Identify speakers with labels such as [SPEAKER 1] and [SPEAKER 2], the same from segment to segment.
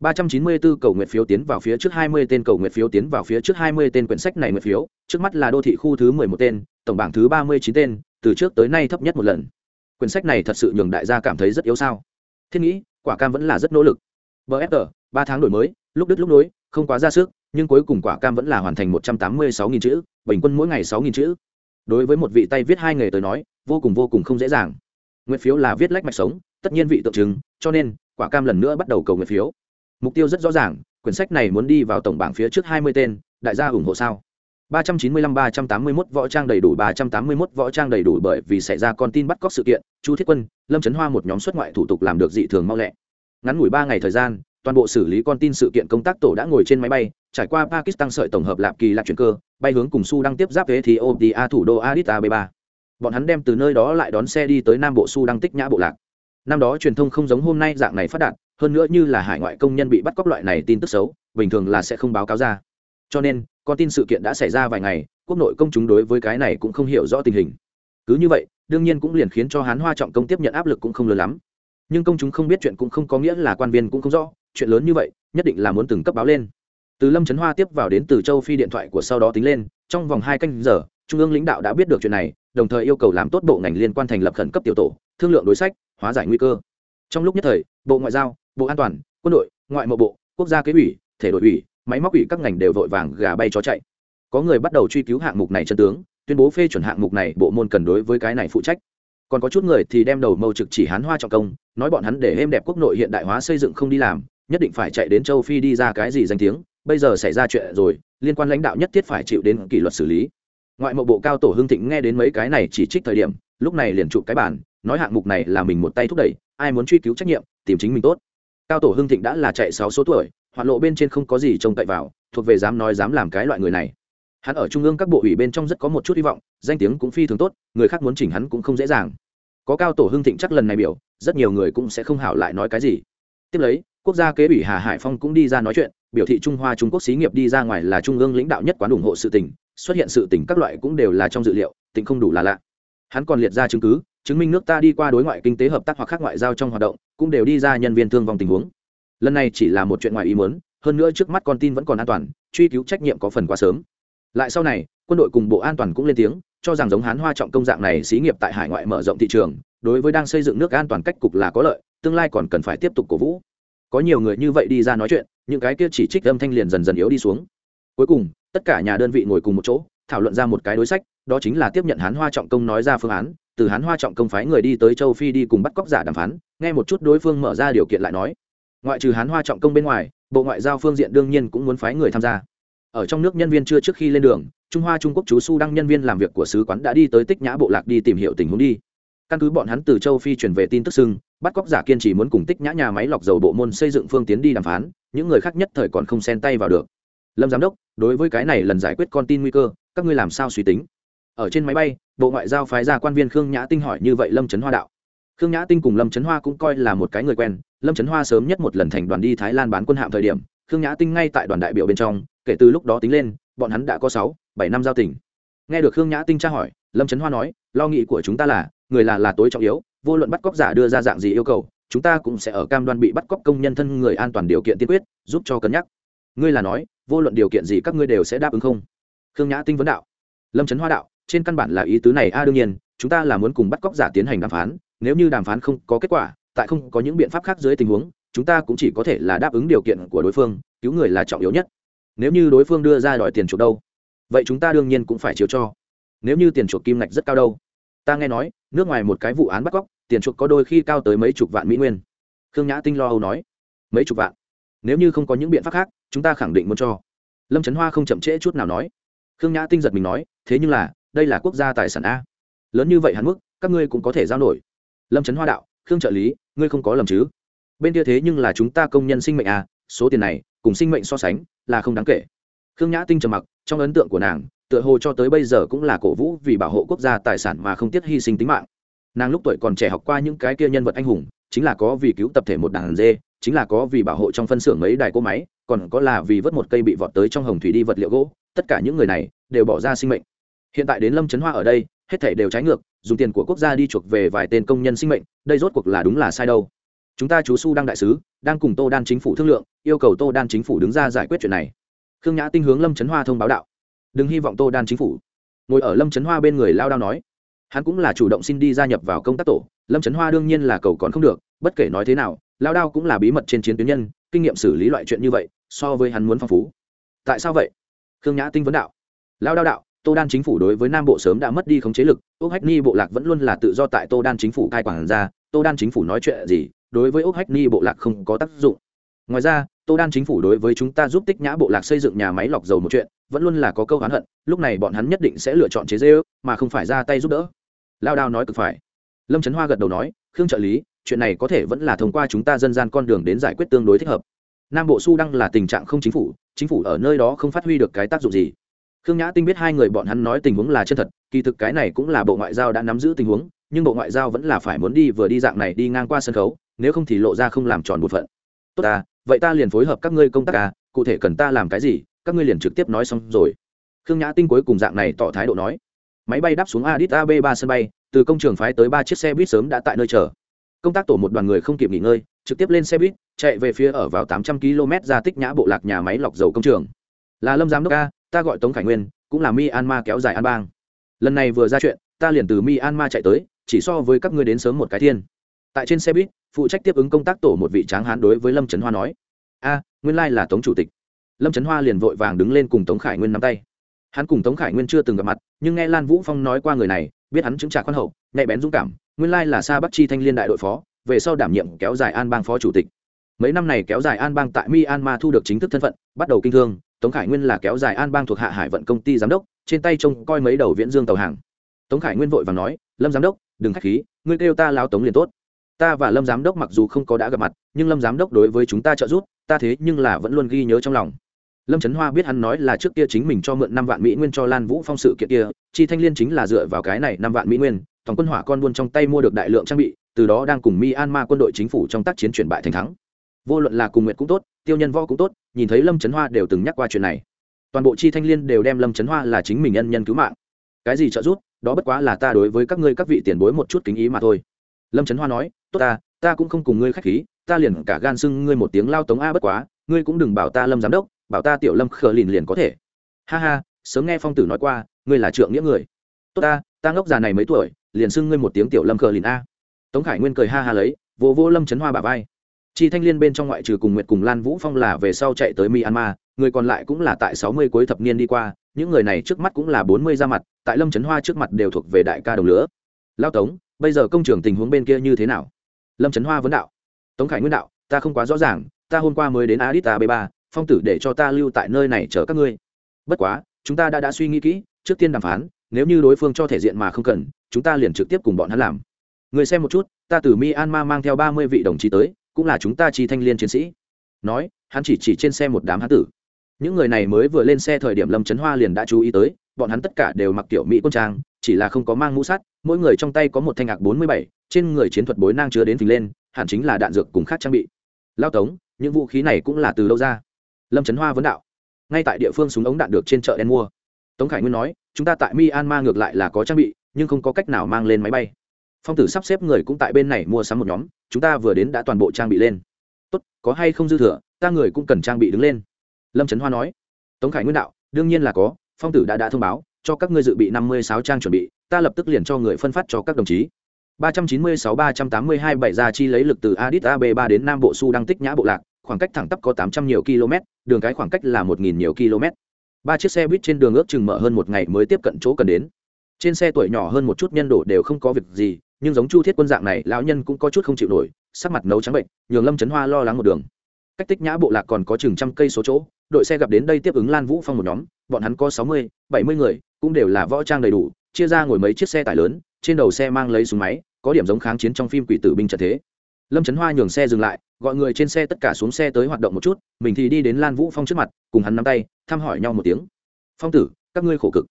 [SPEAKER 1] 394 cầu nguyện phiếu tiến vào phía trước 20 tên cầu nguyện phiếu tiến vào phía trước 20 tên quyển sách này nguyện phiếu, trước mắt là đô thị khu thứ 11 tên, tổng bảng thứ 39 tên, từ trước tới nay thấp nhất một lần. Quyển sách này thật sự nhường đại gia cảm thấy rất yếu sao? Thiết nghĩ, quả cam vẫn là rất nỗ lực. BFR, 3 tháng đổi mới, lúc đứt lúc nối, không quá ra sức, nhưng cuối cùng quả cam vẫn là hoàn thành 186.000 chữ, bình quân mỗi ngày 6.000 chữ. Đối với một vị tay viết hai nghề tới nói, vô cùng vô cùng không dễ dàng. Nguyện phiếu là viết lách mạch sống, tất nhiên vị tượng trưng, cho nên quả cam lần nữa bắt đầu cầu nguyện phiếu mục tiêu rất rõ ràng, quyển sách này muốn đi vào tổng bảng phía trước hai mươi tên, đại gia ủng hộ sao? ba trăm chín mươi lăm, ba trăm tám mươi 381 võ trang đầy đủ, ba trăm tám mươi 381 võ trang đầy đủ bởi vì xảy ra con tin bắt cóc sự kiện, chu thiết quân, lâm trấn hoa một nhóm xuất ngoại thủ tục làm được dị thường mau lẹ. Ngắn ngủi ba ngày thời gian, toàn bộ xử lý con tin sự kiện công tác tổ đã ngồi trên máy bay, trải qua pakistan sợi tổng hợp lạp kỳ lạc chuyển cơ, bay hướng cùng su đang tiếp giáp với ethiopia, thủ đô addis ba. bọn hắn đem từ nơi đó lại đón xe đi tới nam bộ su đang tích nhã bộ lạc. Năm đó truyền thông không giống hôm nay dạng này phát đạt hơn nữa như là hải ngoại công nhân bị bắt cóc loại này tin tức xấu, bình thường là sẽ không báo cáo ra. Cho nên, con tin sự kiện đã xảy ra vài ngày, quốc nội công chúng đối với cái này cũng không hiểu rõ tình hình. Cứ như vậy, đương nhiên cũng liền khiến cho hán hoa trọng công tiếp nhận áp lực cũng không lớn lắm. Nhưng công chúng không biết chuyện cũng không có nghĩa là quan viên cũng không rõ, chuyện lớn như vậy, nhất định là muốn từng cấp báo lên. Từ lâm trấn hoa tiếp vào đến từ châu phi điện thoại của sau đó tính lên, trong vòng hai canh giờ, trung ương lãnh đạo đã biết được chuyện này, đồng thời yêu cầu làm tốt bộ ngành liên quan thành lập khẩn cấp tiểu tổ, thương lượng đối sách, hóa giải nguy cơ. Trong lúc nhất thời, bộ ngoại giao bộ an toàn, quân đội, ngoại mộ bộ, quốc gia kế ủy, thể đội ủy, máy móc ủy các ngành đều vội vàng gà bay chó chạy. Có người bắt đầu truy cứu hạng mục này chân tướng, tuyên bố phê chuẩn hạng mục này, bộ môn cần đối với cái này phụ trách. Còn có chút người thì đem đầu mâu trực chỉ hán hoa trọng công, nói bọn hắn để êm đẹp quốc nội hiện đại hóa xây dựng không đi làm, nhất định phải chạy đến châu phi đi ra cái gì danh tiếng, bây giờ xảy ra chuyện rồi, liên quan lãnh đạo nhất thiết phải chịu đến kỷ luật xử lý. Ngoại mộ bộ cao tổ hưng thịnh nghe đến mấy cái này chỉ trích thời điểm, lúc này liền chụp cái bản nói hạng mục này là mình một tay thúc đẩy, ai muốn truy cứu trách nhiệm, tìm chính mình tốt cao tổ hưng thịnh đã là chạy sáu số tuổi, hoạt lộ bên trên không có gì trông cậy vào, thuộc về dám nói dám làm cái loại người này. Hắn ở trung ương các bộ ủy bên trong rất có một chút hy vọng, danh tiếng cũng phi thường tốt, người khác muốn chỉnh hắn cũng không dễ dàng. Có cao tổ hưng thịnh chắc lần này biểu, rất nhiều người cũng sẽ không hảo lại nói cái gì. Tiếp lấy, quốc gia kế ủy hà hải phong cũng đi ra nói chuyện, biểu thị trung hoa trung quốc xí nghiệp đi ra ngoài là trung ương lãnh đạo nhất quán ủng hộ sự tỉnh xuất hiện sự tỉnh các loại cũng đều là trong dự liệu tỉnh không đủ là lạ. Hắn còn liệt ra chứng cứ chứng minh nước ta đi qua đối ngoại kinh tế hợp tác hoặc khác ngoại giao trong hoạt động, cũng đều đi ra nhân viên thương vong tình huống. Lần này chỉ là một chuyện ngoài ý muốn, hơn nữa trước mắt con tin vẫn còn an toàn, truy cứu trách nhiệm có phần quá sớm. Lại sau này, quân đội cùng bộ an toàn cũng lên tiếng, cho rằng giống hán hoa trọng công dạng này xí nghiệp tại hải ngoại mở rộng thị trường, đối với đang xây dựng nước an toàn cách cục là có lợi, tương lai còn cần phải tiếp tục cổ vũ. Có nhiều người như vậy đi ra nói chuyện, những cái kia chỉ trích âm thanh liền dần dần yếu đi xuống. Cuối cùng, tất cả nhà đơn vị ngồi cùng một chỗ, thảo luận ra một cái đối sách, đó chính là tiếp nhận hán hoa trọng công nói ra phương án từ hán hoa trọng công phái người đi tới châu phi đi cùng bắt cóc giả đàm phán, nghe một chút đối phương mở ra điều kiện lại nói. Ngoại trừ hán hoa trọng công bên ngoài, bộ ngoại giao phương diện đương nhiên cũng muốn phái người tham gia. Ở trong nước nhân viên chưa trước khi lên đường, trung hoa trung quốc chú su đăng nhân viên làm việc của sứ quán đã đi tới tích nhã bộ lạc đi tìm hiểu tình huống đi. Căn cứ bọn hắn từ châu phi chuyển về tin tức xưng, bắt cóc giả kiên trì muốn cùng tích nhã nhà máy lọc dầu bộ môn xây dựng phương tiến đi đàm phán, những người khác nhất thời còn không xen tay vào được. Lâm giám đốc, đối với cái này lần giải quyết con tin nguy cơ, các ngươi làm sao suy tính? Ở trên máy bay, bộ ngoại giao phái ra quan viên khương nhã tinh hỏi như vậy lâm trấn hoa đạo. Khương nhã tinh cùng lâm trấn hoa cũng coi là một cái người quen. Lâm trấn hoa sớm nhất một lần thành đoàn đi thái lan bán quân hạm thời điểm, khương nhã tinh ngay tại đoàn đại biểu bên trong, kể từ lúc đó tính lên, bọn hắn đã có sáu, bảy năm giao tình. Nghe được khương nhã tinh tra hỏi, lâm trấn hoa nói, lo nghĩ của chúng ta là, người là là tối trọng yếu, vô luận bắt cóc giả đưa ra dạng gì yêu cầu, chúng ta cũng sẽ ở cam đoan bị bắt cóc công nhân thân người an toàn điều kiện tiên quyết, giúp cho cân nhắc. Ngươi là nói, vô luận điều kiện gì các ngươi đều sẽ đáp ứng không? Khương nhã tinh vấn đạo. Lâm trấn hoa đạo trên căn bản là ý tứ này, a, đương nhiên, chúng ta là muốn cùng bắt cóc giả tiến hành đàm phán, nếu như đàm phán không có kết quả, tại không có những biện pháp khác dưới tình huống, chúng ta cũng chỉ có thể là đáp ứng điều kiện của đối phương, cứu người là trọng yếu nhất. Nếu như đối phương đưa ra đòi tiền chuộc đâu, vậy chúng ta đương nhiên cũng phải chiếu cho. Nếu như tiền chuộc kim ngạch rất cao đâu. Ta nghe nói, nước ngoài một cái vụ án bắt cóc, tiền chuộc có đôi khi cao tới mấy chục vạn mỹ nguyên. Khương nhã tinh lo âu nói, mấy chục vạn. Nếu như không có những biện pháp khác, chúng ta khẳng định muốn cho. Lâm trấn hoa không chậm trễ chút nào nói. Khương nhã tinh giật mình nói, thế nhưng là đây là quốc gia tài sản a. Lớn như vậy hạn mức, các ngươi cũng có thể giao nổi. Lâm trấn hoa đạo, khương trợ lý, ngươi không có lầm chứ? Bên kia thế nhưng là chúng ta công nhân sinh mệnh à số tiền này, cùng sinh mệnh so sánh, là không đáng kể. Khương nhã tinh trầm mặc, trong ấn tượng của nàng, tựa hồ cho tới bây giờ cũng là cổ vũ vì bảo hộ quốc gia tài sản mà không tiếc hy sinh tính mạng. Nàng lúc tuổi còn trẻ học qua những cái kia nhân vật anh hùng, chính là có vì cứu tập thể một đàn dê, chính là có vì bảo hộ trong phân xưởng mấy đài cỗ máy, còn có là vì vớt một cây bị vọt tới trong hồng thủy đi vật liệu gỗ, tất cả những người này đều bỏ ra sinh mệnh hiện tại đến lâm trấn hoa ở đây, hết thể đều trái ngược, dùng tiền của quốc gia đi chuộc về vài tên công nhân sinh mệnh, đây rốt cuộc là đúng là sai đâu. Chúng ta chú su đang đại sứ, đang cùng tô đan chính phủ thương lượng, yêu cầu tô đan chính phủ đứng ra giải quyết chuyện này. Khương nhã tinh hướng lâm trấn hoa thông báo đạo. Đừng hy vọng tô đan chính phủ. Ngồi ở lâm trấn hoa bên người lao đao nói. Hắn cũng là chủ động xin đi gia nhập vào công tác tổ, lâm trấn hoa đương nhiên là cầu còn không được, bất kể nói thế nào, lao đao cũng là bí mật trên chiến tuyến nhân, kinh nghiệm xử lý loại chuyện như vậy, so với hắn muốn phong phú. Tại sao vậy? Khương nhã tinh vấn đạo. Lao đao đạo tô đan chính phủ đối với nam bộ sớm đã mất đi khống chế lực ốc hách ni bộ lạc vẫn luôn là tự do tại tô đan chính phủ cai quản ra, tô đan chính phủ nói chuyện gì, đối với ốc hách ni bộ lạc không có tác dụng. Ngoài ra, tô đan chính phủ đối với chúng ta giúp tích nhã bộ lạc xây dựng nhà máy lọc dầu một chuyện, vẫn luôn là có câu hán hận, lúc này bọn hắn nhất định sẽ lựa chọn chế dê ước mà không phải ra tay giúp đỡ. Lao đao nói cực phải. Lâm trấn hoa gật đầu nói, khương trợ lý, chuyện này có thể vẫn là thông qua chúng ta dân gian con đường đến giải quyết tương đối thích hợp. Nam bộ su đăng là tình trạng không chính phủ chính phủ ở nơi đó không phát huy được cái tác dụng gì khương nhã tinh biết hai người bọn hắn nói tình huống là chân thật, kỳ thực cái này cũng là bộ ngoại giao đã nắm giữ tình huống, nhưng bộ ngoại giao vẫn là phải muốn đi vừa đi dạng này đi ngang qua sân khấu, nếu không thì lộ ra không làm tròn một phận. Tốt à vậy ta liền phối hợp các ngươi công tác à cụ thể cần ta làm cái gì, các ngươi liền trực tiếp nói xong rồi. Khương nhã tinh cuối cùng dạng này tỏ thái độ nói. Máy bay đáp xuống adit ab ba sân bay, từ công trường phái tới ba chiếc xe buýt sớm đã tại nơi chờ. Công tác tổ một đoàn người không kịp nghỉ ngơi, trực tiếp lên xe buýt, chạy về phía ở vào tám trăm km ra tích nhã bộ lạc nhà máy lọc dầu công trường. Là lâm giám đốc a ta gọi tống khải nguyên, cũng là myanmar kéo dài an bang. Lần này vừa ra chuyện, ta liền từ myanmar chạy tới, chỉ so với các ngươi đến sớm một cái thiên. Tại trên xe buýt, phụ trách tiếp ứng công tác tổ một vị tráng hán đối với lâm trấn hoa nói, a, nguyên lai là tống chủ tịch. Lâm trấn hoa liền vội vàng đứng lên cùng tống khải nguyên nắm tay. Hắn cùng tống khải nguyên chưa từng gặp mặt, nhưng nghe lan vũ phong nói qua người này, biết hắn chứng trả khoan hậu, nhạy bén dũng cảm, nguyên lai là sa bắc chi thanh liên đại đội phó, về sau đảm nhiệm kéo dài an bang phó chủ tịch. Mấy năm này kéo dài an bang tại myanmar thu được chính thức thân phận, bắt đầu kinh thương tống khải nguyên là kéo dài an bang thuộc hạ hải vận công ty giám đốc, trên tay trông coi mấy đầu viễn dương tàu hàng. Tống khải nguyên vội và nói, lâm giám đốc, đừng k h á c h khí, ngươi kêu ta lao tống liền tốt. Ta và lâm giám đốc mặc dù không có đã gặp mặt, nhưng lâm giám đốc đối với chúng ta trợ giúp, ta thế nhưng là vẫn luôn ghi nhớ trong lòng. Lâm trấn hoa biết hắn nói là trước kia chính mình cho mượn năm vạn mỹ nguyên cho lan vũ phong sự kiện kia, chi thanh liên chính là dựa vào cái này năm vạn mỹ nguyên, tổng quân hỏa con buôn trong tay mua được đại lượng trang bị, từ đó đang cùng myanmar quân đội chính phủ trong tác chiến chuyển bại thành thắng vô luận là cùng nguyện cũng tốt, tiêu nhân võ cũng tốt, nhìn thấy lâm trấn hoa đều từng nhắc qua chuyện này. Toàn bộ chi thanh liên đều đem lâm trấn hoa là chính mình nhân nhân cứu mạng. Cái gì trợ giúp, đó bất quá là ta đối với các ngươi các vị tiền bối một chút kính ý mà thôi. Lâm trấn hoa nói, tốt ta ta cũng không cùng ngươi k h á c h khí, ta liền cả gan xưng ngươi một tiếng lao tống a bất quá, ngươi cũng đừng bảo ta lâm giám đốc, bảo ta tiểu lâm khờ lìn liền có thể. Ha ha, sớm nghe phong tử nói qua, ngươi là trượng nghĩa người. Tốt ta ta ngốc già này mấy tuổi, liền xưng ngươi một tiếng tiểu lâm khờ lìn a. Tống khải nguyên cười ha ha lấy vô vô lâm trấn hoa bà vai chi thanh liên bên trong ngoại trừ cùng nguyệt cùng lan vũ phong là về sau chạy tới myanmar, người còn lại cũng là tại sáu mươi cuối thập niên đi qua, những người này trước mắt cũng là bốn mươi ra mặt, tại lâm trấn hoa trước mặt đều thuộc về đại ca đồng lửa. Lao tống, bây giờ công trường tình huống bên kia như thế nào? Lâm trấn hoa vấn đạo. Tống khải nguyên đạo, ta không quá rõ ràng, ta hôm qua mới đến adita b ba, phong tử để cho ta lưu tại nơi này chờ các ngươi. Bất quá, chúng ta đã đã suy nghĩ kỹ, trước tiên đàm phán, nếu như đối phương cho thể diện mà không cần, chúng ta liền trực tiếp cùng bọn hắn làm. Người xem một chút, ta từ myanmar mang theo ba mươi vị đồng chí tới cũng là chúng ta chi thanh liên chiến sĩ. Nói, hắn chỉ chỉ trên xe một đám hán tử. Những người này mới vừa lên xe thời điểm lâm trấn hoa liền đã chú ý tới, bọn hắn tất cả đều mặc kiểu mỹ quân trang, chỉ là không có mang mũ sắt, mỗi người trong tay có một thanh ngạc bốn mươi bảy, trên người chiến thuật bối nang chứa đến phình lên, hẳn chính là đạn dược cùng khác trang bị. Lao tống, những vũ khí này cũng là từ lâu ra? Lâm trấn hoa vấn đạo. Ngay tại địa phương súng ống đạn được trên chợ đen mua. Tống khải nguyên nói, chúng ta tại myanmar ngược lại là có trang bị, nhưng không có cách nào mang lên máy bay phong tử sắp xếp người cũng tại bên này mua sắm một nhóm, chúng ta vừa đến đã toàn bộ trang bị lên. Tốt, có hay không dư thừa, ta người cũng cần trang bị đứng lên. Lâm trấn hoa nói. Tống khải nguyên đạo, đương nhiên là có, phong tử đã đã thông báo, cho các ngươi dự bị năm mươi sáu trang chuẩn bị, ta lập tức liền cho người phân phát cho các đồng chí. ba trăm chín mươi sáu, ba trăm tám mươi hai, bảy gia chi lấy lực từ adit ab ba đến nam bộ su đăng tích nhã bộ lạc, khoảng cách thẳng tắp có tám trăm nhiều km, đường cái khoảng cách là một nghìn nhiều km. Ba chiếc xe buýt trên đường ước chừng mở hơn một ngày mới tiếp cận chỗ cần đến. Trên xe tuổi nhỏ hơn một chút nhân đổ đều không có việc gì nhưng giống chu thiết quân dạng này, lão nhân cũng có chút không chịu nổi, sắc mặt nấu trắng bệnh, nhường lâm trấn hoa lo lắng một đường. Cách tích nhã bộ lạc còn có chừng trăm cây số chỗ, đội xe gặp đến đây tiếp ứng lan vũ phong một nhóm, bọn hắn có sáu mươi, bảy mươi người, cũng đều là võ trang đầy đủ, chia ra ngồi mấy chiếc xe tải lớn, trên đầu xe mang lấy súng máy, có điểm giống kháng chiến trong phim quỷ tử binh trận thế. Lâm trấn hoa nhường xe dừng lại, gọi người trên xe tất cả xuống xe tới hoạt động một chút, mình thì đi đến lan vũ phong trước mặt, cùng hắn nắm tay, thăm hỏi nhau một tiếng. Phong tử, các ngươi khổ cực.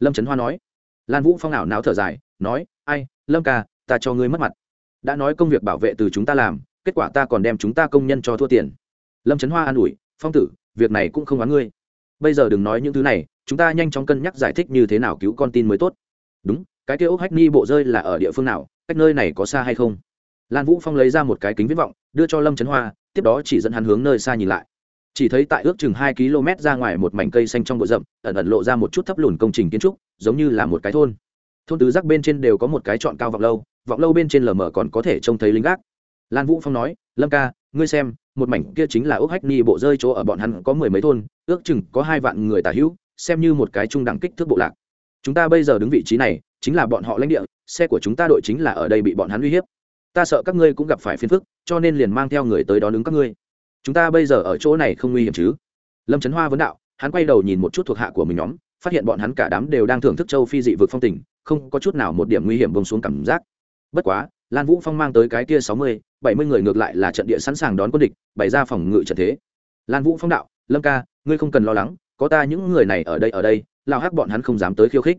[SPEAKER 1] Lâm trấn hoa nói. Lan vũ phong ảo não thở dài, nói, ai, lâm ca ta cho ngươi mất mặt. Đã nói công việc bảo vệ từ chúng ta làm, kết quả ta còn đem chúng ta công nhân cho thua tiền. Lâm trấn hoa an ủi, phong tử, việc này cũng không oán ngươi. Bây giờ đừng nói những thứ này, chúng ta nhanh chóng cân nhắc giải thích như thế nào cứu con tin mới tốt. Đúng, cái kia ốc hách ni bộ rơi là ở địa phương nào, cách nơi này có xa hay không? Lan vũ phong lấy ra một cái kính viễn vọng, đưa cho lâm trấn hoa, tiếp đó chỉ dẫn hắn hướng nơi xa nhìn lại. Chỉ thấy tại ước chừng hai km ra ngoài một mảnh cây xanh trong bụi rậm, ẩn ẩn lộ ra một chút thấp lùn công trình kiến trúc, giống như là một cái thôn. Thôn tứ giác bên trên đều có một cái trọn cao vọng lâu vọng lâu bên trên lờ mờ còn có thể trông thấy lính gác. Lan vũ phong nói, lâm ca, ngươi xem, một mảnh kia chính là ước hách ni bộ rơi chỗ ở bọn hắn có mười mấy thôn, ước chừng có hai vạn người tả hữu, xem như một cái trung đẳng kích thước bộ lạc. Chúng ta bây giờ đứng vị trí này, chính là bọn họ lãnh địa, xe của chúng ta đội chính là ở đây bị bọn hắn uy hiếp. Ta sợ các ngươi cũng gặp phải phiền phức, cho nên liền mang theo người tới đón ứng các ngươi. Chúng ta bây giờ ở chỗ này không nguy hiểm chứ? Lâm trấn hoa vấn đạo, hắn quay đầu nhìn một chút thuộc hạ của mình nhóm, phát hiện bọn hắn cả đám đều đang thưởng thức châu phi dị vực phong tình, không có chút nào một điểm nguy hiểm bông xuống cảm giác bất quá, lan vũ phong mang tới cái kia sáu mươi, bảy mươi người ngược lại là trận địa sẵn sàng đón quân địch, bày ra phòng ngự trận thế. Lan vũ phong đạo, lâm ca, ngươi không cần lo lắng, có ta những người này ở đây ở đây lao hắc bọn hắn không dám tới khiêu khích.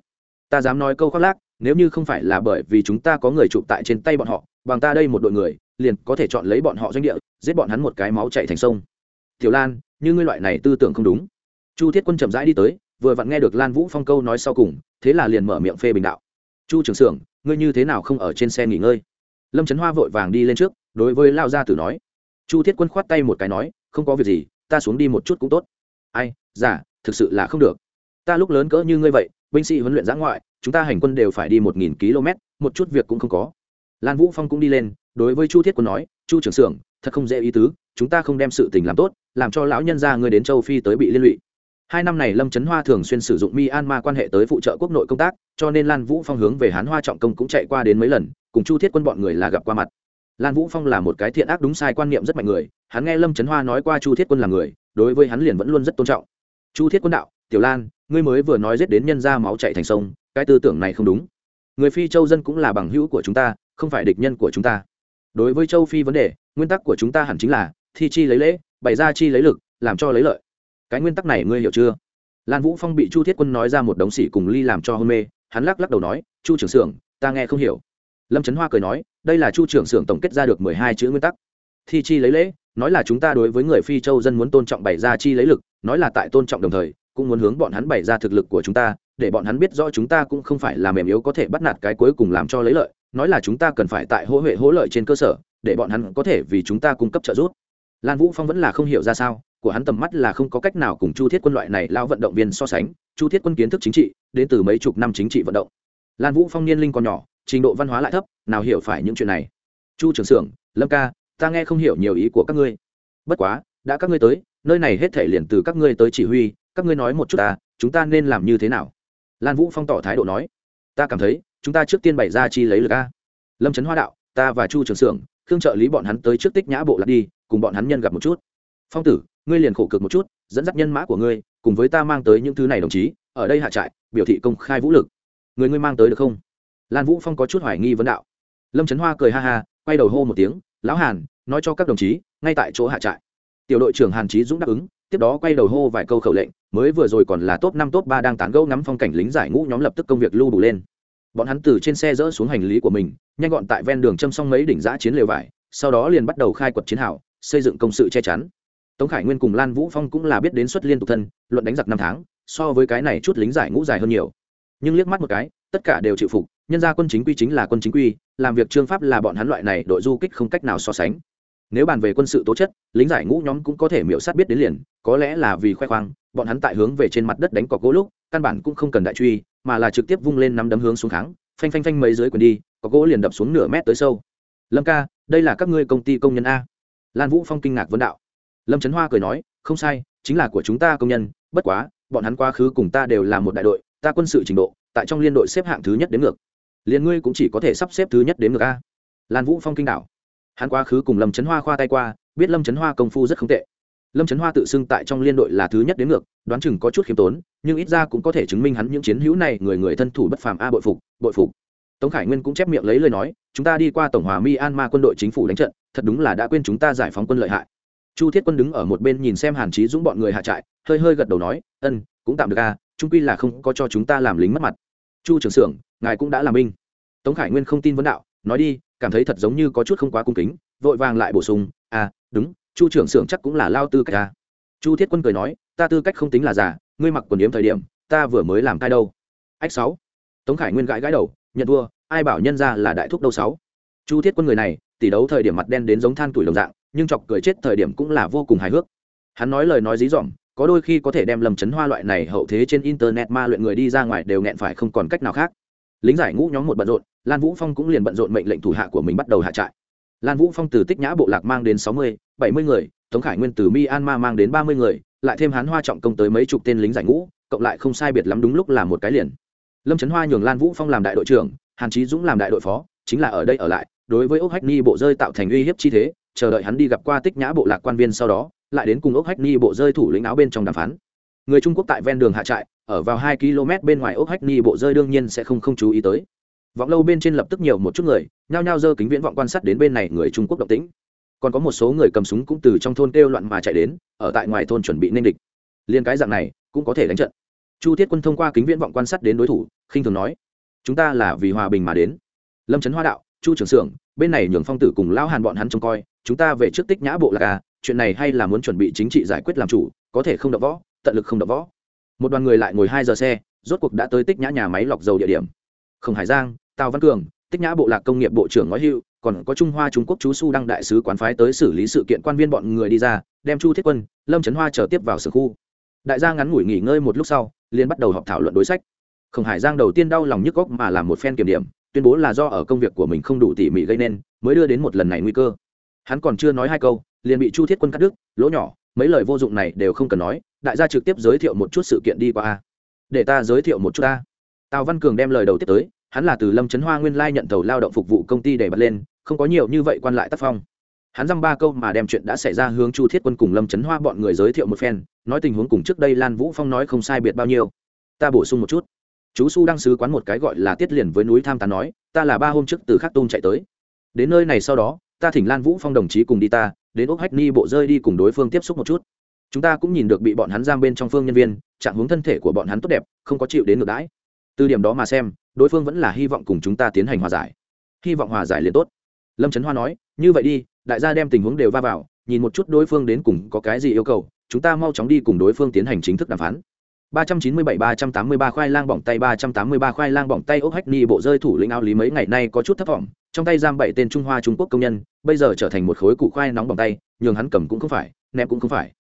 [SPEAKER 1] Ta dám nói câu khoác lác, nếu như không phải là bởi vì chúng ta có người chụp tại trên tay bọn họ, bằng ta đây một đội người, liền có thể chọn lấy bọn họ doanh địa, giết bọn hắn một cái máu chạy thành sông. Tiểu lan, như ngươi loại này tư tưởng không đúng. Chu thiết quân chậm rãi đi tới, vừa vặn nghe được lan vũ phong câu nói sau cùng, thế là liền mở miệng phê bình đạo. Chu trường sưởng ngươi như thế nào không ở trên xe nghỉ ngơi? Lâm trấn hoa vội vàng đi lên trước, đối với lao gia tử nói. Chu thiết quân khoát tay một cái nói, không có việc gì, ta xuống đi một chút cũng tốt. Ai giả thực sự là không được. Ta lúc lớn cỡ như ngươi vậy, binh sĩ huấn luyện giã ngoại, chúng ta hành quân đều phải đi một nghìn km, một chút việc cũng không có. Lan vũ phong cũng đi lên, đối với chu thiết quân nói, chu trưởng xưởng, thật không dễ ý tứ, chúng ta không đem sự tình làm tốt, làm cho lão nhân gia ngươi đến châu phi tới bị liên lụy hai năm này lâm trấn hoa thường xuyên sử dụng myanmar quan hệ tới phụ trợ quốc nội công tác, cho nên lan vũ phong hướng về hán hoa trọng công cũng chạy qua đến mấy lần, cùng chu thiết quân bọn người là gặp qua mặt. Lan vũ phong là một cái thiện ác đúng sai quan niệm rất mạnh người, hắn nghe lâm trấn hoa nói qua chu thiết quân là người, đối với hắn liền vẫn luôn rất tôn trọng. Chu thiết quân đạo, tiểu lan, ngươi mới vừa nói giết đến nhân ra máu chạy thành sông, cái tư tưởng này không đúng. Người phi châu dân cũng là bằng hữu của chúng ta, không phải địch nhân của chúng ta. Đối với châu phi vấn đề, nguyên tắc của chúng ta hẳn chính là thi chi lấy lễ, bày ra chi lấy lực, làm cho lấy lợi cái nguyên tắc này ngươi hiểu chưa? Lan vũ phong bị chu thiết quân nói ra một đống xỉ cùng ly làm cho hôn mê, hắn lắc lắc đầu nói, chu trưởng xưởng, ta nghe không hiểu. Lâm trấn hoa cười nói, đây là chu trưởng xưởng tổng kết ra được mười hai chữ nguyên tắc. Thi chi lấy lễ, nói là chúng ta đối với người phi châu dân muốn tôn trọng bày ra chi lấy lực, nói là tại tôn trọng đồng thời, cũng muốn hướng bọn hắn bày ra thực lực của chúng ta, để bọn hắn biết rõ chúng ta cũng không phải là mềm yếu có thể bắt nạt cái cuối cùng làm cho lấy lợi, nói là chúng ta cần phải tại hỗ huệ hỗ lợi trên cơ sở, để bọn hắn có thể vì chúng ta cung cấp trợ giúp. Lan vũ phong vẫn là không hiểu ra sao của hắn tầm mắt là không có cách nào cùng chu thiết quân loại này lao vận động viên so sánh. Chu thiết quân kiến thức chính trị, đến từ mấy chục năm chính trị vận động. Lan vũ phong niên linh còn nhỏ, trình độ văn hóa lại thấp, nào hiểu phải những chuyện này. Chu Trưởng xưởng lâm ca, ta nghe không hiểu nhiều ý của các ngươi. Bất quá, đã các ngươi tới, nơi này hết thể liền từ các ngươi tới chỉ huy, các ngươi nói một chút ta, chúng ta nên làm như thế nào? Lan vũ phong tỏ thái độ nói. Ta cảm thấy, chúng ta trước tiên bày ra chi lấy lực a. Lâm trấn hoa đạo, ta và chu trường xưởng khương trợ lý bọn hắn tới trước tích nhã bộ lạc đi, cùng bọn hắn nhân gặp một chút. Phong tử ngươi liền khổ cực một chút, dẫn dắt nhân mã của ngươi, cùng với ta mang tới những thứ này đồng chí, ở đây hạ trại, biểu thị công khai vũ lực. Người ngươi mang tới được không? Lan vũ phong có chút hoài nghi vấn đạo. Lâm trấn hoa cười ha ha, quay đầu hô một tiếng, lão hàn, nói cho các đồng chí, ngay tại chỗ hạ trại. Tiểu đội trưởng hàn trí dũng đáp ứng, tiếp đó quay đầu hô vài câu khẩu lệnh, mới vừa rồi còn là top năm, top ba đang tán gẫu ngắm phong cảnh lính giải ngũ nhóm lập tức công việc lưu đủ lên. Bọn hắn từ trên xe dỡ xuống hành lý của mình, nhanh gọn tại ven đường châm xong mấy đỉnh giã chiến lều vải, sau đó liền bắt đầu khai quật chiến hào, xây dựng công sự che chắn tống khải nguyên cùng lan vũ phong cũng là biết đến xuất liên tục thân, luận đánh giặc năm tháng, so với cái này chút lính giải ngũ dài hơn nhiều. Nhưng liếc mắt một cái, tất cả đều chịu phục, nhân ra quân chính quy chính là quân chính quy, làm việc trương pháp là bọn hắn loại này đội du kích không cách nào so sánh. Nếu bàn về quân sự tố chất, lính giải ngũ nhóm cũng có thể miễu sát biết đến liền, có lẽ là vì khoe khoang, bọn hắn tại hướng về trên mặt đất đánh cọc gỗ lúc, căn bản cũng không cần đại truy, mà là trực tiếp vung lên nắm đấm hướng xuống kháng, phanh phanh phanh mấy dưới quần đi có gỗ liền đập xuống nửa mét tới sâu. Lâm ca, đây là các ngươi công ty công nhân a. Lan vũ phong kinh ngạc vấn đạo lâm trấn hoa cười nói, không sai, chính là của chúng ta công nhân, bất quá, bọn hắn quá khứ cùng ta đều là một đại đội, ta quân sự trình độ, tại trong liên đội xếp hạng thứ nhất đến ngược. Liền ngươi cũng chỉ có thể sắp xếp thứ nhất đến ngược a. Lan vũ phong kinh đảo. Hắn quá khứ cùng lâm trấn hoa khoa tay qua, biết lâm trấn hoa công phu rất không tệ. Lâm trấn hoa tự xưng tại trong liên đội là thứ nhất đến ngược, đoán chừng có chút khiêm tốn, nhưng ít ra cũng có thể chứng minh hắn những chiến hữu này người người thân thủ bất phàm a bội phục bội phục. Tống khải nguyên cũng chép miệng lấy lời nói, chúng ta đi qua tổng hòa myanmar quân đội chính phủ đánh trận, thật đúng là đã quên chúng ta giải phóng quân lợi hại chu thiết quân đứng ở một bên nhìn xem hàn chí dũng bọn người hạ trại, hơi hơi gật đầu nói, ân, cũng tạm được à. trung quy là không có cho chúng ta làm lính mất mặt chu trưởng xưởng, ngài cũng đã làm binh tống khải nguyên không tin vấn đạo, nói đi, cảm thấy thật giống như có chút không quá cung kính, vội vàng lại bổ sung à đúng, chu trưởng xưởng chắc cũng là lao tư cách à. chu thiết quân cười nói, ta tư cách không tính là già, ngươi mặc quần yếm thời điểm, ta vừa mới làm cai đâu ách sáu tống khải nguyên gãi gãi đầu, nhận thua, ai bảo nhân ra là đại thúc đâu sáu chu thiết quân người này, tỷ đấu thời điểm mặt đen đến giống than tuổi đồng dạng nhưng chọc cười chết thời điểm cũng là vô cùng hài hước. Hắn nói lời nói dí dỏm, có đôi khi có thể đem lầm chấn hoa loại này hậu thế trên internet ma luyện người đi ra ngoài đều nghẹn phải không còn cách nào khác. Lính giải ngũ nhóm một bận rộn, lan vũ phong cũng liền bận rộn mệnh lệnh thủ hạ của mình bắt đầu hạ trại. Lan vũ phong từ tích nhã bộ lạc mang đến sáu mươi, bảy mươi người, tống khải nguyên từ myanmar mang đến ba mươi người, lại thêm hán hoa trọng công tới mấy chục tên lính giải ngũ, cộng lại không sai biệt lắm đúng lúc là một cái liền. Lâm trấn hoa nhường lan vũ phong làm đại đội trưởng, hàn trí dũng làm đại đội phó, chính là ở đây ở lại, đối với ốc hách ni bộ rơi tạo thành uy hiếp chi thế chờ đợi hắn đi gặp qua tích nhã bộ lạc quan viên sau đó, lại đến cùng ốc hách ni bộ rơi thủ lĩnh áo bên trong đàm phán. Người trung quốc tại ven đường hạ trại, ở vào hai km bên ngoài ốc hách ni bộ rơi đương nhiên sẽ không không chú ý tới. Vọng lâu bên trên lập tức nhiều một chút người, nhao nhao giơ kính viễn vọng quan sát đến bên này người trung quốc động tĩnh. Còn có một số người cầm súng cũng từ trong thôn kêu loạn mà chạy đến, ở tại ngoài thôn chuẩn bị nên địch. Liên cái dạng này, cũng có thể đánh trận. Chu thiết quân thông qua kính viễn vọng quan sát đến đối thủ, khinh thường nói, chúng ta là vì hòa bình mà đến. Lâm trấn hoa đạo, chu trưởng xưởng, bên này nhường phong tử cùng lao hàn bọn hắn trông coi chúng ta về trước tích nhã bộ lạc à chuyện này hay là muốn chuẩn bị chính trị giải quyết làm chủ, có thể không đập võ, tận lực không đập võ. Một đoàn người lại ngồi hai giờ xe, rốt cuộc đã tới tích nhã nhà máy lọc dầu địa điểm. Không hải giang, tào văn cường, tích nhã bộ lạc công nghiệp bộ trưởng ngói hữu, còn có trung hoa trung quốc chú su đăng đại sứ quán phái tới xử lý sự kiện quan viên bọn người đi ra, đem chu thiết quân, lâm trấn hoa trở tiếp vào sở khu. Đại gia ngắn ngủi nghỉ ngơi một lúc sau liên bắt đầu họp thảo luận đối sách. Khổng hải giang đầu tiên đau lòng nhức góc mà làm một phen kiểm điểm, tuyên bố là do ở công việc của mình không đủ tỉ mỉ gây nên, mới đưa đến một lần này nguy cơ hắn còn chưa nói hai câu, liền bị chu thiết quân cắt đứt, lỗ nhỏ, mấy lời vô dụng này đều không cần nói, đại gia trực tiếp giới thiệu một chút sự kiện đi qua a. Để ta giới thiệu một chút ta tào văn cường đem lời đầu tiếp tới, hắn là từ lâm trấn hoa nguyên lai nhận tàu lao động phục vụ công ty để bật lên, không có nhiều như vậy quan lại tác phong. Hắn dăm ba câu mà đem chuyện đã xảy ra hướng chu thiết quân cùng lâm trấn hoa bọn người giới thiệu một phen, nói tình huống cùng trước đây lan vũ phong nói không sai biệt bao nhiêu. Ta bổ sung một chút. Chú su đang sứ quán một cái gọi là tiết liền với núi tham tán nói, ta là ba hôm trước từ khắc tung chạy tới. Đến nơi này sau đó ta thỉnh lan vũ phong đồng chí cùng đi ta, đến ốc hách ni bộ rơi đi cùng đối phương tiếp xúc một chút. Chúng ta cũng nhìn được bị bọn hắn giam bên trong phương nhân viên, trạng hướng thân thể của bọn hắn tốt đẹp, không có chịu đến ngược đãi. Từ điểm đó mà xem, đối phương vẫn là hy vọng cùng chúng ta tiến hành hòa giải. Hy vọng hòa giải liền tốt. Lâm trấn hoa nói, như vậy đi, đại gia đem tình huống đều va vào, nhìn một chút đối phương đến cùng có cái gì yêu cầu, chúng ta mau chóng đi cùng đối phương tiến hành chính thức đàm phán. 397-383 khoai lang bỏng tay 383 khoai lang bỏng tay ốc hách ni bộ rơi thủ lĩnh áo lý mấy ngày nay có chút thất vọng. Trong tay giam bảy tên trung hoa, trung quốc công nhân, bây giờ trở thành một khối củ khoai nóng bỏng tay, nhường hắn cầm cũng không phải, ném cũng không phải.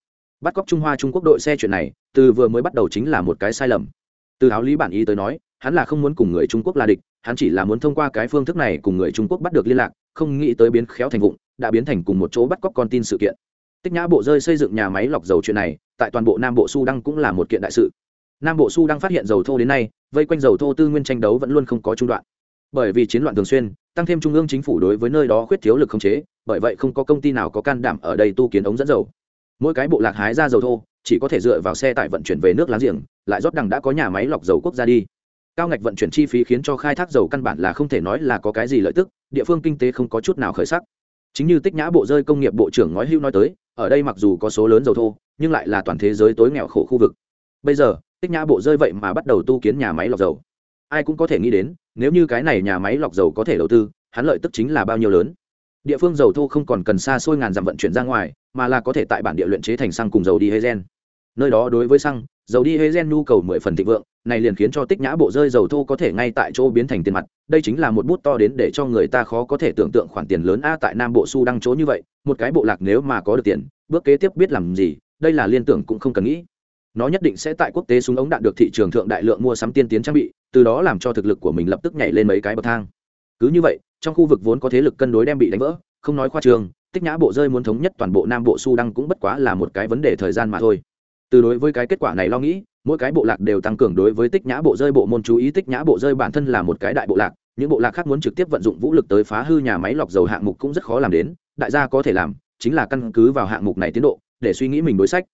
[SPEAKER 1] Bắt cóc trung hoa, trung quốc đội xe chuyện này, từ vừa mới bắt đầu chính là một cái sai lầm. Từ áo lý bản ý tới nói, hắn là không muốn cùng người trung quốc là địch, hắn chỉ là muốn thông qua cái phương thức này cùng người trung quốc bắt được liên lạc, không nghĩ tới biến khéo thành vụng, đã biến thành cùng một chỗ bắt cóc con tin sự kiện tích nhã bộ rơi xây dựng nhà máy lọc dầu chuyện này, tại toàn bộ nam bộ su đăng cũng là một kiện đại sự. Nam bộ su đăng phát hiện dầu thô đến nay, vây quanh dầu thô tư nguyên tranh đấu vẫn luôn không có trung đoạn. Bởi vì chiến loạn thường xuyên, tăng thêm trung ương chính phủ đối với nơi đó khuyết thiếu lực khống chế, bởi vậy không có công ty nào có can đảm ở đây tu kiến ống dẫn dầu. Mỗi cái bộ lạc hái ra dầu thô, chỉ có thể dựa vào xe tải vận chuyển về nước láng giềng, lại rót đằng đã có nhà máy lọc dầu quốc gia đi. Cao ngạch vận chuyển chi phí khiến cho khai thác dầu căn bản là không thể nói là có cái gì lợi tức, địa phương kinh tế không có chút nào khởi sắc chính như tích nhã bộ rơi công nghiệp bộ trưởng nói hưu nói tới, ở đây mặc dù có số lớn dầu thô, nhưng lại là toàn thế giới tối nghèo khổ khu vực. Bây giờ, tích nhã bộ rơi vậy mà bắt đầu tu kiến nhà máy lọc dầu. Ai cũng có thể nghĩ đến, nếu như cái này nhà máy lọc dầu có thể đầu tư, hắn lợi tức chính là bao nhiêu lớn. Địa phương dầu thô không còn cần xa xôi ngàn dặm vận chuyển ra ngoài, mà là có thể tại bản địa luyện chế thành xăng cùng dầu đi hay gen nơi đó đối với xăng, dầu đi hay gen nhu cầu mười phần thịnh vượng này liền khiến cho tích nhã bộ rơi dầu thô có thể ngay tại chỗ biến thành tiền mặt, đây chính là một bút to đến để cho người ta khó có thể tưởng tượng khoản tiền lớn a tại nam bộ su đăng chỗ như vậy, một cái bộ lạc nếu mà có được tiền, bước kế tiếp biết làm gì, đây là liên tưởng cũng không cần nghĩ. Nó nhất định sẽ tại quốc tế súng ống đạn được thị trường thượng đại lượng mua sắm tiên tiến trang bị, từ đó làm cho thực lực của mình lập tức nhảy lên mấy cái bậc thang. Cứ như vậy, trong khu vực vốn có thế lực cân đối đem bị đánh vỡ, không nói khoa trường, tích nhã bộ rơi muốn thống nhất toàn bộ nam bộ su đăng cũng bất quá là một cái vấn đề thời gian mà thôi. Từ đối với cái kết quả này lo nghĩ mỗi cái bộ lạc đều tăng cường đối với tích nhã bộ rơi bộ môn chú ý, tích nhã bộ rơi bản thân là một cái đại bộ lạc, những bộ lạc khác muốn trực tiếp vận dụng vũ lực tới phá hư nhà máy lọc dầu hạng mục cũng rất khó làm đến, đại gia có thể làm chính là căn cứ vào hạng mục này tiến độ, để suy nghĩ mình đối sách.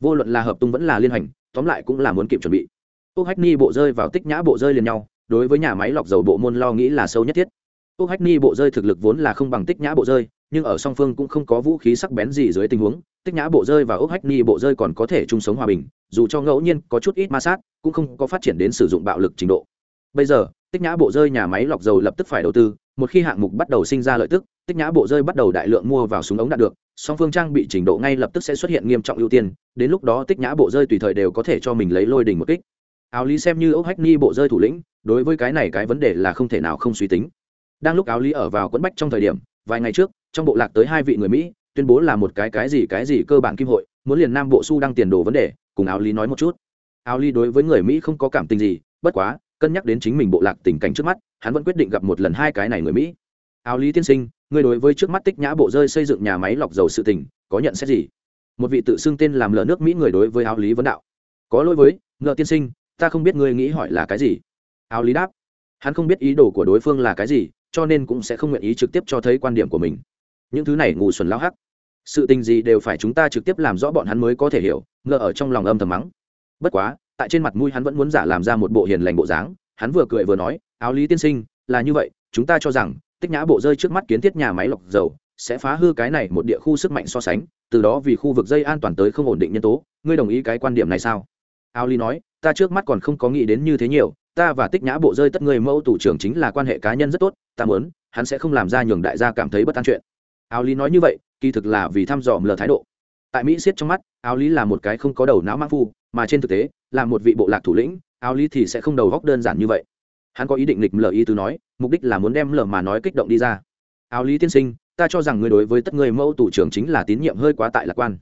[SPEAKER 1] Vô luận là hợp tung vẫn là liên hành, tóm lại cũng là muốn kịp chuẩn bị. Úc hách ni bộ rơi vào tích nhã bộ rơi liền nhau, đối với nhà máy lọc dầu bộ môn lo nghĩ là sâu nhất thiết. Úc hách ni bộ rơi thực lực vốn là không bằng tích nhã bộ rơi nhưng ở song phương cũng không có vũ khí sắc bén gì dưới tình huống, tích nhã bộ rơi và ốc hách ni bộ rơi còn có thể chung sống hòa bình, dù cho ngẫu nhiên có chút ít ma sát, cũng không có phát triển đến sử dụng bạo lực trình độ. Bây giờ, tích nhã bộ rơi nhà máy lọc dầu lập tức phải đầu tư, một khi hạng mục bắt đầu sinh ra lợi tức, tích nhã bộ rơi bắt đầu đại lượng mua vào súng ống đạt được, song phương trang bị trình độ ngay lập tức sẽ xuất hiện nghiêm trọng ưu tiên, đến lúc đó tích nhã bộ rơi tùy thời đều có thể cho mình lấy lôi đỉnh một kích. Áo lý xem như ốc hách ni bộ rơi thủ lĩnh, đối với cái này cái vấn đề là không thể nào không suy tính. Đang lúc áo lý ở vào quẫn bách trong thời điểm, vài ngày trước trong bộ lạc tới hai vị người mỹ, tuyên bố là một cái cái gì cái gì cơ bản kim hội, muốn liền nam bộ su đăng tiền đồ vấn đề, cùng áo lý nói một chút. Áo lý đối với người mỹ không có cảm tình gì, bất quá, cân nhắc đến chính mình bộ lạc tình cảnh trước mắt, hắn vẫn quyết định gặp một lần hai cái này người mỹ. Áo lý tiên sinh người đối với trước mắt tích nhã bộ rơi xây dựng nhà máy lọc dầu sự tình, có nhận xét gì? Một vị tự xưng tên làm lỡ nước mỹ người đối với áo lý vấn đạo. Có lỗi với ngợ tiên sinh, ta không biết ngươi nghĩ hỏi là cái gì. Áo lý đáp. Hắn không biết ý đồ của đối phương là cái gì, cho nên cũng sẽ không nguyện ý trực tiếp cho thấy quan điểm của mình những thứ này ngủ xuẩn lao hắc. Sự tình gì đều phải chúng ta trực tiếp làm rõ bọn hắn mới có thể hiểu, ngờ ở trong lòng âm thầm mắng. Bất quá, tại trên mặt mũi hắn vẫn muốn giả làm ra một bộ hiền lành bộ dáng, hắn vừa cười vừa nói, áo lý tiên sinh, là như vậy, chúng ta cho rằng, tích nhã bộ rơi trước mắt kiến thiết nhà máy lọc dầu, sẽ phá hư cái này một địa khu sức mạnh so sánh, từ đó vì khu vực dây an toàn tới không ổn định nhân tố, ngươi đồng ý cái quan điểm này sao? Áo lý nói, ta trước mắt còn không có nghĩ đến như thế nhiều, ta và tích nhã bộ rơi tất người mẫu tủ trưởng chính là quan hệ cá nhân rất tốt, ta muốn, hắn sẽ không làm ra nhường đại gia cảm thấy bất an chuyện áo lý nói như vậy, kỳ thực là vì thăm dò lờ thái độ. Tại mỹ siết trong mắt, áo lý là một cái không có đầu não mã phu, mà trên thực tế, là một vị bộ lạc thủ lĩnh, áo lý thì sẽ không đầu góc đơn giản như vậy. Hắn có ý định lịch lờ ý tứ nói, mục đích là muốn đem lờ mà nói kích động đi ra. Áo lý tiên sinh, ta cho rằng người đối với tất người mẫu tủ trưởng chính là tín nhiệm hơi quá tại lạc quan.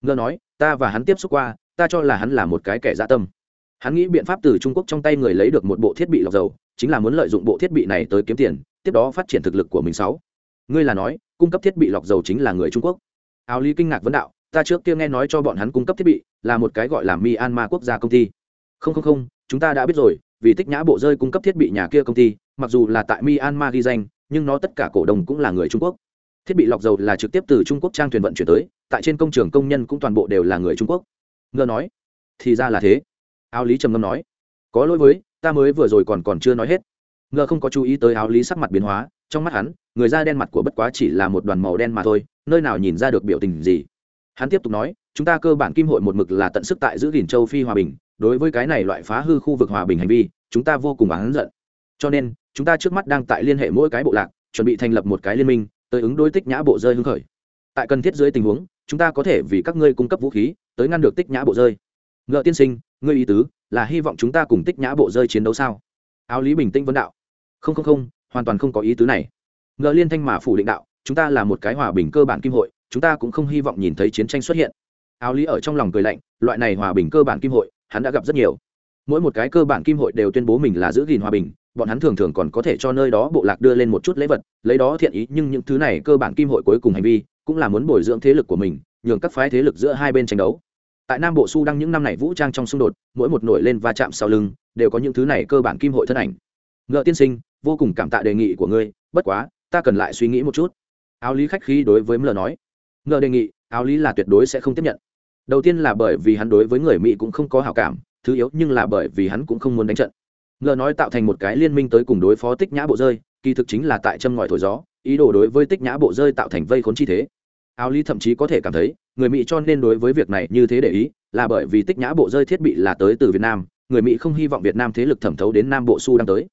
[SPEAKER 1] Mờ nói, ta và hắn tiếp xúc qua, ta cho là hắn là một cái kẻ dạ tâm. Hắn nghĩ biện pháp từ trung quốc trong tay người lấy được một bộ thiết bị lọc dầu, chính là muốn lợi dụng bộ thiết bị này tới kiếm tiền, tiếp đó phát triển thực lực của mình sáu ngươi là nói, cung cấp thiết bị lọc dầu chính là người trung quốc. Áo lý kinh ngạc vấn đạo, ta trước kia nghe nói cho bọn hắn cung cấp thiết bị, là một cái gọi là myanmar quốc gia công ty. Không không không, chúng ta đã biết rồi, vì tích nhã bộ rơi cung cấp thiết bị nhà kia công ty, mặc dù là tại myanmar ghi danh, nhưng nó tất cả cổ đồng cũng là người trung quốc. Thiết bị lọc dầu là trực tiếp từ trung quốc trang thuyền vận chuyển tới, tại trên công trường công nhân cũng toàn bộ đều là người trung quốc. Ngơ nói, thì ra là thế. Áo lý trầm ngâm nói, có lỗi với, ta mới vừa rồi còn còn chưa nói hết. Ngờ không có chú ý tới áo lý sắc mặt biến hóa trong mắt hắn, người da đen mặt của bất quá chỉ là một đoàn màu đen mà thôi, nơi nào nhìn ra được biểu tình gì. Hắn tiếp tục nói, chúng ta cơ bản kim hội một mực là tận sức tại giữ gìn châu phi hòa bình, đối với cái này loại phá hư khu vực hòa bình hành vi, chúng ta vô cùng oán giận. Cho nên, chúng ta trước mắt đang tại liên hệ mỗi cái bộ lạc, chuẩn bị thành lập một cái liên minh, tới ứng đối tích nhã bộ rơi hưng khởi. Tại cần thiết dưới tình huống, chúng ta có thể vì các ngươi cung cấp vũ khí, tới ngăn được tích nhã bộ rơi. Ngựa tiên sinh, ngươi ý tứ là hy vọng chúng ta cùng tích nhã bộ rơi chiến đấu sao? Áo lý bình tĩnh vấn đạo. Không không không hoàn toàn không có ý tứ này. Ngờ liên thanh mà phủ định đạo, chúng ta là một cái hòa bình cơ bản kim hội, chúng ta cũng không hy vọng nhìn thấy chiến tranh xuất hiện. Áo lý ở trong lòng cười lạnh, loại này hòa bình cơ bản kim hội, hắn đã gặp rất nhiều. Mỗi một cái cơ bản kim hội đều tuyên bố mình là giữ gìn hòa bình, bọn hắn thường thường còn có thể cho nơi đó bộ lạc đưa lên một chút lễ vật, lấy đó thiện ý, nhưng những thứ này cơ bản kim hội cuối cùng hành vi, cũng là muốn bồi dưỡng thế lực của mình, nhường các phái thế lực giữa hai bên tranh đấu. Tại nam bộ su đăng những năm này vũ trang trong xung đột, mỗi một nổi lên va chạm sau lưng, đều có những thứ này cơ bản kim hội thân ảnh ngựa tiên sinh, vô cùng cảm tạ đề nghị của ngươi, bất quá, ta cần lại suy nghĩ một chút. Áo lý khách khí đối với mờ nói. Ngợ đề nghị, áo lý là tuyệt đối sẽ không tiếp nhận. Đầu tiên là bởi vì hắn đối với người mỹ cũng không có hảo cảm, thứ yếu nhưng là bởi vì hắn cũng không muốn đánh trận. Ngờ nói tạo thành một cái liên minh tới cùng đối phó tích nhã bộ rơi, kỳ thực chính là tại châm ngòi thổi gió, ý đồ đối với tích nhã bộ rơi tạo thành vây khốn chi thế. Áo lý thậm chí có thể cảm thấy, người mỹ cho nên đối với việc này như thế để ý, là bởi vì tích nhã bộ rơi thiết bị là tới từ việt nam, người mỹ không hy vọng việt nam thế lực thẩm thấu đến nam bộ su đang tới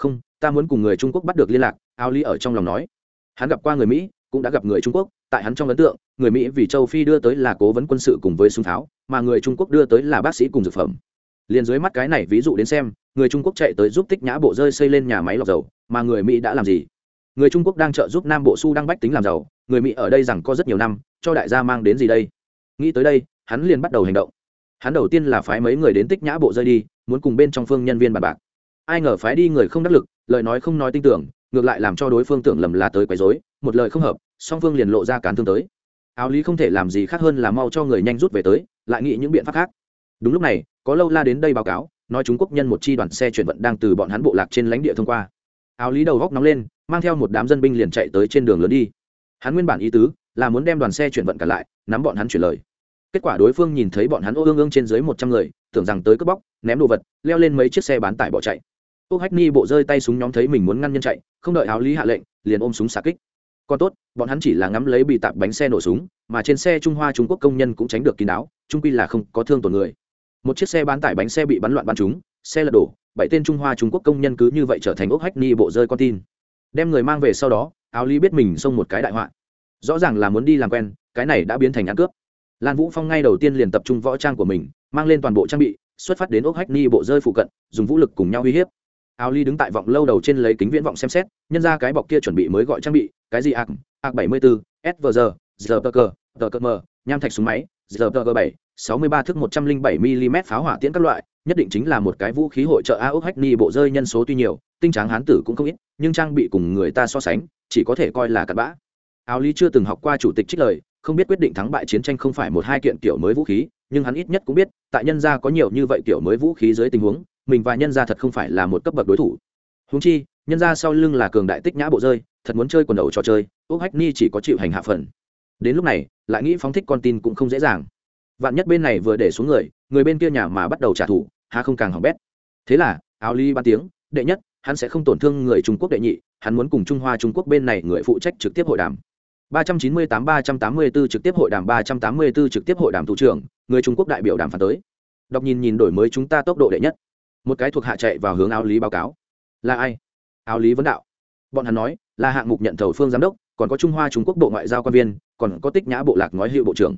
[SPEAKER 1] không, ta muốn cùng người trung quốc bắt được liên lạc, Ao lý ở trong lòng nói. Hắn gặp qua người mỹ, cũng đã gặp người trung quốc, tại hắn trong ấn tượng, người mỹ vì châu phi đưa tới là cố vấn quân sự cùng với súng tháo mà người trung quốc đưa tới là bác sĩ cùng dược phẩm. Liền dưới mắt cái này ví dụ đến xem, người trung quốc chạy tới giúp tích nhã bộ rơi xây lên nhà máy lọc dầu, mà người mỹ đã làm gì? Người trung quốc đang trợ giúp nam bộ su đang bách tính làm giàu người mỹ ở đây rằng có rất nhiều năm, cho đại gia mang đến gì đây? Nghĩ tới đây, hắn liền bắt đầu hành động. Hắn đầu tiên là phái mấy người đến tích nhã bộ rơi đi, muốn cùng bên trong phương nhân viên bàn bạc ai ngờ phái đi người không đắc lực, lời nói không nói tin tưởng, ngược lại làm cho đối phương tưởng lầm là tới quấy rối, một lời không hợp, song phương liền lộ ra cán thương tới. Áo lý không thể làm gì khác hơn là mau cho người nhanh rút về tới, lại nghĩ những biện pháp khác. Đúng lúc này, có lâu la đến đây báo cáo, nói trung quốc nhân một chi đoàn xe chuyển vận đang từ bọn hắn bộ lạc trên lãnh địa thông qua. Áo lý đầu góc nóng lên, mang theo một đám dân binh liền chạy tới trên đường lớn đi. Hắn nguyên bản ý tứ, là muốn đem đoàn xe chuyển vận cả lại, nắm bọn hắn chuyển lời. Kết quả đối phương nhìn thấy bọn hắn ô ương ương trên dưới một trăm người, tưởng rằng tới cướp bóc, ném đồ vật, leo lên mấy chiếc xe bán tải bỏ chạy. Úc hách ni bộ rơi tay súng nhóm thấy mình muốn ngăn nhân chạy, không đợi áo lý hạ lệnh, liền ôm súng xạ kích. Còn tốt, bọn hắn chỉ là ngắm lấy bị tạp bánh xe nổ súng, mà trên xe trung hoa trung quốc công nhân cũng tránh được kín đáo trung quy là không có thương tổn người. Một chiếc xe bán tải bánh xe bị bắn loạn bắn trúng, xe lật đổ, bảy tên trung hoa trung quốc công nhân cứ như vậy trở thành Úc hách ni bộ rơi con tin. Đem người mang về sau đó, áo lý biết mình xông một cái đại họa. Rõ ràng là muốn đi làm quen, cái này đã biến thành ăn cướp. Lan vũ phong ngay đầu tiên liền tập trung võ trang của mình, mang lên toàn bộ trang bị, xuất phát đến Úc hách ni bộ rơi phụ cận, dùng vũ lực cùng nhau uy hiếp áo ly đứng tại vọng lâu đầu trên lấy kính viễn vọng xem xét, nhân ra cái bọc kia chuẩn bị mới gọi trang bị, cái gì ạc ạc bảy mươi bốn svg giờ tờ cờ tờ cờ mờ nham thạch súng máy giờ tờ cờ bảy, sáu mươi ba thước một trăm linh bảy mm pháo hỏa tiễn các loại, nhất định chính là một cái vũ khí hội trợ a ốc ni bộ rơi nhân số tuy nhiều, tinh tráng hán tử cũng không ít, nhưng trang bị cùng người ta so sánh, chỉ có thể coi là cặn bã. Áo ly chưa từng học qua chủ tịch trích lời, không biết quyết định thắng bại chiến tranh không phải một hai kiện kiểu mới vũ khí, nhưng hắn ít nhất cũng biết, tại nhân gia có nhiều như vậy kiểu mới vũ khí dưới tình huống mình và nhân gia thật không phải là một cấp bậc đối thủ. Húng chi, nhân gia sau lưng là cường đại tích nhã bộ rơi, thật muốn chơi quần đầu trò chơi, úc hách ni chỉ có chịu hành hạ phần. Đến lúc này, lại nghĩ phóng thích con tin cũng không dễ dàng. Vạn nhất bên này vừa để xuống người người bên kia nhà mà bắt đầu trả thù, há không càng hỏng bét. Thế là, áo ly ban tiếng, đệ nhất, hắn sẽ không tổn thương người trung quốc đệ nhị, hắn muốn cùng trung hoa trung quốc bên này người phụ trách trực tiếp hội đàm. 398-384 trực tiếp hội đàm 384 trực tiếp hội đàm thủ trưởng, người trung quốc đại biểu đàm phán tới. Đọc nhìn nhìn đổi mới chúng ta tốc độ đệ nhất một cái thuộc hạ chạy vào hướng áo lý báo cáo. Là ai? Áo lý vấn đạo. Bọn hắn nói, là hạng mục nhận thầu phương giám đốc, còn có trung hoa trung quốc bộ ngoại giao quan viên, còn có tích nhã bộ lạc nói hiệu bộ trưởng.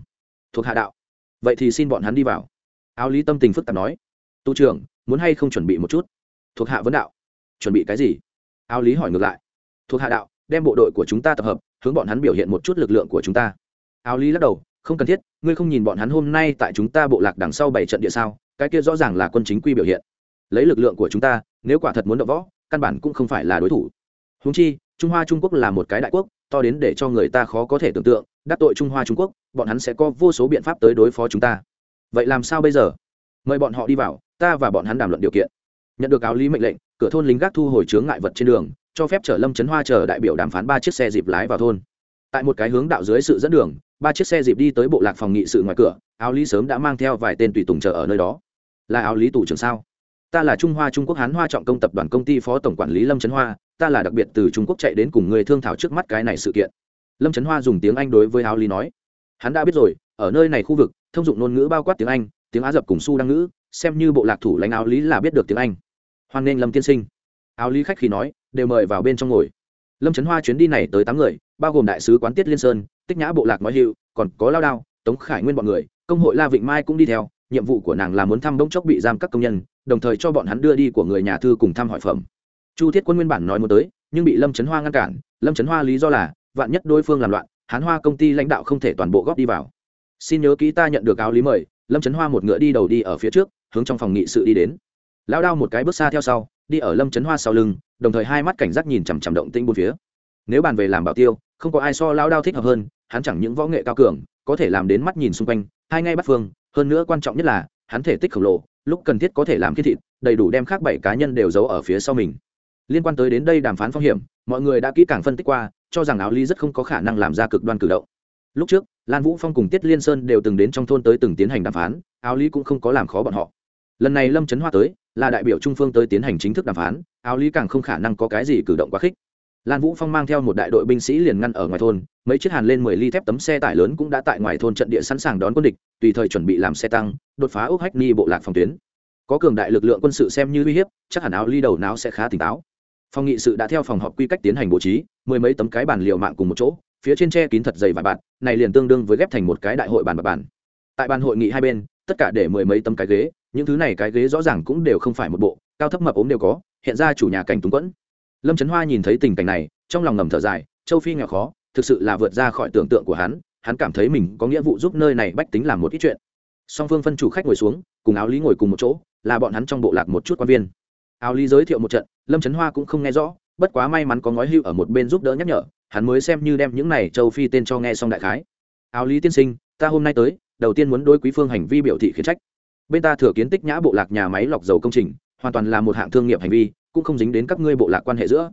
[SPEAKER 1] Thuộc hạ đạo. Vậy thì xin bọn hắn đi vào. Áo lý tâm tình phức tạp nói. Tu trưởng, muốn hay không chuẩn bị một chút? Thuộc hạ vấn đạo. Chuẩn bị cái gì? Áo lý hỏi ngược lại. Thuộc hạ đạo, đem bộ đội của chúng ta tập hợp, hướng bọn hắn biểu hiện một chút lực lượng của chúng ta. Áo lý lắc đầu, không cần thiết, ngươi không nhìn bọn hắn hôm nay tại chúng ta bộ lạc đằng sau bảy trận địa sao, cái kia rõ ràng là quân chính quy biểu hiện lấy lực lượng của chúng ta, nếu quả thật muốn đỡ võ, căn bản cũng không phải là đối thủ. Húng chi, trung hoa trung quốc là một cái đại quốc, to đến để cho người ta khó có thể tưởng tượng, đắc tội trung hoa trung quốc, bọn hắn sẽ có vô số biện pháp tới đối phó chúng ta. Vậy làm sao bây giờ? Mời bọn họ đi vào, ta và bọn hắn đàm luận điều kiện. Nhận được áo lý mệnh lệnh, cửa thôn lính gác thu hồi chướng ngại vật trên đường, cho phép chở lâm trấn hoa chờ đại biểu đàm phán ba chiếc xe dịp lái vào thôn. Tại một cái hướng đạo dưới sự dẫn đường, ba chiếc xe dịp đi tới bộ lạc phòng nghị sự ngoài cửa, áo lý sớm đã mang theo vài tên tùy tùng chờ ở nơi đó. Là áo lý tù trưởng sao? Ta là trung hoa trung quốc hán hoa trọng công tập đoàn công ty phó tổng quản lý lâm trấn hoa, ta là đặc biệt từ trung quốc chạy đến cùng người thương thảo trước mắt cái này sự kiện. Lâm trấn hoa dùng tiếng anh đối với áo lý nói. Hắn đã biết rồi, ở nơi này khu vực, thông dụng ngôn ngữ bao quát tiếng anh, tiếng á dập cùng su đăng ngữ, xem như bộ lạc thủ lãnh áo lý là biết được tiếng anh. Hoan nghênh lâm tiên sinh. Áo lý khách khi nói, đều mời vào bên trong ngồi. Lâm trấn hoa chuyến đi này tới tám người, bao gồm đại sứ quán tiết liên sơn, tích nhã bộ lạc nói hiệu, còn có lao đao, tống khải nguyên b ọ n người, công hội la vịnh mai cũng đi theo nhiệm vụ của nàng là muốn thăm bỗng chốc bị giam các công nhân, đồng thời cho bọn hắn đưa đi của người nhà thư cùng thăm hỏi phẩm. Chu thiết quân nguyên bản nói muốn tới, nhưng bị lâm trấn hoa ngăn cản. Lâm trấn hoa lý do là, vạn nhất đối phương làm loạn, hán hoa công ty lãnh đạo không thể toàn bộ góp đi vào. Xin nhớ kỹ ta nhận được áo lý mời, lâm trấn hoa một ngựa đi đầu đi ở phía trước, hướng trong phòng nghị sự đi đến. Lao đao một cái bước xa theo sau, đi ở lâm trấn hoa sau lưng, đồng thời hai mắt cảnh giác nhìn chằm chằm động tĩnh bốn phía. Nếu bàn về làm bảo tiêu, không có ai so lao đao thích hợp hơn, hắn chẳng những võ nghệ cao cường, có thể làm đến mắt nhìn xung quanh hai ngay bắt phương, hơn nữa quan trọng nhất là, hắn thể tích khổng lồ, lúc cần thiết có thể làm thiết thịt, đầy đủ đem khác bảy cá nhân đều giấu ở phía sau mình. Liên quan tới đến đây đàm phán phong hiểm, mọi người đã kỹ càng phân tích qua, cho rằng áo ly rất không có khả năng làm ra cực đoan cử động. Lúc trước, lan vũ phong cùng tiết liên sơn đều từng đến trong thôn tới từng tiến hành đàm phán, áo ly cũng không có làm khó bọn họ. Lần này lâm trấn hoa tới, là đại biểu trung phương tới tiến hành chính thức đàm phán, áo lý càng không khả năng có cái gì cử động quá khích lan vũ phong mang theo một đại đội binh sĩ liền ngăn ở ngoài thôn, mấy chiếc hàn lên mười ly thép tấm xe tải lớn cũng đã tại ngoài thôn trận địa sẵn sàng đón quân địch, tùy thời chuẩn bị làm xe tăng, đột phá ốc hách ni bộ lạc phòng tuyến. Có cường đại lực lượng quân sự xem như uy hiếp, chắc hẳn áo ly đầu não sẽ khá tỉnh táo. Phòng nghị sự đã theo phòng họp quy cách tiến hành bố trí, mười mấy tấm cái bàn liều mạng cùng một chỗ, phía trên tre kín thật dày vài bạn này liền tương đương với ghép thành một cái đại hội bàn bạc bàn. Tại bàn hội nghị hai bên, tất cả để mười mấy tấm cái ghế, những thứ này cái ghế rõ ràng cũng đều không phải một bộ, cao thấp mập ốm đều có, hiện ra chủ nhà cảnh túng quẫn lâm trấn hoa nhìn thấy tình cảnh này, trong lòng ngầm thở dài, châu phi nghèo khó, thực sự là vượt ra khỏi tưởng tượng của hắn hắn cảm thấy mình có nghĩa vụ giúp nơi này bách tính làm một ít chuyện. Song phương phân chủ khách ngồi xuống, cùng áo lý ngồi cùng một chỗ, là bọn hắn trong bộ lạc một chút quan viên. Áo lý giới thiệu một trận, lâm trấn hoa cũng không nghe rõ, bất quá may mắn có ngói hưu ở một bên giúp đỡ nhắc nhở, hắn mới xem như đem những này châu phi tên cho nghe xong đại khái. Áo lý tiên sinh, ta hôm nay tới, đầu tiên muốn đối quý phương hành vi biểu thị khiển trách. Bên ta thừa kiến tích nhã bộ lạc nhà máy lọc dầu công trình, hoàn toàn là một hạng thương nghiệp hành vi cũng không dính đến các ngươi bộ lạc quan hệ giữa.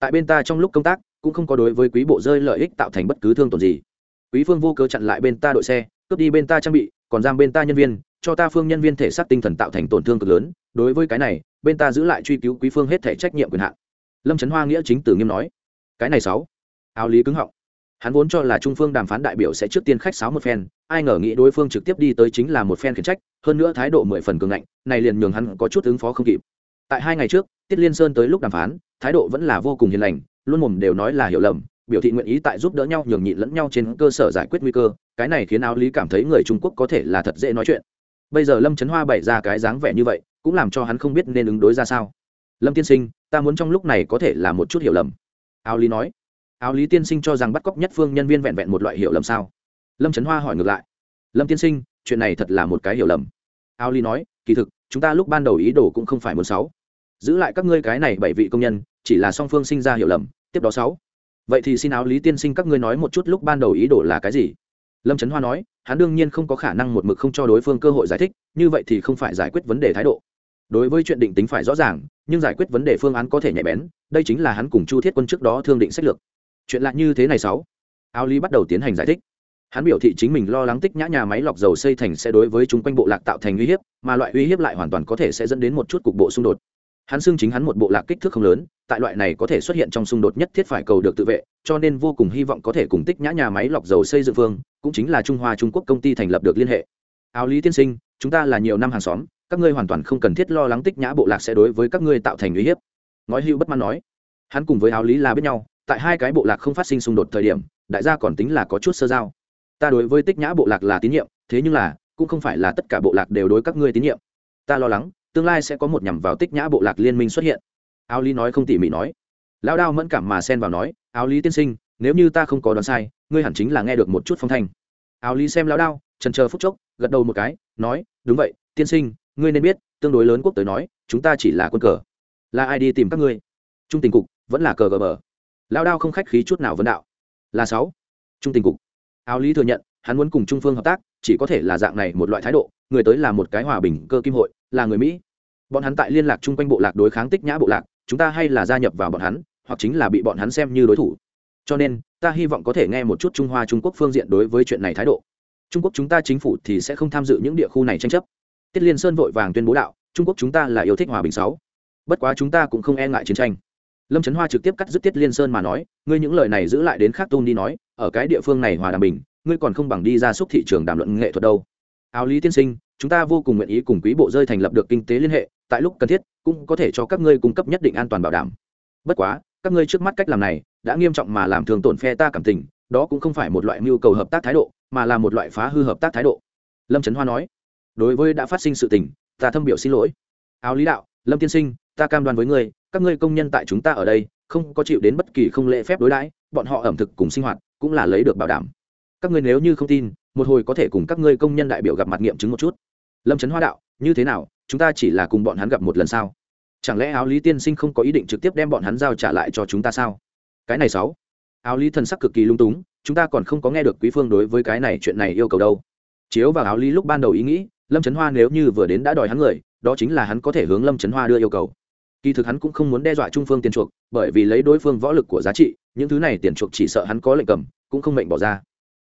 [SPEAKER 1] Tại bên ta trong lúc công tác, cũng không có đối với quý bộ rơi lợi ích tạo thành bất cứ thương tổn gì. Quý phương vô cớ chặn lại bên ta đội xe, cướp đi bên ta trang bị, còn giam bên ta nhân viên, cho ta phương nhân viên thể xác tinh thần tạo thành tổn thương cực lớn. Đối với cái này, bên ta giữ lại truy cứu quý phương hết thể trách nhiệm quyền hạn. Lâm trấn hoa nghĩa chính tử nghiêm nói. Cái này sáu. Áo lý cứng họng. Hắn vốn cho là trung phương đàm phán đại biểu sẽ trước tiên khách sáo một phen, ai ngờ nghĩ đối phương trực tiếp đi tới chính là một phen khiển trách, hơn nữa thái độ mười phần cường ngạnh, này liền nhường hắn có chút ứng phó không kịp. Tại hai ngày trước tiết liên sơn tới lúc đàm phán, thái độ vẫn là vô cùng hiền lành, luôn mồm đều nói là hiểu lầm, biểu thị nguyện ý tại giúp đỡ nhau, nhường nhịn lẫn nhau trên cơ sở giải quyết nguy cơ, cái này khiến áo lý cảm thấy người trung quốc có thể là thật dễ nói chuyện. Bây giờ lâm trấn hoa bày ra cái dáng vẻ như vậy, cũng làm cho hắn không biết nên ứng đối ra sao. Lâm tiên sinh, ta muốn trong lúc này có thể là một chút hiểu lầm. Áo lý nói. Áo lý tiên sinh cho rằng bắt cóc nhất phương nhân viên vẹn vẹn một loại hiểu lầm sao? Lâm trấn hoa hỏi ngược lại. Lâm tiên sinh, chuyện này thật là một cái hiểu lầm. Áo lý nói. Kỳ thực, chúng ta lúc ban đầu ý đồ cũng không phải muốn sáu giữ lại các ngươi cái này bảy vị công nhân, chỉ là song phương sinh ra hiểu lầm, tiếp đó sáu. Vậy thì xin áo lý tiên sinh các ngươi nói một chút lúc ban đầu ý đồ là cái gì? Lâm trấn hoa nói, hắn đương nhiên không có khả năng một mực không cho đối phương cơ hội giải thích, như vậy thì không phải giải quyết vấn đề thái độ. Đối với chuyện định tính phải rõ ràng, nhưng giải quyết vấn đề phương án có thể nhạy bén, đây chính là hắn cùng chu thiết quân trước đó thương định sách lược. Chuyện lạ như thế này sáu. Áo lý bắt đầu tiến hành giải thích. Hắn biểu thị chính mình lo lắng tích nhã nhà máy lọc dầu xây thành sẽ đối với chúng quanh bộ lạc tạo thành uy hiếp, mà loại uy hiếp lại hoàn toàn có thể sẽ dẫn đến một chút cục bộ xung đột hắn xưng chính hắn một bộ lạc kích thước không lớn, tại loại này có thể xuất hiện trong xung đột nhất thiết phải cầu được tự vệ, cho nên vô cùng hy vọng có thể cùng tích nhã nhà máy lọc dầu xây dựng phương, cũng chính là trung hoa trung quốc công ty thành lập được liên hệ. Áo lý tiên sinh, chúng ta là nhiều năm hàng xóm, các ngươi hoàn toàn không cần thiết lo lắng tích nhã bộ lạc sẽ đối với các ngươi tạo thành uy hiếp. Nói hữu bất mãn nói. Hắn cùng với áo lý là biết nhau, tại hai cái bộ lạc không phát sinh xung đột thời điểm, đại gia còn tính là có chút sơ giao. Ta đối với tích nhã bộ lạc là tín nhiệm, thế nhưng là, cũng không phải là tất cả bộ lạc đều đối các ngươi tín nhiệm. Ta lo lắng tương lai sẽ có một nhằm vào tích nhã bộ lạc liên minh xuất hiện. Áo lý nói không tỉ mỉ nói. Lão đao mẫn cảm mà xen vào nói, áo lý tiên sinh, nếu như ta không có đoán sai, ngươi hẳn chính là nghe được một chút phong thanh. Áo lý xem lão đao, trần chờ phút chốc, gật đầu một cái, nói, đúng vậy, tiên sinh, ngươi nên biết, tương đối lớn quốc tới nói, chúng ta chỉ là quân cờ. Là ai đi tìm các ngươi? Trung tình cục, vẫn là cờ gờ bờ. Lão đao không khách khí chút nào vấn đạo. Là sáu. Trung tình cục. Áo lý thừa nhận, hắn muốn cùng trung phương hợp tác, chỉ có thể là dạng này một loại thái độ người tới là một cái hòa bình cơ kim hội, là người mỹ. Bọn hắn tại liên lạc chung quanh bộ lạc đối kháng tích nhã bộ lạc, chúng ta hay là gia nhập vào bọn hắn, hoặc chính là bị bọn hắn xem như đối thủ. Cho nên, ta hy vọng có thể nghe một chút trung hoa trung quốc phương diện đối với chuyện này thái độ. Trung quốc chúng ta chính phủ thì sẽ không tham dự những địa khu này tranh chấp. Tiết liên sơn vội vàng tuyên bố đạo, trung quốc chúng ta là yêu thích hòa bình sáu. Bất quá chúng ta cũng không e ngại chiến tranh. Lâm trấn hoa trực tiếp cắt dứt tiết liên sơn mà nói, ngươi những lời này giữ lại đến khắc tôn đi nói, ở cái địa phương này hòa đàm bình, ngươi còn không bằng đi ra xúc thị trường đàm luận nghệ thuật đâu. Áo lý tiên sinh chúng ta vô cùng nguyện ý cùng quý bộ rơi thành lập được kinh tế liên hệ, tại lúc cần thiết, cũng có thể cho các ngươi cung cấp nhất định an toàn bảo đảm. Bất quá, các ngươi trước mắt cách làm này, đã nghiêm trọng mà làm thường tổn phe ta cảm tình, đó cũng không phải một loại mưu cầu hợp tác thái độ, mà là một loại phá hư hợp tác thái độ. Lâm trấn hoa nói. Đối với đã phát sinh sự tình, ta thâm biểu xin lỗi. Áo lý đạo, lâm tiên sinh, ta cam đoan với ngươi, các ngươi công nhân tại chúng ta ở đây, không có chịu đến bất kỳ không lễ phép đối đãi, bọn họ ẩm thực cùng sinh hoạt cũng là lấy được bảo đảm. Các ngươi nếu như không tin, một hồi có thể cùng các ngươi công nhân đại biểu gặp mặt nghiệm chứng một chút lâm trấn hoa đạo, như thế nào, chúng ta chỉ là cùng bọn hắn gặp một lần sao? Chẳng lẽ áo lý tiên sinh không có ý định trực tiếp đem bọn hắn giao trả lại cho chúng ta sao? Cái này sáu. Áo lý thần sắc cực kỳ lung túng, chúng ta còn không có nghe được quý phương đối với cái này chuyện này yêu cầu đâu. Chiếu vào áo lý lúc ban đầu ý nghĩ, lâm trấn hoa nếu như vừa đến đã đòi hắn người, đó chính là hắn có thể hướng lâm trấn hoa đưa yêu cầu. Kỳ thực hắn cũng không muốn đe dọa trung phương tiền chuộc, bởi vì lấy đối phương võ lực của giá trị, những thứ này tiền chuộc chỉ sợ hắn có lệnh cầm, cũng không mệnh bỏ ra.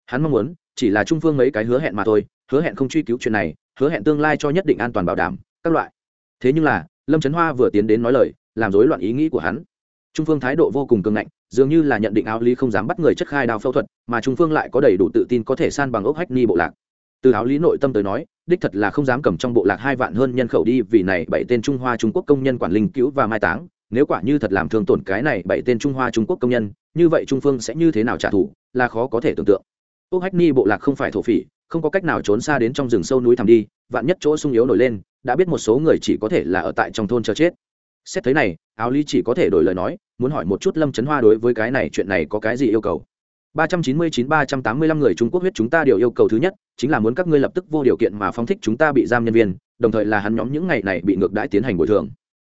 [SPEAKER 1] Hắn mong muốn, chỉ là trung phương mấy cái hứa hẹn mà thôi, hứa hẹn không truy cứu chuyện này hứa hẹn tương lai cho nhất định an toàn bảo đảm, các loại. Thế nhưng là, lâm trấn hoa vừa tiến đến nói lời, làm rối loạn ý nghĩ của hắn. Trung phương thái độ vô cùng cường ngạnh, dường như là nhận định áo lý không dám bắt người chất khai đao phẫu thuật, mà trung phương lại có đầy đủ tự tin có thể san bằng ốc hách ni bộ lạc. Từ áo lý nội tâm tới nói, đích thật là không dám cầm trong bộ lạc hai vạn hơn nhân khẩu đi vì này bảy tên trung hoa trung quốc công nhân quản linh cứu và mai táng. Nếu quả như thật làm thương tổn cái này bảy tên trung hoa trung quốc công nhân, như vậy trung phương sẽ như thế nào trả thù, là khó có thể tưởng tượng. Ốc hách ni bộ lạc không phải thổ phỉ không có cách nào trốn xa đến trong rừng sâu núi thẳm đi vạn nhất chỗ sung yếu nổi lên đã biết một số người chỉ có thể là ở tại trong thôn chờ chết xét thấy này áo ly chỉ có thể đổi lời nói muốn hỏi một chút lâm trấn hoa đối với cái này chuyện này có cái gì yêu cầu 399-385 người Trung Quốc huyết chúng ta điều yêu cầu thứ nhất, chính là muốn các ngươi lập tức vô điều kiện mà phóng thích chúng ta bị giam nhân viên, đồng thời là hắn nhóm những ngày này bị ngược đãi tiến hành bồi thường.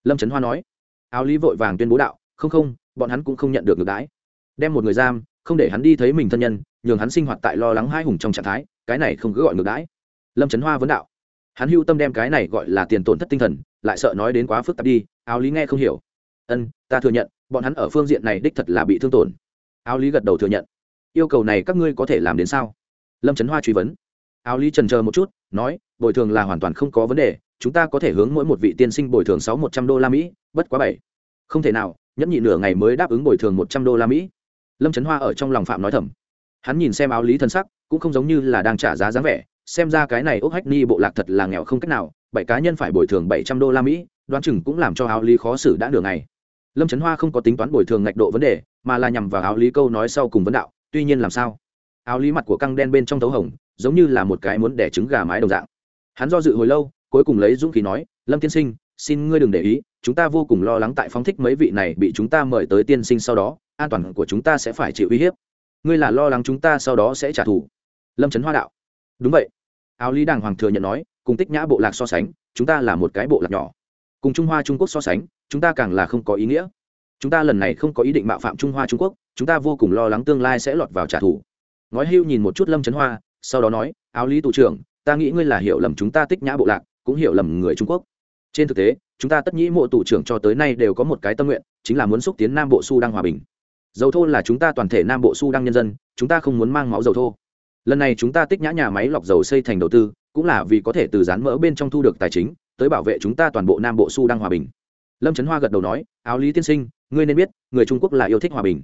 [SPEAKER 1] Lâm Trấn Hoa nói. Áo Lý vội vàng tuyên bố đạo, không không, bọn hắn cũng không nhận được ngược đãi. Đem một người giam, không để hắn đi thấy mình thân nhân, nhường hắn sinh hoạt tại lo lắng hai hùng trong trạng thái, cái này không cứ gọi ngược đãi. Lâm Trấn Hoa vấn đạo. Hắn hưu tâm đem cái này gọi là tiền tổn thất tinh thần, lại sợ nói đến quá phức tạp đi, Áo Lý nghe không hiểu. Ân, ta thừa nhận, bọn hắn ở phương diện này đích thật là bị thương tổn. Áo Lý gật đầu thừa nhận yêu cầu này các ngươi có thể làm đến sao lâm trấn hoa truy vấn áo lý trần chờ một chút nói bồi thường là hoàn toàn không có vấn đề chúng ta có thể hướng mỗi một vị tiên sinh bồi thường sáu một trăm đô la mỹ bất quá bảy không thể nào nhẫn nhị nửa ngày mới đáp ứng bồi thường một trăm đô la mỹ lâm trấn hoa ở trong lòng phạm nói thầm hắn nhìn xem áo lý thân sắc cũng không giống như là đang trả giá dáng vẻ. Xem ra cái này ốc hách ni bộ lạc thật là nghèo không cách nào, bảy cá nhân phải bồi thường bảy trăm đô la mỹ, đoán chừng cũng làm cho áo lý khó xử đã nửa ngày. Lâm trấn hoa không có tính toán bồi thường ngạch độ vấn đề, mà là nhằm vào áo lý câu nói sau cùng vấn đạo, tuy nhiên làm sao? Áo lý mặt của căng đen bên trong thấu hồng, giống như là một cái muốn đẻ trứng gà mái đồng dạng. Hắn do dự hồi lâu, cuối cùng lấy dũng khí nói, lâm tiên sinh, xin ngươi đừng để ý, chúng ta vô cùng lo lắng tại phóng thích mấy vị này bị chúng ta mời tới tiên sinh sau đó, an toàn của chúng ta sẽ phải chịu uy hiếp. Ngươi là lo lắng chúng ta sau đó sẽ trả thù lâm trấn hoa đạo đúng vậy áo lý đàng hoàng thừa nhận nói cùng tích nhã bộ lạc so sánh chúng ta là một cái bộ lạc nhỏ cùng trung hoa trung quốc so sánh chúng ta càng là không có ý nghĩa chúng ta lần này không có ý định mạo phạm trung hoa trung quốc chúng ta vô cùng lo lắng tương lai sẽ lọt vào trả thù ngói hưu nhìn một chút lâm trấn hoa sau đó nói áo lý tù trưởng ta nghĩ ngươi là hiểu lầm chúng ta tích nhã bộ lạc cũng hiểu lầm người trung quốc trên thực tế chúng ta tất nhĩ mộ tù trưởng cho tới nay đều có một cái tâm nguyện chính là muốn xúc tiến nam bộ su đang hòa bình dầu thô là chúng ta toàn thể nam bộ su đang nhân dân chúng ta không muốn mang máu dầu thô lần này chúng ta tích nhã nhà máy lọc dầu xây thành đầu tư, cũng là vì có thể từ rán mỡ bên trong thu được tài chính, tới bảo vệ chúng ta toàn bộ nam bộ su đang hòa bình. Lâm trấn hoa gật đầu nói, áo lý tiên sinh, ngươi nên biết, người trung quốc là yêu thích hòa bình.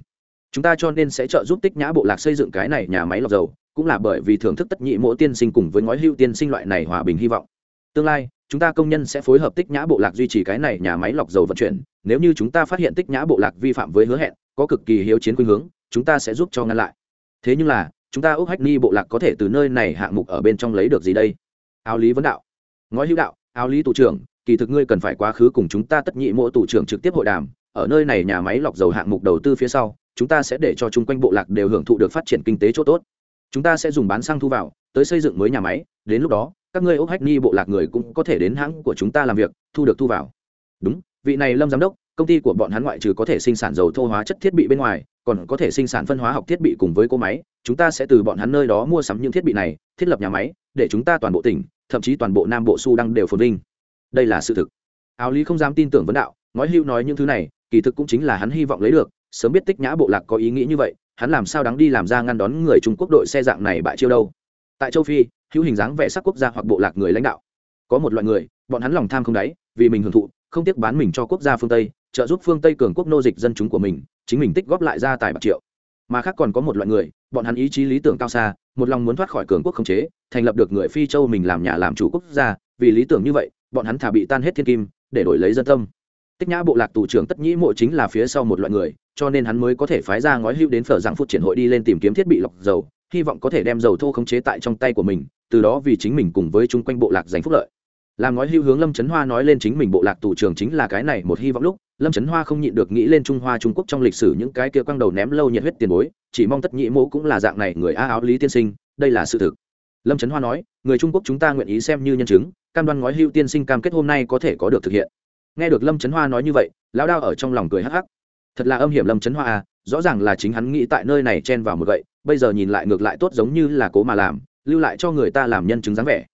[SPEAKER 1] Chúng ta cho nên sẽ trợ giúp tích nhã bộ lạc xây dựng cái này nhà máy lọc dầu, cũng là bởi vì thưởng thức tất nhị mỗi tiên sinh cùng với ngói hưu tiên sinh loại này hòa bình hy vọng. Tương lai, chúng ta công nhân sẽ phối hợp tích nhã bộ lạc duy trì cái này nhà máy lọc dầu vận chuyển, nếu như chúng ta phát hiện tích nhã bộ lạc vi phạm với hứa hẹn, có cực kỳ hiếu chiến khuynh hướng, chúng ta sẽ giúp cho ngăn lại. Thế nhưng là chúng ta ước hách ni bộ lạc có thể từ nơi này hạng mục ở bên trong lấy được gì đây? Áo lý vấn đạo. Ngói hữu đạo, áo lý tù trưởng, kỳ thực ngươi cần phải quá khứ cùng chúng ta tất nhị mỗi tù trưởng trực tiếp hội đàm. Ở nơi này nhà máy lọc dầu hạng mục đầu tư phía sau, chúng ta sẽ để cho chung quanh bộ lạc đều hưởng thụ được phát triển kinh tế chỗ tốt. Chúng ta sẽ dùng bán xăng thu vào, tới xây dựng mới nhà máy. Đến lúc đó, các ngươi ốc hách ni bộ lạc người cũng có thể đến hãng của chúng ta làm việc, thu được thu vào. Đúng, vị này lâm giám đốc công ty của bọn hắn ngoại trừ có thể sinh sản dầu thô hóa chất thiết bị bên ngoài, còn có thể sinh sản phân hóa học thiết bị cùng với cỗ máy. Chúng ta sẽ từ bọn hắn nơi đó mua sắm những thiết bị này, thiết lập nhà máy, để chúng ta toàn bộ tỉnh, thậm chí toàn bộ nam bộ su đang đều phồn vinh. Đây là sự thực. Áo lý không dám tin tưởng vấn đạo, nói hưu nói những thứ này, kỳ thực cũng chính là hắn hy vọng lấy được. Sớm biết tích nhã bộ lạc có ý nghĩ như vậy, hắn làm sao đáng đi làm ra ngăn đón người trung quốc đội xe dạng này bại chiêu đâu? Tại châu phi, hữu hình dáng vẻ sắc quốc gia hoặc bộ lạc người lãnh đạo. Có một loại người, bọn hắn lòng tham không đáy, vì mình hưởng thụ, không tiếc bán mình cho quốc gia phương tây trợ giúp phương tây cường quốc nô dịch dân chúng của mình, chính mình tích góp lại ra tài bạc triệu. Mà khác còn có một loại người, bọn hắn ý chí lý tưởng cao xa, một lòng muốn thoát khỏi cường quốc khống chế, thành lập được người phi châu mình làm nhà làm chủ quốc gia. Vì lý tưởng như vậy, bọn hắn thả bị tan hết thiên kim, để đổi lấy dân tâm. Tích nhã bộ lạc tù trưởng tất nhĩ mộ chính là phía sau một loại người, cho nên hắn mới có thể phái ra ngói hữu đến phở giảng phút triển hội đi lên tìm kiếm thiết bị lọc dầu, hy vọng có thể đem dầu thô khống chế tại trong tay của mình, từ đó vì chính mình cùng với chung quanh bộ lạc giành phúc lợi làm ngói hưu hướng lâm trấn hoa nói lên chính mình bộ lạc tù trưởng chính là cái này một hy vọng lúc, lâm trấn hoa không nhịn được nghĩ lên trung hoa trung quốc trong lịch sử những cái kia quăng đầu ném lâu nhiệt huyết tiền bối, chỉ mong tất nhĩ mỗ cũng là dạng này người a áo lý tiên sinh, đây là sự thực. Lâm trấn hoa nói, người trung quốc chúng ta nguyện ý xem như nhân chứng, cam đoan ngói hưu tiên sinh cam kết hôm nay có thể có được thực hiện. Nghe được lâm trấn hoa nói như vậy, lão đao ở trong lòng cười hắc hắc. Thật là âm hiểm lâm trấn hoa à rõ ràng là chính hắn nghĩ tại nơi này chen vào một vậy bây giờ nhìn lại ngược lại tốt giống như là cố mà làm, lưu lại cho người ta làm nhân chứng dáng vẻ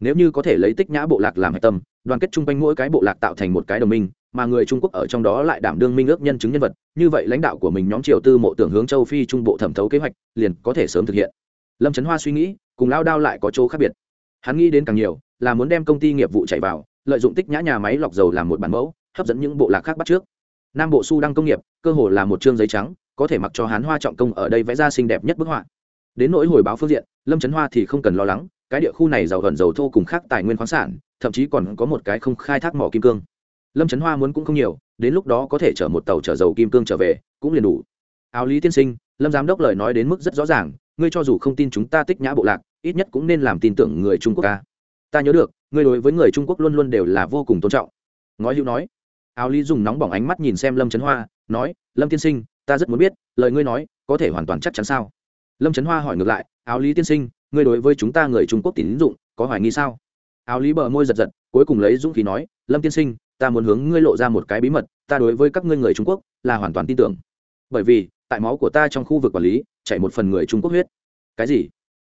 [SPEAKER 1] nếu như có thể lấy tích nhã bộ lạc làm hạch tâm, đoàn kết chung quanh mỗi cái bộ lạc tạo thành một cái đồng minh, mà người trung quốc ở trong đó lại đảm đương minh ước nhân chứng nhân vật, như vậy lãnh đạo của mình nhóm triều tư mộ tưởng hướng châu phi trung bộ thẩm thấu kế hoạch, liền có thể sớm thực hiện. Lâm trấn hoa suy nghĩ, cùng lao đao lại có chỗ khác biệt. Hắn nghĩ đến càng nhiều, là muốn đem công ty nghiệp vụ chạy vào, lợi dụng tích nhã nhà máy lọc dầu làm một bản mẫu, hấp dẫn những bộ lạc khác bắt trước. Nam bộ su đăng công nghiệp, cơ hồ là một chương giấy trắng, có thể mặc cho hán hoa trọng công ở đây vẽ ra xinh đẹp nhất bức họa. Đến nỗi hồi báo phương diện, lâm trấn hoa thì không cần lo lắng cái địa khu này giàu gần dầu thô cùng khác tài nguyên khoáng sản, thậm chí còn có một cái không khai thác mỏ kim cương. Lâm trấn hoa muốn cũng không nhiều, đến lúc đó có thể chở một tàu chở dầu kim cương trở về, cũng liền đủ. Áo lý tiên sinh, lâm giám đốc lời nói đến mức rất rõ ràng, ngươi cho dù không tin chúng ta tích nhã bộ lạc, ít nhất cũng nên làm tin tưởng người trung quốc ca ta nhớ được, ngươi đối với người trung quốc luôn luôn đều là vô cùng tôn trọng. Ngói hữu nói. Áo lý dùng nóng bỏng ánh mắt nhìn xem lâm trấn hoa, nói, lâm tiên sinh, ta rất muốn biết, lời ngươi nói, có thể hoàn toàn chắc chắn sao? Lâm trấn hoa hỏi ngược lại, áo lý tiên sinh ngươi đối với chúng ta người trung quốc tín dụng, có hoài nghi sao? Áo lý bờ môi giật giật, cuối cùng lấy dũng khí nói, lâm tiên sinh, ta muốn hướng ngươi lộ ra một cái bí mật, ta đối với các ngươi người trung quốc là hoàn toàn tin tưởng. Bởi vì, tại máu của ta trong khu vực quản lý, chảy một phần người trung quốc huyết. Cái gì?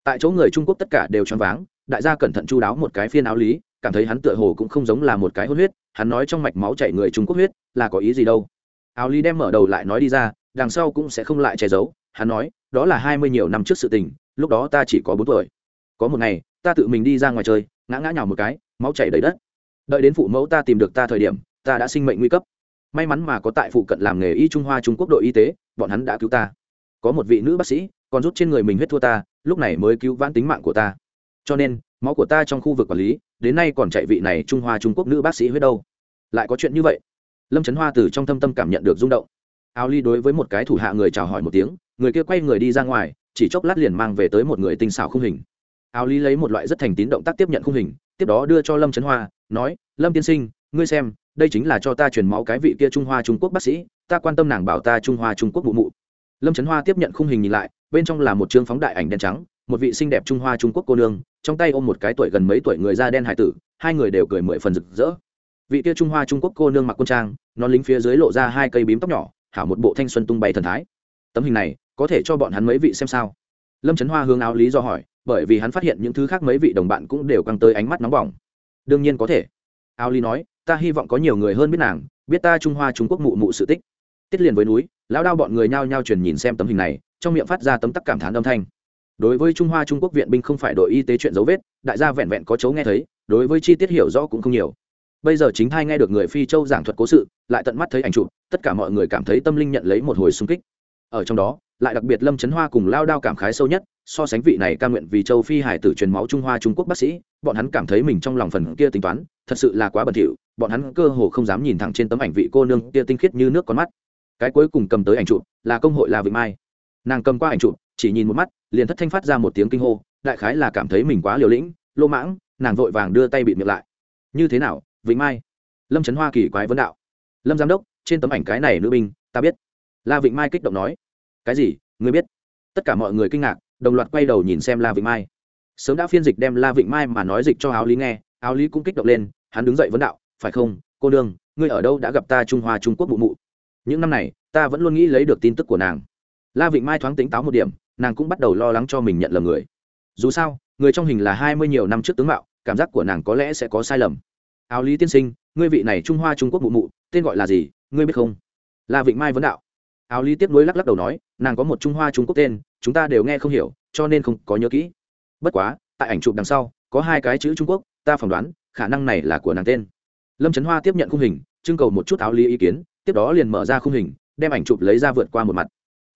[SPEAKER 1] Tại chỗ người trung quốc tất cả đều choáng váng, đại gia cẩn thận chu đáo một cái phiên áo lý, cảm thấy hắn tựa hồ cũng không giống là một cái hôn huyết, hắn nói trong mạch máu chảy người trung quốc huyết, là có ý gì đâu? Áo lý đem mở đầu lại nói đi ra, đằng sau cũng sẽ không lại che giấu, hắn nói, đó là hai mươi nhiều năm trước sự tình lúc đó ta chỉ có bốn tuổi. Có một ngày, ta tự mình đi ra ngoài chơi, ngã ngã nhào một cái, máu chảy đầy đất. Đợi đến phụ mẫu ta tìm được ta thời điểm, ta đã sinh mệnh nguy cấp. May mắn mà có tại phụ cận làm nghề y trung hoa trung quốc đội y tế, bọn hắn đã cứu ta. Có một vị nữ bác sĩ, còn rút trên người mình huyết thua ta, lúc này mới cứu vãn tính mạng của ta. Cho nên, máu của ta trong khu vực quản lý, đến nay còn chạy vị này trung hoa trung quốc nữ bác sĩ huyết đâu. Lại có chuyện như vậy. Lâm trấn hoa từ trong thâm tâm cảm nhận được rung động. Ao ly đối với một cái thủ hạ người chào hỏi một tiếng, người kia quay người đi ra ngoài chỉ chốc lát liền mang về tới một người tinh xảo khung hình. Ao ly lấy một loại rất thành tín động tác tiếp nhận khung hình, tiếp đó đưa cho lâm trấn hoa, nói, lâm tiên sinh, ngươi xem, đây chính là cho ta truyền máu cái vị kia trung hoa trung quốc bác sĩ, ta quan tâm nàng bảo ta trung hoa trung quốc mụ mụ. Lâm trấn hoa tiếp nhận khung hình nhìn lại, bên trong là một chương phóng đại ảnh đen trắng, một vị xinh đẹp trung hoa trung quốc cô nương, trong tay ôm một cái tuổi gần mấy tuổi người da đen hải tử, hai người đều cười mười phần rực rỡ. Vị kia trung hoa trung quốc cô nương mặc quân trang, nó lính phía dưới lộ ra hai cây bím tóc nhỏ, hảo một bộ thanh xuân tung bay thần thái. Tấm hình này có thể cho bọn hắn mấy vị xem sao. Lâm trấn hoa hướng áo lý do hỏi, bởi vì hắn phát hiện những thứ khác mấy vị đồng bạn cũng đều căng tới ánh mắt nóng bỏng. Đương nhiên có thể. Áo lý nói, ta hy vọng có nhiều người hơn biết nàng, biết ta trung hoa trung quốc mụ mụ sự tích. Tiết liền với núi, lão đao bọn người nhao nhao truyền nhìn xem tấm hình này, trong miệng phát ra tấm tắc cảm thán âm thanh. Đối với trung hoa trung quốc viện binh không phải đội y tế chuyện dấu vết, đại gia vẹn vẹn có chấu nghe thấy, đối với chi tiết hiểu rõ cũng không nhiều. Bây giờ chính thai nghe được người phi châu giảng thuật cố sự, lại tận mắt thấy ảnh chụp, tất cả mọi người cảm thấy tâm linh nhận lấy một hồi xung kích ở trong đó, lại đặc biệt lâm trấn hoa cùng lao đao cảm khái sâu nhất, so sánh vị này ca nguyện vì châu phi hải tử truyền máu trung hoa trung quốc bác sĩ, bọn hắn cảm thấy mình trong lòng phần kia tính toán, thật sự là quá bẩn thỉu, bọn hắn cơ hồ không dám nhìn thẳng trên tấm ảnh vị cô nương kia tinh khiết như nước con mắt. Cái cuối cùng cầm tới ảnh chụp, là công hội là vị mai. Nàng cầm qua ảnh chụp, chỉ nhìn một mắt, liền thất thanh phát ra một tiếng kinh hô, đại khái là cảm thấy mình quá liều lĩnh lô mãng, nàng vội vàng đưa tay bịt miệng lại. Như thế nào vĩnh mai? Lâm trấn hoa kỳ quái vấn đạo. Lâm giám đốc, trên tấm ảnh cái này nữ binh, ta biết. La vịnh mai kích động nói cái gì? Ngươi biết? Tất cả mọi người kinh ngạc, đồng loạt quay đầu nhìn xem la vịnh mai. Sớm đã phiên dịch đem la vịnh mai mà nói dịch cho áo lý nghe, áo lý cũng kích động lên, hắn đứng dậy vấn đạo, phải không, cô đương ngươi ở đâu đã gặp ta trung hoa trung quốc mụ mụ? Những năm này, ta vẫn luôn nghĩ lấy được tin tức của nàng. La vịnh mai thoáng tính táo một điểm, nàng cũng bắt đầu lo lắng cho mình nhận lầm người. Dù sao, người trong hình là hai mươi nhiều năm trước tướng mạo, cảm giác của nàng có lẽ sẽ có sai lầm. Áo lý tiên sinh, ngươi vị này trung hoa trung quốc mụ mụ, tên gọi là gì, ngươi biết không? La vịnh mai vấn đạo áo lý tiếp nối lắc lắc đầu nói, nàng có một trung hoa trung quốc tên, chúng ta đều nghe không hiểu, cho nên không có nhớ kỹ. Bất quá, tại ảnh chụp đằng sau, có hai cái chữ trung quốc, ta phỏng đoán, khả năng này là của nàng tên. Lâm trấn hoa tiếp nhận khung hình, trưng cầu một chút áo lý ý kiến, tiếp đó liền mở ra khung hình, đem ảnh chụp lấy ra vượt qua một mặt.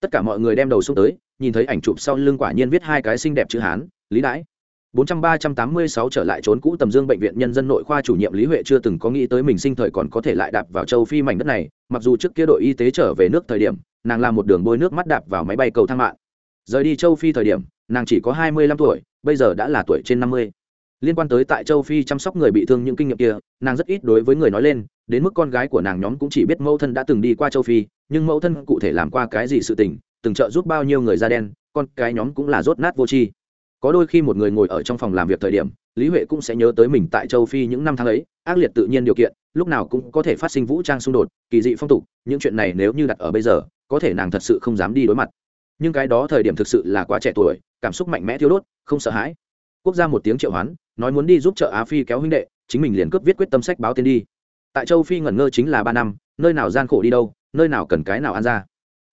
[SPEAKER 1] Tất cả mọi người đem đầu xuống tới, nhìn thấy ảnh chụp sau lưng quả nhiên viết hai cái xinh đẹp chữ hán, lý đãi. 4386 trở lại trốn cũ tầm dương bệnh viện nhân dân nội khoa chủ nhiệm Lý Huệ chưa từng có nghĩ tới mình sinh thời còn có thể lại đạp vào châu Phi mảnh đất này, mặc dù trước kia đội y tế trở về nước thời điểm, nàng làm một đường bôi nước mắt đạp vào máy bay cầu thang mạng. Rời đi châu Phi thời điểm, nàng chỉ có 25 tuổi, bây giờ đã là tuổi trên 50. Liên quan tới tại châu Phi chăm sóc người bị thương những kinh nghiệm kia, nàng rất ít đối với người nói lên, đến mức con gái của nàng nhóm cũng chỉ biết mẫu thân đã từng đi qua châu Phi, nhưng mẫu thân cụ thể làm qua cái gì sự tình, từng trợ giúp bao nhiêu người da đen, con cái nhóm cũng là rốt nát vô tri có đôi khi một người ngồi ở trong phòng làm việc thời điểm, lý huệ cũng sẽ nhớ tới mình tại châu phi những năm tháng ấy, ác liệt tự nhiên điều kiện, lúc nào cũng có thể phát sinh vũ trang xung đột, kỳ dị phong tục, những chuyện này nếu như đặt ở bây giờ, có thể nàng thật sự không dám đi đối mặt. Nhưng cái đó thời điểm thực sự là quá trẻ tuổi, cảm xúc mạnh mẽ thiếu đốt, không sợ hãi. Quốc gia một tiếng triệu hoán, nói muốn đi giúp trợ á phi kéo huynh đệ, chính mình liền cướp viết quyết tâm sách báo tên đi. Tại châu phi ngẩn ngơ chính là ba năm, nơi nào gian khổ đi đâu, nơi nào cần cái nào ăn ra.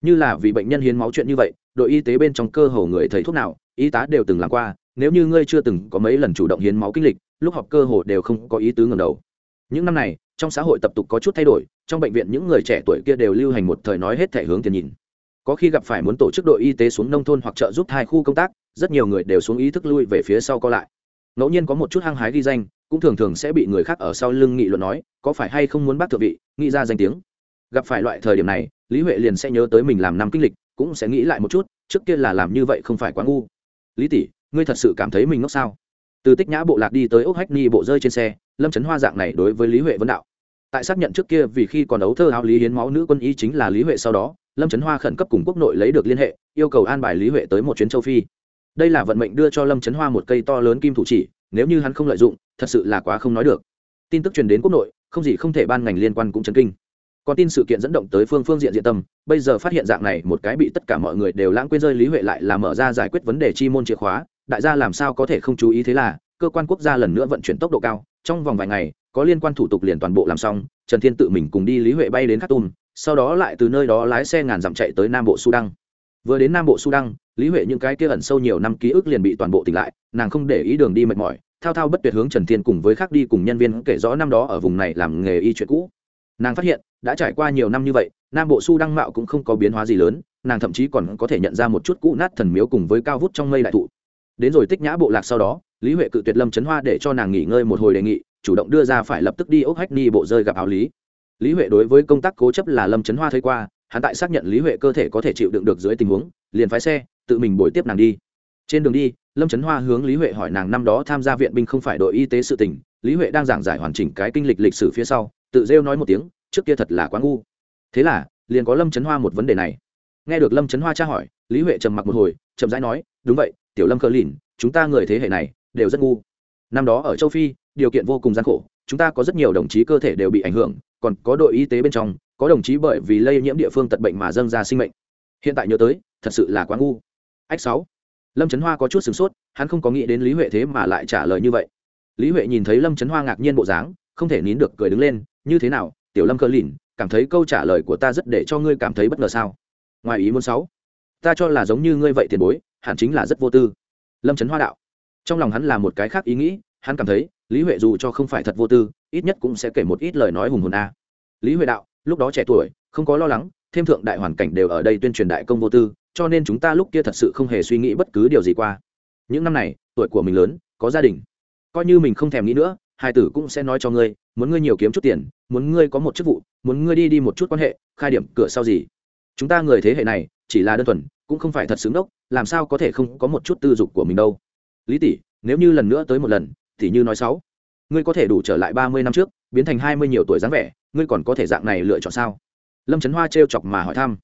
[SPEAKER 1] Như là vì bệnh nhân hiến máu chuyện như vậy, đội y tế bên trong cơ hồ người thầy thuốc nào y tá đều từng làm qua, nếu như ngươi chưa từng có mấy lần chủ động hiến máu kinh lịch, lúc họp cơ hồ đều không có ý tứ ngầm đầu. Những năm này, trong xã hội tập tục có chút thay đổi, trong bệnh viện những người trẻ tuổi kia đều lưu hành một thời nói hết thể hướng tiền nhìn. Có khi gặp phải muốn tổ chức đội y tế xuống nông thôn hoặc trợ giúp hai khu công tác, rất nhiều người đều xuống ý thức lui về phía sau co lại. Ngẫu nhiên có một chút hăng hái ghi danh, cũng thường thường sẽ bị người khác ở sau lưng nghị luận nói, có phải hay không muốn bác thượng vị, nghĩ ra danh tiếng. Gặp phải loại thời điểm này, lý huệ liền sẽ nhớ tới mình làm năm kinh lịch, cũng sẽ nghĩ lại một chút, trước kia là làm như vậy không phải quá ngu lý tỷ ngươi thật sự cảm thấy mình ngốc sao? Từ tích nhã bộ lạc đi tới ốc hách ni bộ rơi trên xe, lâm trấn hoa dạng này đối với lý huệ vấn đạo. Tại xác nhận trước kia vì khi còn ấu thơ áo lý hiến máu nữ quân y chính là lý huệ sau đó, lâm trấn hoa khẩn cấp cùng quốc nội lấy được liên hệ, yêu cầu an bài lý huệ tới một chuyến châu phi. Đây là vận mệnh đưa cho lâm trấn hoa một cây to lớn kim thủ chỉ, nếu như hắn không lợi dụng, thật sự là quá không nói được. Tin tức truyền đến quốc nội, không gì không thể ban ngành liên quan cũng chấn kinh còn tin sự kiện dẫn động tới phương phương diện diện tâm, bây giờ phát hiện dạng này một cái bị tất cả mọi người đều lãng quên rơi lý huệ lại là mở ra giải quyết vấn đề chi môn chìa khóa. Đại gia làm sao có thể không chú ý thế là, cơ quan quốc gia lần nữa vận chuyển tốc độ cao. Trong vòng vài ngày, có liên quan thủ tục liền toàn bộ làm xong, trần thiên tự mình cùng đi lý huệ bay đến khắc sau đó lại từ nơi đó lái xe ngàn dặm chạy tới nam bộ sudan. Vừa đến nam bộ sudan, lý huệ những cái kia ẩn sâu nhiều năm ký ức liền bị toàn bộ tỉnh lại, nàng không để ý đường đi mệt mỏi, thao thao bất tuyệt hướng trần thiên cùng với khác đi cùng nhân viên kể rõ năm đó ở vùng này làm nghề y chuyện cũ nàng phát hiện, đã trải qua nhiều năm như vậy, nam bộ su đăng mạo cũng không có biến hóa gì lớn, nàng thậm chí còn có thể nhận ra một chút cũ nát thần miếu cùng với cao vút trong mây đại thụ. Đến rồi tích nhã bộ lạc sau đó, lý huệ cự tuyệt lâm trấn hoa để cho nàng nghỉ ngơi một hồi đề nghị, chủ động đưa ra phải lập tức đi ốc hách ni bộ rơi gặp áo lý. Lý huệ đối với công tác cố chấp là lâm trấn hoa thấy qua, hắn tại xác nhận lý huệ cơ thể có thể chịu đựng được dưới tình huống, liền phái xe, tự mình bồi tiếp nàng đi. Trên đường đi, lâm trấn hoa hướng lý huệ hỏi nàng năm đó tham gia viện binh không phải đội y tế sự tỉnh lý huệ đang giảng giải hoàn chỉnh cái kinh lịch lịch sử phía sau tự rêu nói một tiếng, trước kia thật là quá ngu. Thế là, liền có lâm trấn hoa một vấn đề này. Nghe được lâm trấn hoa tra hỏi, lý huệ trầm mặc một hồi, chậm rãi nói, đúng vậy, tiểu lâm cờ lìn, chúng ta người thế hệ này đều rất ngu. Năm đó ở châu phi, điều kiện vô cùng gian khổ, chúng ta có rất nhiều đồng chí cơ thể đều bị ảnh hưởng, còn có đội y tế bên trong, có đồng chí bởi vì lây nhiễm địa phương tật bệnh mà dâng ra sinh mệnh. Hiện tại nhớ tới, thật sự là quá ngu. Ách sáu. Lâm trấn hoa có chút sửng sốt, hắn không có nghĩ đến lý huệ thế mà lại trả lời như vậy. Lý huệ nhìn thấy lâm trấn hoa ngạc nhiên bộ dáng không thể nín được cười đứng lên, như thế nào, tiểu lâm cơ lìn, cảm thấy câu trả lời của ta rất để cho ngươi cảm thấy bất ngờ sao? Ngoài ý muốn sáu, ta cho là giống như ngươi vậy tiền bối, hẳn chính là rất vô tư. Lâm trấn hoa đạo. Trong lòng hắn là một cái khác ý nghĩ, hắn cảm thấy, lý huệ dù cho không phải thật vô tư, ít nhất cũng sẽ kể một ít lời nói hùng hồn a. Lý huệ đạo, lúc đó trẻ tuổi, không có lo lắng, thêm thượng đại hoàn cảnh đều ở đây tuyên truyền đại công vô tư, cho nên chúng ta lúc kia thật sự không hề suy nghĩ bất cứ điều gì qua. Những năm này, tuổi của mình lớn, có gia đình, coi như mình không thèm nghĩ nữa hai tử cũng sẽ nói cho ngươi, muốn ngươi nhiều kiếm chút tiền, muốn ngươi có một chức vụ, muốn ngươi đi đi một chút quan hệ, khai điểm cửa sau gì. Chúng ta người thế hệ này, chỉ là đơn thuần, cũng không phải thật xứng đốc, làm sao có thể không có một chút tư dục của mình đâu. Lý tỷ, nếu như lần nữa tới một lần, thì như nói sáu, ngươi có thể đủ trở lại ba mươi năm trước, biến thành hai mươi nhiều tuổi dáng vẻ, ngươi còn có thể dạng này lựa chọn sao? Lâm trấn hoa trêu chọc mà hỏi thăm.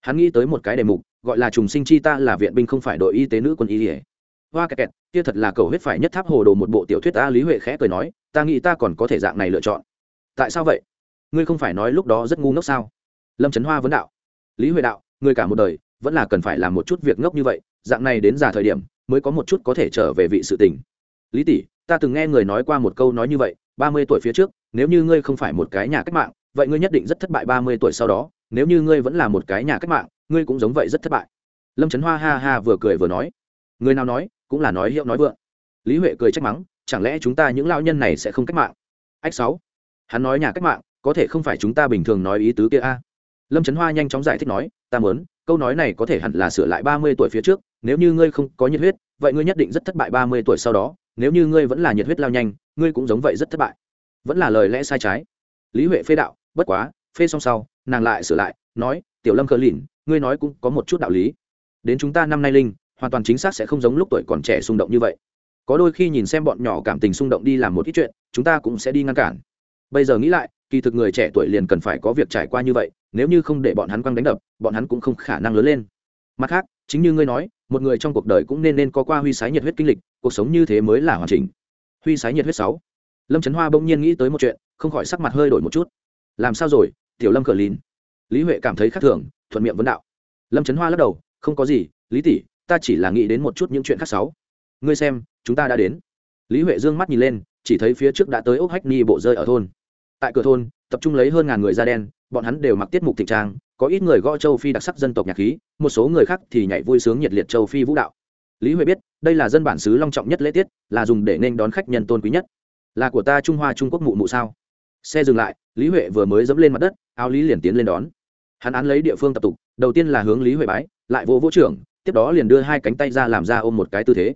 [SPEAKER 1] Hắn nghĩ tới một cái đề mục, gọi là trùng sinh chi ta là viện binh không phải đội y tế nữ quân y ỉa hoa kẹt kẹt, kia thật là cầu huyết phải nhất tháp hồ đồ một bộ tiểu thuyết ta lý huệ khẽ cười nói ta nghĩ ta còn có thể dạng này lựa chọn. Tại sao vậy? Ngươi không phải nói lúc đó rất ngu ngốc sao? Lâm trấn hoa vấn đạo. Lý huệ đạo ngươi cả một đời, vẫn là cần phải làm một chút việc ngốc như vậy, dạng này đến già thời điểm, mới có một chút có thể trở về vị sự tình. Lý tỷ, ta từng nghe người nói qua một câu nói như vậy, ba mươi tuổi phía trước, nếu như ngươi không phải một cái nhà cách mạng, vậy ngươi nhất định rất thất bại ba mươi tuổi sau đó, nếu như ngươi vẫn là một cái nhà cách mạng, ngươi cũng giống vậy rất thất bại. Lâm trấn hoa ha ha vừa cười vừa nói. Người nào nói, cũng là nói hiệu nói vượng. Lý huệ cười trách mắng chẳng lẽ chúng ta những lao nhân này sẽ không cách mạng? Ách sáu. Hắn nói nhà cách mạng, có thể không phải chúng ta bình thường nói ý tứ kia a. Lâm trấn hoa nhanh chóng giải thích nói, ta muốn, câu nói này có thể hẳn là sửa lại ba mươi tuổi phía trước, nếu như ngươi không có nhiệt huyết, vậy ngươi nhất định rất thất bại ba mươi tuổi sau đó, nếu như ngươi vẫn là nhiệt huyết lao nhanh, ngươi cũng giống vậy rất thất bại. Vẫn là lời lẽ sai trái. Lý huệ phê đạo, bất quá, phê xong sau, nàng lại sửa lại, nói, tiểu lâm cờ lìn, ngươi nói cũng có một chút đạo lý. Đến chúng ta năm nay linh, hoàn toàn chính xác sẽ không giống lúc tuổi còn trẻ xung động như vậy có đôi khi nhìn xem bọn nhỏ cảm tình xung động đi làm một ít chuyện, chúng ta cũng sẽ đi ngăn cản. Bây giờ nghĩ lại, kỳ thực người trẻ tuổi liền cần phải có việc trải qua như vậy, nếu như không để bọn hắn quăng đánh đập, bọn hắn cũng không khả năng lớn lên. Mặt khác, chính như ngươi nói, một người trong cuộc đời cũng nên nên có qua huy sái nhiệt huyết kinh lịch, cuộc sống như thế mới là hoàn chỉnh. Huy sái nhiệt huyết sáu. Lâm trấn hoa bỗng nhiên nghĩ tới một chuyện, không khỏi sắc mặt hơi đổi một chút. Làm sao rồi, tiểu lâm cờ lín lý huệ cảm thấy khác thường, thuận miệng vấn đạo. Lâm trấn hoa lắc đầu, không có gì, lý tỷ, ta chỉ là nghĩ đến một chút những chuyện khác sáu ngươi xem, chúng ta đã đến. Lý huệ dương mắt nhìn lên, chỉ thấy phía trước đã tới ốc hách ni bộ rơi ở thôn. Tại cửa thôn, tập trung lấy hơn ngàn người da đen, bọn hắn đều mặc tiết mục thịnh trang, có ít người gõ châu phi đặc sắc dân tộc nhạc khí, một số người khác thì nhảy vui sướng nhiệt liệt châu phi vũ đạo. Lý huệ biết, đây là dân bản xứ long trọng nhất lễ tiết, là dùng để nên đón khách nhân tôn quý nhất. Là của ta trung hoa trung quốc mụ mụ sao? Xe dừng lại, lý huệ vừa mới dẫm lên mặt đất, áo lý liền tiến lên đón. Hắn án lấy địa phương tập tục, đầu tiên là hướng lý huệ bái, lại vô vũ trưởng, tiếp đó liền đưa hai cánh tay ra làm ra ôm một cái tư thế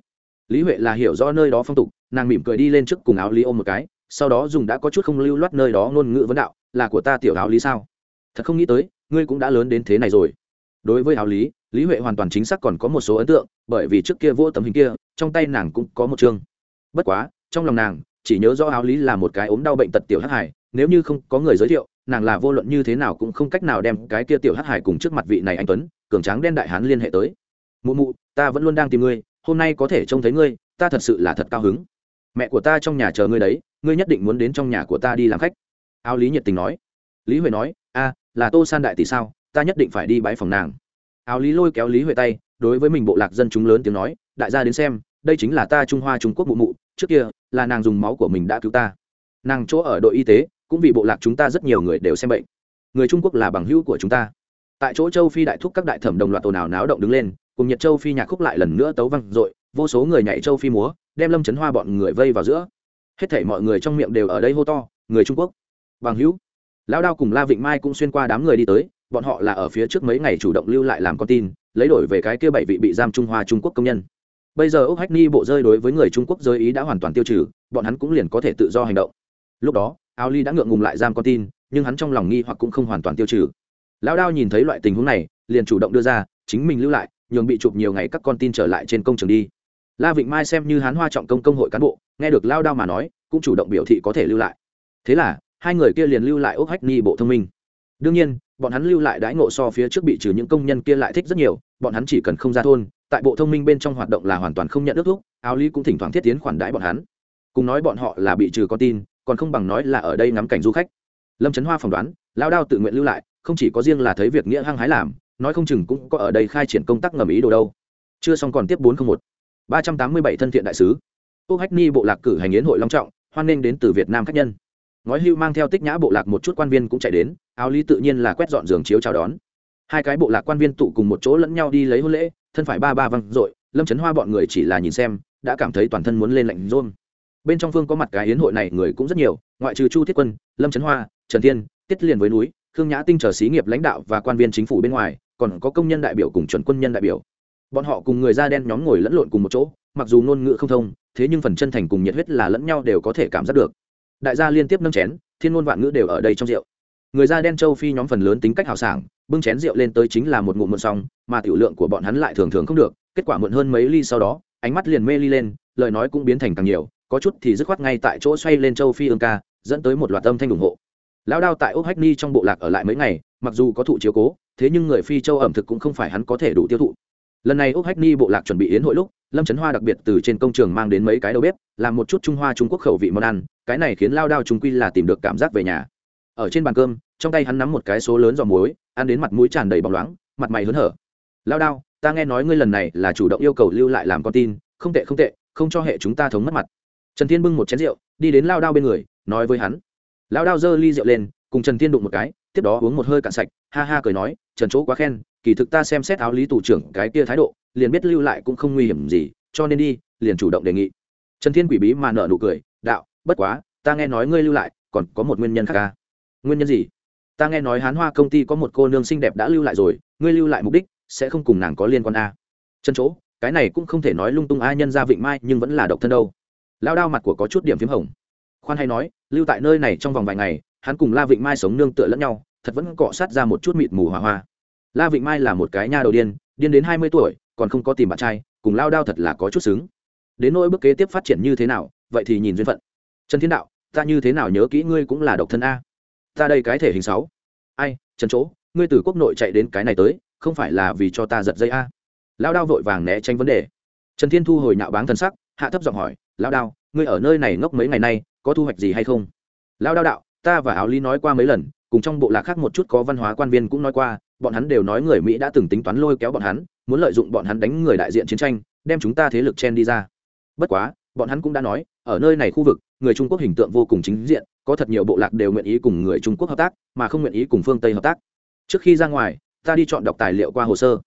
[SPEAKER 1] lý huệ là hiểu rõ nơi đó phong tục, nàng mỉm cười đi lên trước cùng áo lý ôm một cái, sau đó dùng đã có chút không lưu loát nơi đó ngôn ngữ vấn đạo, là của ta tiểu áo lý sao? Thật không nghĩ tới, ngươi cũng đã lớn đến thế này rồi. Đối với áo lý lý huệ hoàn toàn chính xác còn có một số ấn tượng, bởi vì trước kia vô tấm hình kia, trong tay nàng cũng có một chương. Bất quá, trong lòng nàng, chỉ nhớ rõ áo lý là một cái ốm đau bệnh tật tiểu hắc hải nếu như không có người giới thiệu, nàng là vô luận như thế nào cũng không cách nào đem cái kia tiểu hắc hải cùng trước mặt vị này anh tuấn, cường tráng đen đại hán liên hệ tới. Mụ mụ, ta vẫn luôn đang tìm ngươi hôm nay có thể trông thấy ngươi, ta thật sự là thật cao hứng. Mẹ của ta trong nhà chờ ngươi đấy, ngươi nhất định muốn đến trong nhà của ta đi làm khách. Áo lý nhiệt tình nói. Lý huệ nói, a, là tô san đại tỷ sao, ta nhất định phải đi bãi phòng nàng. Áo lý lôi kéo lý huệ tay, đối với mình bộ lạc dân chúng lớn tiếng nói, đại gia đến xem, đây chính là ta trung hoa trung quốc mụ mụ, trước kia, là nàng dùng máu của mình đã cứu ta. Nàng chỗ ở đội y tế, cũng vì bộ lạc chúng ta rất nhiều người đều xem bệnh. Người trung quốc là bằng hữu của chúng ta. Tại chỗ châu phi đại thúc các đại thẩm đồng loạt ồn ào náo động đứng lên cùng nhật châu phi nhạc khúc lại lần nữa tấu văng r ộ i vô số người nhảy châu phi múa, đem lâm chấn hoa bọn người vây vào giữa. Hết thảy mọi người trong miệng đều ở đây hô to, người trung quốc. Bằng hữu, lão đao cùng la vịnh mai cũng xuyên qua đám người đi tới, bọn họ là ở phía trước mấy ngày chủ động lưu lại làm con tin, lấy đổi về cái kia bảy vị bị giam trung hoa trung quốc công nhân. Bây giờ ốc hách ni bộ rơi đối với người trung quốc giới ý đã hoàn toàn tiêu trừ, bọn hắn cũng liền có thể tự do hành động. Lúc đó Ao ly đã ngượng ngùng lại giam con tin, nhưng hắn trong lòng nghi hoặc cũng không hoàn toàn tiêu trừ. Lão đao nhìn thấy loại tình huống này, liền chủ động đưa ra, chính mình lưu lại nhường bị chụp nhiều ngày các con tin trở lại trên công trường đi. La vịnh mai xem như hán hoa trọng công công hội cán bộ, nghe được lao đao mà nói, cũng chủ động biểu thị có thể lưu lại. Thế là, hai người kia liền lưu lại ốc hách ni bộ thông minh. Đương nhiên, bọn hắn lưu lại đãi ngộ so phía trước bị trừ những công nhân kia lại thích rất nhiều, bọn hắn chỉ cần không ra thôn, tại bộ thông minh bên trong hoạt động là hoàn toàn không nhận ước thuốc áo lý cũng thỉnh thoảng thiết tiến khoản đãi bọn hắn. Cùng nói bọn họ là bị trừ con tin, còn không bằng nói là ở đây ngắm cảnh du khách. Lâm trấn hoa phỏng đoán, lao đao tự nguyện lưu lại, không chỉ có riêng là thấy việc nghĩa hăng hái làm nói không chừng cũng có ở đây khai triển công tác ngầm ý đồ đâu. Chưa xong còn tiếp bốn trăm một. Ba trăm tám mươi bảy thân thiện đại sứ. Úc hách ni bộ lạc cử hành yến hội long trọng, hoan nghênh đến từ việt nam khách nhân. Ngói hưu mang theo tích nhã bộ lạc một chút quan viên cũng chạy đến, áo lý tự nhiên là quét dọn giường chiếu chào đón. Hai cái bộ lạc quan viên tụ cùng một chỗ lẫn nhau đi lấy hôn lễ, thân phải ba ba văng r lâm trấn hoa bọn người chỉ là nhìn xem, đã cảm thấy toàn thân muốn lên lạnh rôn bên trong phương có mặt cái hiến hội này người cũng rất nhiều, ngoại trừ chu thiết quân, lâm trấn hoa, trần thiên, tiết liền với núi, khương nhã tinh trở xí nghiệp lãnh đạo và quan viên chính phủ bên ngoài còn có công nhân đại biểu cùng chuẩn quân nhân đại biểu. Bọn họ cùng người da đen nhóm ngồi lẫn lộn cùng một chỗ, mặc dù ngôn ngữ không thông, thế nhưng phần chân thành cùng nhiệt huyết là lẫn nhau đều có thể cảm giác được. Đại gia liên tiếp nâng chén, thiên ngôn vạn ngữ đều ở đây trong rượu. Người da đen châu phi nhóm phần lớn tính cách hào sảng, bưng chén rượu lên tới chính là một ngụm muộn xong, mà tiểu lượng của bọn hắn lại thường thường không được, kết quả muộn hơn mấy ly sau đó, ánh mắt liền mê ly lên, lời nói cũng biến thành càng nhiều, có chút thì dứt khoát ngay tại chỗ xoay lên châu phi ương ca, dẫn tới một loạt âm thanh ủng hộ. Lão đao tại úc hách ni trong bộ lạc ở lại mấy ngày mặc dù có thụ chiếu cố, thế nhưng người phi châu ẩm thực cũng không phải hắn có thể đủ tiêu thụ. Lần này úc hách ni bộ lạc chuẩn bị yến hội lúc, lâm trấn hoa đặc biệt từ trên công trường mang đến mấy cái đầu bếp, làm một chút trung hoa trung quốc khẩu vị món ăn, cái này khiến lao đao trung quy là tìm được cảm giác về nhà. Ở trên bàn cơm, trong tay hắn nắm một cái số lớn giò muối, ăn đến mặt mũi tràn đầy bóng loáng, mặt mày hớn hở. Lao đao, ta nghe nói ngươi lần này là chủ động yêu cầu lưu lại làm con tin, không tệ không tệ, không cho hệ chúng ta thống mất mặt. Trần thiên bưng một chén rượu, đi đến lao đao bên người, nói với hắn. Lao đao giơ ly rượu lên, cùng trần thiên đụng một cái tiếp đó uống một hơi cạn sạch, ha ha cười nói, trần chỗ quá khen, kỳ thực ta xem xét áo lý tù trưởng cái kia thái độ, liền biết lưu lại cũng không nguy hiểm gì, cho nên đi, liền chủ động đề nghị. Trần thiên quỷ bí mà nợ nụ cười, đạo, bất quá, ta nghe nói ngươi lưu lại, còn có một nguyên nhân khác ca nguyên nhân gì? Ta nghe nói hán hoa công ty có một cô nương xinh đẹp đã lưu lại rồi, ngươi lưu lại mục đích, sẽ không cùng nàng có liên quan a à. chân chỗ, cái này cũng không thể nói lung tung ai nhân ra vịnh mai, nhưng vẫn là độc thân đâu. Lao đao mặt của có chút điểm p h í m hồng. Khoan hay nói, lưu tại nơi này trong vòng vài ngày hắn cùng la vịnh mai sống nương tựa lẫn nhau, thật vẫn cọ sát ra một chút mịt mù hỏa hoa. La vịnh mai là một cái nha đầu điên điên đến hai mươi tuổi, còn không có tìm bạn trai, cùng lao đao thật là có chút xứng. Đến nỗi bước kế tiếp phát triển như thế nào, vậy thì nhìn duyên phận. Trần thiên đạo, ta như thế nào nhớ kỹ ngươi cũng là độc thân a. Ta đây cái thể hình sáu. Ai, trần chỗ, ngươi từ quốc nội chạy đến cái này tới, không phải là vì cho ta giật dây a? Lao đao vội vàng né tránh vấn đề. Trần thiên thu hồi nhạo báng thân sắc, hạ thấp giọng hỏi, lao đao, ngươi ở nơi này ngốc mấy ngày nay, có thu hoạch gì hay không? Lao đao đạo ta và áo lý nói qua mấy lần, cùng trong bộ lạc khác một chút có văn hóa quan viên cũng nói qua, bọn hắn đều nói người mỹ đã từng tính toán lôi kéo bọn hắn, muốn lợi dụng bọn hắn đánh người đại diện chiến tranh, đem chúng ta thế lực chen đi ra. Bất quá, bọn hắn cũng đã nói, ở nơi này khu vực, người trung quốc hình tượng vô cùng chính diện, có thật nhiều bộ lạc đều nguyện ý cùng người trung quốc hợp tác, mà không nguyện ý cùng phương tây hợp tác. Trước khi ra ngoài, ta đi chọn đọc tài liệu qua hồ sơ.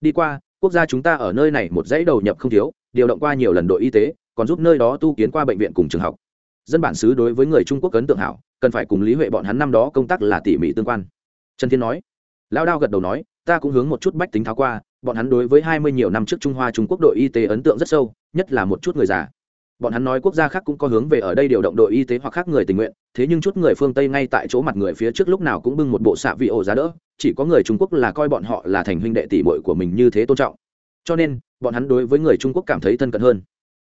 [SPEAKER 1] Đi qua, quốc gia chúng ta ở nơi này một dãy đầu nhập không thiếu, điều động qua nhiều lần đội y tế, còn giúp nơi đó tu kiến qua bệnh viện cùng trường học. Dân bản xứ đối với người trung quốc ấn tượng hảo cần phải cùng lý huệ bọn hắn năm đó công tác là tỉ mỉ tương quan. Trần thiên nói lao đao gật đầu nói, ta cũng hướng một chút bách tính tháo qua, bọn hắn đối với hai mươi nhiều năm trước trung hoa trung quốc đội y tế ấn tượng rất sâu, nhất là một chút người già. Bọn hắn nói quốc gia khác cũng có hướng về ở đây điều động đội y tế hoặc khác người tình nguyện, thế nhưng chút người phương tây ngay tại chỗ mặt người phía trước lúc nào cũng bưng một bộ xạ vị ổ giá đỡ, chỉ có người trung quốc là coi bọn họ là thành huynh đệ tỷ bội của mình như thế tôn trọng. Cho nên, bọn hắn đối với người trung quốc cảm thấy thân cận hơn.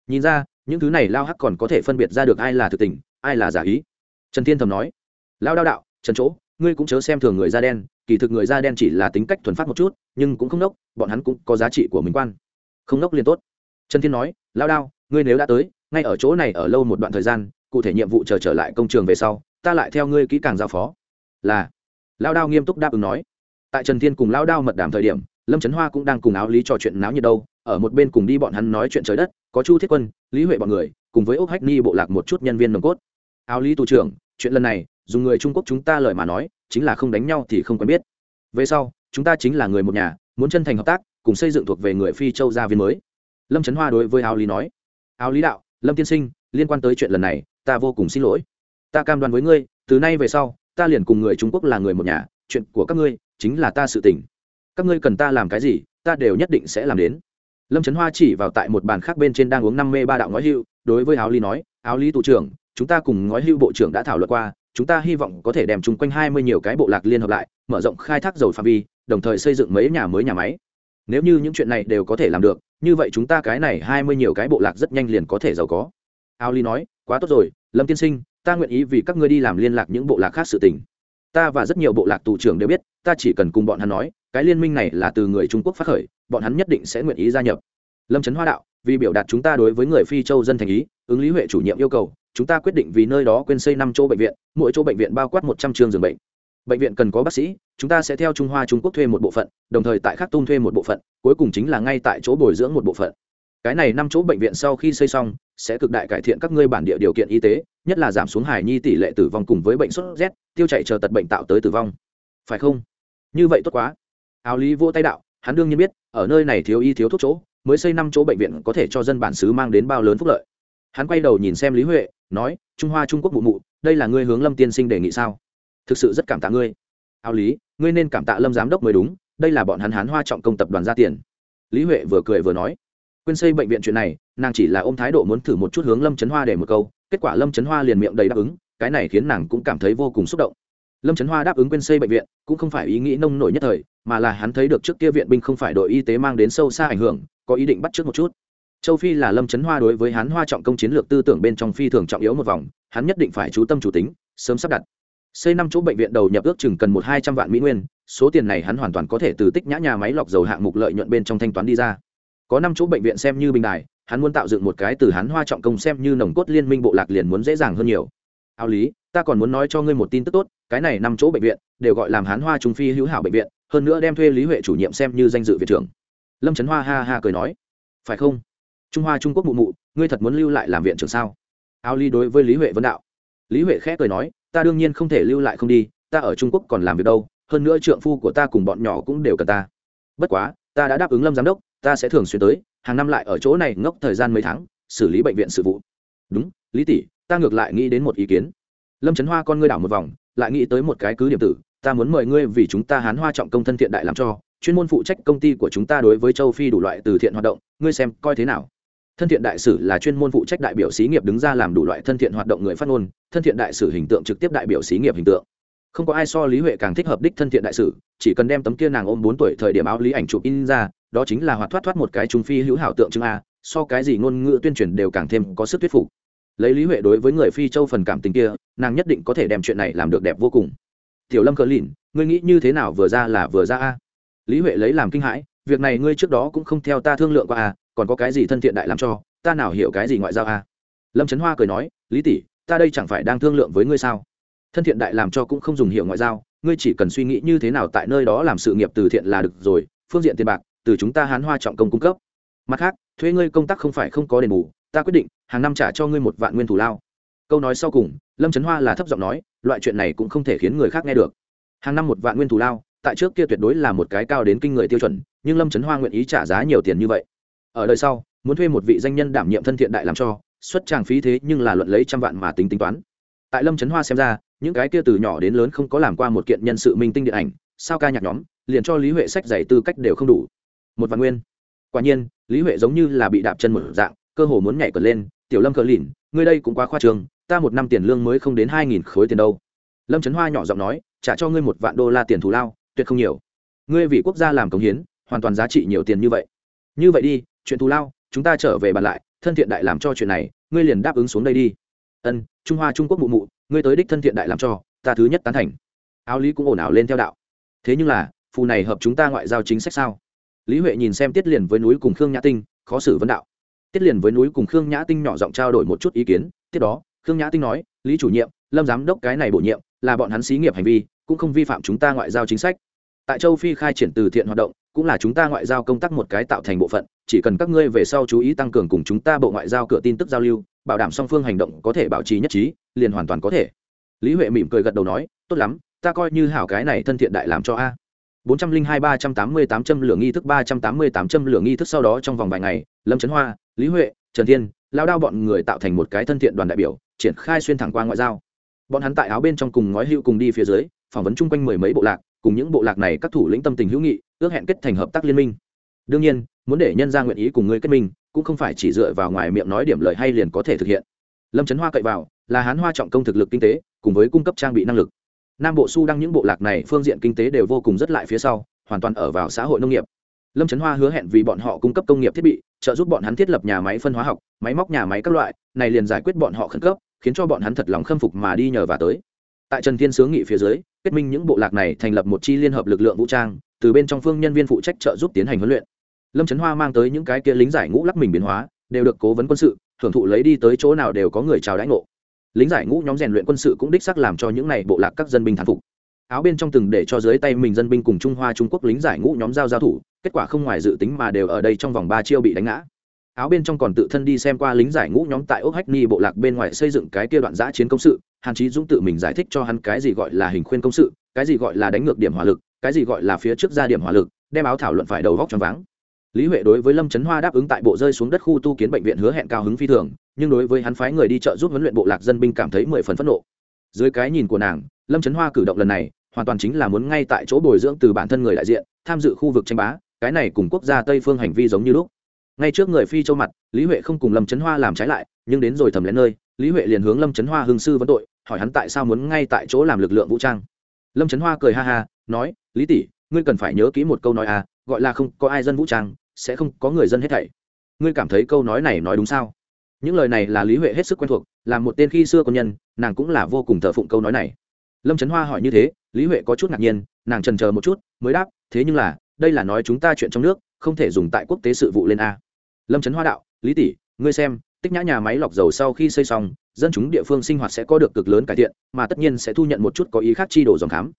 [SPEAKER 1] Nhìn ra, những thứ này lao hắc còn có thể phân biệt ra được ai là thực tình, ai là giả ý trần thiên thầm nói lao đao đạo, trần chỗ, ngươi cũng chớ xem thường người da đen, kỳ thực người da đen chỉ là tính cách thuần phát một chút, nhưng cũng không nốc, bọn hắn cũng có giá trị của mình quan. Không nốc liền tốt. Trần thiên nói lao đao, ngươi nếu đã tới, ngay ở chỗ này ở lâu một đoạn thời gian, cụ thể nhiệm vụ chờ trở lại công trường về sau, ta lại theo ngươi kỹ càng giao phó. Là. Lao đao nghiêm túc đáp ứng nói. Tại trần thiên cùng lao đao mật đàm thời điểm, lâm trấn hoa cũng đang cùng áo lý trò chuyện náo nhiệt đâu, ở một bên cùng đi bọn hắn nói chuyện trời đất, có chu thiết quân, lý huệ bọn người, cùng với ốc hách ni bộ lạc một chút nhân viên nồng cốt. Áo lý tù trưởng chuyện lần này dùng người trung quốc chúng ta lời mà nói, chính là không đánh nhau thì không quen biết. Về sau, chúng ta chính là người một nhà, muốn chân thành hợp tác, cùng xây dựng thuộc về người phi châu gia viên mới. Lâm trấn hoa đối với áo lý nói. Áo lý đạo, lâm tiên sinh, liên quan tới chuyện lần này, ta vô cùng xin lỗi. Ta cam đoan với ngươi, từ nay về sau, ta liền cùng người trung quốc là người một nhà, chuyện của các ngươi chính là ta sự tình. Các ngươi cần ta làm cái gì, ta đều nhất định sẽ làm đến. Lâm trấn hoa chỉ vào tại một bàn khác bên trên đang uống năm mê ba đạo nói hữu đối với áo lý nói, áo lý tụ trưởng chúng ta cùng ngói hưu bộ trưởng đã thảo luận qua, chúng ta hy vọng có thể đem chung quanh hai mươi nhiều cái bộ lạc liên hợp lại, mở rộng khai thác dầu phạm vi, đồng thời xây dựng mấy nhà mới nhà máy. Nếu như những chuyện này đều có thể làm được, như vậy chúng ta cái này hai mươi nhiều cái bộ lạc rất nhanh liền có thể giàu có. Ao ly nói, quá tốt rồi, lâm tiên sinh, ta nguyện ý vì các ngươi đi làm liên lạc những bộ lạc khác sự tình. Ta và rất nhiều bộ lạc tù trưởng đều biết, ta chỉ cần cùng bọn hắn nói, cái liên minh này là từ người trung quốc phát khởi, bọn hắn nhất định sẽ nguyện ý gia nhập. Lâm trấn hoa đạo, vì biểu đạt chúng ta đối với người phi châu dân thành ý, ứng lý huệ chủ nhiệm yêu cầu chúng ta quyết định vì nơi đó quên xây năm chỗ bệnh viện, mỗi chỗ bệnh viện bao quát một trăm trường giường bệnh. Bệnh viện cần có bác sĩ, chúng ta sẽ theo trung hoa trung quốc thuê một bộ phận, đồng thời tại khắc tung thuê một bộ phận, cuối cùng chính là ngay tại chỗ bồi dưỡng một bộ phận. Cái này năm chỗ bệnh viện sau khi xây xong, sẽ cực đại cải thiện các ngươi bản địa điều kiện y tế, nhất là giảm xuống hài nhi tỷ lệ tử vong cùng với bệnh sốt rét, tiêu chảy chờ tật bệnh tạo tới tử vong. Phải không? Như vậy tốt quá. Áo lý vô tay đạo, hắn đương nhiên biết, ở nơi này thiếu y thiếu thuốc chỗ, mới xây năm chỗ bệnh viện có thể cho dân bản xứ mang đến bao lớn phúc lợi. Hắn quay đầu nhìn xem lý huệ nói, trung hoa trung quốc mụ mụ, đây là ngươi hướng lâm tiên sinh đề nghị sao? Thực sự rất cảm tạ ngươi. Ao lý, ngươi nên cảm tạ lâm giám đốc mới đúng, đây là bọn hắn hán hoa trọng công tập đoàn ra tiền. Lý huệ vừa cười vừa nói. Quên xây bệnh viện chuyện này, nàng chỉ là ôm thái độ muốn thử một chút hướng lâm trấn hoa để một câu, kết quả lâm trấn hoa liền miệng đầy đáp ứng, cái này khiến nàng cũng cảm thấy vô cùng xúc động. Lâm trấn hoa đáp ứng quên xây bệnh viện, cũng không phải ý nghĩ nông nổi nhất thời, mà là hắn thấy được trước kia viện binh không phải đội y tế mang đến sâu xa ảnh hưởng, có ý định bắt trước một chút châu phi là lâm trấn hoa đối với hắn hoa trọng công chiến lược tư tưởng bên trong phi thường trọng yếu một vòng, hắn nhất định phải chú tâm chủ tính, sớm sắp đặt. Xây năm chỗ bệnh viện đầu nhập ước chừng cần một hai trăm vạn mỹ nguyên, số tiền này hắn hoàn toàn có thể từ tích nhã nhà máy lọc dầu hạng mục lợi nhuận bên trong thanh toán đi ra. Có năm chỗ bệnh viện xem như bình đài, hắn muốn tạo dựng một cái từ hắn hoa trọng công xem như nồng cốt liên minh bộ lạc liền muốn dễ dàng hơn nhiều. Ao lý, ta còn muốn nói cho ngươi một tin tức tốt, cái này năm chỗ bệnh viện, đều gọi làm hắn hoa trung phi hữu hảo bệnh viện, hơn nữa đem thuê lý huệ chủ nhiệm xem như danh dự viện trưởng. Lâm trấn hoa ha ha cười nói, phải không? Trung hoa trung quốc mụ mụ, ngươi thật muốn lưu lại làm viện trưởng sao? Ao ly đối với lý huệ vấn đạo. Lý huệ khẽ cười nói, ta đương nhiên không thể lưu lại không đi, ta ở trung quốc còn làm việc đâu, hơn nữa trượng phu của ta cùng bọn nhỏ cũng đều cần ta. Bất quá, ta đã đáp ứng lâm giám đốc, ta sẽ thường xuyên tới, hàng năm lại ở chỗ này ngốc thời gian mấy tháng, xử lý bệnh viện sự vụ. Đúng, lý tỷ, ta ngược lại nghĩ đến một ý kiến. Lâm trấn hoa con ngươi đảo một vòng, lại nghĩ tới một cái cứ điểm tử, ta muốn mời ngươi vì chúng ta hán hoa trọng công thân thiện đại làm cho, chuyên môn phụ trách công ty của chúng ta đối với châu phi đủ loại từ thiện hoạt động, ngươi xem coi thế nào? Thân thiện đại sử là chuyên môn phụ trách đại biểu xí nghiệp đứng ra làm đủ loại thân thiện hoạt động người phát ngôn, thân thiện đại sử hình tượng trực tiếp đại biểu xí nghiệp hình tượng. Không có ai so lý huệ càng thích hợp đích thân thiện đại sử, chỉ cần đem tấm kia nàng ôm bốn tuổi thời điểm áo lý ảnh chụp in ra, đó chính là hoạt thoát thoát một cái trung phi hữu hảo tượng trưng a, so cái gì ngôn ngữ tuyên truyền đều càng thêm có sức thuyết phục. Lấy lý huệ đối với người phi châu phần cảm tình kia, nàng nhất định có thể đem chuyện này làm được đẹp vô cùng. Tiểu lâm cờ lìn, ngươi nghĩ như thế nào vừa ra là vừa ra a? Lý huệ lấy làm kinh hãi, việc này ngươi trước đó cũng không theo ta thương lượng qua a còn có cái gì thân thiện đại làm cho, ta nào hiểu cái gì ngoại giao a? Lâm trấn hoa cười nói, lý tỷ, ta đây chẳng phải đang thương lượng với ngươi sao? Thân thiện đại làm cho cũng không dùng hiệu ngoại giao, ngươi chỉ cần suy nghĩ như thế nào tại nơi đó làm sự nghiệp từ thiện là được rồi, phương diện tiền bạc, từ chúng ta hán hoa trọng công cung cấp. Mặt khác thuê ngươi công tác không phải không có đền bù, ta quyết định, hàng năm trả cho ngươi một vạn nguyên thủ lao. Câu nói sau cùng, lâm trấn hoa là thấp giọng nói, loại chuyện này cũng không thể khiến người khác nghe được. Hàng năm một vạn nguyên thủ lao, tại trước kia tuyệt đối là một cái cao đến kinh người tiêu chuẩn, nhưng lâm trấn hoa nguyện ý trả giá nhiều tiền như vậy ở đời sau, muốn thuê một vị danh nhân đảm nhiệm thân thiện đại làm cho, xuất tràng phí thế nhưng là luận lấy trăm vạn mà tính tính toán. Tại lâm trấn hoa xem ra, những cái kia từ nhỏ đến lớn không có làm qua một kiện nhân sự minh tinh điện ảnh, sao ca nhạc nhóm, liền cho lý huệ sách giày tư cách đều không đủ. Một vạn nguyên. Quả nhiên, lý huệ giống như là bị đạp chân một dạng, cơ hồ muốn nhảy cờ lên, tiểu lâm cờ lìn, ngươi đây cũng quá khoa trường ta một năm tiền lương mới không đến hai nghìn khối tiền đâu. Lâm trấn hoa nhỏ giọng nói, trả cho ngươi một vạn đô la tiền thù lao, tuyệt không nhiều. Ngươi vì quốc gia làm công hiến, hoàn toàn giá trị nhiều tiền như vậy. Như vậy đi chuyện thù lao, chúng ta trở về bàn lại, thân thiện đại làm cho chuyện này, ngươi liền đáp ứng xuống đây đi. Ân, trung hoa trung quốc mụ mụ, ngươi tới đích thân thiện đại làm cho, ta thứ nhất tán thành. Áo lý cũng ồn ào lên theo đạo. Thế nhưng là, phù này hợp chúng ta ngoại giao chính sách sao? Lý huệ nhìn xem tiết liền với núi cùng khương nhã tinh, khó xử vấn đạo. Tiết liền với núi cùng khương nhã tinh nhỏ giọng trao đổi một chút ý kiến. Tiếp đó, khương nhã tinh nói, lý chủ nhiệm, lâm giám đốc cái này bổ nhiệm, là bọn hắn xí nghiệp hành vi, cũng không vi phạm chúng ta ngoại giao chính sách. Tại châu phi khai triển từ thiện hoạt động cũng là chúng ta ngoại giao công tác một cái tạo thành bộ phận, chỉ cần các ngươi về sau chú ý tăng cường cùng chúng ta bộ ngoại giao cửa tin tức giao lưu, bảo đảm song phương hành động có thể bảo trì nhất trí, liền hoàn toàn có thể. Lý huệ mỉm cười gật đầu nói, tốt lắm, ta coi như hảo cái này thân thiện đại làm cho a. bốn trăm linh hai ba trăm tám mươi tám châm lửa nghi thức, ba trăm tám mươi tám châm lửa nghi thức sau đó trong vòng vài ngày, lâm trấn hoa, lý huệ, trần thiên, lao đao bọn người tạo thành một cái thân thiện đoàn đại biểu, triển khai xuyên thẳng qua ngoại giao. Bọn hắn tại áo bên trong cùng ngói hữu cùng đi phía dưới, phỏng vấn chung quanh mười mấy bộ lạc, cùng những bộ lạc này các thủ lĩnh tâm tình hữu nghị ước hẹn kết thành hợp tác liên minh. Đương nhiên, muốn để nhân ra nguyện ý cùng ngươi kết minh, cũng không phải chỉ dựa vào ngoài miệng nói điểm lời hay liền có thể thực hiện. Lâm trấn hoa cậy vào, là hán hoa trọng công thực lực kinh tế, cùng với cung cấp trang bị năng lực. Nam bộ su đăng những bộ lạc này phương diện kinh tế đều vô cùng rất lại phía sau, hoàn toàn ở vào xã hội nông nghiệp. Lâm trấn hoa hứa hẹn vì bọn họ cung cấp công nghiệp thiết bị, trợ giúp bọn hắn thiết lập nhà máy phân hóa học, máy móc nhà máy các loại, này liền giải quyết bọn họ khẩn cấp, khiến cho bọn hắn thật lòng khâm phục mà đi nhờ và tới. Tại trần thiên sướng nghị phía dưới, kết minh những bộ lạc này thành lập một chi liên hợp lực lượng vũ trang từ bên trong phương nhân viên phụ trách trợ giúp tiến hành huấn luyện. Lâm trấn hoa mang tới những cái kia lính giải ngũ lắc mình biến hóa, đều được cố vấn quân sự hưởng thụ lấy đi tới chỗ nào đều có người chào đãi ngộ. Lính giải ngũ nhóm rèn luyện quân sự cũng đích sắc làm cho những này bộ lạc các dân binh thán phục. Áo bên trong từng để cho dưới tay mình dân binh cùng trung hoa trung quốc lính giải ngũ nhóm giao giao thủ, kết quả không ngoài dự tính mà đều ở đây trong vòng ba chiêu bị đánh ngã. Áo bên trong còn tự thân đi xem qua lính giải ngũ nhóm tại ốc hách ni bộ lạc bên ngoài xây dựng cái kia đoạn giã chiến công sự hàn chí dũng tự mình giải thích cho hắn cái gì gọi là hình khuyên công sự, cái gì gọi là đánh ngược điểm hỏa lực, cái gì gọi là phía trước ra điểm hỏa lực, đem áo thảo luận phải đầu góc cho váng. Lý huệ đối với lâm trấn hoa đáp ứng tại bộ rơi xuống đất khu tu kiến bệnh viện hứa hẹn cao hứng phi thường, nhưng đối với hắn phái người đi chợ giúp huấn luyện bộ lạc dân binh cảm thấy mười phần phẫn nộ. Dưới cái nhìn của nàng, lâm trấn hoa cử động lần này, hoàn toàn chính là muốn ngay tại chỗ bồi dưỡng từ bản thân người đại diện, tham dự khu vực tranh bá, cái này cùng quốc gia tây phương hành vi giống như lúc. Ngay trước người phi châu mặt, lý huệ không cùng lâm trấn hoa làm trái lại, nhưng đến rồi thầm lén nơi lý huệ liền hướng lâm trấn hoa hương sư vấn tội, hỏi hắn tại sao muốn ngay tại chỗ làm lực lượng vũ trang. Lâm trấn hoa cười ha ha, nói, lý tỷ, ngươi cần phải nhớ kỹ một câu nói à gọi là không có ai dân vũ trang, sẽ không có người dân hết thảy. Ngươi cảm thấy câu nói này nói đúng sao? Những lời này là lý huệ hết sức quen thuộc, là một tên khi xưa quân nhân, nàng cũng là vô cùng thờ phụng câu nói này. Lâm trấn hoa hỏi như thế, lý huệ có chút ngạc nhiên, nàng trần chờ một chút, mới đáp, thế nhưng là, đây là nói chúng ta chuyện trong nước, không thể dùng tại quốc tế sự vụ lên a. Lâm trấn hoa đạo, lý tỷ, ngươi xem tích nhã nhà máy lọc dầu sau khi xây xong, dân chúng địa phương sinh hoạt sẽ có được cực lớn cải thiện, mà tất nhiên sẽ thu nhận một chút có ý khác chi đổ dòng khám.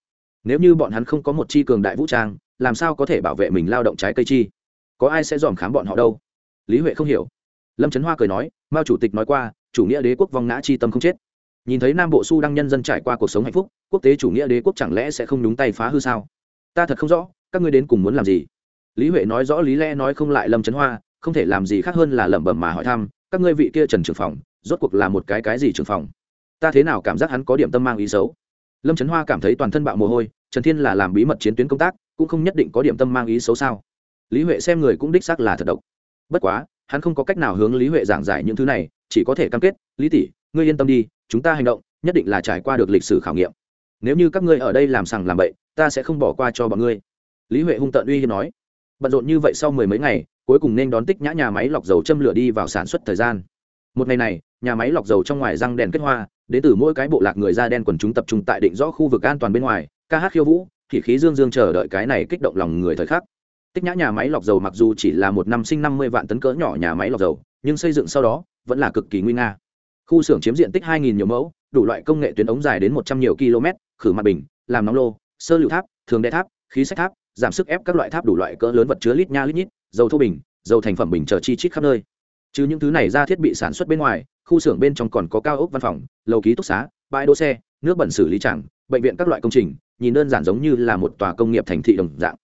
[SPEAKER 1] Nếu như bọn hắn không có một chi cường đại vũ trang, làm sao có thể bảo vệ mình lao động trái cây chi? Có ai sẽ dòm khám bọn họ đâu? Lý huệ không hiểu. Lâm trấn hoa cười nói, mao chủ tịch nói qua, chủ nghĩa đế quốc vong ngã chi tâm không chết. Nhìn thấy nam bộ su đăng nhân dân trải qua cuộc sống hạnh phúc, quốc tế chủ nghĩa đế quốc chẳng lẽ sẽ không đúng tay phá hư sao? Ta thật không rõ, các ngươi đến cùng muốn làm gì? Lý huệ nói rõ lý lẽ nói không lại lâm trấn hoa, không thể làm gì khác hơn là lẩm bẩm mà hỏi thăm các ngươi vị kia trần trưởng phòng, rốt cuộc là một cái cái gì trưởng phòng? Ta thế nào cảm giác hắn có điểm tâm mang ý xấu? Lâm trấn hoa cảm thấy toàn thân bạo mồ hôi, trần thiên là làm bí mật chiến tuyến công tác, cũng không nhất định có điểm tâm mang ý xấu sao? Lý huệ xem người cũng đích xác là thật độc. Bất quá, hắn không có cách nào hướng lý huệ giảng giải những thứ này, chỉ có thể cam kết, lý tỷ, ngươi yên tâm đi, chúng ta hành động nhất định là trải qua được lịch sử khảo nghiệm. Nếu như các ngươi ở đây làm sằng làm bậy, ta sẽ không bỏ qua cho bọn ngươi. Lý huệ hung tận uy hiếp nói. Bận rộn như vậy sau mười mấy ngày cuối cùng nên đón tích nhã nhà máy lọc dầu châm lửa đi vào sản xuất thời gian. Một ngày này, nhà máy lọc dầu trong ngoài răng đèn kết hoa, đến từ mỗi cái bộ lạc người da đen quần chúng tập trung tại định rõ khu vực an toàn bên ngoài, ca hát khiêu vũ, thì khí dương dương chờ đợi cái này kích động lòng người thời khắc. Tích nhã nhà máy lọc dầu mặc dù chỉ là một năm sinh năm mươi vạn tấn cỡ nhỏ nhà máy lọc dầu, nhưng xây dựng sau đó, vẫn là cực kỳ nguy nga. Khu xưởng chiếm diện tích hai nghìn nhiều mẫu, đủ loại công nghệ tuyến ống dài đến một trăm nhiều km khử mặt bình, làm nóng lô, sơ lựu tháp, thường đe tháp, khí sách tháp giảm sức ép các loại tháp đủ loại cỡ lớn vật chứa lít nha lít nhít, dầu thô bình, dầu thành phẩm bình chờ chi chít khắp nơi. Chứ những thứ này ra thiết bị sản xuất bên ngoài, khu xưởng bên trong còn có cao ốc văn phòng, lầu ký túc xá, bãi đỗ xe, nước bẩn xử lý chẳng bệnh viện các loại công trình, nhìn đơn giản giống như là một tòa công nghiệp thành thị đồng dạng.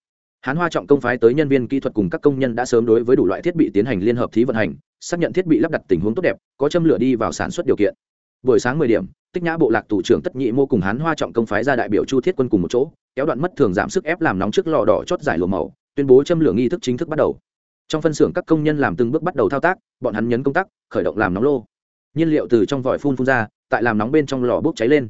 [SPEAKER 1] Hán hoa trọng công phái tới nhân viên kỹ thuật cùng các công nhân đã sớm đối với đủ loại thiết bị tiến hành liên hợp thí vận hành, xác nhận thiết bị lắp đặt tình huống tốt đẹp, có châm lửa đi vào sản xuất điều kiện. Buổi sáng mười điểm tích nhã bộ lạc thủ trưởng tất nhị mô cùng hán hoa trọng công phái ra đại biểu chu thiết quân cùng một chỗ, kéo đoạn mất thường giảm sức ép làm nóng trước lò đỏ chót giải lùa màu, tuyên bố châm lửa nghi thức chính thức bắt đầu. Trong phân xưởng các công nhân làm từng bước bắt đầu thao tác, bọn hắn nhấn công tắc, khởi động làm nóng lô. Nhiên liệu từ trong vòi phun phun ra, tại làm nóng bên trong lò bốc cháy lên.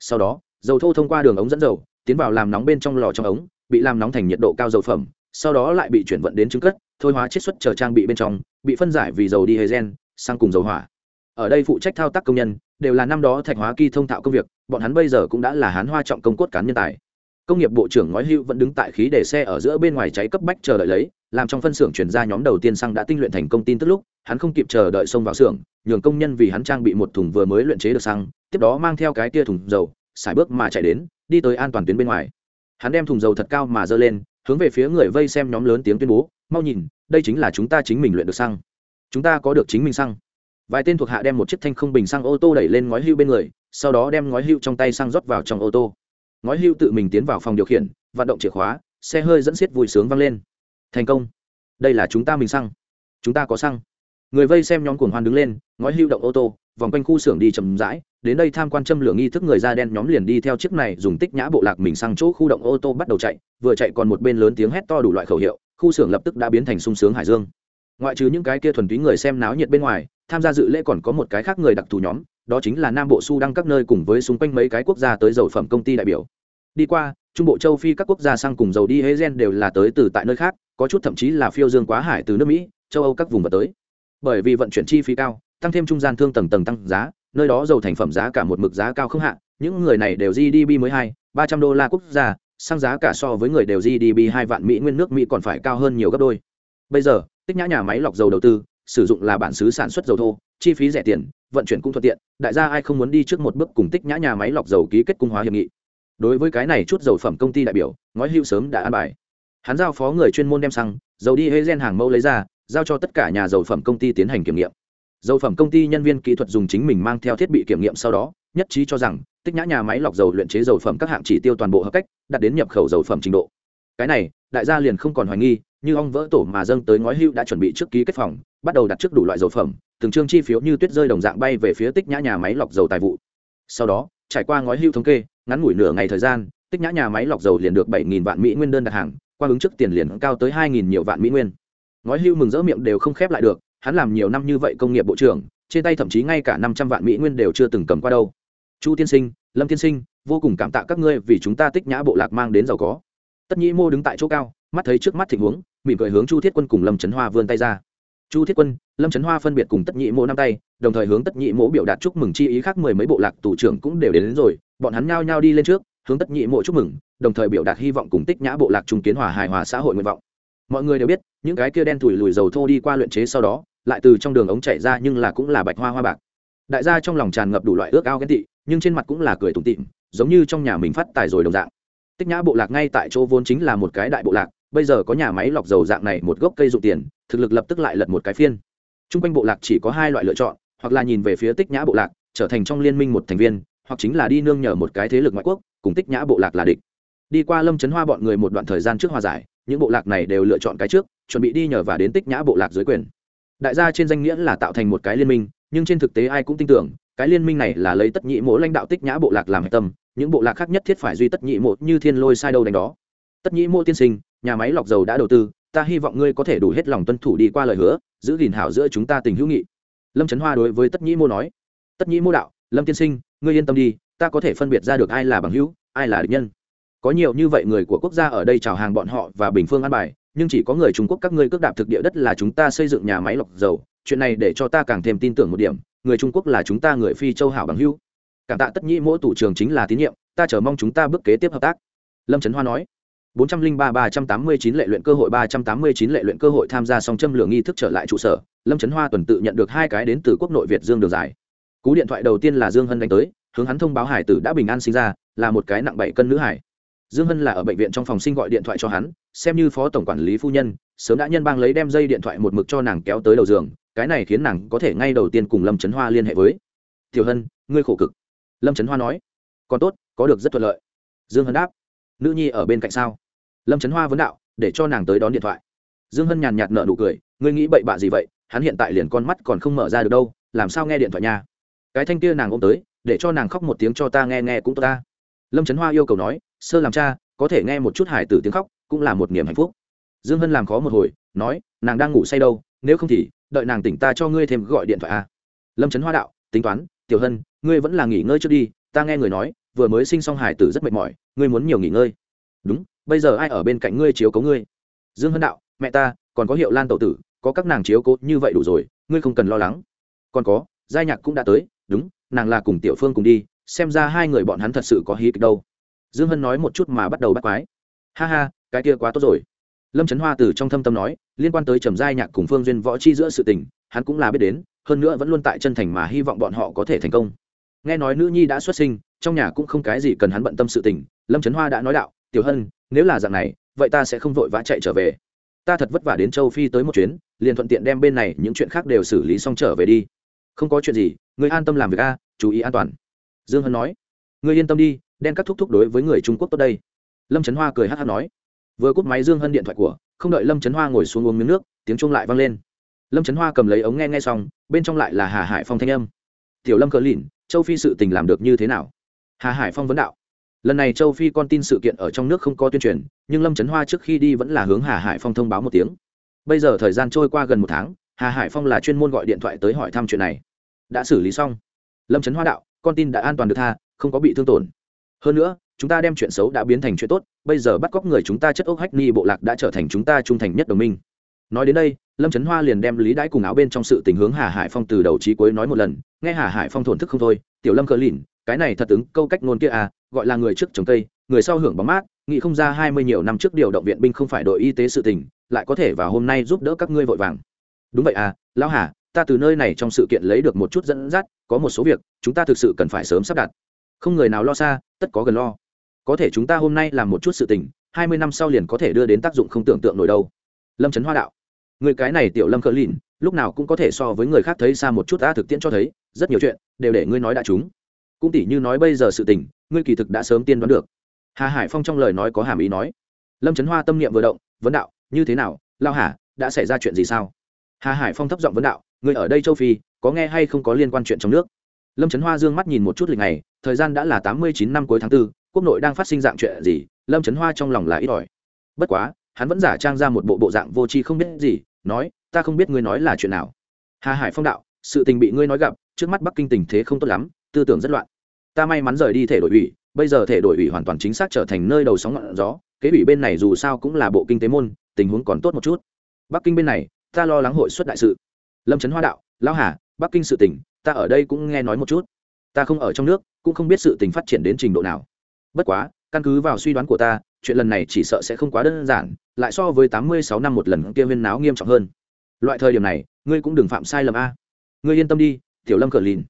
[SPEAKER 1] Sau đó, dầu thô thông qua đường ống dẫn dầu, tiến vào làm nóng bên trong lò trong ống, bị làm nóng thành nhiệt độ cao dầu phẩm, sau đó lại bị chuyển vận đến trứng cất, thôi hóa chiết xuất chờ trang bị bên trong, bị phân giải vì dầu diesel, sang cùng dầu hỏa. Ở đây phụ trách thao tác công nhân đều là năm đó thạch hóa kỳ thông thạo công việc, bọn hắn bây giờ cũng đã là hán hoa trọng công cốt cán nhân tài. Công nghiệp bộ trưởng ngói hữu vẫn đứng tại khí để xe ở giữa bên ngoài cháy cấp bách chờ đợi lấy, làm trong phân xưởng chuyển ra nhóm đầu tiên xăng đã tinh luyện thành công tin tức lúc, hắn không kịp chờ đợi xông vào xưởng, nhường công nhân vì hắn trang bị một thùng vừa mới luyện chế được xăng, tiếp đó mang theo cái tia thùng dầu, xài bước mà chạy đến, đi tới an toàn tuyến bên ngoài. Hắn đem thùng dầu thật cao mà dơ lên, hướng về phía người vây xem nhóm lớn tiếng tuyên bố, mau nhìn, đây chính là chúng ta chính mình luyện được xăng. Chúng ta có được chính mình xăng vài tên thuộc hạ đem một chiếc thanh không bình xăng ô tô đẩy lên ngói hưu bên người, sau đó đem ngói hưu trong tay xăng rót vào trong ô tô. Ngói hưu tự mình tiến vào phòng điều khiển, vận động chìa khóa, xe hơi dẫn xiết vui sướng vang lên. Thành công. Đây là chúng ta mình xăng. Chúng ta có xăng. Người vây xem nhóm cuồng hoan đứng lên, ngói hưu động ô tô, vòng quanh khu xưởng đi chậm rãi, đến đây tham quan châm lửa nghi thức người da đen nhóm liền đi theo chiếc này dùng tích nhã bộ lạc mình sang chỗ khu động ô tô bắt đầu chạy, vừa chạy còn một bên lớn tiếng hét to đủ loại khẩu hiệu, khu xưởng lập tức đã biến thành sung sướng hải dương. Ngoại trừ những cái kia thuần túy người xem náo nhiệt bên ngoài tham gia dự lễ còn có một cái khác người đặc thù nhóm, đó chính là nam bộ su đăng các nơi cùng với xung quanh mấy cái quốc gia tới dầu phẩm công ty đại biểu đi qua, trung bộ, châu phi các quốc gia sang cùng dầu đi hê gen đều là tới từ tại nơi khác, có chút thậm chí là phiêu dương quá hải từ nước mỹ, châu âu các vùng và tới bởi vì vận chuyển chi phí cao, tăng thêm trung gian thương tầng tầng tăng giá, nơi đó dầu thành phẩm giá cả một mực giá cao không hạ. những người này đều gdp mới hai, ba trăm đô la quốc gia, sang giá cả so với người đều gdp hai vạn mỹ nguyên nước mỹ còn phải cao hơn nhiều gấp đôi bây giờ, tích nhã nhà máy lọc dầu đầu tư sử dụng là bản xứ sản xuất dầu thô, chi phí rẻ tiền, vận chuyển cũng thuận tiện, đại gia ai không muốn đi trước một bước cùng tích nhã nhà máy lọc dầu ký kết cung hóa hiệp nghị. Đối với cái này chút dầu phẩm công ty đại biểu, ngói hữu sớm đã an bài. Hắn giao phó người chuyên môn đem xăng, dầu đi hê gen hàng mẫu lấy ra, giao cho tất cả nhà dầu phẩm công ty tiến hành kiểm nghiệm. Dầu phẩm công ty nhân viên kỹ thuật dùng chính mình mang theo thiết bị kiểm nghiệm sau đó, nhất trí cho rằng, tích nhã nhà máy lọc dầu luyện chế dầu phẩm các hạng chỉ tiêu toàn bộ hợp cách, đạt đến nhập khẩu dầu phẩm trình độ. Cái này, đại gia liền không còn hoài nghi, như ong vỡ tổ mà dâng tới ngói hữu đã chuẩn bị trước ký kết phòng bắt đầu đặt trước đủ loại dầu phẩm, từng chương chi phiếu như tuyết rơi đồng dạng bay về phía tích nhã nhà máy lọc dầu tài vụ. Sau đó, trải qua ngói hưu thống kê, ngắn ngủi nửa ngày thời gian, tích nhã nhà máy lọc dầu liền được bảy nghìn vạn mỹ nguyên đơn đặt hàng, qua ứng trước tiền liền cao tới hai nghìn nhiều vạn mỹ nguyên. Ngói hưu mừng rỡ miệng đều không khép lại được, hắn làm nhiều năm như vậy công nghiệp bộ trưởng, trên tay thậm chí ngay cả năm trăm vạn mỹ nguyên đều chưa từng cầm qua đâu. Chu tiên sinh, lâm tiên sinh, vô cùng cảm tạ các ngươi vì chúng ta tích nhã bộ lạc mang đến giàu có. Tất nhĩ mô đứng tại chỗ cao, mắt thấy trước mắt tình huống, mỉm cười hướng chu thiết quân cùng lâm trấn hoa vươn tay ra chu thiết quân lâm trấn hoa phân biệt cùng tất nhĩ Mỗ năm tay đồng thời hướng tất nhĩ Mỗ biểu đạt chúc mừng chi ý khác mười mấy bộ lạc tù trưởng cũng đều đến, đến rồi. Bọn hắn nhao nhao đi lên trước hướng tất nhĩ Mỗ chúc mừng đồng thời biểu đạt hy vọng cùng tích nhã bộ lạc trung kiến hòa hài hòa xã hội nguyện vọng. Mọi người đều biết những cái kia đen thủi lùi dầu thô đi qua luyện chế sau đó lại từ trong đường ống chảy ra nhưng là cũng là bạch hoa hoa bạc. Đại gia trong lòng tràn ngập đủ loại ước ao ghen tị nhưng trên mặt cũng là cười tủm tịm giống như trong nhà mình phát tài rồi đồng dạng. Tích nhã bộ lạc ngay tại chỗ vốn chính là một cái đại bộ lạc bây giờ có nhà máy lọc dầu dạng này một gốc cây dụng tiền thực lực lập tức lại lật một cái phiên. T r u n g quanh bộ lạc chỉ có hai loại lựa chọn, hoặc là nhìn về phía tích nhã bộ lạc, trở thành trong liên minh một thành viên, hoặc chính là đi nương nhờ một cái thế lực ngoại quốc, cùng tích nhã bộ lạc là địch. Đi qua lâm chấn hoa bọn người một đoạn thời gian trước hòa giải, những bộ lạc này đều lựa chọn cái trước, chuẩn bị đi nhờ và đến tích nhã bộ lạc dưới quyền. Đại gia trên danh nghĩa là tạo thành một cái liên minh, nhưng trên thực tế ai cũng tin tưởng, cái liên minh này là lấy tất nhị mỗ lãnh đạo tích nhã bộ lạc làm hạch tâm, những bộ lạc khác nhất thiết phải duy tất nhị mộ như thiên lôi sai đâu đánh đó. Tất nhị mộ tiên sinh, nhà máy lọc dầu đã đầu tư ta hy vọng ngươi có thể đủ hết lòng tuân thủ đi qua lời hứa, giữ gìn hảo giữa chúng ta tình hữu nghị. Lâm trấn hoa đối với tất nhĩ mô nói, tất nhĩ mô đạo, lâm tiên sinh, ngươi yên tâm đi, ta có thể phân biệt ra được ai là bằng hữu, ai là địch nhân. Có nhiều như vậy người của quốc gia ở đây chào hàng bọn họ và bình phương an bài, nhưng chỉ có người trung quốc các ngươi cước đạp thực địa đất là chúng ta xây dựng nhà máy lọc dầu. Chuyện này để cho ta càng thêm tin tưởng một điểm, người trung quốc là chúng ta người phi châu hảo bằng hữu. Cảm tạ tất nhĩ mỗi tủ trường chính là tín nhiệm, ta chờ mong chúng ta bước kế tiếp hợp tác. Lâm trấn hoa nói. 403-389 lệ luyện cơ hội 389 lệ luyện cơ hội tham gia song châm lửa nghi thức trở lại trụ sở, Lâm Chấn Hoa tuần tự nhận được hai cái đến từ quốc nội Việt Dương đường dài. Cú điện thoại đầu tiên là Dương Hân đánh tới, hướng hắn thông báo hải tử đã bình an sinh ra, là một cái nặng 7 cân nữ hải. Dương Hân là ở bệnh viện trong phòng sinh gọi điện thoại cho hắn, xem như phó tổng quản lý phu nhân, sớm đã nhân bang lấy đem dây điện thoại một mực cho nàng kéo tới đầu giường, cái này khiến nàng có thể ngay đầu tiên cùng Lâm Chấn Hoa liên hệ với. "Tiểu Hân, ngươi khổ cực." Lâm Chấn Hoa nói. "Còn tốt, có được rất thuận lợi." Dương Hân đáp nữ nhi ở bên cạnh sao? Lâm trấn hoa vấn đạo, để cho nàng tới đón điện thoại. Dương hân nhàn nhạt nợ nụ cười, ngươi nghĩ bậy bạ gì vậy? Hắn hiện tại liền con mắt còn không mở ra được đâu, làm sao nghe điện thoại nha? Cái thanh kia nàng ôm tới, để cho nàng khóc một tiếng cho ta nghe nghe cũng tốt ta. Lâm trấn hoa yêu cầu nói, sơ làm cha, có thể nghe một chút hải tử tiếng khóc, cũng là một niềm hạnh phúc. Dương hân làm khó một hồi, nói, nàng đang ngủ say đâu, nếu không thì, đợi nàng tỉnh ta cho ngươi thêm gọi điện thoại a. Lâm trấn hoa đạo, tính toán, tiểu hân, ngươi vẫn là nghỉ ngơi trước đi, ta nghe người nói, vừa mới sinh xong hải tử rất mệt mỏi ngươi muốn nhiều nghỉ ngơi. Đúng, bây giờ ai ở bên cạnh ngươi chiếu cố ngươi? Dương hân đạo, mẹ ta, còn có hiệu lan tậu tử, có các nàng chiếu cố, như vậy đủ rồi, ngươi không cần lo lắng. Còn có, giai nhạc cũng đã tới, đúng, nàng là cùng tiểu phương cùng đi, xem ra hai người bọn hắn thật sự có hí kịch đâu. Dương hân nói một chút mà bắt đầu bắt quái. Ha ha, cái kia quá tốt rồi. Lâm trấn hoa từ trong thâm tâm nói, liên quan tới trầm giai nhạc cùng phương duyên võ chi giữa sự tình, hắn cũng là biết đến, hơn nữa vẫn luôn tại chân thành mà hy vọng bọn họ có thể thành công. Nghe nói nữ nhi đã xuất sinh, trong nhà cũng không cái gì cần hắn bận tâm sự tình lâm trấn hoa đã nói đạo, tiểu hân, nếu là dạng này, vậy ta sẽ không vội vã chạy trở về. Ta thật vất vả đến châu phi tới một chuyến, liền thuận tiện đem bên này những chuyện khác đều xử lý xong trở về đi. Không có chuyện gì người an tâm làm việc a, chú ý an toàn. Dương hân nói. Người yên tâm đi đen các thúc thúc đối với người trung quốc tốt đây. Lâm trấn hoa cười hát hát nói. Vừa cúp máy dương hân điện thoại của, không đợi lâm trấn hoa ngồi xuống uống miếng nước, tiếng chuông lại vang lên. Lâm trấn hoa cầm lấy ống nghe nghe xong, bên trong lại là hà hải phong thanh âm. Tiểu lâm cờ lìn, châu phi sự tình làm được như thế nào? Hà hải phong vấn đạo lần này châu phi con tin sự kiện ở trong nước không có tuyên truyền, nhưng lâm trấn hoa trước khi đi vẫn là hướng hà hải phong thông báo một tiếng. Bây giờ thời gian trôi qua gần một tháng, hà hải phong là chuyên môn gọi điện thoại tới hỏi thăm chuyện này. Đã xử lý xong. Lâm trấn hoa đạo, con tin đã an toàn được tha, không có bị thương tổn. Hơn nữa, chúng ta đem chuyện xấu đã biến thành chuyện tốt, bây giờ bắt cóc người chúng ta chất ốc hách ni bộ lạc đã trở thành chúng ta trung thành nhất đồng minh. Nói đến đây, lâm trấn hoa liền đem lý đãi cùng áo bên trong sự tình hướng hà hải phong từ đầu trí cuối nói một lần, nghe hà hải phong thổn thức không thôi, tiểu lâm cờ lìn cái này thật ứng câu cách ngôn kia à gọi là người trước trồng cây, người sau hưởng bóng mát, nghĩ không ra hai mươi nhiều năm trước điều động viện binh không phải đội y tế sự tình, lại có thể vào hôm nay giúp đỡ các ngươi vội vàng. Đúng vậy à lão hà, ta từ nơi này trong sự kiện lấy được một chút dẫn dắt, có một số việc, chúng ta thực sự cần phải sớm sắp đặt. Không người nào lo xa, tất có gần lo. Có thể chúng ta hôm nay làm một chút sự tình, hai mươi năm sau liền có thể đưa đến tác dụng không tưởng tượng nổi đâu. Lâm trấn hoa đạo. Người cái này tiểu lâm cỡ lìn, lúc nào cũng có thể so với người khác thấy xa một chút, ta thực tiễn cho thấy, rất nhiều chuyện đều để ngươi nói đã chúng cũng tỉ như nói bây giờ sự tình, ngươi kỳ thực đã sớm tiên đoán được. Hà hải phong trong lời nói có hàm ý nói. Lâm trấn hoa tâm niệm vừa động, vấn đạo, như thế nào? Lao hà, đã xảy ra chuyện gì sao? Hà hải phong thấp giọng vấn đạo người ở đây châu phi, có nghe hay không có liên quan chuyện trong nước? Lâm trấn hoa d ư ơ n g mắt nhìn một chút lịch này thời gian đã là tám mươi chín năm cuối tháng b ố quốc nội đang phát sinh dạng chuyện gì? Lâm trấn hoa trong lòng là ít ỏi. Bất quá, hắn vẫn giả trang ra một bộ bộ dạng vô tri không biết gì, nói, ta không biết ngươi nói là chuyện nào. Hà hải phong đạo, sự tình bị ngươi nói gặp, trước mắt bắc kinh tình thế không tốt lắm tư tưởng rất loạn. Ta may mắn rời đi thể đội ủy, bây giờ thể đội ủy hoàn toàn chính xác trở thành nơi đầu sóng ngọn gió, kế ủy bên này dù sao cũng là bộ kinh tế môn, tình huống còn tốt một chút. Bắc kinh bên này, ta lo lắng hội xuất đại sự. Lâm trấn hoa đạo, lão hà, bắc kinh sự tỉnh ta ở đây cũng nghe nói một chút. Ta không ở trong nước, cũng không biết sự tình phát triển đến trình độ nào. Bất quá, căn cứ vào suy đoán của ta, chuyện lần này chỉ sợ sẽ không quá đơn giản, lại so với tám mươi sáu năm một lần kia huyên náo nghiêm trọng hơn. Loại thời điểm này, ngươi cũng đừng phạm sai lầm a. Ngươi yên tâm đi, tiểu lâm cờ lìn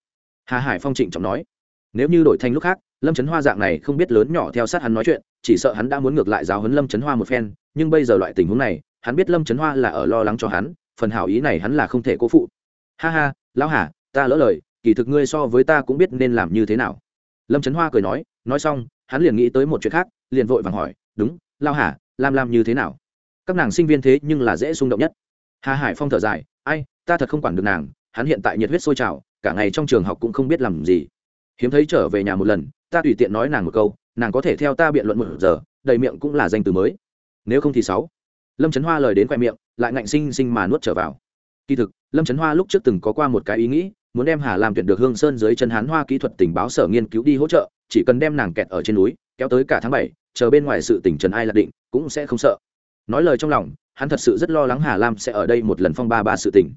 [SPEAKER 1] hà hải phong trịnh trọng nói, nếu như đổi thành lúc khác, lâm trấn hoa dạng này không biết lớn nhỏ theo sát hắn nói chuyện, chỉ sợ hắn đã muốn ngược lại giáo hấn lâm trấn hoa một phen, nhưng bây giờ loại tình huống này, hắn biết lâm trấn hoa là ở lo lắng cho hắn, phần hảo ý này hắn là không thể cố phụ. Ha ha, lão hà, ta lỡ lời, kỳ thực ngươi so với ta cũng biết nên làm như thế nào. Lâm trấn hoa cười nói nói xong, hắn liền nghĩ tới một chuyện khác, liền vội vàng hỏi, đúng lao hà làm làm như thế nào? Các nàng sinh viên thế nhưng là dễ xung động nhất. Hà hải phong thở dài, ai, ta thật không quản được nàng, hắn hiện tại nhiệt huyết sôi trào cả ngày trong trường học cũng không biết làm gì. Hiếm thấy trở về nhà một lần, ta tùy tiện nói nàng một câu, nàng có thể theo ta biện luận một giờ, đầy miệng cũng là danh từ mới. Nếu không thì sáu. Lâm trấn hoa lời đến khoe miệng, lại ngạnh sinh sinh mà nuốt trở vào. Kỳ thực, lâm trấn hoa lúc trước từng có qua một cái ý nghĩ, muốn đem hà làm tuyển được hương sơn dưới chân hán hoa kỹ thuật tình báo sở nghiên cứu đi hỗ trợ, chỉ cần đem nàng kẹt ở trên núi, kéo tới cả tháng bảy, chờ bên ngoài sự tỉnh trần ai lạc định, cũng sẽ không sợ. Nói lời trong lòng, hắn thật sự rất lo lắng hà lam sẽ ở đây một lần phong ba ba sự tỉnh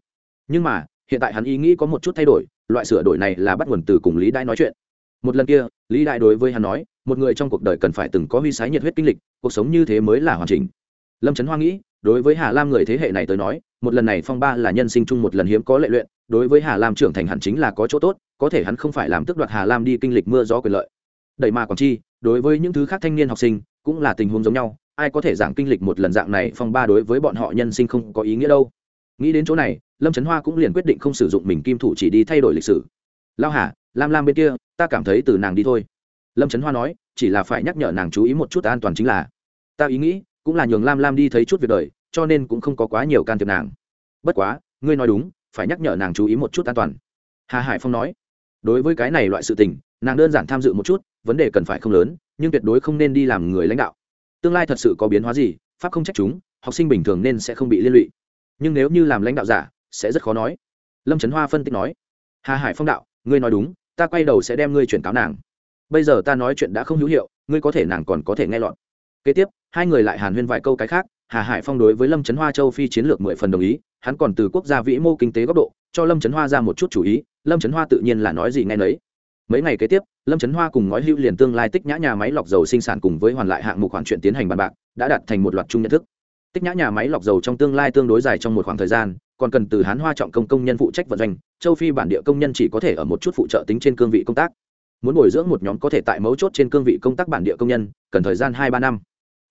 [SPEAKER 1] nhưng mà hiện tại hắn ý nghĩ có một chút thay đổi, loại sửa đổi này là bắt nguồn từ cùng lý đại nói chuyện. Một lần kia, lý đại đối với hắn nói, một người trong cuộc đời cần phải từng có huy sái nhiệt huyết kinh lịch, cuộc sống như thế mới là hoàn chỉnh. Lâm trấn hoa nghĩ, đối với hà lam người thế hệ này tới nói, một lần này phong ba là nhân sinh chung một lần hiếm có lệ luyện, đối với hà lam trưởng thành hẳn chính là có chỗ tốt, có thể hắn không phải làm tức đoạt hà lam đi kinh lịch mưa gió quyền lợi. Đẩy mà còn chi, đối với những thứ khác thanh niên học sinh, cũng là tình huống giống nhau, ai có thể giảng kinh lịch một lần dạng này phong ba đối với bọn họ nhân sinh không có ý nghĩa đâu. Nghĩ đến chỗ này lâm trấn hoa cũng liền quyết định không sử dụng mình kim thủ chỉ đi thay đổi lịch sử lao hà lam lam bên kia ta cảm thấy từ nàng đi thôi lâm trấn hoa nói chỉ là phải nhắc nhở nàng chú ý một chút an toàn chính là ta ý nghĩ cũng là nhường lam lam đi thấy chút việc đời cho nên cũng không có quá nhiều can thiệp nàng bất quá ngươi nói đúng phải nhắc nhở nàng chú ý một chút an toàn hà hải phong nói đối với cái này loại sự tình nàng đơn giản tham dự một chút vấn đề cần phải không lớn nhưng tuyệt đối không nên đi làm người lãnh đạo tương lai thật sự có biến hóa gì pháp không trách chúng học sinh bình thường nên sẽ không bị liên lụy nhưng nếu như làm lãnh đạo giả sẽ rất khó nói. Lâm trấn hoa phân tích nói, hà hải phong đạo, ngươi nói đúng, ta quay đầu sẽ đem ngươi chuyển cáo nàng. Bây giờ ta nói chuyện đã không hữu hiệu, ngươi có thể nàng còn có thể nghe lọt. Kế tiếp, hai người lại hàn huyên vài câu cái khác, hà hải phong đối với lâm trấn hoa châu phi chiến lược mười phần đồng ý, hắn còn từ quốc gia vĩ mô kinh tế góc độ, cho lâm trấn hoa ra một chút chủ ý, lâm trấn hoa tự nhiên là nói gì ngay nấy. Mấy ngày kế tiếp, lâm trấn hoa cùng ngói hữu liền tương lai tích nhã nhà máy lọc dầu sinh sản cùng với hoàn lại hạng mục khoản chuyện tiến hành bàn bạc, đã đạt thành một loạt chung nhận thức. Tích nhã nhà máy lọc dầu trong tương lai tương đối dài trong một khoảng thời gian còn cần từ hán hoa trọng công công nhân phụ trách vận doanh châu phi bản địa công nhân chỉ có thể ở một chút phụ trợ tính trên cương vị công tác muốn bồi dưỡng một nhóm có thể tại mấu chốt trên cương vị công tác bản địa công nhân cần thời gian hai ba năm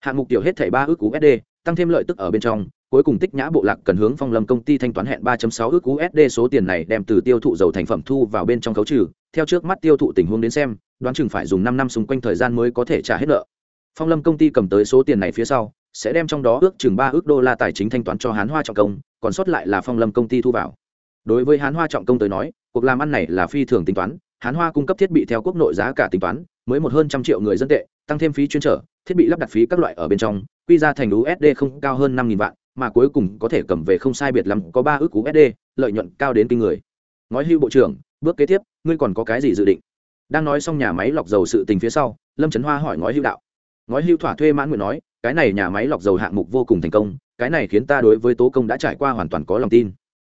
[SPEAKER 1] hạng mục tiểu hết thảy ba ước usd sd tăng thêm lợi tức ở bên trong cuối cùng tích nhã bộ lạc cần hướng phong lâm công ty thanh toán hẹn 3.6 ước USD số tiền này đem từ tiêu thụ dầu thành phẩm thu vào bên trong khấu trừ, theo trước mắt tiêu thụ tình huống đến xem, đoán chừng phải dùng 5 năm xung quanh thời gian mới có thể trả hết nợ. Phong lâm công ty cầm tới số tiền này phía sau, sẽ đem trong đó ước chừng 3 ước đô la tài chính thanh toán cho Hán Hoa trọng công, còn sót lại là Phong lâm công ty thu vào. Đối với Hán Hoa trọng công tới nói, cuộc làm ăn này là phi thường tính toán, Hán Hoa cung cấp thiết bị theo quốc nội giá cả tính toán, mới một hơn trăm triệu người dân tệ, tăng thêm phí chuyên trở, thiết bị lắp đặt phí các loại ở bên trong, quy ra thành USD không cao hơn 5000 vạn, mà cuối cùng có thể cầm về không sai biệt lắm có 3 ước USD, lợi nhuận cao đến kinh người. Nói hưu bộ trưởng, bước kế tiếp, ngươi còn có cái gì dự định? Đang nói xong nhà máy lọc dầu sự tình phía sau, Lâm Trấn Hoa hỏi ngói hưu đạo. Ngói hưu thỏa thuê mãn nguyện nói, cái này nhà máy lọc dầu hạng mục vô cùng thành công, cái này khiến ta đối với tố công đã trải qua hoàn toàn có lòng tin.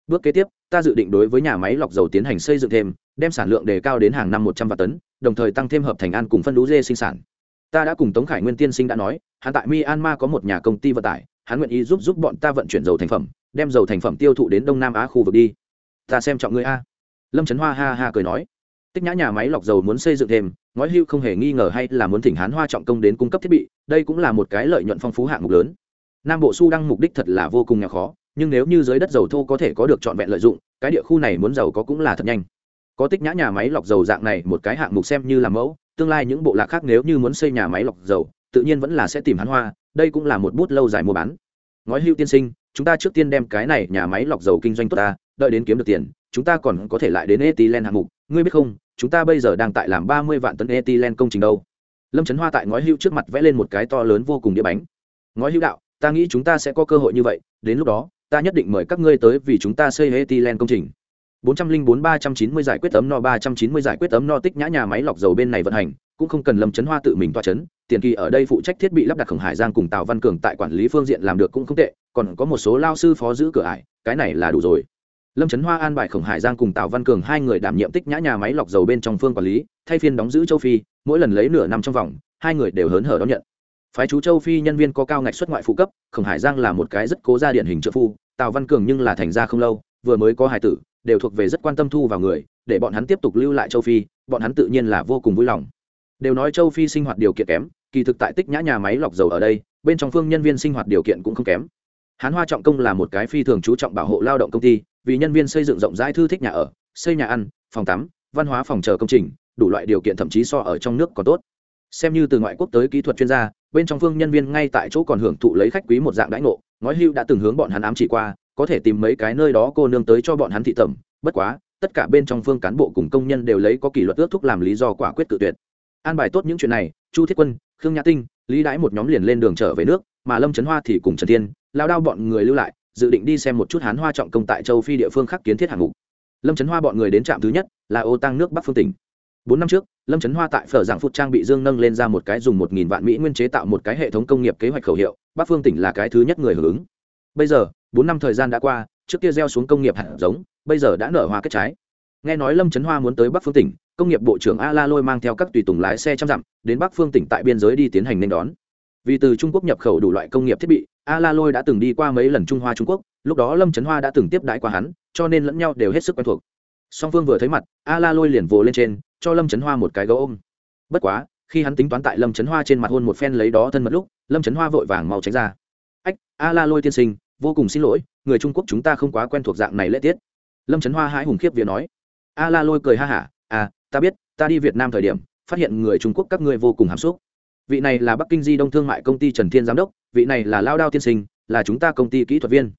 [SPEAKER 1] Bước kế tiếp, ta dự định đối với nhà máy lọc dầu tiến hành xây dựng thêm, đem sản lượng đề cao đến hàng năm một trăm vạn tấn, đồng thời tăng thêm hợp thành an cùng phân lũ dê sinh sản. Ta đã cùng tống khải nguyên tiên sinh đã nói, hắn tại myanmar có một nhà công ty vận tải, hắn nguyện ý giúp giúp bọn ta vận chuyển dầu thành phẩm, đem dầu thành phẩm tiêu thụ đến đông nam á khu vực đi. Ta xem trọng ngươi a. Lâm trấn hoa ha ha cười nói. Tích nhã nhà máy lọc dầu muốn xây dựng thêm ngói hưu không hề nghi ngờ hay là muốn thỉnh hán hoa trọng công đến cung cấp thiết bị, đây cũng là một cái lợi nhuận phong phú hạng mục lớn. Nam bộ su đăng mục đích thật là vô cùng nghèo khó, nhưng nếu như dưới đất dầu thô có thể có được trọn vẹn lợi dụng, cái địa khu này muốn giàu có cũng là thật nhanh. Có tích nhã nhà máy lọc dầu dạng này, một cái hạng mục xem như là mẫu, tương lai những bộ lạc khác nếu như muốn xây nhà máy lọc dầu, tự nhiên vẫn là sẽ tìm hắn hoa, đây cũng là một bút lâu dài mua bán. Ngói hưu tiên sinh, chúng ta trước tiên đem cái này nhà máy lọc dầu kinh doanh tốt ta, đợi đến kiếm được tiền, chúng ta còn có thể lại đến etilen hạng mục, ngươi biết không chúng ta bây giờ đang tại làm ba mươi vạn tấn ethylene công trình đâu. Lâm trấn hoa tại ngói hưu trước mặt vẽ lên một cái to lớn vô cùng đĩa bánh. Ngói hưu đạo ta nghĩ chúng ta sẽ có cơ hội như vậy đến lúc đó ta nhất định mời các ngươi tới vì chúng ta xây ethylene công trình. 404 390 giải quyết tấm no 390 giải quyết tấm no tích nhã nhà máy lọc dầu bên này vận hành, cũng không cần Lâm Chấn Hoa tự mình toa chấn, tiền kỳ ở đây phụ trách thiết bị lắp đặt Khổng Hải Giang cùng Tào Văn Cường tại quản lý phương diện làm được cũng không tệ, còn có một số lao sư phó giữ cửa ải, cái này là đủ rồi. Lâm Chấn Hoa an bài Khổng Hải Giang cùng Tào Văn Cường hai người đảm nhiệm tích nhã nhà máy lọc dầu bên trong phương quản lý, thay phiên đóng giữ châu Phi, mỗi lần lấy nửa năm trong vòng, hai người đều hớn hở đón nhận. Phái chú châu Phi nhân viên có cao ngạch xuất ngoại phụ cấp, Khổng Hải Giang là một cái rất cố gia điển hình trợ phu, Tào Văn Cường nhưng là thành gia không lâu, vừa mới có hài tử, đều thuộc về rất quan tâm thu vào người để bọn hắn tiếp tục lưu lại châu phi bọn hắn tự nhiên là vô cùng vui lòng đều nói châu phi sinh hoạt điều kiện kém kỳ thực tại tích nhã nhà máy lọc dầu ở đây bên trong phương nhân viên sinh hoạt điều kiện cũng không kém hán hoa trọng công là một cái phi thường chú trọng bảo hộ lao động công ty vì nhân viên xây dựng rộng rãi thư thích nhà ở, xây nhà ăn, phòng tắm, văn hóa phòng chờ công trình, đủ loại điều kiện thậm chí so ở trong nước còn tốt. Xem như từ ngoại quốc tới kỹ thuật chuyên gia, bên trong phương nhân viên ngay tại chỗ còn hưởng thụ lấy khách quý một dạng đãi ngộ, nói hưu đã từng hướng bọn hắn ám chỉ qua, có thể tìm mấy cái nơi đó cô nương tới cho bọn hắn thị tẩm, bất quá, tất cả bên trong phương cán bộ cùng công nhân đều lấy có kỷ luật ước thúc làm lý do quả quyết tự tuyệt. An bài tốt những chuyện này, chu thiết quân, khương nhã tinh, lý đãi một nhóm liền lên đường trở về nước, mà lâm trấn hoa thì cùng trần thiên, lao đao bọn người lưu lại dự định đi xem một chút hán hoa trọng công tại châu phi địa phương khác kiến thiết hạng mục. Lâm trấn hoa bọn người đến trạm thứ nhất, là ô tăng nước bắc phương tỉnh. Bốn năm trước, lâm trấn hoa tại phở giảng phút trang bị dương nâng lên ra một cái dùng một nghìn vạn mỹ nguyên chế tạo một cái hệ thống công nghiệp kế hoạch khẩu hiệu, bắc phương tỉnh là cái thứ nhất người hưởng ứng. Bây giờ, bốn năm thời gian đã qua, trước kia gieo xuống công nghiệp hạt giống, bây giờ đã nở hoa kết trái. Nghe nói lâm trấn hoa muốn tới bắc phương tỉnh, công nghiệp bộ trưởng a la lôi mang theo các tùy tùng lái xe trăm dặm, đến bắc phương tỉnh tại biên giới đi tiến hành nên đón vì từ trung quốc nhập khẩu đủ loại công nghiệp thiết bị a la lôi đã từng đi qua mấy lần trung hoa trung quốc, lúc đó lâm trấn hoa đã từng tiếp đãi qua hắn, cho nên lẫn nhau đều hết sức quen thuộc. Song phương vừa thấy mặt a la lôi liền vồ lên trên, cho lâm trấn hoa một cái gấu ôm. Bất quá, khi hắn tính toán tại lâm trấn hoa trên mặt hôn một phen lấy đó thân mật lúc, lâm trấn hoa vội vàng mau tránh ra. Ách a la lôi tiên sinh, vô cùng xin lỗi, người trung quốc chúng ta không quá quen thuộc dạng này lễ tiết. Lâm trấn hoa hãi hùng khiếp vía nói. A la lôi cười ha hả à ta biết, ta đi việt nam thời điểm, phát hiện người trung quốc các ngươi vô cùng hàm xúc vị này là bắc kinh di đông thương mại công ty trần thiên giám đốc, vị này là lao đao tiên sinh, là chúng ta công ty kỹ thuật viên.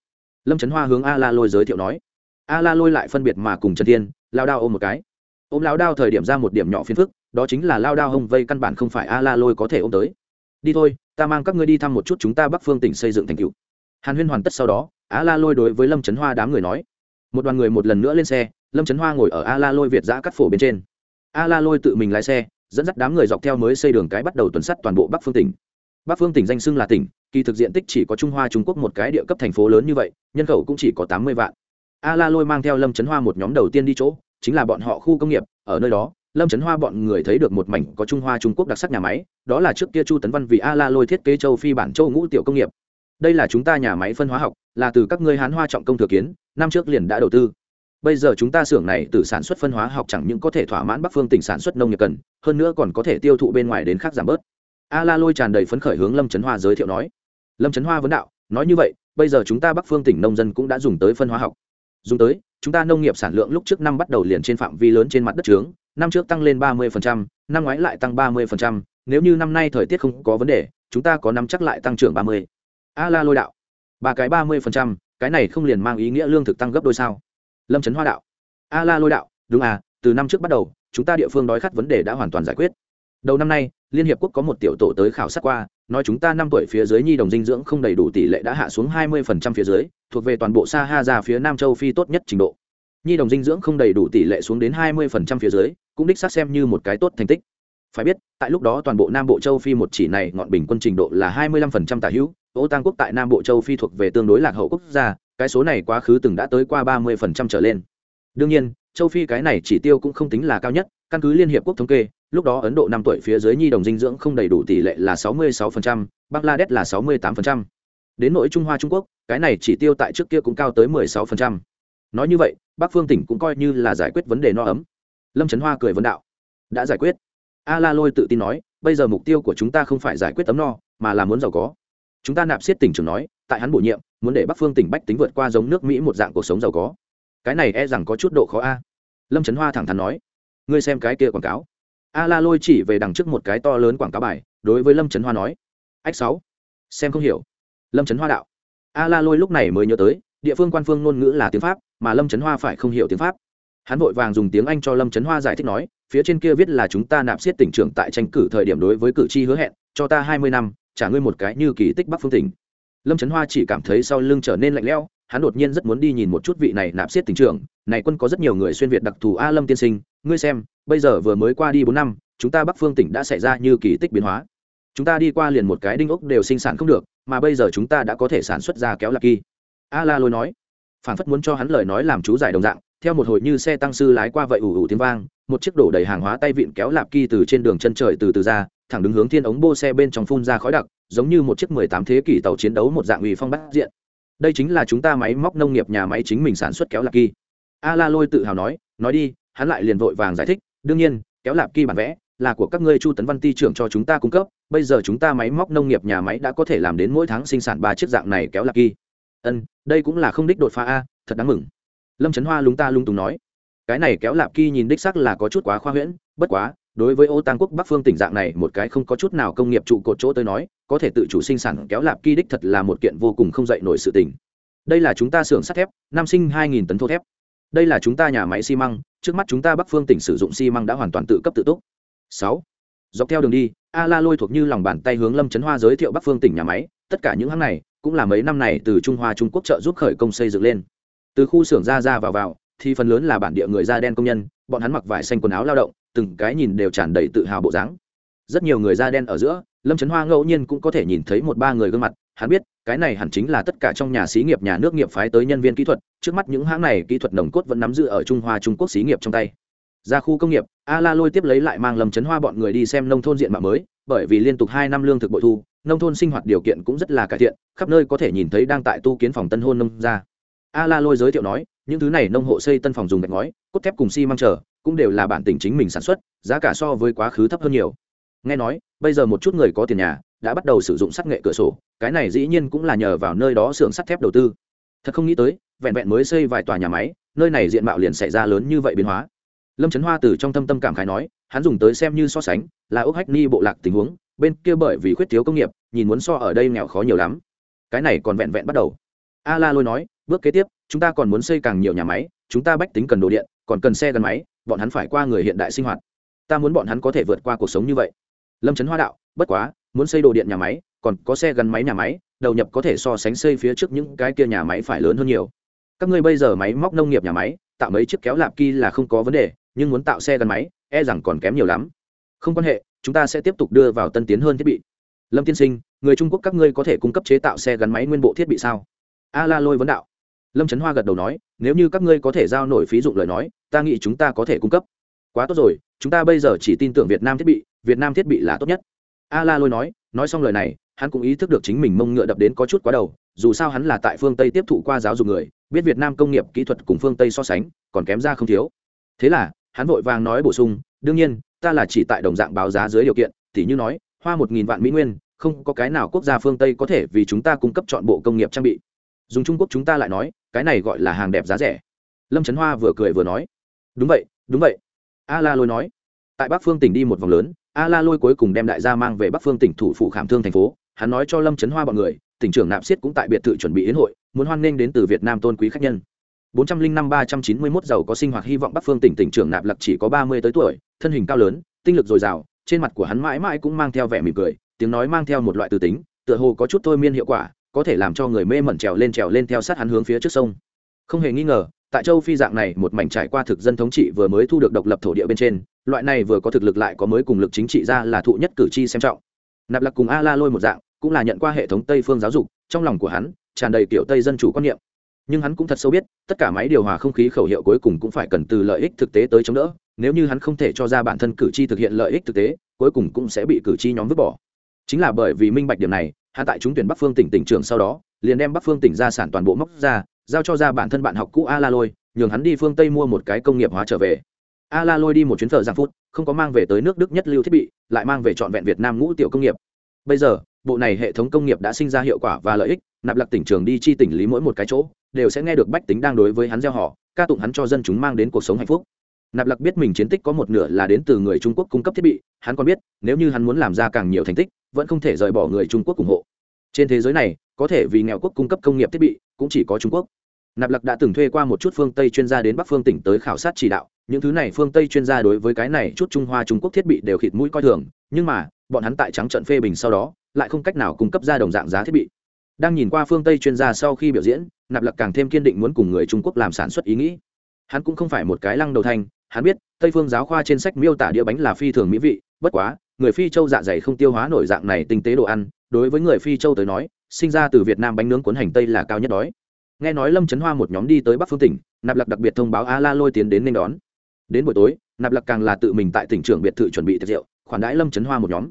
[SPEAKER 1] Lâm trấn hoa hướng a la lôi giới thiệu nói. A la lôi lại phân biệt mà cùng trần thiên, lao đao ôm một cái. Ôm lao đao thời điểm ra một điểm nhỏ phiền phức, đó chính là lao đao hông vây căn bản không phải a la lôi có thể ôm tới. Đi thôi, ta mang các ngươi đi thăm một chút chúng ta bắc phương tỉnh xây dựng thành cựu hàn huyên hoàn tất sau đó a la lôi đối với lâm trấn hoa đám người nói. Một đoàn người một lần nữa lên xe, lâm trấn hoa ngồi ở a la lôi việt giã cắt phổ bên trên. A la lôi tự mình lái xe dẫn dắt đám người dọc theo mới xây đường cái bắt đầu tuần sắt toàn bộ bắc phương tỉnh. Bắc phương tỉnh danh xưng là tỉnh, kỳ thực diện tích chỉ có trung hoa trung quốc một cái địa cấp thành phố lớn như vậy, nhân khẩu cũng chỉ có tám mươi vạn. A la lôi mang theo lâm trấn hoa một nhóm đầu tiên đi chỗ, chính là bọn họ khu công nghiệp, ở nơi đó, lâm trấn hoa bọn người thấy được một mảnh có trung hoa trung quốc đặc sắc nhà máy, đó là trước kia chu tấn văn vì a la lôi thiết kế châu phi bản châu ngũ tiểu công nghiệp. Đây là chúng ta nhà máy phân hóa học, là từ các ngươi hán hoa trọng công thừa kiến, năm trước liền đã đầu tư bây giờ chúng ta xưởng này từ sản xuất phân hóa học chẳng những có thể thỏa mãn bắc phương tỉnh sản xuất nông nghiệp cần, hơn nữa còn có thể tiêu thụ bên ngoài đến khác giảm bớt. A la lôi tràn đầy phấn khởi hướng lâm trấn hoa giới thiệu nói. Lâm trấn hoa vấn đạo, nói như vậy, bây giờ chúng ta bắc phương tỉnh nông dân cũng đã dùng tới phân hóa học. Dùng tới, chúng ta nông nghiệp sản lượng lúc trước năm bắt đầu liền trên phạm vi lớn trên mặt đất trướng, năm trước tăng lên ba mươi năm ngoái lại tăng ba mươi nếu như năm nay thời tiết không có vấn đề, chúng ta có năm chắc lại tăng trưởng ba mươi. A la lôi đạo ba cái ba mươi cái này không liền mang ý nghĩa lương thực tăng gấp đôi sao? Lâm trấn hoa đạo. A la lôi đạo, đúng à từ năm trước bắt đầu, chúng ta địa phương đói khát vấn đề đã hoàn toàn giải quyết. Đầu năm nay, liên hiệp quốc có một tiểu tổ tới khảo sát qua, nói chúng ta năm tuổi phía dưới nhi đồng dinh dưỡng không đầy đủ tỷ lệ đã hạ xuống hai mươi phía dưới, thuộc về toàn bộ sa ha ra phía nam châu phi tốt nhất trình độ. Nhi đồng dinh dưỡng không đầy đủ tỷ lệ xuống đến hai mươi phía dưới, cũng đích xác xem như một cái tốt thành tích. Phải biết, tại lúc đó toàn bộ nam bộ châu phi một chỉ này ngọn bình quân trình độ là hai mươi lăm phần trăm tả hữu, ô tăng quốc tại nam bộ châu phi thuộc về tương đối lạc hậu quốc gia cái số này quá khứ từng đã tới qua ba mươi phần trăm trở lên. Đương nhiên châu phi cái này chỉ tiêu cũng không tính là cao nhất căn cứ liên hiệp quốc thống kê lúc đó ấn độ năm tuổi phía dưới nhi đồng dinh dưỡng không đầy đủ tỷ lệ là sáu mươi 66%, bangladesh là sáu mươi 68%. đến nội trung hoa trung quốc cái này chỉ tiêu tại trước kia cũng cao tới 16%. nói như vậy bắc phương tỉnh cũng coi như là giải quyết vấn đề no ấm. Lâm trấn hoa cười vấn đạo. Đã giải quyết. A la lôi tự tin nói bây giờ mục tiêu của chúng ta không phải giải quyết tấm no mà là muốn giàu có chúng ta nạp xiết tỉnh trưởng nói, tại hắn bổ nhiệm, muốn để bắc phương tỉnh bách tính vượt qua giống nước mỹ một dạng cuộc sống giàu có. Cái này e rằng có chút độ khó a. Lâm trấn hoa thẳng thắn nói, ngươi xem cái kia quảng cáo. A la lôi chỉ về đằng trước một cái to lớn quảng cáo bài, đối với lâm trấn hoa nói, ách sáu, xem không hiểu. Lâm trấn hoa đạo, a la lôi lúc này mới nhớ tới, địa phương quan phương ngôn ngữ là tiếng pháp, mà lâm trấn hoa phải không hiểu tiếng pháp. Hắn vội vàng dùng tiếng anh cho lâm trấn hoa giải thích nói, phía trên kia viết là chúng ta nạp xiết tỉnh trưởng tại tranh cử thời điểm đối với cử tri hứa hẹn, cho ta hai mươi năm trả ngươi một cái như kỳ tích bắc phương tỉnh. Lâm trấn hoa chỉ cảm thấy sau lưng trở nên lạnh lẽo, hắn đột nhiên rất muốn đi nhìn một chút vị này nạp xiết tỉnh trưởng. Này quân có rất nhiều người xuyên việt đặc thù a lâm tiên sinh, ngươi xem, bây giờ vừa mới qua đi bốn năm, chúng ta bắc phương tỉnh đã xảy ra như kỳ tích biến hóa. Chúng ta đi qua liền một cái đinh ốc đều sinh sản không được, mà bây giờ chúng ta đã có thể sản xuất ra kéo lạc kỳ. A la lôi nói phản phất muốn cho hắn lời nói làm chú giải đồng dạng, theo một hồi như xe tăng sư lái qua vậy ủ ủ tiếng vang, một chiếc đổ đầy hàng hóa tay vịn kéo lạp kỳ từ trên đường chân trời từ từ ra thẳng đứng hướng thiên ống bô xe bên trong phun ra khói đặc, giống như một chiếc mười tám thế kỷ tàu chiến đấu một dạng uy phong bắt diện. Đây chính là chúng ta máy móc nông nghiệp nhà máy chính mình sản xuất kéo lạp kỳ. A la lôi tự hào nói nói đi, hắn lại liền vội vàng giải thích, đương nhiên, kéo lạp kỳ bản vẽ là của các ngươi chu tấn văn ti trưởng cho chúng ta cung cấp, bây giờ chúng ta máy móc nông nghiệp nhà máy đã có thể làm đến mỗi tháng sinh sản ba chiếc dạng này kéo lạp kỳ. Ân, đây cũng là không đích đột phá a, thật đáng mừng. Lâm trấn hoa lúng ta lung túng nói, cái này kéo lạp kỳ nhìn đích sắc là có chút quá khoa huyễn, bất quá đối với ô tăng quốc bắc phương tỉnh dạng này, một cái không có chút nào công nghiệp trụ cột chỗ tới nói, có thể tự chủ sinh sản kéo lạp kỳ đích thật là một kiện vô cùng không dạy nổi sự tình. Đây là chúng ta xưởng sắt thép nam sinh hai nghìn tấn thô thép. Đây là chúng ta nhà máy xi măng, trước mắt chúng ta bắc phương tỉnh sử dụng xi măng đã hoàn toàn tự cấp tự túc. Sáu. Dọc theo đường đi, a la lôi thuộc như lòng bàn tay hướng lâm trấn hoa giới thiệu bắc phương tỉnh nhà máy, tất cả những hãng này cũng là mấy năm này từ trung hoa trung quốc trợ giúp khởi công xây dựng lên. Từ khu xưởng ra ra vào vào, thì phần lớn là bản địa người da đen công nhân, bọn hắn mặc vải xanh quần áo lao động từng cái nhìn đều tràn đầy tự hào bộ dáng. Rất nhiều người da đen ở giữa, lâm trấn hoa ngẫu nhiên cũng có thể nhìn thấy một ba người gương mặt. Hắn biết, cái này hẳn chính là tất cả trong nhà xí nghiệp, nhà nước nghiệp phái tới nhân viên kỹ thuật. Trước mắt những hãng này kỹ thuật nồng cốt vẫn nắm giữ ở trung hoa, trung quốc xí nghiệp trong tay. Ra khu công nghiệp, a la lôi tiếp lấy lại mang lâm chấn hoa bọn người đi xem nông thôn diện mạo mới, bởi vì liên tục hai năm lương thực bội thu, nông thôn sinh hoạt điều kiện cũng rất là cải thiện, khắp nơi có thể nhìn thấy đang tại tu kiến phòng tân hôn nông ra a la lôi giới thiệu nói, những thứ này nông hộ xây tân phòng dùng gạch ngói, cốt thép cùng xi măng trở cũng đều là bản tỉnh chính mình sản xuất, giá cả so với quá khứ thấp hơn nhiều. Nghe nói, bây giờ một chút người có tiền nhà, đã bắt đầu sử dụng sắt nghệ cửa sổ, cái này dĩ nhiên cũng là nhờ vào nơi đó xưởng sắt thép đầu tư. Thật không nghĩ tới, vẹn vẹn mới xây vài tòa nhà máy, nơi này diện mạo liền xảy ra lớn như vậy biến hóa. Lâm trấn hoa từ trong tâm tâm cảm khái nói, hắn dùng tới xem như so sánh, là ốc hách ni bộ lạc tình huống, bên kia bởi vì khuyết thiếu công nghiệp, nhìn muốn so ở đây nghèo khó nhiều lắm. Cái này còn vẹn vẹn bắt đầu. A la lôi nói, bước kế tiếp, chúng ta còn muốn xây càng nhiều nhà máy, chúng ta bách tính cần đồ điện, còn cần xe gắn máy bọn hắn phải qua người hiện đại sinh hoạt. Ta muốn bọn hắn có thể vượt qua cuộc sống như vậy. Lâm trấn hoa đạo, bất quá, muốn xây đồ điện nhà máy, còn có xe gắn máy nhà máy, đầu nhập có thể so sánh xây phía trước những cái kia nhà máy phải lớn hơn nhiều. Các ngươi bây giờ máy móc nông nghiệp nhà máy, tạo mấy chiếc kéo lạp ki là không có vấn đề, nhưng muốn tạo xe gắn máy e rằng còn kém nhiều lắm. Không quan hệ, chúng ta sẽ tiếp tục đưa vào tân tiến hơn thiết bị. Lâm tiên sinh, người trung quốc các ngươi có thể cung cấp chế tạo xe gắn máy nguyên bộ thiết bị sao? A la lôi vấn đạo lâm trấn hoa gật đầu nói, nếu như các ngươi có thể giao nổi phí dụng lời nói, ta nghĩ chúng ta có thể cung cấp. Quá tốt rồi, chúng ta bây giờ chỉ tin tưởng việt nam thiết bị, việt nam thiết bị là tốt nhất. A la lôi nói nói xong lời này, hắn cũng ý thức được chính mình mông ngựa đập đến có chút quá đầu, dù sao hắn là tại phương tây tiếp thụ qua giáo dục người, biết việt nam công nghiệp kỹ thuật cùng phương tây so sánh, còn kém ra không thiếu. Thế là, hắn vội vàng nói bổ sung, đương nhiên, ta là chỉ tại đồng dạng báo giá dưới điều kiện, tỉ như nói, hoa một nghìn vạn mỹ nguyên, không có cái nào quốc gia phương tây có thể vì chúng ta cung cấp chọn bộ công nghiệp trang bị dùng trung quốc chúng ta lại nói, cái này gọi là hàng đẹp giá rẻ. Lâm trấn hoa vừa cười vừa nói, đúng vậy đúng vậy. A la lôi nói, tại bắc phương tỉnh đi một vòng lớn, a la lôi cuối cùng đem đại gia mang về bắc phương tỉnh thủ phủ khảm thương thành phố. Hắn nói cho lâm trấn hoa b ọ n người, tỉnh trưởng nạp siết cũng tại biệt thự chuẩn bị yến hội, muốn hoan nghênh đến từ việt nam tôn quý khách nhân. bốn trăm linh năm ba trăm chín mươi mốt giàu có sinh hoạt hy vọng bắc phương tỉnh tỉnh trưởng nạp lặc chỉ có ba mươi tới tuổi, thân hình cao lớn, tinh lực dồi dào, trên mặt của hắn mãi mãi cũng mang theo vẻ mỉm cười, tiếng nói mang theo một loại từ tính, tựa hồ có chút thôi miên hiệu quả có thể làm cho người mê mẩn trèo lên trèo lên theo sát hắn hướng phía trước sông. Không hề nghi ngờ, tại châu phi dạng này, một mảnh trải qua thực dân thống trị vừa mới thu được độc lập thổ địa bên trên, loại này vừa có thực lực lại có mới cùng lực chính trị ra là thụ nhất cử tri xem trọng. Nạp lạc cùng a la lôi một dạng, cũng là nhận qua hệ thống tây phương giáo dục, trong lòng của hắn tràn đầy kiểu tây dân chủ quan niệm. Nhưng hắn cũng thật sâu biết, tất cả máy điều hòa không khí khẩu hiệu cuối cùng cũng phải cần từ lợi ích thực tế tới chống đỡ, nếu như hắn không thể cho ra bản thân cử tri thực hiện lợi ích thực tế, cuối cùng cũng sẽ bị cử tri nhóm vứt bỏ. Chính là bởi vì minh bạch điểm này Hạ tại chúng tuyển bắc phương tỉnh tỉnh trường sau đó, liền đem bắc phương tỉnh gia sản toàn bộ móc ra, giao cho ra bản thân bạn học cũ a la lôi nhường hắn đi phương tây mua một cái công nghiệp hóa trở về. A la lôi đi một chuyến thợ giang phút, không có mang về tới nước đức nhất lưu thiết bị, lại mang về trọn vẹn việt nam ngũ tiểu công nghiệp. Bây giờ, bộ này hệ thống công nghiệp đã sinh ra hiệu quả và lợi ích, nạp lạc tỉnh trường đi chi tỉnh lý mỗi một cái chỗ, đều sẽ nghe được bách tính đang đối với hắn gieo họ, ca tụng hắn cho dân chúng mang đến cuộc sống hạnh phúc. Nạp lạc biết mình chiến tích có một nửa là đến từ người trung quốc cung cấp thiết bị, hắn còn biết, nếu như hắn muốn làm ra càng nhiều thành tích vẫn không thể rời bỏ người trung quốc ủng hộ. Trên thế giới này, có thể vì nghèo quốc cung cấp công nghiệp thiết bị, cũng chỉ có trung quốc. Nạp lặc đã từng thuê qua một chút phương tây chuyên gia đến bắc phương tỉnh tới khảo sát chỉ đạo, những thứ này phương tây chuyên gia đối với cái này chút trung hoa trung quốc thiết bị đều khịt mũi coi thường, nhưng mà, bọn hắn tại trắng trận phê bình sau đó, lại không cách nào cung cấp ra đồng dạng giá thiết bị. Đang nhìn qua phương tây chuyên gia sau khi biểu diễn, nạp lặc càng thêm kiên định muốn cùng người trung quốc làm sản xuất ý nghĩ. Hắn cũng không phải một cái lăng đầu thanh hắn biết, tây phương giáo khoa trên sách miêu tả đĩa bánh là phi thường mỹ vị, bất quá người phi châu dạ dày không tiêu hóa nổi dạng này tinh tế đồ ăn, đối với người phi châu tới nói, sinh ra từ việt nam bánh nướng cuốn hành tây là cao nhất đói. Nghe nói lâm trấn hoa một nhóm đi tới bắc phương tỉnh, nạp lạc đặc biệt thông báo a la lôi tiến đến nên đón. Đến buổi tối, nạp lạc càng là tự mình tại tỉnh trưởng biệt thự chuẩn bị tiệc rượu, khoản đãi lâm trấn hoa một nhóm.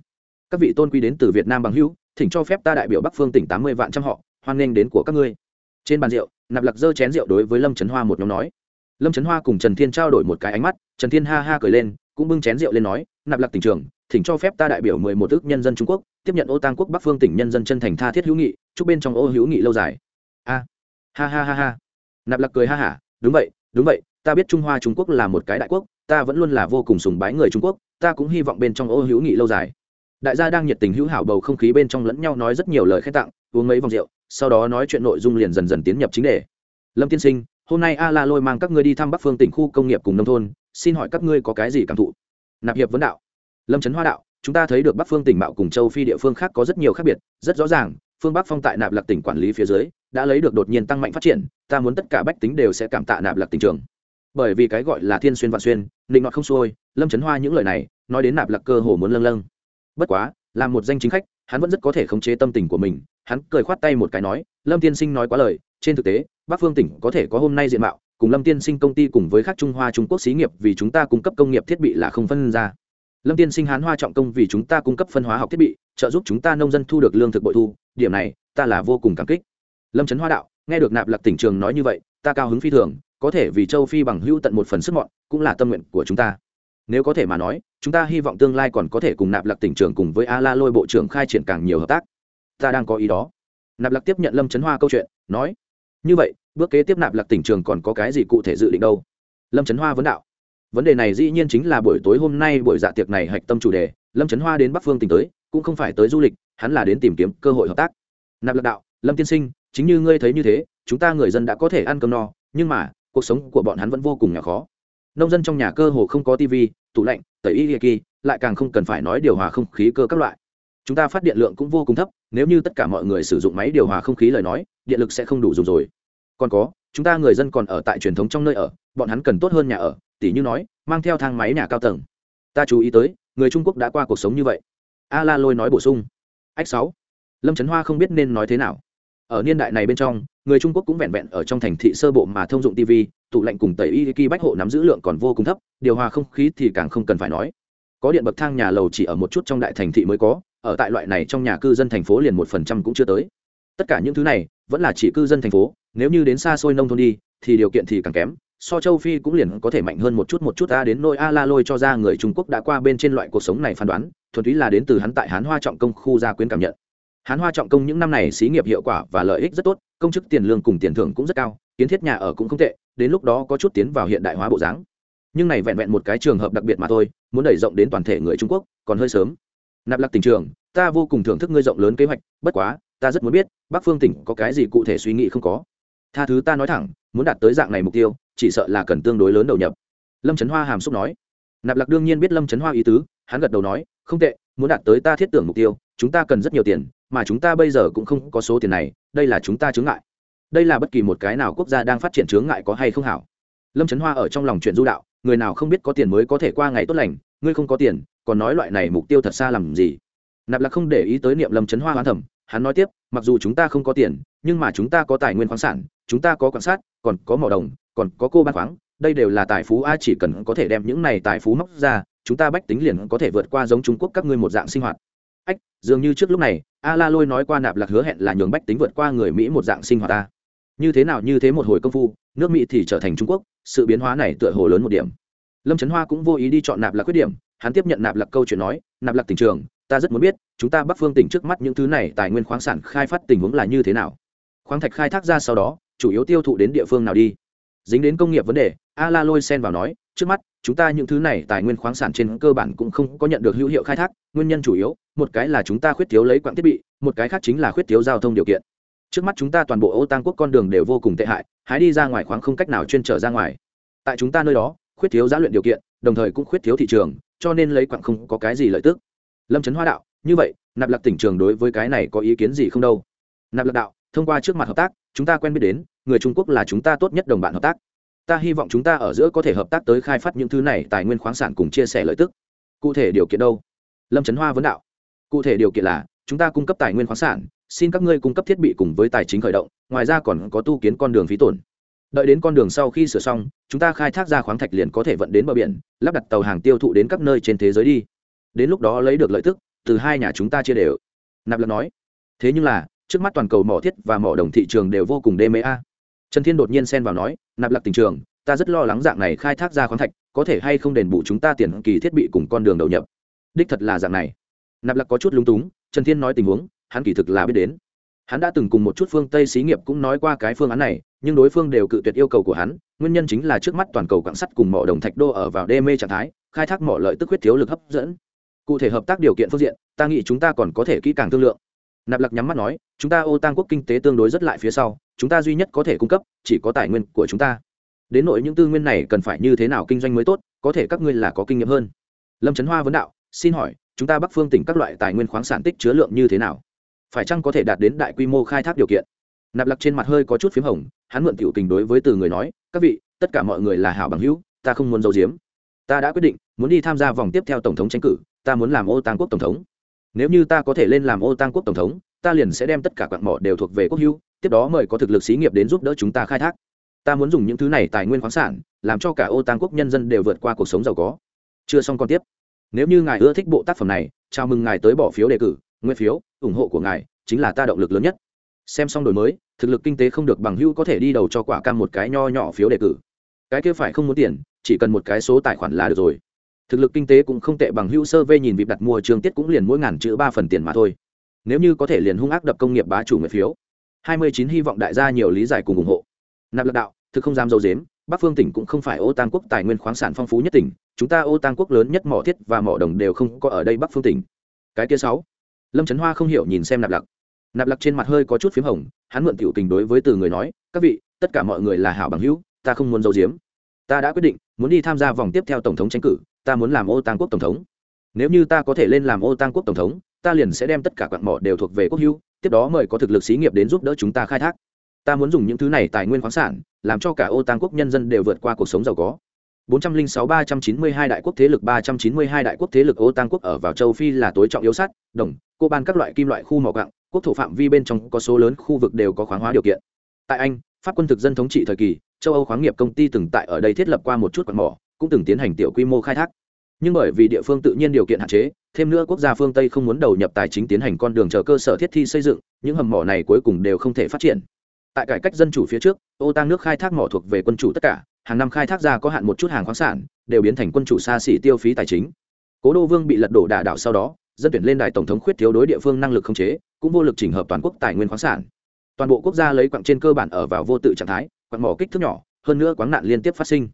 [SPEAKER 1] Các vị tôn quý đến từ việt nam bằng hữu, thỉnh cho phép ta đại biểu bắc phương tỉnh tám mươi vạn trăm họ, hoan nghênh đến của các ngươi. Trên bàn rượu, nạp lạc dơ chén rượu đối với lâm trấn hoa một nhóm nói. Lâm trấn hoa cùng trần thiên trao đổi một cái ánh mắt, trần thiên ha ha cười lên cũng bưng chén rượu lên nói, nạp lạc tỉnh trường, thỉnh cho phép ta đại biểu mười một ước nhân dân trung quốc, tiếp nhận ô Tăng quốc bắc phương tỉnh nhân dân chân thành tha thiết hữu nghị, chúc bên trong ô hữu nghị lâu dài. A. Ha ha ha ha. Nạp lạc cười ha hả, đúng vậy đúng vậy, ta biết trung hoa trung quốc là một cái đại quốc, ta vẫn luôn là vô cùng sùng bái người trung quốc, ta cũng hy vọng bên trong ô hữu nghị lâu dài. Đại gia đang nhiệt tình hữu hảo bầu không khí bên trong lẫn nhau nói rất nhiều lời khen tặng, uống mấy vòng rượu, sau đó nói chuyện nội dung liền dần dần tiến nhập chính đề. Lâm tiên sinh hôm nay a la lôi mang các ngươi đi thăm bắc phương tỉnh khu công nghiệp cùng nông thôn, xin hỏi các ngươi có cái gì cảm thụ? Nạp hiệp vấn đạo. Lâm trấn hoa đạo, chúng ta thấy được bắc phương tỉnh mạo cùng châu phi địa phương khác có rất nhiều khác biệt, rất rõ ràng, phương bắc phong tại nạp lạc tỉnh quản lý phía dưới, đã lấy được đột nhiên tăng mạnh phát triển, ta muốn tất cả bách tính đều sẽ cảm tạ nạp lạc tỉnh trường. Bởi vì cái gọi là thiên xuyên vạn xuyên định nọt không xuôi, lâm trấn hoa những lời này, nói đến nạp lạc cơ hồ muốn lâng lâng. Bất quá làm một danh chính khách, hắn vẫn rất có thể khống chế tâm tình của mình, hắn cười khoát tay một cái nói, lâm tiên sinh nói quá lời trên thực tế, bắc phương tỉnh có thể có hôm nay diện mạo, cùng lâm tiên sinh công ty cùng với các trung hoa trung quốc xí nghiệp vì chúng ta cung cấp công nghiệp thiết bị là không phân ra. Lâm tiên sinh hán hoa trọng công vì chúng ta cung cấp phân hóa học thiết bị, trợ giúp chúng ta nông dân thu được lương thực bội thu, điểm này, ta là vô cùng cảm kích. Lâm trấn hoa đạo, nghe được nạp lạc tỉnh trường nói như vậy, ta cao hứng phi thường, có thể vì châu phi bằng hữu tận một phần sức mọn, cũng là tâm nguyện của chúng ta. Nếu có thể mà nói, chúng ta hy vọng tương lai còn có thể cùng nạp lạc tỉnh trường cùng với a la lôi bộ trưởng khai triển càng nhiều hợp tác. Ta đang có ý đó. Nạp lạc tiếp nhận lâm trấn hoa câu chuyện, nói như vậy, bước kế tiếp nạp lạc tỉnh trường còn có cái gì cụ thể dự định đâu? Lâm trấn hoa vấn đạo. Vấn đề này dĩ nhiên chính là buổi tối hôm nay buổi dạ tiệc này hạch tâm chủ đề, lâm trấn hoa đến bắc phương tỉnh tới, cũng không phải tới du lịch, hắn là đến tìm kiếm cơ hội hợp tác. Nạp lạc đạo, lâm tiên sinh, chính như ngươi thấy như thế, chúng ta người dân đã có thể ăn cơm no, nhưng mà, cuộc sống của bọn hắn vẫn vô cùng nhỏ khó. Nông dân trong nhà cơ hồ không có tv tủ lạnh, tẩy y kỳ, lại càng không cần phải nói điều hòa không khí cơ các loại. Chúng ta phát điện lượng cũng vô cùng thấp, nếu như tất cả mọi người sử dụng máy điều hòa không khí lời nói, điện lực sẽ không đủ dùng rồi còn có, chúng ta người dân còn ở tại truyền thống trong nơi ở, bọn hắn cần tốt hơn nhà ở tỷ như nói, mang theo thang máy nhà cao tầng. Ta chú ý tới, người trung quốc đã qua cuộc sống như vậy. A la lôi nói bổ sung. Ách sáu. Lâm trấn hoa không biết nên nói thế nào. Ở niên đại này bên trong, người trung quốc cũng vẹn vẹn ở trong thành thị sơ bộ mà thông dụng tv tủ lạnh cùng tẩy y ki bách hộ nắm giữ lượng còn vô cùng thấp, điều hòa không khí thì càng không cần phải nói. Có điện bậc thang nhà lầu chỉ ở một chút trong đại thành thị mới có, ở tại loại này trong nhà cư dân thành phố liền một phần trăm cũng chưa tới. Tất cả những thứ này vẫn là chỉ cư dân thành phố, nếu như đến xa xôi nông thôn đi, thì điều kiện thì càng kém. So châu phi cũng liền có thể mạnh hơn một chút một chút ta đến nôi a la lôi cho ra người trung quốc đã qua bên trên loại cuộc sống này phán đoán, thuần túy là đến từ hắn tại hán hoa trọng công khu gia quyến cảm nhận. Hán hoa trọng công những năm này xí nghiệp hiệu quả và lợi ích rất tốt, công chức tiền lương cùng tiền thưởng cũng rất cao, kiến thiết nhà ở cũng không tệ, đến lúc đó có chút tiến vào hiện đại hóa bộ dáng. Nhưng này vẹn vẹn một cái trường hợp đặc biệt mà thôi, muốn đẩy rộng đến toàn thể người trung quốc còn hơi sớm. Nạp lạc tình trường, ta vô cùng thưởng thức ngươi rộng lớn kế hoạch, bất quá ta rất muốn biết, bắc phương tỉnh có cái gì cụ thể suy nghĩ không có. Tha thứ ta nói thẳng, muốn đạt tới dạng này mục tiêu, chỉ sợ là cần tương đối lớn đầu nhập. Lâm trấn hoa hàm xúc nói. Nạp lạc đương nhiên biết lâm trấn hoa ý tứ, hắn gật đầu nói, không tệ, muốn đạt tới ta thiết tưởng mục tiêu, chúng ta cần rất nhiều tiền, mà chúng ta bây giờ cũng không có số tiền này, đây là chúng ta chướng ngại. Đây là bất kỳ một cái nào quốc gia đang phát triển chướng ngại có hay không hảo. Lâm trấn hoa ở trong lòng chuyện du đạo, người nào không biết có tiền mới có thể qua ngày tốt lành, ngươi không có tiền, còn nói loại này mục tiêu thật xa làm gì? Nạp lạc không để ý tới niệm lâm chấn hoa hoán thẩm hắn nói tiếp, mặc dù chúng ta không có tiền, nhưng mà chúng ta có tài nguyên khoáng sản, chúng ta có quan sát, còn có mỏ đồng, còn có cô ban khoáng, đây đều là tài phú a, chỉ cần có thể đem những này tài phú móc ra, chúng ta bách tính liền có thể vượt qua giống trung quốc các ngươi một dạng sinh hoạt. Ách, dường như trước lúc này, a la lôi nói qua nạp lạc hứa hẹn là nhường bách tính vượt qua người mỹ một dạng sinh hoạt ta như thế nào như thế một hồi công phu, nước mỹ thì trở thành trung quốc, sự biến hóa này tựa hồ lớn một điểm. Lâm trấn hoa cũng vô ý đi chọn nạp lạc khuyết điểm, hắn tiếp nhận nạp lạc câu chuyện nói, nạp lạc tỉnh trường ta rất muốn biết, chúng ta bắc phương tỉnh trước mắt những thứ này tài nguyên khoáng sản khai phát tình huống là như thế nào? Khoáng thạch khai thác ra sau đó, chủ yếu tiêu thụ đến địa phương nào đi? Dính đến công nghiệp vấn đề a la lôi sen vào nói, trước mắt, chúng ta những thứ này tài nguyên khoáng sản trên cơ bản cũng không có nhận được hữu hiệu khai thác, nguyên nhân chủ yếu, một cái là chúng ta khuyết thiếu lấy quặng thiết bị, một cái khác chính là khuyết thiếu giao thông điều kiện. Trước mắt chúng ta toàn bộ ô tăng quốc con đường đều vô cùng tệ hại, hái đi ra ngoài khoáng không cách nào chuyên trở ra ngoài. Tại chúng ta nơi đó, khuyết thiếu giá luyện điều kiện, đồng thời cũng khuyết thiếu thị trường, cho nên lấy quặng không có cái gì lợi tức lâm trấn hoa đạo, như vậy, nạp lạc tỉnh trường đối với cái này có ý kiến gì không đâu? Nạp lạc đạo, thông qua trước mặt hợp tác, chúng ta quen biết đến, người trung quốc là chúng ta tốt nhất đồng bạn hợp tác. Ta hy vọng chúng ta ở giữa có thể hợp tác tới khai phát những thứ này tài nguyên khoáng sản cùng chia sẻ lợi tức. Cụ thể điều kiện đâu? Lâm trấn hoa vấn đạo, cụ thể điều kiện là, chúng ta cung cấp tài nguyên khoáng sản, xin các ngươi cung cấp thiết bị cùng với tài chính khởi động, ngoài ra còn có tu kiến con đường phí tổn. Đợi đến con đường sau khi sửa xong, chúng ta khai thác ra khoáng thạch liền có thể vận đến bờ biển, lắp đặt tàu hàng tiêu thụ đến các nơi trên thế giới đi đến lúc đó lấy được lợi tức, từ hai nhà chúng ta chia đều. Nạp lật nói. Thế nhưng là, trước mắt toàn cầu mỏ thiết và mỏ đồng thị trường đều vô cùng đê mê a. Trần thiên đột nhiên xen vào nói, nạp lạc tình trường, ta rất lo lắng dạng này khai thác ra khoáng thạch, có thể hay không đền bù chúng ta tiền kỳ thiết bị cùng con đường đầu nhập. Đích thật là dạng này. Nạp lạc có chút lúng túng, trần thiên nói tình huống, hắn kỳ thực là biết đến. Hắn đã từng cùng một chút phương tây xí nghiệp cũng nói qua cái phương án này, nhưng đối phương đều cự tuyệt yêu cầu của hắn, nguyên nhân chính là trước mắt toàn cầu quảng sắt cùng mỏ đồng thạch đô ở vào đê mê trạng thái, khai thác mỏ lợi tức huyết thiếu lực hấp dẫn cụ thể hợp tác điều kiện phương diện, ta nghĩ chúng ta còn có thể kỹ càng thương lượng. Nạp lạc nhắm mắt nói, chúng ta ô tăng quốc kinh tế tương đối rất lại phía sau, chúng ta duy nhất có thể cung cấp, chỉ có tài nguyên của chúng ta. Đến nội những tư nguyên này cần phải như thế nào kinh doanh mới tốt, có thể các ngươi là có kinh nghiệm hơn. Lâm trấn hoa vấn đạo, xin hỏi, chúng ta bắc phương tỉnh các loại tài nguyên khoáng sản tích chứa lượng như thế nào? Phải chăng có thể đạt đến đại quy mô khai thác điều kiện? Nạp lạc trên mặt hơi có chút p h í m hồng, hắn mượn tiểu tình đối với từ người nói, các vị, tất cả mọi người là hảo bằng hữu, ta không muốn giấu giếm ta đã quyết định, muốn đi tham gia vòng tiếp theo tổng thống tranh cử, ta muốn làm ô tăng quốc tổng thống. Nếu như ta có thể lên làm ô tăng quốc tổng thống, ta liền sẽ đem tất cả quặng mỏ đều thuộc về quốc hữu, tiếp đó mời có thực lực xí nghiệp đến giúp đỡ chúng ta khai thác. Ta muốn dùng những thứ này tài nguyên khoáng sản, làm cho cả ô tăng quốc nhân dân đều vượt qua cuộc sống giàu có. Chưa xong còn tiếp. Nếu như ngài ưa thích bộ tác phẩm này, chào mừng ngài tới bỏ phiếu đề cử, nguyên phiếu, ủng hộ của ngài chính là ta động lực lớn nhất. Xem xong đổi mới, thực lực kinh tế không được bằng hữu có thể đi đầu cho quả cam một cái nho nhỏ phiếu đề cử. Cái kia phải không muốn tiền chỉ cần một cái số tài khoản là được rồi. Thực lực kinh tế cũng không tệ bằng hữu sơ vê nhìn việc đặt mua trường tiết cũng liền mỗi ngàn chữ ba phần tiền mà thôi. Nếu như có thể liền hung ác đập công nghiệp bá chủ người phiếu. Hai mươi chín hy vọng đại gia nhiều lý giải cùng ủng hộ. Nạp lạc đạo, thực không dám dâu dếm, bắc phương tỉnh cũng không phải ô tang quốc tài nguyên khoáng sản phong phú nhất tỉnh, chúng ta ô tang quốc lớn nhất mỏ thiết và mỏ đồng đều không có ở đây bắc phương tỉnh. Cái kia sáu. Lâm trấn hoa không hiểu nhìn xem nạp lặc nạp lặc trên mặt hơi có chút p h í m hồng, hắn mượn tiểu tình đối với từ người nói, các vị, tất cả mọi người là hảo bằng hữu, ta không muốn giấu giếm ta đã quyết định muốn đi tham gia vòng tiếp theo tổng thống tranh cử, ta muốn làm ô tăng quốc tổng thống. Nếu như ta có thể lên làm ô tăng quốc tổng thống, ta liền sẽ đem tất cả quặng mỏ đều thuộc về quốc hữu, tiếp đó mời có thực lực xí nghiệp đến giúp đỡ chúng ta khai thác. Ta muốn dùng những thứ này tài nguyên khoáng sản, làm cho cả ô tăng quốc nhân dân đều vượt qua cuộc sống giàu có. 406-392 đại quốc thế lực 392 đại quốc thế lực ô tăng quốc ở vào châu phi là tối trọng yếu sắt, đồng, cô ban các loại kim loại khu mỏ gặng quốc thổ phạm vi bên trong có số lớn khu vực đều có khoáng hóa điều kiện. Tại anh, pháp quân thực dân thống trị thời kỳ châu âu khoáng nghiệp công ty từng tại ở đây thiết lập qua một chút quạt mỏ, cũng từng tiến hành tiểu quy mô khai thác. Nhưng bởi vì địa phương tự nhiên điều kiện hạn chế, thêm nữa quốc gia phương tây không muốn đầu nhập tài chính tiến hành con đường chờ cơ sở thiết thi xây dựng, những hầm mỏ này cuối cùng đều không thể phát triển. Tại cải cách dân chủ phía trước, ô tăng nước khai thác mỏ thuộc về quân chủ tất cả, hàng năm khai thác ra có hạn một chút hàng khoáng sản, đều biến thành quân chủ xa xỉ tiêu phí tài chính. Cố đô vương bị lật đổ đả đảo sau đó, dân tuyển lên đài tổng thống khuyết thiếu đối địa phương năng lực khống chế, cũng vô lực chỉnh hợp toàn quốc tài nguyên khoáng sản. Toàn bộ quốc gia lấy quặng trên cơ bản ở vào vô tự trạng thái quặng mỏ kích thước nhỏ, hơn nữa quáng nạn liên tiếp phát sinh.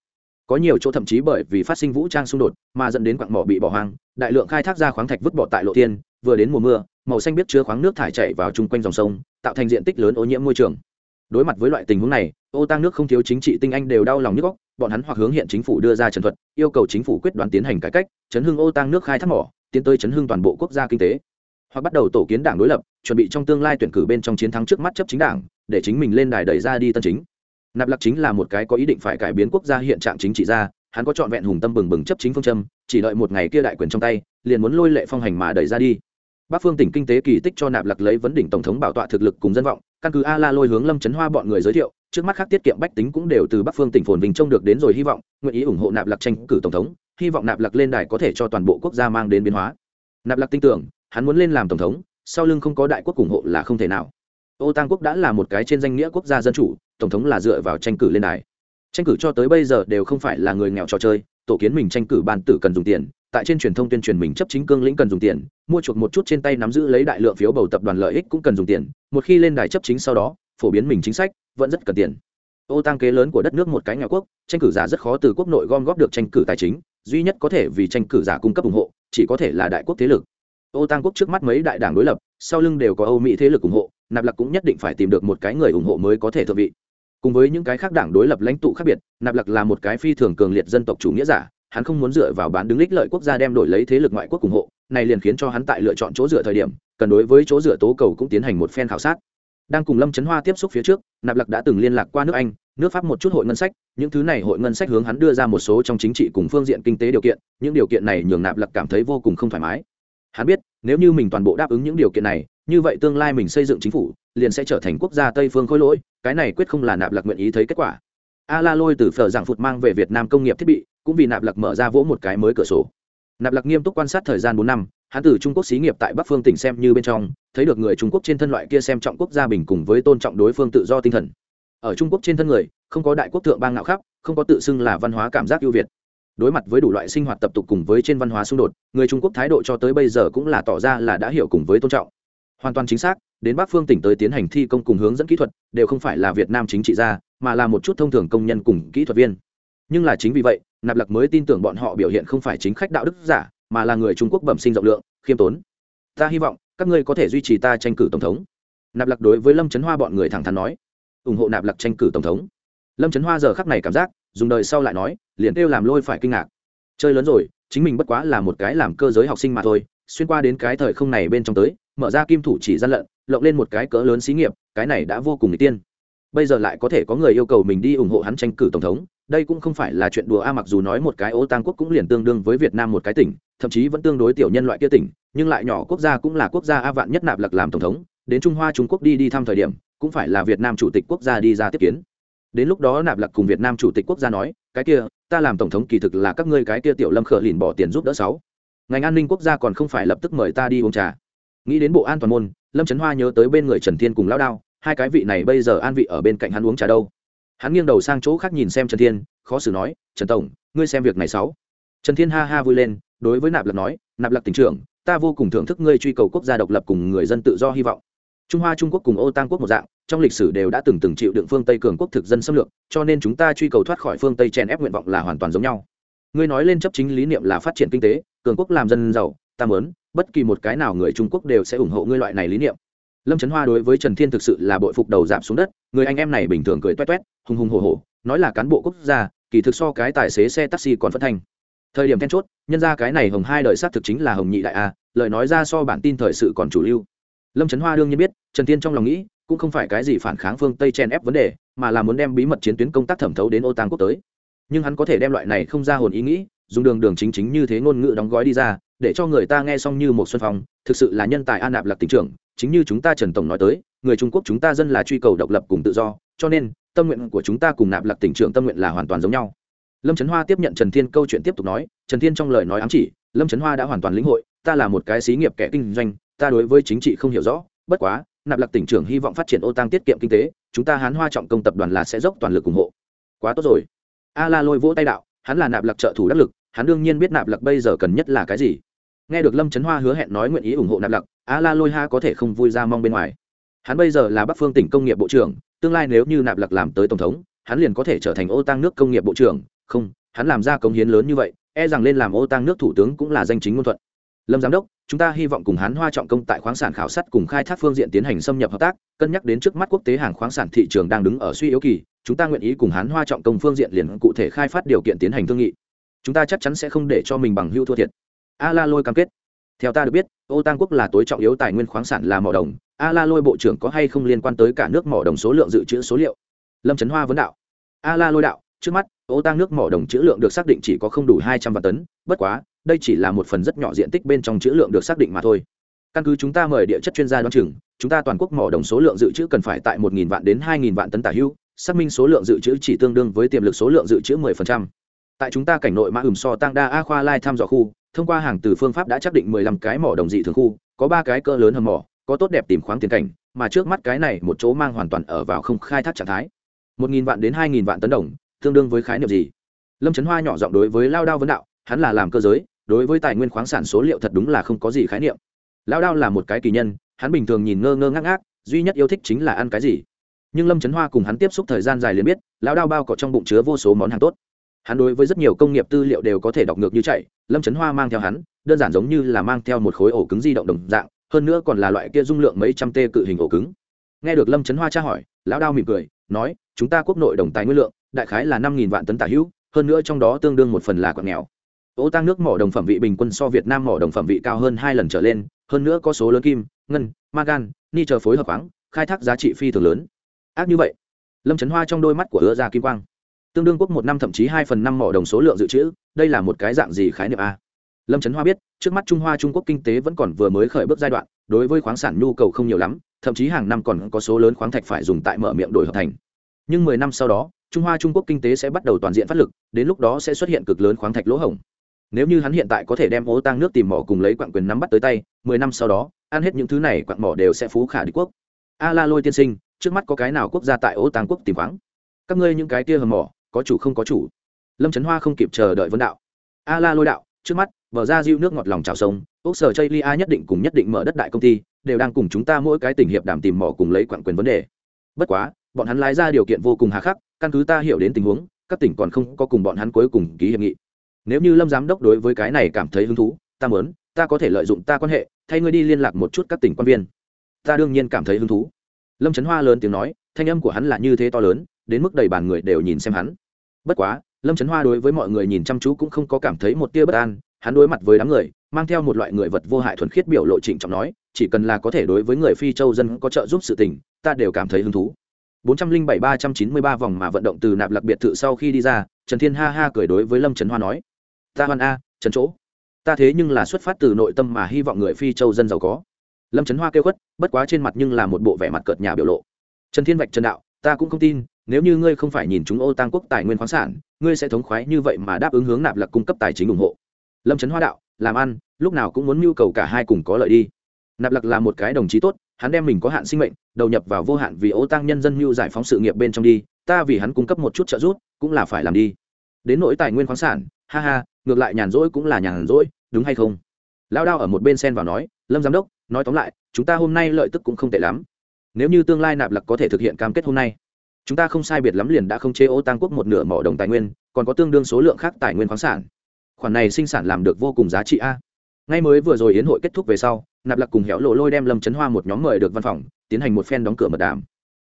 [SPEAKER 1] Có nhiều chỗ thậm chí bởi vì phát sinh vũ trang xung đột mà dẫn đến quặng mỏ bị bỏ hoang, đại lượng khai thác ra khoáng thạch vứt bỏ tại lộ tiên vừa đến mùa mưa, màu xanh biết chứa khoáng nước thải chảy vào chung quanh dòng sông, tạo thành diện tích lớn ô nhiễm môi trường. Đối mặt với loại tình huống này, ô tăng nước không thiếu chính trị tinh anh đều đau lòng nhức góc bọn hắn hoặc hướng hiện chính phủ đưa ra trần thuật, yêu cầu chính phủ quyết đoán tiến hành cải cách, chấn hưng ô tăng nước khai thác mỏ, tiến tới chấn hưng toàn bộ quốc gia kinh tế. Hoặc bắt đầu tổ kiến đảng đối lập, chuẩn bị trong tương lai tuyển cử bên trong chiến thắng trước mắt chấp chính đảng, để chính mình lên đài đẩy ra đi tân chính nạp lạc chính là một cái có ý định phải cải biến quốc gia hiện trạng chính trị ra, hắn có trọn vẹn hùng tâm bừng bừng chấp chính phương châm, chỉ đợi một ngày kia đại quyền trong tay, liền muốn lôi lệ phong hành mà đẩy ra đi. Bắc phương tỉnh kinh tế kỳ tích cho nạp Lạc lấy vấn đỉnh tổng thống bảo tọa thực lực cùng dân vọng, căn cứ a la lôi hướng lâm chấn hoa bọn người giới thiệu, trước mắt khác tiết kiệm bách tính cũng đều từ bắc phương tỉnh phồn vinh trông được đến rồi hy vọng, nguyện ý ủng hộ nạp Lạc tranh cử tổng thống, hy vọng nạp Lạc lên đài có thể cho toàn bộ quốc gia mang đến biến hóa. Nạp Lạc tin tưởng, hắn muốn lên làm tổng thống, sau lưng không có đại quốc ủng hộ là không thể nào. Ô tăng quốc đã là một cái trên danh nghĩa quốc gia dân chủ tổng thống là dựa vào tranh cử lên đài. Tranh cử cho tới bây giờ đều không phải là người nghèo trò chơi, tổ kiến mình tranh cử ban tử cần dùng tiền, tại trên truyền thông tuyên truyền mình chấp chính cương lĩnh cần dùng tiền, mua chuộc một chút trên tay nắm giữ lấy đại lượng phiếu bầu tập đoàn lợi ích cũng cần dùng tiền, một khi lên đài chấp chính sau đó, phổ biến mình chính sách, vẫn rất cần tiền. Ô tăng kế lớn của đất nước một cái nghèo quốc, tranh cử giả rất khó từ quốc nội gom góp được tranh cử tài chính, duy nhất có thể vì tranh cử giả cung cấp ủng hộ, chỉ có thể là đại quốc thế lực. Ô tăng quốc trước mắt mấy đại đảng đối lập, sau lưng đều có âu mỹ thế lực ủng hộ, nạp lạc cũng nhất định phải tìm được một cái người ủng hộ mới có thể thượng vị cùng với những cái khác đảng đối lập lãnh tụ khác biệt, nạp lặc là một cái phi thường cường liệt dân tộc chủ nghĩa giả, hắn không muốn dựa vào bán đứng lích lợi quốc gia đem đổi lấy thế lực ngoại quốc ủng hộ, này liền khiến cho hắn tại lựa chọn chỗ dựa thời điểm, cần đối với chỗ dựa tố cầu cũng tiến hành một phen khảo sát. Đang cùng lâm trấn hoa tiếp xúc phía trước, nạp lặc đã từng liên lạc qua nước anh, nước pháp một chút hội ngân sách, những thứ này hội ngân sách hướng hắn đưa ra một số trong chính trị cùng phương diện kinh tế điều kiện, những điều kiện này nhường nạp lặc cảm thấy vô cùng không thoải mái. Hắn biết, nếu như mình toàn bộ đáp ứng những điều kiện này, như vậy tương lai mình xây dựng chính phủ, liền sẽ trở thành quốc gia tây phương khối lỗi cái này quyết không là nạp lặc nguyện ý thấy kết quả. A la lôi từ phở giảng phụt mang về việt nam công nghiệp thiết bị, cũng vì nạp lặc mở ra vỗ một cái mới cửa sổ. Nạp lặc nghiêm túc quan sát thời gian bốn năm, hắn từ trung quốc xí nghiệp tại bắc phương tỉnh xem như bên trong, thấy được người trung quốc trên thân loại kia xem trọng quốc gia bình cùng với tôn trọng đối phương tự do tinh thần. Ở trung quốc trên thân người, không có đại quốc thượng bang ngạo khắc, không có tự xưng là văn hóa cảm giác ưu việt. Đối mặt với đủ loại sinh hoạt tập tục cùng với trên văn hóa xung đột, người trung quốc thái độ cho tới bây giờ cũng là tỏ ra là đã hiểu cùng với tôn trọng hoàn toàn chính xác, đến bắc phương tỉnh tới tiến hành thi công cùng hướng dẫn kỹ thuật, đều không phải là việt nam chính trị gia, mà là một chút thông thường công nhân cùng kỹ thuật viên. Nhưng là chính vì vậy, nạp lặc mới tin tưởng bọn họ biểu hiện không phải chính khách đạo đức giả, mà là người trung quốc bẩm sinh rộng lượng, khiêm tốn. Ta hy vọng, các ngươi có thể duy trì ta tranh cử tổng thống. Nạp lặc đối với lâm trấn hoa bọn người thẳng thắn nói. Ủng hộ nạp lặc tranh cử tổng thống. Lâm trấn hoa giờ khắc này cảm giác, dùng đời sau lại nói, liền kêu làm lôi phải kinh ngạc. Chơi lớn rồi, chính mình bất quá là một cái làm cơ giới học sinh mà thôi xuyên qua đến cái thời không này bên trong tới, mở ra kim thủ chỉ gian lận, lộng lên một cái cỡ lớn xí nghiệp, cái này đã vô cùng n tiên. Bây giờ lại có thể có người yêu cầu mình đi ủng hộ hắn tranh cử tổng thống, đây cũng không phải là chuyện đùa a, mặc dù nói một cái ô tăng quốc cũng liền tương đương với việt nam một cái tỉnh, thậm chí vẫn tương đối tiểu nhân loại kia tỉnh, nhưng lại nhỏ quốc gia cũng là quốc gia a vạn nhất nạp lặc làm tổng thống, đến trung hoa, trung quốc đi đi thăm thời điểm, cũng phải là việt nam chủ tịch quốc gia đi ra tiếp kiến. Đến lúc đó nạp lặc cùng việt nam chủ tịch quốc gia nói, cái kia, ta làm tổng thống kỳ thực là các ngươi cái kia tiểu lâm khở lìn bỏ tiền giúp đỡ sáu ngành an ninh quốc gia còn không phải lập tức mời ta đi uống trà. Nghĩ đến bộ an toàn môn, lâm trấn hoa nhớ tới bên người trần thiên cùng lao đao, hai cái vị này bây giờ an vị ở bên cạnh hắn uống trà đâu. Hắn nghiêng đầu sang chỗ khác nhìn xem trần thiên, khó xử nói, trần tổng, ngươi xem việc này sáu trần thiên ha ha vui lên, đối với nạp lặc nói, nạp lặc tỉnh trưởng, ta vô cùng thưởng thức ngươi truy cầu quốc gia độc lập cùng người dân tự do hy vọng. Trung hoa, trung quốc cùng ô tăng quốc một dạng, trong lịch sử đều đã từng từng chịu đựng phương tây cường quốc thực dân xâm lược, cho nên chúng ta truy cầu thoát khỏi phương tây chèn ép nguyện vọng là hoàn toàn giống nhau ngươi nói lên chấp chính lý niệm là phát triển kinh tế, cường quốc làm dân giàu, ta mớn bất kỳ một cái nào người trung quốc đều sẽ ủng hộ ngươi loại này lý niệm. Lâm trấn hoa đối với trần thiên thực sự là bội phục đầu giảm xuống đất, người anh em này bình thường cười toét toét, hùng hùng hồ hồ nói là cán bộ quốc gia, kỳ thực so cái tài xế xe taxi còn phân thanh. Thời điểm then chốt, nhân ra cái này hồng hai đời sát thực chính là hồng nhị đại a, lời nói ra so bản tin thời sự còn chủ lưu. Lâm trấn hoa đương nhiên biết, trần thiên trong lòng nghĩ, cũng không phải cái gì phản kháng phương tây chen ép vấn đề, mà là muốn đem bí mật chiến tuyến công tác thẩm thấu đến ô tàng quốc tới nhưng hắn có thể đem loại này không ra hồn ý nghĩ, dùng đường đường chính chính như thế ngôn ngữ đóng gói đi ra, để cho người ta nghe xong như một xuân phong, thực sự là nhân tài an nạp lạc tỉnh trưởng, chính như chúng ta trần tổng nói tới, người trung quốc chúng ta dân là truy cầu độc lập cùng tự do, cho nên, tâm nguyện của chúng ta cùng nạp lạc tỉnh trưởng tâm nguyện là hoàn toàn giống nhau. Lâm trấn hoa tiếp nhận trần thiên câu chuyện tiếp tục nói, trần thiên trong lời nói ám chỉ, lâm trấn hoa đã hoàn toàn lĩnh hội, ta là một cái xí nghiệp kẻ kinh doanh, ta đối với chính trị không hiểu rõ, bất quá, nạp lạc tỉnh trưởng hy vọng phát triển ô tăng tiết kiệm kinh tế, chúng ta hán hoa trọng công tập đoàn là sẽ dốc toàn lực ủng hộ. Quá tốt rồi a la lôi vỗ tay đạo, hắn là nạp lặc trợ thủ đắc lực, hắn đương nhiên biết nạp lặc bây giờ cần nhất là cái gì. Nghe được lâm trấn hoa hứa hẹn nói nguyện ý ủng hộ nạp lặc, a la lôi ha có thể không vui ra mong bên ngoài. Hắn bây giờ là bắc phương tỉnh công nghiệp bộ trưởng, tương lai nếu như nạp lặc làm tới tổng thống, hắn liền có thể trở thành ô tăng nước công nghiệp bộ trưởng. Không, hắn làm ra công hiến lớn như vậy e rằng lên làm ô tăng nước thủ tướng cũng là danh chính ngôn thuận. Lâm giám đốc, chúng ta hy vọng cùng hắn hoa trọng công tại khoáng sản khảo sát cùng khai thác phương diện tiến hành xâm nhập hợp tác, cân nhắc đến trước mắt quốc tế hàng khoáng sản thị trường đang đứng ở suy yếu kỳ chúng ta nguyện ý cùng hán hoa trọng công phương diện liền cụ thể khai phát điều kiện tiến hành thương nghị. Chúng ta chắc chắn sẽ không để cho mình bằng hưu thua thiệt. A la lôi cam kết. Theo ta được biết, ô tăng quốc là tối trọng yếu tài nguyên khoáng sản là mỏ đồng. A la lôi bộ trưởng có hay không liên quan tới cả nước mỏ đồng số lượng dự trữ số liệu? Lâm trấn hoa vấn đạo. A la lôi đạo, trước mắt, ô tăng nước mỏ đồng chữ lượng được xác định chỉ có không đủ hai trăm vạn tấn, bất quá, đây chỉ là một phần rất nhỏ diện tích bên trong chữ lượng được xác định mà thôi. Căn cứ chúng ta mời địa chất chuyên gia đoán chừng, chúng ta toàn quốc mỏ đồng số lượng dự trữ cần phải tại một vạn đến hai vạn tấn tả hữu xác minh số lượng dự trữ chỉ tương đương với tiềm lực số lượng dự trữ 10%. tại chúng ta cảnh nội mã ửm so tăng đa a khoa lai thăm dò khu, thông qua hàng từ phương pháp đã xác định 15 cái mỏ đồng dị thường khu, có ba cái cỡ lớn hầm mỏ, có tốt đẹp tìm khoáng tiền cảnh, mà trước mắt cái này một chỗ mang hoàn toàn ở vào không khai thác trạng thái. Một nghìn vạn đến hai nghìn vạn tấn đồng, tương đương với khái niệm gì? Lâm trấn hoa nhỏ giọng đối với lao đao vấn đạo, hắn là làm cơ giới, đối với tài nguyên khoáng sản số liệu thật đúng là không có gì khái niệm. Lao đao là một cái kỳ nhân, hắn bình thường nhìn ngơ ngơ ngác ngác, duy nhất yêu thích chính là ăn cái gì? Nhưng lâm trấn hoa cùng hắn tiếp xúc thời gian dài liền biết lao đao bao có trong bụng chứa vô số món hàng tốt hắn đối với rất nhiều công nghiệp tư liệu đều có thể đọc ngược như chạy lâm trấn hoa mang theo hắn đơn giản giống như là mang theo một khối ổ cứng di động đồng dạng hơn nữa còn là loại kia dung lượng mấy trăm tê cự hình ổ cứng nghe được lâm trấn hoa tra hỏi lão đao mỉm cười nói chúng ta quốc nội đồng tài nguyên lượng đại khái là năm vạn tấn tả hữu hơn nữa trong đó tương đương một phần là quạng nghèo ô tăng nước mỏ đồng phẩm vị bình quân so việt nam mỏ đồng phẩm vị cao hơn hai lần trở lên hơn nữa có số lớn kim ngân magan ni chờ phối hợp khoáng khai thác giá trị phi thường lớn ác như vậy. Lâm trấn hoa trong đôi mắt của ưa ra kim quang. Tương đương quốc một năm thậm chí hai phần năm mỏ đồng số lượng dự trữ, đây là một cái dạng gì khái niệm a? Lâm trấn hoa biết, trước mắt trung hoa trung quốc kinh tế vẫn còn vừa mới khởi bước giai đoạn, đối với khoáng sản nhu cầu không nhiều lắm, thậm chí hàng năm còn có số lớn khoáng thạch phải dùng tại mở miệng đổi hợp thành. Nhưng mười năm sau đó, trung hoa trung quốc kinh tế sẽ bắt đầu toàn diện phát lực, đến lúc đó sẽ xuất hiện cực lớn khoáng thạch lỗ hổng. Nếu như hắn hiện tại có thể đem ố tăng nước tìm mỏ cùng lấy quặng quyền nắm bắt tới tay, mười năm sau đó, ăn hết những thứ này quặng mỏ đều sẽ phú khả đế quốc. A la lôi tiên sinh trước mắt có cái nào quốc gia tại ô tàng quốc tìm vắng, các ngươi những cái kia hầm mỏ có chủ không có chủ? Lâm trấn hoa không kịp chờ đợi vấn đạo. A la lôi đạo trước mắt vở ra diêu nước ngọt lòng trào sông ốc sở chây lia nhất định cùng nhất định mở đất đại công ty đều đang cùng chúng ta mỗi cái tình hiệp đảm tìm mỏ cùng lấy quản quyền vấn đề. Bất quá bọn hắn lái ra điều kiện vô cùng hà khắc căn cứ ta hiểu đến tình huống các tỉnh còn không có cùng bọn hắn cuối cùng ký hiệp nghị. Nếu như lâm giám đốc đối với cái này cảm thấy hứng thú ta mớn ta có thể lợi dụng ta quan hệ thay ngươi đi liên lạc một chút các tỉnh quan viên. Ta đương nhiên cảm thấy hứng thú lâm trấn hoa lớn tiếng nói thanh âm của hắn là như thế to lớn đến mức đầy bàn người đều nhìn xem hắn bất quá lâm trấn hoa đối với mọi người nhìn chăm chú cũng không có cảm thấy một tia bất an hắn đối mặt với đám người mang theo một loại người vật vô hại thuần khiết biểu lộ trịnh trọng nói chỉ cần là có thể đối với người phi châu dân có trợ giúp sự tình ta đều cảm thấy hứng thú 407-393 vòng mà vận động từ nạp lạc biệt thự sau khi đi ra trần thiên ha ha cười đối với lâm trấn hoa nói ta hoan a trần chỗ ta thế nhưng là xuất phát từ nội tâm mà hy vọng người phi châu dân giàu có lâm trấn hoa kêu khuất, bất quá trên mặt nhưng là một bộ vẻ mặt cợt nhà biểu lộ. Trần thiên vạch trần đạo, ta cũng không tin, nếu như ngươi không phải nhìn chúng ô tăng quốc tài nguyên khoáng sản, ngươi sẽ thống khoái như vậy mà đáp ứng hướng nạp lạc cung cấp tài chính ủng hộ. Lâm trấn hoa đạo, làm ăn, lúc nào cũng muốn nhu cầu cả hai cùng có lợi đi. Nạp lạc là một cái đồng chí tốt, hắn đem mình có hạn sinh mệnh, đầu nhập vào vô hạn vì ô tăng nhân dân mưu giải phóng sự nghiệp bên trong đi, ta vì hắn cung cấp một chút trợ giúp, cũng là phải làm đi. Đến nỗi tài nguyên khoáng sản, ha ha, ngược lại nhàn rỗi cũng là nhàn rỗi, đúng hay không? Lao đao ở một bên sen vào nói, lâm giám đốc nói tóm lại, chúng ta hôm nay lợi tức cũng không tệ lắm. Nếu như tương lai nạp lặc có thể thực hiện cam kết hôm nay, chúng ta không sai biệt lắm liền đã không chế ô tăng quốc một nửa mỏ đồng tài nguyên, còn có tương đương số lượng khác tài nguyên khoáng sản. Khoản này sinh sản làm được vô cùng giá trị a. Ngay mới vừa rồi yến hội kết thúc về sau, nạp lặc cùng hẻo lộ lôi đem lâm trấn hoa một nhóm mời được văn phòng, tiến hành một phen đóng cửa mật đàm.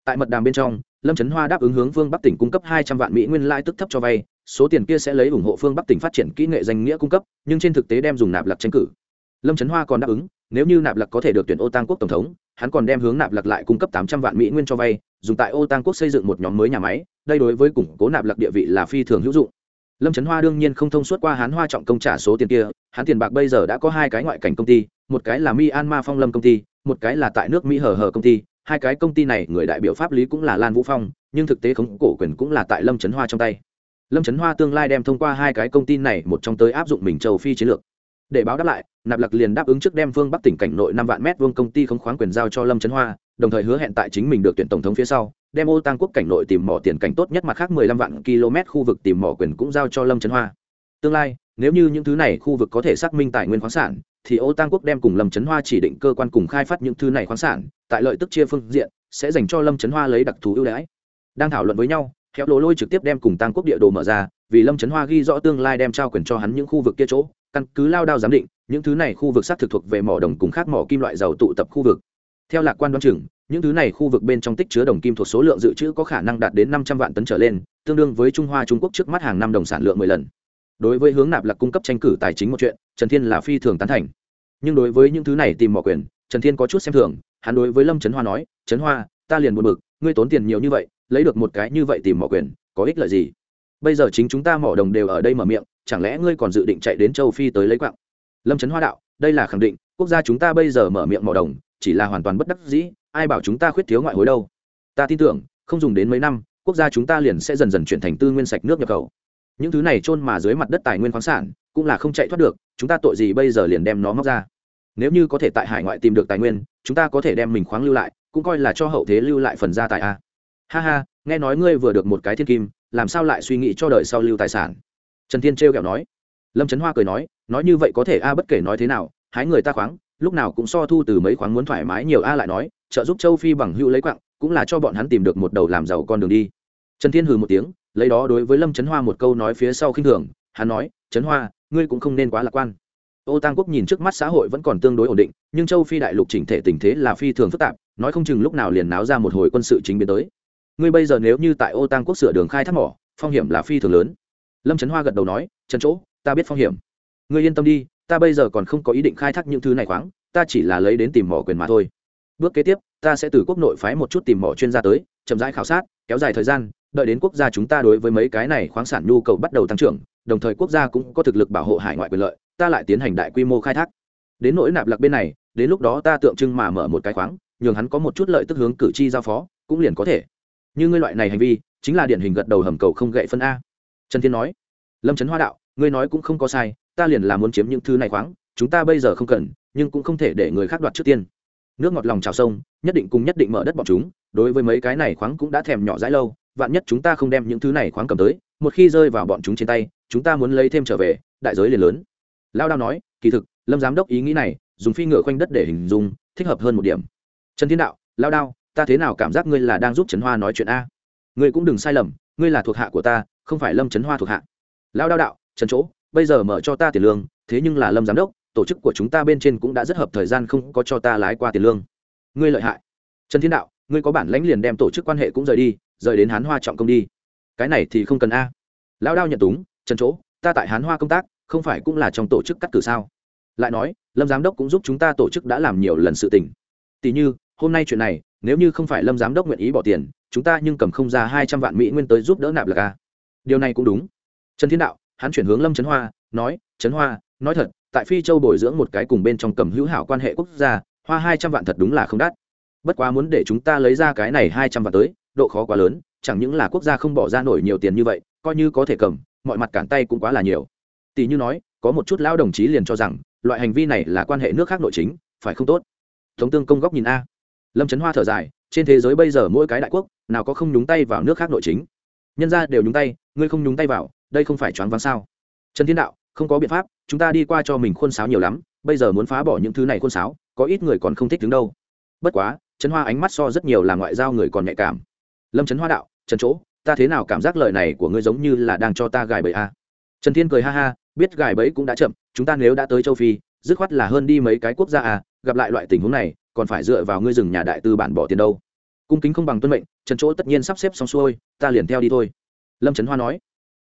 [SPEAKER 1] Tại mật đàm bên trong, lâm trấn hoa đáp ứng hướng phương bắc tỉnh cung cấp hai trăm vạn mỹ nguyên lãi tức thấp cho vay, số tiền kia sẽ lấy ủng hộ phương bắc tỉnh phát triển kỹ nghệ danh nghĩa cung cấp, nhưng trên thực tế đem dùng nạp lặc tranh cử. Lâm trấn hoa còn đáp ứng nếu như nạp lạc có thể được tuyển ô tăng quốc tổng thống, hắn còn đem hướng nạp lạc lại cung cấp tám trăm vạn mỹ nguyên cho vay, dùng tại ô tăng quốc xây dựng một nhóm mới nhà máy, đây đối với củng cố nạp lạc địa vị là phi thường hữu dụng. Lâm trấn hoa đương nhiên không thông suốt qua hán hoa trọng công trả số tiền kia, hắn tiền bạc bây giờ đã có hai cái ngoại cảnh công ty, một cái là myanmar phong lâm công ty, một cái là tại nước mỹ hờ hờ công ty, hai cái công ty này người đại biểu pháp lý cũng là lan vũ phong, nhưng thực tế khống cổ quyền cũng là tại lâm trấn hoa trong tay. Lâm trấn hoa tương lai đem thông qua hai cái công ty này một trong tới áp dụng mình châu phi chiến lược để báo đáp lại, nạp lặc liền đáp ứng trước đem phương bắc tỉnh cảnh nội năm vạn mét vuông công ty không khoáng quyền giao cho lâm trấn hoa, đồng thời hứa hẹn tại chính mình được tuyển tổng thống phía sau, đem ô tăng quốc cảnh nội tìm mỏ tiền cảnh tốt nhất mặt khác mười lăm vạn km khu vực tìm mỏ quyền cũng giao cho lâm trấn hoa. Tương lai, nếu như những thứ này khu vực có thể xác minh tài nguyên khoáng sản, thì ô tăng quốc đem cùng lâm trấn hoa chỉ định cơ quan cùng khai phát những thứ này khoáng sản, tại lợi tức chia phương diện, sẽ dành cho lâm trấn hoa lấy đặc thù ưu đãi. Đang thảo luận với nhau theo lỗ lôi trực tiếp đem cùng tăng quốc địa đồ mở ra, vì lâm trấn hoa ghi rõ tương lai đem trao quyền cho hắn những khu vực kia chỗ căn cứ lao đao giám định, những thứ này khu vực xác thực thuộc về mỏ đồng cùng khác mỏ kim loại giàu tụ tập khu vực. Theo lạc quan đoán chừng, những thứ này khu vực bên trong tích chứa đồng kim thuộc số lượng dự trữ có khả năng đạt đến năm trăm vạn tấn trở lên, tương đương với trung hoa trung quốc trước mắt hàng năm đồng sản lượng mười lần. Đối với hướng nạp lạc cung cấp tranh cử tài chính một chuyện, trần thiên là phi thường tán thành. Nhưng đối với những thứ này tìm mỏ quyền, trần thiên có chút xem thường, hắn đối với lâm trấn hoa nói, trấn hoa, ta liền buồn bực, ngươi tốn tiền nhiều như vậy, lấy được một cái như vậy tìm mỏ quyền, có ích lợi gì? Bây giờ chính chúng ta mỏ đồng đều ở đây mở miệng chẳng lẽ ngươi còn dự định chạy đến châu phi tới lấy quạng? Lâm trấn hoa đạo, đây là khẳng định, quốc gia chúng ta bây giờ mở miệng mỏ đồng, chỉ là hoàn toàn bất đắc dĩ, ai bảo chúng ta khuyết thiếu ngoại hối đâu? Ta tin tưởng, không dùng đến mấy năm, quốc gia chúng ta liền sẽ dần dần chuyển thành tư nguyên sạch nước nhập khẩu. Những thứ này trôn mà dưới mặt đất tài nguyên khoáng sản, cũng là không chạy thoát được, chúng ta tội gì bây giờ liền đem nó móc ra? Nếu như có thể tại hải ngoại tìm được tài nguyên, chúng ta có thể đem mình khoáng lưu lại, cũng coi là cho hậu thế lưu lại phần gia tài a. Ha ha, nghe nói ngươi vừa được một cái thiên kim, làm sao lại suy nghĩ cho đời sau lưu tài sản? Trần thiên trêu kẹo nói. Lâm trấn hoa cười nói nói như vậy có thể a, bất kể nói thế nào, hái người ta khoáng, lúc nào cũng so thu từ mấy khoáng muốn thoải mái nhiều a lại nói, trợ giúp châu phi bằng hữu lấy quặng cũng là cho bọn hắn tìm được một đầu làm giàu con đường đi. Trần thiên hừ một tiếng, lấy đó đối với lâm trấn hoa một câu nói phía sau khinh thường, hắn nói trấn hoa, ngươi cũng không nên quá lạc quan. Ô tăng quốc nhìn trước mắt xã hội vẫn còn tương đối ổn định, nhưng châu phi đại lục chỉnh thể tình thế là phi thường phức tạp, nói không chừng lúc nào liền náo ra một hồi quân sự chính biến tới. Ngươi bây giờ nếu như tại ô tăng quốc sửa đường khai thác mỏ, phong hiểm là phi thường lớn lâm trấn hoa gật đầu nói, trần chỗ, ta biết phong hiểm. Ngươi yên tâm đi, ta bây giờ còn không có ý định khai thác những thứ này khoáng, ta chỉ là lấy đến tìm mỏ quyền mà thôi. Bước kế tiếp, ta sẽ từ quốc nội phái một chút tìm mỏ chuyên gia tới, chậm rãi khảo sát, kéo dài thời gian, đợi đến quốc gia chúng ta đối với mấy cái này khoáng sản nhu cầu bắt đầu tăng trưởng, đồng thời quốc gia cũng có thực lực bảo hộ hải ngoại quyền lợi, ta lại tiến hành đại quy mô khai thác. Đến nỗi nạp lạc bên này, đến lúc đó ta tượng trưng mà mở một cái khoáng, nhường hắn có một chút lợi tức hướng cử tri giao phó, cũng liền có thể. Như ngươi loại này hành vi, chính là điển hình gật đầu hầm cầu không gậy phân a trần thiên nói, lâm trấn hoa đạo, ngươi nói cũng không có sai, ta liền là muốn chiếm những thứ này khoáng, chúng ta bây giờ không cần, nhưng cũng không thể để người khác đoạt trước tiên. Nước ngọt lòng trào sông, nhất định cùng nhất định mở đất bọn chúng, đối với mấy cái này khoáng cũng đã thèm nhỏ dãi lâu, vạn nhất chúng ta không đem những thứ này khoáng cầm tới, một khi rơi vào bọn chúng trên tay, chúng ta muốn lấy thêm trở về, đại giới liền lớn. Lao đao nói, kỳ thực, lâm giám đốc ý nghĩ này, dùng phi ngựa khoanh đất để hình dung, thích hợp hơn một điểm. Trần thiên đạo, lao đao, ta thế nào cảm giác ngươi là đang giúp trấn hoa nói chuyện a? Ngươi cũng đừng sai lầm ngươi là thuộc hạ của ta, không phải lâm trấn hoa thuộc hạ. Lao đao đạo, trần chỗ, bây giờ mở cho ta tiền lương, thế nhưng là lâm giám đốc, tổ chức của chúng ta bên trên cũng đã rất hợp thời gian không có cho ta lái qua tiền lương. Ngươi lợi hại. Trần thiên đạo, ngươi có bản lãnh liền đem tổ chức quan hệ cũng rời đi, rời đến hán hoa trọng công đi. Cái này thì không cần a. Lão đao nhận túng, trần chỗ, ta tại hán hoa công tác, không phải cũng là trong tổ chức cắt cử sao? Lại nói, lâm giám đốc cũng giúp chúng ta tổ chức đã làm nhiều lần sự tình. Tỷ như, hôm nay chuyện này, nếu như không phải lâm giám đốc nguyện ý bỏ tiền chúng ta nhưng cầm không ra hai trăm vạn mỹ nguyên tới giúp đỡ nạp lạc a điều này cũng đúng. Trần thiên đạo, hắn chuyển hướng lâm trấn hoa, nói, trấn hoa, nói thật, tại phi châu bồi dưỡng một cái cùng bên trong cầm hữu hảo quan hệ quốc gia, hoa hai trăm vạn thật đúng là không đắt. Bất quá muốn để chúng ta lấy ra cái này hai trăm vạn tới, độ khó quá lớn, chẳng những là quốc gia không bỏ ra nổi nhiều tiền như vậy, coi như có thể cầm, mọi mặt cản tay cũng quá là nhiều. Tỷ như nói, có một chút lão đồng chí liền cho rằng, loại hành vi này là quan hệ nước khác nội chính, phải không tốt? Thống tương công góc nhìn a. Lâm trấn hoa thở dài trên thế giới bây giờ mỗi cái đại quốc, nào có không nhúng tay vào nước khác nội chính? Nhân ra đều nhúng tay, ngươi không nhúng tay vào, đây không phải choáng váng sao? Trần thiên đạo, không có biện pháp, chúng ta đi qua cho mình khuôn sáo nhiều lắm, bây giờ muốn phá bỏ những thứ này khuôn sáo, có ít người còn không thích đứng đâu. Bất quá, trấn hoa ánh mắt so rất nhiều là ngoại giao người còn nhạy cảm. Lâm trấn hoa đạo, trần chỗ, ta thế nào cảm giác lời này của ngươi giống như là đang cho ta gài bẫy a? À? trần thiên cười ha ha, biết gài bẫy cũng đã chậm, chúng ta nếu đã tới châu phi, dứt khoát là hơn đi mấy cái quốc gia à gặp lại loại tình huống này còn phải dựa vào ngươi rừng nhà đại tư bản bỏ tiền đâu. Cung kính không bằng tuân mệnh, trần chỗ tất nhiên sắp xếp xong xuôi, ta liền theo đi thôi. Lâm trấn hoa nói.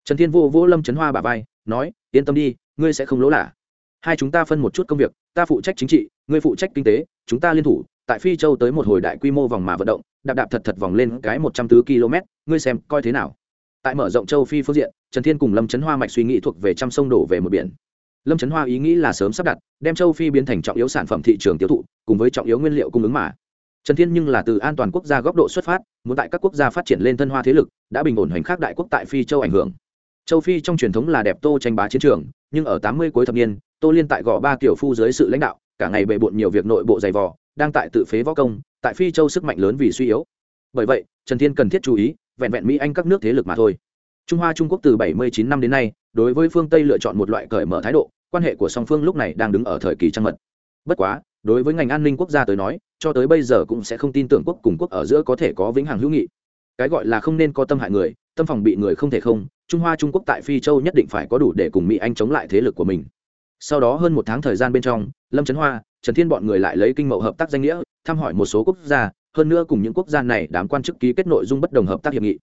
[SPEAKER 1] Trần thiên vô vô lâm trấn hoa bà vai, nói, yên tâm đi, ngươi sẽ không lỗ lạ. Hai chúng ta phân một chút công việc, ta phụ trách chính trị, ngươi phụ trách kinh tế, chúng ta liên thủ, tại phi châu tới một hồi đại quy mô vòng mà vận động, đạp đạp thật thật vòng lên cái một trăm tứ km, ngươi xem coi thế nào. Tại mở rộng châu phi phương diện, trần thiên cùng lâm trấn hoa mạch suy nghĩ thuộc về trăm sông đổ về một biển lâm trấn hoa ý nghĩ là sớm sắp đặt, đem châu phi biến thành trọng yếu sản phẩm thị trường tiêu thụ, cùng với trọng yếu nguyên liệu cung ứng mà. Trần thiên nhưng là từ an toàn quốc gia góc độ xuất phát, muốn tại các quốc gia phát triển lên thân hoa thế lực, đã bình ổn hành khác đại quốc tại phi châu ảnh hưởng. Châu phi trong truyền thống là đẹp tô tranh bá chiến trường, nhưng ở tám mươi cuối thập niên, tô liên tại gò ba kiểu phu dưới sự lãnh đạo, cả ngày bề bộn nhiều việc nội bộ dày vò, đang tại tự phế võ công, tại phi châu sức mạnh lớn vì suy yếu. Bởi vậy, trần thiên cần thiết chú ý, vẹn vẹn mỹ anh các nước thế lực mà thôi. Trung hoa trung quốc từ 79 năm đến nay, đối với phương tây lựa chọn một loại cởi mở thái độ quan hệ của song phương lúc này đang đứng ở thời kỳ trăng mật. Bất quá, đối với ngành an ninh quốc gia tới nói, cho tới bây giờ cũng sẽ không tin tưởng quốc cùng quốc ở giữa có thể có vĩnh hằng hữu nghị. Cái gọi là không nên có tâm hại người, tâm phòng bị người không thể không, trung hoa, trung quốc tại phi châu nhất định phải có đủ để cùng mỹ, anh chống lại thế lực của mình. Sau đó hơn một tháng thời gian bên trong, lâm trấn hoa, trần thiên bọn người lại lấy kinh mậu hợp tác danh nghĩa, thăm hỏi một số quốc gia, hơn nữa cùng những quốc gia này đám quan chức ký kết nội dung bất đồng hợp tác hiệp nghị.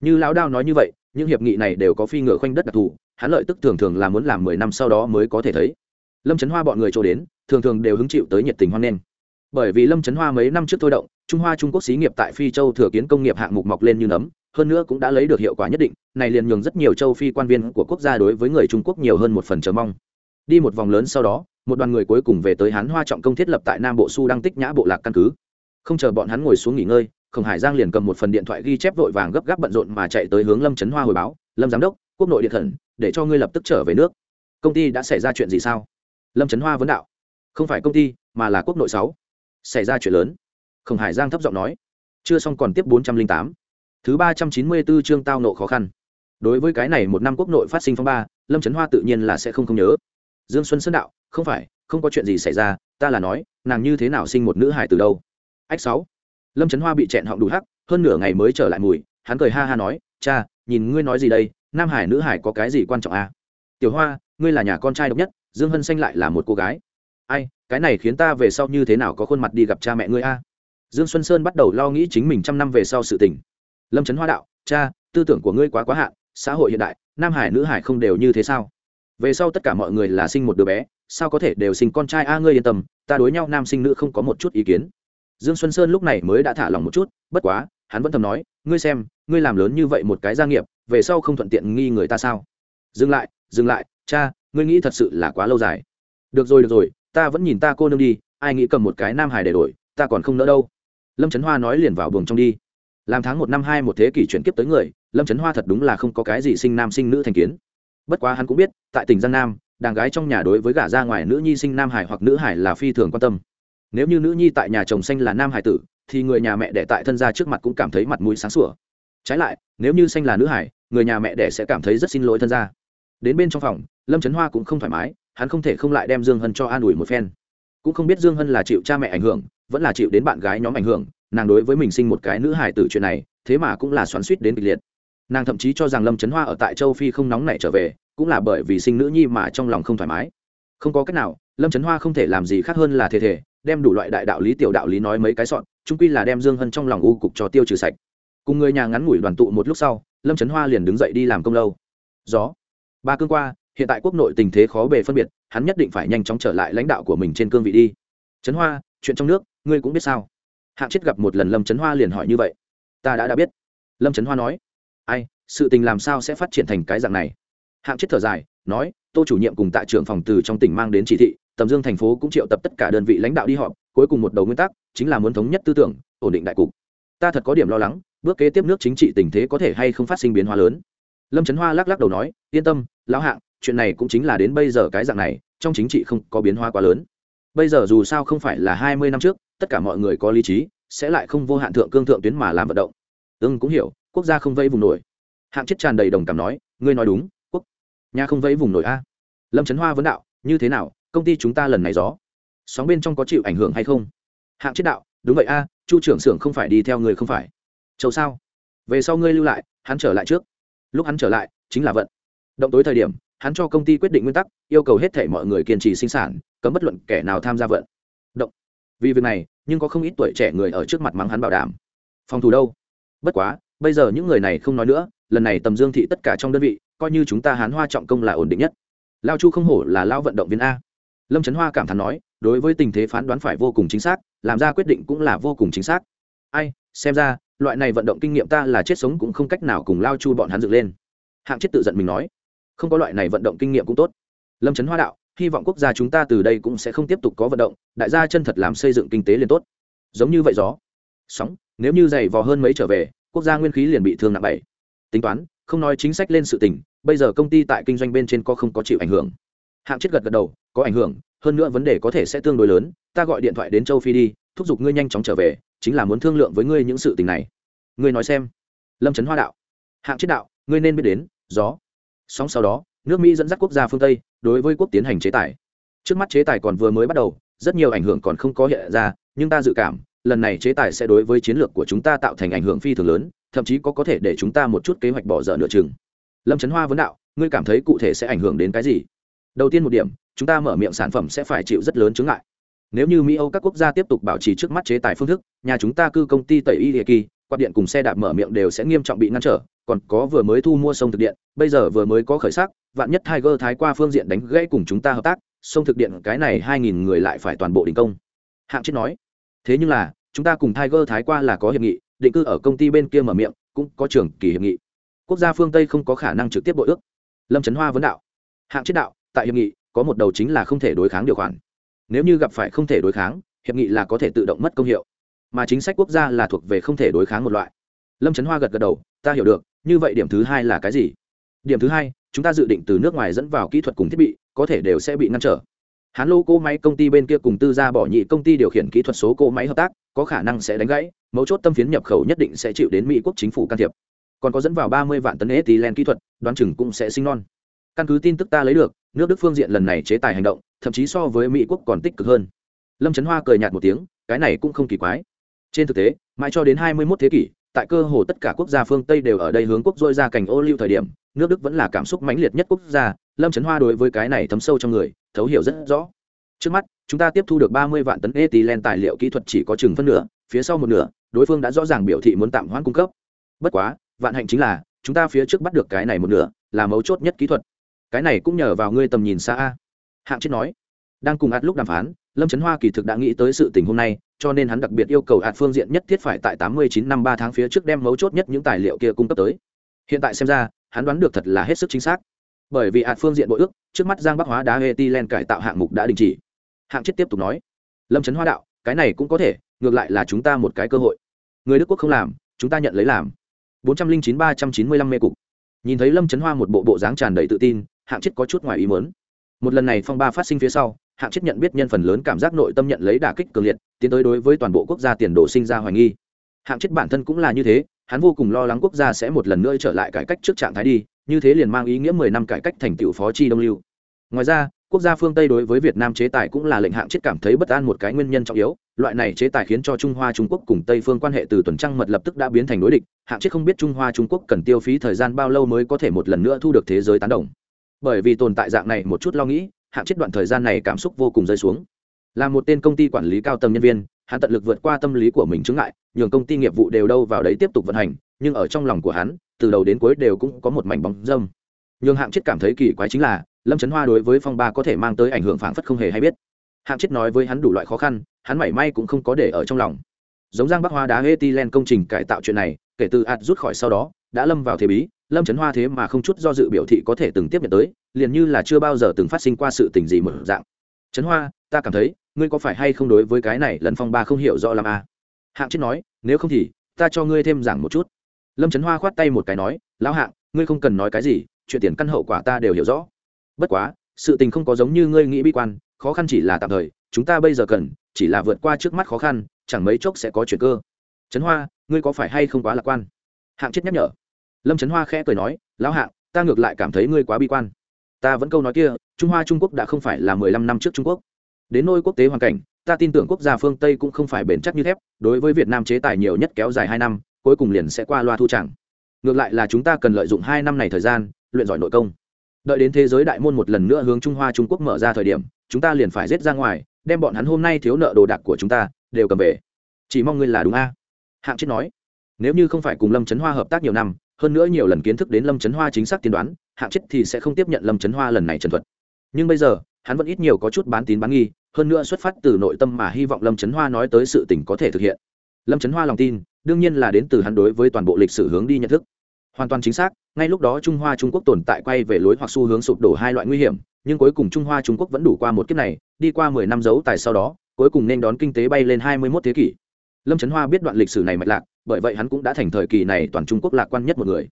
[SPEAKER 1] Như lão đao nói như vậy những hiệp nghị này đều có phi ngựa khoanh đất đặc thù, hắn lợi tức thường thường là muốn làm mười năm sau đó mới có thể thấy. Lâm trấn hoa bọn người chỗ đến, thường thường đều hứng chịu tới nhiệt tình hoan nghênh. Bởi vì lâm trấn hoa mấy năm trước thôi động, trung hoa trung quốc xí nghiệp tại phi châu thừa kiến công nghiệp hạng mục mọc lên như nấm, hơn nữa cũng đã lấy được hiệu quả nhất định, này liền nhường rất nhiều châu phi quan viên của quốc gia đối với người trung quốc nhiều hơn một phần chờ mong. Đi một vòng lớn sau đó, một đoàn người cuối cùng về tới hán hoa trọng công thiết lập tại nam bộ su đăng tích nhã bộ lạc căn cứ. Không chờ bọn hắn ngồi xuống nghỉ ngơi khổng hải giang liền cầm một phần điện thoại ghi chép vội vàng gấp gáp bận rộn mà chạy tới hướng lâm trấn hoa hồi báo, lâm giám đốc, quốc nội điện thần để cho ngươi lập tức trở về nước. Công ty đã xảy ra chuyện gì sao? Lâm trấn hoa vấn đạo. Không phải công ty, mà là quốc nội sáu. Xảy ra chuyện lớn. Khổng hải giang thấp giọng nói. Chưa xong còn tiếp bốn trăm linh tám. Thứ ba trăm chín mươi bốn chương tao nộ khó khăn. Đối với cái này một năm quốc nội phát sinh phong ba, lâm trấn hoa tự nhiên là sẽ không không nhớ. Dương xuân sơn đạo, không phải, không có chuyện gì xảy ra, ta là nói, nàng như thế nào sinh một nữ hải từ đâu? Ách sáu lâm trấn hoa bị chẹn họng đủ hắc, hơn nửa ngày mới trở lại mùi, hắn cười ha ha nói, cha, nhìn ngươi nói gì đây, nam hải nữ hải có cái gì quan trọng à? tiểu hoa, ngươi là nhà con trai độc nhất, dương hân xanh lại là một cô gái. Ai, cái này khiến ta về sau như thế nào có khuôn mặt đi gặp cha mẹ ngươi a? À? dương xuân sơn bắt đầu lo nghĩ chính mình trăm năm về sau sự tình. Lâm trấn hoa đạo, cha, tư tưởng của ngươi quá quá hạn, xã hội hiện đại, nam hải nữ hải không đều như thế sao? Về sau tất cả mọi người là sinh một đứa bé, sao có thể đều sinh con trai? A, ngươi yên tâm, ta đối nhau nam sinh nữ không có một chút ý kiến dương xuân sơn lúc này mới đã thả lòng một chút, bất quá, hắn vẫn thầm nói, ngươi xem, ngươi làm lớn như vậy một cái gia nghiệp, về sau không thuận tiện nghi người ta sao? Dừng lại dừng lại, cha, ngươi nghĩ thật sự là quá lâu dài. Được rồi được rồi, ta vẫn nhìn ta cô nương đi, ai nghĩ cầm một cái nam hải để đổi, ta còn không nỡ đâu. Lâm trấn hoa nói liền vào buồng trong đi. Làm tháng một năm hai một thế kỷ chuyển kiếp tới người, lâm trấn hoa thật đúng là không có cái gì sinh nam sinh nữ thành kiến. Bất quá hắn cũng biết, tại tỉnh giang nam, đàn gái trong nhà đối với gả ra ngoài nữ nhi sinh nam hải hoặc nữ hải là phi thường quan tâm nếu như nữ nhi tại nhà chồng xanh là nam hải tử, thì người nhà mẹ đẻ tại thân gia trước mặt cũng cảm thấy mặt mũi sáng sủa. Trái lại, nếu như xanh là nữ hải, người nhà mẹ đẻ sẽ cảm thấy rất xin lỗi thân gia. Đến bên trong phòng, lâm trấn hoa cũng không thoải mái, hắn không thể không lại đem dương hân cho an ủi một phen. Cũng không biết dương hân là chịu cha mẹ ảnh hưởng, vẫn là chịu đến bạn gái nhóm ảnh hưởng, nàng đối với mình sinh một cái nữ hải tử chuyện này, thế mà cũng là xoắn suýt đến kịch liệt. Nàng thậm chí cho rằng lâm trấn hoa ở tại châu phi không nóng nảy trở về, cũng là bởi vì sinh nữ nhi mà trong lòng không thoải mái. Không có cách nào lâm trấn hoa không thể làm gì khác hơn là thể thể đem đủ loại đại đạo lý, tiểu đạo lý nói mấy cái sọn trung quy là đem dương hân trong lòng u cục cho tiêu trừ sạch. Cùng người nhà ngắn ngủi đoàn tụ một lúc sau, lâm trấn hoa liền đứng dậy đi làm công lâu. Gió, ba cương qua, hiện tại quốc nội tình thế khó bề phân biệt, hắn nhất định phải nhanh chóng trở lại lãnh đạo của mình trên cương vị đi. Trấn hoa, chuyện trong nước, ngươi cũng biết sao? Hạng chết gặp một lần lâm trấn hoa liền hỏi như vậy. Ta đã đã biết. Lâm trấn hoa nói. Ai, sự tình làm sao sẽ phát triển thành cái dạng này? Hạng chết thở dài, nói, tô chủ nhiệm cùng tại trưởng phòng từ trong tỉnh mang đến chỉ thị tầm dương thành phố cũng triệu tập tất cả đơn vị lãnh đạo đi họp, cuối cùng một đầu nguyên tắc chính là muốn thống nhất tư tưởng, ổn định đại cục. Ta thật có điểm lo lắng, bước kế tiếp nước chính trị tình thế có thể hay không phát sinh biến hóa lớn. Lâm trấn hoa lắc lắc đầu nói, yên tâm, lão hạng, chuyện này cũng chính là đến bây giờ cái dạng này, trong chính trị không có biến hóa quá lớn. Bây giờ dù sao không phải là hai mươi năm trước, tất cả mọi người có lý trí, sẽ lại không vô hạn thượng cương thượng tuyến mà làm vận động. Ưng cũng hiểu, quốc gia không vây vùng nổi. Hạng chết tràn đầy đồng cảm nói, ngươi nói đúng, quốc nhà không vây vùng nổi a. Lâm trấn hoa vấn đạo, như thế nào công ty chúng ta lần này gió. Sóng bên trong có chịu ảnh hưởng hay không? Hạng chết đạo, đúng vậy a, chu trưởng xưởng không phải đi theo người không phải. Châu sao? Về sau ngươi lưu lại, hắn trở lại trước. Lúc hắn trở lại, chính là vận. Động tối thời điểm, hắn cho công ty quyết định nguyên tắc, yêu cầu hết thể mọi người kiên trì sinh sản, cấm bất luận kẻ nào tham gia vận. Động. Vì việc này, nhưng có không ít tuổi trẻ người ở trước mặt mắng hắn bảo đảm. Phòng thủ đâu? Bất quá, bây giờ những người này không nói nữa, lần này tầm dương thị tất cả trong đơn vị, coi như chúng ta hán hoa trọng công là ổn định nhất. Lao chu không hổ là lao vận động viên a lâm trấn hoa cảm thán nói, đối với tình thế phán đoán phải vô cùng chính xác, làm ra quyết định cũng là vô cùng chính xác. Ai, xem ra, loại này vận động kinh nghiệm ta là chết sống cũng không cách nào cùng lao chu bọn hắn dựng lên. Hạng chết tự giận mình nói, không có loại này vận động kinh nghiệm cũng tốt. Lâm trấn hoa đạo, hy vọng quốc gia chúng ta từ đây cũng sẽ không tiếp tục có vận động, đại gia chân thật làm xây dựng kinh tế liền tốt. Giống như vậy gió. Sóng, nếu như dày vò hơn mấy trở về, quốc gia nguyên khí liền bị thương nặng bảy. Tính toán, không nói chính sách lên sự tình, bây giờ công ty tại kinh doanh bên trên có không có chịu ảnh hưởng. Hạng chết gật gật đầu có ảnh hưởng, hơn nữa vấn đề có thể sẽ tương đối lớn, ta gọi điện thoại đến châu phi đi, thúc giục ngươi nhanh chóng trở về, chính là muốn thương lượng với ngươi những sự tình này. Ngươi nói xem. Lâm trấn hoa đạo. Hạng chết đạo, ngươi nên biết đến, gió. Sóng sau đó, nước mỹ dẫn dắt quốc gia phương tây, đối với quốc tiến hành chế tài. Trước mắt chế tài còn vừa mới bắt đầu, rất nhiều ảnh hưởng còn không có hiện ra, nhưng ta dự cảm, lần này chế tài sẽ đối với chiến lược của chúng ta tạo thành ảnh hưởng phi thường lớn, thậm chí có có thể để chúng ta một chút kế hoạch bỏ dở nửa chừng. Lâm trấn hoa vấn đạo, ngươi cảm thấy cụ thể sẽ ảnh hưởng đến cái gì? Đầu tiên một điểm, chúng ta mở miệng sản phẩm sẽ phải chịu rất lớn chướng ngại. Nếu như mỹ âu các quốc gia tiếp tục bảo trì trước mắt chế tài phương thức, nhà chúng ta cư công ty tẩy y địa kỳ, quạt điện cùng xe đạp mở miệng đều sẽ nghiêm trọng bị ngăn trở, còn có vừa mới thu mua sông thực điện, bây giờ vừa mới có khởi sắc, vạn nhất tiger thái qua phương diện đánh gãy cùng chúng ta hợp tác, sông thực điện cái này hai nghìn người lại phải toàn bộ đình công. Hạng chết nói. Thế nhưng là, chúng ta cùng tiger thái qua là có hiệp nghị, định cư ở công ty bên kia mở miệng, cũng có trường kỳ hiệp nghị. Quốc gia phương tây không có khả năng trực tiếp bội ước. Lâm trấn hoa vấn đạo. Hạng chết đạo tại hiệp nghị, có một đầu chính là không thể đối kháng điều khoản. Nếu như gặp phải không thể đối kháng, hiệp nghị là có thể tự động mất công hiệu. Mà chính sách quốc gia là thuộc về không thể đối kháng một loại. Lâm trấn hoa gật gật đầu, ta hiểu được, như vậy điểm thứ hai là cái gì? Điểm thứ hai, chúng ta dự định từ nước ngoài dẫn vào kỹ thuật cùng thiết bị, có thể đều sẽ bị ngăn trở. Hán lô cỗ máy công ty bên kia cùng tư gia bỏ nhị công ty điều khiển kỹ thuật số cỗ máy hợp tác, có khả năng sẽ đánh gãy, mấu chốt tâm phiến nhập khẩu nhất định sẽ chịu đến mỹ quốc chính phủ can thiệp. Còn có dẫn vào ba mươi vạn tấn ethylene kỹ thuật, đoán chừng cũng sẽ sinh non. Căn cứ tin tức ta lấy được nước đức phương diện lần này chế tài hành động, thậm chí so với mỹ quốc còn tích cực hơn. Lâm trấn hoa cười nhạt một tiếng, cái này cũng không kỳ quái. Trên thực tế, mãi cho đến hai mươi 21 thế kỷ, tại cơ hồ tất cả quốc gia phương tây đều ở đây hướng quốc dôi ra cảnh ô lưu thời điểm, nước đức vẫn là cảm xúc mãnh liệt nhất quốc gia, lâm trấn hoa đối với cái này thấm sâu trong người, thấu hiểu rất rõ. Trước mắt, chúng ta tiếp thu được ba mươi vạn tấn ethylene tài liệu kỹ thuật chỉ có chừng phân nửa, phía sau một nửa, đối phương đã rõ ràng biểu thị muốn tạm hoãn cung cấp. Bất quá, vạn hạnh chính là, chúng ta phía trước bắt được cái này một nửa, là mấu chốt nhất kỹ thuật cái này cũng nhờ vào ngươi tầm nhìn xa a. Hạng chết nói, đang cùng ạt lúc đàm phán, lâm trấn hoa kỳ thực đã nghĩ tới sự tình hôm nay, cho nên hắn đặc biệt yêu cầu ạt phương diện nhất thiết phải tại tám mươi chín năm ba tháng phía trước đem mấu chốt nhất những tài liệu kia cung cấp tới. Hiện tại xem ra, hắn đoán được thật là hết sức chính xác. Bởi vì ạt phương diện bội ước, trước mắt giang bắc hóa đá len cải tạo hạng mục đã đình chỉ. Hạng chết tiếp tục nói, lâm trấn hoa đạo, cái này cũng có thể, ngược lại là chúng ta một cái cơ hội. Người đức quốc không làm, chúng ta nhận lấy làm. Bốn trăm linh chín ba trăm chín mươi lăm mê cục. Nhìn thấy lâm trấn hoa một bộ bộ dáng tràn đầy tự tin hạng chết có chút ngoài ý mớn một lần này phong ba phát sinh phía sau, hạng chết nhận biết nhân phần lớn cảm giác nội tâm nhận lấy đả kích cường liệt, tiến tới đối với toàn bộ quốc gia tiền đồ sinh ra hoài nghi. Hạng chết bản thân cũng là như thế, hắn vô cùng lo lắng quốc gia sẽ một lần nữa trở lại cải cách trước trạng thái đi, như thế liền mang ý nghĩa mười năm cải cách thành tựu phó chi đông lưu. Ngoài ra, quốc gia phương tây đối với việt nam chế tài cũng là lệnh hạng chết cảm thấy bất an một cái nguyên nhân trọng yếu, loại này chế tài khiến cho trung hoa trung quốc cùng tây phương quan hệ từ tuần trăng mật lập tức đã biến thành đối địch, hạng chết không biết trung hoa trung quốc cần tiêu phí thời gian bao lâu mới có thể một lần nữa thu được thế giới tán đồng bởi vì tồn tại dạng này một chút lo nghĩ hạng chết đoạn thời gian này cảm xúc vô cùng rơi xuống. Là một tên công ty quản lý cao tầng nhân viên, hắn tận lực vượt qua tâm lý của mình chứng ngại, nhường công ty nghiệp vụ đều đâu vào đấy tiếp tục vận hành, nhưng ở trong lòng của hắn, từ đầu đến cuối đều cũng có một mảnh bóng dâm. Nhường hạng chết cảm thấy kỳ quái chính là, lâm trấn hoa đối với phong ba có thể mang tới ảnh hưởng phảng phất không hề hay biết. Hạng chết nói với hắn đủ loại khó khăn, hắn mảy may cũng không có để ở trong lòng. Giống giang bắc hoa đá etilen công trình cải tạo chuyện này, kể từ ạt rút khỏi sau đó, đã lâm vào thế bí lâm trấn hoa thế mà không chút do dự biểu thị có thể từng tiếp nhận tới, liền như là chưa bao giờ từng phát sinh qua sự tình gì mở dạng. Trấn hoa, ta cảm thấy, ngươi có phải hay không đối với cái này lần phong ba không hiểu rõ làm à? hạng chết nói, nếu không thì, ta cho ngươi thêm giảng một chút. Lâm trấn hoa khoát tay một cái nói, lão hạng, ngươi không cần nói cái gì, chuyện tiền căn hậu quả ta đều hiểu rõ. Bất quá, sự tình không có giống như ngươi nghĩ bi quan, khó khăn chỉ là tạm thời, chúng ta bây giờ cần, chỉ là vượt qua trước mắt khó khăn, chẳng mấy chốc sẽ có chuyện cơ. Trấn hoa, ngươi có phải hay không quá lạc quan? Hạng chết nhắc nhở lâm trấn hoa khẽ cười nói, lão hạng, ta ngược lại cảm thấy ngươi quá bi quan. Ta vẫn câu nói kia, trung hoa trung quốc đã không phải là mười lăm năm trước trung quốc. Đến nôi quốc tế hoàn cảnh, ta tin tưởng quốc gia phương tây cũng không phải bền chắc như thép, đối với việt nam chế tài nhiều nhất kéo dài hai năm, cuối cùng liền sẽ qua loa thu chẳng. Ngược lại là chúng ta cần lợi dụng hai năm này thời gian, luyện giỏi nội công. Đợi đến thế giới đại môn một lần nữa hướng trung hoa trung quốc mở ra thời điểm, chúng ta liền phải rết ra ngoài, đem bọn hắn hôm nay thiếu nợ đồ đạc của chúng ta đều cầm về. Chỉ mong ngươi là đúng a. Hạng chết nói. Nếu như không phải cùng lâm trấn hoa hợp tác nhiều năm hơn nữa nhiều lần kiến thức đến lâm trấn hoa chính xác tiên đoán, hạng chết thì sẽ không tiếp nhận lâm trấn hoa lần này trần thuật. Nhưng bây giờ, hắn vẫn ít nhiều có chút bán tín bán nghi, hơn nữa xuất phát từ nội tâm mà hy vọng lâm trấn hoa nói tới sự tình có thể thực hiện. Lâm trấn hoa lòng tin, đương nhiên là đến từ hắn đối với toàn bộ lịch sử hướng đi nhận thức. Hoàn toàn chính xác, ngay lúc đó trung hoa trung quốc tồn tại quay về lối hoặc xu hướng sụp đổ hai loại nguy hiểm, nhưng cuối cùng trung hoa trung quốc vẫn đủ qua một kiếp này, đi qua mười năm dấu tài sau đó, cuối cùng nên đón kinh tế bay lên hai mươi mốt thế kỷ. Lâm trấn hoa biết đoạn lịch sử này mạch lạc bởi vậy hắn cũng đã thành thời kỳ này toàn trung quốc lạc quan nhất một người.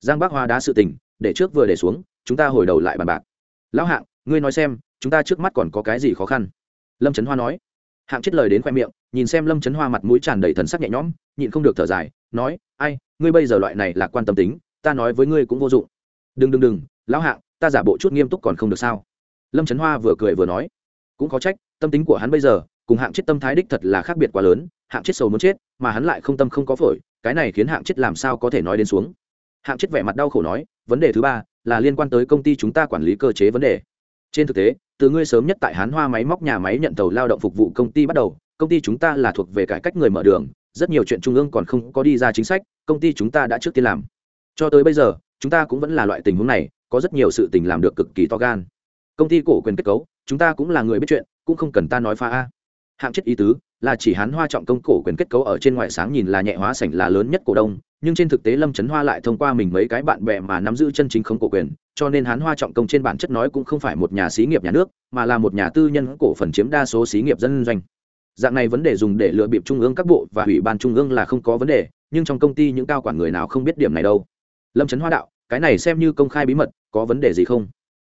[SPEAKER 1] Giang bác hoa đã sự tình, để trước vừa để xuống, chúng ta hồi đầu lại bàn bạc. Lão hạng, ngươi nói xem, chúng ta trước mắt còn có cái gì khó khăn? Lâm trấn hoa nói. Hạng chết lời đến khoe miệng, nhìn xem lâm trấn hoa mặt mũi tràn đầy thần sắc nhẹ nhõm, nhịn không được thở dài, nói, ai, ngươi bây giờ loại này là quan tâm tính, ta nói với ngươi cũng vô dụng. Đừng đừng đừng, lão hạng, ta giả bộ chút nghiêm túc còn không được sao? Lâm trấn hoa vừa cười vừa nói. Cũng có trách, tâm tính của hắn bây giờ, cùng hạng chết tâm thái đích thật là khác biệt quá lớn hạng chết sầu muốn chết, mà hắn lại không tâm không có phổi, cái này khiến hạng chết làm sao có thể nói đến xuống. Hạng chết vẻ mặt đau khổ nói, vấn đề thứ ba là liên quan tới công ty chúng ta quản lý cơ chế vấn đề. Trên thực tế, từ ngươi sớm nhất tại hán hoa máy móc nhà máy nhận tàu lao động phục vụ công ty bắt đầu, công ty chúng ta là thuộc về cải cách người mở đường, rất nhiều chuyện trung ương còn không có đi ra chính sách, công ty chúng ta đã trước tiên làm. Cho tới bây giờ, chúng ta cũng vẫn là loại tình huống này, có rất nhiều sự tình làm được cực kỳ to gan. Công ty cổ quyền kết cấu, chúng ta cũng là người biết chuyện, cũng không cần ta nói pha a. Hạng chất ý tứ là chỉ hán hoa trọng công cổ quyền kết cấu ở trên ngoại sáng nhìn là nhẹ hóa sảnh là lớn nhất cổ đông, nhưng trên thực tế lâm trấn hoa lại thông qua mình mấy cái bạn bè mà nắm giữ chân chính không cổ quyền, cho nên hắn hoa trọng công trên bản chất nói cũng không phải một nhà xí nghiệp nhà nước, mà là một nhà tư nhân cổ phần chiếm đa số xí nghiệp dân doanh. Dạng này vấn đề dùng để lựa bịp trung ương các bộ và ủy ban trung ương là không có vấn đề, nhưng trong công ty những cao quản người nào không biết điểm này đâu. Lâm trấn hoa đạo, cái này xem như công khai bí mật, có vấn đề gì không?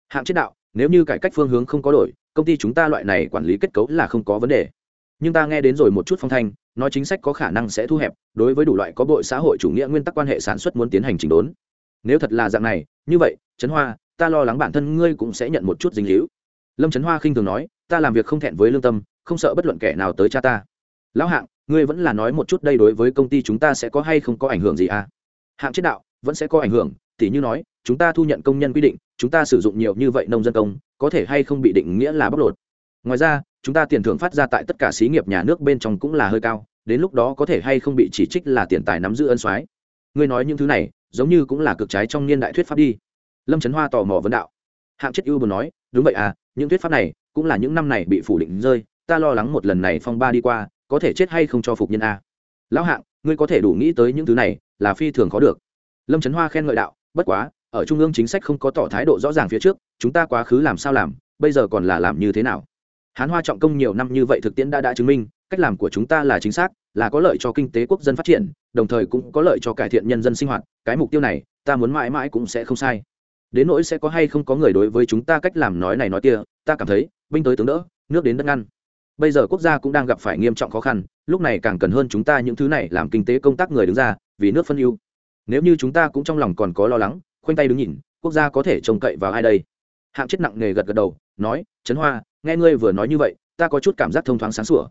[SPEAKER 1] Hạng chết đạo, nếu như cải cách phương hướng không có đổi, công ty chúng ta loại này quản lý kết cấu là không có vấn đề nhưng ta nghe đến rồi một chút phong thanh, nói chính sách có khả năng sẽ thu hẹp, đối với đủ loại có bội xã hội chủ nghĩa nguyên tắc quan hệ sản xuất muốn tiến hành chỉnh đốn. Nếu thật là dạng này, như vậy, trấn hoa, ta lo lắng bản thân ngươi cũng sẽ nhận một chút dinh hữu lâm trấn hoa khinh thường nói, ta làm việc không thẹn với lương tâm, không sợ bất luận kẻ nào tới cha ta. Lão hạng, ngươi vẫn là nói một chút đây đối với công ty chúng ta sẽ có hay không có ảnh hưởng gì à? Hạng chết đạo, vẫn sẽ có ảnh hưởng, tỉ như nói, chúng ta thu nhận công nhân quy định, chúng ta sử dụng nhiều như vậy nông dân công, có thể hay không bị định nghĩa là bóc lột? Ngoài ra chúng ta tiền thưởng phát ra tại tất cả xí nghiệp nhà nước bên trong cũng là hơi cao, đến lúc đó có thể hay không bị chỉ trích là tiền tài nắm giữ ân soái. Ngươi nói những thứ này, giống như cũng là cực trái trong niên đại thuyết pháp đi. Lâm trấn hoa tò mò vấn đạo. Hạng chất ưu bờ nói, đúng vậy à những thuyết pháp này, cũng là những năm này bị phủ định rơi, ta lo lắng một lần này phong ba đi qua, có thể chết hay không cho phục nhân a. Lão hạng, ngươi có thể đủ nghĩ tới những thứ này, là phi thường khó được. Lâm trấn hoa khen ngợi đạo, bất quá, ở trung ương chính sách không có tỏ thái độ rõ ràng phía trước, chúng ta quá khứ làm sao làm, bây giờ còn là làm như thế nào? Hán hoa trọng công nhiều năm như vậy thực tiễn đã đã chứng minh, cách làm của chúng ta là chính xác, là có lợi cho kinh tế quốc dân phát triển, đồng thời cũng có lợi cho cải thiện nhân dân sinh hoạt. Cái mục tiêu này, ta muốn mãi mãi cũng sẽ không sai. Đến nỗi sẽ có hay không có người đối với chúng ta cách làm nói này nói kia, ta cảm thấy, binh tới tướng đỡ, nước đến đất ngăn. Bây giờ quốc gia cũng đang gặp phải nghiêm trọng khó khăn, lúc này càng cần hơn chúng ta những thứ này làm kinh tế công tác người đứng ra, vì nước phân ưu. Nếu như chúng ta cũng trong lòng còn có lo lắng, khoanh tay đứng nhìn, quốc gia có thể trông cậy vào ai đây? Hạng chết nặng nề gật gật đầu, nói, trấn hoa nghe ngươi vừa nói như vậy, ta có chút cảm giác thông thoáng sáng sủa.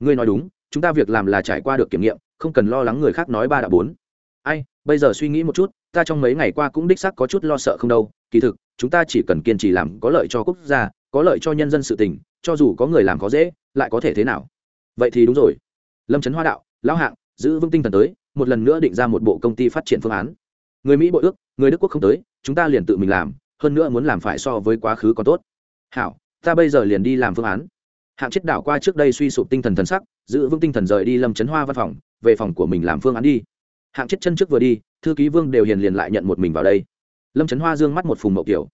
[SPEAKER 1] Ngươi nói đúng, chúng ta việc làm là trải qua được kiểm nghiệm, không cần lo lắng người khác nói ba đã bốn. Ai, bây giờ suy nghĩ một chút, ta trong mấy ngày qua cũng đích xác có chút lo sợ không đâu. Kỳ thực, chúng ta chỉ cần kiên trì làm có lợi cho quốc gia, có lợi cho nhân dân sự tình, cho dù có người làm có dễ, lại có thể thế nào? Vậy thì đúng rồi. Lâm trấn hoa đạo, lão hạng, giữ vững tinh thần tới, một lần nữa định ra một bộ công ty phát triển phương án. Người mỹ bội ước, người đức quốc không tới, chúng ta liền tự mình làm, hơn nữa muốn làm phải so với quá khứ còn tốt. Hảo ta bây giờ liền đi làm phương án. Hạng chết đảo qua trước đây suy sụp tinh thần thần sắc, giữ vững tinh thần rời đi lâm trấn hoa văn phòng, về phòng của mình làm phương án đi. Hạng chết chân trước vừa đi, thư ký vương đều hiền liền lại nhận một mình vào đây. Lâm trấn hoa dương mắt một phùng mậu kiều.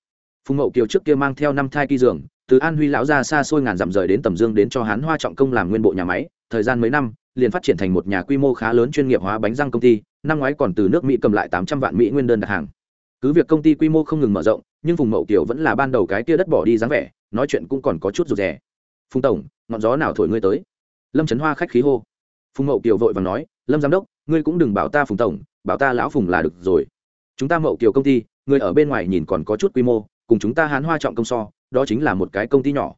[SPEAKER 1] Phùng mậu kiều trước kia mang theo năm thai kỳ giường, từ an huy lão ra xa xôi ngàn dặm rời đến tầm dương đến cho hán hoa trọng công làm nguyên bộ nhà máy, thời gian mấy năm, liền phát triển thành một nhà quy mô khá lớn chuyên nghiệp hóa bánh răng công ty, năm ngoái còn từ nước mỹ cầm lại tám trăm vạn mỹ nguyên đơn đặt hàng cứ việc công ty quy mô không ngừng mở rộng, nhưng vùng mậu kiều vẫn là ban đầu cái kia đất bỏ đi dáng vẻ, nói chuyện cũng còn có chút rụt rè. Phùng tổng, ngọn gió nào thổi ngươi tới? Lâm trấn hoa khách khí hô. Phùng mậu kiều vội và nói, lâm giám đốc, ngươi cũng đừng bảo ta phùng tổng, bảo ta lão phùng là được rồi. Chúng ta mậu kiều công ty, người ở bên ngoài nhìn còn có chút quy mô, cùng chúng ta hán hoa trọng công so, đó chính là một cái công ty nhỏ.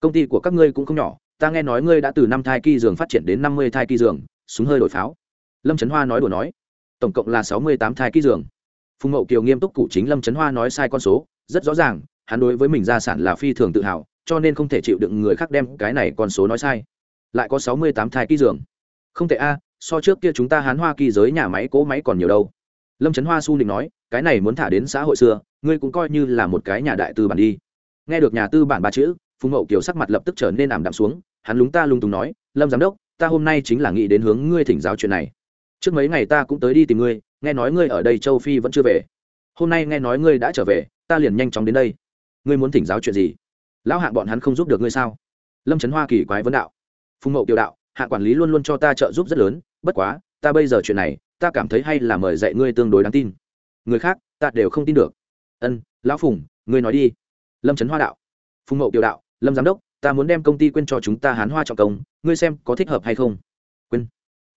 [SPEAKER 1] Công ty của các ngươi cũng không nhỏ, ta nghe nói ngươi đã từ năm thai kỳ giường phát triển đến năm mươi thai kỳ giường, súng hơi đổi pháo. Lâm trấn hoa nói đùa nói, tổng cộng là sáu mươi tám thai kỳ giường phùng mậu kiều nghiêm túc cụ chính lâm trấn hoa nói sai con số, rất rõ ràng, hắn đối với mình gia sản là phi thường tự hào, cho nên không thể chịu đựng người khác đem cái này con số nói sai. Lại có sáu mươi tám thai kỳ giường không thể a, so trước kia chúng ta hán hoa kỳ giới nhà máy, cỗ máy còn nhiều đâu. Lâm trấn hoa su định nói, cái này muốn thả đến xã hội xưa, ngươi cũng coi như là một cái nhà đại tư bản đi. Nghe được nhà tư bản ba chữ, phùng mậu kiều sắc mặt lập tức trở nên ảm đạm xuống, hắn lúng ta lung túng nói, lâm giám đốc, ta hôm nay chính là nghĩ đến hướng ngươi thỉnh giáo chuyện này trước mấy ngày ta cũng tới đi tìm ngươi, nghe nói ngươi ở đây châu phi vẫn chưa về. Hôm nay nghe nói ngươi đã trở về, ta liền nhanh chóng đến đây. Ngươi muốn thỉnh giáo chuyện gì? Lão hạng bọn hắn không giúp được ngươi sao? Lâm trấn hoa kỳ quái vấn đạo. Phùng mậu tiểu đạo, hạ quản lý luôn luôn cho ta trợ giúp rất lớn, bất quá, ta bây giờ chuyện này, ta cảm thấy hay là mời dạy ngươi tương đối đáng tin. Người khác, ta đều không tin được. Ân, lão phùng, ngươi nói đi. Lâm trấn hoa đạo. Phùng mậu tiểu đạo, lâm giám đốc, ta muốn đem công ty quên cho chúng ta hán hoa trọng công, ngươi xem có thích hợp hay không? Quên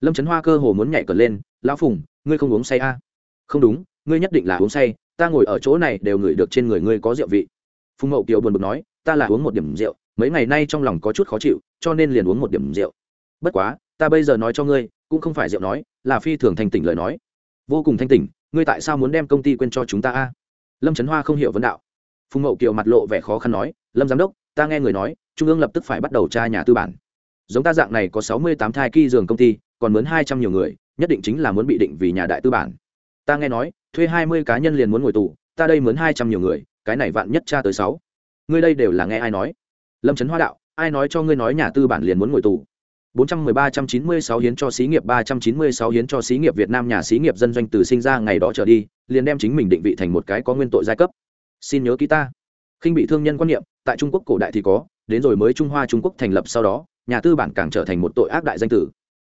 [SPEAKER 1] lâm trấn hoa cơ hồ muốn nhảy cờ lên, lão phùng, ngươi không uống say a à? không đúng, ngươi nhất định là uống say, ta ngồi ở chỗ này đều ngửi được trên người ngươi có rượu vị. Phùng mậu kiều buồn bực nói, ta là uống một điểm rượu, mấy ngày nay trong lòng có chút khó chịu, cho nên liền uống một điểm rượu. Bất quá, ta bây giờ nói cho ngươi, cũng không phải rượu nói, là phi thường thanh tỉnh lời nói. Vô cùng thanh tỉnh, ngươi tại sao muốn đem công ty quên cho chúng ta a lâm trấn hoa không hiểu vấn đạo. Phùng mậu kiều mặt lộ vẻ khó khăn nói, lâm giám đốc, ta nghe người nói, trung ương lập tức phải bắt đầu tra nhà tư bản giống ta dạng này có sáu mươi tám thai kỳ giường công ty còn mướn hai trăm nhiều người nhất định chính là muốn bị định vì nhà đại tư bản ta nghe nói thuê hai mươi cá nhân liền muốn ngồi tù ta đây mướn hai trăm nhiều người cái này vạn nhất tra tới sáu ngươi đây đều là nghe ai nói lâm trấn hoa đạo ai nói cho ngươi nói nhà tư bản liền muốn ngồi tù 413-396 hiến cho xí nghiệp 396 hiến cho xí nghiệp Việt Nam nhà xí nghiệp dân doanh từ sinh ra ngày đó trở đi, liền đem chính mình định vị thành một cái có nguyên tội giai cấp. Xin nhớ ký ta. Khinh bị thương nhân quan niệm, tại Trung Quốc cổ đại thì có, đến rồi mới Trung Hoa Trung Quốc thành lập sau đó, nhà tư bản càng trở thành một tội ác đại danh tử.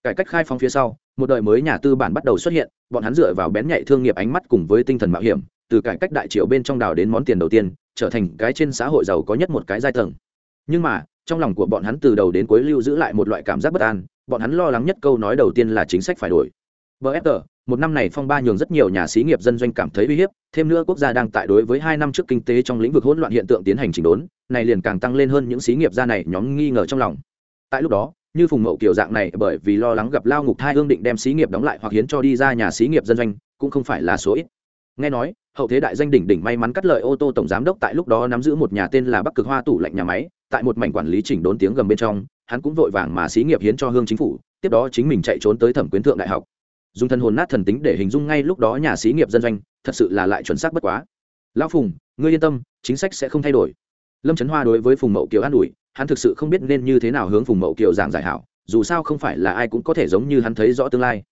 [SPEAKER 1] Cải cách khai phóng phía sau, một đời mới nhà tư bản bắt đầu xuất hiện, bọn hắn dựa vào bén nhạy thương nghiệp ánh mắt cùng với tinh thần mạo hiểm, từ cải cách đại triệu bên trong đào đến món tiền đầu tiên, trở thành cái trên xã hội giàu có nhất một cái giai tầng. Nhưng mà, trong lòng của bọn hắn từ đầu đến cuối lưu giữ lại một loại cảm giác bất an bọn hắn lo lắng nhất câu nói đầu tiên là chính sách phải đổi bfg một năm này phong ba nhường rất nhiều nhà xí nghiệp dân doanh cảm thấy uy hiếp thêm nữa quốc gia đang tại đối với hai năm trước kinh tế trong lĩnh vực hỗn loạn hiện tượng tiến hành chỉnh đốn này liền càng tăng lên hơn những xí nghiệp gia này nhóm nghi ngờ trong lòng tại lúc đó, như phùng mậu kiểu dạng này, bởi vì lo lắng gặp lao ngục thai hương định đem xí nghiệp đóng lại hoặc hiến cho đi ra nhà xí nghiệp dân doanh, cũng không phải là số ít. Nghe nói, hậu thế đại danh đỉnh đỉnh may mắn cắt lợi ô tô tổng giám đốc tại lúc đó nắm giữ một nhà tên là bắc cực hoa tủ lạnh nhà máy, tại một mảnh quản lý chỉnh đốn tiếng gầm bên trong, hắn cũng vội vàng mà xí nghiệp hiến cho hương chính phủ, tiếp đó chính mình chạy trốn tới thẩm quyến thượng đại học. Dùng thân hồn nát thần tính để hình dung ngay lúc đó nhà xí nghiệp dân doanh, thật sự là lại chuẩn xác bất quá. Lão phùng, ngươi yên tâm, chính sách sẽ không thay đổi. Lâm trấn hoa đối với phùng mậu kiều an ủi hắn thực sự không biết nên như thế nào hướng phùng mậu kiều giảng giải hảo, dù sao không phải là ai cũng có thể giống như hắn thấy rõ tương lai.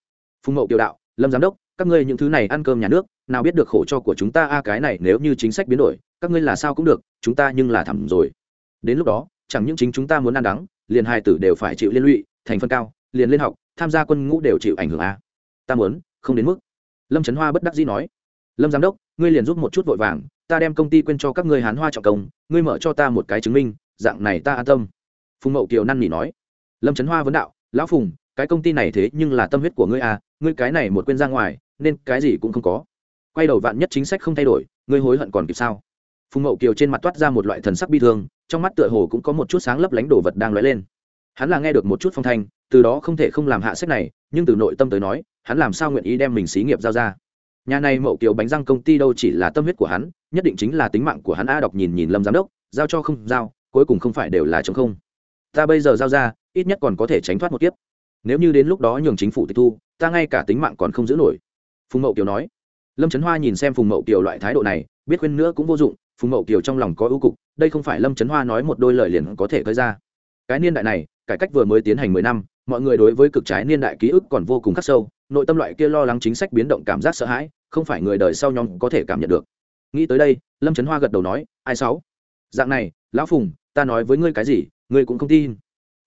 [SPEAKER 1] Phùng mậu kiều đạo, lâm giám đốc, các ngươi những thứ này ăn cơm nhà nước, nào biết được khổ cho của chúng ta, a, cái này nếu như chính sách biến đổi, các ngươi là sao cũng được, chúng ta nhưng là thẳm rồi. Đến lúc đó, chẳng những chính chúng ta muốn ăn đắng, liền hai tử đều phải chịu liên lụy, thành phân cao, liền lên học, tham gia quân ngũ đều chịu ảnh hưởng a. Ta muốn, không đến mức. Lâm trấn hoa bất đắc dĩ nói, lâm giám đốc, ngươi liền giúp một chút vội vàng, ta đem công ty quên cho các ngươi hán hoa trọng công, ngươi mở cho ta một cái chứng minh dạng này ta an tâm. Phùng mậu kiều năn nỉ nói. Lâm trấn hoa vấn đạo, lão phùng, cái công ty này thế nhưng là tâm huyết của ngươi à ngươi cái này một quên ra ngoài, nên cái gì cũng không có. Quay đầu vạn nhất chính sách không thay đổi, ngươi hối hận còn kịp sao? Phùng mậu kiều trên mặt toát ra một loại thần sắc bi thương, trong mắt tựa hồ cũng có một chút sáng lấp lánh đồ vật đang lóe lên. Hắn là nghe được một chút phong thanh, từ đó không thể không làm hạ sách này, nhưng từ nội tâm tới nói, hắn làm sao nguyện ý đem mình xí nghiệp giao ra? Nhà này mậu kiều bánh răng công ty đâu chỉ là tâm huyết của hắn, nhất định chính là tính mạng của hắn. A đọc nhìn nhìn lâm giám đốc, giao cho không giao cuối cùng không phải đều là chống không. Ta bây giờ giao ra, ít nhất còn có thể tránh thoát một kiếp. Nếu như đến lúc đó nhường chính phủ tịch thu, ta ngay cả tính mạng còn không giữ nổi. Phùng mậu kiều nói. Lâm trấn hoa nhìn xem phùng mậu kiều loại thái độ này, biết khuyên nữa cũng vô dụng, phùng mậu kiều trong lòng có ưu cục, đây không phải lâm trấn hoa nói một đôi lời liền có thể gây ra. Cái niên đại này, cải cách vừa mới tiến hành mười năm, mọi người đối với cực trái niên đại ký ức còn vô cùng khắc sâu, nội tâm loại kia lo lắng chính sách biến động cảm giác sợ hãi, không phải người đời sau nhóm có thể cảm nhận được. Nghĩ tới đây, lâm trấn hoa gật đầu nói, ai sáu? Dạng này, lão phùng ta nói với ngươi cái gì, ngươi cũng không tin.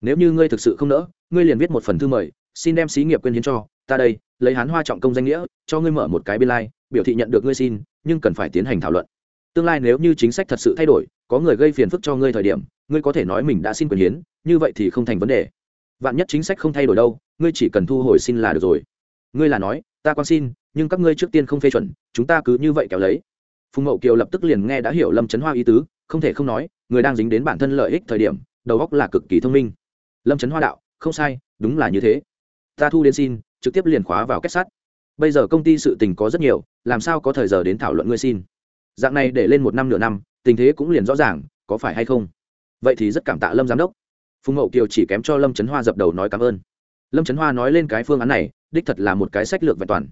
[SPEAKER 1] Nếu như ngươi thực sự không nỡ, ngươi liền viết một phần thư mời, xin đem xí nghiệp quên hiến cho, ta đây, lấy hán hoa trọng công danh nghĩa, cho ngươi mở một cái biên lai, biểu thị nhận được ngươi xin, nhưng cần phải tiến hành thảo luận. Tương lai nếu như chính sách thật sự thay đổi, có người gây phiền phức cho ngươi thời điểm, ngươi có thể nói mình đã xin quyền hiến, như vậy thì không thành vấn đề. Vạn nhất chính sách không thay đổi đâu, ngươi chỉ cần thu hồi xin là được rồi. Ngươi là nói, ta quan xin, nhưng các ngươi trước tiên không phê chuẩn, chúng ta cứ như vậy kéo lấy phùng mậu kiều lập tức liền nghe đã hiểu lâm trấn hoa ý tứ không thể không nói người đang dính đến bản thân lợi ích thời điểm đầu óc là cực kỳ thông minh lâm trấn hoa đạo không sai đúng là như thế ta thu đến xin trực tiếp liền khóa vào kết sắt bây giờ công ty sự tình có rất nhiều làm sao có thời giờ đến thảo luận ngươi xin dạng này để lên một năm nửa năm tình thế cũng liền rõ ràng có phải hay không vậy thì rất cảm tạ lâm giám đốc phùng mậu kiều chỉ kém cho lâm trấn hoa dập đầu nói cảm ơn lâm trấn hoa nói lên cái phương án này đích thật là một cái sách lược vẹn toàn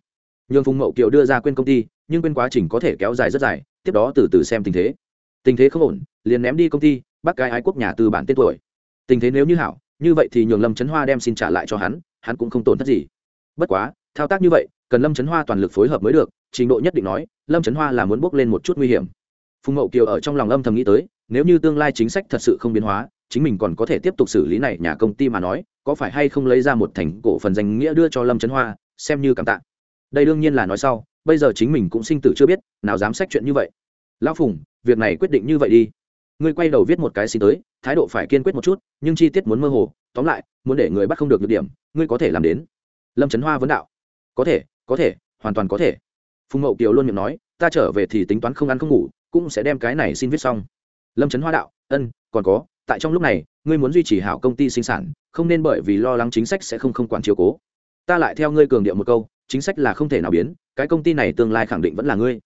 [SPEAKER 1] nhường phùng mậu kiều đưa ra quên công ty, nhưng quên quá trình có thể kéo dài rất dài, tiếp đó từ từ xem tình thế. Tình thế không ổn, liền ném đi công ty bác gái ái quốc nhà từ bản tên tuổi. Tình thế nếu như hảo, như vậy thì nhường lâm trấn hoa đem xin trả lại cho hắn hắn cũng không tổn thất gì. Bất quá, thao tác như vậy, cần lâm trấn hoa toàn lực phối hợp mới được, trình độ nhất định nói, lâm trấn hoa là muốn bước lên một chút nguy hiểm. Phùng mậu kiều ở trong lòng âm thầm nghĩ tới, nếu như tương lai chính sách thật sự không biến hóa, chính mình còn có thể tiếp tục xử lý này nhà công ty mà nói, có phải hay không lấy ra một thành cổ phần danh nghĩa đưa cho lâm trấn hoa, xem như cảm tạ đây đương nhiên là nói sau, bây giờ chính mình cũng sinh tử chưa biết, nào dám sách chuyện như vậy. Lão phùng, việc này quyết định như vậy đi. Ngươi quay đầu viết một cái xin tới, thái độ phải kiên quyết một chút, nhưng chi tiết muốn mơ hồ, tóm lại, muốn để người bắt không được nhược điểm, ngươi có thể làm đến. Lâm trấn hoa vấn đạo. Có thể có thể, hoàn toàn có thể. Phùng mậu kiều luôn miệng nói, ta trở về thì tính toán không ăn không ngủ, cũng sẽ đem cái này xin viết xong. Lâm trấn hoa đạo, ân, còn có, tại trong lúc này, ngươi muốn duy trì hảo công ty sinh sản, không nên bởi vì lo lắng chính sách sẽ không không quản chiều cố. Ta lại theo ngươi cường điệu một câu chính sách là không thể nào biến, cái công ty này tương lai khẳng định vẫn là ngươi.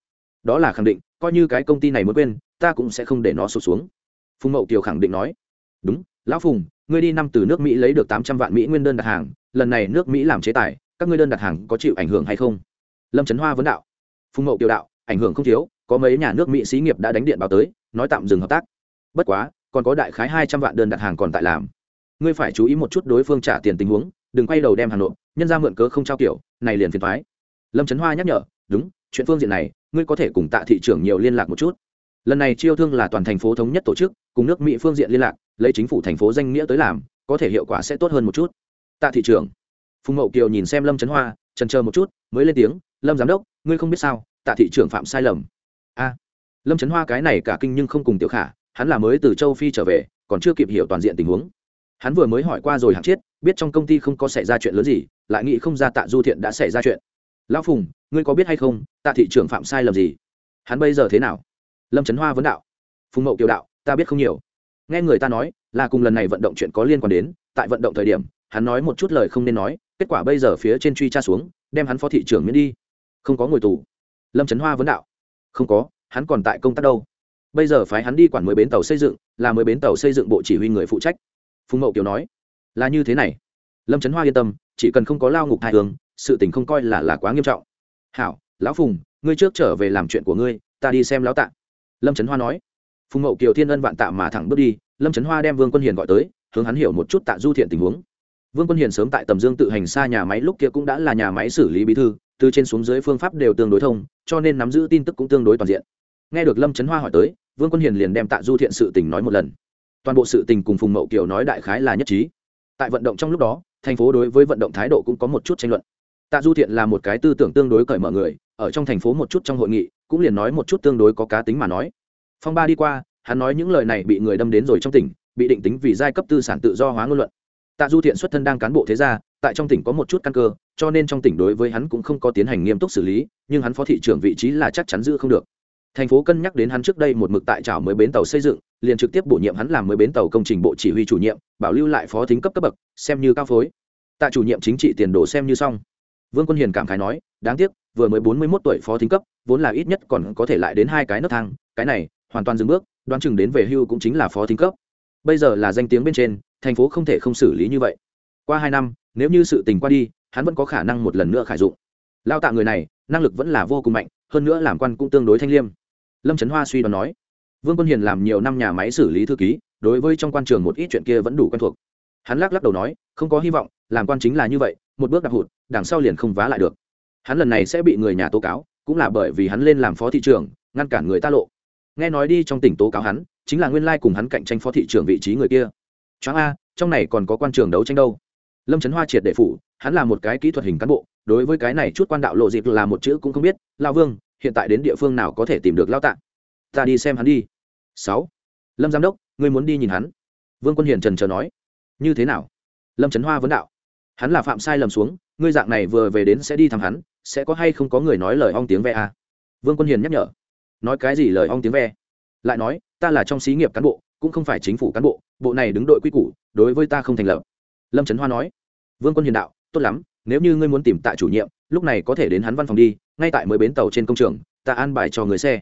[SPEAKER 1] Đó là khẳng định, coi như cái công ty này muốn quên, ta cũng sẽ không để nó sụt xuống. Phùng mậu kiều khẳng định nói. Đúng, lão phùng, ngươi đi năm từ nước mỹ lấy được tám trăm vạn mỹ nguyên đơn đặt hàng, lần này nước mỹ làm chế tài, các ngươi đơn đặt hàng có chịu ảnh hưởng hay không? Lâm trấn hoa vấn đạo. Phùng mậu kiều đạo, ảnh hưởng không thiếu, có mấy nhà nước mỹ xí nghiệp đã đánh điện báo tới, nói tạm dừng hợp tác. Bất quá, còn có đại khái hai trăm vạn đơn đặt hàng còn tại làm. Ngươi phải chú ý một chút đối phương trả tiền tình huống, đừng quay đầu đem hà nội nhân ra mượn cớ không trao kiểu, này liền phiền thoái lâm trấn hoa nhắc nhở, đúng, chuyện phương diện này, ngươi có thể cùng tạ thị trưởng nhiều liên lạc một chút. Lần này chiêu thương là toàn thành phố thống nhất tổ chức, cùng nước mỹ phương diện liên lạc, lấy chính phủ thành phố danh nghĩa tới làm, có thể hiệu quả sẽ tốt hơn một chút. Tạ thị trưởng. Phùng mậu kiều nhìn xem lâm trấn hoa trần chờ một chút, mới lên tiếng, lâm giám đốc, ngươi không biết sao, tạ thị trưởng phạm sai lầm. A. Lâm trấn hoa cái này cả kinh nhưng không cùng tiểu khả, hắn là mới từ châu phi trở về, còn chưa kịp hiểu toàn diện tình huống. Hắn vừa mới hỏi qua rồi hạng chiết biết trong công ty không có xảy ra chuyện lớn gì, lại nghĩ không ra tạ du thiện đã xảy ra chuyện. Lão phùng, ngươi có biết hay không, tạ thị trưởng phạm sai lầm gì? Hắn bây giờ thế nào? Lâm trấn hoa vấn đạo. Phùng mậu kiều đạo, ta biết không nhiều. Nghe người ta nói, là cùng lần này vận động chuyện có liên quan đến, tại vận động thời điểm, hắn nói một chút lời không nên nói, kết quả bây giờ phía trên truy tra xuống, đem hắn phó thị trưởng miễn đi. Không có ngồi tù. Lâm trấn hoa vấn đạo. Không có, hắn còn tại công tác đâu. Bây giờ phái hắn đi quản mới bến tàu xây dựng, là mới bến tàu xây dựng bộ chỉ huy người phụ trách. Phùng mậu kiều nói là như thế này. Lâm trấn hoa yên tâm, chỉ cần không có lao ngục hai hướng sự tình không coi là là quá nghiêm trọng. Hảo, lão phùng, ngươi trước trở về làm chuyện của ngươi, ta đi xem lão tạ. Lâm trấn hoa nói. Phùng mậu kiều thiên ân vạn tạ mà thẳng bước đi, lâm trấn hoa đem vương quân hiền gọi tới, hướng hắn hiểu một chút tạ du thiện tình huống. Vương quân hiền sớm tại tầm dương tự hành xa nhà máy lúc kia cũng đã là nhà máy xử lý bí thư, từ trên xuống dưới phương pháp đều tương đối thông, cho nên nắm giữ tin tức cũng tương đối toàn diện. Nghe được lâm trấn hoa hỏi tới, vương quân hiền liền đem tạ du thiện sự tình nói một lần. Toàn bộ sự tình cùng phùng mậu kiều nói đại khái là nhất trí tại vận động trong lúc đó, thành phố đối với vận động thái độ cũng có một chút tranh luận. Tạ du thiện là một cái tư tưởng tương đối cởi mở người, ở trong thành phố một chút trong hội nghị, cũng liền nói một chút tương đối có cá tính mà nói. Phong ba đi qua, hắn nói những lời này bị người đâm đến rồi trong tỉnh, bị định tính vì giai cấp tư sản tự do hóa ngôn luận. Tạ du thiện xuất thân đang cán bộ thế gia, tại trong tỉnh có một chút căn cơ, cho nên trong tỉnh đối với hắn cũng không có tiến hành nghiêm túc xử lý, nhưng hắn phó thị trưởng vị trí là chắc chắn giữ không được thành phố cân nhắc đến hắn trước đây một mực tại trào mới bến tàu xây dựng, liền trực tiếp bổ nhiệm hắn làm mới bến tàu công trình bộ chỉ huy chủ nhiệm, bảo lưu lại phó thính cấp cấp bậc, xem như cao phối. Tạ chủ nhiệm chính trị tiền đồ xem như xong. Vương quân hiền cảm khái nói, đáng tiếc, vừa mới bốn mươi mốt tuổi phó thính cấp, vốn là ít nhất còn có thể lại đến hai cái nấc thang, cái này, hoàn toàn dừng bước, đoán chừng đến về hưu cũng chính là phó thính cấp. Bây giờ là danh tiếng bên trên, thành phố không thể không xử lý như vậy. Qua hai năm, nếu như sự tình qua đi, hắn vẫn có khả năng một lần nữa khải dụng. Lao tạ người này, năng lực vẫn là vô cùng mạnh, hơn nữa làm quan cũng tương đối thanh liêm lâm trấn hoa suy đoán nói, vương quân hiền làm nhiều năm nhà máy xử lý thư ký, đối với trong quan trường một ít chuyện kia vẫn đủ quen thuộc. Hắn lắc lắc đầu nói, không có hy vọng, làm quan chính là như vậy, một bước đạp hụt, đằng sau liền không vá lại được. Hắn lần này sẽ bị người nhà tố cáo, cũng là bởi vì hắn lên làm phó thị trưởng, ngăn cản người ta lộ. Nghe nói đi trong tỉnh tố cáo hắn, chính là nguyên lai cùng hắn cạnh tranh phó thị trưởng vị trí người kia. Choáng a, trong này còn có quan trường đấu tranh đâu? Lâm trấn hoa triệt đệ phủ, hắn là một cái kỹ thuật hình cán bộ, đối với cái này chút quan đạo lộ dịp là một chữ cũng không biết lao vương hiện tại đến địa phương nào có thể tìm được lao tạ? Ta đi xem hắn đi. Sáu. Lâm giám đốc, ngươi muốn đi nhìn hắn? Vương quân hiền trần chờ nói. Như thế nào? Lâm trấn hoa vấn đạo. Hắn là phạm sai lầm xuống, ngươi dạng này vừa về đến sẽ đi thăm hắn, sẽ có hay không có người nói lời ong tiếng ve à? vương quân hiền nhắc nhở. Nói cái gì lời ong tiếng ve? Lại nói, ta là trong xí nghiệp cán bộ, cũng không phải chính phủ cán bộ bộ này đứng đội quy củ, đối với ta không thành lập. Lâm trấn hoa nói. Vương quân hiền đạo, tốt lắm, nếu như ngươi muốn tìm tạ chủ nhiệm, lúc này có thể đến hắn văn phòng đi ngay tại mới bến tàu trên công trường, ta an bài cho người xe.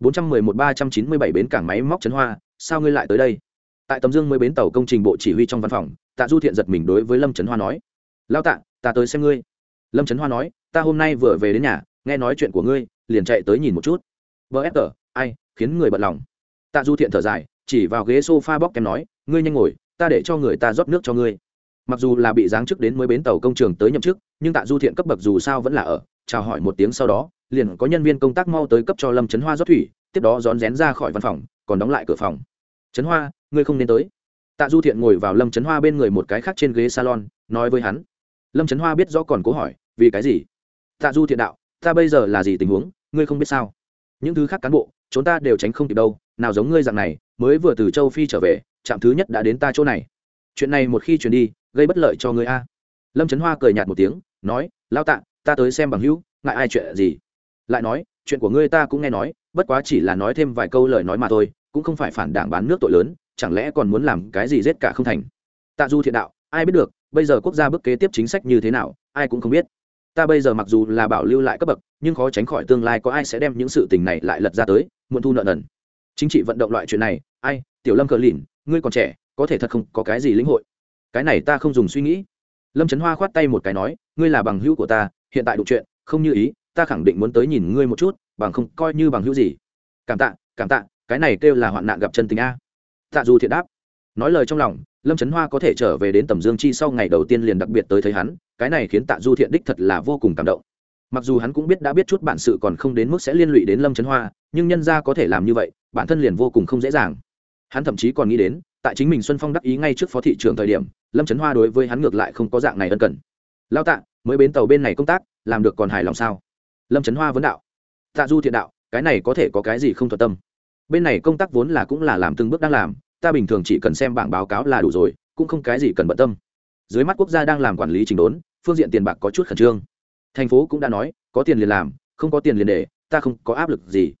[SPEAKER 1] bốn trăm mười một ba trăm chín mươi bảy bến cảng máy móc chấn hoa, sao ngươi lại tới đây? Tại tầm dương mới bến tàu công trình bộ chỉ huy trong văn phòng, tạ du thiện giật mình đối với lâm trấn hoa nói. Lao tạ, ta tới xem ngươi. Lâm trấn hoa nói, ta hôm nay vừa về đến nhà, nghe nói chuyện của ngươi, liền chạy tới nhìn một chút. Vợ ép tờ, ai, khiến người bận lòng. Tạ du thiện thở dài, chỉ vào ghế s o f a bóc kem nói, ngươi nhanh ngồi, ta để cho người ta rót nước cho ngươi. Mặc dù là bị giáng chức đến mới bến tàu công trường tới nhậm chức, nhưng tạ du thiện cấp bậc dù sao vẫn là ở chào hỏi một tiếng sau đó, liền có nhân viên công tác mau tới cấp cho lâm trấn hoa rót thủy, tiếp đó rón rén ra khỏi văn phòng, còn đóng lại cửa phòng. Trấn hoa, ngươi không nên tới. Tạ du thiện ngồi vào lâm trấn hoa bên người một cái khác trên ghế salon, nói với hắn. Lâm trấn hoa biết rõ còn cố hỏi, vì cái gì? Tạ du thiện đạo, ta bây giờ là gì tình huống, ngươi không biết sao? Những thứ khác cán bộ, chúng ta đều tránh không kịp đâu, nào giống ngươi dạng này, mới vừa từ châu phi trở về, trạm thứ nhất đã đến ta chỗ này. Chuyện này một khi chuyển đi, gây bất lợi cho ngươi a. Lâm trấn hoa cười nhạt một tiếng, nói lao tạ ta tới xem bằng hữu, ngại ai chuyện gì? Lại nói, chuyện của ngươi ta cũng nghe nói, bất quá chỉ là nói thêm vài câu lời nói mà thôi, cũng không phải phản đảng bán nước tội lớn, chẳng lẽ còn muốn làm cái gì giết cả không thành? Tạ du thiện đạo, ai biết được, bây giờ quốc gia bước kế tiếp chính sách như thế nào, ai cũng không biết. Ta bây giờ mặc dù là bảo lưu lại cấp bậc, nhưng khó tránh khỏi tương lai có ai sẽ đem những sự tình này lại lật ra tới, muộn thu nợ nần. Chính trị vận động loại chuyện này, ai, tiểu lâm cờ lìn, ngươi còn trẻ, có thể thật không có cái gì lĩnh hội. Cái này ta không dùng suy nghĩ. Lâm trấn hoa khoát tay một cái nói, ngươi là bằng hữu của ta hiện tại đụng chuyện, không như ý, ta khẳng định muốn tới nhìn ngươi một chút, bằng không coi như bằng hữu gì. Cảm tạ cảm tạ, cái này kêu là hoạn nạn gặp chân tình a. Tạ dù thiện đáp. Nói lời trong lòng, lâm trấn hoa có thể trở về đến tầm dương chi sau ngày đầu tiên liền đặc biệt tới thấy hắn, cái này khiến tạ du thiện đích thật là vô cùng cảm động. Mặc dù hắn cũng biết đã biết chút bản sự còn không đến mức sẽ liên lụy đến lâm trấn hoa, nhưng nhân ra có thể làm như vậy, bản thân liền vô cùng không dễ dàng. Hắn thậm chí còn nghĩ đến, tại chính mình xuân phong đắc ý ngay trước phó thị trường thời điểm, lâm trấn hoa đối với hắn ngược lại không có dạng này ân cần. Lao tạ mới bến tàu bên này công tác, làm được còn hài lòng sao? Lâm trấn hoa vấn đạo. Tạ du thiện đạo, cái này có thể có cái gì không thuận tâm? Bên này công tác vốn là cũng là làm từng bước đang làm, ta bình thường chỉ cần xem bảng báo cáo là đủ rồi, cũng không cái gì cần bận tâm. Dưới mắt quốc gia đang làm quản lý trình đốn, phương diện tiền bạc có chút khẩn trương. Thành phố cũng đã nói, có tiền liền làm, không có tiền liền để, ta không có áp lực gì.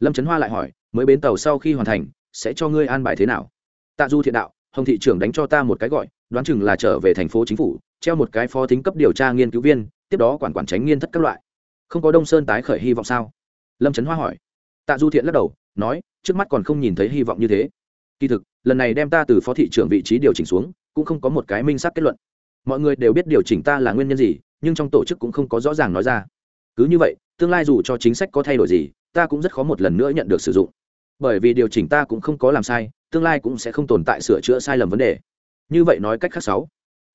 [SPEAKER 1] Lâm trấn hoa lại hỏi, mới bến tàu sau khi hoàn thành, sẽ cho ngươi an bài thế nào? Tạ du thiện đạo, hồng thị trưởng đánh cho ta một cái gọi, đoán chừng là trở về thành phố chính phủ treo một cái phó thính cấp điều tra nghiên cứu viên, tiếp đó quản quản tránh nghiên thất các loại. Không có đông sơn tái khởi hy vọng sao? Lâm trấn hoa hỏi. Tạ du thiện lắc đầu, nói, trước mắt còn không nhìn thấy hy vọng như thế. Kỳ thực, lần này đem ta từ phó thị trưởng vị trí điều chỉnh xuống, cũng không có một cái minh xác kết luận. Mọi người đều biết điều chỉnh ta là nguyên nhân gì, nhưng trong tổ chức cũng không có rõ ràng nói ra. Cứ như vậy, tương lai dù cho chính sách có thay đổi gì, ta cũng rất khó một lần nữa nhận được sử dụng. Bởi vì điều chỉnh ta cũng không có làm sai, tương lai cũng sẽ không tồn tại sửa chữa sai lầm vấn đề. Như vậy nói cách khác sáu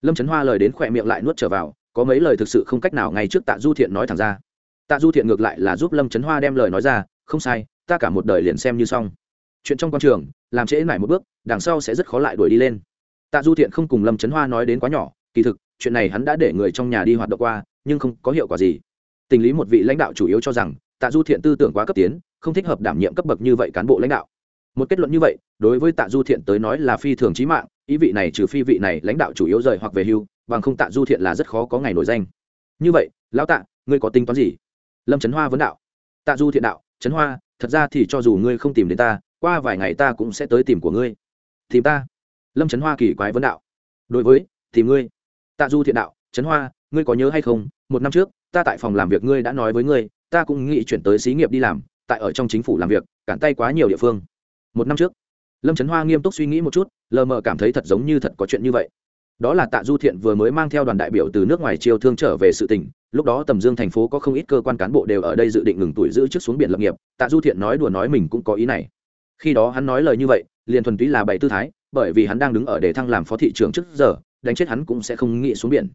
[SPEAKER 1] lâm trấn hoa lời đến khỏe miệng lại nuốt trở vào có mấy lời thực sự không cách nào ngay trước tạ du thiện nói thẳng ra tạ du thiện ngược lại là giúp lâm trấn hoa đem lời nói ra không sai ta cả một đời liền xem như xong chuyện trong quan trường làm trễ mải một bước đằng sau sẽ rất khó lại đuổi đi lên tạ du thiện không cùng lâm trấn hoa nói đến quá nhỏ kỳ thực chuyện này hắn đã để người trong nhà đi hoạt động qua nhưng không có hiệu quả gì tình lý một vị lãnh đạo chủ yếu cho rằng tạ du thiện tư tưởng quá cấp tiến không thích hợp đảm nhiệm cấp bậc như vậy cán bộ lãnh đạo một kết luận như vậy, đối với tạ du thiện tới nói là phi thường trí mạng, ý vị này trừ phi vị này lãnh đạo chủ yếu rời hoặc về hưu, bằng không tạ du thiện là rất khó có ngày nổi danh. Như vậy, lão tạ, ngươi có tính toán gì? Lâm trấn hoa vấn đạo. Tạ du thiện đạo, trấn hoa, thật ra thì cho dù ngươi không tìm đến ta, qua vài ngày ta cũng sẽ tới tìm của ngươi. Tìm ta? Lâm trấn hoa kỳ quái vấn đạo. Đối với, tìm ngươi. Tạ du thiện đạo, trấn hoa, ngươi có nhớ hay không, một năm trước, ta tại phòng làm việc ngươi đã nói với ngươi, ta cũng nghĩ chuyển tới xí nghiệp đi làm, tại ở trong chính phủ làm việc, cản tay quá nhiều địa phương một năm trước. Lâm trấn hoa nghiêm túc suy nghĩ một chút, lờ mờ cảm thấy thật giống như thật có chuyện như vậy. Đó là tạ du thiện vừa mới mang theo đoàn đại biểu từ nước ngoài chiêu thương trở về sự tỉnh lúc đó tầm dương thành phố có không ít cơ quan cán bộ đều ở đây dự định ngừng tuổi giữ trước xuống biển lập nghiệp, tạ du thiện nói đùa nói mình cũng có ý này. Khi đó hắn nói lời như vậy, liền thuần túy là bày tư thái, bởi vì hắn đang đứng ở đề thăng làm phó thị trưởng trước giờ, đánh chết hắn cũng sẽ không nghĩ xuống biển.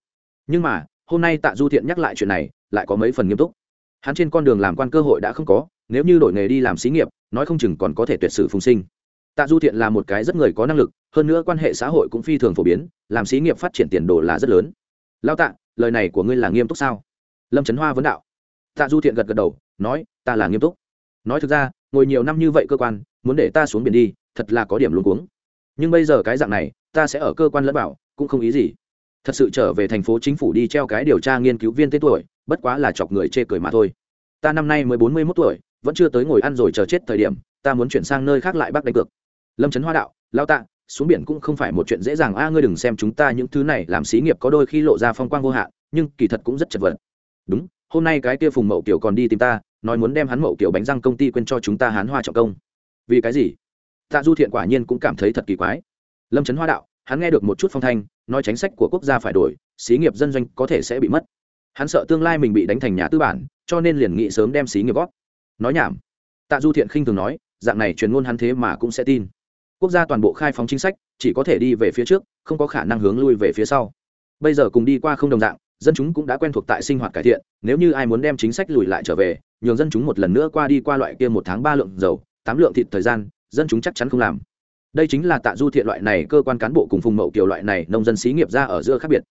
[SPEAKER 1] Nhưng mà, hôm nay tạ du thiện nhắc lại chuyện này, lại có mấy phần nghiêm túc. Hắn trên con đường làm quan cơ hội đã không có nếu như đổi nghề đi làm xí nghiệp, nói không chừng còn có thể tuyệt sử phùng sinh. Tạ du thiện là một cái rất người có năng lực, hơn nữa quan hệ xã hội cũng phi thường phổ biến, làm xí nghiệp phát triển tiền đồ là rất lớn. Lao tạ, lời này của ngươi là nghiêm túc sao? Lâm trấn hoa vấn đạo. Tạ du thiện gật gật đầu, nói, ta là nghiêm túc. Nói thực ra, ngồi nhiều năm như vậy cơ quan, muốn để ta xuống biển đi, thật là có điểm luôn cuống. Nhưng bây giờ cái dạng này, ta sẽ ở cơ quan lẫn bảo cũng không ý gì. Thật sự trở về thành phố chính phủ đi treo cái điều tra nghiên cứu viên tên tuổi, bất quá là chọc người chê cười mà thôi. Ta năm nay mới bốn mươi mốt tuổi vẫn chưa tới ngồi ăn rồi chờ chết thời điểm, ta muốn chuyển sang nơi khác lại bắt đánh cược. Lâm trấn hoa đạo lao tạ, xuống biển cũng không phải một chuyện dễ dàng a, ngươi đừng xem chúng ta những thứ này làm xí nghiệp có đôi khi lộ ra phong quang vô hạn, nhưng kỳ thật cũng rất chật vật. Đúng, hôm nay cái kia phùng mậu kiều còn đi tìm ta, nói muốn đem hắn mậu kiều bánh răng công ty quên cho chúng ta hán hoa trọng công. Vì cái gì? Tạ du thiện quả nhiên cũng cảm thấy thật kỳ quái. Lâm trấn hoa đạo, hắn nghe được một chút phong thanh, nói chính sách của quốc gia phải đổi, xí nghiệp dân doanh có thể sẽ bị mất. Hắn sợ tương lai mình bị đánh thành nhà tư bản, cho nên liền nghị sớm đem xí nghiệp góp nói nhảm. Tạ du thiện khinh thường nói, dạng này truyền ngôn hắn thế mà cũng sẽ tin. Quốc gia toàn bộ khai phóng chính sách, chỉ có thể đi về phía trước, không có khả năng hướng lui về phía sau. Bây giờ cùng đi qua không đồng dạng, dân chúng cũng đã quen thuộc tại sinh hoạt cải thiện, nếu như ai muốn đem chính sách lùi lại trở về, nhường dân chúng một lần nữa qua đi qua loại kia một tháng ba lượng dầu, tám lượng thịt thời gian, dân chúng chắc chắn không làm. Đây chính là tạ du thiện loại này cơ quan cán bộ cùng phùng mậu kiều loại này nông dân xí nghiệp ra ở giữa khác biệt.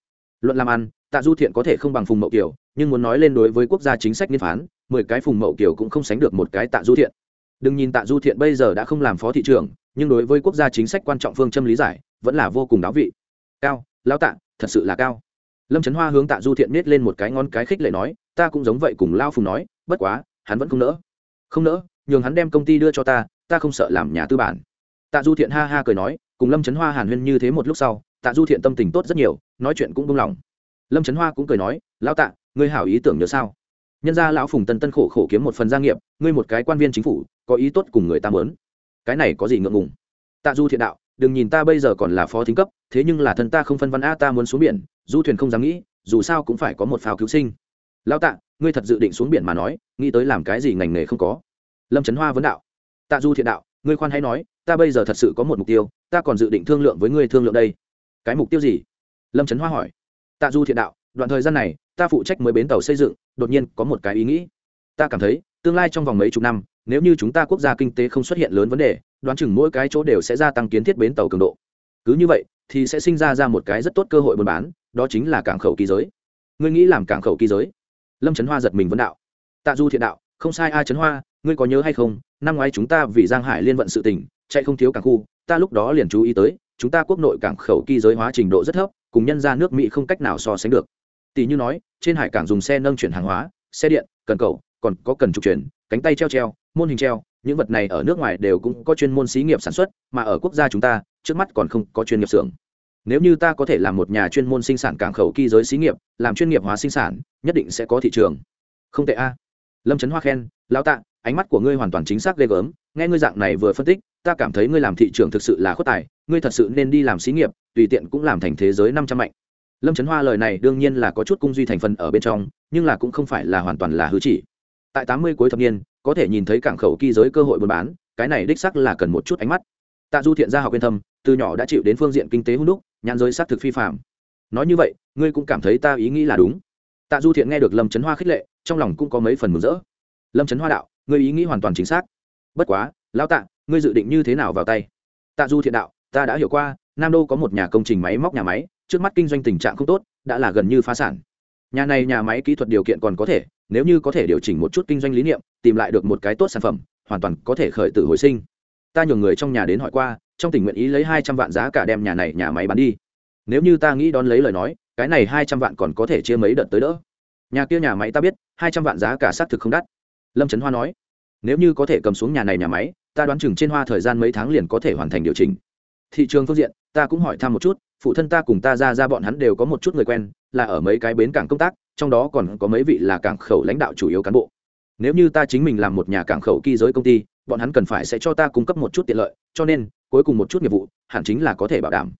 [SPEAKER 1] Luận làm ăn, tạ du thiện có thể không bằng phùng mậu kiều, nhưng muốn nói lên đối với quốc gia chính sách niên phán mười cái phùng mậu kiều cũng không sánh được một cái tạ du thiện. Đừng nhìn tạ du thiện bây giờ đã không làm phó thị trưởng, nhưng đối với quốc gia chính sách quan trọng phương châm lý giải, vẫn là vô cùng đáo vị. Cao lao tạ, thật sự là cao. Lâm trấn hoa hướng tạ du thiện miết lên một cái ngón cái khích lệ nói, ta cũng giống vậy cùng lao phùng nói, bất quá, hắn vẫn không nỡ. Không nỡ? Nhường hắn đem công ty đưa cho ta ta không sợ làm nhà tư bản. Tạ du thiện ha ha cười nói, cùng lâm trấn hoa hàn huyên như thế một lúc sau, tạ du thiện tâm tình tốt rất nhiều, nói chuyện cũng buông lòng. lâm trấn hoa cũng cười nói, lão tạ, ngươi hảo ý tưởng nhớ sao? Nhân ra lão phùng tân tân khổ khổ kiếm một phần gia nghiệp, ngươi một cái quan viên chính phủ, có ý tốt cùng người ta mớn cái này có gì ngượng ngùng? Tạ du thiện đạo, đừng nhìn ta bây giờ còn là phó thính cấp, thế nhưng là thân ta không phân văn a ta muốn xuống biển, du thuyền không dám nghĩ, dù sao cũng phải có một phao cứu sinh. Lão tạ, ngươi thật dự định xuống biển mà nói, nghĩ tới làm cái gì ngành nghề không có? Lâm trấn hoa vấn đạo. Tạ du thiện đạo, ngươi khoan hãy nói, ta bây giờ thật sự có một mục tiêu, ta còn dự định thương lượng với ngươi thương lượng đây. Cái mục tiêu gì? Lâm trấn hoa hỏi. Tạ du thiện đạo đoạn thời gian này, ta phụ trách mới bến tàu xây dựng, đột nhiên có một cái ý nghĩ. Ta cảm thấy, tương lai trong vòng mấy chục năm, nếu như chúng ta quốc gia kinh tế không xuất hiện lớn vấn đề, đoán chừng mỗi cái chỗ đều sẽ gia tăng kiến thiết bến tàu cường độ. Cứ như vậy, thì sẽ sinh ra ra một cái rất tốt cơ hội buôn bán, đó chính là cảng khẩu kỳ giới. Ngươi nghĩ làm cảng khẩu kỳ giới? Lâm trấn hoa giật mình vấn đạo. Tạ du thiện đạo, không sai ai trấn hoa, ngươi có nhớ hay không, năm ngoái chúng ta vì giang hải liên vận sự tỉnh chạy không thiếu cảng khu, ta lúc đó liền chú ý tới, chúng ta quốc nội cảng khẩu kỳ giới hóa trình độ rất thấp, cùng nhân ra nước mỹ không cách nào so sánh được tỷ như nói, trên hải cảng dùng xe nâng chuyển hàng hóa, xe điện, cần cầu, còn có cần trục chuyển, cánh tay treo treo, môn hình treo, những vật này ở nước ngoài đều cũng có chuyên môn xí nghiệp sản xuất, mà ở quốc gia chúng ta, trước mắt còn không có chuyên nghiệp xưởng. Nếu như ta có thể làm một nhà chuyên môn sinh sản cảng khẩu kỳ giới xí nghiệp, làm chuyên nghiệp hóa sinh sản, nhất định sẽ có thị trường. Không tệ a. Lâm trấn hoa khen lao tạ, ánh mắt của ngươi hoàn toàn chính xác ghê gớm, nghe ngươi dạng này vừa phân tích, ta cảm thấy ngươi làm thị trường thực sự là khuất tài, ngươi thật sự nên đi làm xí nghiệp, tùy tiện cũng làm thành thế giới năm trăm mạnh lâm trấn hoa lời này đương nhiên là có chút cung duy thành phần ở bên trong, nhưng là cũng không phải là hoàn toàn là hư chỉ. Tại tám mươi cuối thập niên, có thể nhìn thấy cảng khẩu kỳ giới cơ hội buôn bán, cái này đích sắc là cần một chút ánh mắt. Tạ du thiện gia học yên tâm từ nhỏ đã chịu đến phương diện kinh tế hung đúc, nhãn giới xác thực phi phạm nói như vậy, ngươi cũng cảm thấy ta ý nghĩ là đúng. Tạ du thiện nghe được lâm trấn hoa khích lệ, trong lòng cũng có mấy phần mừng rỡ. Lâm trấn hoa đạo, ngươi ý nghĩ hoàn toàn chính xác. Bất quá, lão tạ, ngươi dự định như thế nào vào tay? Tạ du thiện đạo, ta đã hiểu qua nam đô có một nhà công trình máy móc nhà máy, trước mắt kinh doanh tình trạng không tốt, đã là gần như phá sản. Nhà này nhà máy kỹ thuật điều kiện còn có thể, nếu như có thể điều chỉnh một chút kinh doanh lý niệm, tìm lại được một cái tốt sản phẩm, hoàn toàn có thể khởi tử hồi sinh. Ta nhường người trong nhà đến hỏi qua, trong tình nguyện ý lấy hai trăm vạn giá cả đem nhà này nhà máy bán đi. Nếu như ta nghĩ đón lấy lời nói, cái này hai trăm vạn còn có thể chia mấy đợt tới đỡ. Nhà kia nhà máy ta biết, hai trăm vạn giá cả xác thực không đắt. Lâm trấn hoa nói, nếu như có thể cầm xuống nhà này nhà máy, ta đoán chừng trên hoa thời gian mấy tháng liền có thể hoàn thành điều chỉnh. Thị trường phương diện ta cũng hỏi thăm một chút, phụ thân ta cùng ta ra ra bọn hắn đều có một chút người quen, là ở mấy cái bến cảng công tác, trong đó còn có mấy vị là cảng khẩu lãnh đạo chủ yếu cán bộ. Nếu như ta chính mình làm một nhà cảng khẩu kỳ giới công ty, bọn hắn cần phải sẽ cho ta cung cấp một chút tiện lợi, cho nên, cuối cùng một chút nghiệp vụ, hẳn chính là có thể bảo đảm.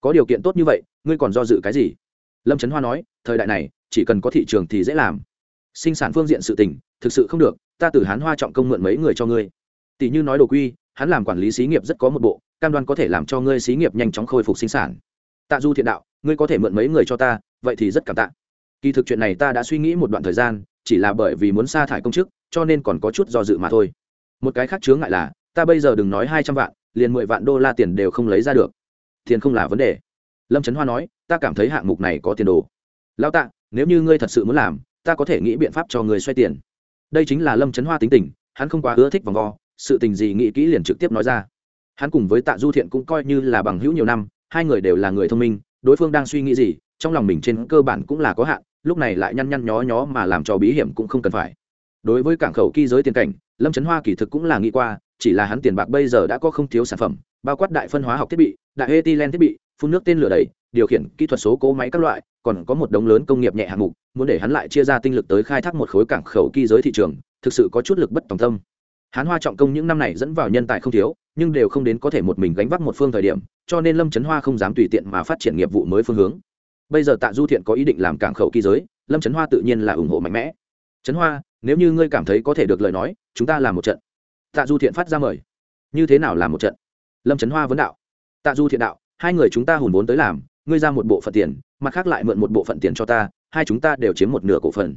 [SPEAKER 1] Có điều kiện tốt như vậy, ngươi còn do dự cái gì? Lâm trấn hoa nói, thời đại này, chỉ cần có thị trường thì dễ làm. Sinh sản phương diện sự tình, thực sự không được, ta từ hán hoa trọng công mượn mấy người cho ngươi. Tỷ như nói đồ quy, hắn làm quản lý xí nghiệp rất có một bộ cam đoan có thể làm cho ngươi xí nghiệp nhanh chóng khôi phục sinh sản. Tạ du thiện đạo, ngươi có thể mượn mấy người cho ta, vậy thì rất cảm tạ. Kỳ thực chuyện này ta đã suy nghĩ một đoạn thời gian, chỉ là bởi vì muốn sa thải công chức, cho nên còn có chút do dự mà thôi. Một cái khác chướng ngại là, ta bây giờ đừng nói hai trăm vạn, liền mười vạn đô la tiền đều không lấy ra được. Tiền không là vấn đề. Lâm trấn hoa nói, ta cảm thấy hạng mục này có tiền đồ. Lao tạ, nếu như ngươi thật sự muốn làm, ta có thể nghĩ biện pháp cho người xoay tiền. Đây chính là lâm trấn hoa tính tình, hắn không quá ưa thích vòng vo, sự tình gì nghĩ kỹ liền trực tiếp nói ra hắn cùng với tạ du thiện cũng coi như là bằng hữu nhiều năm, hai người đều là người thông minh, đối phương đang suy nghĩ gì, trong lòng mình trên cơ bản cũng là có hạn, lúc này lại nhăn nhăn nhó nhó mà làm cho bí hiểm cũng không cần phải. Đối với cảng khẩu kỳ giới tiền cảnh, lâm trấn hoa kỳ thực cũng là nghĩ qua, chỉ là hắn tiền bạc bây giờ đã có không thiếu sản phẩm, bao quát đại phân hóa học thiết bị, đại ethylene thiết bị, phun nước tên lửa đầy điều khiển kỹ thuật số cố máy các loại, còn có một đống lớn công nghiệp nhẹ hạng mục, muốn để hắn lại chia ra tinh lực tới khai thác một khối cảng khẩu kỳ giới thị trường, thực sự có chút lực bất tòng tâm. Hán hoa trọng công những năm này dẫn vào nhân tài không thiếu, nhưng đều không đến có thể một mình gánh vác một phương thời điểm, cho nên lâm trấn hoa không dám tùy tiện mà phát triển nghiệp vụ mới phương hướng. Bây giờ tạ du thiện có ý định làm cảng khẩu kỳ giới, lâm trấn hoa tự nhiên là ủng hộ mạnh mẽ. Trấn hoa, nếu như ngươi cảm thấy có thể được lời nói, chúng ta làm một trận. Tạ du thiện phát ra mời. Như thế nào làm một trận? Lâm trấn hoa vấn đạo. Tạ du thiện đạo, hai người chúng ta hùn vốn tới làm, ngươi ra một bộ phận tiền, mặt khác lại mượn một bộ phận tiền cho ta, hai chúng ta đều chiếm một nửa cổ phần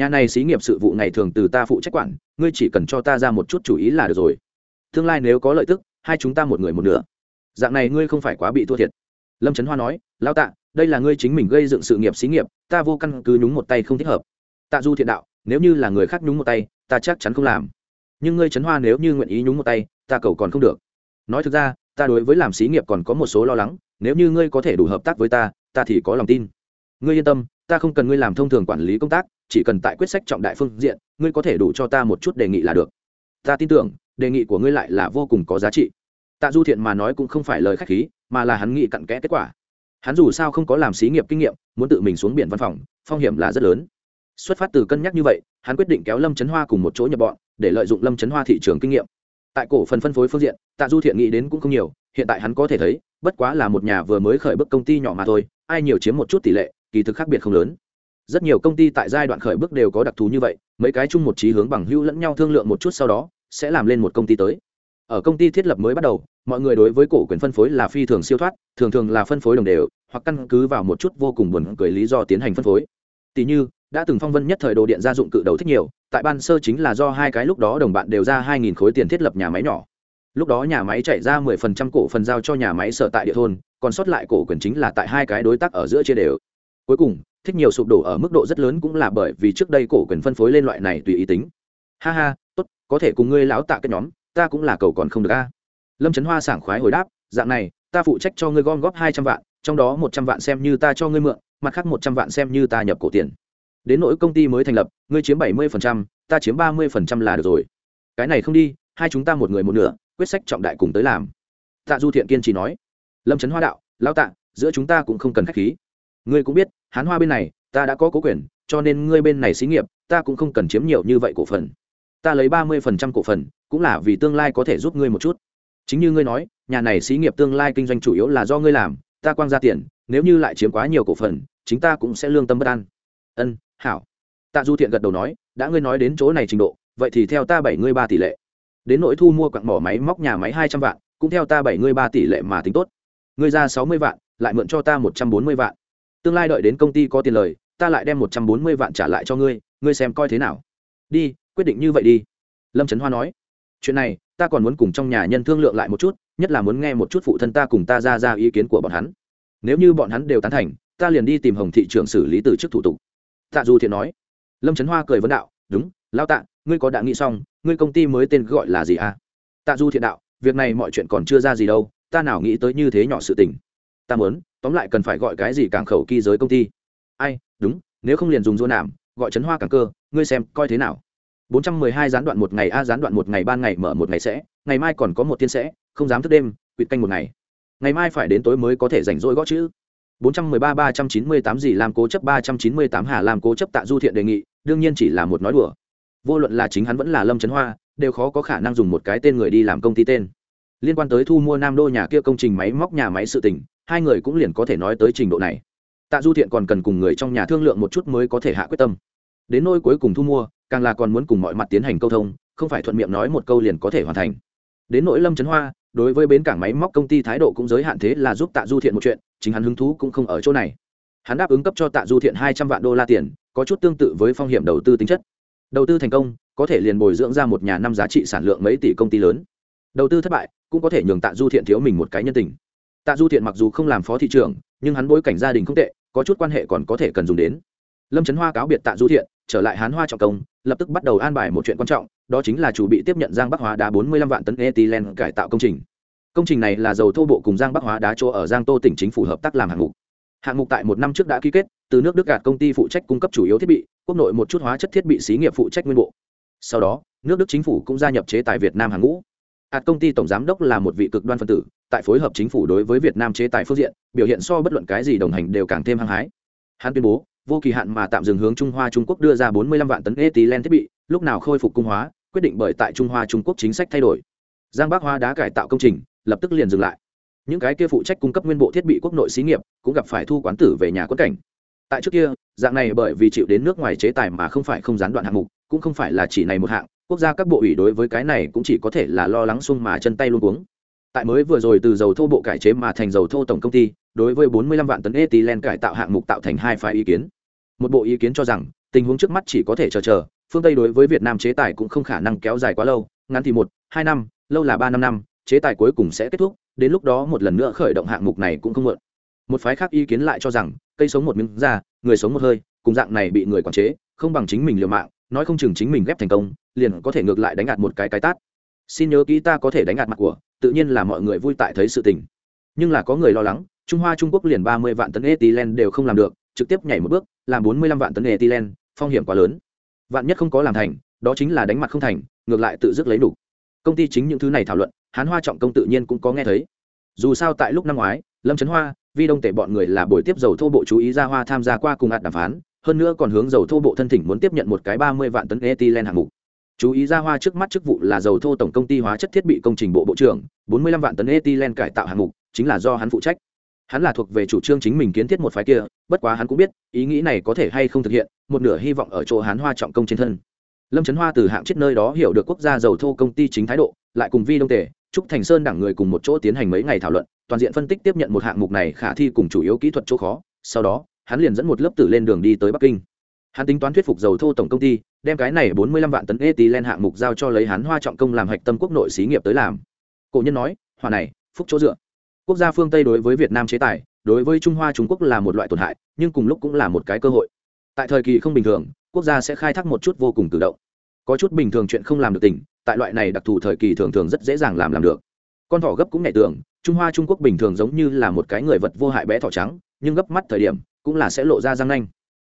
[SPEAKER 1] nhà này xí nghiệp sự vụ ngày thường từ ta phụ trách quản, ngươi chỉ cần cho ta ra một chút chủ ý là được rồi. Tương lai nếu có lợi tức, hai chúng ta một người một nửa. Dạng này ngươi không phải quá bị thua thiệt. Lâm trấn hoa nói lao tạ, đây là ngươi chính mình gây dựng sự nghiệp xí nghiệp, ta vô căn cứ nhúng một tay không thích hợp. Tạ du thiện đạo, nếu như là người khác nhúng một tay, ta chắc chắn không làm. Nhưng ngươi trấn hoa nếu như nguyện ý nhúng một tay, ta cầu còn không được. Nói thực ra, ta đối với làm xí nghiệp còn có một số lo lắng, nếu như ngươi có thể đủ hợp tác với ta ta thì có lòng tin. Ngươi yên tâm, ta không cần ngươi làm thông thường quản lý công tác chỉ cần tại quyết sách trọng đại phương diện, ngươi có thể đủ cho ta một chút đề nghị là được. Ta tin tưởng, đề nghị của ngươi lại là vô cùng có giá trị. Tạ du thiện mà nói cũng không phải lời khách khí, mà là hắn nghĩ cặn kẽ kết quả. Hắn dù sao không có làm xí nghiệp kinh nghiệm, muốn tự mình xuống biển văn phòng, phong hiểm là rất lớn. Xuất phát từ cân nhắc như vậy, hắn quyết định kéo lâm trấn hoa cùng một chỗ nhập bọn, để lợi dụng lâm trấn hoa thị trường kinh nghiệm. Tại cổ phần phân phối phương diện, tạ du thiện nghĩ đến cũng không nhiều, hiện tại hắn có thể thấy, bất quá là một nhà vừa mới khởi bước công ty nhỏ mà thôi, ai nhiều chiếm một chút tỷ lệ, kỳ thực khác biệt không lớn rất nhiều công ty tại giai đoạn khởi bước đều có đặc thù như vậy, mấy cái chung một trí hướng bằng hữu lẫn nhau thương lượng một chút sau đó, sẽ làm lên một công ty tới. Ở công ty thiết lập mới bắt đầu, mọi người đối với cổ quyền phân phối là phi thường siêu thoát, thường thường là phân phối đồng đều, hoặc căn cứ vào một chút vô cùng buồn cười lý do tiến hành phân phối. Tỷ như, đã từng phong vân nhất thời đồ điện gia dụng cự đầu thích nhiều, tại ban sơ chính là do hai cái lúc đó đồng bạn đều ra hai nghìn khối tiền thiết lập nhà máy nhỏ. Lúc đó nhà máy chạy ra mười phần trăm cổ phần giao cho nhà máy sở tại địa thôn, còn sót lại cổ quyền chính là tại hai cái đối tác ở giữa chia đều. Cuối cùng thích nhiều sụp đổ ở mức độ rất lớn cũng là bởi vì trước đây cổ quyền phân phối lên loại này tùy ý tính. Ha ha tốt có thể cùng ngươi lão tạ cái nhóm ta cũng là cầu còn không được a. Lâm trấn hoa sảng khoái hồi đáp dạng này ta phụ trách cho ngươi gom góp hai trăm vạn trong đó một trăm vạn xem như ta cho ngươi mượn mặt khác một trăm vạn xem như ta nhập cổ tiền. Đến nỗi công ty mới thành lập ngươi chiếm bảy mươi phần trăm, ta chiếm ba mươi phần trăm là được rồi. Cái này không đi hai chúng ta một người một nửa quyết sách trọng đại cùng tới làm. Tạ du thiện kiên trì nói. Lâm trấn hoa đạo lão tạ giữa chúng ta cũng không cần khách khí ngươi cũng biết, hán hoa bên này, ta đã có cố quyền, cho nên ngươi bên này xí nghiệp, ta cũng không cần chiếm nhiều như vậy cổ phần. Ta lấy ba mươi phần trăm cổ phần, cũng là vì tương lai có thể giúp ngươi một chút. Chính như ngươi nói, nhà này xí nghiệp tương lai kinh doanh chủ yếu là do ngươi làm, ta quang ra tiền, nếu như lại chiếm quá nhiều cổ phần, chính ta cũng sẽ lương tâm bất an. Ân, hảo. Tạ du thiện gật đầu nói, đã ngươi nói đến chỗ này trình độ, vậy thì theo ta bảy ngươi ba tỷ lệ. Đến nỗi thu mua quặng mỏ máy móc nhà máy hai trăm vạn, cũng theo ta bảy ngươi ba tỷ lệ mà tính tốt. Ngươi ra sáu mươi vạn, lại mượn cho ta một trăm bốn mươi vạn tương lai đợi đến công ty có tiền lời, ta lại đem một trăm bốn mươi vạn trả lại cho ngươi ngươi xem coi thế nào. Đi, quyết định như vậy đi. Lâm trấn hoa nói. Chuyện này, ta còn muốn cùng trong nhà nhân thương lượng lại một chút, nhất là muốn nghe một chút phụ thân ta cùng ta ra ra ý kiến của bọn hắn. Nếu như bọn hắn đều tán thành, ta liền đi tìm hồng thị trưởng xử lý từ chức thủ tục. Tạ du thiện nói. Lâm trấn hoa cười vấn đạo, đúng lao tạ, ngươi có đã nghĩ xong, ngươi công ty mới tên gọi là gì à? Tạ du thiện đạo, việc này mọi chuyện còn chưa ra gì đâu, ta nào nghĩ tới như thế nhỏ sự tình ta muốn, tóm lại cần phải gọi cái gì cảng khẩu kỳ giới công ty. Ai, đúng, nếu không liền dùng dua nảm gọi chấn hoa cảng cơ, ngươi xem, coi thế nào. bốn trăm mười hai gián đoạn một ngày a, gián đoạn một ngày ban ngày mở một ngày sẽ, ngày mai còn có một tiên sẽ, không dám thức đêm, quỵt canh một ngày. Ngày mai phải đến tối mới có thể rảnh rỗi gõ chữ. bốn trăm mười ba ba trăm chín mươi tám gì làm cố chấp ba trăm chín mươi tám hà làm cố chấp tạ du thiện đề nghị, đương nhiên chỉ là một nói đùa. Vô luận là chính hắn vẫn là lâm trấn hoa, đều khó có khả năng dùng một cái tên người đi làm công ty tên. Liên quan tới thu mua nam đô nhà kia công trình máy móc nhà máy sự tỉnh hai người cũng liền có thể nói tới trình độ này. Tạ du thiện còn cần cùng người trong nhà thương lượng một chút mới có thể hạ quyết tâm. Đến nôi cuối cùng thu mua, càng là còn muốn cùng mọi mặt tiến hành câu thông, không phải thuận miệng nói một câu liền có thể hoàn thành. Đến nỗi lâm trấn hoa, đối với bến cảng máy móc công ty thái độ cũng giới hạn thế là giúp tạ du thiện một chuyện, chính hắn hứng thú cũng không ở chỗ này. Hắn đáp ứng cấp cho tạ du thiện hai trăm vạn đô la tiền, có chút tương tự với phong hiểm đầu tư tính chất. Đầu tư thành công, có thể liền bồi dưỡng ra một nhà năm giá trị sản lượng mấy tỷ công ty lớn. Đầu tư thất bại, cũng có thể nhường tạ du thiện thiếu mình một cái nhân tình tạ du thiện mặc dù không làm phó thị trưởng, nhưng hắn bối cảnh gia đình không tệ, có chút quan hệ còn có thể cần dùng đến. Lâm trấn hoa cáo biệt tạ du thiện, trở lại hán hoa trọng công, lập tức bắt đầu an bài một chuyện quan trọng, đó chính là chủ bị tiếp nhận giang bắc hóa đá bốn mươi lăm vạn tấn ethylene cải tạo công trình. Công trình này là dầu thô bộ cùng giang bắc hóa đá chỗ ở giang tô tỉnh chính phủ hợp tác làm hạng mục. Hạng mục tại một năm trước đã ký kết, từ nước đức gạt công ty phụ trách cung cấp chủ yếu thiết bị, quốc nội một chút hóa chất thiết bị xí nghiệp phụ trách nguyên bộ. Sau đó, nước đức chính phủ cũng gia nhập chế tài việt nam hàng ngũ hạt công ty tổng giám đốc là một vị cực đoan phân tử, tại phối hợp chính phủ đối với việt nam chế tài phương diện, biểu hiện so bất luận cái gì đồng hành đều càng thêm hăng hái. Hắn tuyên bố, vô kỳ hạn mà tạm dừng hướng trung hoa trung quốc đưa ra 45 vạn tấn ethylene thiết bị, lúc nào khôi phục cung hóa, quyết định bởi tại trung hoa trung quốc chính sách thay đổi. Giang bắc hoa đã cải tạo công trình, lập tức liền dừng lại. Những cái kia phụ trách cung cấp nguyên bộ thiết bị quốc nội xí nghiệp cũng gặp phải thu quán tử về nhà quất cảnh tại trước kia, dạng này bởi vì chịu đến nước ngoài chế tài mà không phải không gián đoạn hạng mục, cũng không phải là chỉ này một hạng, quốc gia các bộ ủy đối với cái này cũng chỉ có thể là lo lắng xung mà chân tay luôn uống tại mới vừa rồi từ dầu thô bộ cải chế mà thành dầu thô tổng công ty, đối với 45 vạn tấn ethylene cải tạo hạng mục tạo thành hai phái ý kiến. Một bộ ý kiến cho rằng, tình huống trước mắt chỉ có thể chờ chờ, phương tây đối với việt nam chế tài cũng không khả năng kéo dài quá lâu, ngắn thì một, hai năm, lâu là ba năm năm, chế tài cuối cùng sẽ kết thúc, đến lúc đó một lần nữa khởi động hạng mục này cũng không mượn một phái khác ý kiến lại cho rằng, cây sống một miếng da, người sống một hơi, cùng dạng này bị người quản chế, không bằng chính mình liều mạng, nói không chừng chính mình ghép thành công, liền có thể ngược lại đánh ạt một cái cái tát. Xin nhớ kỹ ta có thể đánh ạt mặt của, tự nhiên là mọi người vui tại thấy sự tình. Nhưng là có người lo lắng, trung hoa trung quốc liền ba mươi vạn tấn ethylene đều không làm được, trực tiếp nhảy một bước, làm bốn mươi lăm vạn tấn ethylene, phong hiểm quá lớn. Vạn nhất không có làm thành, đó chính là đánh mặt không thành, ngược lại tự dứt lấy đủ. Công ty chính những thứ này thảo luận, hán hoa trọng công tự nhiên cũng có nghe thấy. Dù sao tại lúc năm ngoái, lâm trấn hoa vi đông tể bọn người là buổi tiếp dầu thô bộ chú ý ra hoa tham gia qua cùng ạt đàm phán, hơn nữa còn hướng dầu thô bộ thân thỉnh muốn tiếp nhận một cái ba mươi vạn tấn ethylene hạng mục. Chú ý ra hoa trước mắt chức vụ là dầu thô tổng công ty hóa chất thiết bị công trình bộ bộ trưởng, bốn mươi lăm vạn tấn ethylene cải tạo hạng mục, chính là do hắn phụ trách. Hắn là thuộc về chủ trương chính mình kiến thiết một phái kia, bất quá hắn cũng biết, ý nghĩ này có thể hay không thực hiện, một nửa hy vọng ở chỗ hắn hoa trọng công trên thân lâm trấn hoa từ hạng chết nơi đó hiểu được quốc gia dầu thô công ty chính thái độ, lại cùng vi đông tề, trúc thành sơn đẳng người cùng một chỗ tiến hành mấy ngày thảo luận, toàn diện phân tích tiếp nhận một hạng mục này khả thi cùng chủ yếu kỹ thuật chỗ khó. Sau đó, hắn liền dẫn một lớp tử lên đường đi tới bắc kinh. Hắn tính toán thuyết phục dầu thô tổng công ty, đem cái này bốn mươi lăm vạn tấn ethylene hạng mục giao cho lấy hắn hoa trọng công làm hạch tâm quốc nội xí nghiệp tới làm. Cổ nhân nói hòa này, phúc chỗ dựa. Quốc gia phương tây đối với việt nam chế tài, đối với trung hoa trung quốc là một loại tổn hại, nhưng cùng lúc cũng là một cái cơ hội. Tại thời kỳ không bình thường quốc gia sẽ khai thác một chút vô cùng tự động. Có chút bình thường chuyện không làm được tỉnh, tại loại này đặc thù thời kỳ thường thường rất dễ dàng làm làm được. Con thỏ gấp cũng nhẹ tưởng trung hoa trung quốc bình thường giống như là một cái người vật vô hại bé thỏ trắng, nhưng gấp mắt thời điểm, cũng là sẽ lộ ra răng nanh.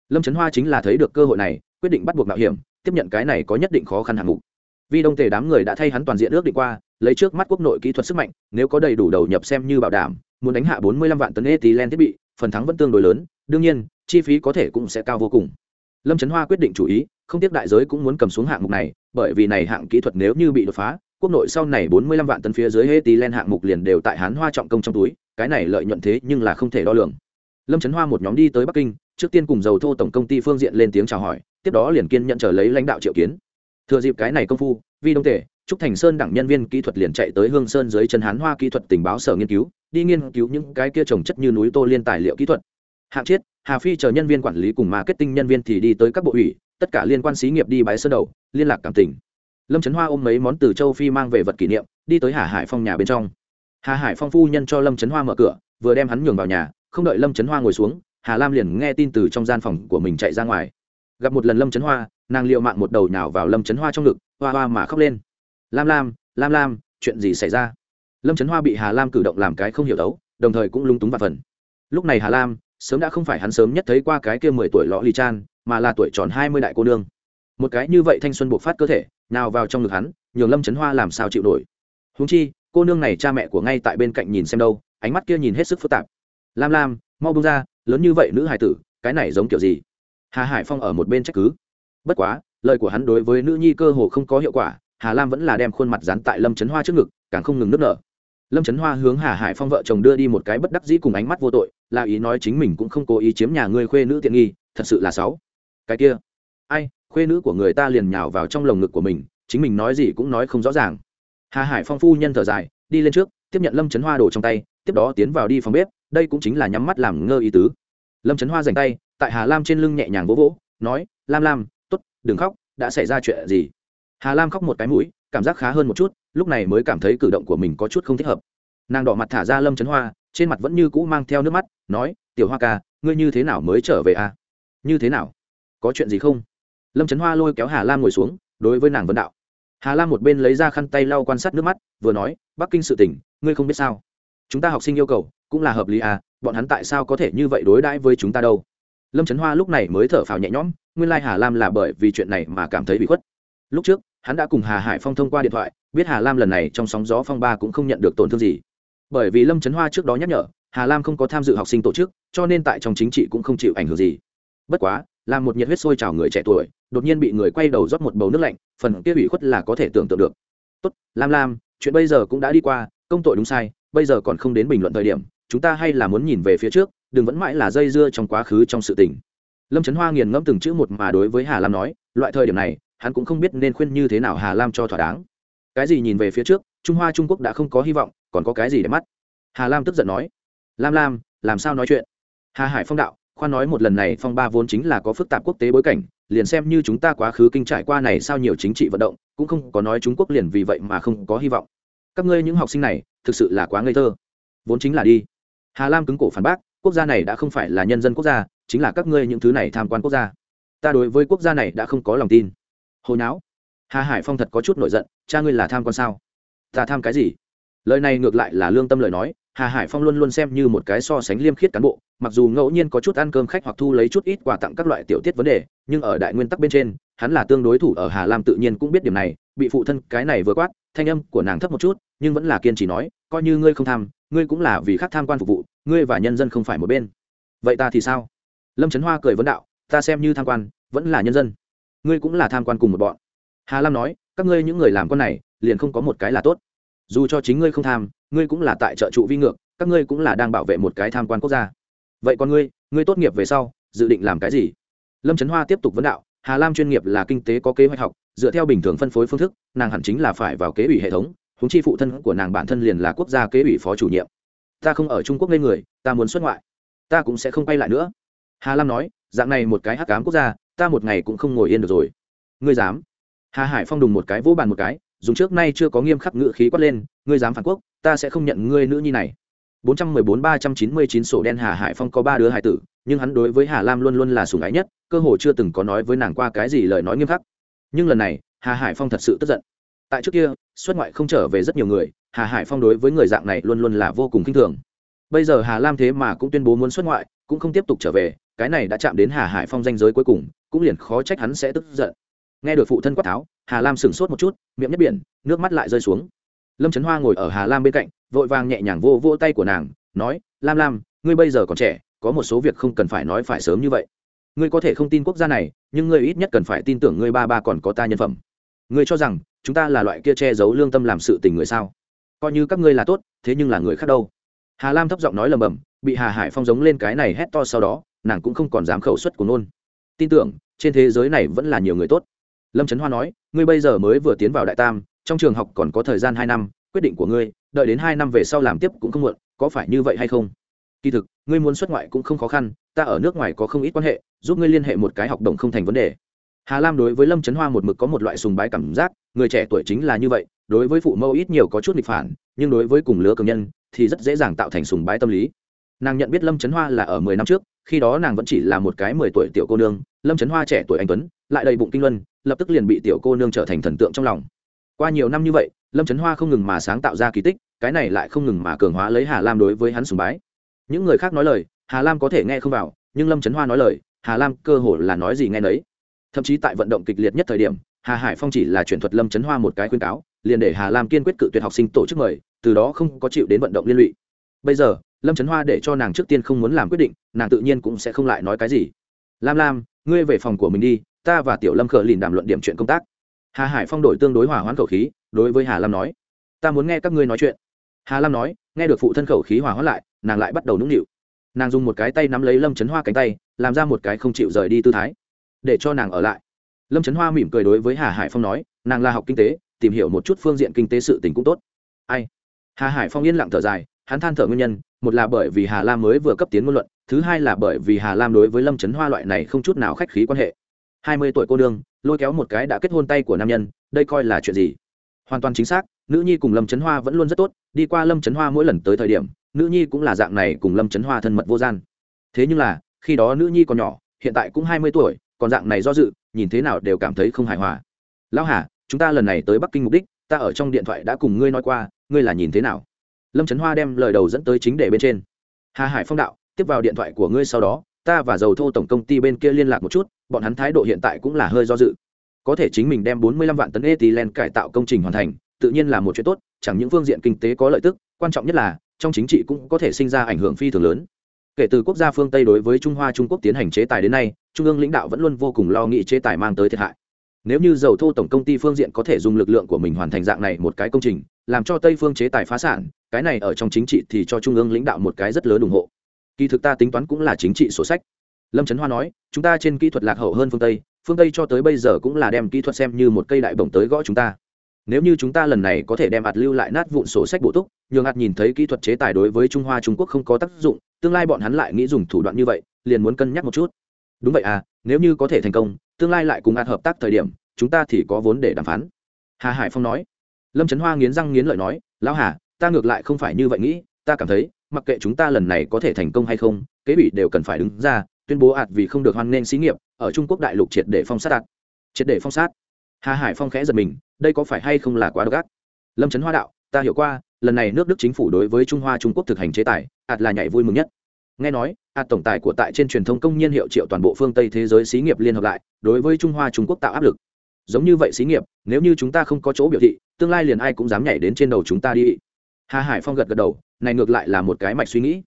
[SPEAKER 1] Lâm trấn hoa chính là thấy được cơ hội này, quyết định bắt buộc mạo hiểm, tiếp nhận cái này có nhất định khó khăn hạng mục. Vì đông tề đám người đã thay hắn toàn diện ước định qua, lấy trước mắt quốc nội kỹ thuật sức mạnh, nếu có đầy đủ đầu nhập xem như bảo đảm, muốn đánh hạ 45 vạn tấn ethylene thiết bị, phần thắng vẫn tương đối lớn, đương nhiên, chi phí có thể cũng sẽ cao vô cùng lâm trấn hoa quyết định chủ ý, không tiếc đại giới cũng muốn cầm xuống hạng mục này, bởi vì này hạng kỹ thuật nếu như bị đột phá, quốc nội sau này 45 vạn tấn phía dưới hết tí len hạng mục liền đều tại hán hoa trọng công trong túi, cái này lợi nhuận thế nhưng là không thể đo lường. Lâm trấn hoa một nhóm đi tới bắc kinh, trước tiên cùng dầu thô tổng công ty phương diện lên tiếng chào hỏi, tiếp đó liền kiên nhận chờ lấy lãnh đạo triệu kiến. Thừa dịp cái này công phu, vi đông tể, trúc thành sơn đẳng nhân viên kỹ thuật liền chạy tới hương sơn dưới chân hán hoa kỹ thuật tình báo sở nghiên cứu, đi nghiên cứu những cái kia trồng chất như núi tô liên tài liệu kỹ thuật. Hạng chiết hà phi chờ nhân viên quản lý cùng marketing nhân viên thì đi tới các bộ ủy, tất cả liên quan xí nghiệp đi bái sơn đầu, liên lạc cảm tình. Lâm trấn hoa ôm mấy món từ châu phi mang về vật kỷ niệm, đi tới hà hải phong nhà bên trong. Hà hải phong phu nhân cho lâm trấn hoa mở cửa, vừa đem hắn nhường vào nhà, không đợi lâm trấn hoa ngồi xuống, hà lam liền nghe tin từ trong gian phòng của mình chạy ra ngoài. Gặp một lần lâm trấn hoa, nàng liệu mạng một đầu nhào vào lâm trấn hoa trong ngực, hoa hoa mà khóc lên. Lam lam lam lam, chuyện gì xảy ra? Lâm trấn hoa bị hà lam cử động làm cái không hiểu đấu, đồng thời cũng lung túng và phần. Lúc này hà lam sớm đã không phải hắn sớm nhất thấy qua cái kia mười tuổi lọ lì chan, mà là tuổi tròn hai mươi đại cô nương. Một cái như vậy thanh xuân buộc phát cơ thể, nào vào trong ngực hắn, nhường lâm trấn hoa làm sao chịu nổi. Húng chi, cô nương này cha mẹ của ngay tại bên cạnh nhìn xem đâu, ánh mắt kia nhìn hết sức phức tạp. Lam lam, mau bông ra, lớn như vậy nữ hài tử, cái này giống kiểu gì? Hà hải phong ở một bên trách cứ. Bất quá, lời của hắn đối với nữ nhi cơ hồ không có hiệu quả, hà lam vẫn là đem khuôn mặt dán tại lâm trấn hoa trước ngực, càng không ngừng nức nở lâm trấn hoa hướng hà hải phong vợ chồng đưa đi một cái bất đắc dĩ cùng ánh mắt vô tội, là ý nói chính mình cũng không cố ý chiếm nhà ngươi khuê nữ tiện nghi, thật sự là sáu cái kia, ai, khuê nữ của người ta liền nhào vào trong lồng ngực của mình, chính mình nói gì cũng nói không rõ ràng. Hà hải phong phu nhân thở dài, đi lên trước, tiếp nhận lâm trấn hoa đổ trong tay, tiếp đó tiến vào đi phòng bếp, đây cũng chính là nhắm mắt làm ngơ ý tứ. Lâm trấn hoa dành tay, tại hà lam trên lưng nhẹ nhàng vỗ vỗ, nói, lam lam t ố t đừng khóc, đã xảy ra chuyện gì? Hà lam khóc một cái mũi cảm giác khá hơn một chút, lúc này mới cảm thấy cử động của mình có chút không thích hợp. Nàng đỏ mặt thả ra lâm trấn hoa, trên mặt vẫn như cũ mang theo nước mắt, nói, tiểu hoa ca, ngươi như thế nào mới trở về à? Như thế nào? Có chuyện gì không? Lâm trấn hoa lôi kéo hà lam ngồi xuống, đối với nàng vấn đạo. Hà lam một bên lấy ra khăn tay lau quan sát nước mắt, vừa nói, bắc kinh sự tỉnh ngươi không biết sao? Chúng ta học sinh yêu cầu, cũng là hợp lý à bọn hắn tại sao có thể như vậy đối đãi với chúng ta đâu? Lâm trấn hoa lúc này mới thở phào nhẹ nhõm, nguyên lai hà lam là bởi vì chuyện này mà cảm thấy bị khuất. Lúc trước hắn đã cùng hà hải phong thông qua điện thoại, biết hà lam lần này trong sóng gió phong ba cũng không nhận được tổn thương gì. Bởi vì lâm trấn hoa trước đó nhắc nhở, hà lam không có tham dự học sinh tổ chức, cho nên tại trong chính trị cũng không chịu ảnh hưởng gì. Bất quá là một nhiệt huyết sôi trào người trẻ tuổi, đột nhiên bị người quay đầu rót một bầu nước lạnh, phần kia ủy khuất là có thể tưởng tượng được. Tốt, lam lam, chuyện bây giờ cũng đã đi qua, công tội đúng sai, bây giờ còn không đến bình luận thời điểm, chúng ta hay là muốn nhìn về phía trước, đừng vẫn mãi là dây dưa trong quá khứ trong sự tình. Lâm trấn hoa nghiền ngẫm từng chữ một mà đối với hà lam nói, loại thời điểm này hắn cũng không biết nên khuyên như thế nào hà lam cho thỏa đáng. Cái gì nhìn về phía trước, trung hoa trung quốc đã không có hy vọng, còn có cái gì để mắt? Hà lam tức giận nói, lam lam, làm sao nói chuyện? Hà hải phong đạo, khoan nói một lần này, phong ba vốn chính là có phức tạp quốc tế bối cảnh, liền xem như chúng ta quá khứ kinh trải qua này sao nhiều chính trị vận động, cũng không có nói trung quốc liền vì vậy mà không có hy vọng. Các ngươi những học sinh này, thực sự là quá ngây thơ. Vốn chính là đi. Hà lam cứng cổ phản bác, quốc gia này đã không phải là nhân dân quốc gia, chính là các ngươi những thứ này tham quan quốc gia. Ta đối với quốc gia này đã không có lòng tin hồi não hà hải phong thật có chút nổi giận, cha ngươi là tham quan sao? Ta tham cái gì? Lời này ngược lại là lương tâm lời nói, hà hải phong luôn luôn xem như một cái so sánh liêm khiết cán bộ, mặc dù ngẫu nhiên có chút ăn cơm khách hoặc thu lấy chút ít quà tặng các loại tiểu tiết vấn đề, nhưng ở đại nguyên tắc bên trên, hắn là tương đối thủ ở hà lam tự nhiên cũng biết điểm này, bị phụ thân cái này vừa quát, thanh âm của nàng thấp một chút, nhưng vẫn là kiên trì nói, coi như ngươi không tham, ngươi cũng là vì khác tham quan phục vụ, ngươi và nhân dân không phải một bên. Vậy ta thì sao? Lâm trấn hoa cười vấn đạo, ta xem như tham quan, vẫn là nhân dân ngươi cũng là tham quan cùng một bọn. Hà lam nói, các ngươi những người làm con này, liền không có một cái là tốt. Dù cho chính ngươi không tham, ngươi cũng là tại trợ trụ vi ngược, các ngươi cũng là đang bảo vệ một cái tham quan quốc gia. Vậy còn ngươi ngươi tốt nghiệp về sau, dự định làm cái gì? Lâm trấn hoa tiếp tục vấn đạo, hà lam chuyên nghiệp là kinh tế có kế hoạch học, dựa theo bình thường phân phối phương thức, nàng hẳn chính là phải vào kế ủy hệ thống húng chi phụ thân của nàng bản thân liền là quốc gia kế ủy phó chủ nhiệm. Ta không ở trung quốc lên người, ta muốn xuất ngoại. Ta cũng sẽ không quay lại nữa. Hà lam nói, dạng này một cái hắc cám quốc gia ta một ngày cũng không ngồi yên được rồi ngươi dám hà hải phong đùng một cái vỗ bàn một cái dùng trước nay chưa có nghiêm khắc ngự khí quát lên ngươi dám phản quốc ta sẽ không nhận ngươi nữ nhi này 414-399 sổ đen Hà Hải Phong có ba đứa hải tử, nhưng hắn đối với Hà Lam luôn luôn là sủng ái nhất, cơ hồ chưa từng có nói với nàng qua cái gì lời nói nghiêm khắc. Nhưng lần này, Hà Hải Phong thật sự tức giận. Tại trước kia, xuất ngoại không trở về rất nhiều người, Hà Hải Phong đối với người dạng này luôn luôn là vô cùng khinh thường. Bây giờ Hà Lam thế mà cũng tuyên bố muốn xuất ngoại, cũng không tiếp tục trở về, cái này đã chạm đến Hà Hải Phong danh giới cuối cùng, cũng liền khó trách hắn sẽ tức giận. Nghe được phụ thân quát tháo, Hà Lam sững sốt một chút, miệng nhất biển, nước mắt lại rơi xuống. Lâm Trấn Hoa ngồi ở Hà Lam bên cạnh, vội vàng nhẹ nhàng vô vô tay của nàng, nói lam lam ngươi bây giờ còn trẻ có một số việc không cần phải nói phải sớm như vậy. Ngươi có thể không tin quốc gia này nhưng ngươi ít nhất cần phải tin tưởng ngươi ba ba còn có ta nhân phẩm. Ngươi cho rằng chúng ta là loại kia che giấu lương tâm làm sự tình người sao? Coi như các ngươi là tốt thế nhưng là người khác đâu? Hà lam thấp giọng nói lầm bầm bị hà hải phong giống lên cái này hét to sau đó nàng cũng không còn dám khẩu suất của nôn tin tưởng, trên thế giới này vẫn là nhiều người tốt. Lâm trấn hoa nói, ngươi bây giờ mới vừa tiến vào đại tam, trong trường học còn có thời gian hai năm, quyết định của ngươi, đợi đến hai năm về sau làm tiếp cũng không muộn, có phải như vậy hay không? Kỳ thực, ngươi muốn xuất ngoại cũng không khó khăn, ta ở nước ngoài có không ít quan hệ, giúp ngươi liên hệ một cái học đồng không thành vấn đề. Hà lam đối với lâm trấn hoa một mực có một loại sùng bái cảm giác, người trẻ tuổi chính là như vậy, đối với phụ mẫu ít nhiều có chút nghịch phản, nhưng đối với cùng lứa cường nhân thì rất dễ dàng tạo thành sùng bái tâm lý. Nàng nhận biết lâm trấn hoa là ở mười năm trước, khi đó nàng vẫn chỉ là một cái mười tuổi tiểu cô nương lâm trấn hoa trẻ tuổi anh tuấn lại đầy bụng kinh luân lập tức liền bị tiểu cô nương trở thành thần tượng trong lòng qua nhiều năm như vậy lâm trấn hoa không ngừng mà sáng tạo ra kỳ tích cái này lại không ngừng mà cường hóa lấy hà lam đối với hắn sùng bái những người khác nói lời hà lam có thể nghe không vào nhưng lâm trấn hoa nói lời hà lam cơ hồ là nói gì nghe nấy thậm chí tại vận động kịch liệt nhất thời điểm hà hải phong chỉ là chuyển thuật lâm trấn hoa một cái khuyên cáo liền để hà lam kiên quyết cự tuyệt học sinh tổ chức mời từ đó không có chịu đến vận động liên lụy bây giờ lâm trấn hoa để cho nàng trước tiên không muốn làm quyết định nàng tự nhiên cũng sẽ không lại nói cái gì lam lam ngươi về phòng của mình đi, ta và tiểu lâm khờ lìn đàm luận điểm chuyện công tác. Hà hải phong đổi tương đối hòa hoãn khẩu khí, đối với hà lam nói, ta muốn nghe các ngươi nói chuyện. Hà lam nói, nghe được phụ thân khẩu khí hòa hoãn lại, nàng lại bắt đầu nũng nịu. Nàng dùng một cái tay nắm lấy lâm trấn hoa cánh tay, làm ra một cái không chịu rời đi tư thái, để cho nàng ở lại. Lâm trấn hoa mỉm cười đối với hà hải phong nói, nàng là học kinh tế, tìm hiểu một chút phương diện kinh tế sự tình cũng tốt. Ai? Hà hải phong yên lặng thở dài, hắn than thở nguyên nhân một là bởi vì hà lam mới vừa cấp tiến ngôn luận, thứ hai là bởi vì hà lam đối với lâm trấn hoa loại này không chút nào khách khí quan hệ. Hai mươi tuổi cô đương lôi kéo một cái đã kết hôn tay của nam nhân, đây coi là chuyện gì? Hoàn toàn chính xác, nữ nhi cùng lâm trấn hoa vẫn luôn rất tốt, đi qua lâm trấn hoa mỗi lần tới thời điểm, nữ nhi cũng là dạng này cùng lâm trấn hoa thân mật vô gian. Thế nhưng là, khi đó nữ nhi còn nhỏ, hiện tại cũng hai mươi tuổi, còn dạng này do dự, nhìn thế nào đều cảm thấy không hài hòa. Lão hà, chúng ta lần này tới bắc kinh mục đích, ta ở trong điện thoại đã cùng ngươi nói qua, ngươi là nhìn thế nào? Lâm trấn hoa đem lời đầu dẫn tới chính đề bên trên. Hà hải phong đạo, tiếp vào điện thoại của ngươi sau đó, ta và dầu thô tổng công ty bên kia liên lạc một chút, bọn hắn thái độ hiện tại cũng là hơi do dự. Có thể chính mình đem 45 vạn tấn ethylene cải tạo công trình hoàn thành, tự nhiên là một chuyện tốt, chẳng những phương diện kinh tế có lợi tức, quan trọng nhất là, trong chính trị cũng có thể sinh ra ảnh hưởng phi thường lớn. Kể từ quốc gia phương tây đối với trung hoa trung quốc tiến hành chế tài đến nay, trung ương lãnh đạo vẫn luôn vô cùng lo nghĩ chế tài mang tới thiệt hại. Nếu như dầu thô tổng công ty phương diện có thể dùng lực lượng của mình hoàn thành dạng này một cái công trình làm cho tây phương chế tài phá sản, cái này ở trong chính trị thì cho trung ương lãnh đạo một cái rất lớn ủng hộ. Kỳ thực ta tính toán cũng là chính trị sổ sách. Lâm trấn hoa nói, chúng ta trên kỹ thuật lạc hậu hơn phương tây phương tây cho tới bây giờ cũng là đem kỹ thuật xem như một cây đại bổng tới gõ chúng ta. Nếu như chúng ta lần này có thể đem ạt lưu lại nát vụn sổ sách bổ túc, nhường ạt nhìn thấy kỹ thuật chế tài đối với trung hoa, trung quốc không có tác dụng, tương lai bọn hắn lại nghĩ dùng thủ đoạn như vậy, liền muốn cân nhắc một chút. Đúng vậy à nếu như có thể thành công, tương lai lại cùng ạt hợp tác thời điểm, chúng ta thì có vốn để đàm phán. Hà hải phong nói lâm trấn hoa nghiến răng nghiến lợi nói, lão hà, ta ngược lại không phải như vậy nghĩ, ta cảm thấy, mặc kệ chúng ta lần này có thể thành công hay không, kế bị đều cần phải đứng ra, tuyên bố ạt vì không được hoan nghênh xí nghiệp, ở trung quốc đại lục triệt để phong sát ạt, triệt để phong sát. Hà hải phong khẽ giật mình, đây có phải hay không là quá độc ác? Lâm trấn hoa đạo, ta hiểu qua, lần này nước đức chính phủ đối với trung hoa trung quốc thực hành chế tài, ạt là nhảy vui mừng nhất. Nghe nói, ạt tổng tài của tại trên truyền thông công nhân hiệu triệu toàn bộ phương tây thế giới xí nghiệp liên hợp lại, đối với trung hoa trung quốc tạo áp lực. Giống như vậy xí nghiệp, nếu như chúng ta không có chỗ biểu thị tương lai liền ai cũng dám nhảy đến trên đầu chúng ta đi. Hà hải phong gật gật đầu, này ngược lại là một cái mạch suy nghĩ.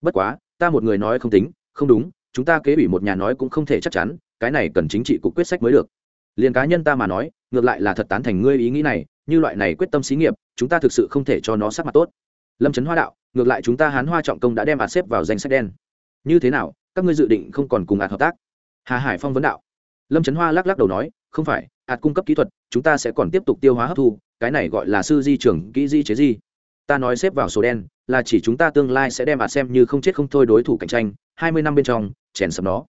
[SPEAKER 1] Bất quá, ta một người nói không tính, không đúng, chúng ta kế ủy một nhà nói cũng không thể chắc chắn, cái này cần chính trị cục quyết sách mới được. Liền cá nhân ta mà nói, ngược lại là thật tán thành ngươi ý nghĩ này, như loại này quyết tâm xí nghiệp, chúng ta thực sự không thể cho nó sắc mặt tốt. Lâm trấn hoa đạo, ngược lại chúng ta hán hoa trọng công đã đem ạt xếp vào danh sách đen. Như thế nào, các ngươi dự định không còn cùng ạt hợp tác? Hà hải phong vấn đạo. Lâm trấn hoa lắc lắc đầu nói, không phải, ạt cung cấp kỹ thuật, chúng ta sẽ còn tiếp tục tiêu hóa hấp thu cái này gọi là sư di trưởng kỹ di chế di. Ta nói xếp vào số đen, là chỉ chúng ta tương lai sẽ đem ạt xem như không chết không thôi đối thủ cạnh tranh, hai mươi năm bên trong, chèn sập nó.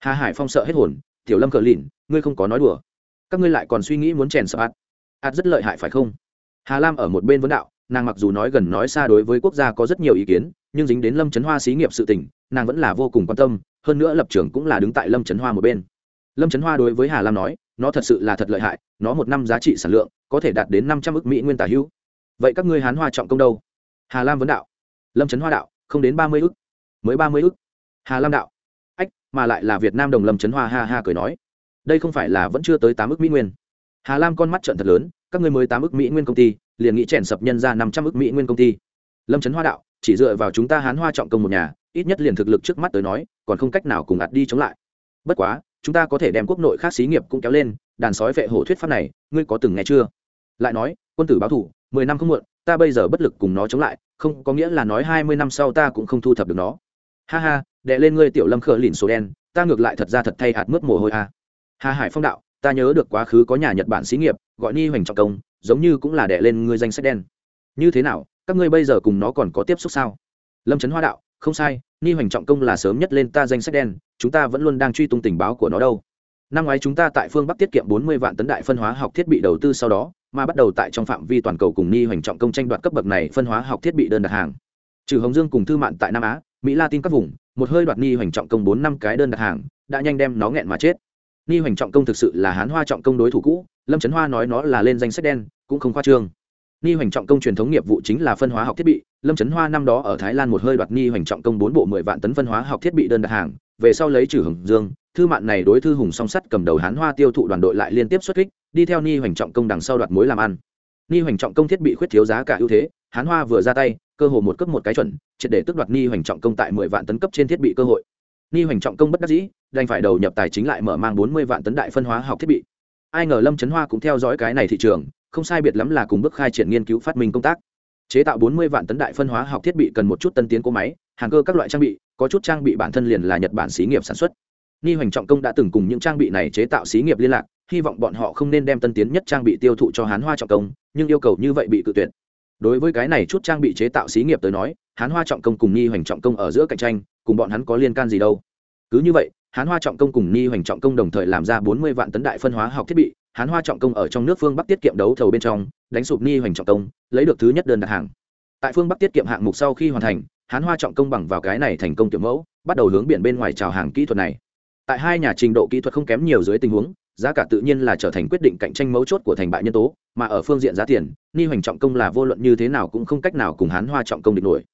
[SPEAKER 1] Hà hải phong sợ hết hồn, tiểu lâm cờ lìn ngươi không có nói đùa. Các ngươi lại còn suy nghĩ muốn chèn sập ạt ạt rất lợi hại phải không? Hà lam ở một bên vấn đạo, nàng mặc dù nói gần nói xa đối với quốc gia có rất nhiều ý kiến, nhưng dính đến lâm trấn hoa xí nghiệp sự tình, nàng vẫn là vô cùng quan tâm, hơn nữa lập trường cũng là đứng tại lâm trấn hoa một bên. Lâm trấn hoa đối với hà lam nói, nó thật sự là thật lợi hại, nó một năm giá trị sản lượng có thể đạt đến năm trăm ước mỹ nguyên tả hữu. Vậy các ngươi hán hoa trọng công đâu? Hà lam vấn đạo. Lâm trấn hoa đạo, không đến ba mươi ước, mới ba mươi ước. Hà lam đạo. Ách, mà lại là việt nam đồng lâm trấn hoa ha ha cười nói. Đây không phải là vẫn chưa tới tám ước mỹ nguyên. Hà lam con mắt trận thật lớn, các ngươi mới tám ước mỹ nguyên công ty, liền nghĩ chèn sập nhân ra năm trăm ước mỹ nguyên công ty. Lâm trấn hoa đạo, chỉ dựa vào chúng ta hán hoa trọng công một nhà, ít nhất liền thực lực trước mắt tới nói, còn không cách nào cùng ạt đi chống lại. Bất quá, chúng ta có thể đem quốc nội khác xí nghiệp cũng kéo lên, đàn sói vệ hổ thuyết pháp này, ngươi có từng nghe chưa? Lại nói, quân tử báo thủ, mười năm không muộn, ta bây giờ bất lực cùng nó chống lại, không có nghĩa là nói hai mươi năm sau ta cũng không thu thập được nó. Ha ha đệ lên ngươi tiểu lâm khờ lìn số đen, ta ngược lại thật ra thật thay hạt mướt mồ hôi à. hà hải phong đạo, ta nhớ được quá khứ có nhà nhật bản xí nghiệp, gọi ni hoành trọng công, giống như cũng là đệ lên ngươi danh sách đen. Như thế nào, các ngươi bây giờ cùng nó còn có tiếp xúc sao? Lâm trấn hoa đạo, không sai, ni hoành trọng công là sớm nhất lên ta danh sách đen, chúng ta vẫn luôn đang truy tung tình báo của nó đâu năm ngoái chúng ta tại phương bắc tiết kiệm 40 vạn tấn đại phân hóa học thiết bị đầu tư sau đó, mà bắt đầu tại trong phạm vi toàn cầu cùng ni hoành trọng công tranh đoạt cấp bậc này phân hóa học thiết bị đơn đặt hàng. Trừ hồng dương cùng thư mạn tại nam á, mỹ latin các vùng, một hơi đoạt ni hoành trọng công bốn năm cái đơn đặt hàng, đã nhanh đem nó nghẹn mà chết. Ni hoành trọng công thực sự là hán hoa trọng công đối thủ cũ, lâm trấn hoa nói nó là lên danh sách đen, cũng không khoa trương. Ni hoành trọng công truyền thống nghiệp vụ chính là phân hóa học thiết bị, lâm trấn hoa năm đó ở thái lan một hơi đoạt ni hoành trọng công bốn bộ mười vạn tấn phân hóa học thiết bị đơn đặt hàng về sau lấy trừ hồng dương, thư mạn này đối thư hùng song sắt cầm đầu hán hoa tiêu thụ đoàn đội lại liên tiếp xuất kích, đi theo ni hoành trọng công đằng sau đoạt mối làm ăn. Ni hoành trọng công thiết bị khuyết thiếu giá cả ưu thế, hán hoa vừa ra tay, cơ hồ một cấp một cái chuẩn, triệt để tước đoạt ni hoành trọng công tại mười vạn tấn cấp trên thiết bị cơ hội. Ni hoành trọng công bất đắc dĩ, đành phải đầu nhập tài chính lại mở mang bốn mươi vạn tấn đại phân hóa học thiết bị. Ai ngờ lâm trấn hoa cũng theo dõi cái này thị trường, không sai biệt lắm là cùng bước khai triển nghiên cứu phát minh công tác. Chế tạo bốn mươi vạn tấn đại phân hóa học thiết bị cần một chút tân tiến cỗ máy, hàng cơ các loại trang bị có chút trang bị bản thân liền là nhật bản xí nghiệp sản xuất. Ni hoành trọng công đã từng cùng những trang bị này chế tạo xí nghiệp liên lạc, hy vọng bọn họ không nên đem tân tiến nhất trang bị tiêu thụ cho hán hoa trọng công, nhưng yêu cầu như vậy bị cự tuyệt. Đối với cái này chút trang bị chế tạo xí nghiệp tới nói, hán hoa trọng công cùng ni hoành trọng công ở giữa cạnh tranh, cùng bọn hắn có liên can gì đâu. Cứ như vậy, hán hoa trọng công cùng ni hoành trọng công đồng thời làm ra bốn mươi vạn tấn đại phân hóa học thiết bị, hán hoa trọng công ở trong nước phương bắc tiết kiệm đấu thầu bên trong, đánh sụp ni hoành trọng công, lấy được thứ nhất đơn đặt hàng. Tại phương bắc tiết kiệm hạng mục sau khi hoàn thành hán hoa trọng công bằng vào cái này thành công tiểu mẫu, bắt đầu hướng biển bên ngoài trào hàng kỹ thuật này. Tại hai nhà trình độ kỹ thuật không kém nhiều dưới tình huống, giá cả tự nhiên là trở thành quyết định cạnh tranh mấu chốt của thành bại nhân tố, mà ở phương diện giá tiền, ni hoành trọng công là vô luận như thế nào cũng không cách nào cùng hán hoa trọng công địch nổi.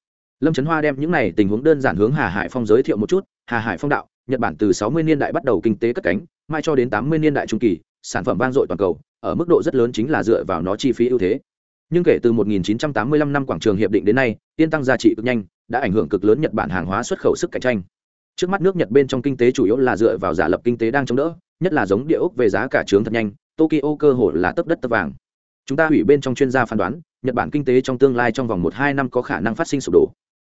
[SPEAKER 1] Lâm trấn hoa đem những này tình huống đơn giản hướng hà hải phong giới thiệu một chút. Hà hải phong đạo, nhật bản từ 60 niên đại bắt đầu kinh tế cất cánh, mai cho đến 80 niên đại trung kỳ, sản phẩm vang dội toàn cầu, ở mức độ rất lớn chính là dựa vào nó chi phí ưu thế. Nhưng kể từ 1985 năm quảng trường hiệp định đến nay, tiên tăng giá trị cực nhanh đã ảnh hưởng cực lớn nhật bản hàng hóa xuất khẩu sức cạnh tranh. Trước mắt nước nhật bên trong kinh tế chủ yếu là dựa vào giả lập kinh tế đang chống đỡ, nhất là giống địa ốc về giá cả trướng thật nhanh, tokyo cơ hội là tấp đất tấp vàng. Chúng ta hủy bên trong chuyên gia phán đoán, nhật bản kinh tế trong tương lai trong vòng một hai năm có khả năng phát sinh sụp đổ.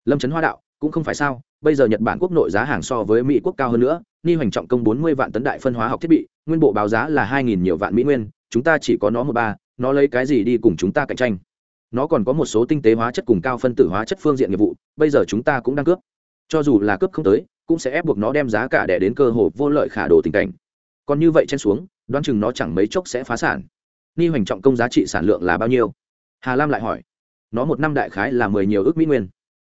[SPEAKER 1] Lâm trấn hoa đạo, cũng không phải sao, bây giờ nhật bản quốc nội giá hàng so với mỹ quốc cao hơn nữa, ni hoành trọng công bốn mươi vạn tấn đại phân hóa học thiết bị, nguyên bộ báo giá là hai nghìn nhiều vạn mỹ nguyên, chúng ta chỉ có nó một ba, nó lấy cái gì đi cùng chúng ta cạnh tranh? Nó còn có một số tinh tế hóa chất cùng cao phân tử hóa chất phương diện nghiệp vụ, bây giờ chúng ta cũng đang cướp. Cho dù là cướp không tới, cũng sẽ ép buộc nó đem giá cả đẻ đến cơ hội vô lợi khả đồ tình cảnh. Còn như vậy chen xuống, đoán chừng nó chẳng mấy chốc sẽ phá sản. Ni hoành trọng công giá trị sản lượng là bao nhiêu? Hà lam lại hỏi. Nó một năm đại khái là mười nhiều ước mỹ nguyên.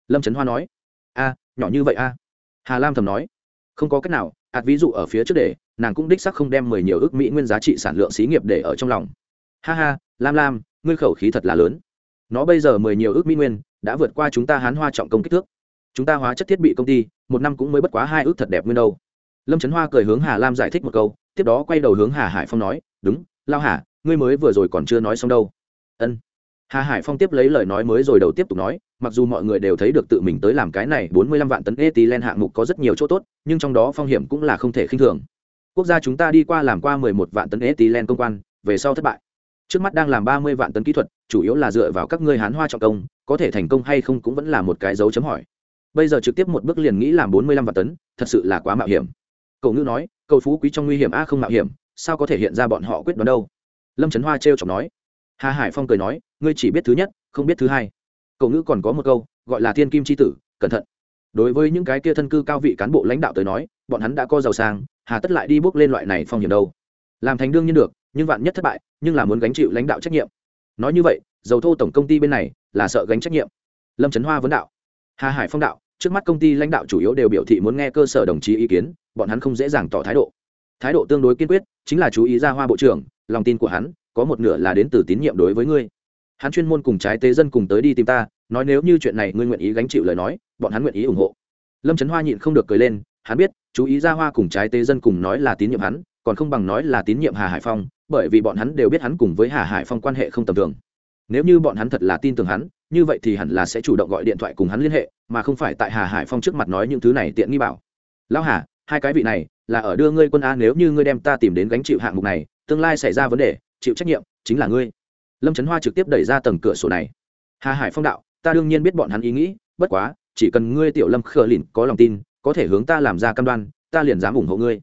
[SPEAKER 1] Lâm trấn hoa nói. A, nhỏ như vậy a. Hà lam thầm nói. Không có cách nào ạt ví dụ ở phía trước để, nàng cũng đích sắc không đem mười nhiều ước mỹ nguyên giá trị sản lượng xí nghiệp để ở trong lòng. Ha ha, lam lam, ngươi khẩu khí thật là lớn nó bây giờ mười nhiều ước mỹ nguyên, đã vượt qua chúng ta hán hoa trọng công kích thước. Chúng ta hóa chất thiết bị công ty, một năm cũng mới bất quá hai ước thật đẹp nguyên đâu. Lâm trấn hoa cười hướng hà lam giải thích một câu, tiếp đó quay đầu hướng hà hải phong nói, đúng, lao hà, ngươi mới vừa rồi còn chưa nói xong đâu. Ân. Hà hải phong tiếp lấy lời nói mới rồi đầu tiếp tục nói, mặc dù mọi người đều thấy được tự mình tới làm cái này bốn mươi lăm vạn tấn ethylene hạng mục có rất nhiều chỗ tốt, nhưng trong đó phong hiểm cũng là không thể khinh thường. Quốc gia chúng ta đi qua làm qua mười một vạn tấn ethylene công quan, về sau thất bại trước mắt đang làm ba mươi vạn tấn kỹ thuật, chủ yếu là dựa vào các ngươi hán hoa trọng công, có thể thành công hay không cũng vẫn là một cái dấu chấm hỏi. Bây giờ trực tiếp một bước liền nghĩ làm bốn mươi lăm vạn tấn, thật sự là quá mạo hiểm. Cậu ngữ nói, cầu phú quý trong nguy hiểm a, không mạo hiểm, sao có thể hiện ra bọn họ quyết đoán đâu? Lâm trấn hoa trêu chọc nói. Hà hải phong cười nói, ngươi chỉ biết thứ nhất, không biết thứ hai. Cậu ngữ còn có một câu, gọi là thiên kim c h i tử, cẩn thận. Đối với những cái kia thân cư cao vị cán bộ lãnh đạo tới nói, bọn hắn đã có giàu sang, hà tất lại đi bước lên loại này phong hiểm đâu. Làm thành đương nhiên được nhưng vạn nhất thất bại, nhưng là muốn gánh chịu lãnh đạo trách nhiệm. Nói như vậy, dầu thô tổng công ty bên này là sợ gánh trách nhiệm. Lâm trấn hoa vấn đạo. Hà hải phong đạo, trước mắt công ty lãnh đạo chủ yếu đều biểu thị muốn nghe cơ sở đồng chí ý kiến, bọn hắn không dễ dàng tỏ thái độ. Thái độ tương đối kiên quyết, chính là chú ý ra hoa bộ trưởng, lòng tin của hắn, có một nửa là đến từ tín nhiệm đối với ngươi. Hắn chuyên môn cùng trái tế dân cùng tới đi tìm ta, nói nếu như chuyện này ngươi nguyện ý gánh chịu lời nói, bọn hắn nguyện ý ủng hộ. Lâm trấn hoa nhịn không được cười lên, hắn biết, chú ý ra hoa cùng trái tế dân cùng nói là tín nhiệm hắn còn không bằng nói là tín nhiệm hà hải phong, bởi vì bọn hắn đều biết hắn cùng với hà hải phong quan hệ không tầm thường. Nếu như bọn hắn thật là tin tưởng hắn, như vậy thì hẳn là sẽ chủ động gọi điện thoại cùng hắn liên hệ, mà không phải tại hà hải phong trước mặt nói những thứ này tiện nghi bảo. Lão hà, hai cái vị này, là ở đưa ngươi quân a nếu như ngươi đem ta tìm đến gánh chịu hạng mục này, tương lai xảy ra vấn đề, chịu trách nhiệm, chính là ngươi. Lâm trấn hoa trực tiếp đẩy ra tầng cửa sổ này. Hà hải phong đạo, ta đương nhiên biết bọn hắn ý nghĩ, bất quá, chỉ cần ngươi tiểu lâm khờ lìn có lòng tin, có thể hướng ta làm ra cam đoan, ta liền dám ủng hộ ngươi.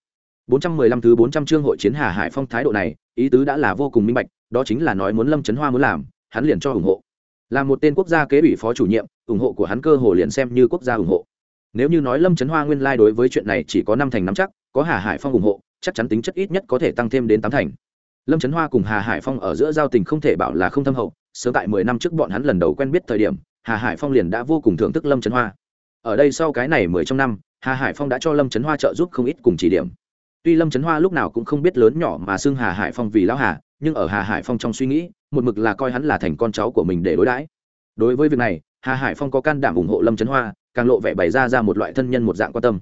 [SPEAKER 1] 415 thứ 400 chương hội chiến Hà Hải Phong thái độ này, ý tứ đã là vô cùng minh bạch, đó chính là nói muốn Lâm Chấn Hoa muốn làm, hắn liền cho ủng hộ. Là một tên quốc gia kế ủy phó chủ nhiệm, ủng hộ của hắn cơ hồ liền xem như quốc gia ủng hộ. Nếu như nói Lâm Chấn Hoa nguyên lai like đối với chuyện này chỉ có năm thành nắm chắc, có Hà Hải Phong ủng hộ, chắc chắn tính chất ít nhất có thể tăng thêm đến tám thành. Lâm Chấn Hoa cùng Hà Hải Phong ở giữa giao tình không thể bảo là không thâm hậu, sớm tại mười năm trước bọn hắn lần đầu quen biết thời điểm, Hà Hải Phong liền đã vô cùng thưởng thức Lâm Chấn Hoa. Ở đây sau cái này mười trong năm, Hà Hải Phong đã cho Lâm Chấn Hoa trợ giúp không ít cùng chỉ điểm tuy lâm trấn hoa lúc nào cũng không biết lớn nhỏ mà xưng hà hải phong vì lão hà, nhưng ở hà hải phong trong suy nghĩ, một mực là coi hắn là thành con cháu của mình để đối đãi. Đối với việc này, hà hải phong có can đảm ủng hộ lâm trấn hoa, càng lộ vẻ bày ra ra một loại thân nhân một dạng quan tâm.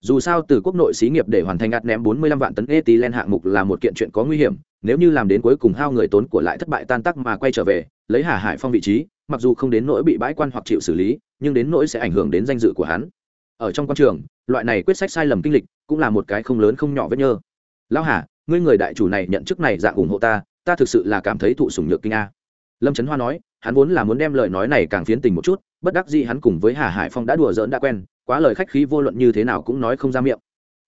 [SPEAKER 1] Dù sao từ quốc nội xí nghiệp để hoàn thành ạt ném 45 vạn tấn ethylene hạng mục là một kiện chuyện có nguy hiểm, nếu như làm đến cuối cùng hao người tốn của lại thất bại tan tác mà quay trở về, lấy hà hải phong vị trí, mặc dù không đến nỗi bị bãi quan hoặc chịu xử lý, nhưng đến nỗi sẽ ảnh hưởng đến danh dự của hắn. Ở trong quan trường, loại này quyết sách sai lầm kinh lịch cũng là một cái không lớn không nhỏ vết nhơ. Lão hà, ngươi người đại chủ này nhận chức này dạng ủng hộ ta ta thực sự là cảm thấy thụ sủng nhược kinh a. Lâm trấn hoa nói, hắn vốn là muốn đem lời nói này càng phiến tình một chút, bất đắc dĩ hắn cùng với hà hải phong đã đùa giỡn đã quen, quá lời khách khí vô luận như thế nào cũng nói không ra miệng.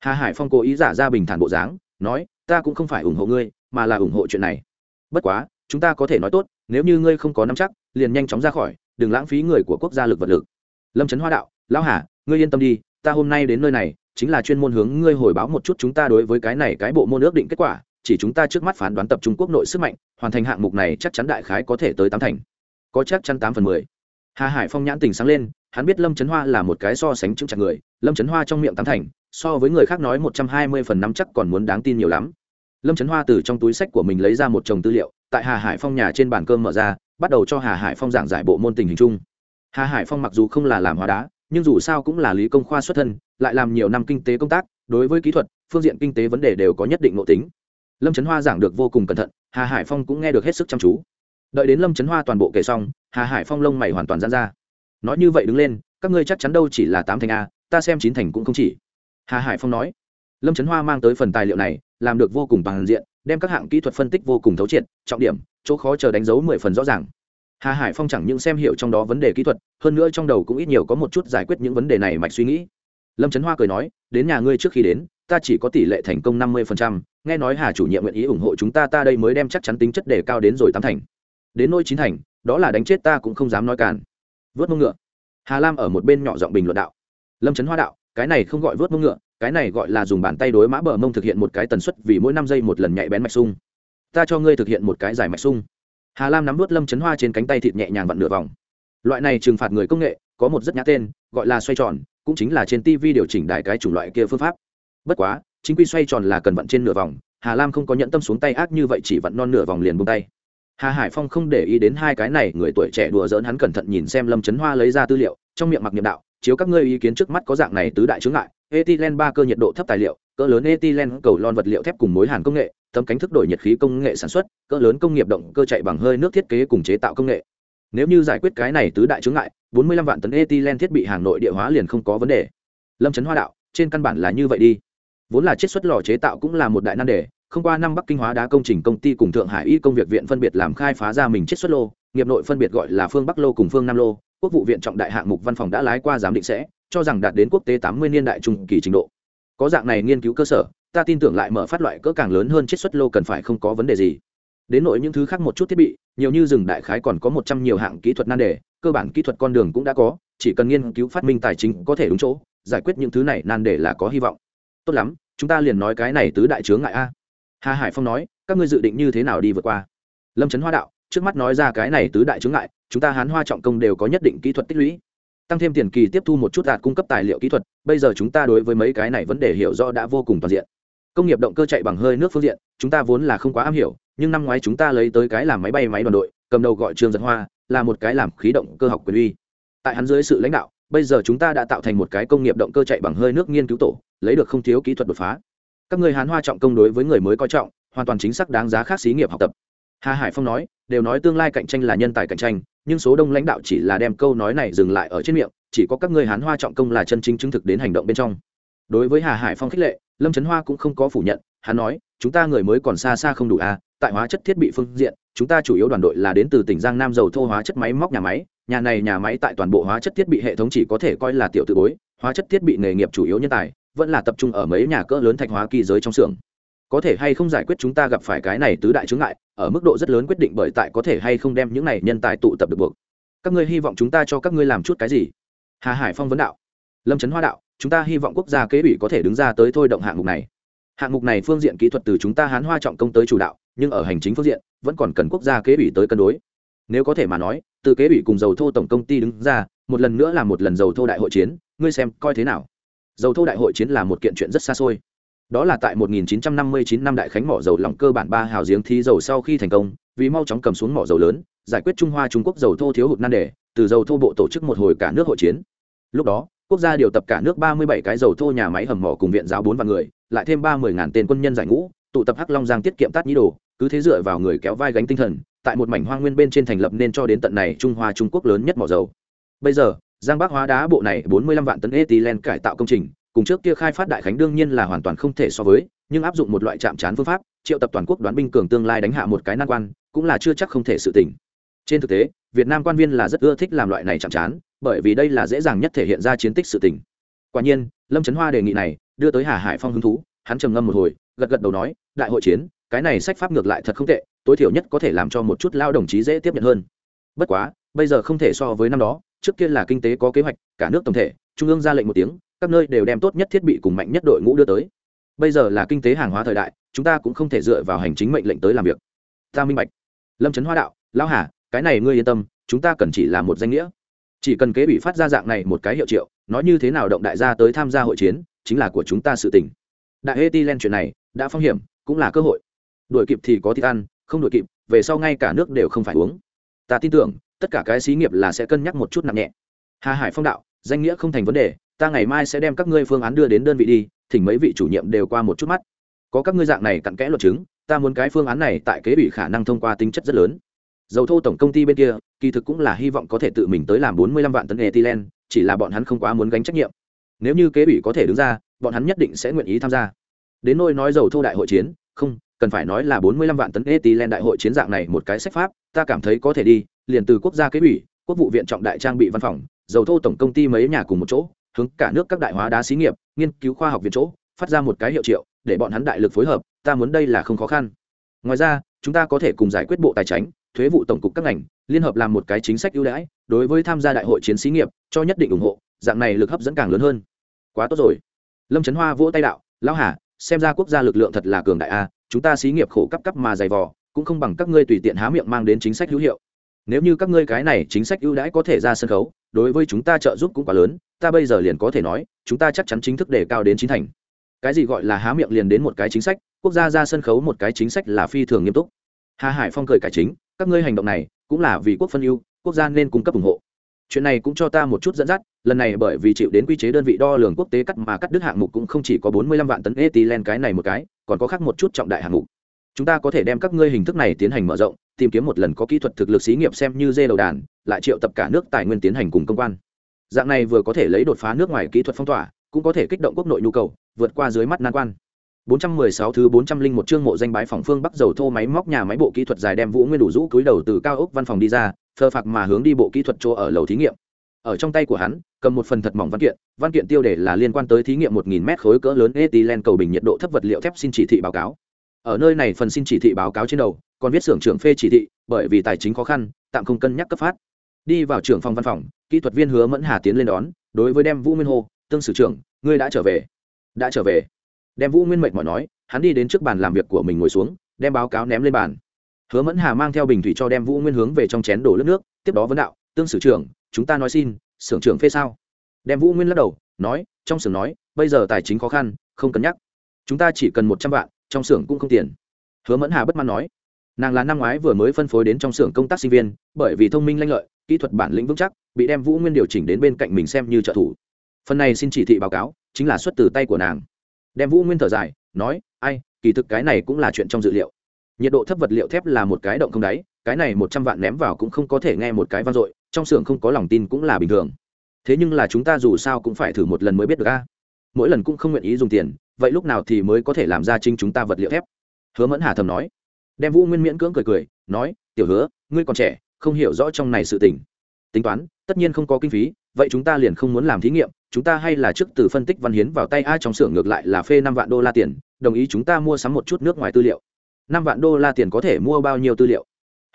[SPEAKER 1] Hà hải phong cố ý giả ra bình thản bộ dáng, nói, ta cũng không phải ủng hộ ngươi, mà là ủng hộ chuyện này. Bất quá, chúng ta có thể nói tốt, nếu như ngươi không có nắm chắc, liền nhanh chóng ra khỏi, đừng lãng phí người của quốc gia lực vật lực. Lâm trấn hoa đạo, lão hà, ngươi yên tâm đi, ta hôm nay đến nơi này chính là chuyên môn hướng ngươi hồi báo một chút chúng ta đối với cái này cái bộ môn ước định kết quả, chỉ chúng ta trước mắt phán đoán tập trung quốc nội sức mạnh, hoàn thành hạng mục này chắc chắn đại khái có thể tới tám thành. Có chắc chắn tám phần mười. Hà hải phong nhãn tình sáng lên, hắn biết lâm trấn hoa là một cái so sánh chững chặt người, lâm trấn hoa trong miệng tám thành, so với người khác nói một trăm hai mươi phần năm chắc còn muốn đáng tin nhiều lắm. Lâm trấn hoa từ trong túi sách của mình lấy ra một chồng tư liệu, tại hà hải phong nhà trên bàn cơm mở ra, bắt đầu cho hà hải phong giảng giải bộ môn tình hình chung. Hà hải phong mặc dù không là làm hóa đá, nhưng dù sao cũng là lý công khoa xuất thân lại làm nhiều năm kinh tế công tác, đối với kỹ thuật, phương diện kinh tế vấn đề đều có nhất định nội tính. Lâm trấn hoa giảng được vô cùng cẩn thận, hà hải phong cũng nghe được hết sức chăm chú. Đợi đến lâm trấn hoa toàn bộ kể xong, hà hải phong lông mày hoàn toàn dán ra. Nói như vậy đứng lên, các ngươi chắc chắn đâu chỉ là tám thành a, ta xem chín thành cũng không chỉ. Hà hải phong nói. Lâm trấn hoa mang tới phần tài liệu này, làm được vô cùng bằng diện, đem các hạng kỹ thuật phân tích vô cùng thấu triệt, trọng điểm, chỗ khó chờ đánh dấu mười phần rõ ràng. Hà hải phong chẳng những xem hiểu trong đó vấn đề kỹ thuật, hơn nữa trong đầu cũng ít nhiều có một chút giải quyết những vấn đề này mạch suy nghĩ lâm trấn hoa cười nói, đến nhà ngươi trước khi đến, ta chỉ có tỷ lệ thành công năm mươi nghe nói hà chủ nhiệm nguyện ý ủng hộ chúng ta ta đây mới đem chắc chắn tính chất đề cao đến rồi tám thành. Đến nỗi chín thành, đó là đánh chết ta cũng không dám nói cản vớt mông ngựa. Hà lam ở một bên nhỏ giọng bình luận đạo. Lâm trấn hoa đạo, cái này không gọi vớt mông ngựa, cái này gọi là dùng bàn tay đối mã bờ mông thực hiện một cái tần suất vì mỗi năm giây một lần nhạy bén mạch sung. Ta cho ngươi thực hiện một cái giải mạch sung. Hà lam nắm vớt lâm chấn hoa trên cánh tay thịt nhẹ nhàng vặn nửa vòng. Loại này trừng phạt người công nghệ, có một rất nhã tên, gọi là xoay tròn cũng chính là trên tv điều chỉnh đại cái chủng loại kia phương pháp. Bất quá, chính quy xoay tròn là cần vận trên nửa vòng, hà lam không có nhẫn tâm xuống tay ác như vậy chỉ vặn non nửa vòng liền buông tay. Hà hải phong không để ý đến hai cái này, người tuổi trẻ đùa dỡn hắn cẩn thận nhìn xem lâm chấn hoa lấy ra tư liệu, trong miệng mặc nhiệm đạo, chiếu các ngươi ý kiến trước mắt có dạng này tứ đại chướng ngại ethylene ba cơ nhiệt độ thấp tài liệu, cỡ lớn ethylene cầu lon vật liệu thép cùng mối hàn công nghệ, tấm cánh thức đổi nhiệt khí công nghệ sản xuất, cỡ lớn công nghiệp động cơ chạy bằng hơi nước thiết kế cùng chế tạo công nghệ nếu như giải quyết cái này tứ đại chướng ngại 45 vạn tấn ethylene thiết bị hàng nội địa hóa liền không có vấn đề. Lâm trấn hoa đạo, trên căn bản là như vậy đi. Vốn là chiết xuất lò chế tạo cũng là một đại nan đề, không qua năm bắc kinh hóa đá công trình công ty cùng thượng hải y công việc viện phân biệt làm khai phá ra mình chiết xuất lô, nghiệp nội phân biệt gọi là phương bắc lô cùng phương nam lô, quốc vụ viện trọng đại hạng mục văn phòng đã lái qua giám định sẽ, cho rằng đạt đến quốc tế tám mươi niên đại trung kỳ trình độ. Có dạng này nghiên cứu cơ sở, ta tin tưởng lại mở phát loại cỡ càng lớn hơn chiết xuất lô cần phải không có vấn đề gì. Đến nội những thứ khác một chút thiết bị nhiều như rừng đại khái còn có một trăm nhiều hạng kỹ thuật nan đề, cơ bản kỹ thuật con đường cũng đã có, chỉ cần nghiên cứu phát minh tài chính có thể đúng chỗ, giải quyết những thứ này nan đề là có hy vọng. Tốt lắm, chúng ta liền nói cái này tứ đại chướng ngại a. Hà hải phong nói, các ngươi dự định như thế nào đi vượt qua? Lâm trấn hoa đạo, trước mắt nói ra cái này tứ đại chướng ngại, chúng ta hán hoa trọng công đều có nhất định kỹ thuật tích lũy. Tăng thêm tiền kỳ tiếp thu một chút đạt cung cấp tài liệu kỹ thuật, bây giờ chúng ta đối với mấy cái này vấn đề hiểu rõ đã vô cùng toàn diện. Công nghiệp động cơ chạy bằng hơi nước phương diện, chúng ta vốn là không quá am hiểu nhưng năm ngoái chúng ta lấy tới cái làm máy bay máy đoàn đội, cầm đầu gọi trương dân hoa, là một cái làm khí động cơ học quyền uy. Tại hắn dưới sự lãnh đạo, bây giờ chúng ta đã tạo thành một cái công nghiệp động cơ chạy bằng hơi nước nghiên cứu tổ, lấy được không thiếu kỹ thuật đột phá. Các người hán hoa trọng công đối với người mới coi trọng, hoàn toàn chính xác đáng giá khác xí nghiệp học tập. Hà hải phong nói, đều nói tương lai cạnh tranh là nhân tài cạnh tranh, nhưng số đông lãnh đạo chỉ là đem câu nói này dừng lại ở trên miệng, chỉ có các người hán hoa trọng công là chân chính chứng thực đến hành động bên trong. Đối với hà hải phong khích lệ, lâm trấn hoa cũng không có phủ nhận, hắn nói chúng ta người mới còn xa xa không đủ à? tại hóa chất thiết bị phương diện, chúng ta chủ yếu đoàn đội là đến từ tỉnh giang nam dầu thô hóa chất máy móc nhà máy, nhà này nhà máy tại toàn bộ hóa chất thiết bị hệ thống chỉ có thể coi là tiểu tự bối, hóa chất thiết bị nghề nghiệp chủ yếu nhân tài, vẫn là tập trung ở mấy nhà cỡ lớn thạch hóa kỳ giới trong xưởng. Có thể hay không giải quyết chúng ta gặp phải cái này tứ đại chướng ngại, ở mức độ rất lớn quyết định bởi tại có thể hay không đem những này nhân tài tụ tập được buộc. Các ngươi hy vọng chúng ta cho các ngươi làm chút cái gì? Hà hải phong vấn đạo. Lâm trấn hoa đạo, chúng ta hy vọng quốc gia kế ủy có thể đứng ra tới thôi động hạng mục này hạng mục này phương diện kỹ thuật từ chúng ta hán hoa trọng công tới chủ đạo, nhưng ở hành chính phương diện, vẫn còn cần quốc gia kế ủy tới cân đối. Nếu có thể mà nói, từ kế ủy cùng dầu thô tổng công ty đứng ra, một lần nữa là một lần dầu thô đại hội chiến, ngươi xem coi thế nào? Dầu thô đại hội chiến là một kiện chuyện rất xa xôi. Đó là tại 1959 năm đại khánh mỏ dầu lòng cơ bản ba hào giếng thí dầu sau khi thành công, vì mau chóng cầm xuống mỏ dầu lớn, giải quyết trung hoa trung quốc dầu thô thiếu hụt nan đề, từ dầu thô bộ tổ chức một hồi cả nước hội chiến. Lúc đó, quốc gia điều tập cả nước 37 cái dầu thô nhà máy hầm mỏ cùng viện giáo bốn vạn người lại thêm ba mươi ngàn tên quân nhân giải ngũ, tụ tập hắc long giang tiết kiệm tát nhĩ đồ, cứ thế dựa vào người kéo vai gánh tinh thần, tại một mảnh hoang nguyên bên trên thành lập nên cho đến tận này trung hoa trung quốc lớn nhất mỏ dầu. Bây giờ, giang bắc hóa đá bộ này 45 vạn tấn ethylene cải tạo công trình, cùng trước kia khai phát đại khánh đương nhiên là hoàn toàn không thể so với, nhưng áp dụng một loại chạm trán phương pháp, triệu tập toàn quốc đoán binh cường tương lai đánh hạ một cái nan quan, cũng là chưa chắc không thể sự tỉnh. Trên thực tế, việt nam quan viên là rất ưa thích làm loại này chạm trán, bởi vì đây là dễ dàng nhất thể hiện ra chiến tích sự tỉnh. Quả nhiên, lâm trấn hoa đề nghị này đưa tới hà hải phong hứng thú, hắn trầm ngâm một hồi, gật gật đầu nói, đại hội chiến, cái này sách pháp ngược lại thật không tệ, tối thiểu nhất có thể làm cho một chút lao đồng chí dễ tiếp nhận hơn. Bất quá, bây giờ không thể so với năm đó, trước kia là kinh tế có kế hoạch, cả nước tổng thể, trung ương ra lệnh một tiếng, các nơi đều đem tốt nhất thiết bị cùng mạnh nhất đội ngũ đưa tới. Bây giờ là kinh tế hàng hóa thời đại, chúng ta cũng không thể dựa vào hành chính mệnh lệnh tới làm việc. Ta minh bạch. Lâm trấn hoa đạo, lão hà, cái này ngươi yên tâm, chúng ta cần chỉ là một danh nghĩa. Chỉ cần kế bị phát ra dạng này một cái hiệu triệu, nói như thế nào động đại gia tới tham gia hội chiến chính là của chúng ta sự tình. Đại etilen chuyện này đã phong hiểm, cũng là cơ hội. Đuổi kịp thì có thịt ăn, không đuổi kịp, về sau ngay cả nước đều không phải uống. Ta tin tưởng, tất cả cái xí nghiệp là sẽ cân nhắc một chút nặng nhẹ. Hà hải phong đạo, danh nghĩa không thành vấn đề, ta ngày mai sẽ đem các ngươi phương án đưa đến đơn vị đi, thỉnh mấy vị chủ nhiệm đều qua một chút mắt. Có các ngươi dạng này cặn kẽ luật chứng, ta muốn cái phương án này tại kế ủy khả năng thông qua tính chất rất lớn. Dầu thô tổng công ty bên kia, kỳ thực cũng là hy vọng có thể tự mình tới làm bốn mươi lăm vạn tấn ethylene chỉ là bọn hắn không quá muốn gánh trách nhiệm nếu như kế ủy có thể đứng ra, bọn hắn nhất định sẽ nguyện ý tham gia. Đến nôi nói dầu thô đại hội chiến, không, cần phải nói là bốn mươi lăm vạn tấn ethylene đại hội chiến dạng này một cái sách pháp, ta cảm thấy có thể đi, liền từ quốc gia kế ủy, quốc vụ viện trọng đại trang bị văn phòng, dầu thô tổng công ty mấy nhà cùng một chỗ, hướng cả nước các đại hóa đá xí nghiệp, nghiên cứu khoa học viện chỗ, phát ra một cái hiệu triệu, để bọn hắn đại lực phối hợp, ta muốn đây là không khó khăn. Ngoài ra, chúng ta có thể cùng giải quyết bộ tài chính, thuế vụ tổng cục các ngành, liên hợp làm một cái chính sách ưu đãi, đối với tham gia đại hội chiến xí nghiệp, cho nhất định ủng hộ dạng này lực hấp dẫn càng lớn hơn. Quá tốt rồi. Lâm trấn hoa vỗ tay đạo, lão hà, xem ra quốc gia lực lượng thật là cường đại a, chúng ta xí nghiệp khổ cấp cấp mà dày vò, cũng không bằng các ngươi tùy tiện há miệng mang đến chính sách hữu hiệu. Nếu như các ngươi cái này chính sách ưu đãi có thể ra sân khấu, đối với chúng ta trợ giúp cũng quá lớn, ta bây giờ liền có thể nói, chúng ta chắc chắn chính thức đề cao đến chín thành. Cái gì gọi là há miệng liền đến một cái chính sách, quốc gia ra sân khấu một cái chính sách là phi thường nghiêm túc. Hà hải phong cười cải chính, các ngươi hành động này cũng là vì quốc phân ưu, quốc gia nên cung cấp ủng hộ chuyện này cũng cho ta một chút dẫn dắt, lần này bởi vì chịu đến quy chế đơn vị đo lường quốc tế cắt mà cắt đứt hạng mục cũng không chỉ có bốn mươi lăm vạn tấn ethylene cái này một cái, còn có khác một chút trọng đại hạng mục. Chúng ta có thể đem các ngươi hình thức này tiến hành mở rộng, tìm kiếm một lần có kỹ thuật thực lực xí nghiệp xem như dê đầu đàn, lại triệu tập cả nước tài nguyên tiến hành cùng công quan. Dạng này vừa có thể lấy đột phá nước ngoài kỹ thuật phong tỏa, cũng có thể kích động quốc nội nhu cầu, vượt qua dưới mắt nan quan. 416 thứ 401 chương mộ danh bái phòng phương Bắc dầu thô máy móc nhà máy bộ kỹ thuật dài đem Vũ Nguyên đủ rũ túi đầu từ cao ốc văn phòng đi ra, phơ phạc mà hướng đi bộ kỹ thuật chỗ ở lầu thí nghiệm. ở trong tay của hắn cầm một phần thật mỏng văn kiện văn kiện tiêu đề là liên quan tới thí nghiệm một nghìn mét khối cỡ lớn ethylene cầu bình nhiệt độ thấp vật liệu thép xin chỉ thị báo cáo. Ở nơi này phần xin chỉ thị báo cáo trên đầu còn viết xưởng trưởng phê chỉ thị bởi vì tài chính khó khăn tạm không cân nhắc cấp phát. Đi vào trưởng phòng văn phòng kỹ thuật viên hứa mẫn hà tiến lên đón đối với đem vũ nguyên hô tương sử trưởng ngươi đã trở về. Đã trở về đem vũ nguyên mệnh mọi nói, hắn đi đến trước bàn làm việc của mình ngồi xuống, đem báo cáo ném lên bàn. Hứa mẫn hà mang theo bình thủy cho đem vũ nguyên hướng về trong chén đổ nước nước, tiếp đó vấn đạo, tương sử trưởng, chúng ta nói xin, xưởng trưởng phê sao? Đem vũ nguyên lắc đầu, nói, trong xưởng nói, bây giờ tài chính khó khăn, không cân nhắc. Chúng ta chỉ cần một trăm vạn, trong xưởng cũng không tiền. Hứa mẫn hà bất mãn nói, nàng là năm ngoái vừa mới phân phối đến trong xưởng công tác sinh viên, bởi vì thông minh lanh lợi, kỹ thuật bản lĩnh vững chắc, bị đem vũ nguyên điều chỉnh đến bên cạnh mình xem như trợ thủ. Phần này xin chỉ thị báo cáo, chính là xuất từ tay của nàng đem vũ nguyên thở dài, nói, ai, kỳ thực cái này cũng là chuyện trong dự liệu. Nhiệt độ thấp vật liệu thép là một cái động không đáy, cái này một trăm vạn ném vào cũng không có thể nghe một cái vang dội, trong xưởng không có lòng tin cũng là bình thường. Thế nhưng là chúng ta dù sao cũng phải thử một lần mới biết được a. Mỗi lần cũng không nguyện ý dùng tiền, vậy lúc nào thì mới có thể làm ra chính chúng ta vật liệu thép? Hứa mẫn hà thầm nói. Đem vũ nguyên miễn cưỡng cười cười, nói, tiểu hứa, ngươi còn trẻ, không hiểu rõ trong này sự tình. Tính toán, tất nhiên không có kinh phí vậy chúng ta liền không muốn làm thí nghiệm, chúng ta hay là trước từ phân tích văn hiến vào tay ai trong xưởng ngược lại là phê năm vạn đô la tiền, đồng ý chúng ta mua sắm một chút nước ngoài tư liệu. Năm vạn đô la tiền có thể mua bao nhiêu tư liệu?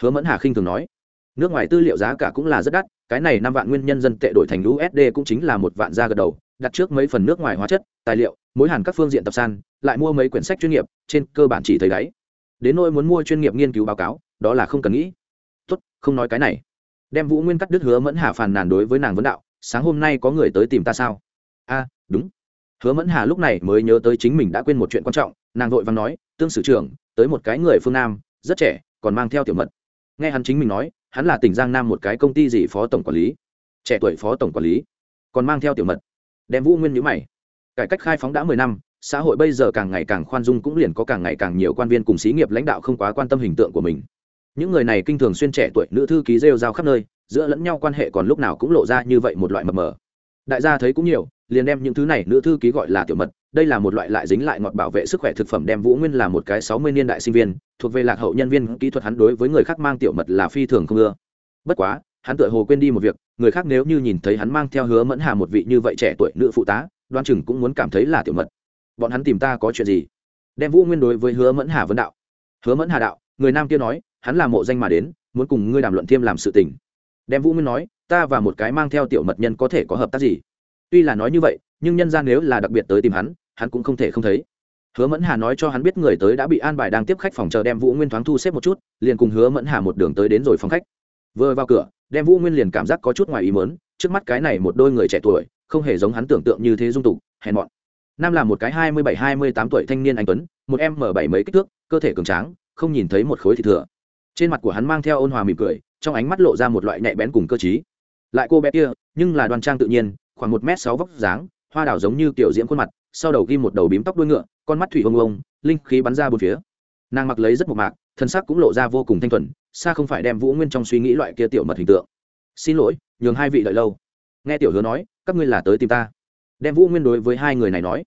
[SPEAKER 1] Hứa mẫn hà khinh thường nói. Nước ngoài tư liệu giá cả cũng là rất đắt, cái này năm vạn nguyên nhân dân tệ đổi thành usd cũng chính là một vạn ra gật đầu, đặt trước mấy phần nước ngoài hóa chất, tài liệu, mối hàn các phương diện tập san, lại mua mấy quyển sách chuyên nghiệp, trên cơ bản chỉ thấy đáy. Đến nỗi muốn mua chuyên nghiệp nghiên cứu báo cáo, đó là không cần nghĩ. Tốt, không nói cái này đem vũ nguyên cắt đứt hứa mẫn hà phàn nàn đối với nàng vấn đạo, sáng hôm nay có người tới tìm ta sao? A, đúng. Hứa mẫn hà lúc này mới nhớ tới chính mình đã quên một chuyện quan trọng, nàng vội vàng nói, tương sử trưởng, tới một cái người phương nam, rất trẻ, còn mang theo tiểu mật. Nghe hắn chính mình nói, hắn là tỉnh giang nam một cái công ty gì phó tổng quản lý. Trẻ tuổi phó tổng quản lý, còn mang theo tiểu mật. Đem vũ nguyên nhữ mày. Cải cách khai phóng đã mười năm, xã hội bây giờ càng ngày càng khoan dung cũng liền có càng ngày càng nhiều quan viên cùng xí nghiệp lãnh đạo không quá quan tâm hình tượng của mình những người này kinh thường xuyên trẻ tuổi, nữ thư ký rêu rao khắp nơi, giữa lẫn nhau quan hệ còn lúc nào cũng lộ ra như vậy một loại mập mờ. Đại gia thấy cũng nhiều, liền đem những thứ này nữ thư ký gọi là tiểu mật, đây là một loại lại dính lại ngọt bảo vệ sức khỏe thực phẩm đem vũ nguyên là một cái sáu mươi niên đại sinh viên, thuộc về lạc hậu nhân viên kỹ thuật hắn đối với người khác mang tiểu mật là phi thường không ưa. Bất quá, hắn tựa hồ quên đi một việc, người khác nếu như nhìn thấy hắn mang theo hứa mẫn hà một vị như vậy trẻ tuổi nữ phụ tá, đoan chừng cũng muốn cảm thấy là tiểu mật. Bọn hắn tìm ta có chuyện gì? Đem vũ nguyên đối với hứa mẫn hà vấn đạo. Hứa mẫn hà đạo, người nam kia nói hắn là mộ danh mà đến, muốn cùng ngươi đàm luận thêm làm sự tình. Đem vũ nguyên nói, ta và một cái mang theo tiểu mật nhân có thể có hợp tác gì? Tuy là nói như vậy, nhưng nhân ra nếu là đặc biệt tới tìm hắn hắn cũng không thể không thấy. Hứa mẫn hà nói cho hắn biết người tới đã bị an bài đang tiếp khách phòng chờ đem vũ nguyên thoáng thu xếp một chút, liền cùng hứa mẫn hà một đường tới đến rồi phòng khách. Vừa vào cửa, đem vũ nguyên liền cảm giác có chút ngoài ý mớn trước mắt cái này một đôi người trẻ tuổi, không hề giống hắn tưởng tượng như thế dung tục, hèn mọn. Nam là một cái hai mươi bảy, hai mươi tám tuổi thanh niên anh tuấn, một em m bảy mấy kích thước, cơ thể cường tráng, không nhìn thấy một khối thịt thừa trên mặt của hắn mang theo ôn hòa mỉm cười, trong ánh mắt lộ ra một loại nhạy bén cùng cơ t lại cô bé kia, nhưng là đoan trang tự nhiên, khoảng một m sáu vóc dáng, hoa đào giống như kiểu diễm khuôn mặt, sau đầu ghi một đầu bím tóc đuôi ngựa, con mắt thủy ông ông linh khí bắn ra bốn phía. Nàng mặc lấy rất một mạc, thân sắc cũng lộ ra vô cùng thanh thuần, xa không phải đem vũ nguyên trong suy nghĩ loại kia tiểu mật hình tượng. Xin lỗi, nhường hai vị đợi lâu. Nghe tiểu hứa nói, các ngươi là tới tìm ta. Đem vũ nguyên đối với hai người này nói.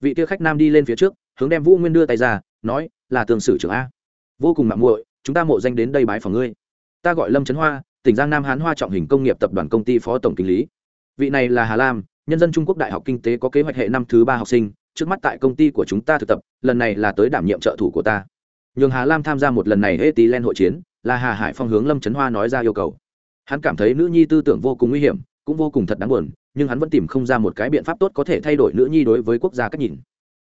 [SPEAKER 1] Vị kia khách nam đi lên phía trước, hướng đem vũ nguyên đưa tay ra, nói, là tường sử trưởng a. Vô cùng mạng muội chúng ta mộ danh đến đây bái phòng ngươi. Ta gọi lâm trấn hoa, tỉnh giang nam hán hoa trọng hình công nghiệp tập đoàn công ty phó tổng kinh lý. Vị này là hà lam, nhân dân trung quốc đại học kinh tế có kế hoạch hệ năm thứ ba học sinh, trước mắt tại công ty của chúng ta thực tập, lần này là tới đảm nhiệm trợ thủ của ta. Nhường hà lam tham gia một lần này hệ tí len hội chiến, là hà hải phong hướng lâm trấn hoa nói ra yêu cầu. Hắn cảm thấy nữ nhi tư tưởng vô cùng nguy hiểm, cũng vô cùng thật đáng buồn, nhưng hắn vẫn tìm không ra một cái biện pháp tốt có thể thay đổi nữ nhi đối với quốc gia cách nhìn.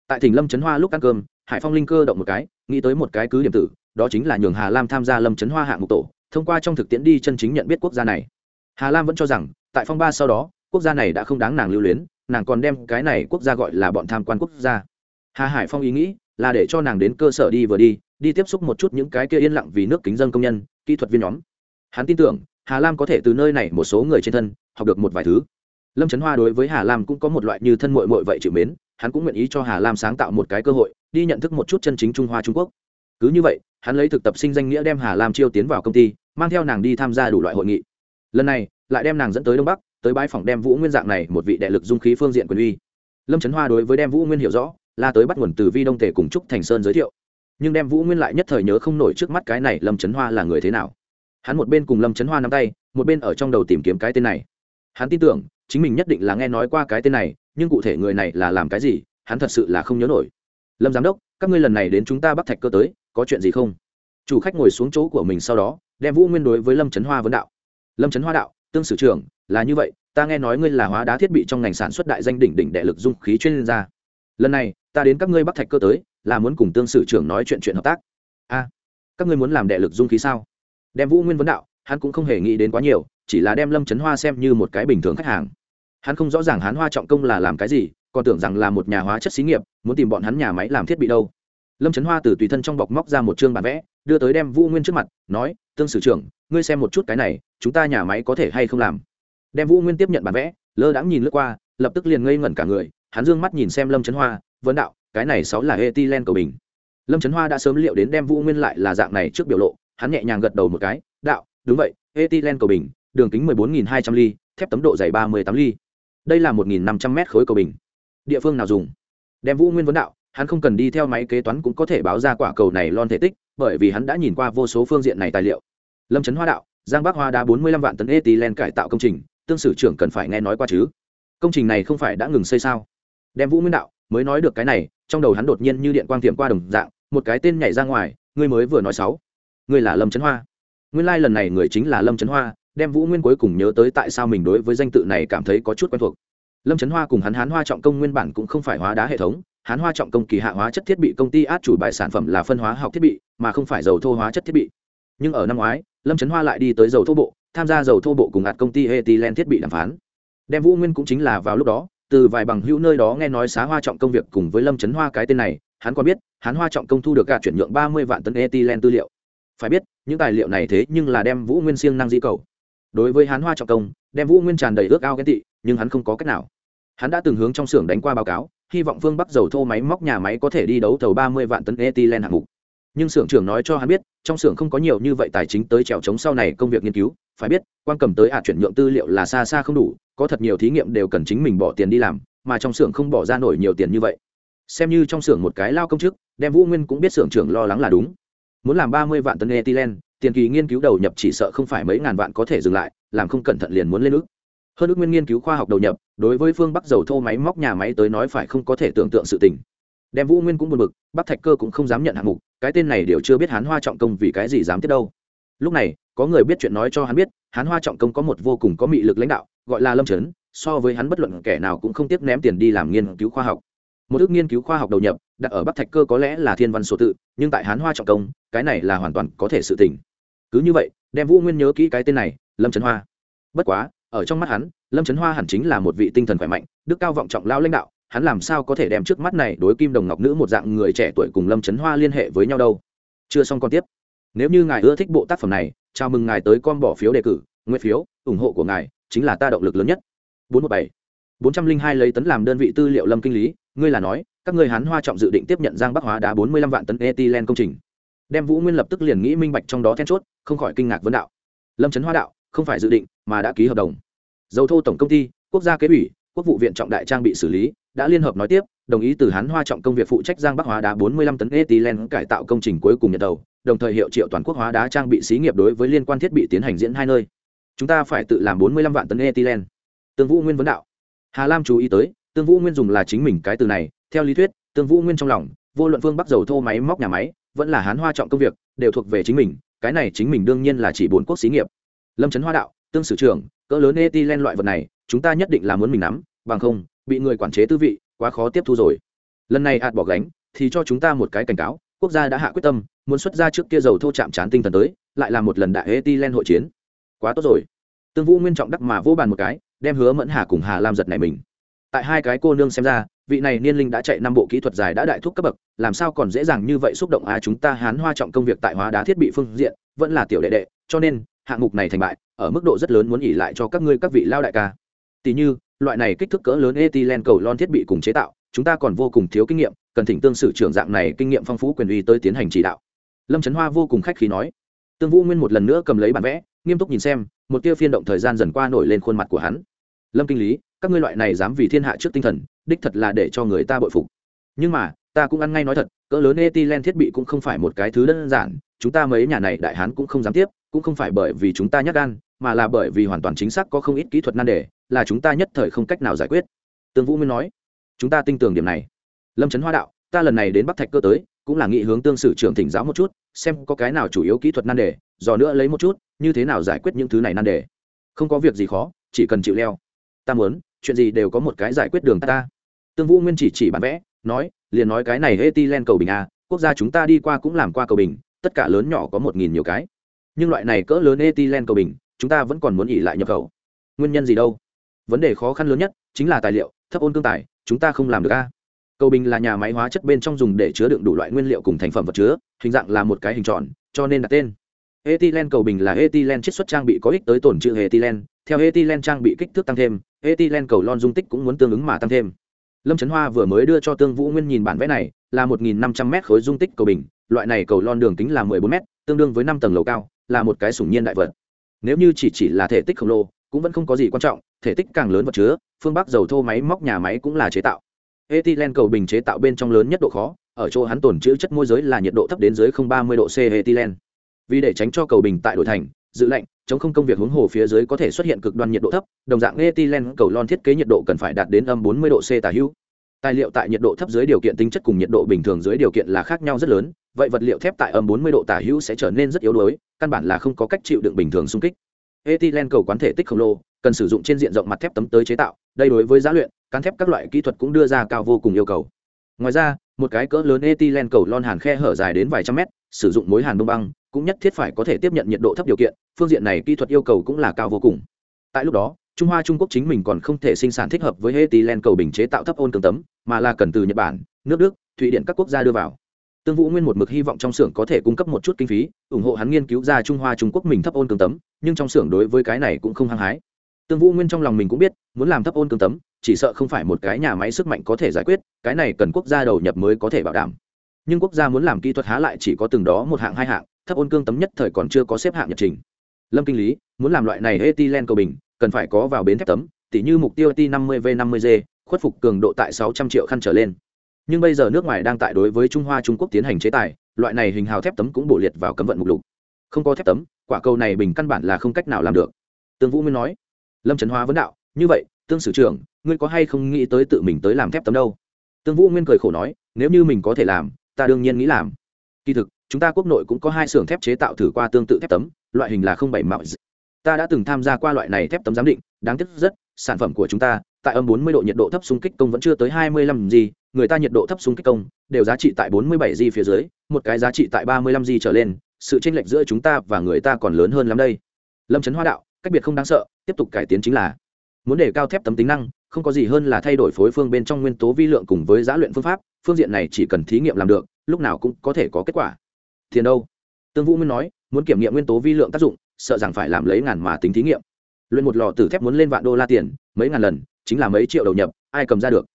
[SPEAKER 1] Tại thỉnh lâm trấn hoa lúc ăn cơm, hải phong linh cơ động một cái, nghĩ tới một cái cứ điểm tử đó chính là nhường hà lam tham gia lâm trấn hoa hạng mục tổ, thông qua trong thực tiễn đi chân chính nhận biết quốc gia này. Hà lam vẫn cho rằng, tại phong ba sau đó, quốc gia này đã không đáng nàng lưu luyến, nàng còn đem cái này quốc gia gọi là bọn tham quan quốc gia. Hà hải phong ý nghĩ là để cho nàng đến cơ sở đi vừa đi đi tiếp xúc một chút những cái kia yên lặng vì nước kính dân công nhân, kỹ thuật viên nhóm. Hắn tin tưởng, hà lam có thể từ nơi này một số người trên thân, học được một vài thứ. Lâm trấn hoa đối với hà lam cũng có một loại như thân mội mội vậy chịu mến, hắn cũng nguyện ý cho hà lam sáng tạo một cái cơ hội, đi nhận thức một chút chân chính trung hoa trung quốc. Cứ như vậy hắn lấy thực tập sinh danh nghĩa đem hà lam chiêu tiến vào công ty, mang theo nàng đi tham gia đủ loại hội nghị. Lần này, lại đem nàng dẫn tới đông bắc, tới bãi phòng đem vũ nguyên dạng này một vị đệ lực dung khí phương diện quyền uy. Lâm trấn hoa đối với đem vũ nguyên hiểu rõ là tới bắt nguồn từ vi đông Thể cùng trúc thành sơn giới thiệu. Nhưng đem vũ nguyên lại nhất thời nhớ không nổi trước mắt cái này lâm trấn hoa là người thế nào. Hắn một bên cùng lâm trấn hoa nắm tay, một bên ở trong đầu tìm kiếm cái tên này. Hắn tin tưởng, chính mình nhất định là nghe nói qua cái tên này, nhưng cụ thể người này là làm cái gì, hắn thật sự là không nhớ nổi. Lâm giám đốc, các ngươi lần này đến chúng ta bắc thạch cơ tới có chuyện gì không? Chủ khách ngồi xuống chỗ của mình sau đó, đem vũ nguyên đối với lâm trấn hoa vấn đạo. Lâm trấn hoa đạo, tương sử trưởng, là như vậy, ta nghe nói ngươi là hóa đá thiết bị trong ngành sản xuất đại danh đỉnh đỉnh đệ lực dung khí chuyên gia. Lần này, ta đến các ngươi bắc thạch cơ tới, là muốn cùng tương sử trưởng nói chuyện chuyện hợp tác. A, các ngươi muốn làm đệ lực dung khí sao? Đem vũ nguyên vấn đạo, hắn cũng không hề nghĩ đến quá nhiều, chỉ là đem lâm trấn hoa xem như một cái bình thường khách hàng. Hắn không rõ ràng hắn hoa trọng công là làm cái gì, còn tưởng rằng là một nhà hóa chất xí nghiệp, muốn tìm bọn hắn nhà máy làm thiết bị đâu lâm trấn hoa từ tùy thân trong bọc móc ra một chương bản vẽ, đưa tới đem vũ nguyên trước mặt, nói, tương sử trưởng, ngươi xem một chút cái này, chúng ta nhà máy có thể hay không làm? Đem vũ nguyên tiếp nhận bản vẽ, lơ đãng nhìn lướt qua, lập tức liền ngây ngẩn cả người, hắn d ư ơ n g mắt nhìn xem lâm trấn hoa vấn đạo, cái này sáu là eti len cầu bình. Lâm trấn hoa đã sớm liệu đến đem vũ nguyên lại là dạng này trước biểu lộ, hắn nhẹ nhàng gật đầu một cái, đạo, đúng vậy eti len cầu bình, đường kính mười bốn nghìn hai trăm ly, thép tấm độ dày ba mươi tám ly. Đây là một nghìn năm trăm mét khối cầu bình. Địa phương nào dùng? Đem vũ nguyên vấn đạo hắn không cần đi theo máy kế toán cũng có thể báo ra quả cầu này lon thể tích, bởi vì hắn đã nhìn qua vô số phương diện này tài liệu. Lâm trấn hoa đạo, giang bắc hoa đã bốn mươi lăm vạn tấn ethylene cải tạo công trình, tương sử trưởng cần phải nghe nói qua chứ? Công trình này không phải đã ngừng xây sao? Đem vũ nguyên đạo, mới nói được cái này, trong đầu hắn đột nhiên như điện quang tiệm qua đồng dạng, một cái tên nhảy ra ngoài, ngươi mới vừa nói sáu. Ngươi là lâm trấn hoa. Nguyên lai、like、lần này người chính là lâm trấn hoa, đem vũ nguyên cuối cùng nhớ tới tại sao mình đối với danh tự này cảm thấy có chút quen thuộc. Lâm trấn hoa cùng hắn hán hoa trọng công nguyên bản cũng không phải hóa đá hệ thống hán hoa trọng công kỳ hạ hóa chất thiết bị công ty át chủ bài sản phẩm là phân hóa học thiết bị, mà không phải dầu thô hóa chất thiết bị. Nhưng ở năm ngoái, lâm trấn hoa lại đi tới dầu thô bộ, tham gia dầu thô bộ cùng ạt công ty etilen thiết bị đàm phán. Đem vũ nguyên cũng chính là vào lúc đó, từ vài bằng hữu nơi đó nghe nói xá hoa trọng công việc cùng với lâm trấn hoa cái tên này, hắn còn biết hắn hoa trọng công thu được cả chuyển nhượng ba mươi vạn tấn etilen tư liệu. Phải biết, những tài liệu này thế nhưng là đem vũ nguyên siêng năng di cầu. Đối với hắn hoa trọng công, đem vũ nguyên tràn đầy ước ao ghen tị, nhưng hắn không có cách nào. Hắn đã từng hướng trong xưởng đánh qua báo cáo hy vọng phương bắc dầu thô máy móc nhà máy có thể đi đấu thầu ba mươi vạn tấn ethylene hạng mục. Nhưng xưởng trưởng nói cho hắn biết, trong xưởng không có nhiều như vậy tài chính tới trèo chống sau này công việc nghiên cứu. Phải biết, quan cầm tới ạt chuyển nhượng tư liệu là xa xa không đủ, có thật nhiều thí nghiệm đều cần chính mình bỏ tiền đi làm, mà trong xưởng không bỏ ra nổi nhiều tiền như vậy. Xem như trong xưởng một cái lao công chức, đem vũ nguyên cũng biết xưởng trưởng lo lắng là đúng. Muốn làm ba mươi vạn tấn ethylene tiền kỳ nghiên cứu đầu nhập chỉ sợ không phải mấy ngàn vạn có thể dừng lại, làm không cẩn thận liền muốn lên ước hơn ước nguyên nghiên cứu khoa học đầu nhập, đối với phương bắc dầu thô máy móc nhà máy tới nói phải không có thể tưởng tượng sự tình. Đem vũ nguyên cũng buồn bực, bắc thạch cơ cũng không dám nhận hạng mục, cái tên này đều chưa biết hán hoa trọng công vì cái gì dám tiếp đâu. Lúc này, có người biết chuyện nói cho hắn biết, hán hoa trọng công có một vô cùng có mị lực lãnh đạo, gọi là lâm trấn, so với hắn bất luận kẻ nào cũng không tiếp ném tiền đi làm nghiên cứu khoa học. Một ước nghiên cứu khoa học đầu nhập, đặt ở bắc thạch cơ có lẽ là thiên văn số tự, nhưng tại hán hoa trọng công, cái này là hoàn toàn có thể sự tỉnh cứ như vậy, đem vũ nguyên nhớ kỹ cái tên này, lâm trấn hoa. Bất quá ở trong mắt hắn, lâm trấn hoa hẳn chính là một vị tinh thần khỏe mạnh, đức cao vọng trọng lao lãnh đạo, hắn làm sao có thể đem trước mắt này đối kim đồng ngọc nữ một dạng người trẻ tuổi cùng lâm trấn hoa liên hệ với nhau đâu? Chưa xong còn tiếp. Nếu như ngài ưa thích bộ tác phẩm này, chào mừng ngài tới con bỏ phiếu đề cử nguyên phiếu, ủng hộ của ngài chính là ta động lực lớn nhất. Bốn trăm bảy. Bốn trăm linh hai lấy tấn làm đơn vị tư liệu lâm kinh lý, ngươi là nói, các ngươi hán hoa trọng dự định tiếp nhận giang bắc hóa đá bốn mươi lăm vạn tấn etilen công trình. Đem vũ nguyên lập tức liền nghĩ minh bạch trong đó then chốt, không khỏi kinh ngạc vấn đạo. Lâm trấn hoa đạo, không phải dự định mà đã ký hợp đồng. Dầu thô tổng công ty, quốc gia kế ủy, quốc vụ viện trọng đại trang bị xử lý, đã liên hợp nói tiếp, đồng ý từ hắn hoa trọng công việc phụ trách giang bắc hóa đá 45 tấn ethylene cải tạo công trình cuối cùng nhận đầu, đồng thời hiệu triệu toàn quốc hóa đá trang bị xí nghiệp đối với liên quan thiết bị tiến hành diễn hai nơi. Chúng ta phải tự làm 45 vạn tấn ethylene. Tương vũ nguyên vấn đạo. Hà lam chú ý tới, tương vũ nguyên dùng là chính mình cái từ này, theo lý thuyết, tương vũ nguyên trong lòng, vô luận phương bắc dầu thô máy móc nhà máy, vẫn là hán hoa trọng công việc, đều thuộc về chính mình, cái này chính mình đương nhiên là chỉ bốn quốc xí nghiệp. Lâm trấn hoa đạo tương sử trưởng, cỡ lớn ethylene loại vật này, chúng ta nhất định là muốn mình nắm, bằng không, bị người quản chế tư vị, quá khó tiếp thu rồi. Lần này ạt bỏ gánh, thì cho chúng ta một cái cảnh cáo, quốc gia đã hạ quyết tâm, muốn xuất ra trước kia dầu thô chạm chán tinh thần tới, lại là một lần đại ethylene hội chiến. Quá tốt rồi. Tương vũ nguyên trọng đắc mà vô bàn một cái, đem hứa mẫn hà cùng hà lam giật này mình. Tại hai cái cô nương xem ra, vị này niên linh đã chạy năm bộ kỹ thuật dài đã đại thúc cấp bậc, làm sao còn dễ dàng như vậy xúc động à chúng ta hán hoa trọng công việc tại hóa đá thiết bị phương diện, vẫn là tiểu đệ đệ, cho nên hạng mục này thành bại, ở mức độ rất lớn muốn ỉ lại cho các ngươi các vị lao đại ca. Tỷ như, loại này kích thước cỡ lớn ethylene cầu lon thiết bị cùng chế tạo, chúng ta còn vô cùng thiếu kinh nghiệm, cần thỉnh tương sử trưởng dạng này kinh nghiệm phong phú quyền uy tới tiến hành chỉ đạo. Lâm trấn hoa vô cùng khách khí nói. Tương vũ nguyên một lần nữa cầm lấy bản vẽ, nghiêm túc nhìn xem, một tia phiên động thời gian dần qua nổi lên khuôn mặt của hắn. Lâm kinh lý, các ngươi loại này dám vì thiên hạ trước tinh thần, đích thật là để cho người ta bội phục. Nhưng mà, ta cũng ăn ngay nói thật, cỡ lớn ethylene thiết bị cũng không phải một cái thứ đơn giản, chúng ta mấy nhà này đại hán cũng không dám tiếp cũng không phải bởi vì chúng ta nhắc gan, mà là bởi vì hoàn toàn chính xác có không ít kỹ thuật nan đề, là chúng ta nhất thời không cách nào giải quyết. Tương vũ nguyên nói. Chúng ta tin tưởng điểm này. Lâm trấn hoa đạo, ta lần này đến bắc thạch cơ tới, cũng là nghị hướng tương sử trưởng thỉnh giáo một chút, xem có cái nào chủ yếu kỹ thuật nan đề, dò nữa lấy một chút, như thế nào giải quyết những thứ này nan đề. Không có việc gì khó, chỉ cần chịu leo. Ta muốn, chuyện gì đều có một cái giải quyết đường ta. Tương vũ nguyên chỉ chỉ bản vẽ, nói, liền nói cái này heti len cầu bình a quốc gia chúng ta đi qua cũng làm qua cầu bình, tất cả lớn nhỏ có một nghìn nhiều cái nhưng loại này cỡ lớn Ethylene cầu bình, chúng ta vẫn còn muốn ỉ lại nhập khẩu. Nguyên nhân gì đâu? Vấn đề khó khăn lớn nhất chính là tài liệu, thấp ôn cương tài, chúng ta không làm được a. Cầu bình là nhà máy hóa chất bên trong dùng để chứa đựng đủ loại nguyên liệu cùng thành phẩm vật chứa, hình dạng là một cái hình tròn, cho nên đặt tên. Ethylene cầu bình là ethylene chiết xuất trang bị có ích tới tổn trữ ethylene, theo ethylene trang bị kích thước tăng thêm, ethylene cầu lon dung tích cũng muốn tương ứng mà tăng thêm. Lâm trấn hoa vừa mới đưa cho tương vũ nguyên nhìn bản vẽ này, là một nghìn năm trăm m khối dung tích cầu bình, loại này cầu lon đường kính là mười bốn m tương đương với năm tầng lầu cao là một cái sủng nhiên đại vật. Nếu như chỉ chỉ là thể tích khổng lồ, cũng vẫn không có gì quan trọng, thể tích càng lớn vật chứa, phương bắc dầu thô máy móc nhà máy cũng là chế tạo. Ethylene cầu bình chế tạo bên trong lớn nhất độ khó, ở chỗ hắn tồn chữ chất môi giới là nhiệt độ thấp đến dưới không ba mươi độ c ethylene. Vì để tránh cho cầu bình tại đổi thành giữ lạnh, chống không công việc hướng hồ phía dưới có thể xuất hiện cực đoan nhiệt độ thấp, đồng dạng ethylene cầu lon thiết kế nhiệt độ cần phải đạt đến âm 40 độ c tả hữu tài liệu tại nhiệt độ thấp dưới điều kiện tính chất cùng nhiệt độ bình thường dưới điều kiện là khác nhau rất lớn, vậy vật liệu thép tại âm 40 độ tả hữu sẽ trở nên rất yếu đuối, căn bản là không có cách chịu đựng bình thường xung kích. Ethylene cầu quán thể tích khổng lồ, cần sử dụng trên diện rộng mặt thép tấm tới chế tạo, đây đối với giá luyện, cán thép các loại kỹ thuật cũng đưa ra cao vô cùng yêu cầu. Ngoài ra, một cái cỡ lớn ethylene cầu lon hàn khe hở dài đến vài trăm mét, sử dụng mối hàn đông băng, cũng nhất thiết phải có thể tiếp nhận nhiệt độ thấp điều kiện, phương diện này kỹ thuật yêu cầu cũng là cao vô cùng. Tại lúc đó trung hoa, trung quốc chính mình còn không thể sinh sản thích hợp với ethylene cầu bình chế tạo thấp ôn cường tấm, mà là cần từ nhật bản, nước đức, thụy điển các quốc gia đưa vào. Tương vũ nguyên một mực hy vọng trong xưởng có thể cung cấp một chút kinh phí, ủng hộ hắn nghiên cứu ra trung hoa, trung quốc mình thấp ôn cường tấm, nhưng trong xưởng đối với cái này cũng không hăng hái. Tương vũ nguyên trong lòng mình cũng biết, muốn làm thấp ôn cường tấm, chỉ sợ không phải một cái nhà máy sức mạnh có thể giải quyết, cái này cần quốc gia đầu nhập mới có thể bảo đảm. Nhưng quốc gia muốn làm kỹ thuật há lại chỉ có từng đó một hạng, hai hạng, thấp ôn cương tấm nhất thời còn chưa có xếp hạng nhật trình. Lâm kinh lý, muốn làm loại này ethylene cầu bình cần phải có vào bến thép tấm, tỉ như mục tiêu t 50 v 50 g khuất phục cường độ tại 600 triệu khăn trở lên. Nhưng bây giờ nước ngoài đang tại đối với trung hoa trung quốc tiến hành chế tài, loại này hình hào thép tấm cũng bổ liệt vào cấm vận mục lục. Không có thép tấm, quả cầu này bình căn bản là không cách nào làm được. Tương vũ nguyên nói, lâm trấn hoa vấn đạo, như vậy, tương sử trưởng, ngươi có hay không nghĩ tới tự mình tới làm thép tấm đâu? Tương vũ nguyên cười khổ nói, nếu như mình có thể làm, ta đương nhiên nghĩ làm. Kỳ thực, chúng ta quốc nội cũng có hai xưởng thép chế tạo thử qua tương tự thép tấm, loại hình là không bảy mạo ta đã từng tham gia qua loại này thép tấm giám định đáng tiếc rất sản phẩm của chúng ta tại âm 40 độ nhiệt độ thấp xung kích công vẫn chưa tới 25 gì, người ta nhiệt độ thấp xung kích công đều giá trị tại 47 gì phía dưới, một cái giá trị tại 35 gì trở lên, sự chênh lệch giữa chúng ta và người ta còn lớn hơn lắm đây. Lâm Trấn Hoa đạo, cách biệt không đáng sợ, tiếp tục cải tiến chính là muốn để cao thép tấm tính năng, không có gì hơn là thay đổi phối phương bên trong nguyên tố vi lượng cùng với giá luyện phương pháp, phương diện này chỉ cần thí nghiệm làm được, lúc nào cũng có thể có kết quả tiền đâu tương vũ mới nói muốn kiểm nghiệm nguyên tố vi lượng tác dụng sợ rằng phải làm lấy ngàn mà tính thí nghiệm. Luyện một lò tử thép muốn lên vạn đô la tiền, mấy ngàn lần, chính là mấy triệu đầu nhập, ai cầm ra được?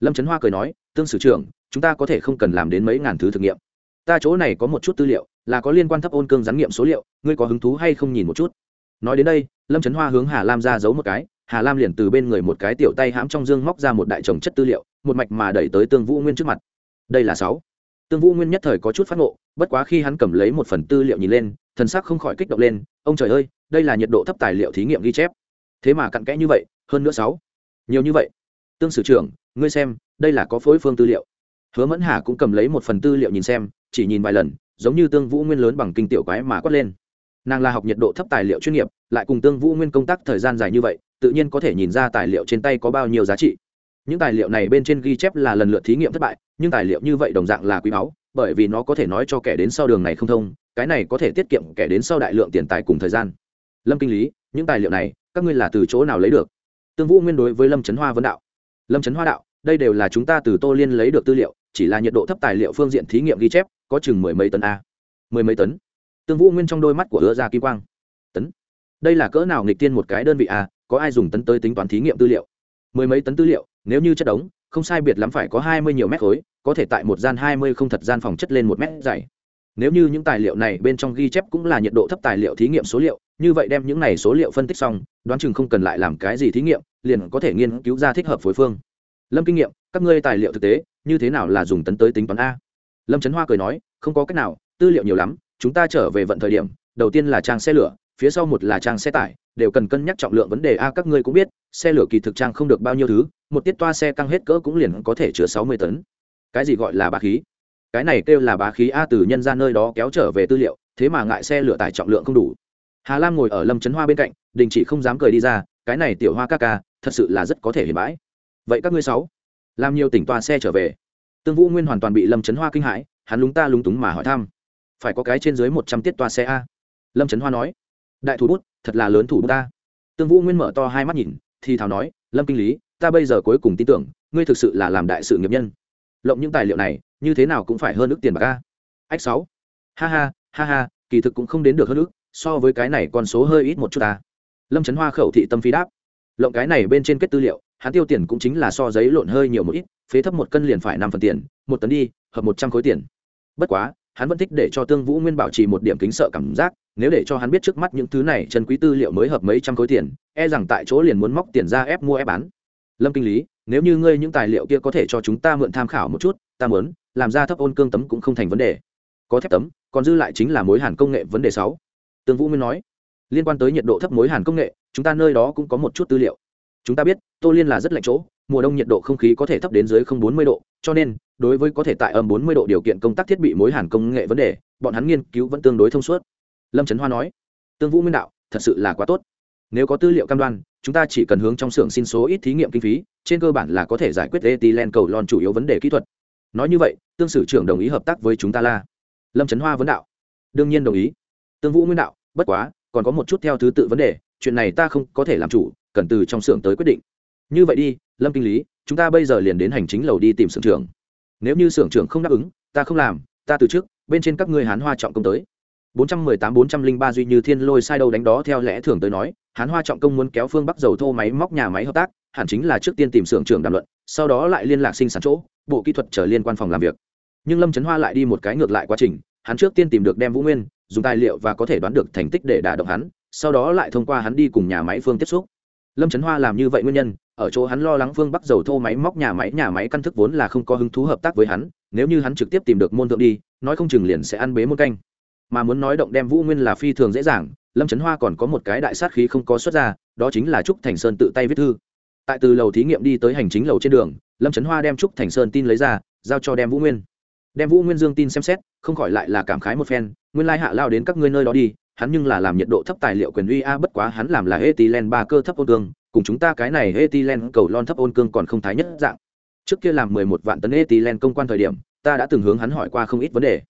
[SPEAKER 1] Lâm trấn hoa cười nói, tương sử trưởng, chúng ta có thể không cần làm đến mấy ngàn thứ thực nghiệm. Ta chỗ này có một chút tư liệu, là có liên quan thấp ôn cương giám nghiệm số liệu, ngươi có hứng thú hay không nhìn một chút? Nói đến đây, lâm trấn hoa hướng hà lam ra giấu một cái, hà lam liền từ bên người một cái tiểu tay hãm trong dương móc ra một đại chồng chất tư liệu, một mạch mà đẩy tới tương vũ nguyên trước mặt. Đây là sáu. Tương vũ nguyên nhất thời có chút phát ngộ, bất quá khi hắn cầm lấy một phần tư liệu nhìn lên thần sắc không khỏi kích động lên, ông trời ơi, đây là nhiệt độ thấp tài liệu thí nghiệm ghi chép. Thế mà cặn kẽ như vậy, hơn nữa sáu. Nhiều như vậy. Tương sử trưởng, ngươi xem, đây là có phối phương tư liệu. Hứa mẫn hà cũng cầm lấy một phần tư liệu nhìn xem, chỉ nhìn vài lần, giống như tương vũ nguyên lớn bằng kinh tiểu quái mà quát lên. Nàng là học nhiệt độ thấp tài liệu chuyên nghiệp, lại cùng tương vũ nguyên công tác thời gian dài như vậy, tự nhiên có thể nhìn ra tài liệu trên tay có bao nhiêu giá trị. Những tài liệu này bên trên ghi chép là lần lượt thí nghiệm thất bại, nhưng tài liệu như vậy đồng dạng là quý báu bởi vì nó có thể nói cho kẻ đến sau đường này không thông, cái này có thể tiết kiệm kẻ đến sau đại lượng tiền tài cùng thời gian. Lâm kinh lý, những tài liệu này, các ngươi là từ chỗ nào lấy được? Tương vũ nguyên đối với lâm trấn hoa vấn đạo. Lâm trấn hoa đạo, đây đều là chúng ta từ tô liên lấy được tư liệu, chỉ là nhiệt độ thấp tài liệu phương diện thí nghiệm ghi chép, có chừng mười mấy tấn a. Mười mấy tấn? Tương vũ nguyên trong đôi mắt của ứa ra kim quang. Tấn? Đây là cỡ nào nghịch tiên một cái đơn vị a, có ai dùng tấn tới tính toán thí nghiệm tư liệu? Mười mấy tấn tư liệu, nếu như chất đống không sai biệt lắm phải có hai mươi nhiều mét khối, có thể tại một gian hai mươi không thật gian phòng chất lên một mét dày. Nếu như những tài liệu này bên trong ghi chép cũng là nhiệt độ thấp tài liệu thí nghiệm số liệu, như vậy đem những này số liệu phân tích xong, đoán chừng không cần lại làm cái gì thí nghiệm, liền có thể nghiên cứu ra thích hợp phối phương. Lâm kinh nghiệm, các ngươi tài liệu thực tế, như thế nào là dùng tấn tới tính toán a? Lâm trấn hoa cười nói, không có cách nào, tư liệu nhiều lắm, chúng ta trở về vận thời điểm, đầu tiên là trang xe lửa phía sau một là trang xe tải, đều cần cân nhắc trọng lượng vấn đề. A, các ngươi cũng biết, xe lửa kỳ thực trang không được bao nhiêu thứ, một tiết toa xe căng hết cỡ cũng liền có thể chứa sáu mươi tấn. Cái gì gọi là bá khí? Cái này kêu là bá khí a từ nhân ra nơi đó kéo trở về tư liệu, thế mà ngại xe lửa tải trọng lượng không đủ. Hà lam ngồi ở lâm trấn hoa bên cạnh, đình chỉ không dám cười đi ra, cái này tiểu hoa ca ca, thật sự là rất có thể hiển bãi. Vậy các ngươi sáu, làm nhiều tỉnh toa xe trở về. Tương vũ nguyên hoàn toàn bị lâm trấn hoa kinh hãi, hắn lúng ta lúng túng mà hỏi thăm, phải có cái trên dưới một trăm tiết toa xe a? Lâm trấn hoa nói đại thủ bút, thật là lớn thủ bút ta. Tương vũ nguyên mở to hai mắt nhìn, thì thào nói, lâm kinh lý, ta bây giờ cuối cùng tin tưởng, ngươi thực sự là làm đại sự nghiệp nhân. Lộng những tài liệu này, như thế nào cũng phải hơn ước tiền bạc ca ách sáu. Ha ha ha ha, kỳ thực cũng không đến được hơn ước, so với cái này con số hơi ít một chút ta. Lâm trấn hoa khẩu thị tâm phi đáp. Lộng cái này bên trên kết tư liệu, hắn tiêu tiền cũng chính là so giấy lộn hơi nhiều một ít, phế thấp một cân liền phải năm phần tiền, một tấn đi, hợp một trăm khối tiền. Bất quá hắn vẫn thích để cho tương vũ nguyên bảo trì một điểm kính sợ cảm giác, nếu để cho hắn biết trước mắt những thứ này, chân quý tư liệu mới hợp mấy trăm khối tiền e rằng tại chỗ liền muốn móc tiền ra ép mua ép bán. Lâm kinh lý, nếu như ngươi những tài liệu kia có thể cho chúng ta mượn tham khảo một chút, ta muốn, làm ra thấp ôn cương tấm cũng không thành vấn đề. Có thép tấm, còn dư lại chính là mối hàn công nghệ vấn đề sáu. Tương vũ nguyên nói, liên quan tới nhiệt độ thấp mối hàn công nghệ, chúng ta nơi đó cũng có một chút tư liệu. Chúng ta biết, tô liên là rất lạnh chỗ mùa đông nhiệt độ không khí có thể thấp đến dưới không bốn mươi độ, cho nên, đối với có thể tại âm bốn mươi độ điều kiện công tác thiết bị mối hàn công nghệ vấn đề, bọn hắn nghiên cứu vẫn tương đối thông suốt. Lâm trấn hoa nói, tương vũ nguyên đạo, thật sự là quá tốt. Nếu có tư liệu cam đoan, chúng ta chỉ cần hướng trong xưởng xin số ít thí nghiệm kinh phí, trên cơ bản là có thể giải quyết ethylene cầu lon chủ yếu vấn đề kỹ thuật. Nói như vậy, tương sử trưởng đồng ý hợp tác với chúng ta là lâm trấn hoa vấn đạo, đương nhiên đồng ý. Tương vũ nguyên đạo, bất quá, còn có một chút theo thứ tự vấn đề, chuyện này ta không có thể làm chủ, cần từ trong xưởng tới quyết định. Như vậy đi lâm kinh lý, chúng ta bây giờ liền đến hành chính lầu đi tìm xưởng trưởng. Nếu như xưởng trưởng không đáp ứng, ta không làm, ta từ trước, bên trên các ngươi hán hoa trọng công tới. 418-403 duy như thiên lôi sai đâu đánh đó theo lẽ thường tới nói, hán hoa trọng công muốn kéo phương bắc dầu thô máy móc nhà máy hợp tác, hẳn chính là trước tiên tìm xưởng trưởng đàm luận, sau đó lại liên lạc sinh sản chỗ, bộ kỹ thuật trở liên quan phòng làm việc. Nhưng lâm trấn hoa lại đi một cái ngược lại quá trình, hắn trước tiên tìm được đem vũ nguyên, dùng tài liệu và có thể đoán được thành tích để đả động hắn, sau đó lại thông qua hắn đi cùng nhà máy phương tiếp xúc. Lâm trấn hoa làm như vậy nguyên nhân ở chỗ hắn lo lắng phương bắc dầu thô máy móc nhà máy nhà máy căn thức vốn là không có hứng thú hợp tác với hắn, nếu như hắn trực tiếp tìm được môn thượng đi, nói không chừng liền sẽ ăn bế môn canh. Mà muốn nói động đem vũ nguyên là phi thường dễ dàng, lâm trấn hoa còn có một cái đại sát khí không có xuất ra, đó chính là trúc thành sơn tự tay viết thư. Tại từ lầu thí nghiệm đi tới hành chính lầu trên đường, lâm trấn hoa đem trúc thành sơn tin lấy ra, giao cho đem vũ nguyên. Đem vũ nguyên dương tin xem xét, không khỏi lại là cảm khái một phen, nguyên lai hạ lao đến các ngươi nơi đó đi, hắn nhưng là làm nhiệt độ thấp tài liệu quyền uy a, bất quá hắn làm là ethylene ba cơ thấp ôn tương cùng chúng ta cái này ethylene cầu lon thấp ôn cương còn không thái nhất dạng. Trước kia làm mười một vạn tấn ethylene công quan thời điểm, ta đã từng hướng hắn hỏi qua không ít vấn đề.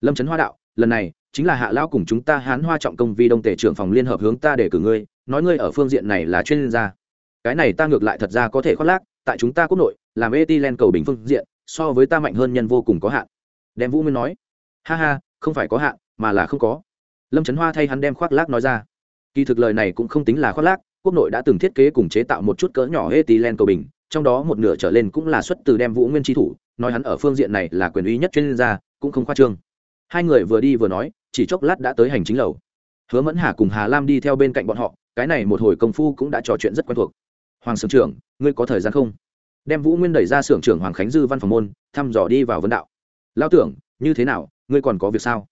[SPEAKER 1] Lâm trấn hoa đạo, lần này, chính là hạ lão cùng chúng ta hán hoa trọng công vi đông tể trưởng phòng liên hợp hướng ta để cử ngươi, nói ngươi ở phương diện này là chuyên gia. Cái này ta ngược lại thật ra có thể khoác lác, tại chúng ta quốc nội, làm ethylene cầu bình phương diện, so với ta mạnh hơn nhân vô cùng có hạn. Đem vũ nguyên nói, ha ha, không phải có hạn, mà là không có. Lâm trấn hoa thay hắn đem khoác lác nói ra. Kỳ thực lời này cũng không tính là khoác lác quốc nội đã từng thiết kế cùng chế tạo một chút cỡ nhỏ ethylene cầu bình, trong đó một nửa trở lên cũng là xuất từ đem vũ nguyên tri thủ, nói hắn ở phương diện này là quyền uy nhất chuyên gia, cũng không khoa trương. Hai người vừa đi vừa nói, chỉ chốc lát đã tới hành chính lầu. Hứa mẫn hà cùng hà lam đi theo bên cạnh bọn họ, cái này một hồi công phu cũng đã trò chuyện rất quen thuộc. Hoàng sưởng trưởng, ngươi có thời gian không? Đem vũ nguyên đẩy ra sưởng trưởng hoàng khánh dư văn phòng môn, thăm dò đi vào vấn đạo. Lao tưởng, như thế nào, ngươi còn có việc sao?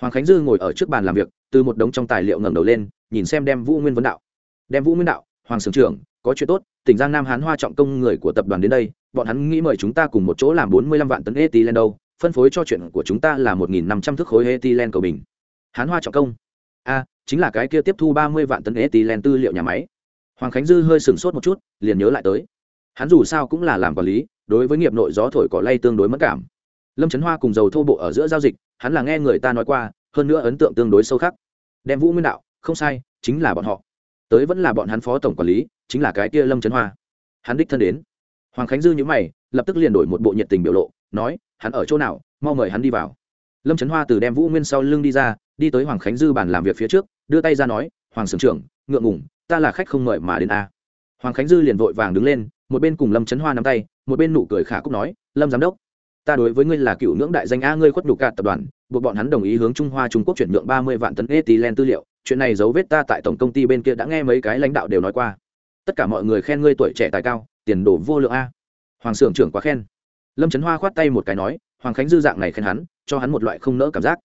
[SPEAKER 1] Hoàng khánh dư ngồi ở trước bàn làm việc, từ một đống trong tài liệu ngẩng đầu lên, nhìn xem đem vũ nguyên vấn đạo đem vũ nguyên đạo, hoàng sưởng trưởng, có chuyện tốt, tỉnh giang nam hán hoa trọng công người của tập đoàn đến đây, bọn hắn nghĩ mời chúng ta cùng một chỗ làm bốn mươi lăm vạn tấn ethylene đâu, phân phối cho chuyện của chúng ta là một nghìn năm trăm thước khối ethylene cầu bình. Hán hoa trọng công. A, chính là cái kia tiếp thu ba mươi vạn tấn ethylene tư liệu nhà máy. Hoàng khánh dư hơi sửng sốt một chút, liền nhớ lại tới. Hắn dù sao cũng là làm quản lý, đối với nghiệp nội gió thổi cỏ lay tương đối mất cảm. Lâm trấn hoa cùng dầu thô bộ ở giữa giao dịch, hắn là nghe người ta nói qua, hơn nữa ấn tượng tương đối sâu khắc. Đem vũ nguyên đạo, không sai, chính là bọn họ tới vẫn là bọn hắn phó tổng quản lý, chính là cái kia lâm trấn hoa. Hắn đích thân đến. Hoàng khánh dư nhữ mày, lập tức liền đổi một bộ nhiệt tình biểu lộ, nói, hắn ở chỗ nào, mau mời hắn đi vào. Lâm trấn hoa từ đem vũ nguyên sau lưng đi ra, đi tới hoàng khánh dư bàn làm việc phía trước, đưa tay ra nói, hoàng sưởng trưởng, ngượng ngủng ta là khách không mời mà đến a. Hoàng khánh dư liền vội vàng đứng lên, một bên cùng lâm trấn hoa nắm tay, một bên nụ cười khả cúc nói, lâm giám đốc, ta đối với ngươi là cựu ngưỡng đại danh a, ngươi khuất nhục cả tập đoàn buộc bọn hắn đồng ý hướng trung hoa trung quốc chuyển nhượng ba mươi vạn tấn ethylene tư liệu. Chuyện này dấu vết ta tại tổng công ty bên kia đã nghe mấy cái lãnh đạo đều nói qua. Tất cả mọi người khen ngươi tuổi trẻ tài cao, tiền đồ vô lượng a. Hoàng xưởng trưởng quá khen. Lâm trấn hoa khoát tay một cái nói, hoàng khánh dư dạng này khen hắn, cho hắn một loại không nỡ cảm giác.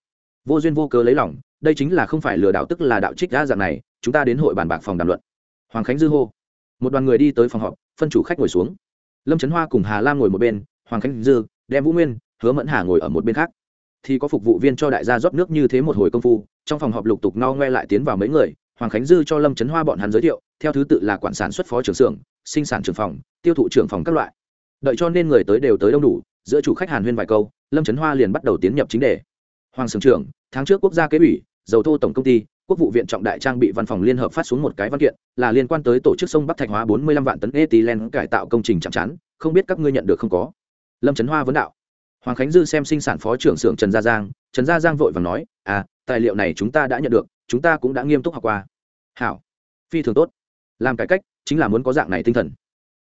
[SPEAKER 1] Vô duyên vô cớ lấy lòng, đây chính là không phải lừa đảo tức là đạo trích đa dạng này, chúng ta đến hội bàn bạc phòng đàm luận. Hoàng khánh dư hô. Một đoàn người đi tới phòng họp, phân chủ khách ngồi xuống. Lâm trấn hoa cùng hà lam ngồi một bên, hoàng khánh dư, đem vũ nguyên, hứa mẫn hà ngồi ở một bên khác thì có phục vụ viên cho đại gia rót nước như thế một hồi công phu, trong phòng họp lục tục no ngoe lại tiến vào mấy người, hoàng khánh dư cho lâm trấn hoa bọn hắn giới thiệu, theo thứ tự là quản sản xuất phó trưởng xưởng, sinh sản trưởng phòng, tiêu thụ trưởng phòng các loại. Đợi cho nên người tới đều tới đông đủ, giữa chủ khách hàn huyên vài câu, lâm trấn hoa liền bắt đầu tiến nhập chính đề. Hoàng sưởng trưởng, tháng trước quốc gia kế ủy, dầu thô tổng công ty, quốc vụ viện trọng đại trang bị văn phòng liên hợp phát xuống một cái văn kiện, là liên quan tới tổ chức sông bắc thạch hóa bốn mươi lăm vạn tấn ethylene cải tạo công trình chạm chắn không biết các ngươi nhận được không có. Lâm trấn hoa vấn đạo hoàng khánh dư xem sinh sản phó trưởng xưởng trần gia giang, trần gia giang vội và nói à tài liệu này chúng ta đã nhận được, chúng ta cũng đã nghiêm túc học qua. Hảo, phi thường tốt. Làm cải cách chính là muốn có dạng này tinh thần.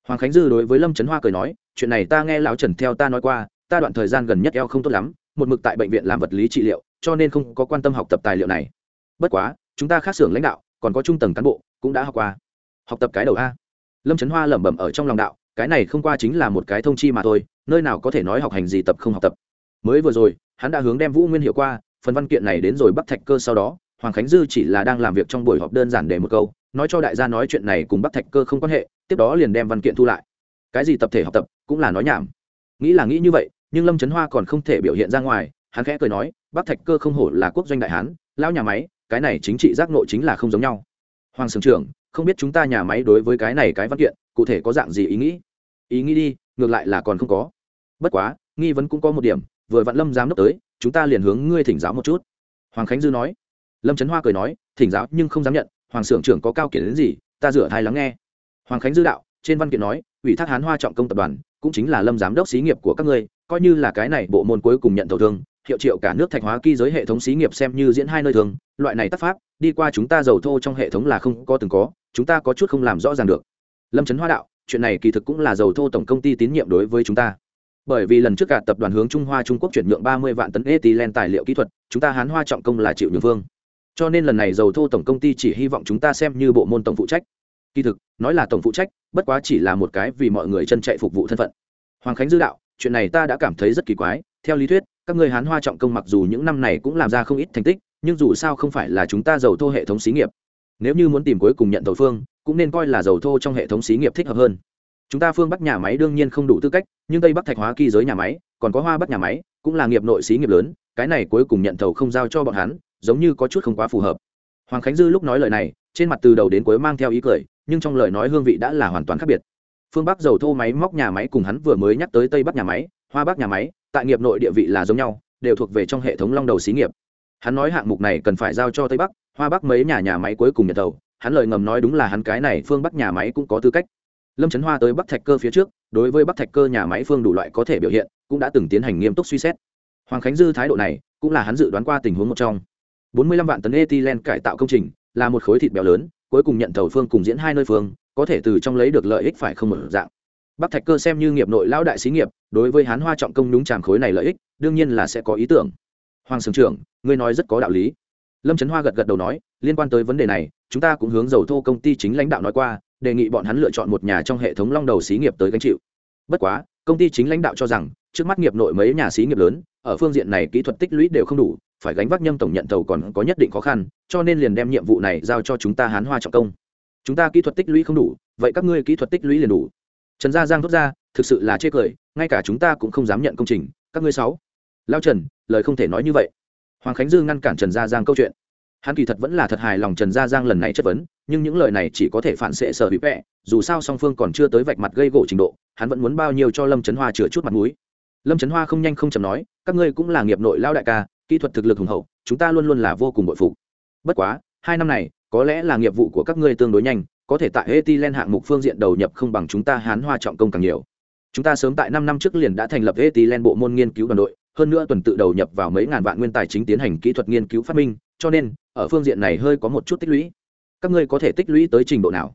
[SPEAKER 1] Hoàng khánh dư đối với lâm trấn hoa cười nói, chuyện này ta nghe lão trần theo ta nói qua, ta đoạn thời gian gần nhất eo không tốt lắm, một mực tại bệnh viện làm vật lý trị liệu, cho nên không có quan tâm học tập tài liệu này. Bất quá, chúng ta khác xưởng lãnh đạo, còn có trung tầng cán bộ, cũng đã học qua. Học tập cái đầu a. Lâm trấn hoa lẩm bẩm ở trong lòng đạo, cái này không qua chính là một cái thông chi mà thôi nơi nào có thể nói học hành gì tập không học tập. Mới vừa rồi, hắn đã hướng đem vũ nguyên hiệu qua, phần văn kiện này đến rồi bắc thạch cơ sau đó, hoàng khánh dư chỉ là đang làm việc trong buổi họp đơn giản để một câu, nói cho đại gia nói chuyện này cùng bắc thạch cơ không quan hệ, tiếp đó liền đem văn kiện thu lại. Cái gì tập thể học tập, cũng là nói nhảm. Nghĩ là nghĩ như vậy, nhưng lâm trấn hoa còn không thể biểu hiện ra ngoài, hắn khẽ cười nói, bắc thạch cơ không hổ là quốc doanh đại hán, lão nhà máy, cái này chính trị giác nội chính là không giống nhau. Hoàng sưởng trưởng, không biết chúng ta nhà máy đối với cái này cái văn kiện, cụ thể có dạng gì ý nghĩ? Ý nghĩ đi, ngược lại là còn không có bất quá, nghi vấn cũng có một điểm, vừa vạn lâm giám đốc tới, chúng ta liền hướng ngươi thỉnh giáo một chút. Hoàng khánh dư nói. Lâm trấn hoa cười nói, thỉnh giáo nhưng không dám nhận, hoàng s ư ở n g trưởng có cao kiện đến gì, ta rửa thai lắng nghe. Hoàng khánh dư đạo, trên văn kiện nói, ủy thác hán hoa trọng công tập đoàn, cũng chính là lâm giám đốc xí nghiệp của các ngươi, coi như là cái này bộ môn cuối cùng nhận thầu thương, hiệu triệu cả nước thạch hóa ký giới hệ thống xí nghiệp xem như diễn hai nơi thường loại này tác pháp, đi qua chúng ta dầu thô trong hệ thống là không có từng có, chúng ta có chút không làm rõ ràng được. Lâm trấn hoa đạo, chuyện này kỳ thực cũng là dầu thô tổng công ty tín nhiệm đối với chúng ta bởi vì lần trước cả tập đoàn hướng trung hoa trung quốc chuyển nhượng ba mươi vạn tấn ethylene tài liệu kỹ thuật, chúng ta hán hoa trọng công là chịu nhường phương cho nên lần này dầu thô tổng công ty chỉ hy vọng chúng ta xem như bộ môn tổng phụ trách. Kỳ thực, nói là tổng phụ trách, bất quá chỉ là một cái vì mọi người chân chạy phục vụ thân phận. Hoàng khánh dư đạo, chuyện này ta đã cảm thấy rất kỳ quái. Theo lý thuyết, các người hán hoa trọng công mặc dù những năm này cũng làm ra không ít thành tích, nhưng dù sao không phải là chúng ta dầu thô hệ thống xí nghiệp. Nếu như muốn tìm cuối cùng nhận thầu phương, cũng nên coi là dầu thô trong hệ thống xí nghiệp thích hợp hơn chúng ta phương bắc nhà máy đương nhiên không đủ tư cách, nhưng tây bắc thạch hóa kỳ giới nhà máy, còn có hoa bắc nhà máy, cũng là nghiệp nội xí nghiệp lớn, cái này cuối cùng nhận thầu không giao cho bọn hắn, giống như có chút không quá phù hợp. Hoàng khánh dư lúc nói lời này, trên mặt từ đầu đến cuối mang theo ý cười, nhưng trong lời nói hương vị đã là hoàn toàn khác biệt. Phương bắc dầu thô máy móc nhà máy cùng hắn vừa mới nhắc tới tây bắc nhà máy, hoa bắc nhà máy, tại nghiệp nội địa vị là giống nhau, đều thuộc về trong hệ thống long đầu xí nghiệp. Hắn nói hạng mục này cần phải giao cho tây bắc, hoa bắc mấy nhà nhà máy cuối cùng nhận thầu, hắn lời ngầm nói đúng là hắn cái này phương bắc nhà máy cũng có tư cách lâm trấn hoa tới bắc thạch cơ phía trước, đối với bắc thạch cơ nhà máy phương đủ loại có thể biểu hiện, cũng đã từng tiến hành nghiêm túc suy xét. Hoàng khánh dư thái độ này, cũng là hắn dự đoán qua tình huống một trong. Bốn mươi lăm vạn tấn ethylene cải tạo công trình, là một khối thịt béo lớn, cuối cùng nhận thầu phương cùng diễn hai nơi phương, có thể từ trong lấy được lợi ích phải không mở dạng. Bắc thạch cơ xem như nghiệp nội lão đại xí nghiệp, đối với hán hoa trọng công đúng tràng khối này lợi ích, đương nhiên là sẽ có ý tưởng. Hoàng sưởng trưởng, ngươi nói rất có đạo lý. Lâm trấn hoa gật gật đầu nói, liên quan tới vấn đề này, chúng ta cũng hướng dầu thô công ty chính lãnh đạo nói qua đề nghị bọn hắn lựa chọn một nhà trong hệ thống long đầu xí nghiệp tới gánh chịu. Bất quá, công ty chính lãnh đạo cho rằng, trước mắt nghiệp nội mấy nhà xí nghiệp lớn, ở phương diện này kỹ thuật tích lũy đều không đủ, phải gánh vác nhâm tổng nhận tàu còn có nhất định khó khăn, cho nên liền đem nhiệm vụ này giao cho chúng ta hán hoa trọng công. Chúng ta kỹ thuật tích lũy không đủ, vậy các ngươi kỹ thuật tích lũy liền đủ. Trần gia giang thốt ra, thực sự là chê cười, ngay cả chúng ta cũng không dám nhận công trình. Các ngươi sáu. Lao trần, lời không thể nói như vậy. Hoàng khánh dư ngăn cản trần gia giang câu chuyện hắn kỳ thật vẫn là thật hài lòng trần gia giang lần này chất vấn, nhưng những lời này chỉ có thể phản xệ sở hữu vẽ dù sao song phương còn chưa tới vạch mặt gây gỗ trình độ, hắn vẫn muốn bao nhiêu cho lâm trấn hoa chừa chút mặt mũi lâm trấn hoa không nhanh không chầm nói, các ngươi cũng là nghiệp nội lao đại ca, kỹ thuật thực lực hùng hậu, chúng ta luôn luôn là vô cùng bội phụ. bất quá, hai năm này, có lẽ là nghiệp vụ của các ngươi tương đối nhanh, có thể tại etilen hạng mục phương diện đầu nhập không bằng chúng ta hán hoa trọng công càng nhiều chúng ta sớm tại năm năm trước liền đã thành lập etilen bộ môn nghiên cứu đoàn đội, hơn nữa tuần tự đầu nhập vào mấy ngàn vạn nguyên tài chính tiến hành kỹ thuật nghiên cứu phát minh, cho nên ở phương diện này hơi có một chút tích lũy. Các ngươi có thể tích lũy tới trình độ nào?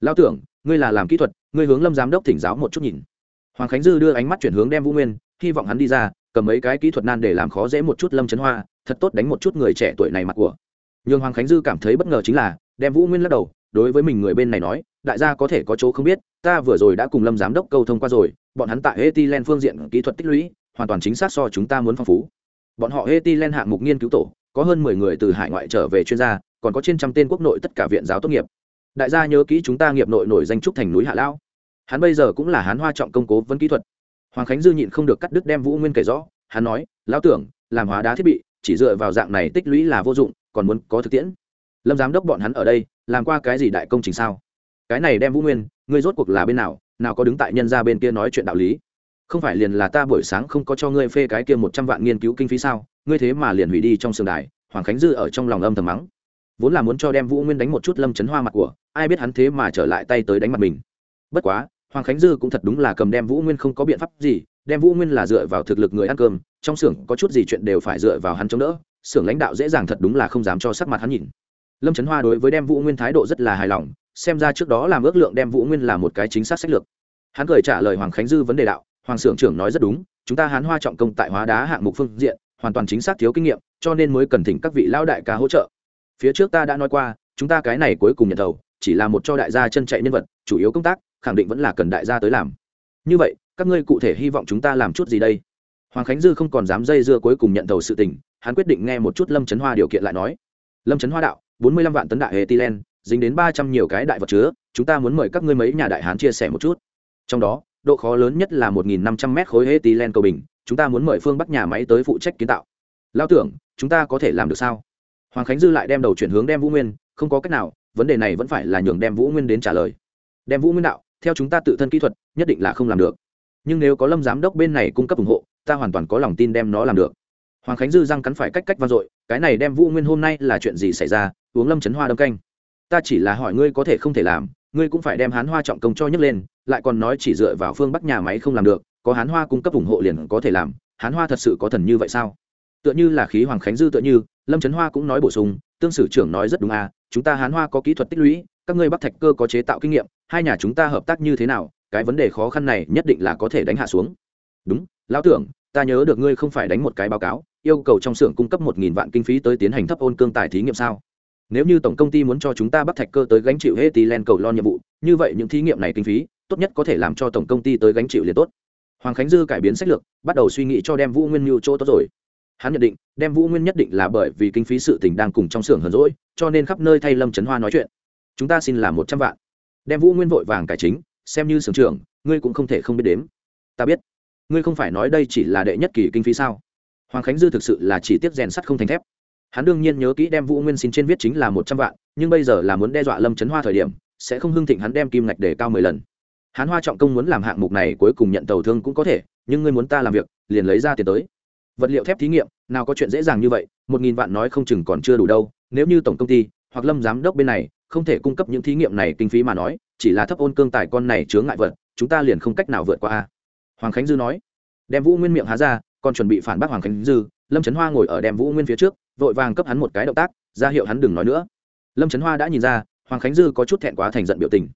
[SPEAKER 1] Lao tưởng, ngươi là làm kỹ thuật, ngươi hướng lâm giám đốc thỉnh giáo một chút nhìn. Hoàng khánh dư đưa ánh mắt chuyển hướng đem vũ nguyên, hy vọng hắn đi ra, cầm mấy cái kỹ thuật nan để làm khó dễ một chút lâm Trấn hoa, thật tốt đánh một chút người trẻ tuổi này mặt của. Nhưng hoàng khánh dư cảm thấy bất ngờ chính là, đem vũ nguyên lắc đầu, đối với mình người bên này nói, đại gia có thể có chỗ không biết, ta vừa rồi đã cùng lâm giám đốc câu thông qua rồi, bọn hắn tại etilen phương diện kỹ thuật tích lũy, hoàn toàn chính xác so chúng ta muốn phong phú. Bọn họ etilen hạng mục nghiên cứu tổ có hơn mười người từ hải ngoại trở về chuyên gia, còn có trên trăm tên quốc nội tất cả viện giáo tốt nghiệp. Đại gia nhớ kỹ chúng ta nghiệp nội nổi danh trúc thành núi hạ lão. Hắn bây giờ cũng là hán hoa trọng công cố vấn kỹ thuật. Hoàng khánh dư nhịn không được cắt đứt đem vũ nguyên kể rõ, hắn nói, lão tưởng, làm hóa đá thiết bị, chỉ dựa vào dạng này tích lũy là vô dụng, còn muốn có thực tiễn. Lâm giám đốc bọn hắn ở đây, làm qua cái gì đại công trình sao? Cái này đem vũ nguyên, ngươi rốt cuộc là bên nào nào có đứng tại nhân ra bên kia nói chuyện đạo lý. Không phải liền là ta buổi sáng không có cho ngươi phê cái kia một trăm vạn nghiên cứu kinh phí sao? Ngươi thế mà liền hủy đi trong sương đài, hoàng khánh dư ở trong lòng âm thầm mắng. Vốn là muốn cho đem vũ nguyên đánh một chút lâm chấn hoa mặt của, ai biết hắn thế mà trở lại tay tới đánh mặt mình. Bất quá, hoàng khánh dư cũng thật đúng là cầm đem vũ nguyên không có biện pháp gì, đem vũ nguyên là dựa vào thực lực người ăn cơm, trong xưởng có chút gì chuyện đều phải dựa vào hắn chống đỡ, xưởng lãnh đạo dễ dàng thật đúng là không dám cho sắc mặt hắn nhìn. Lâm trấn hoa đối với đem vũ nguyên thái độ rất là hài lòng, xem ra trước đó làm ước lượng đem vũ nguyên là một cái chính xác sách lược. Hắn cười trả lời hoàng khánh dư vấn đề đạo, hoàng xưởng trưởng nói rất đúng, chúng ta hán hoa trọng công tại hóa đá hạng mục phương diện hoàn toàn chính xác thiếu kinh nghiệm, cho nên mới cần thỉnh các vị lão đại ca hỗ trợ. Phía trước ta đã nói qua, chúng ta cái này cuối cùng nhận thầu, chỉ là một cho đại gia chân chạy nhân vật, chủ yếu công tác, khẳng định vẫn là cần đại gia tới làm. Như vậy, các ngươi cụ thể hy vọng chúng ta làm chút gì đây? Hoàng khánh dư không còn dám dây dưa cuối cùng nhận thầu sự tình, hắn quyết định nghe một chút lâm trấn hoa điều kiện lại nói. Lâm trấn hoa đạo, bốn mươi lăm vạn tấn đại hệ tilen dính đến ba trăm nhiều cái đại vật chứa, chúng ta muốn mời các ngươi mấy nhà đại hán chia sẻ một chút. Trong đó, độ khó lớn nhất là một nghìn năm trăm mét khối hệ tilen cầu bình chúng ta muốn mời phương bắc nhà máy tới phụ trách kiến tạo lao tưởng chúng ta có thể làm được sao hoàng khánh dư lại đem đầu chuyển hướng đem vũ nguyên không có cách nào vấn đề này vẫn phải là nhường đem vũ nguyên đến trả lời đem vũ nguyên đạo theo chúng ta tự thân kỹ thuật nhất định là không làm được nhưng nếu có lâm giám đốc bên này cung cấp ủng hộ ta hoàn toàn có lòng tin đem nó làm được hoàng khánh dư răng cắn phải cách cách vang dội cái này đem vũ nguyên hôm nay là chuyện gì xảy ra uống lâm chấn hoa đâm canh ta chỉ là hỏi ngươi có thể không thể làm ngươi cũng phải đem hán hoa trọng công cho nhấc lên lại còn nói chỉ dựa vào phương bắc nhà máy không làm được có hán hoa cung cấp ủng hộ liền có thể làm, hán hoa thật sự có thần như vậy sao? Tựa như là khí hoàng khánh dư tựa như, lâm trấn hoa cũng nói bổ sung, tương sử trưởng nói rất đúng à chúng ta hán hoa có kỹ thuật tích lũy, các ngươi bắc thạch cơ có chế tạo kinh nghiệm, hai nhà chúng ta hợp tác như thế nào, cái vấn đề khó khăn này nhất định là có thể đánh hạ xuống. Đúng, lão tưởng, ta nhớ được ngươi không phải đánh một cái báo cáo, yêu cầu trong xưởng cung cấp một nghìn vạn kinh phí tới tiến hành thấp ôn cương tài thí nghiệm sao? Nếu như tổng công ty muốn cho chúng ta bắt thạch cơ tới gánh chịu hết tí len cầu lo nhiệm vụ, như vậy những thí nghiệm này kinh phí, tốt nhất có thể làm cho tổng công ty tới gánh chịu liền tốt hoàng khánh dư cải biến sách lược, bắt đầu suy nghĩ cho đem vũ nguyên mưu chỗ tốt rồi. Hắn nhận định, đem vũ nguyên nhất định là bởi vì kinh phí sự tình đang cùng trong xưởng hờn rỗi cho nên khắp nơi thay lâm trấn hoa nói chuyện. Chúng ta xin là một trăm vạn. Đem vũ nguyên vội vàng cải chính, xem như xưởng trưởng, ngươi cũng không thể không biết đếm. Ta biết. Ngươi không phải nói đây chỉ là đệ nhất kỳ kinh phí sao? Hoàng khánh dư thực sự là chỉ tiếp rèn sắt không thành thép. Hắn đương nhiên nhớ kỹ đem vũ nguyên xin trên viết chính là một trăm vạn, nhưng bây giờ là muốn đe dọa lâm trấn hoa thời điểm, sẽ không hưng thịnh hắn đem kim ngạch để cao mười lần. Hán hoa trọng công muốn làm hạng mục này cuối cùng nhận tàu thương cũng có thể, nhưng ngươi muốn ta làm việc, liền lấy ra tiền tới. Vật liệu thép thí nghiệm, nào có chuyện dễ dàng như vậy, một nghìn vạn nói không chừng còn chưa đủ đâu, nếu như tổng công ty, hoặc lâm giám đốc bên này, không thể cung cấp những thí nghiệm này kinh phí mà nói, chỉ là thấp ôn cương tài con này chướng ngại vật, chúng ta liền không cách nào vượt qua a. Hoàng khánh dư nói. Đem vũ nguyên miệng há ra, còn chuẩn bị phản bác hoàng khánh dư, lâm trấn hoa ngồi ở đem vũ nguyên phía trước, vội vàng cấp hắn một cái động tác, ra hiệu hắn đừng nói nữa. Lâm trấn hoa đã nhìn ra, hoàng khánh dư có chút thẹn quá thành giận biểu tình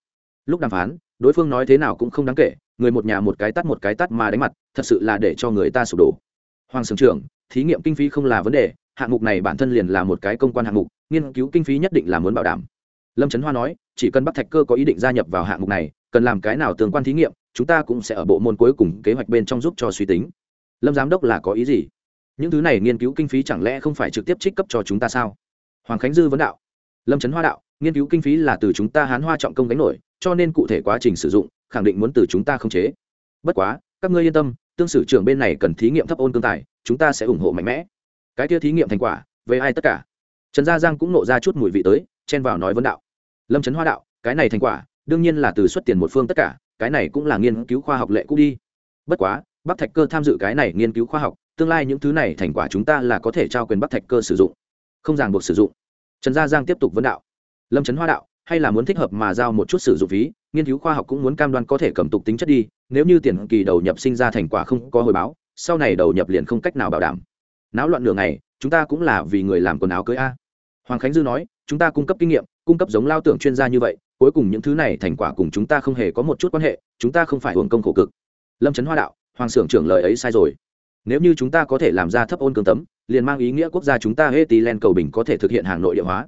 [SPEAKER 1] lúc đàm phán, đối phương nói thế nào cũng không đáng kể, người một nhà một cái tắt một cái tắt mà đánh mặt, thật sự là để cho người ta sụp đổ. Hoàng sưởng trưởng, thí nghiệm kinh phí không là vấn đề, hạng mục này bản thân liền là một cái công quan hạng mục, nghiên cứu kinh phí nhất định là muốn bảo đảm. Lâm trấn hoa nói, chỉ cần bắc thạch cơ có ý định gia nhập vào hạng mục này, cần làm cái nào tương quan thí nghiệm, chúng ta cũng sẽ ở bộ môn cuối cùng kế hoạch bên trong giúp cho suy tính. Lâm giám đốc là có ý gì? Những thứ này nghiên cứu kinh phí chẳng lẽ không phải trực tiếp trích cấp cho chúng ta sao? Hoàng khánh dư vấn đạo. Lâm trấn hoa đạo, nghiên cứu kinh phí là từ chúng ta hán hoa trọng công gánh nổi cho nên cụ thể quá trình sử dụng, khẳng định muốn từ chúng ta không chế. Bất quá, các ngươi yên tâm, tương sử trưởng bên này cần thí nghiệm thấp ôn cương tài, chúng ta sẽ ủng hộ mạnh mẽ. Cái kia thí nghiệm thành quả, về ai tất cả? Trần gia giang cũng nộ ra chút mùi vị tới, chen vào nói vấn đạo. Lâm trấn hoa đạo, cái này thành quả, đương nhiên là từ xuất tiền một phương tất cả, cái này cũng là nghiên cứu khoa học lệ cũ đi. Bất quá, bắc thạch cơ tham dự cái này nghiên cứu khoa học, tương lai những thứ này thành quả chúng ta là có thể trao quyền bắc thạch cơ sử dụng, không ràng buộc sử dụng. Trần gia giang tiếp tục vấn đạo. Lâm trấn hoa đạo hay là muốn thích hợp mà giao một chút sử dụng phí, nghiên cứu khoa học cũng muốn cam đoan có thể cầm tục tính chất đi, nếu như tiền kỳ đầu nhập sinh ra thành quả không có hồi báo, sau này đầu nhập liền không cách nào bảo đảm. Náo loạn nửa ngày, chúng ta cũng là vì người làm quần áo cưới a. Hoàng khánh dư nói, chúng ta cung cấp kinh nghiệm, cung cấp giống lao tưởng chuyên gia như vậy, cuối cùng những thứ này thành quả cùng chúng ta không hề có một chút quan hệ, chúng ta không phải hưởng công khổ cực. Lâm trấn hoa đạo, hoàng xưởng trưởng lời ấy sai rồi. Nếu như chúng ta có thể làm ra thấp ôn cương tấm, liền mang ý nghĩa quốc gia chúng ta hết tí len cầu bình có thể thực hiện hàng nội địa hóa.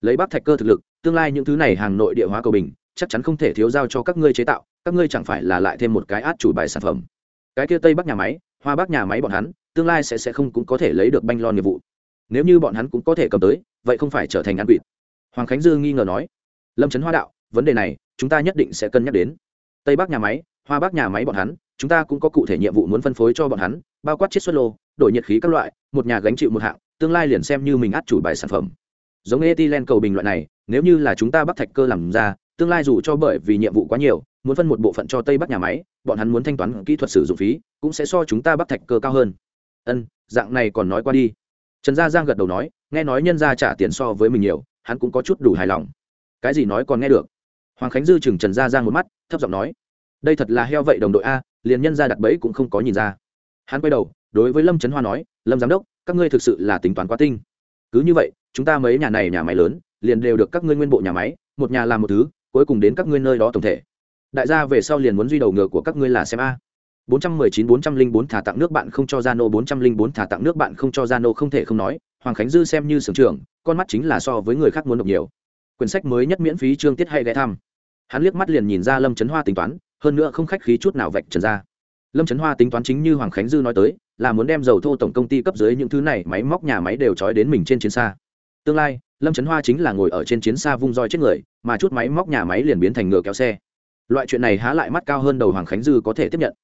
[SPEAKER 1] Lấy bắc thạch cơ thực lực tương lai những thứ này hàng nội địa hóa cầu bình, chắc chắn không thể thiếu giao cho các ngươi chế tạo, các ngươi chẳng phải là lại thêm một cái át chủ bài sản phẩm. Cái kia tây bắc nhà máy, hoa bắc nhà máy bọn hắn, tương lai sẽ sẽ không cũng có thể lấy được banh lon nghiệp vụ. Nếu như bọn hắn cũng có thể cầm tới, vậy không phải trở thành ăn quỵt. Hoàng khánh dư nghi ngờ nói, lâm trấn hoa đạo, vấn đề này, chúng ta nhất định sẽ cân nhắc đến. Tây bắc nhà máy, hoa bắc nhà máy bọn hắn, chúng ta cũng có cụ thể nhiệm vụ muốn phân phối cho bọn hắn, bao quát chiết xuất lô, đổi nhiệt khí các loại, một nhà gánh chịu một hạng, tương lai liền xem như mình át chủ bài sản phẩm. Giống ethylene cầu bình loại này nếu như là chúng ta bắc thạch cơ làm ra, tương lai dù cho bởi vì nhiệm vụ quá nhiều, muốn phân một bộ phận cho tây bắc nhà máy, bọn hắn muốn thanh toán kỹ thuật sử dụng phí, cũng sẽ so chúng ta bắc thạch cơ cao hơn. Ân, dạng này còn nói qua đi. Trần gia giang gật đầu nói, nghe nói nhân gia trả tiền so với mình nhiều, hắn cũng có chút đủ hài lòng. Cái gì nói còn nghe được? Hoàng khánh dư chừng trần gia giang một mắt, thấp giọng nói, đây thật là heo vậy đồng đội a, liền nhân gia đặt bẫy cũng không có nhìn ra. Hắn quay đầu, đối với lâm trấn hoa nói, lâm giám đốc, các ngươi thực sự là tính toán quá tinh. Cứ như vậy, chúng ta mấy nhà này nhà máy lớn liền đều được các ngươi nguyên bộ nhà máy một nhà làm một thứ cuối cùng đến các ngươi nơi đó tổng thể đại gia về sau liền muốn duy đầu ngựa của các ngươi là xem a 419 404 thả tặng nước bạn không cho Zano 404 thả tặng nước bạn không cho Zano không thể không nói, Hoàng Khánh Dư xem như sưởng trưởng, con mắt chính là so với người khác muốn độc nhiều. Quyển sách mới nhất miễn phí chương tiết hay ghé thăm. Hắn liếc mắt liền nhìn ra Lâm Chấn Hoa tính toán, hơn nữa không khách khí chút nào vạch trần ra. Lâm Chấn Hoa tính toán chính như Hoàng Khánh Dư nói tới, là muốn đem dầu thô tổng công ty cấp dưới những thứ này, máy móc nhà máy đều trói đến mình trên chiến xa. Tương lai, Lâm Chấn Hoa chính là ngồi ở trên chiến xa vung roi chết người, mà chút máy móc nhà máy liền biến thành ngựa kéo xe. Loại chuyện này há lại mắt cao hơn đầu Hoàng Khánh Dư có thể tiếp nhận.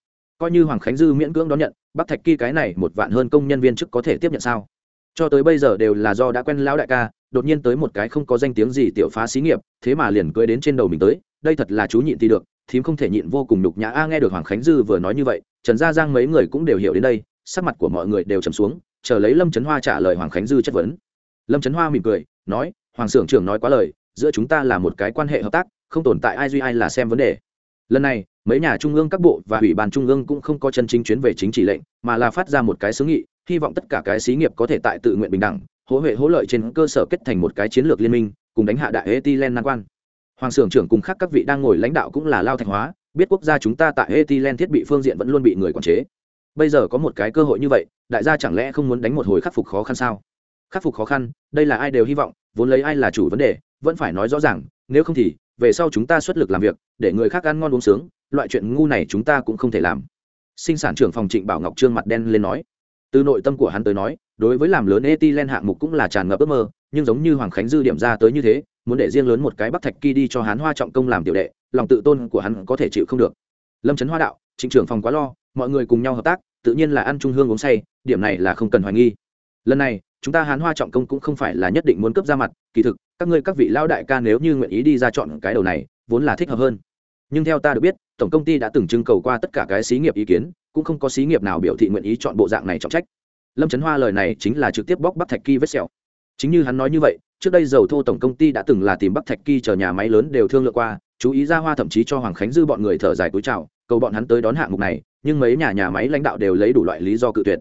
[SPEAKER 1] Coi như hoàng khánh dư miễn cưỡng đón nhận bắc thạch kỳ cái này một vạn hơn công nhân viên chức có thể tiếp nhận sao? Cho tới bây giờ đều là do đã quen lão đại ca đột nhiên tới một cái không có danh tiếng gì tiểu phá xí nghiệp thế mà liền cưới đến trên đầu mình tới đây thật là chú nhịn thì được thím không thể nhịn vô cùng nhục nhã. A nghe được hoàng khánh dư vừa nói như vậy trần gia giang mấy người cũng đều hiểu đến đây sắc mặt của mọi người đều trầm xuống chờ lấy lâm trấn hoa trả lời hoàng khánh dư chất vấn lâm trấn hoa mỉm cười, nói, hoàng xưởng trưởng nói quá lời, giữa chúng ta là một cái quan hệ hợp tác, không tồn tại ai duy ai là xem vấn đề. Lần này, mấy nhà trung ương các bộ và ủy ban trung ương cũng không có chân chính chuyến về chính trị lệnh, mà là phát ra một cái xứ nghị, hy vọng tất cả cái xí nghiệp có thể tại tự nguyện bình đẳng, hỗ huệ hỗ lợi trên cơ sở kết thành một cái chiến lược liên minh, cùng đánh hạ đại etilen nan quan. Hoàng xưởng trưởng cùng khác các vị đang ngồi lãnh đạo cũng là lao thạch hóa, biết quốc gia chúng ta tại etilen thiết bị phương diện vẫn luôn bị người quản chế. Bây giờ có một cái cơ hội như vậy, đại gia chẳng lẽ không muốn đánh một hồi khắc phục khó khăn sao? Khắc phục khó khăn, đây là ai đều hy vọng, vốn lấy ai là chủ vấn đề, vẫn phải nói rõ ràng, nếu không thì, về sau chúng ta xuất lực làm việc, để người khác ăn ngon uống sướng, loại chuyện ngu này chúng ta cũng không thể làm. Sinh sản trưởng phòng trịnh bảo ngọc trương mặt đen lên nói. Từ nội tâm của hắn tới nói, đối với làm lớn etilen hạng mục cũng là tràn ngập ước mơ, nhưng giống như hoàng khánh dư điểm ra tới như thế, muốn để riêng lớn một cái bắc thạch kỳ đi cho hắn hoa trọng công làm tiểu đệ, lòng tự tôn của hắn có thể chịu không được. Lâm trấn hoa đạo, trịnh trưởng phòng quá lo, mọi người cùng nhau hợp tác, tự nhiên là ăn trung hương uống say, điểm này là không cần hoài nghi. Lần này chúng ta hán hoa trọng công cũng không phải là nhất định muốn cấp ra mặt, kỳ thực, các ngươi các vị lao đại ca nếu như nguyện ý đi ra chọn cái đầu này, vốn là thích hợp hơn. Nhưng theo ta được biết, tổng công ty đã từng trưng cầu qua tất cả cái xí nghiệp ý kiến, cũng không có xí nghiệp nào biểu thị nguyện ý chọn bộ dạng này trọng trách. Lâm trấn hoa lời này chính là trực tiếp bóc bắc thạch kỳ vết sẹo. Chính như hắn nói như vậy, trước đây dầu thô tổng công ty đã từng là tìm bắc thạch kỳ chờ nhà máy lớn đều thương lượng qua, chú ý ra hoa thậm chí cho hoàng khánh dư bọn người thở dài túi trào cầu bọn hắn tới đón hạng mục này, nhưng mấy nhà nhà máy lãnh đạo đều lấy đủ loại lý do cự tuyệt.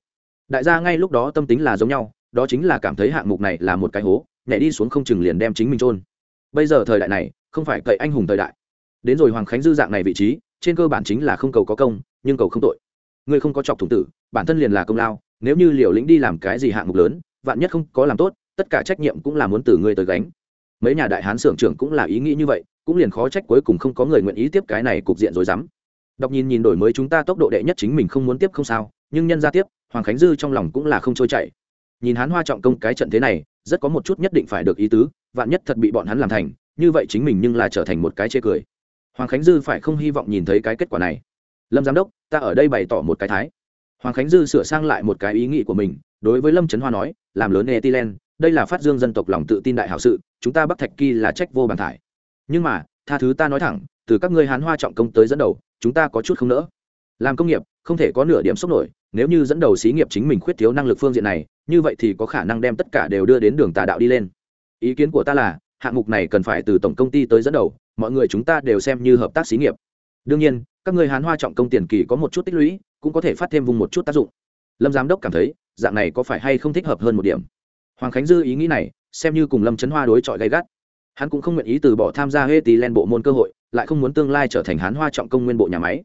[SPEAKER 1] Đại gia ngay lúc đó tâm tính là giống nhau đó chính là cảm thấy hạng mục này là một cái hố, nhảy đi xuống không chừng liền đem chính mình trôn bây giờ thời đại này, không phải cậy anh hùng thời đại. Đến rồi hoàng khánh dư dạng này vị trí, trên cơ bản chính là không cầu có công, nhưng cầu không tội. Ngươi không có chọc thủng tử, bản thân liền là công lao, nếu như liều lĩnh đi làm cái gì hạng mục lớn, vạn nhất không có làm tốt, tất cả trách nhiệm cũng là muốn từ ngươi tới gánh. Mấy nhà đại hán xưởng trưởng cũng là ý nghĩ như vậy, cũng liền khó trách cuối cùng không có người nguyện ý tiếp cái này cục diện rồi dám đọc nhìn nhìn đổi mới chúng ta tốc độ đệ nhất chính mình không muốn tiếp không sao, nhưng nhân ra tiếp, hoàng khánh dư trong lòng cũng là không trôi chảy nhìn hắn hoa trọng công cái trận thế này, rất có một chút nhất định phải được ý tứ, vạn nhất thật bị bọn hắn làm thành, như vậy chính mình nhưng là trở thành một cái chê cười. Hoàng khánh dư phải không hy vọng nhìn thấy cái kết quả này? Lâm giám đốc, ta ở đây bày tỏ một cái thái. Hoàng khánh dư sửa sang lại một cái ý nghĩ của mình, đối với lâm trấn hoa nói, làm lớn etilen, đây là phát dương dân tộc lòng tự tin đại hảo sự, chúng ta bắc thạch kỳ là trách vô bàn thải. Nhưng mà, tha thứ ta nói thẳng, từ các ngươi hán hoa trọng công tới dẫn đầu, chúng ta có chút không nỡ. Làm công nghiệp, không thể có nửa điểm sốc nổi nếu như dẫn đầu xí nghiệp chính mình khuyết thiếu năng lực phương diện này, như vậy thì có khả năng đem tất cả đều đưa đến đường tà đạo đi lên. Ý kiến của ta là, hạng mục này cần phải từ tổng công ty tới dẫn đầu, mọi người chúng ta đều xem như hợp tác xí nghiệp. Đương nhiên, các người hán hoa trọng công tiền kỳ có một chút tích lũy, cũng có thể phát thêm vùng một chút tác dụng. Lâm giám đốc cảm thấy, dạng này có phải hay không thích hợp hơn một điểm? Hoàng khánh dư ý nghĩ này, xem như cùng lâm trấn hoa đối chọi gay gắt. Hắn cũng không nguyện ý từ bỏ tham gia hê tí len bộ môn cơ hội, lại không muốn tương lai trở thành hán hoa trọng công nguyên bộ nhà máy.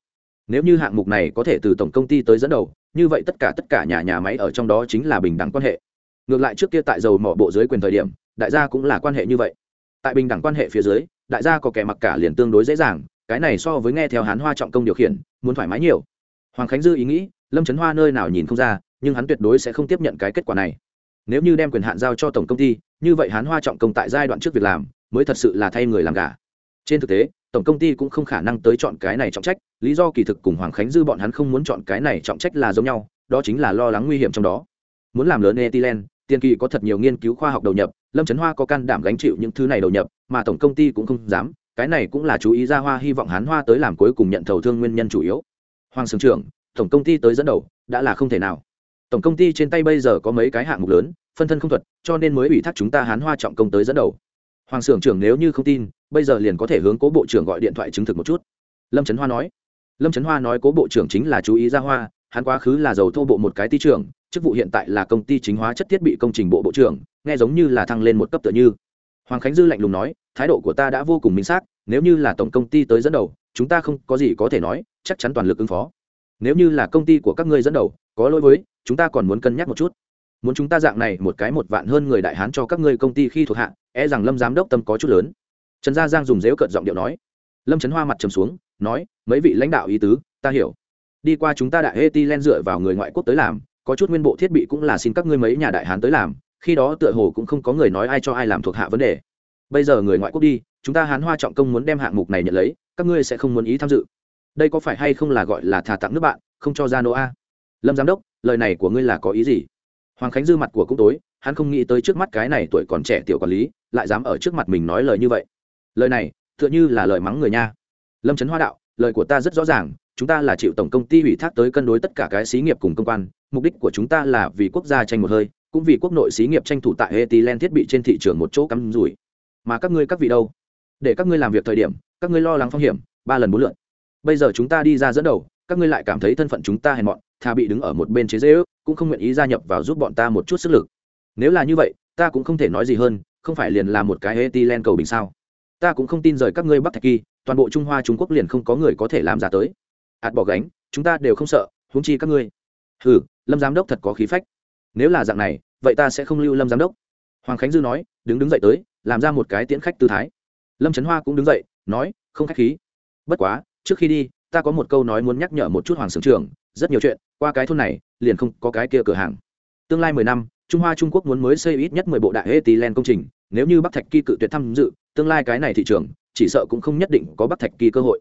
[SPEAKER 1] Nếu như hạng mục này có thể từ tổng công ty tới dẫn đầu như vậy tất cả tất cả nhà nhà máy ở trong đó chính là bình đẳng quan hệ. Ngược lại trước kia tại dầu mỏ bộ dưới quyền thời điểm, đại gia cũng là quan hệ như vậy. Tại bình đẳng quan hệ phía dưới, đại gia có kẻ mặc cả liền tương đối dễ dàng, cái này so với nghe theo hán hoa trọng công điều khiển, muốn thoải mái nhiều. Hoàng khánh dư ý nghĩ, lâm trấn hoa nơi nào nhìn không ra, nhưng hắn tuyệt đối sẽ không tiếp nhận cái kết quả này. Nếu như đem quyền hạn giao cho tổng công ty, như vậy hán hoa trọng công tại giai đoạn trước việc làm, mới thật sự là thay người làm gà. Trên thực tế tổng công ty cũng không khả năng tới chọn cái này trọng trách, lý do kỳ thực cùng hoàng khánh dư bọn hắn không muốn chọn cái này trọng trách là giống nhau, đó chính là lo lắng nguy hiểm trong đó. Muốn làm lớn etilen, tiền kỳ có thật nhiều nghiên cứu khoa học đầu nhập, lâm trấn hoa có can đảm gánh chịu những thứ này đầu nhập, mà tổng công ty cũng không dám, cái này cũng là chú ý ra hoa hy vọng hán hoa tới làm cuối cùng nhận thầu thương nguyên nhân chủ yếu. Hoàng sưởng trưởng, tổng công ty tới dẫn đầu, đã là không thể nào. Tổng công ty trên tay bây giờ có mấy cái hạng mục lớn, phân thân không thuật, cho nên mới ủy thác chúng ta hán hoa trọng công tới dẫn đầu hoàng sưởng trưởng nếu như không tin, bây giờ liền có thể hướng cố bộ trưởng gọi điện thoại chứng thực một chút. Lâm trấn hoa nói. Lâm trấn hoa nói cố bộ trưởng chính là chú ý ra hoa, hắn quá khứ là dầu thô bộ một cái ty trưởng, chức vụ hiện tại là công ty chính hóa chất thiết bị công trình bộ bộ trưởng, nghe giống như là thăng lên một cấp tựa như. Hoàng khánh dư lạnh lùng nói, thái độ của ta đã vô cùng minh xác, nếu như là tổng công ty tới dẫn đầu, chúng ta không có gì có thể nói, chắc chắn toàn lực ứng phó. Nếu như là công ty của các ngươi dẫn đầu, có lỗi với, chúng ta còn muốn cân nhắc một chút muốn chúng ta dạng này một cái một vạn hơn người đại hán cho các ngươi công ty khi thuộc hạ e rằng lâm giám đốc tâm có chút lớn. Trần gia giang dùng dếu cận giọng điệu nói. Lâm trấn hoa mặt trầm xuống, nói, mấy vị lãnh đạo ý tứ, ta hiểu. Đi qua chúng ta đại hê ti len dựa vào người ngoại quốc tới làm, có chút nguyên bộ thiết bị cũng là xin các ngươi mấy nhà đại hán tới làm, khi đó tựa hồ cũng không có người nói ai cho ai làm thuộc hạ vấn đề. Bây giờ người ngoại quốc đi, chúng ta hán hoa trọng công muốn đem hạng mục này nhận lấy, các ngươi sẽ không muốn ý tham dự. Đây có phải hay không là gọi là thà tặng nước bạn, không cho ra nô a? Lâm giám đốc, lời này của ngươi là có ý gì? Hoàng khánh dư mặt của cũng tối, hắn không nghĩ tới trước mắt cái này tuổi còn trẻ tiểu quản lý, lại dám ở trước mặt mình nói lời như vậy. Lời này, tựa như là lời mắng người nha. Lâm trấn hoa đạo, lời của ta rất rõ ràng, chúng ta là chịu tổng công ty ủy thác tới cân đối tất cả cái xí nghiệp cùng công quan, mục đích của chúng ta là vì quốc gia tranh một hơi, cũng vì quốc nội xí nghiệp tranh thủ tại etilen thiết bị trên thị trường một chỗ cắm rủi. Mà các ngươi các vị đâu? Để các ngươi làm việc thời điểm, các ngươi lo lắng phong hiểm, ba lần bốn lượt. bây giờ chúng ta đi ra dẫn đầu, các ngươi lại cảm thấy thân phận chúng ta hèn mọn thà bị đứng ở một bên chế dễ ước cũng không nguyện ý gia nhập vào giúp bọn ta một chút sức lực. Nếu là như vậy, ta cũng không thể nói gì hơn, không phải liền là một cái etilen cầu bình sao? Ta cũng không tin rời các ngươi bắc thạch kỳ, toàn bộ trung hoa trung quốc liền không có người có thể làm giả tới. Ạt bỏ gánh, chúng ta đều không sợ, huống chi các ngươi. Hừ, lâm giám đốc thật có khí phách. Nếu là dạng này, vậy ta sẽ không lưu lâm giám đốc. Hoàng khánh dư nói, đứng đứng dậy tới, làm ra một cái tiễn khách tư thái. Lâm trấn hoa cũng đứng dậy, nói, không khách khí. Bất quá, trước khi đi, ta có một câu nói muốn nhắc nhở một chút hoàng sưởng trưởng rất nhiều chuyện, qua cái thôn này, liền không có cái kia cửa hàng. Tương lai mười năm, trung hoa trung quốc muốn mới xây ít nhất mười bộ đại etilen công trình, nếu như bắc thạch kỳ cự tuyệt tham dự, tương lai cái này thị trường, chỉ sợ cũng không nhất định có bắc thạch kỳ cơ hội.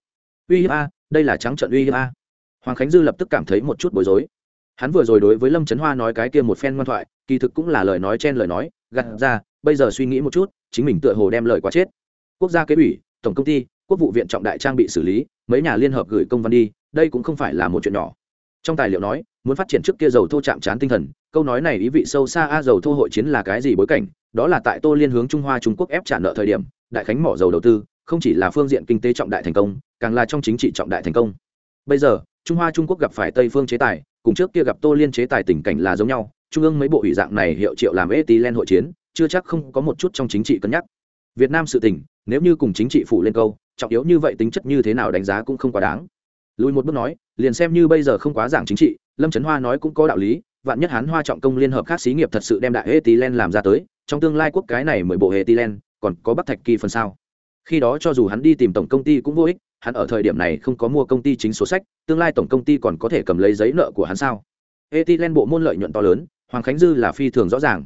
[SPEAKER 1] Uy hiếp a, đây là trắng trận uy hiếp a. Hoàng khánh dư lập tức cảm thấy một chút bối rối. Hắn vừa rồi đối với lâm trấn hoa nói cái kia một phen ngoan thoại, kỳ thực cũng là lời nói chen lời nói gặt ra, bây giờ suy nghĩ một chút, chính mình tựa hồ đem lời quá chết. Quốc gia kế ủy, tổng công ty, quốc vụ viện trọng đại trang bị xử lý, mấy nhà liên hợp gửi công văn đi, đây cũng không phải là một chuyện nhỏ trong tài liệu nói, muốn phát triển trước kia dầu thô chạm trán tinh thần, câu nói này ý vị sâu xa a, dầu thô hội chiến là cái gì bối cảnh? Đó là tại tô liên hướng trung hoa trung quốc ép trả nợ thời điểm, đại khánh mỏ dầu đầu tư, không chỉ là phương diện kinh tế trọng đại thành công, càng là trong chính trị trọng đại thành công. Bây giờ, trung hoa trung quốc gặp phải tây phương chế tài, cùng trước kia gặp tô liên chế tài tình cảnh là giống nhau, trung ương mấy bộ ủy dạng này hiệu triệu làm etilen hội chiến, chưa chắc không có một chút trong chính trị cân nhắc. Việt nam sự tình, nếu như cùng chính trị phủ lên câu, trọng yếu như vậy tính chất như thế nào đánh giá cũng không quá đáng lùi một bước nói, liền xem như bây giờ không quá giảng chính trị, lâm trấn hoa nói cũng có đạo lý, vạn nhất hán hoa trọng công liên hợp các xí nghiệp thật sự đem đại etilen làm ra tới, trong tương lai quốc cái này mười bộ etilen, còn có bắc thạch kỳ phần sao? Khi đó cho dù hắn đi tìm tổng công ty cũng vô ích, hắn ở thời điểm này không có mua công ty chính số sách, tương lai tổng công ty còn có thể cầm lấy giấy nợ của hắn sao? Etilen bộ môn lợi nhuận to lớn, hoàng khánh dư là phi thường rõ ràng.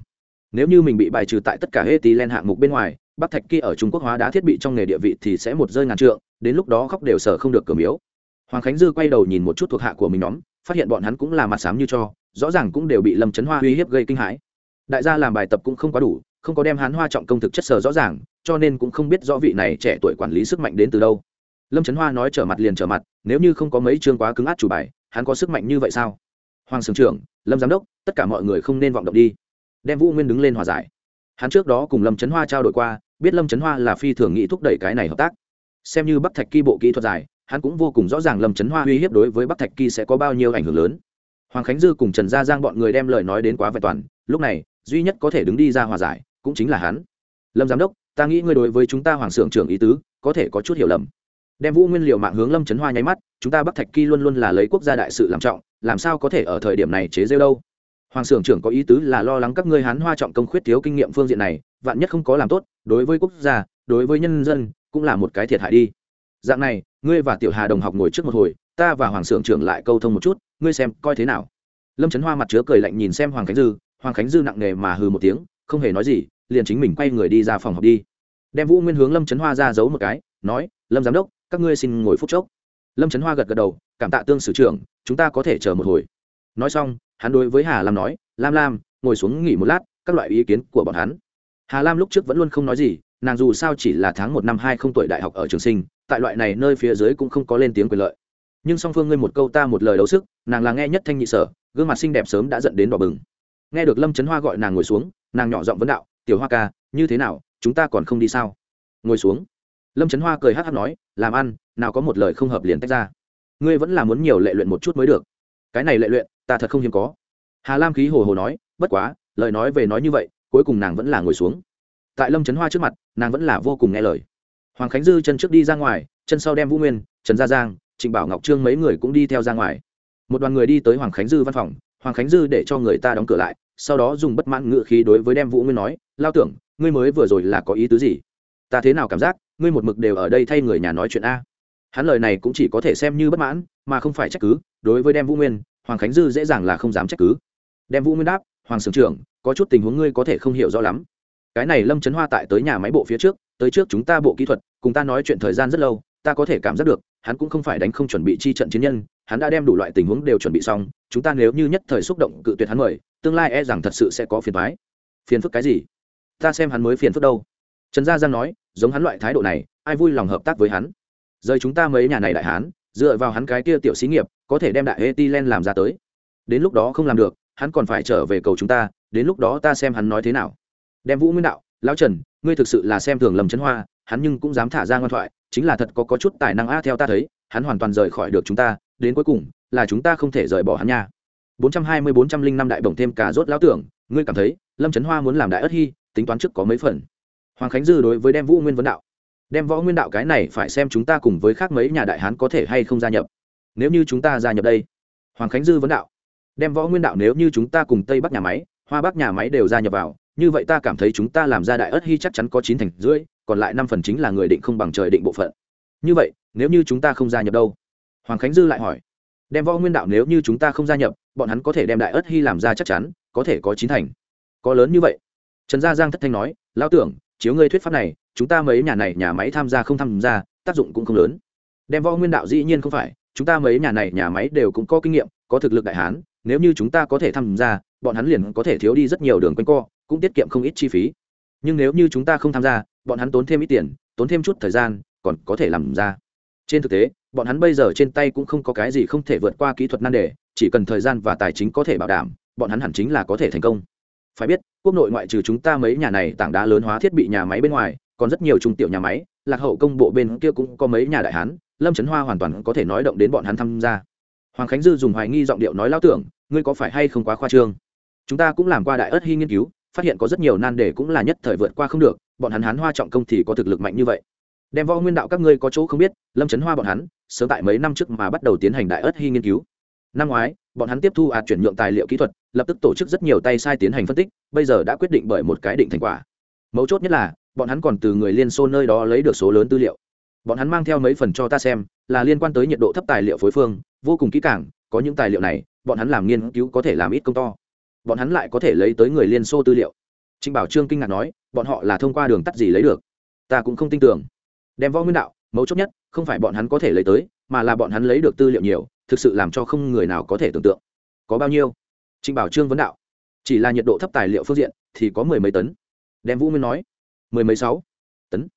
[SPEAKER 1] Nếu như mình bị bài trừ tại tất cả etilen hạng mục bên ngoài, bắc thạch kia ở trung quốc hóa đá thiết bị trong nghề địa vị thì sẽ một rơi ngàn trượng, đến lúc đó khóc đều sở không được cửa miếu hoàng khánh dư quay đầu nhìn một chút thuộc hạ của mình nhóm, phát hiện bọn hắn cũng là mặt sám như cho, rõ ràng cũng đều bị lâm trấn hoa uy hiếp gây kinh hãi. Đại gia làm bài tập cũng không quá đủ, không có đem hắn hoa trọng công thực chất sở rõ ràng, cho nên cũng không biết rõ vị này trẻ tuổi quản lý sức mạnh đến từ đâu. Lâm trấn hoa nói trở mặt liền trở mặt, nếu như không có mấy chương quá cứng át chủ bài, hắn có sức mạnh như vậy sao? Hoàng sưởng trưởng, lâm giám đốc, tất cả mọi người không nên vọng động đi. Đem vũ nguyên đứng lên hòa giải. Hắn trước đó cùng lâm trấn hoa trao đổi qua, biết lâm trấn hoa là phi thường nghĩ thúc đẩy cái này hợp tác. Xem như bắc thạch kỳ bộ kỹ thuật giải hắn cũng vô cùng rõ ràng lâm trấn hoa uy hiếp đối với bắc thạch kỳ sẽ có bao nhiêu ảnh hưởng lớn hoàng khánh dư cùng trần gia giang bọn người đem lời nói đến quá vẹn toàn lúc này duy nhất có thể đứng đi ra hòa giải cũng chính là hắn lâm giám đốc ta nghĩ ngươi đối với chúng ta hoàng xưởng trưởng ý tứ có thể có chút hiểu lầm đem vũ nguyên liệu mạng hướng lâm trấn hoa nháy mắt chúng ta bắc thạch kỳ luôn luôn là lấy quốc gia đại sự làm trọng làm sao có thể ở thời điểm này chế rêu đâu hoàng xưởng trưởng có ý tứ là lo lắng các ngươi hán hoa trọng công khuyết thiếu kinh nghiệm phương diện này vạn nhất không có làm tốt đối với quốc gia đối với nhân dân cũng là một cái thiệt hại đi dạng này, ngươi và tiểu hà đồng học ngồi trước một hồi, ta và hoàng xưởng trưởng lại câu thông một chút, ngươi xem coi thế nào. Lâm trấn hoa mặt chứa cười lạnh nhìn xem hoàng khánh dư, hoàng khánh dư nặng nề mà hừ một tiếng, không hề nói gì, liền chính mình quay người đi ra phòng học đi. Đem vũ nguyên hướng lâm trấn hoa ra giấu một cái, nói, lâm giám đốc, các ngươi xin ngồi phút chốc. Lâm trấn hoa gật gật đầu, cảm tạ tương sử trưởng, chúng ta có thể chờ một hồi. Nói xong, hắn đối với hà lam nói, lam lam, ngồi xuống nghỉ một lát, các loại ý kiến của bọn hắn. Hà lam lúc trước vẫn luôn không nói gì nàng dù sao chỉ là tháng một năm hai không tuổi đại học ở trường sinh, tại loại này nơi phía dưới cũng không có lên tiếng quyền lợi. Nhưng song phương ngươi một câu ta một lời đấu sức, nàng là nghe nhất thanh nhị sở, gương mặt xinh đẹp sớm đã dẫn đến đỏ bừng. Nghe được lâm trấn hoa gọi nàng ngồi xuống, nàng nhỏ giọng vấn đạo, tiểu hoa ca, như thế nào, chúng ta còn không đi sao? Ngồi xuống. Lâm trấn hoa cười hát hát nói, làm ăn, nào có một lời không hợp liền tách ra. Ngươi vẫn là muốn nhiều lệ luyện một chút mới được. Cái này lệ luyện, ta thật không hiếm có. Hà lam khí hồ hồ nói, bất quá, lời nói về nói như vậy, cuối cùng nàng vẫn là ngồi xuống tại lâm trấn hoa trước mặt, nàng vẫn là vô cùng nghe lời. Hoàng khánh dư chân trước đi ra ngoài, chân sau đem vũ nguyên, trần gia giang, trịnh bảo ngọc trương mấy người cũng đi theo ra ngoài. Một đoàn người đi tới hoàng khánh dư văn phòng, hoàng khánh dư để cho người ta đóng cửa lại, sau đó dùng bất mãn ngự khí đối với đem vũ nguyên nói, lao tưởng, ngươi mới vừa rồi là có ý tứ gì? Ta thế nào cảm giác, ngươi một mực đều ở đây thay người nhà nói chuyện a? Hắn lời này cũng chỉ có thể xem như bất mãn, mà không phải trách cứ, đối với đem vũ nguyên, hoàng khánh dư dễ dàng là không dám trách cứ. Đem vũ nguyên đáp, hoàng sưởng trưởng, có chút tình huống ngươi có thể không hiểu rõ lắm cái này lâm trấn hoa tại tới nhà máy bộ phía trước, tới trước chúng ta bộ kỹ thuật, cùng ta nói chuyện thời gian rất lâu, ta có thể cảm giác được, hắn cũng không phải đánh không chuẩn bị chi trận chiến nhân, hắn đã đem đủ loại tình huống đều chuẩn bị xong, chúng ta nếu như nhất thời xúc động, cự tuyệt hắn mời, tương lai e rằng thật sự sẽ có phiền thoái phiền phức cái gì? Ta xem hắn mới phiền phức đâu. Trần gia giang nói, giống hắn loại thái độ này, ai vui lòng hợp tác với hắn? Rời chúng ta mấy nhà này đại hán, dựa vào hắn cái kia tiểu xí nghiệp, có thể đem đại etilen làm ra tới. Đến lúc đó không làm được, hắn còn phải trở về cầu chúng ta, đến lúc đó ta xem hắn nói thế nào đem vũ nguyên đạo lão trần ngươi thực sự là xem thường lầm chấn hoa hắn nhưng cũng dám thả ra ngoan thoại chính là thật có, có chút tài năng a theo ta thấy hắn hoàn toàn rời khỏi được chúng ta đến cuối cùng là chúng ta không thể rời bỏ hắn nha. 420 năm đại bổng thêm cả rốt lão tưởng ngươi cảm thấy lâm trấn hoa muốn làm đại ất hy tính toán trước có mấy phần? Hoàng khánh dư đối với đem vũ nguyên vấn đạo đem võ nguyên đạo cái này phải xem chúng ta cùng với khác mấy nhà đại hán có thể hay không gia nhập. Nếu như chúng ta gia nhập đây hoàng khánh dư vấn đạo đem võ nguyên đạo nếu như chúng ta cùng tây bắc nhà máy hoa bắc nhà máy đều gia nhập vào như vậy ta cảm thấy chúng ta làm ra đại ớt hy chắc chắn có chín thành rưỡi, còn lại năm phần chính là người định không bằng trời định bộ phận. Như vậy, nếu như chúng ta không gia nhập đâu? Hoàng khánh dư lại hỏi. Đem võ nguyên đạo nếu như chúng ta không gia nhập, bọn hắn có thể đem đại ớt hy làm ra chắc chắn, có thể có chín thành. Có lớn như vậy. Trần gia giang thất thanh nói, lão tưởng, chiếu ngươi thuyết pháp này, chúng ta mấy nhà này nhà máy tham gia không tham gia, tác dụng cũng không lớn. Đem võ nguyên đạo dĩ nhiên không phải, chúng ta mấy nhà này nhà máy đều cũng có kinh nghiệm, có thực lực đại hán, nếu như chúng ta có thể tham gia, bọn hắn liền có thể thiếu đi rất nhiều đường quanh co cũng tiết kiệm không ít chi phí. Nhưng nếu như chúng ta không tham gia, bọn hắn tốn thêm ít tiền, tốn thêm chút thời gian, còn có thể làm ra. Trên thực tế, bọn hắn bây giờ trên tay cũng không có cái gì không thể vượt qua kỹ thuật nan đề, chỉ cần thời gian và tài chính có thể bảo đảm, bọn hắn hẳn chính là có thể thành công. Phải biết, quốc nội ngoại trừ chúng ta mấy nhà này tảng đá lớn hóa thiết bị nhà máy bên ngoài, còn rất nhiều trung tiểu nhà máy, lạc hậu công bộ bên kia cũng có mấy nhà đại hán, lâm trấn hoa hoàn toàn có thể nói động đến bọn hắn tham gia. Hoàng khánh dư dùng hoài nghi giọng điệu nói lao tưởng, ngươi có phải hay không quá khoa trương? Chúng ta cũng làm qua đại ớt hy nghiên cứu phát hiện có rất nhiều nan đề cũng là nhất thời vượt qua không được, bọn hắn hán hoa trọng công thì có thực lực mạnh như vậy. Đem võ nguyên đạo các ngươi có chỗ không biết, lâm trấn hoa bọn hắn, sớm tại mấy năm trước mà bắt đầu tiến hành đại ớt hy nghiên cứu. Năm ngoái, bọn hắn tiếp thu ạt chuyển nhượng tài liệu kỹ thuật, lập tức tổ chức rất nhiều tay sai tiến hành phân tích, bây giờ đã quyết định bởi một cái định thành quả. Mấu chốt nhất là, bọn hắn còn từ người liên xô nơi đó lấy được số lớn tư liệu. Bọn hắn mang theo mấy phần cho ta xem, là liên quan tới nhiệt độ thấp tài liệu phối phương, vô cùng kỹ càng, có những tài liệu này, bọn hắn làm nghiên cứu có thể làm ít công to bọn hắn lại có thể lấy tới người liên xô tư liệu. Trịnh bảo trương kinh ngạc nói, bọn họ là thông qua đường tắt gì lấy được? Ta cũng không tin tưởng. Đem võ nguyên đạo, mấu chốt nhất, không phải bọn hắn có thể lấy tới, mà là bọn hắn lấy được tư liệu nhiều, thực sự làm cho không người nào có thể tưởng tượng. Có bao nhiêu? Trịnh bảo trương vấn đạo. Chỉ là nhiệt độ thấp tài liệu phương diện, thì có mười mấy tấn. Đem vũ nguyên nói, mười mấy sáu tấn.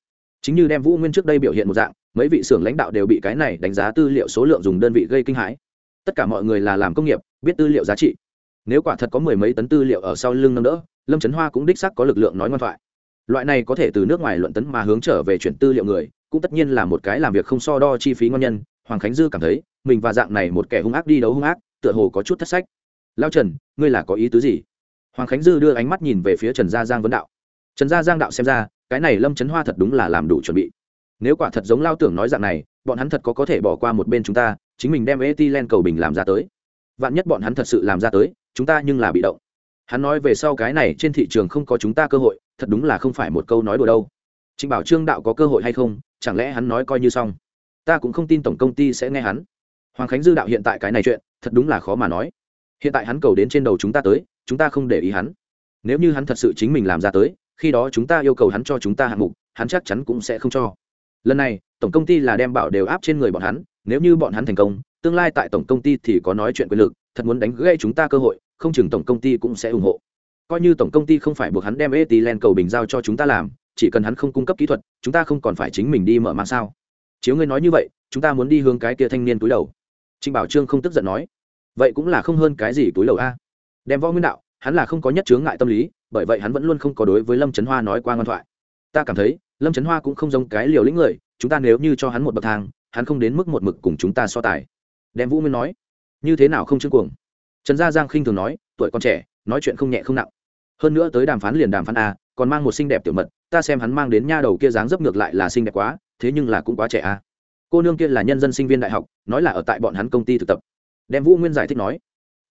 [SPEAKER 1] Chính như đem vũ nguyên trước đây biểu hiện một dạng, mấy vị xưởng lãnh đạo đều bị cái này đánh giá tư liệu số lượng dùng đơn vị gây kinh hãi. Tất cả mọi người là làm công nghiệp, biết tư liệu giá trị nếu quả thật có mười mấy tấn tư liệu ở sau lưng nâng đỡ, lâm trấn hoa cũng đích sắc có lực lượng nói ngoan thoại. Loại này có thể từ nước ngoài luận tấn mà hướng trở về chuyển tư liệu người, cũng tất nhiên là một cái làm việc không so đo chi phí ngon nhân. Hoàng khánh dư cảm thấy, mình và dạng này một kẻ hung ác đi đấu hung ác, tựa hồ có chút thất sách. Lao trần, ngươi là có ý tứ gì? Hoàng khánh dư đưa ánh mắt nhìn về phía trần gia giang vấn đạo. Trần gia giang đạo xem ra, cái này lâm trấn hoa thật đúng là làm đủ chuẩn bị. Nếu quả thật giống lao tưởng nói dạng này, bọn hắn thật có có thể bỏ qua một bên chúng ta, chính mình đem eti len cầu bình làm ra tới vạn nhất bọn hắn thật sự làm ra tới, chúng ta nhưng là bị động. Hắn nói về sau cái này trên thị trường không có chúng ta cơ hội, thật đúng là không phải một câu nói đùa đâu. Trịnh bảo trương đạo có cơ hội hay không, chẳng lẽ hắn nói coi như xong? Ta cũng không tin tổng công ty sẽ nghe hắn. Hoàng khánh dư đạo hiện tại cái này chuyện, thật đúng là khó mà nói. Hiện tại hắn cầu đến trên đầu chúng ta tới, chúng ta không để ý hắn. Nếu như hắn thật sự chính mình làm ra tới, khi đó chúng ta yêu cầu hắn cho chúng ta hạng mục, hắn chắc chắn cũng sẽ không cho. Lần này, tổng công ty là đem bảo đều áp trên người bọn hắn, nếu như bọn hắn thành công tương lai tại tổng công ty thì có nói chuyện quyền lực, thật muốn đánh gây chúng ta cơ hội, không chừng tổng công ty cũng sẽ ủng hộ. Coi như tổng công ty không phải buộc hắn đem eti len cầu bình giao cho chúng ta làm, chỉ cần hắn không cung cấp kỹ thuật, chúng ta không còn phải chính mình đi mở mang sao? Chiếu ngươi nói như vậy, chúng ta muốn đi hướng cái kia thanh niên túi đầu. Trịnh bảo trương không tức giận nói. Vậy cũng là không hơn cái gì túi đầu a. Đem võ nguyên đạo, hắn là không có nhất chướng ngại tâm lý, bởi vậy hắn vẫn luôn không có đối với lâm trấn hoa nói qua ngoan thoại. Ta cảm thấy, lâm trấn hoa cũng không giống cái liều lĩnh người, chúng ta nếu như cho hắn một bậc thang, hắn không đến mức một mực cùng chúng ta so tài đem vũ nguyên nói, như thế nào không chương cuồng? Trần gia giang khinh thường nói, tuổi còn trẻ, nói chuyện không nhẹ không nặng. Hơn nữa tới đàm phán liền đàm phán a, còn mang một xinh đẹp tiểu mật, ta xem hắn mang đến nha đầu kia dáng dấp ngược lại là xinh đẹp quá, thế nhưng là cũng quá trẻ a. Cô nương kia là nhân dân sinh viên đại học, nói là ở tại bọn hắn công ty thực tập. Đem vũ nguyên giải thích nói,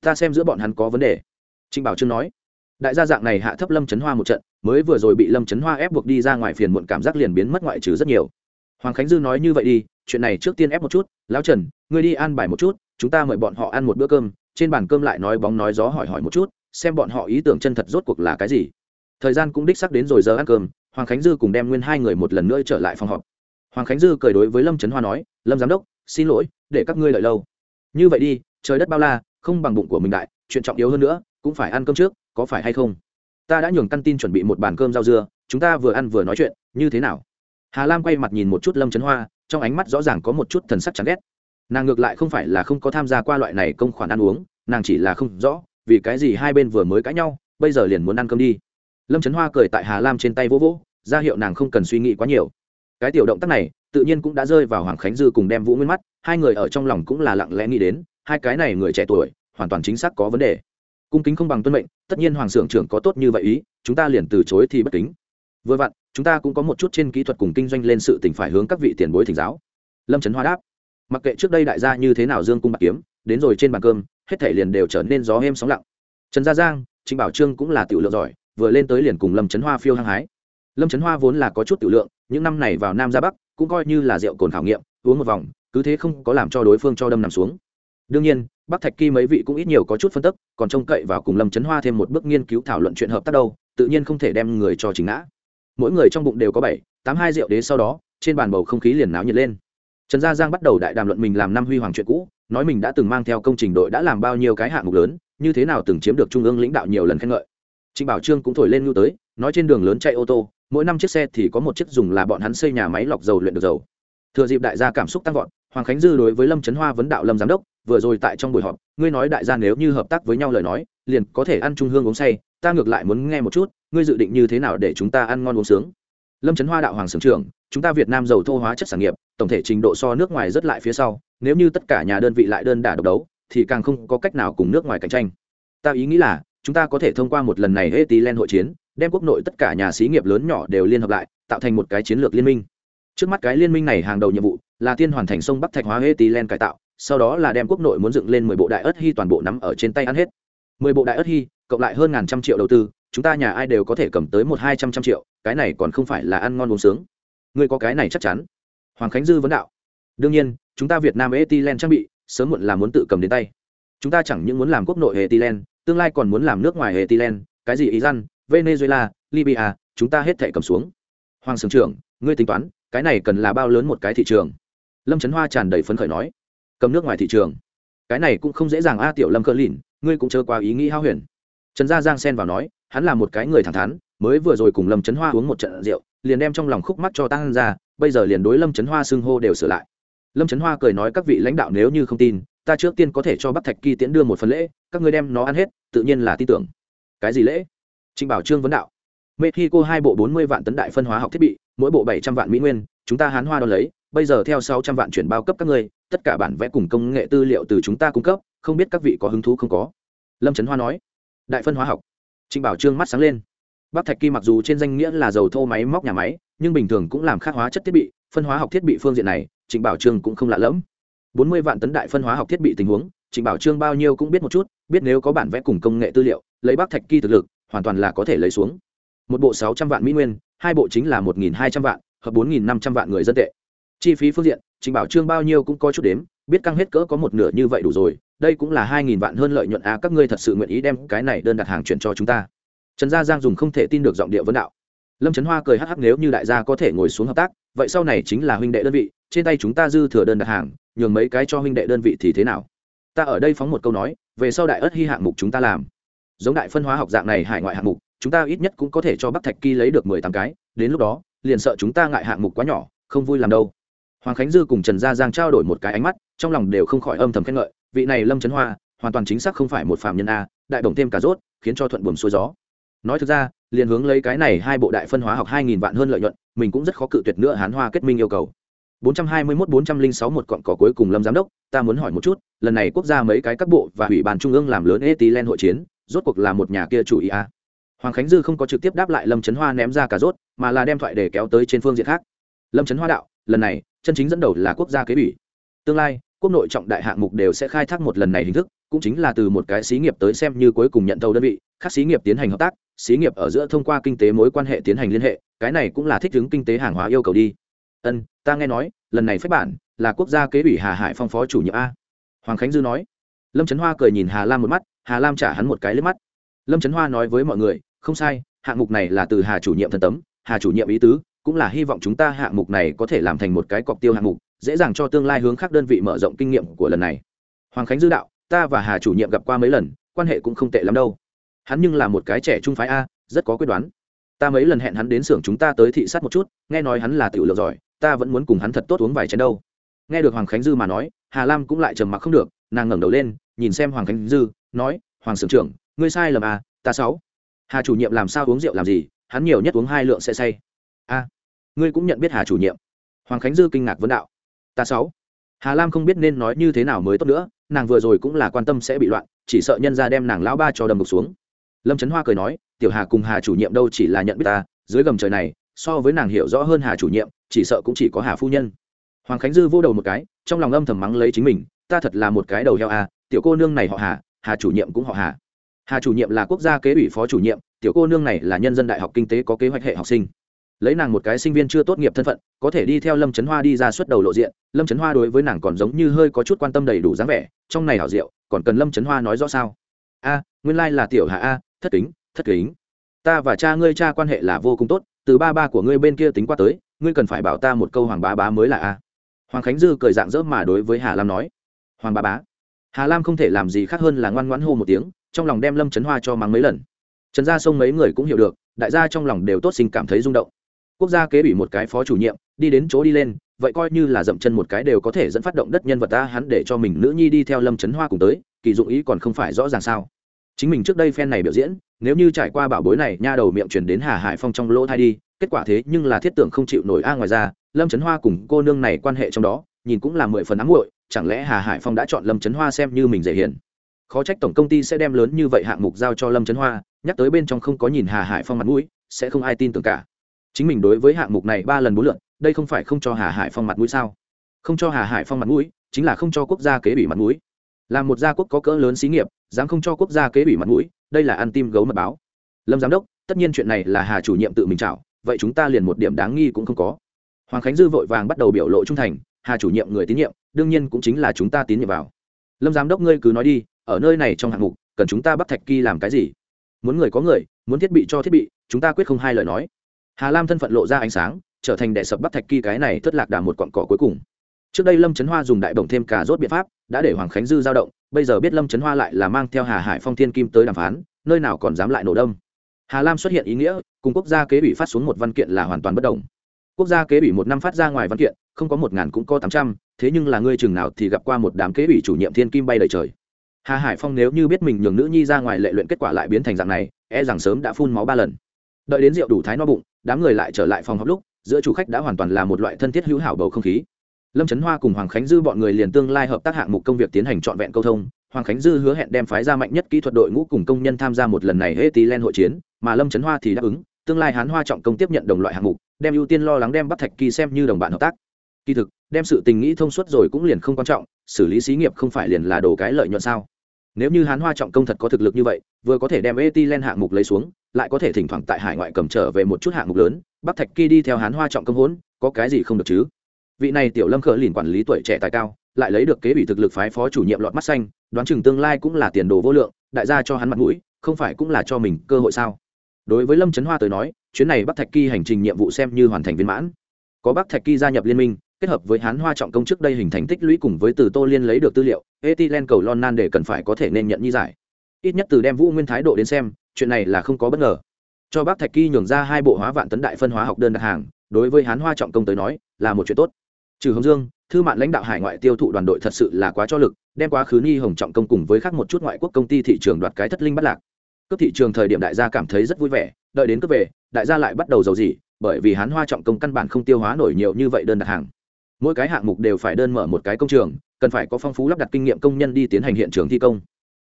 [SPEAKER 1] ta xem giữa bọn hắn có vấn đề. Trịnh bảo trương nói, đại gia dạng này hạ thấp lâm trấn hoa một trận, mới vừa rồi bị lâm trấn hoa ép buộc đi ra ngoài phiền muộn cảm giác liền biến mất ngoại trừ rất nhiều hoàng khánh dư nói như vậy đi, chuyện này trước tiên ép một chút. Lão trần, ngươi đi ăn bài một chút, chúng ta mời bọn họ ăn một bữa cơm. Trên bàn cơm lại nói bóng nói gió hỏi hỏi một chút, xem bọn họ ý tưởng chân thật rốt cuộc là cái gì. Thời gian cũng đích sắc đến rồi giờ ăn cơm, hoàng khánh dư cùng đem nguyên hai người một lần nữa trở lại phòng họp. Hoàng khánh dư cười đối với lâm trấn hoa nói, lâm giám đốc, xin lỗi, để các ngươi lợi lâu. Như vậy đi, trời đất bao la, không bằng bụng của mình đại, chuyện trọng yếu hơn nữa, cũng phải ăn cơm trước, có phải hay không? Ta đã nhường căn tin chuẩn bị một bàn cơm rau dưa, chúng ta vừa ăn vừa nói chuyện, như thế nào? Hà lam quay mặt nhìn một chút lâm trấn hoa, trong ánh mắt rõ ràng có một chút thần sắc chán ghét. Nàng ngược lại không phải là không có tham gia qua loại này công khoản ăn uống, nàng chỉ là không rõ, vì cái gì hai bên vừa mới cãi nhau, bây giờ liền muốn ăn cơm đi. Lâm trấn hoa cười tại hà lam trên tay vỗ vỗ, ra hiệu nàng không cần suy nghĩ quá nhiều. Cái tiểu động tác này, tự nhiên cũng đã rơi vào hoàng khánh dư cùng đem vũ nguyên mắt, hai người ở trong lòng cũng là lặng lẽ nghĩ đến, hai cái này người trẻ tuổi, hoàn toàn chính xác có vấn đề. Cung kính không bằng tuân mệnh, tất nhiên hoàng xưởng trưởng có tốt như vậy ý, chúng ta liền từ chối thì bất kính. Vừa vặn chúng ta cũng có một chút trên kỹ thuật cùng kinh doanh lên sự tỉnh phải hướng các vị tiền bối thỉnh giáo. Lâm trấn hoa đáp, mặc kệ trước đây đại gia như thế nào dương cung bạc kiếm, đến rồi trên bàn cơm, hết thể liền đều trở nên gió êm sóng lặng. Trần gia giang, trịnh bảo trương cũng là tiểu lượng giỏi, vừa lên tới liền cùng lâm trấn hoa phiêu hăng hái. Lâm trấn hoa vốn là có chút tiểu lượng, những năm này vào nam ra bắc, cũng coi như là rượu cồn khảo nghiệm, uống một vòng, cứ thế không có làm cho đối phương cho đâm nằm xuống. Đương nhiên, bắc thạch kỳ mấy vị cũng ít nhiều có chút phân tức, còn trông cậy vào cùng lâm trấn hoa thêm một bước nghiên cứu thảo luận chuyện hợp tác đâu, tự nhiên không thể đem người cho chính ngã mỗi người trong bụng đều có bảy, tám, hai rượu đế sau đó, trên bàn bầu không khí liền náo nhiệt lên. Trần gia giang bắt đầu đại đàm luận mình làm năm huy hoàng chuyện cũ, nói mình đã từng mang theo công trình đội đã làm bao nhiêu cái hạng mục lớn, như thế nào từng chiếm được trung ương lãnh đạo nhiều lần khen ngợi. Trịnh bảo trương cũng thổi lên nhu tới, nói trên đường lớn chạy ô tô, mỗi năm chiếc xe thì có một chiếc dùng là bọn hắn xây nhà máy lọc dầu luyện được dầu. Thừa dịp đại gia cảm xúc tăng vọt, hoàng khánh dư đối với lâm trấn hoa vấn đạo lâm giám đốc vừa rồi tại trong buổi họp, ngươi nói đại gia nếu như hợp tác với nhau lời nói, liền có thể ăn trung hương uống say, ta ngược lại muốn nghe một chút, ngươi dự định như thế nào để chúng ta ăn ngon uống sướng? Lâm trấn hoa đạo hoàng sưởng trưởng, chúng ta việt nam giàu thô hóa chất sản nghiệp, tổng thể trình độ so nước ngoài rất lại phía sau, nếu như tất cả nhà đơn vị lại đơn đả độc đấu, thì càng không có cách nào cùng nước ngoài cạnh tranh. Ta ý nghĩ là, chúng ta có thể thông qua một lần này hết tí len hội chiến, đem quốc nội tất cả nhà xí nghiệp lớn nhỏ đều liên hợp lại, tạo thành một cái chiến lược liên minh. Trước mắt cái liên minh này hàng đầu nhiệm vụ là tiên hoàn thành sông bắc thạch hóa hết tí len cải tạo sau đó là đem quốc nội muốn dựng lên mười bộ đại ớt hy toàn bộ nắm ở trên tay ăn hết. Mười bộ đại ớt hy, cộng lại hơn ngàn trăm triệu đầu tư, chúng ta nhà ai đều có thể cầm tới một hai trăm trăm triệu, cái này còn không phải là ăn ngon uống sướng. Ngươi có cái này chắc chắn. Hoàng khánh dư vấn đạo. Đương nhiên, chúng ta việt nam etilen trang bị, sớm muộn là muốn tự cầm đến tay. Chúng ta chẳng những muốn làm quốc nội etilen, tương lai còn muốn làm nước ngoài etilen, cái gì iran, venezuela, libya, chúng ta hết thể cầm xuống. Hoàng sưởng trưởng, ngươi tính toán, cái này cần là bao lớn một cái thị trường? Lâm trấn hoa tràn đầy phấn khởi nói cầm nước ngoài thị trường. Cái này cũng không dễ dàng a, tiểu lâm cơ lìn, ngươi cũng chớ qua ý nghĩ hao huyền. Trần gia giang xen vào nói, hắn là một cái người thẳng thắn, mới vừa rồi cùng lâm trấn hoa uống một trận rượu, liền đem trong lòng khúc mắt cho tăng ra, bây giờ liền đối lâm trấn hoa xưng hô đều sửa lại. Lâm trấn hoa cười nói các vị lãnh đạo nếu như không tin, ta trước tiên có thể cho bắc thạch kỳ tiễn đưa một phần lễ, các ngươi đem nó ăn hết, tự nhiên là tin tưởng. Cái gì lễ? Trịnh bảo trương vấn đạo. Mexico hai bộ bốn mươi vạn tấn đại phân hóa học thiết bị, mỗi bộ bảy trăm vạn mỹ nguyên, chúng ta hán hoa đo lấy bây giờ theo sáu trăm vạn chuyển bao cấp các ngươi, tất cả bản vẽ cùng công nghệ tư liệu từ chúng ta cung cấp, không biết các vị có hứng thú không có? Lâm trấn hoa nói. Đại phân hóa học. Trịnh bảo trương mắt sáng lên. Bắc thạch kim mặc dù trên danh nghĩa là dầu thô máy móc nhà máy, nhưng bình thường cũng làm khác hóa chất thiết bị, phân hóa học thiết bị phương diện này, trịnh bảo trương cũng không lạ lẫm. Bốn mươi vạn tấn đại phân hóa học thiết bị tình huống, trịnh bảo trương bao nhiêu cũng biết một chút, biết nếu có bản vẽ cùng công nghệ tư liệu, lấy bắc thạch kỳ thực lực, hoàn toàn là có thể lấy xuống. Một bộ sáu trăm vạn mỹ nguyên, hai bộ chính là một nghìn hai trăm vạn, hợp bốn nghìn năm trăm vạn người dân tệ chi phí phương diện, trình bảo trương bao nhiêu cũng có chút đếm, biết căng hết cỡ có một nửa như vậy đủ rồi, đây cũng là hai nghìn vạn hơn lợi nhuận á, các ngươi thật sự nguyện ý đem cái này đơn đặt hàng chuyển cho chúng ta. Trần gia giang dùng không thể tin được giọng địa vấn đạo. Lâm trấn hoa cười hắc hắc, nếu như đại gia có thể ngồi xuống hợp tác, vậy sau này chính là huynh đệ đơn vị, trên tay chúng ta dư thừa đơn đặt hàng, nhường mấy cái cho huynh đệ đơn vị thì thế nào? Ta ở đây phóng một câu nói, về sau đại ất hy hạng mục chúng ta làm. Giống đại phân hóa học dạng này hải ngoại hạng mục, chúng ta ít nhất cũng có thể cho bắc thạch kỳ lấy được mười tám cái, đến lúc đó, liền sợ chúng ta ngại hạng mục quá nhỏ, không vui làm đâu hoàng khánh dư cùng trần gia giang trao đổi một cái ánh mắt, trong lòng đều không khỏi âm thầm khen ngợi, vị này lâm trấn hoa, hoàn toàn chính xác không phải một phạm nhân a, đại đồng thêm cả rốt, khiến cho thuận buồm xuôi gió. Nói thực ra, liền hướng lấy cái này hai bộ đại phân hóa học hai nghìn vạn hơn lợi nhuận, mình cũng rất khó cự tuyệt nữa hán hoa kết minh yêu cầu. 421-406 một cọn cỏ cuối cùng lâm giám đốc, ta muốn hỏi một chút, lần này quốc gia mấy cái các bộ và ủy ban trung ương làm lớn etilen hội chiến, rốt cuộc là một nhà kia chủ ý à. hoàng khánh dư không có trực tiếp đáp lại lâm trấn hoa ném ra cả rốt, mà là đem thoại để kéo tới trên phương diện khác. Lâm trấn hoa đạo lần này, chân chính dẫn đầu là quốc gia kế ủy tương lai, quốc nội trọng đại hạng mục đều sẽ khai thác một lần này hình thức, cũng chính là từ một cái xí nghiệp tới xem như cuối cùng nhận tàu đơn vị các xí nghiệp tiến hành hợp tác, xí nghiệp ở giữa thông qua kinh tế mối quan hệ tiến hành liên hệ, cái này cũng là thích ứng kinh tế hàng hóa yêu cầu đi. Ân, ta nghe nói, lần này phép bản, là quốc gia kế ủy hà hải phong phó chủ nhiệm a. Hoàng khánh dư nói. Lâm trấn hoa cười nhìn hà lam một mắt, hà lam trả hắn một cái lên mắt. Lâm trấn hoa nói với mọi người, không sai, hạng mục này là từ hà chủ nhiệm thần tấm, hà chủ nhiệm ý tứ cũng là hy vọng chúng ta hạng mục này có thể làm thành một cái cọc tiêu hạng mục, dễ dàng cho tương lai hướng khác đơn vị mở rộng kinh nghiệm của lần này. Hoàng khánh dư đạo, ta và hà chủ nhiệm gặp qua mấy lần, quan hệ cũng không tệ lắm đâu. Hắn nhưng là một cái trẻ trung phái a, rất có quyết đoán. Ta mấy lần hẹn hắn đến xưởng chúng ta tới thị sát một chút, nghe nói hắn là tiểu lượng giỏi, ta vẫn muốn cùng hắn thật tốt uống vài chén đâu. Nghe được hoàng khánh dư mà nói, hà lam cũng lại trầm mặc không được, nàng ngẩng đầu lên, nhìn xem hoàng khánh dư, nói, hoàng xưởng trưởng, ngươi sai lầm à ta sáu hà chủ nhiệm làm sao uống rượu làm gì, hắn nhiều nhất uống hai lượng sẽ say. A ngươi cũng nhận biết hà chủ nhiệm. Hoàng khánh dư kinh ngạc vấn đạo. Ta sáu. Hà lam không biết nên nói như thế nào mới tốt nữa, nàng vừa rồi cũng là quan tâm sẽ bị loạn, chỉ sợ nhân ra đem nàng lão ba cho đầm ngục xuống. Lâm trấn hoa cười nói, tiểu hà cùng hà chủ nhiệm đâu chỉ là nhận biết ta, dưới gầm trời này, so với nàng hiểu rõ hơn hà chủ nhiệm, chỉ sợ cũng chỉ có hà phu nhân. Hoàng khánh dư vô đầu một cái, trong lòng âm thầm mắng lấy chính mình, ta thật là một cái đầu heo à tiểu cô nương này họ hà hà chủ nhiệm cũng họ hà. Hà chủ nhiệm là quốc gia kế ủy phó chủ nhiệm, tiểu cô nương này là nhân dân đại học kinh tế có kế hoạch hệ học sinh lấy nàng một cái sinh viên chưa tốt nghiệp thân phận, có thể đi theo lâm trấn hoa đi ra suốt đầu lộ diện. Lâm trấn hoa đối với nàng còn giống như hơi có chút quan tâm đầy đủ dáng vẻ, trong này hảo diệu, còn cần lâm trấn hoa nói rõ sao? A, nguyên lai là tiểu hạ a, thất kính thất kính. Ta và cha ngươi cha quan hệ là vô cùng tốt, từ ba ba của ngươi bên kia tính qua tới, ngươi cần phải bảo ta một câu hoàng bá bá mới là a. Hoàng khánh dư cười dạng dỡ mà đối với hà lam nói. Hoàng bá bá, hà lam không thể làm gì khác hơn là ngoan ngoãn hô một tiếng, trong lòng đem lâm trấn hoa cho mắng mấy lần. Trần gia sông mấy người cũng hiểu được, đại gia trong lòng đều tốt sinh cảm thấy rung động quốc gia kế ủy một cái phó chủ nhiệm, đi đến chỗ đi lên, vậy coi như là dậm chân một cái đều có thể dẫn phát động đất nhân vật ta, hắn để cho mình nữ nhi đi theo lâm trấn hoa cùng tới, kỳ dụng ý còn không phải rõ ràng sao. Chính mình trước đây phen này biểu diễn, nếu như trải qua bảo bối này, nha đầu miệng chuyển đến hà hải phong trong lỗ thai đi, kết quả thế nhưng là thiết tưởng không chịu nổi a ngoài ra, lâm trấn hoa cùng cô nương này quan hệ trong đó, nhìn cũng là mười phần ám muội, chẳng lẽ hà hải phong đã chọn lâm trấn hoa xem như mình dễ hiền khó trách tổng công ty sẽ đem lớn như vậy hạng mục giao cho lâm trấn hoa, nhắc tới bên trong không có nhìn hà hải phong mặt mũi, sẽ không ai tin tưởng cả chính mình đối với hạng mục này ba lần bốn lượn đây không phải không cho hà hải phong mặt mũi sao? Không cho hà hải phong mặt mũi, chính là không cho quốc gia kế ủy mặt mũi. Là một gia quốc có cỡ lớn xí nghiệp, dám không cho quốc gia kế ủy mặt mũi, đây là ăn tim gấu mật báo. Lâm giám đốc, tất nhiên chuyện này là hà chủ nhiệm tự mình chảo, vậy chúng ta liền một điểm đáng nghi cũng không có. Hoàng khánh dư vội vàng bắt đầu biểu lộ trung thành, hà chủ nhiệm người tín nhiệm, đương nhiên cũng chính là chúng ta tín nhiệm vào. Lâm giám đốc ngươi cứ nói đi, ở nơi này trong hạng mục, cần chúng ta bắt thạch kỳ làm cái gì? Muốn người có người, muốn thiết bị cho thiết bị, chúng ta quyết không hai lời nói hà lam thân phận lộ ra ánh sáng, trở thành đệ sập bắt thạch kỳ cái này thất lạc đà một cọn cỏ cuối cùng. Trước đây lâm trấn hoa dùng đại bổng thêm cả rốt biện pháp, đã để hoàng khánh dư giao động, bây giờ biết lâm trấn hoa lại là mang theo hà hải phong thiên kim tới đàm phán, nơi nào còn dám lại nổ đông hà lam xuất hiện ý nghĩa, cùng quốc gia kế ủy phát xuống một văn kiện là hoàn toàn bất đồng. Quốc gia kế ủy một năm phát ra ngoài văn kiện, không có một ngàn cũng có tám trăm, thế nhưng là ngươi chừng nào thì gặp qua một đám kế ủy chủ nhiệm thiên kim bay đầy trời. Hà hải phong nếu như biết mình nhường nữ nhi ra ngoài lệ luyện kết quả lại biến thành dạng này e rằng sớm đã phun máu ba lần. Đợi đến rượu đủ thái no bụng đám người lại trở lại phòng họp lúc, giữa chủ khách đã hoàn toàn là một loại thân thiết hữu hảo bầu không khí. Lâm trấn hoa cùng hoàng khánh dư bọn người liền tương lai hợp tác hạng mục công việc tiến hành trọn vẹn câu thông, hoàng khánh dư hứa hẹn đem phái ra mạnh nhất kỹ thuật đội ngũ cùng công nhân tham gia một lần này hết tí len hội chiến, mà lâm trấn hoa thì đáp ứng, tương lai hán hoa trọng công tiếp nhận đồng loại hạng mục, đem ưu tiên lo lắng đem bắt thạch kỳ xem như đồng bạn hợp tác. Kỳ thực, đem sự tình nghĩ thông suốt rồi cũng liền không quan trọng, xử lý xí nghiệp không phải liền là đồ cái lợi nhuận sao? Nếu như hán hoa trọng công thật có thực lực như vậy, vừa có thể đem Etilen hạng mục lấy xuống, lại có thể thỉnh thoảng tại hải ngoại cầm trở về một chút hạng mục lớn, bắc thạch kỳ đi theo hán hoa trọng công hỗn có cái gì không được chứ? Vị này tiểu lâm khở lìn quản lý tuổi trẻ tài cao, lại lấy được kế ủy thực lực phái phó chủ nhiệm lọt mắt xanh, đoán chừng tương lai cũng là tiền đồ vô lượng, đại gia cho hắn mặt mũi, không phải cũng là cho mình cơ hội sao? Đối với lâm trấn hoa tới nói, chuyến này bắc thạch kỳ hành trình nhiệm vụ xem như hoàn thành viên mãn. Có bắc thạch kỳ gia nhập liên minh kết hợp với hán hoa trọng công trước đây hình thành tích lũy cùng với từ tô liên lấy được tư liệu, etilen cầu lon nan để cần phải có thể nên nhận như giải. Ít nhất từ đem vũ nguyên thái độ đến xem, chuyện này là không có bất ngờ. Cho bác thạch kỳ nhường ra hai bộ hóa vạn tấn đại phân hóa học đơn đặt hàng, đối với hán hoa trọng công tới nói, là một chuyện tốt. Trừ hồng dương, thư mạn lãnh đạo hải ngoại tiêu thụ đoàn đội thật sự là quá cho lực, đem quá khứ nghi hồng trọng công cùng với khác một chút ngoại quốc công ty thị trường đoạt cái thất linh bắt lạc. Cấp thị trường thời điểm đại gia cảm thấy rất vui vẻ, đợi đến cấp về, đại gia lại bắt đầu giàu gì, bởi vì hán hoa trọng công căn bản không tiêu hóa nổi nhiều như vậy đơn đặt hàng mỗi cái hạng mục đều phải đơn mở một cái công trường, cần phải có phong phú lắp đặt kinh nghiệm công nhân đi tiến hành hiện trường thi công.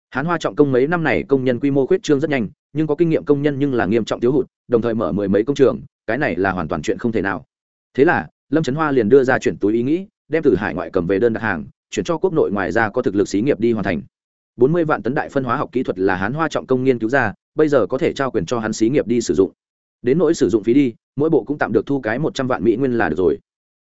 [SPEAKER 1] Hán hoa trọng công mấy năm này công nhân quy mô khuyết trương rất nhanh, nhưng có kinh nghiệm công nhân nhưng là nghiêm trọng thiếu hụt, đồng thời mở mười mấy công trường, cái này là hoàn toàn chuyện không thể nào. Thế là, lâm trấn hoa liền đưa ra chuyển túi ý nghĩ, đem từ hải ngoại cầm về đơn đặt hàng, chuyển cho quốc nội ngoài ra có thực lực xí nghiệp đi hoàn thành. Bốn mươi vạn tấn đại phân hóa học kỹ thuật là hán hoa trọng công nghiên cứu ra, bây giờ có thể trao quyền cho hắn xí nghiệp đi sử dụng. Đến nỗi sử dụng phí đi, mỗi bộ cũng tạm được thu cái một trăm vạn mỹ nguyên là được rồi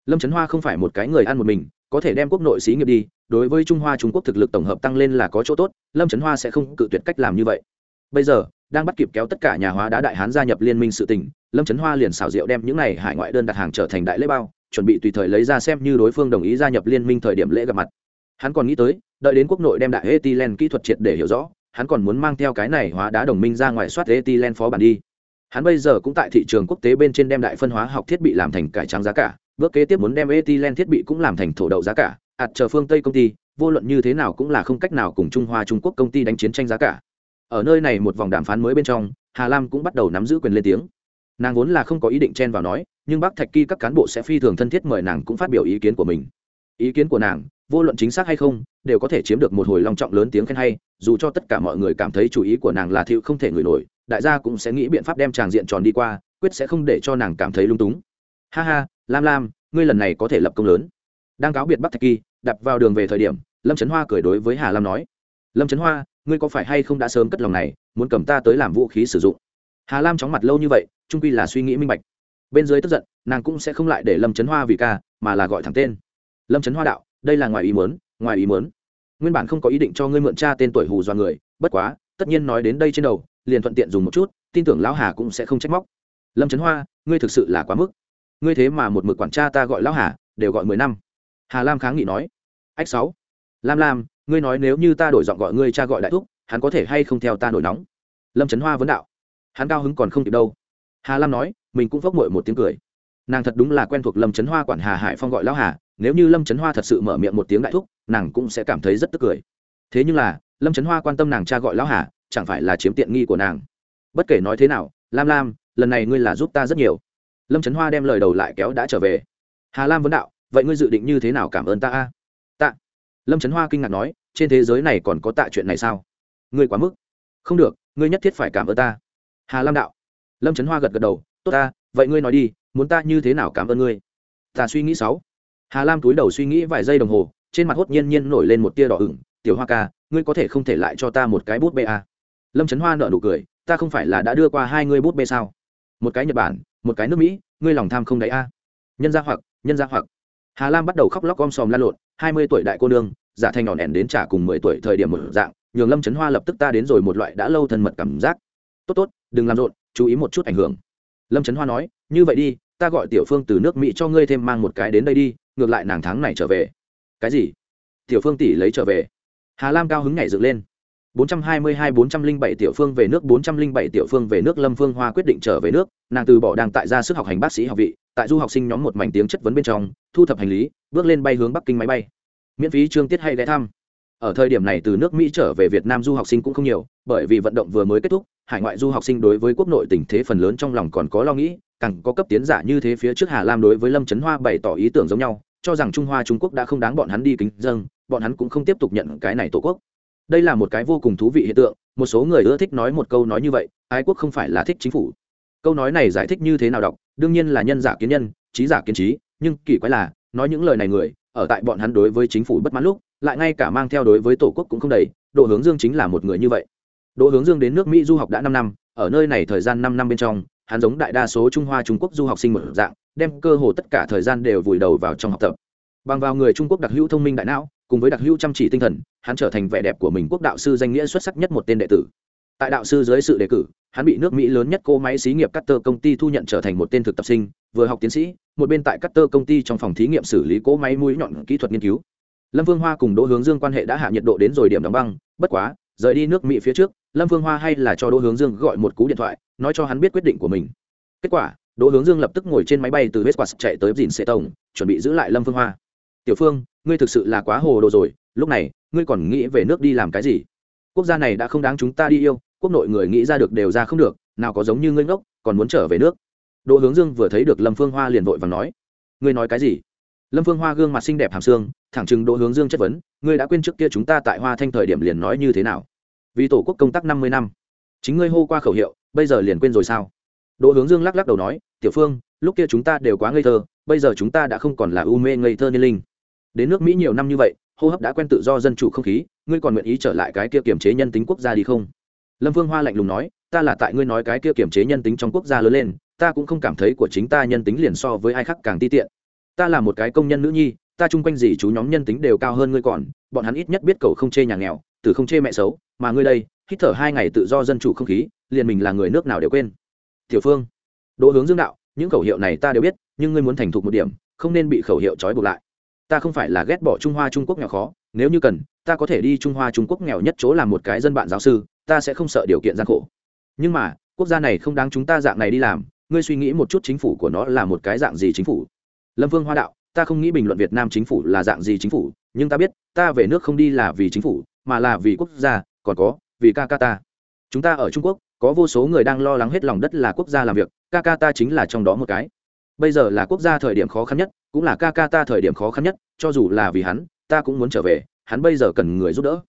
[SPEAKER 1] lâm trấn hoa không phải một cái người ăn một mình, có thể đem quốc nội xí nghiệp đi, đối với trung hoa trung quốc thực lực tổng hợp tăng lên là có chỗ tốt, lâm trấn hoa sẽ không cự tuyệt cách làm như vậy. Bây giờ, đang bắt kịp kéo tất cả nhà hóa đá đại hán gia nhập liên minh sự tỉnh lâm trấn hoa liền xảo diệu đem những này hải ngoại đơn đặt hàng trở thành đại lễ bao, chuẩn bị tùy thời lấy ra xem như đối phương đồng ý gia nhập liên minh thời điểm lễ gặp mặt. Hắn còn nghĩ tới, đợi đến quốc nội đem đại etilen kỹ thuật triệt để hiểu rõ, hắn còn muốn mang theo cái này hóa đá đồng minh ra ngoài soát etilen phó bản đi. Hắn bây giờ cũng tại thị trường quốc tế bên trên đem đại phân hóa học thiết bị làm thành cải trắng giá cả bước kế tiếp muốn đem etilen thiết bị cũng làm thành thổ đậu giá cả. Ạt chờ phương tây công ty, vô luận như thế nào cũng là không cách nào cùng trung hoa trung quốc công ty đánh chiến tranh giá cả. Ở nơi này một vòng đàm phán mới bên trong, hà lam cũng bắt đầu nắm giữ quyền lên tiếng. Nàng vốn là không có ý định chen vào nói, nhưng bác thạch kỳ các cán bộ sẽ phi thường thân thiết mời nàng cũng phát biểu ý kiến của mình. Ý kiến của nàng, vô luận chính xác hay không, đều có thể chiếm được một hồi long trọng lớn tiếng khen hay, dù cho tất cả mọi người cảm thấy chủ ý của nàng là thiệu không thể ngửi nổi, đại gia cũng sẽ nghĩ biện pháp đem tràng diện tròn đi qua, quyết sẽ không để cho nàng cảm thấy lung túng ha ha, lam lam, ngươi lần này có thể lập công lớn. Đang cáo biệt bắc thạch kỳ, đạp vào đường về thời điểm, lâm trấn hoa cười đối với hà lam nói. Lâm trấn hoa, ngươi có phải hay không đã sớm cất lòng này, muốn cầm ta tới làm vũ khí sử dụng? Hà lam chóng mặt lâu như vậy, trung quy là suy nghĩ minh bạch. Bên dưới tức giận, nàng cũng sẽ không lại để lâm trấn hoa vì ca, mà là gọi thẳng tên. Lâm trấn hoa đạo, đây là ngoài ý mớn ngoài ý mớn nguyên bản không có ý định cho ngươi mượn cha tên tuổi hù do người, bất quá, tất nhiên nói đến đây trên đầu, liền thuận tiện dùng một chút, tin tưởng lão hà cũng sẽ không trách móc. Lâm trấn hoa, ngươi thực sự là quá mức ngươi thế mà một mực quản cha ta gọi lão hà, đều gọi mười năm. Hà lam kháng nghị nói. Ách sáu. Lam lam, ngươi nói nếu như ta đổi giọng gọi ngươi cha gọi đại thúc, hắn có thể hay không theo ta nổi nóng? Lâm trấn hoa vấn đạo. Hắn cao hứng còn không kịp đâu. Hà lam nói, mình cũng vốc mội một tiếng cười. Nàng thật đúng là quen thuộc lâm trấn hoa quản hà hải phong gọi lão hà, nếu như lâm trấn hoa thật sự mở miệng một tiếng đại thúc, nàng cũng sẽ cảm thấy rất tức cười. Thế nhưng là, lâm trấn hoa quan tâm nàng cha gọi lão hà, chẳng phải là chiếm tiện nghi của nàng. Bất kể nói thế nào, lam lam, lần này ngươi là giúp ta rất nhiều lâm trấn hoa đem lời đầu lại kéo đã trở về hà lam vấn đạo vậy ngươi dự định như thế nào cảm ơn ta a tạ lâm trấn hoa kinh ngạc nói trên thế giới này còn có tạ chuyện này sao ngươi quá mức không được ngươi nhất thiết phải cảm ơn ta hà lam đạo lâm trấn hoa gật gật đầu tốt ta vậy ngươi nói đi muốn ta như thế nào cảm ơn ngươi ta suy nghĩ sáu hà lam túi đầu suy nghĩ vài giây đồng hồ trên mặt hốt nhiên nhiên nổi lên một tia đỏ ửng tiểu hoa ca ngươi có thể không thể lại cho ta một cái bút bê a lâm trấn hoa nợ nụ cười ta không phải là đã đưa qua hai ngươi bút bê sao một cái nhật bản một cái nước mỹ, ngươi lòng tham không đáy a. Nhân ra hoặc, nhân ra hoặc. Hà lam bắt đầu khóc lóc om sòm la lộn, hai mươi tuổi đại cô nương, giả thành nhọn ẻn đến trả cùng mười tuổi thời điểm một dạng, nhường lâm trấn hoa lập tức ta đến rồi một loại đã lâu thân mật cảm giác. Tốt tốt, đừng làm rộn, chú ý một chút ảnh hưởng. Lâm trấn hoa nói, như vậy đi, ta gọi tiểu phương từ nước mỹ cho ngươi thêm mang một cái đến đây đi, ngược lại nàng tháng này trở về. Cái gì? Tiểu phương tỷ lấy trở về. Hà lam cao hứng nhảy dựng lên. 422-407 tiểu phương về nước 407 tiểu phương về nước Lâm Phương Hoa quyết định trở về nước, nàng từ bỏ đang tại gia sức học hành bác sĩ học vị, tại du học sinh nhóm một mảnh tiếng chất vấn bên trong, thu thập hành lý, bước lên bay hướng Bắc Kinh máy bay. Miễn phí trương tiết hay ghé thăm. Ở thời điểm này từ nước Mỹ trở về Việt Nam du học sinh cũng không nhiều, bởi vì vận động vừa mới kết thúc, hải ngoại du học sinh đối với quốc nội tình thế phần lớn trong lòng còn có lo nghĩ, càng có cấp tiến giả như thế phía trước Hà Lam đối với Lâm Chấn Hoa bày tỏ ý tưởng giống nhau, cho rằng Trung Hoa Trung Quốc đã không đáng bọn hắn đi kính dâng, bọn hắn cũng không tiếp tục nhận cái này tổ quốc đây là một cái vô cùng thú vị hiện tượng, một số người ưa thích nói một câu nói như vậy, ái quốc không phải là thích chính phủ. Câu nói này giải thích như thế nào đọc, đương nhiên là nhân giả kiến nhân, trí giả kiến trí, nhưng kỳ quái là, nói những lời này người, ở tại bọn hắn đối với chính phủ bất mãn lúc, lại ngay cả mang theo đối với tổ quốc cũng không đầy độ hướng dương chính là một người như vậy. Độ hướng dương đến nước mỹ du học đã năm năm, ở nơi này thời gian năm năm bên trong, hắn giống đại đa số trung hoa, trung quốc du học sinh một dạng, đem cơ hồ tất cả thời gian đều vùi đầu vào trong học tập. Bằng vào người trung quốc đặc hữu thông minh đại não cùng với đặc hữu chăm chỉ tinh thần, hắn trở thành vẻ đẹp của mình quốc đạo sư danh nghĩa xuất sắc nhất một tên đệ tử. Tại đạo sư dưới sự đề cử, hắn bị nước mỹ lớn nhất cô máy xí nghiệp Cutter công ty thu nhận trở thành một tên thực tập sinh, vừa học tiến sĩ, một bên tại Cutter công ty trong phòng thí nghiệm xử lý cỗ máy mũi nhọn kỹ thuật nghiên cứu. Lâm vương hoa cùng đỗ hướng dương quan hệ đã hạ nhiệt độ đến rồi điểm đóng băng, bất quá, rời đi nước mỹ phía trước, lâm vương hoa hay là cho đỗ hướng dương gọi một cú điện thoại, nói cho hắn biết quyết định của mình. Kết quả, đỗ hướng dương lập tức ngồi trên máy bay từ Westquas chạy tới dìn xe tổng chuẩn bị giữ lại lâm vương hoa. Tiểu phương ngươi thực sự là quá hồ đồ rồi, lúc này, ngươi còn nghĩ về nước đi làm cái gì? Quốc gia này đã không đáng chúng ta đi yêu, quốc nội người nghĩ ra được đều ra không được, nào có giống như ngươi ngốc, còn muốn trở về nước. Đỗ hướng dương vừa thấy được lâm phương hoa liền vội và nói, ngươi nói cái gì? Lâm phương hoa gương mặt xinh đẹp hàm xương, thẳng chừng đỗ hướng dương chất vấn, ngươi đã quên trước kia chúng ta tại hoa thanh thời điểm liền nói như thế nào? Vì tổ quốc công tác năm mươi năm, chính ngươi hô qua khẩu hiệu, bây giờ liền quên rồi sao? Đỗ hướng dương lắc lắc đầu nói, tiểu phương, lúc kia chúng ta đều quá ngây thơ, bây giờ chúng ta đã không còn là u mê ngây thơ niên linh đến nước mỹ nhiều năm như vậy, hô hấp đã quen tự do dân chủ không khí, ngươi còn nguyện ý trở lại cái kia kiểm chế nhân tính quốc gia đi không? Lâm vương hoa lạnh lùng nói, ta là tại ngươi nói cái kia kiểm chế nhân tính trong quốc gia lớn lên, ta cũng không cảm thấy của chính ta nhân tính liền so với ai khác càng ti tiện. Ta là một cái công nhân nữ nhi, ta chung quanh gì chú nhóm nhân tính đều cao hơn ngươi còn, bọn hắn ít nhất biết cầu không chê nhà nghèo, từ không chê mẹ xấu, mà ngươi đây, hít thở hai ngày tự do dân chủ không khí, liền mình là người nước nào đều quên. Tiểu phương, đỗ hướng dương đạo, những khẩu hiệu này ta đều biết, nhưng ngươi muốn thành thục một điểm, không nên bị khẩu hiệu trói buộc lại ta không phải là ghét bỏ trung hoa trung quốc nghèo khó, nếu như cần, ta có thể đi trung hoa trung quốc nghèo nhất chỗ làm một cái dân bạn giáo sư, ta sẽ không sợ điều kiện gian khổ. Nhưng mà, quốc gia này không đáng chúng ta dạng này đi làm, ngươi suy nghĩ một chút chính phủ của nó là một cái dạng gì chính phủ? Lâm vương hoa đạo, ta không nghĩ bình luận việt nam chính phủ là dạng gì chính phủ, nhưng ta biết, ta về nước không đi là vì chính phủ, mà là vì quốc gia, còn có, vì ca ca ta chúng ta ở trung quốc, có vô số người đang lo lắng hết lòng đất là quốc gia làm việc ca ca ta chính là trong đó một cái. Bây giờ là quốc gia thời điểm khó khăn nhất cũng là ca ca ta thời điểm khó khăn nhất, cho dù là vì hắn, ta cũng muốn trở về, hắn bây giờ cần người giúp đỡ.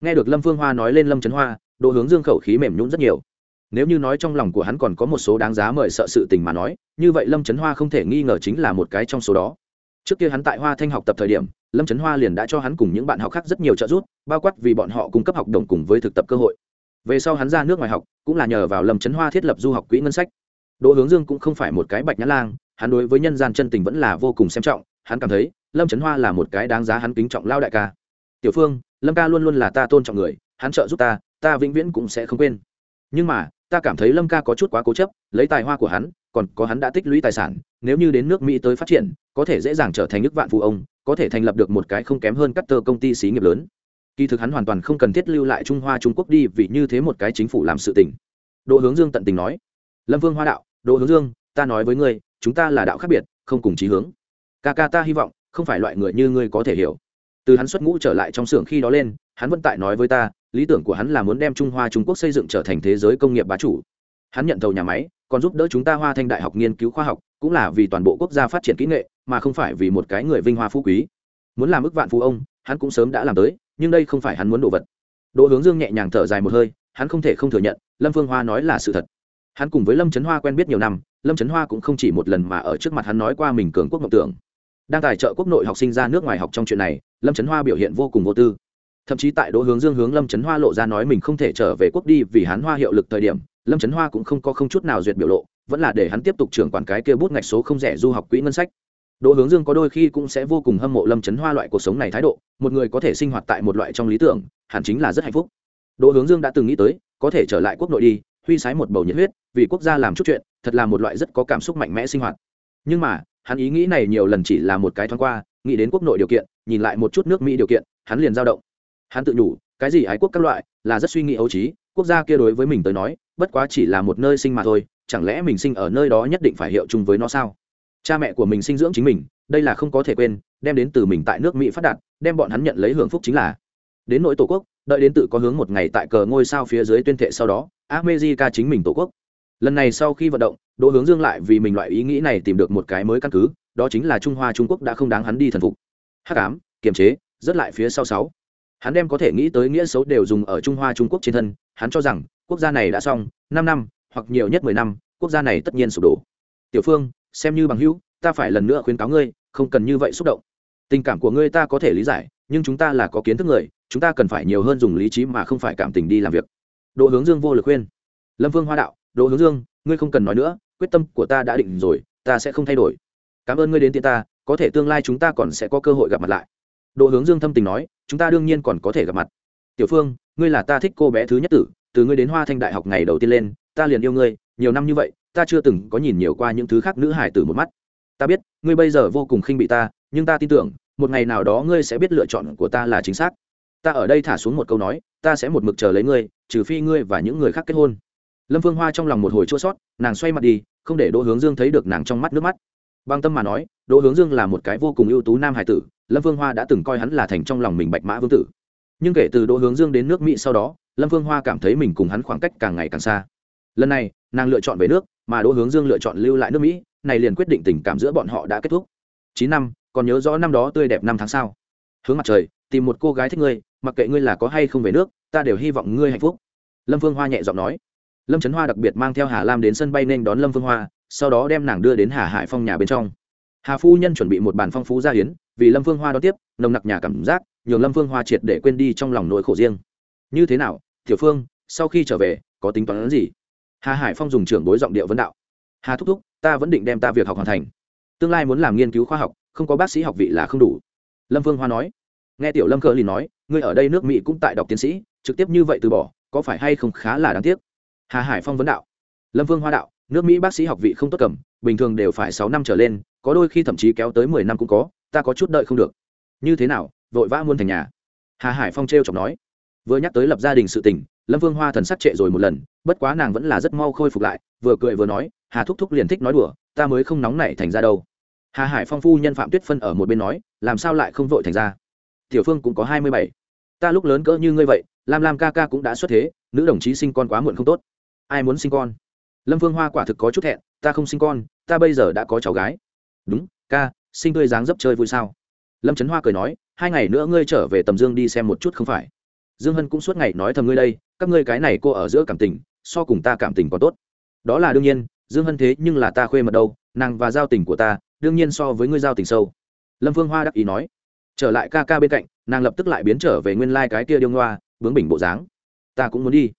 [SPEAKER 1] Nghe được lâm phương hoa nói lên lâm trấn hoa độ hướng dương khẩu khí mềm nhún rất nhiều. Nếu như nói trong lòng của hắn còn có một số đáng giá mời sợ sự tình mà nói, như vậy lâm trấn hoa không thể nghi ngờ chính là một cái trong số đó. Trước kia hắn tại hoa thanh học tập thời điểm, lâm trấn hoa liền đã cho hắn cùng những bạn học khác rất nhiều trợ giúp, bao quát vì bọn họ cung cấp học đồng cùng với thực tập cơ hội. Về sau hắn ra nước ngoài học, cũng là nhờ vào lâm trấn hoa thiết lập du học quỹ ngân sách. Đỗ hướng dương cũng không phải một cái bạch nhã lang hắn đối với nhân gian chân tình vẫn là vô cùng xem trọng, hắn cảm thấy, lâm trấn hoa là một cái đáng giá hắn kính trọng lao đại ca. Tiểu phương, lâm ca luôn luôn là ta tôn trọng người, hắn trợ giúp ta ta vĩnh viễn cũng sẽ không quên. Nhưng mà, ta cảm thấy lâm ca có chút quá cố chấp, lấy tài hoa của hắn, còn có hắn đã tích lũy tài sản, nếu như đến nước mỹ tới phát triển, có thể dễ dàng trở thành nước vạn phụ ông, có thể thành lập được một cái không kém hơn các tơ công ty xí nghiệp lớn. Kỳ thực hắn hoàn toàn không cần thiết lưu lại trung hoa trung quốc đi vì như thế một cái chính phủ làm sự tình. Đỗ hướng dương tận tình nói. Lâm vương hoa đạo, đỗ hướng dương, ta nói với ngươi chúng ta là đạo khác biệt, không cùng chí hướng. Ca ca ta hy vọng, không phải loại người như ngươi có thể hiểu. Từ hắn xuất ngũ trở lại trong xưởng khi đó lên, hắn vẫn tại nói với ta, lý tưởng của hắn là muốn đem trung hoa trung quốc xây dựng trở thành thế giới công nghiệp bá chủ. Hắn nhận thầu nhà máy, còn giúp đỡ chúng ta hoa thanh đại học nghiên cứu khoa học, cũng là vì toàn bộ quốc gia phát triển kỹ nghệ, mà không phải vì một cái người vinh hoa phú quý. Muốn làm ức vạn phú ông, hắn cũng sớm đã làm tới, nhưng đây không phải hắn muốn đồ vật. Đỗ hướng dương nhẹ nhàng thở dài một hơi, hắn không thể không thừa nhận, lâm phương hoa nói là sự thật. Hắn cùng với lâm trấn hoa quen biết nhiều năm lâm trấn hoa cũng không chỉ một lần mà ở trước mặt hắn nói qua mình cường quốc mộng tưởng. Đang tài trợ quốc nội học sinh ra nước ngoài học trong chuyện này, lâm trấn hoa biểu hiện vô cùng vô tư. Thậm chí tại đỗ hướng dương hướng lâm trấn hoa lộ ra nói mình không thể trở về quốc đi vì hắn hoa hiệu lực thời điểm, lâm trấn hoa cũng không có không chút nào duyệt biểu lộ, vẫn là để hắn tiếp tục trưởng quản cái kia bút ngạch số không rẻ du học quỹ ngân sách. Đỗ hướng dương có đôi khi cũng sẽ vô cùng hâm mộ lâm trấn hoa loại cuộc sống này thái độ, một người có thể sinh hoạt tại một loại trong lý tưởng, hẳn chính là rất hạnh phúc. Đỗ hướng dương đã từng nghĩ tới, có thể trở lại quốc nội đi huy sái một bầu nhiệt huyết, vì quốc gia làm chút chuyện, thật là một loại rất có cảm xúc mạnh mẽ sinh hoạt. Nhưng mà, hắn ý nghĩ này nhiều lần chỉ là một cái thoáng qua, nghĩ đến quốc nội điều kiện, nhìn lại một chút nước mỹ điều kiện, hắn liền dao động. Hắn tự nhủ, cái gì ái quốc các loại, là rất suy nghĩ ấu trí, quốc gia kia đối với mình tới nói, bất quá chỉ là một nơi sinh mà thôi, chẳng lẽ mình sinh ở nơi đó nhất định phải hiệu chung với nó sao? Cha mẹ của mình sinh dưỡng chính mình, đây là không có thể quên, đem đến từ mình tại nước mỹ phát đạt, đem bọn hắn nhận lấy hưởng phúc chính là. Đến nỗi tổ quốc đợi đến tự có hướng một ngày tại cờ ngôi sao phía dưới tuyên thệ sau đó, america chính mình tổ quốc. Lần này sau khi vận động, đỗ hướng dương lại vì mình loại ý nghĩ này tìm được một cái mới căn cứ, đó chính là trung hoa trung quốc đã không đáng hắn đi thần phục. Hắc ám, kiềm chế, rất lại phía sau sáu. Hắn đem có thể nghĩ tới nghĩa xấu đều dùng ở trung hoa trung quốc trên thân, hắn cho rằng, quốc gia này đã xong, năm năm, hoặc nhiều nhất mười năm, quốc gia này tất nhiên sụp đổ. Tiểu phương, xem như bằng hữu, ta phải lần nữa khuyến cáo ngươi, không cần như vậy xúc động. Tình cảm của ngươi ta có thể lý giải nhưng chúng ta là có kiến thức người, chúng ta cần phải nhiều hơn dùng lý trí mà không phải cảm tình đi làm việc. Đỗ hướng dương vô lực khuyên. Lâm vương hoa đạo, đỗ hướng dương, ngươi không cần nói nữa, quyết tâm của ta đã định rồi, ta sẽ không thay đổi. Cảm ơn ngươi đến tiện ta, có thể tương lai chúng ta còn sẽ có cơ hội gặp mặt lại. Đỗ hướng dương thâm tình nói, chúng ta đương nhiên còn có thể gặp mặt. Tiểu phương, ngươi là ta thích cô bé thứ nhất tử, từ ngươi đến hoa thanh đại học ngày đầu tiên lên, ta liền yêu ngươi, nhiều năm như vậy, ta chưa từng có nhìn nhiều qua những thứ khác nữ hải tử một mắt. Ta biết, ngươi bây giờ vô cùng khinh bị ta, nhưng ta tin tưởng một ngày nào đó ngươi sẽ biết lựa chọn của ta là chính xác. Ta ở đây thả xuống một câu nói, ta sẽ một mực chờ lấy ngươi, trừ phi ngươi và những người khác kết hôn. Lâm phương hoa trong lòng một hồi chua sót, nàng xoay mặt đi, không để đỗ hướng dương thấy được nàng trong mắt nước mắt. Bằng tâm mà nói, đỗ hướng dương là một cái vô cùng ưu tú nam hải tử, lâm phương hoa đã từng coi hắn là thành trong lòng mình bạch mã vương tử. Nhưng kể từ đỗ hướng dương đến nước mỹ sau đó, lâm phương hoa cảm thấy mình cùng hắn khoảng cách càng ngày càng xa. Lần này, nàng lựa chọn về nước, mà đỗ hướng dương lựa chọn lưu lại nước mỹ, này liền quyết định tình cảm giữa bọn họ đã kết thúc. Chín năm còn nhớ rõ năm đó tươi đẹp năm tháng sao? Hướng mặt trời, tìm một cô gái thích ngươi, mặc kệ ngươi là có hay không về nước, ta đều hy vọng ngươi hạnh phúc. Lâm phương hoa nhẹ giọng nói. Lâm trấn hoa đặc biệt mang theo hà lam đến sân bay nên đón lâm phương hoa, sau đó đem nàng đưa đến hà hải phong nhà bên trong. Hà phu nhân chuẩn bị một bàn phong phú gia hiến vì lâm phương hoa đón tiếp, nồng nặc nhà cảm giác, nhường lâm phương hoa triệt để quên đi trong lòng nỗi khổ riêng. Như thế nào, tiểu phương, sau khi trở về, có tính toán gì? Hà hải phong dùng trưởng bối giọng điệu vấn đạo. Hà thúc thúc, ta vẫn định đem ta việc học hoàn thành. Tương lai muốn làm nghiên cứu khoa học không có bác sĩ học vị là không đủ. Lâm Vương hoa nói. Nghe tiểu lâm cờ lì nói, ngươi ở đây nước mỹ cũng tại đọc tiến sĩ, trực tiếp như vậy từ bỏ, có phải hay không khá là đáng tiếc? Hà hải phong vấn đạo. Lâm Vương hoa đạo, nước mỹ bác sĩ học vị không tốt cầm, bình thường đều phải sáu năm trở lên, có đôi khi thậm chí kéo tới mười năm cũng có, ta có chút đợi không được. Như thế nào, vội vã muôn thành nhà. Hà hải phong t r e o chọc nói. Vừa nhắc tới lập gia đình sự tình, lâm vương hoa thần sắc trệ rồi một lần, bất quá nàng vẫn là rất mau khôi phục lại, vừa cười vừa nói, hà thúc thúc liền thích nói đùa, ta mới không nóng nảy thành ra đâu hà hải phong phu nhân phạm tuyết phân ở một bên nói, làm sao lại không vội thành ra? Tiểu phương cũng có hai mươi bảy. Ta lúc lớn cỡ như ngươi vậy, lam lam ca ca cũng đã xuất thế, nữ đồng chí sinh con quá muộn không tốt. Ai muốn sinh con? Lâm Phương hoa quả thực có chút thẹn, ta không sinh con, ta bây giờ đã có cháu gái. Đúng, ca, sinh tươi dáng dấp chơi vui sao? Lâm trấn hoa cười nói, hai ngày nữa ngươi trở về tầm dương đi xem một chút không phải? Dương hân cũng suốt ngày nói thầm ngươi đây, các ngươi cái này cô ở giữa cảm tình, so cùng ta cảm tình còn tốt. Đó là đương nhiên, dương hân thế nhưng là ta khuê mật đâu, nàng và giao tình của ta đương nhiên so với ngươi giao tình sâu. Lâm phương hoa đắc ý nói. Trở lại ca ca bên cạnh, nàng lập tức lại biến trở về nguyên lai、like、cái kia điêu ngoa, bướng bình bộ dáng. Ta cũng muốn đi.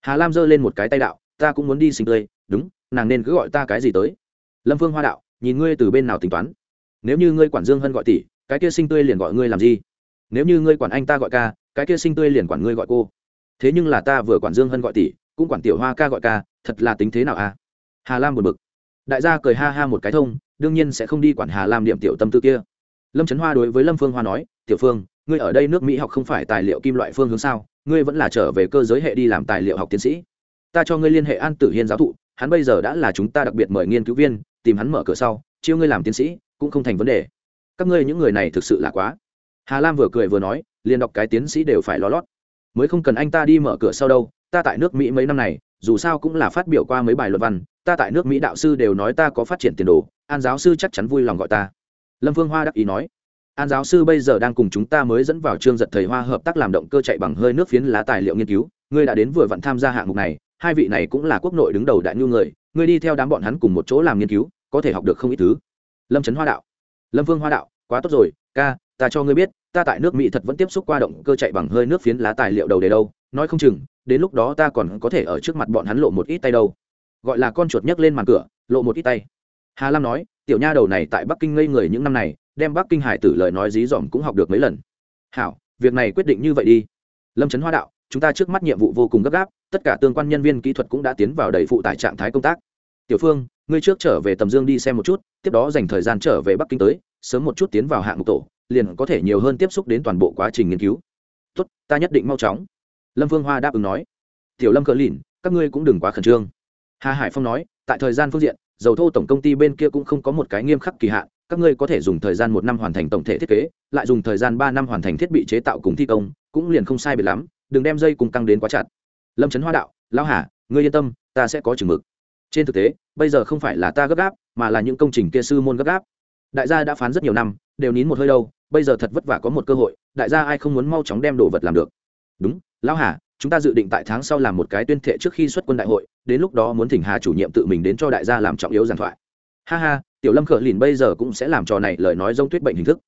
[SPEAKER 1] Hà lam giơ lên một cái tay đạo. Ta cũng muốn đi sinh tươi. Đúng, nàng nên cứ gọi ta cái gì tới. Lâm phương hoa đạo. Nhìn ngươi từ bên nào tính toán. Nếu như ngươi quản dương hân gọi tỷ, cái kia sinh tươi liền gọi ngươi làm gì? Nếu như ngươi quản anh ta gọi ca, cái kia sinh tươi liền quản ngươi gọi cô. Thế nhưng là ta vừa quản dương hân gọi tỷ, cũng quản tiểu hoa ca gọi ca, thật là tính thế nào à? Hà lam buồn bực. Đại gia cười ha ha một cái thông đương nhiên sẽ không đi quản hà lam điểm tiểu tâm tư kia. Lâm trấn hoa đối với lâm phương hoa nói, tiểu phương, ngươi ở đây nước mỹ học không phải tài liệu kim loại phương hướng sao? Ngươi vẫn là trở về cơ giới hệ đi làm tài liệu học tiến sĩ. Ta cho ngươi liên hệ an tử hiên giáo thụ, hắn bây giờ đã là chúng ta đặc biệt mời nghiên cứu viên, tìm hắn mở cửa sau, chiêu ngươi làm tiến sĩ, cũng không thành vấn đề. Các ngươi những người này thực sự là quá. Hà lam vừa cười vừa nói liền đọc cái tiến sĩ đều phải lo lót. Mới không cần anh ta đi mở cửa sau đâu, ta tại nước mỹ mấy năm này dù sao cũng là phát biểu qua mấy bài luận văn, ta tại nước mỹ đạo sư đều nói ta có phát triển tiền đồ, an giáo sư chắc chắn vui lòng gọi ta. Lâm phương hoa đắc ý nói. An giáo sư bây giờ đang cùng chúng ta mới dẫn vào trương giật thầy hoa hợp tác làm động cơ chạy bằng hơi nước phiến lá tài liệu nghiên cứu, ngươi đã đến vừa vặn tham gia hạng mục này, hai vị này cũng là quốc nội đứng đầu đại nhu người, ngươi đi theo đám bọn hắn cùng một chỗ làm nghiên cứu, có thể học được không ít thứ. Lâm trấn hoa đạo. Lâm vương hoa đạo, quá tốt rồi, ca, ta cho ngươi biết, ta tại nước mỹ thật vẫn tiếp xúc qua động cơ chạy bằng hơi nước phiến lá tài liệu đầu đề đâu, nói không chừng đến lúc đó ta còn có thể ở trước mặt bọn hắn lộ một ít tay đâu. Gọi là con chuột nhấc lên màn cửa, lộ một ít tay. Hà lam nói, tiểu nha đầu này tại bắc kinh ngây người những năm này, đem bắc kinh hải tử lời nói dí dỏm cũng học được mấy lần. Hảo, việc này quyết định như vậy đi. Lâm trấn hoa đạo, chúng ta trước mắt nhiệm vụ vô cùng gấp gáp, tất cả tương quan nhân viên kỹ thuật cũng đã tiến vào đầy phụ tải trạng thái công tác. Tiểu phương, ngươi trước trở về tầm dương đi xem một chút, tiếp đó dành thời gian trở về bắc kinh tới, sớm một chút tiến vào hạng mục tổ, liền có thể nhiều hơn tiếp xúc đến toàn bộ quá trình nghiên cứu. Tốt, ta nhất định mau chóng lâm vương hoa đáp ứng nói. Tiểu lâm cỡ lìn, các ngươi cũng đừng quá khẩn trương. Hà hải phong nói, tại thời gian phương diện, dầu thô tổng công ty bên kia cũng không có một cái nghiêm khắc kỳ hạn, các ngươi có thể dùng thời gian một năm hoàn thành tổng thể thiết kế, lại dùng thời gian ba năm hoàn thành thiết bị chế tạo cùng thi công, cũng liền không sai biệt lắm, đừng đem dây cùng căng đến quá chặt. Lâm trấn hoa đạo, lão hà, ngươi yên tâm, ta sẽ có chừng mực. Trên thực tế, bây giờ không phải là ta gấp gáp, mà là những công trình kia sư môn gấp gáp. Đại gia đã phán rất nhiều năm, đều nín một hơi đâu, bây giờ thật vất vả có một cơ hội, đại gia ai không muốn mau chóng đem đồ vật làm được? Đúng lão hà, chúng ta dự định tại tháng sau làm một cái tuyên thệ trước khi xuất quân đại hội, đến lúc đó muốn thỉnh hà chủ nhiệm tự mình đến cho đại gia làm trọng yếu giảng thoại. Ha ha, tiểu lâm khở lìn bây giờ cũng sẽ làm trò này lời nói giống tuyết bệnh hình thức.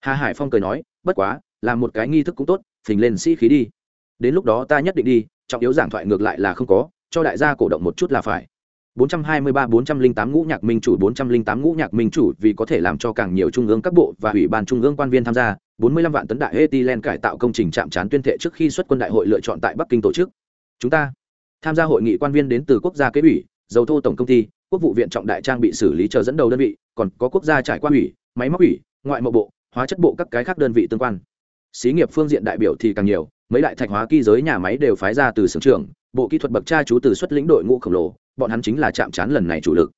[SPEAKER 1] Hà hải phong cười nói, bất quá, làm một cái nghi thức cũng tốt, phình lên sĩ khí đi. Đến lúc đó ta nhất định đi, trọng yếu giảng thoại ngược lại là không có, cho đại gia cổ động một chút là phải. 423-408 ngũ nhạc minh chủ 408 ngũ nhạc minh chủ vì có thể làm cho càng nhiều trung ương các bộ và ủy ban trung ương quan viên tham gia 45 vạn tấn đại Etilen cải tạo công trình chạm trán tuyên thệ trước khi xuất quân đại hội lựa chọn tại bắc kinh tổ chức. Chúng ta tham gia hội nghị quan viên đến từ quốc gia kế ủy, dầu thô tổng công ty, quốc vụ viện trọng đại trang bị xử lý chờ dẫn đầu đơn vị, còn có quốc gia trải qua ủy, máy móc ủy, ngoại mậu bộ, hóa chất bộ các cái khác đơn vị tương quan. Xí nghiệp phương diện đại biểu thì càng nhiều, mấy đại thạch hóa kỳ giới nhà máy đều phái ra từ xưởng trưởng, bộ kỹ thuật bậc cha chú từ xuất lĩnh đội ngũ khổng lồ, bọn hắn chính là chạm trán lần này chủ lực.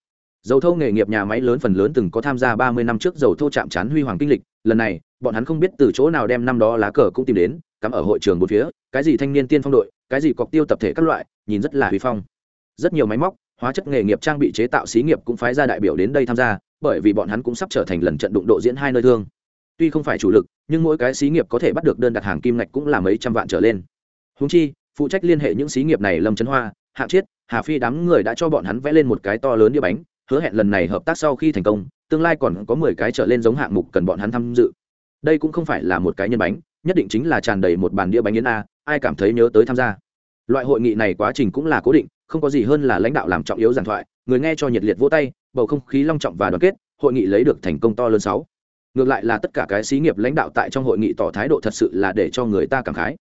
[SPEAKER 1] Dầu thô nghề nghiệp nhà máy lớn phần lớn từng có tham gia ba mươi năm trước dầu thô chạm trán huy hoàng kinh lịch lần này, bọn hắn không biết từ chỗ nào đem năm đó lá cờ cũng tìm đến, cắm ở hội trường một phía, cái gì thanh niên tiên phong đội, cái gì cọc tiêu tập thể các loại, nhìn rất là huy phong. Rất nhiều máy móc, hóa chất nghề nghiệp trang bị chế tạo xí nghiệp cũng phái ra đại biểu đến đây tham gia, bởi vì bọn hắn cũng sắp trở thành lần trận đụng độ diễn hai nơi thương. Tuy không phải chủ lực, nhưng mỗi cái xí nghiệp có thể bắt được đơn đặt hàng kim ngạch cũng là mấy trăm vạn trở lên. Húng chi, phụ trách liên hệ những xí nghiệp này lâm trấn hoa hạ chiết, hà phi đám người đã cho bọn hắn vẽ lên một cái to lớn đĩa bánh, hứa hẹn lần này hợp tác sau khi thành công tương lai còn có mười cái trở lên giống hạng mục cần bọn hắn tham dự. Đây cũng không phải là một cái nhân bánh, nhất định chính là tràn đầy một bàn đĩa bánh yến a, ai cảm thấy nhớ tới tham gia. Loại hội nghị này quá trình cũng là cố định, không có gì hơn là lãnh đạo làm trọng yếu giảng thoại, người nghe cho nhiệt liệt vỗ tay, bầu không khí long trọng và đoàn kết, hội nghị lấy được thành công to lớn sáu. Ngược lại là tất cả cái xí nghiệp lãnh đạo tại trong hội nghị tỏ thái độ thật sự là để cho người ta cảm khái.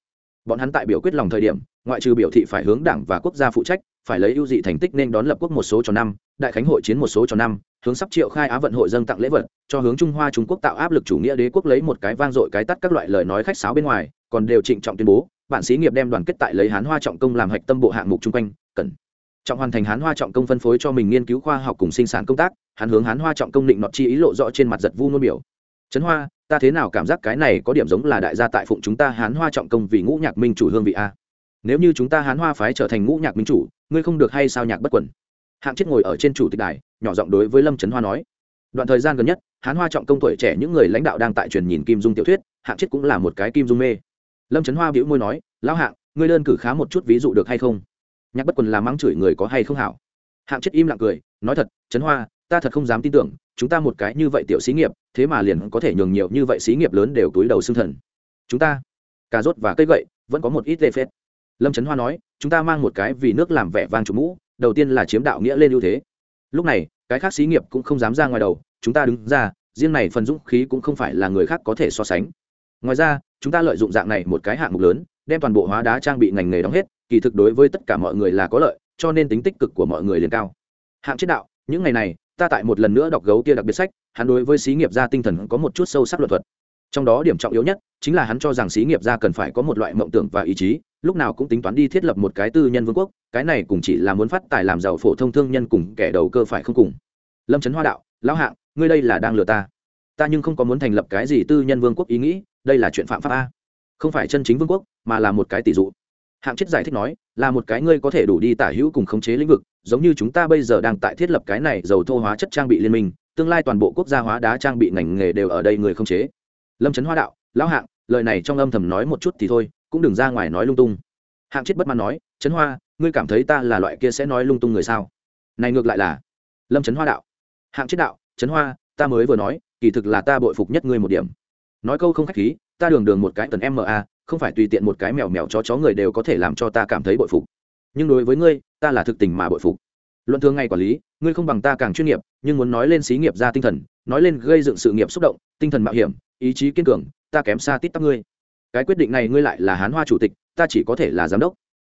[SPEAKER 1] Bọn hắn tại biểu quyết lòng thời điểm, ngoại trừ biểu thị phải hướng đảng và quốc gia phụ trách phải lấy ưu dị thành tích nên đón lập quốc một số cho năm, đại khánh hội chiến một số cho năm, hướng sắp triệu khai á vận hội dâng tặng lễ vật, cho hướng trung hoa trung quốc tạo áp lực chủ nghĩa đế quốc lấy một cái vang dội cái tắt các loại lời nói khách sáo bên ngoài, còn đều trịnh trọng tuyên bố bản xí nghiệp đem đoàn kết tại lấy hán hoa trọng công làm hạch tâm bộ hạng mục chung quanh, cần trọng hoàn thành hán hoa trọng công phân phối cho mình nghiên cứu khoa học cùng sinh sản công tác, hắn hướng hán hoa trọng công định nọt chi ý lộ rõ trên mặt giật vu nôn biểu. Trấn hoa, ta thế nào cảm giác cái này có điểm giống là đại gia tại phụng chúng ta hán hoa trọng công vì ngũ nhạc minh chủ hương vị a? Nếu như chúng ta hán hoa phái trở thành ngũ nhạc minh chủ ngươi không được hay sao nhạc bất quẩn? Hạng chết ngồi ở trên chủ tịch đài, nhỏ giọng đối với lâm trấn hoa nói. Đoạn thời gian gần nhất, hán hoa trọng công tuổi trẻ những người lãnh đạo đang tại truyền nhìn kim dung tiểu thuyết, hạng chết cũng là một cái kim dung mê. Lâm trấn hoa bĩu môi nói, lão hạng, ngươi đơn cử khá một chút ví dụ được hay không? Nhạc bất quần là mắng chửi người có hay không hảo? Hạng chết im lặng cười, nói thật trấn hoa, ta thật không dám tin tưởng, chúng ta một cái như vậy tiểu xí nghiệp, thế mà liền có thể nhường nhiều như vậy xí nghiệp lớn đều túi đầu xương thần. Chúng ta, cà rốt và cây gậy, vẫn có một ít lê phết lâm trấn hoa nói, chúng ta mang một cái vì nước làm vẻ vang chủ mũ, đầu tiên là chiếm đạo nghĩa lên ưu thế. Lúc này, cái khác xí nghiệp cũng không dám ra ngoài đầu, chúng ta đứng ra, riêng này phần dũng khí cũng không phải là người khác có thể so sánh. Ngoài ra, chúng ta lợi dụng dạng này một cái hạng mục lớn, đem toàn bộ hóa đá trang bị ngành nghề đóng hết, kỳ thực đối với tất cả mọi người là có lợi, cho nên tính tích cực của mọi người liền cao. Hạng chết đạo, những ngày này, ta tại một lần nữa đọc gấu kia đặc biệt sách, hắn đối với xí nghiệp gia tinh thần có một chút sâu sắc luật thuật. Trong đó điểm trọng yếu nhất chính là hắn cho rằng xí nghiệp gia cần phải có một loại mộng tưởng và ý chí lúc nào cũng tính toán đi thiết lập một cái tư nhân vương quốc, cái này cũng chỉ là muốn phát tài làm giàu phổ thông thương nhân cùng kẻ đầu cơ phải không cùng. Lâm trấn hoa đạo, lão hạng, ngươi đây là đang lừa ta. Ta nhưng không có muốn thành lập cái gì tư nhân vương quốc ý nghĩ, đây là chuyện phạm pháp a. Không phải chân chính vương quốc, mà là một cái tỷ dụ. Hạng chết giải thích nói, là một cái ngươi có thể đủ đi tả hữu cùng khống chế lĩnh vực, giống như chúng ta bây giờ đang tại thiết lập cái này dầu thô hóa chất trang bị liên minh, tương lai toàn bộ quốc gia hóa đá trang bị ngành nghề đều ở đây người khống chế. Lâm trấn hoa đạo, lão hạng, lời này trong âm thầm nói một chút thì thôi cũng đừng ra ngoài nói lung tung. Hạng chết bất mãn nói, trấn hoa, ngươi cảm thấy ta là loại kia sẽ nói lung tung người sao? Này ngược lại là lâm trấn hoa đạo. Hạng chết đạo, trấn hoa, ta mới vừa nói, kỳ thực là ta bội phục nhất ngươi một điểm. Nói câu không khách khí, ta đường đường một cái tần ma không phải tùy tiện một cái mèo mèo chó chó người đều có thể làm cho ta cảm thấy bội phục. Nhưng đối với ngươi, ta là thực tình mà bội phục. Luận thường ngày quản lý, ngươi không bằng ta càng chuyên nghiệp, nhưng muốn nói lên xí nghiệp ra tinh thần, nói lên gây dựng sự nghiệp xúc động, tinh thần mạo hiểm, ý chí kiên cường, ta kém xa tít tắc ngươi cái quyết định này ngươi lại là hán hoa chủ tịch, ta chỉ có thể là giám đốc.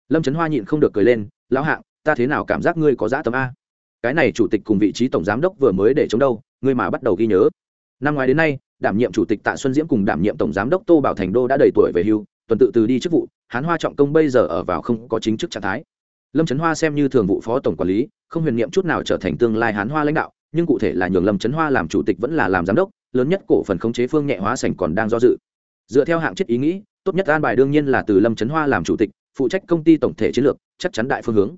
[SPEAKER 1] Lâm trấn hoa nhịn không được cười lên, lão hạng, ta thế nào cảm giác ngươi có dã tâm a? Cái này chủ tịch cùng vị trí tổng giám đốc vừa mới để chống đâu, ngươi mà bắt đầu ghi nhớ. Năm ngoái đến nay, đảm nhiệm chủ tịch tạ xuân diễm cùng đảm nhiệm tổng giám đốc tô bảo thành đô đã đầy tuổi về hưu, tuần tự từ đi chức vụ, hán hoa trọng công bây giờ ở vào không có chính chức trạng thái. Lâm trấn hoa xem như thường vụ phó tổng quản lý, không huyền niệm chút nào trở thành tương lai hán hoa lãnh đạo, nhưng cụ thể là nhường lâm trấn hoa làm chủ tịch vẫn là làm giám đốc, lớn nhất cổ phần khống chế phương nhẹ hóa sảnh còn đang do dự dựa theo hạng chết ý nghĩ, tốt nhất an bài đương nhiên là từ lâm trấn hoa làm chủ tịch, phụ trách công ty tổng thể chiến lược, chắc chắn đại phương hướng.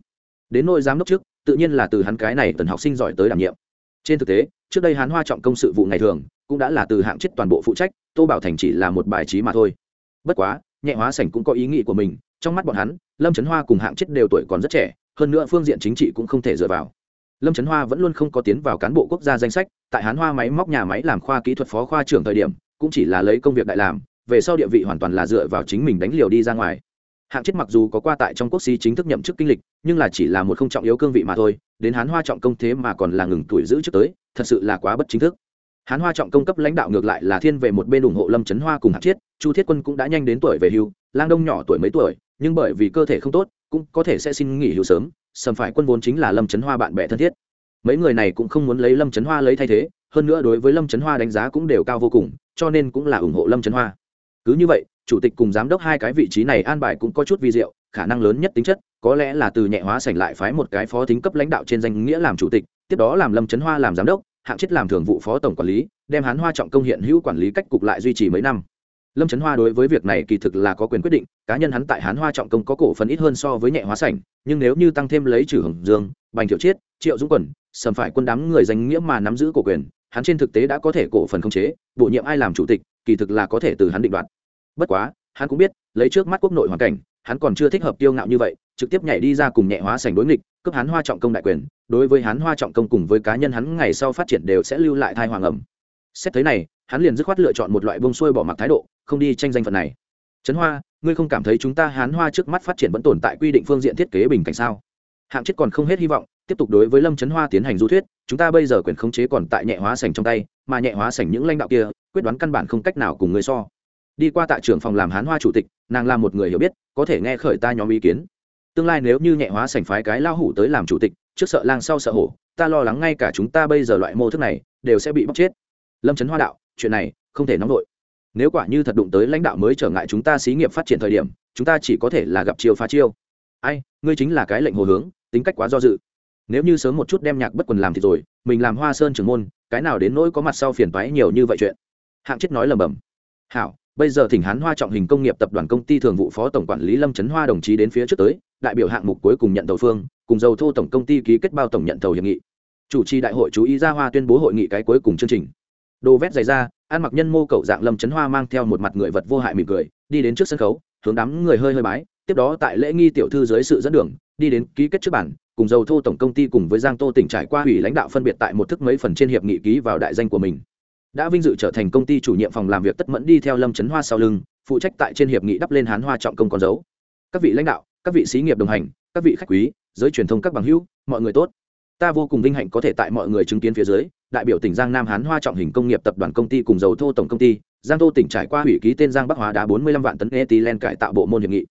[SPEAKER 1] Đến nội giám đốc trước, tự nhiên là từ hắn cái này tần học sinh giỏi tới đảm nhiệm. Trên thực tế, trước đây hắn hoa trọng công sự vụ ngày thường, cũng đã là từ hạng chết toàn bộ phụ trách, tô bảo thành chỉ là một bài trí mà thôi. Bất quá, nhẹ hóa sảnh cũng có ý nghĩ của mình, trong mắt bọn hắn, lâm trấn hoa cùng hạng chết đều tuổi còn rất trẻ, hơn nữa phương diện chính trị cũng không thể dựa vào. Lâm trấn hoa vẫn luôn không có tiến vào cán bộ quốc gia danh sách, tại hán hoa máy móc nhà máy làm khoa kỹ thuật phó khoa trưởng thời điểm, cũng chỉ là lấy công việc đại làm về sau địa vị hoàn toàn là dựa vào chính mình đánh liều đi ra ngoài. Hạng chết mặc dù có qua tại trong quốc sĩ chính thức nhậm chức kinh lịch, nhưng là chỉ là một không trọng yếu cương vị mà thôi, đến hán hoa trọng công thế mà còn là ngừng tuổi giữ trước tới, thật sự là quá bất chính thức. Hán hoa trọng công cấp lãnh đạo ngược lại là thiên về một bên ủng hộ lâm trấn hoa cùng hạng chiết chu thiết quân cũng đã nhanh đến tuổi về hưu, lang đông nhỏ tuổi mấy tuổi, nhưng bởi vì cơ thể không tốt, cũng có thể sẽ xin nghỉ hưu sớm, sầm phải quân vốn chính là lâm trấn hoa bạn bè thân thiết. Mấy người này cũng không muốn lấy lâm trấn hoa lấy thay thế, hơn nữa đối với lâm trấn hoa đánh giá cũng đều cao vô cùng, cho nên cũng là ủng hộ lâm trấn hoa cứ như vậy, chủ tịch cùng giám đốc hai cái vị trí này an bài cũng có chút vi diệu, khả năng lớn nhất tính chất, có lẽ là từ nhẹ hóa sảnh lại phái một cái phó tính cấp lãnh đạo trên danh nghĩa làm chủ tịch, tiếp đó làm lâm trấn hoa làm giám đốc, hạng chết làm thường vụ phó tổng quản lý, đem hán hoa trọng công hiện hữu quản lý cách cục lại duy trì mấy năm. Lâm trấn hoa đối với việc này kỳ thực là có quyền quyết định, cá nhân hắn tại hán hoa trọng công có cổ phần ít hơn so với nhẹ hóa sảnh, nhưng nếu như tăng thêm lấy trừ hồng dương, bành thiệu chiết, triệu dũng quần, sầm phải quân đám người danh nghĩa mà nắm giữ cổ quyền, hắn trên thực tế đã có thể cổ phần không chế, bổ nhiệm ai làm chủ tịch, kỳ thực là có thể từ hắn định đoạt bất quá, hắn cũng biết, lấy trước mắt quốc nội hoàn cảnh, hắn còn chưa thích hợp tiêu ngạo như vậy, trực tiếp nhảy đi ra cùng nhẹ hóa sành đối nghịch, cướp hắn hoa trọng công đại quyền, đối với hắn hoa trọng công cùng với cá nhân hắn ngày sau phát triển đều sẽ lưu lại thai hoàng ẩm. Xét thấy này, hắn liền dứt khoát lựa chọn một loại bông xuôi bỏ mặc thái độ, không đi tranh danh phận này. Trấn hoa, ngươi không cảm thấy chúng ta hán hoa trước mắt phát triển vẫn tồn tại quy định phương diện thiết kế bình cảnh sao? Hạng chết còn không hết hy vọng, tiếp tục đối với lâm trấn hoa tiến hành du thuyết, chúng ta bây giờ quyền khống chế còn tại nhẹ hóa sành trong tay, mà nhẹ hóa sành những lãnh đạo kia, quyết đoán căn bản không cách nào cùng người so đi qua tại trưởng phòng làm hán hoa chủ tịch, nàng là một người hiểu biết, có thể nghe khởi ta nhóm ý kiến. Tương lai nếu như nhẹ hóa sành phái cái lao hủ tới làm chủ tịch, trước sợ lang sau sợ hổ, ta lo lắng ngay cả chúng ta bây giờ loại mô thức này, đều sẽ bị bóc chết. Lâm trấn hoa đạo, chuyện này, không thể nóng vội. Nếu quả như thật đụng tới lãnh đạo mới trở ngại chúng ta xí nghiệp phát triển thời điểm, chúng ta chỉ có thể là gặp chiêu phá chiêu. Ai, ngươi chính là cái lệnh hồ hướng, tính cách quá do dự. Nếu như sớm một chút đem nhạc bất quần làm thì rồi, mình làm hoa sơn trưởng môn, cái nào đến nỗi có mặt sau phiền toái nhiều như vậy chuyện? Hạng chết nói lầm bầm hảo bây giờ thỉnh hán hoa trọng hình công nghiệp tập đoàn công ty thường vụ phó tổng quản lý lâm trấn hoa đồng chí đến phía trước tới, đại biểu hạng mục cuối cùng nhận tàu phương, cùng dầu thô tổng công ty ký kết bao tổng nhận tàu hiệp nghị. Chủ trì đại hội chú ý ra hoa tuyên bố hội nghị cái cuối cùng chương trình. Đồ vét dày ra, ăn mặc nhân mô cậu dạng lâm trấn hoa mang theo một mặt người vật vô hại mỉm cười, đi đến trước sân khấu, hướng đám người hơi hơi bái, tiếp đó tại lễ nghi tiểu thư dưới sự dẫn đường, đi đến ký kết trước bản, cùng dầu thô tổng công ty cùng với giang tô tỉnh trải qua ủy lãnh đạo phân biệt tại một thức mấy phần trên hiệp nghị ký vào đại danh của mình đã vinh dự trở thành công ty chủ nhiệm phòng làm việc tất mẫn đi theo lâm trấn hoa sau lưng, phụ trách tại trên hiệp nghị đắp lên hán hoa trọng công con dấu. Các vị lãnh đạo, các vị sĩ nghiệp đồng hành, các vị khách quý, giới truyền thông các bằng hữu, mọi người tốt. Ta vô cùng vinh hạnh có thể tại mọi người chứng kiến phía dưới, đại biểu tỉnh giang nam hán hoa trọng hình công nghiệp tập đoàn công ty cùng dầu thô tổng công ty, giang tô tỉnh trải qua hủy ký tên giang bắc hóa đá bốn mươi lăm vạn tấn ethylene cải tạo bộ môn hiệp nghị.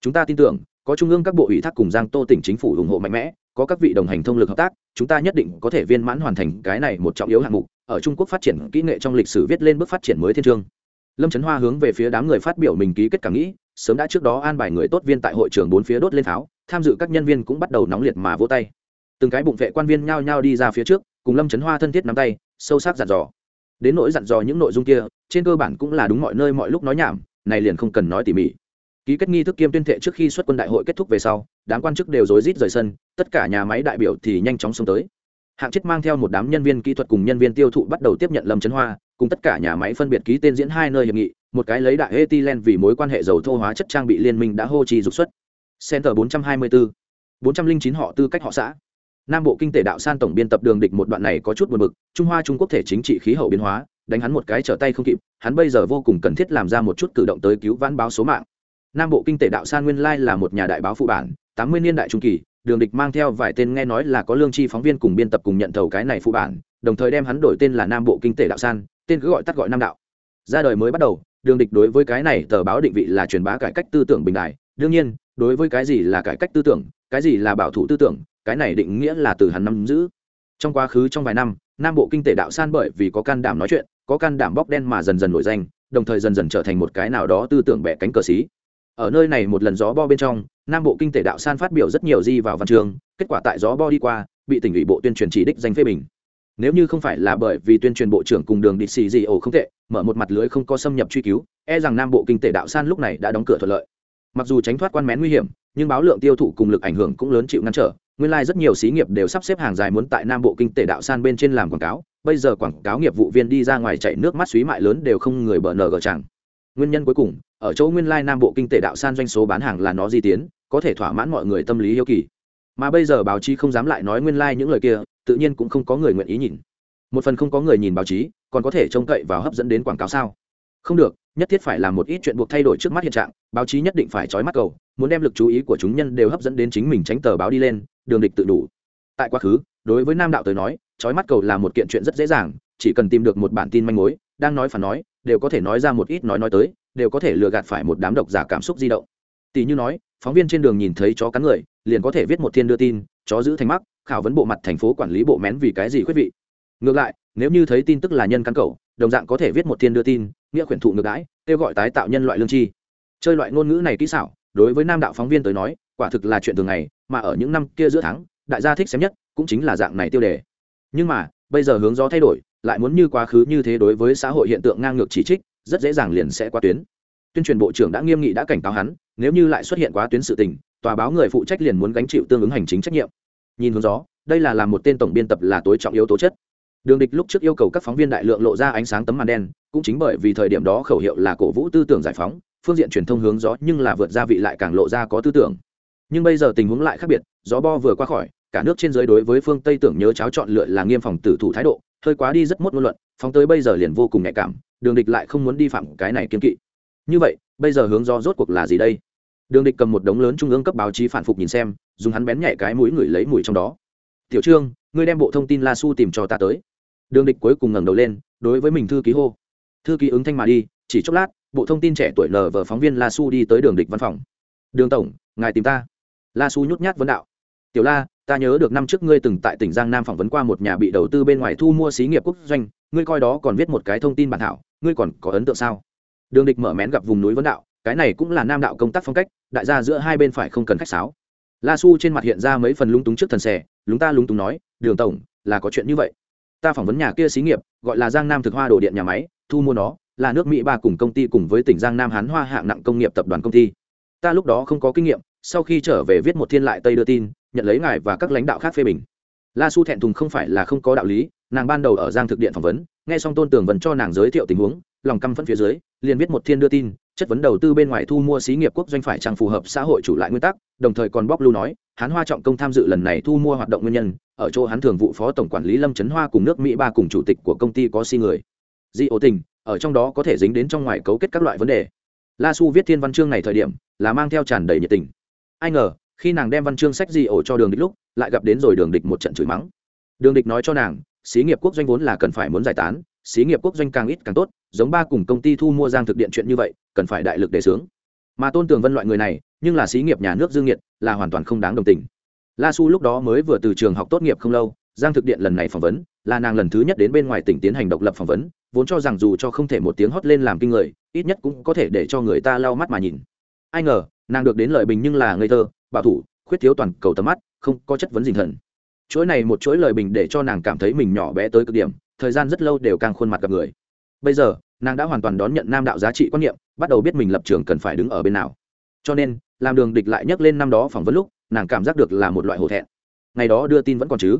[SPEAKER 1] Chúng ta tin tưởng, có trung ương các bộ ủy thác cùng giang tô tỉnh chính phủ ủng hộ mạnh mẽ có các vị đồng hành thông lực hợp tác, chúng ta nhất định có thể viên mãn hoàn thành cái này một trọng yếu hạng mục, ở trung quốc phát triển kỹ nghệ trong lịch sử viết lên bước phát triển mới thiên trường lâm trấn hoa hướng về phía đám người phát biểu mình ký kết cảm nghĩ, sớm đã trước đó an bài người tốt viên tại hội trường bốn phía đốt lên pháo tham dự các nhân viên cũng bắt đầu nóng liệt mà vỗ tay. Từng cái bụng vệ quan viên nhao nhao đi ra phía trước, cùng lâm trấn hoa thân thiết nắm tay, sâu sắc dặn dò. Đến nỗi dặn dò những nội dung kia, trên cơ bản cũng là đúng mọi nơi mọi lúc nói nhảm, này liền không cần nói tỉ mỉ ký kết nghi thức kiêm tuyên thệ trước khi xuất quân đại hội kết thúc về sau, đám quan chức đều rối rít rời sân, tất cả nhà máy đại biểu thì nhanh chóng xông tới. Hạng chết mang theo một đám nhân viên kỹ thuật cùng nhân viên tiêu thụ bắt đầu tiếp nhận lâm trấn hoa, cùng tất cả nhà máy phân biệt ký tên diễn hai nơi hiệp nghị, một cái lấy đại ethylene vì mối quan hệ dầu thô hóa chất trang bị liên minh đã hô trì dục xuất. Center 424 409 họ tư cách họ xã. Nam bộ kinh tế đạo san tổng biên tập đường địch một đoạn này có chút buồn bực, trung hoa trung quốc thể chính trị khí hậu biến hóa, đánh hắn một cái trở tay không kịp, hắn bây giờ vô cùng cần thiết làm ra một chút cử động tới cứu vãn báo số mạng nam bộ kinh tế đạo san nguyên lai là một nhà đại báo phụ bản, tám mươi niên đại trung kỳ, đường địch mang theo vài tên nghe nói là có lương chi phóng viên cùng biên tập cùng nhận thầu cái này phụ bản, đồng thời đem hắn đổi tên là nam bộ kinh tế đạo san, tên cứ gọi tắt gọi nam đạo. Ra đời mới bắt đầu, đường địch đối với cái này tờ báo định vị là truyền bá cải cách tư tưởng bình đại. Đương nhiên, đối với cái gì là cải cách tư tưởng, cái gì là bảo thủ tư tưởng, cái này định nghĩa là từ hắn nắm giữ. Trong quá khứ trong vài năm, nam bộ kinh tế đạo san bởi vì có can đảm nói chuyện, có can đảm bóc đen mà dần dần nổi danh, đồng thời dần dần trở thành một cái nào đó tư tưởng bẻ cánh cờ xí ở nơi này một lần gió bo bên trong, nam bộ kinh tế đạo san phát biểu rất nhiều di vào văn trường, kết quả tại gió bo đi qua, bị tỉnh ủy bộ tuyên truyền chỉ đích danh phê bình. Nếu như không phải là bởi vì tuyên truyền bộ trưởng cùng đường đi xì gì ổ không tệ, mở một mặt lưới không có xâm nhập truy cứu e rằng nam bộ kinh tế đạo san lúc này đã đóng cửa thuận lợi. Mặc dù tránh thoát quan mén nguy hiểm, nhưng báo lượng tiêu thụ cùng lực ảnh hưởng cũng lớn chịu ngăn trở, nguyên lai、like、rất nhiều xí nghiệp đều sắp xếp hàng dài muốn tại nam bộ kinh tế đạo san bên trên làm quảng cáo, bây giờ quảng cáo nghiệp vụ viên đi ra ngoài chạy nước mắt xúy mại lớn đều không người bờ nờ gờ chẳng nguyên nhân cuối cùng, ở chỗ nguyên lai nam bộ kinh tế đạo san doanh số bán hàng là nó di tiến, có thể thỏa mãn mọi người tâm lý hiếu kỳ. Mà bây giờ báo chí không dám lại nói nguyên lai những lời kia, tự nhiên cũng không có người nguyện ý nhìn. Một phần không có người nhìn báo chí, còn có thể trông cậy vào hấp dẫn đến quảng cáo sao? Không được, nhất thiết phải làm một ít chuyện buộc thay đổi trước mắt hiện trạng, báo chí nhất định phải trói mắt cầu, muốn đem lực chú ý của chúng nhân đều hấp dẫn đến chính mình tránh tờ báo đi lên, đường địch tự đủ. Tại quá khứ, đối với nam đạo tới nói, trói mắt cầu là một kiện chuyện rất dễ dàng, chỉ cần tìm được một bản tin manh mối, đang nói phản nói đều có thể nói ra một ít nói nói tới, đều có thể lừa gạt phải một đám độc giả cảm xúc di động. Tỷ như nói, phóng viên trên đường nhìn thấy chó cắn người, liền có thể viết một thiên đưa tin, chó giữ thành mắc, khảo vấn bộ mặt thành phố quản lý bộ mén vì cái gì khuyết vị. Ngược lại, nếu như thấy tin tức là nhân cắn cầu đồng dạng có thể viết một thiên đưa tin, nghĩa khuyển thụ ngược đãi, kêu gọi tái tạo nhân loại lương chi chơi loại ngôn ngữ này kỹ xảo, đối với nam đạo phóng viên tới nói, quả thực là chuyện thường ngày, mà ở những năm kia giữa tháng, đại gia thích xem nhất, cũng chính là dạng này tiêu đề. Nhưng mà, bây giờ hướng gió thay đổi lại muốn như quá khứ như thế đối với xã hội hiện tượng ngang ngược chỉ trích, rất dễ dàng liền sẽ qua tuyến. Tuyên truyền bộ trưởng đã nghiêm nghị đã cảnh cáo hắn, nếu như lại xuất hiện quá tuyến sự tình, tòa báo người phụ trách liền muốn gánh chịu tương ứng hành chính trách nhiệm. Nhìn hướng gió, đây là làm một tên tổng biên tập là tối trọng yếu tố chất. Đường địch lúc trước yêu cầu các phóng viên đại lượng lộ ra ánh sáng tấm màn đen, cũng chính bởi vì thời điểm đó khẩu hiệu là cổ vũ tư tưởng giải phóng, phương diện truyền thông hướng gió nhưng là vượt ra vị lại càng lộ ra có tư tưởng. Nhưng bây giờ tình huống lại khác biệt, gió bo vừa qua khỏi, cả nước trên giới đối với phương tây tưởng nhớ cháo chọn lựa là nghiêm phòng tử thủ thái độ hơi quá đi rất mốt ngôn luận, phóng tới bây giờ liền vô cùng nhạy cảm, đường địch lại không muốn đi phạm cái này kiên kỵ. Như vậy, bây giờ hướng do rốt cuộc là gì đây? Đường địch cầm một đống lớn trung ương cấp báo chí phản phục nhìn xem, dùng hắn bén nhạy cái mũi người lấy mùi trong đó. Tiểu trương, ngươi đem bộ thông tin la su tìm cho ta tới. Đường địch cuối cùng ngẩng đầu lên, đối với mình thư ký hô. Thư ký ứng thanh mà đi, chỉ chốc lát, bộ thông tin trẻ tuổi lờ vờ phóng viên la su đi tới đường địch văn phòng. Đường tổng, ngài tìm ta. La su nhút nhát vấn đạo. Tiểu la ta nhớ được năm trước ngươi từng tại tỉnh giang nam phỏng vấn qua một nhà bị đầu tư bên ngoài thu mua xí nghiệp quốc doanh, ngươi coi đó còn viết một cái thông tin bản thảo, ngươi còn có ấn tượng sao? Đường địch mở mén gặp vùng núi vấn đạo, cái này cũng là nam đạo công tác phong cách, đại gia giữa hai bên phải không cần khách sáo. La su trên mặt hiện ra mấy phần lung túng trước thần xẻ lúng ta lúng túng nói, đường tổng, là có chuyện như vậy. Ta phỏng vấn nhà kia xí nghiệp, gọi là giang nam thực hoa đồ điện nhà máy, thu mua nó, là nước mỹ ba cùng công ty cùng với tỉnh giang nam hán hoa hạng nặng công nghiệp tập đoàn công ty. Ta lúc đó không có kinh nghiệm, sau khi trở về viết một thiên lại tây đưa tin nhận lấy ngài và các lãnh đạo khác phê bình. La su thẹn thùng không phải là không có đạo lý, nàng ban đầu ở giang thực điện phỏng vấn, nghe xong tôn tường vần cho nàng giới thiệu tình huống, lòng căm phẫn phía dưới, liền viết một thiên đưa tin, chất vấn đầu tư bên ngoài thu mua xí nghiệp quốc doanh phải chẳng phù hợp xã hội chủ lại nguyên tắc, đồng thời còn bóc lưu nói hắn hoa trọng công tham dự lần này thu mua hoạt động nguyên nhân, ở chỗ hắn thường vụ phó tổng quản lý lâm trấn hoa cùng nước mỹ ba cùng chủ tịch của công ty có si người. Di ổ tình, ở trong đó có thể dính đến trong ngoài cấu kết các loại vấn đề. La su viết thiên văn chương này thời điểm, là mang theo tràn đầy nhiệt tình. Ai ngờ khi nàng đem văn chương sách gì ổ cho đường địch lúc, lại gặp đến rồi đường địch một trận chửi mắng. Đường địch nói cho nàng, xí nghiệp quốc doanh vốn là cần phải muốn giải tán, xí nghiệp quốc doanh càng ít càng tốt, giống ba cùng công ty thu mua giang thực điện chuyện như vậy, cần phải đại lực đề xướng. Mà tôn tường vân loại người này, nhưng là xí nghiệp nhà nước dương nghiệt là hoàn toàn không đáng đồng tình. La su lúc đó mới vừa từ trường học tốt nghiệp không lâu, giang thực điện lần này phỏng vấn, là nàng lần thứ nhất đến bên ngoài tỉnh tiến hành độc lập phỏng vấn, vốn cho rằng dù cho không thể một tiếng hót lên làm kinh người, ít nhất cũng có thể để cho người ta lau mắt mà nhìn. Ai ngờ, nàng được đến lợi bình nhưng là ngây thơ bảo thủ, khuyết thiếu toàn cầu tầm mắt, không có chất vấn dình thần. Chuỗi này một chuỗi lời bình để cho nàng cảm thấy mình nhỏ bé tới cực điểm, thời gian rất lâu đều càng khuôn mặt gặp người. Bây giờ, nàng đã hoàn toàn đón nhận nam đạo giá trị quan niệm, bắt đầu biết mình lập trường cần phải đứng ở bên nào. Cho nên, làm đường địch lại nhắc lên năm đó phỏng vấn lúc, nàng cảm giác được là một loại hổ thẹn. Ngày đó đưa tin vẫn còn chứ?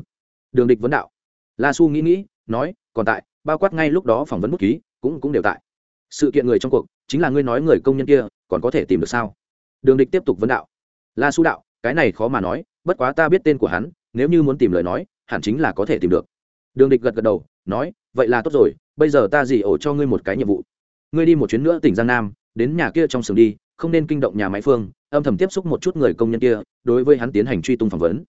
[SPEAKER 1] Đường địch vấn đạo. La su nghĩ nghĩ, nói, còn tại, bao quát ngay lúc đó phỏng vấn bút ký, cũng cũng đều tại. Sự kiện người trong cuộc, chính là ngươi nói người công nhân kia, còn có thể tìm được sao? Đường địch tiếp tục vấn đạo la su đạo, cái này khó mà nói, bất quá ta biết tên của hắn, nếu như muốn tìm lời nói, hẳn chính là có thể tìm được. Đường địch gật gật đầu, nói, vậy là tốt rồi, bây giờ ta dì ổ cho ngươi một cái nhiệm vụ. Ngươi đi một chuyến nữa tỉnh giang nam, đến nhà kia trong sừng đi, không nên kinh động nhà máy phương, âm thầm tiếp xúc một chút người công nhân kia, đối với hắn tiến hành truy tung phỏng vấn.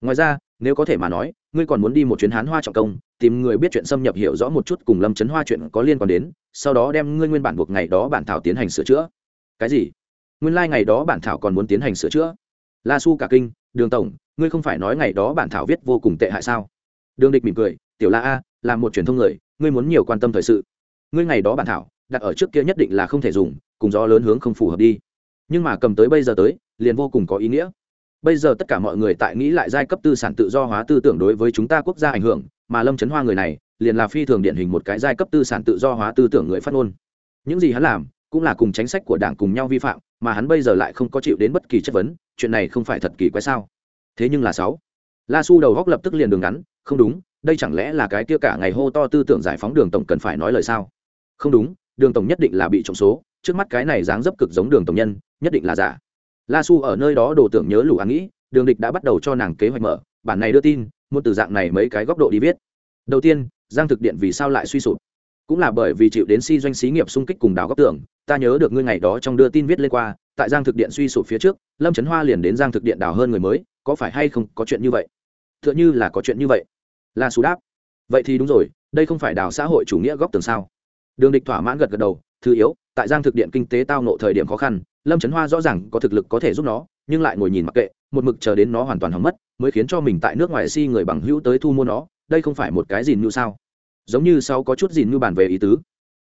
[SPEAKER 1] Ngoài ra, nếu có thể mà nói, ngươi còn muốn đi một chuyến hán hoa trọng công, tìm người biết chuyện xâm nhập hiểu rõ một chút cùng lâm chấn hoa chuyện có liên quan đến, sau đó đem ngươi nguyên bản buộc ngày đó bản thảo tiến hành sửa chữa. Cái gì? Nguyên lai、like、ngày đó bản thảo còn muốn tiến hành sửa chữa. La su cả kinh, đường tổng, ngươi không phải nói ngày đó bản thảo viết vô cùng tệ hại sao? Đường địch mỉm cười, tiểu la a, là một truyền thông người, ngươi muốn nhiều quan tâm thời sự. Ngươi ngày đó bản thảo, đặt ở trước kia nhất định là không thể dùng, cùng gió lớn hướng không phù hợp đi. Nhưng mà cầm tới bây giờ tới, liền vô cùng có ý nghĩa. Bây giờ tất cả mọi người tại nghĩ lại giai cấp tư sản tự do hóa tư tưởng đối với chúng ta quốc gia ảnh hưởng, mà lâm trấn hoa người này, liền là phi thường điển hình một cái giai cấp tư sản tự do hóa tư tưởng người phát ngôn. Những gì hắn làm cũng là cùng chính sách của đảng cùng nhau vi phạm, mà hắn bây giờ lại không có chịu đến bất kỳ chất vấn, chuyện này không phải thật kỳ quái sao? Thế nhưng là sáu. La su đầu góc lập tức liền đường ngắn, không đúng, đây chẳng lẽ là cái kia cả ngày hô to tư tưởng giải phóng đường tổng cần phải nói lời sao? Không đúng, đường tổng nhất định là bị trộm số, trước mắt cái này dáng dấp cực giống đường tổng nhân, nhất định là giả. La su ở nơi đó đồ tưởng nhớ lũ án nghĩ, đường địch đã bắt đầu cho nàng kế hoạch mở, bản này đưa tin, muốn từ dạng này mấy cái góc độ đi viết. Đầu tiên, giang thực điện vì sao lại suy sụp? Cũng là bởi vì chịu đến si doanh xí nghiệp xung kích cùng đào góc tưởng, ta nhớ được ngươi ngày đó trong đưa tin viết lên qua, tại giang thực điện suy sụp phía trước, lâm trấn hoa liền đến giang thực điện đào hơn người mới, có phải hay không có chuyện như vậy? T h ư ợ n h ư là có chuyện như vậy. La xú đáp. Vậy thì đúng rồi, đây không phải đào xã hội chủ nghĩa góc tường sao? Đường địch thỏa mãn gật gật đầu, thứ yếu, tại giang thực điện kinh tế tao nộ thời điểm khó khăn, lâm trấn hoa rõ ràng có thực lực có thể giúp nó, nhưng lại ngồi nhìn mặc kệ, một mực chờ đến nó hoàn toàn hỏng mất, mới khiến cho mình tại nước ngoài si người bằng hữu tới thu mua nó, đây không phải một cái gì như sao? Giống như sau có chút gì như bàn về ý tứ.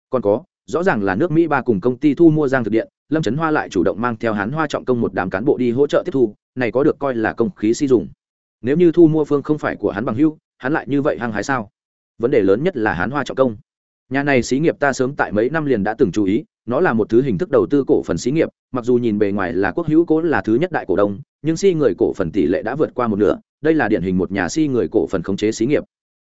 [SPEAKER 1] Còn có, rõ ràng là nước mỹ ba cùng công ty thu mua giang thực điện, lâm trấn hoa lại chủ động mang theo hán hoa trọng công một đám cán bộ đi hỗ trợ tiếp thu, này có được coi là công khí si dùng. Nếu như thu mua phương không phải của hắn bằng hưu hắn lại như vậy hăng hái sao? Vấn đề lớn nhất là hán hoa trọng công. Nhà này xí nghiệp ta sớm tại mấy năm liền đã từng chú ý, nó là một thứ hình thức đầu tư cổ phần xí nghiệp, mặc dù nhìn bề ngoài là quốc hữu cố là thứ nhất đại cổ đông, nhưng si người cổ phần tỷ lệ đã vượt qua một nửa, đây là điển hình một nhà si người cổ phần khống chế xí nghiệp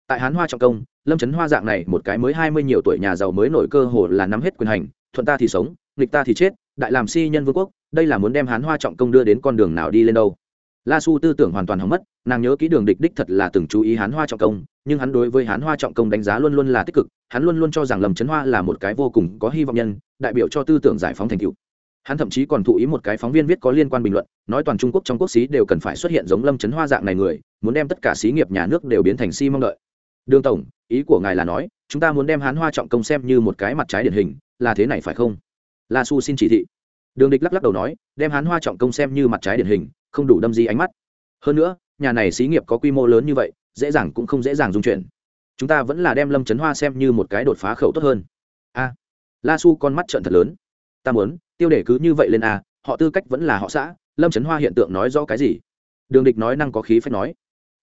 [SPEAKER 1] tại hán hoa trọng công, lâm trấn hoa dạng này, một cái mới hai mươi nhiều tuổi nhà giàu mới nổi cơ hồ là nắm hết quyền hành, thuận ta thì sống, nghịch ta thì chết, đại làm si nhân vương quốc, đây là muốn đem hán hoa trọng công đưa đến con đường nào đi lên đâu. La su tư tưởng hoàn toàn hỏng mất, nàng nhớ kỹ đường địch đích thật là từng chú ý hán hoa trọng công, nhưng hắn đối với hán hoa trọng công đánh giá luôn luôn là tích cực, hắn luôn luôn cho rằng lâm trấn hoa là một cái vô cùng có hy vọng nhân, đại biểu cho tư tưởng giải phóng thành cựu hắn thậm chí còn thụ ý một cái phóng viên viết có liên quan bình luận, nói toàn trung quốc trong quốc xí đều cần phải xuất hiện giống lâm trấn hoa dạng này người, muốn đem tất cả xí nghiệp nhà nước đều biến thành si mong đợi đường tổng, ý của ngài là nói, chúng ta muốn đem hán hoa trọng công xem như một cái mặt trái điển hình, là thế này phải không? La su xin chỉ thị. Đường địch lắc lắc đầu nói, đem hán hoa trọng công xem như mặt trái điển hình, không đủ đâm gì ánh mắt. Hơn nữa, nhà này xí nghiệp có quy mô lớn như vậy, dễ dàng cũng không dễ dàng dung chuyển. Chúng ta vẫn là đem lâm trấn hoa xem như một cái đột phá khẩu tốt hơn. A. La su con mắt trợn thật lớn. Ta muốn, tiêu đề cứ như vậy lên a họ tư cách vẫn là họ xã, lâm trấn hoa hiện tượng nói rõ cái gì? Đường địch nói năng có khí phép nói.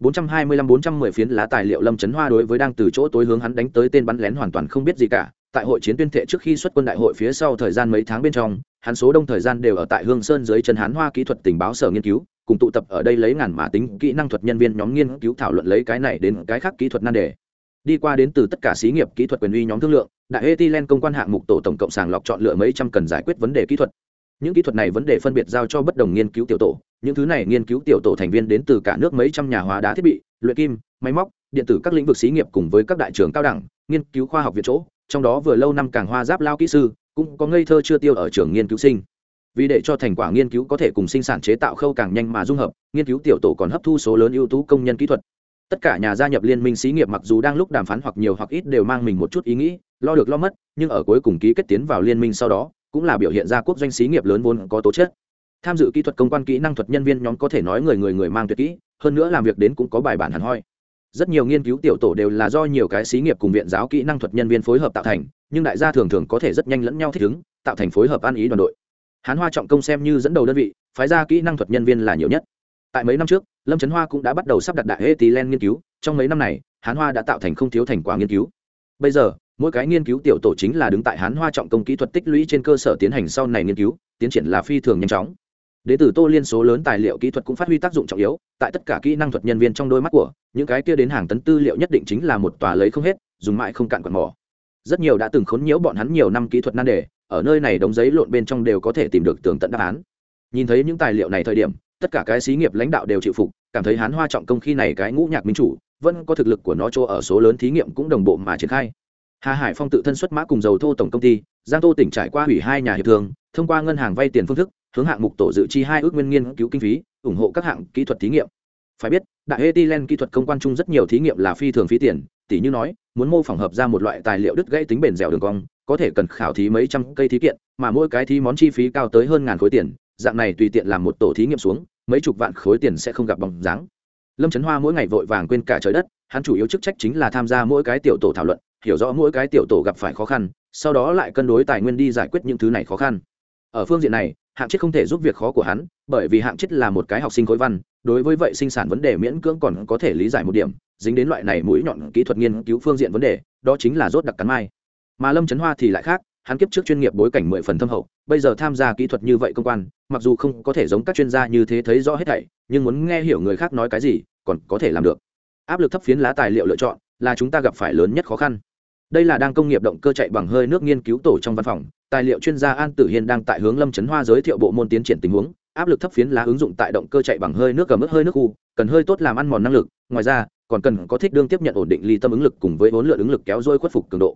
[SPEAKER 1] 425-410 phiến lá tài liệu Lâm Chấn Hoa đối với đang từ chỗ tối hướng hắn đánh tới tên bắn lén hoàn toàn không biết gì cả. Tại hội chiến tuyên thệ trước khi xuất quân đại hội phía sau thời gian mấy tháng bên trong, hắn số đông thời gian đều ở tại Hương Sơn dưới chân hắn Hoa kỹ thuật tình báo sở nghiên cứu, cùng tụ tập ở đây lấy ngàn mã tính kỹ năng thuật nhân viên nhóm nghiên cứu thảo luận lấy cái này đến cái khác kỹ thuật nan đề. Đi qua đến từ tất cả xí nghiệp kỹ thuật quyền uy nhóm thương lượng, đại Etilen công quan hạng mục tổ tổng cộng sàng lọc chọn lựa mấy trăm cần giải quyết vấn đề kỹ thuật. Những kỹ thuật này vấn đề phân biệt giao cho bất đồng nghiên cứu tiểu tổ, những thứ này nghiên cứu tiểu tổ thành viên đến từ cả nước mấy trăm nhà hóa đá thiết bị, luyện kim máy móc điện tử các lĩnh vực xí nghiệp cùng với các đại trường cao đẳng nghiên cứu khoa học viện chỗ. Trong đó vừa lâu năm càng hoa giáp lao kỹ sư cũng có ngây thơ chưa tiêu ở trường nghiên cứu sinh. Vì để cho thành quả nghiên cứu có thể cùng sinh sản chế tạo khâu càng nhanh mà dung hợp nghiên cứu tiểu tổ còn hấp thu số lớn ưu tú công nhân kỹ thuật. Tất cả nhà gia nhập liên minh xí nghiệp mặc dù đang lúc đàm phán hoặc nhiều hoặc ít đều mang mình một chút ý nghĩ lo được lo mất nhưng ở cuối cùng ký kết tiến vào liên minh sau đó cũng là biểu hiện ra quốc doanh xí nghiệp lớn vốn có tố chất. Tham dự kỹ thuật công quan kỹ năng thuật nhân viên nhóm có thể nói người người người mang tuyệt kỹ, hơn nữa làm việc đến cũng có bài bản hẳn hoi. Rất nhiều nghiên cứu tiểu tổ đều là do nhiều cái xí nghiệp cùng viện giáo kỹ năng thuật nhân viên phối hợp tạo thành, nhưng đại gia thường thường có thể rất nhanh lẫn nhau thích ứng, tạo thành phối hợp an ý đoàn đội. Hán hoa trọng công xem như dẫn đầu đơn vị, phái ra kỹ năng thuật nhân viên là nhiều nhất. Tại mấy năm trước, lâm trấn hoa cũng đã bắt đầu sắp đặt đại hệ tỷ len nghiên cứu, trong mấy năm này, hán hoa đã tạo thành không thiếu thành quả nghiên cứu. Bây giờ mỗi cái nghiên cứu tiểu tổ chính là đứng tại hán hoa trọng công kỹ thuật tích lũy trên cơ sở tiến hành sau này nghiên cứu, tiến triển là phi thường nhanh chóng. Đế tử tô liên số lớn tài liệu kỹ thuật cũng phát huy tác dụng trọng yếu, tại tất cả kỹ năng thuật nhân viên trong đôi mắt của, những cái kia đến hàng tấn tư liệu nhất định chính là một tòa lấy không hết, dùng mãi không cạn quạt mỏ. Rất nhiều đã từng khốn nhiễu bọn hắn nhiều năm kỹ thuật nan đề, ở nơi này đóng giấy lộn bên trong đều có thể tìm được tường tận đáp án. Nhìn thấy những tài liệu này thời điểm, tất cả cái xí nghiệp lãnh đạo đều chịu phục, cảm thấy hán hoa trọng công khi này cái ngũ nhạc minh chủ, vẫn có thực lực của nó chỗ ở số lớn thí nghiệm cũng đồng bộ mà triển khai hà hải phong tự thân xuất mã cùng dầu thô tổng công ty, giang tô tỉnh trải qua hủy hai nhà hiệp thương, thông qua ngân hàng vay tiền phương thức, hướng hạng mục tổ dự chi hai ước nguyên nghiên cứu kinh phí, ủng hộ các hạng kỹ thuật thí nghiệm. Phải biết, đại etilen kỹ thuật công quan chung rất nhiều thí nghiệm là phi thường phí tiền tỷ như nói, muốn mô phỏng hợp ra một loại tài liệu đứt gãy tính bền dẻo đường cong, có thể cần khảo thí mấy trăm cây thí kiện, mà mỗi cái thí món chi phí cao tới hơn ngàn khối tiền, dạng này tùy tiện làm một tổ thí nghiệm xuống, mấy chục vạn khối tiền sẽ không gặp bóng dáng. Lâm trấn hoa mỗi ngày vội vàng quên cả trời đất, hắn chủ yếu chức trách chính là tham gia mỗi cái tiểu tổ thảo luận hiểu rõ mỗi cái tiểu tổ gặp phải khó khăn, sau đó lại cân đối tài nguyên đi giải quyết những thứ này khó khăn. Ở phương diện này, hạng chết không thể giúp việc khó của hắn, bởi vì hạng chết là một cái học sinh khối văn, đối với vậy sinh sản vấn đề miễn cưỡng còn có thể lý giải một điểm, dính đến loại này mũi nhọn kỹ thuật nghiên cứu phương diện vấn đề, đó chính là rốt đặc cắn mai. Mà lâm trấn hoa thì lại khác, hắn kiếp trước chuyên nghiệp bối cảnh mười phần thâm hậu, bây giờ tham gia kỹ thuật như vậy công quan, mặc dù không có thể giống các chuyên gia như thế thấy rõ hết thảy, nhưng muốn nghe hiểu người khác nói cái gì, còn có thể làm được. Áp lực thấp phiến lá tài liệu lựa chọn, là chúng ta gặp phải lớn nhất khó khăn đây là đang công nghiệp động cơ chạy bằng hơi nước nghiên cứu tổ trong văn phòng. Tài liệu chuyên gia an tử hiên đang tại hướng lâm trấn hoa giới thiệu bộ môn tiến triển tình huống. Áp lực thấp phiến lá ứng dụng tại động cơ chạy bằng hơi nước cầm mức hơi nước khu, cần hơi tốt làm ăn mòn năng lực. Ngoài ra, còn cần có thích đương tiếp nhận ổn định ly tâm ứng lực cùng với vốn lượng ứng lực kéo dôi khuất phục cường độ.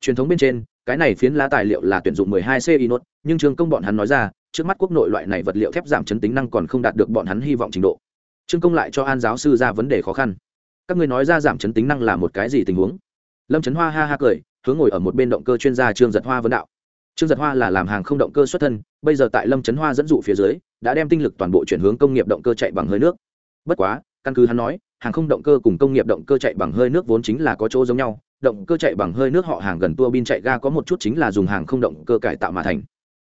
[SPEAKER 1] Truyền thống bên trên, cái này phiến lá tài liệu là tuyển dụng 12 c inốt nhưng trường công bọn hắn nói ra, trước mắt quốc nội loại này vật liệu thép giảm chấn tính năng còn không đạt được bọn hắn hy vọng trình độ. Trương công lại cho an giáo sư ra vấn đề khó khăn. Các ngươi nói ra giảm chấn tính năng là một cái gì tình huống? Lâm trấn hoa ha ha cười, hướng ngồi ở một bên động cơ chuyên gia trương giật hoa vấn đạo. Trương giật hoa là làm hàng không động cơ xuất thân, bây giờ tại lâm trấn hoa dẫn dụ phía dưới, đã đem tinh lực toàn bộ chuyển hướng công nghiệp động cơ chạy bằng hơi nước. Bất quá, căn cứ hắn nói, hàng không động cơ cùng công nghiệp động cơ chạy bằng hơi nước vốn chính là có chỗ giống nhau, động cơ chạy bằng hơi nước họ hàng gần tua bin chạy ga có một chút chính là dùng hàng không động cơ cải tạo mà thành.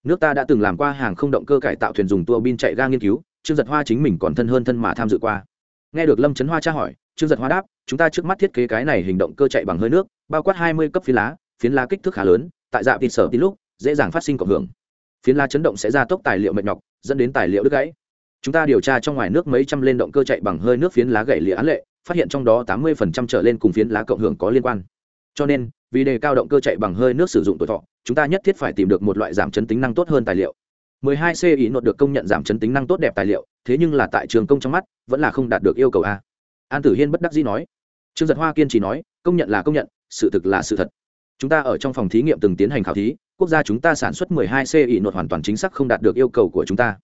[SPEAKER 1] Nước ta đã từng làm qua hàng không động cơ cải tạo thuyền dùng tua bin chạy ga nghiên cứu, trương giật hoa chính mình còn thân hơn thân mà tham dự qua. Nghe được lâm trấn hoa tra hỏi trương giật hoa đáp, chúng ta trước mắt thiết kế cái này hình động cơ chạy bằng hơi nước, bao quát hai mươi cấp phiến lá phiến lá kích thước khá lớn, tại dạ vịt sở tí lúc, dễ dàng phát sinh cộng hưởng. Phiến lá chấn động sẽ ra tốc tài liệu mệt nhọc, dẫn đến tài liệu đứt gãy. Chúng ta điều tra trong ngoài nước mấy trăm lên động cơ chạy bằng hơi nước phiến lá gãy lịa án lệ, phát hiện trong đó tám mươi trở lên cùng phiến lá cộng hưởng có liên quan. Cho nên, vì đề cao động cơ chạy bằng hơi nước sử dụng tuổi thọ, chúng ta nhất thiết phải tìm được một loại giảm chấn tính năng tốt hơn tài liệu. 12 c ý nột được công nhận giảm chấn tính năng tốt đẹp tài liệu, thế nhưng là tại trường công trong mắt, vẫn là không đạt được yêu cầu a an tử hiên bất đắc dĩ nói trương giật hoa kiên trì nói công nhận là công nhận sự thực là sự thật chúng ta ở trong phòng thí nghiệm từng tiến hành khảo thí quốc gia chúng ta sản xuất 12 c ỉ nột hoàn toàn chính xác không đạt được yêu cầu của chúng ta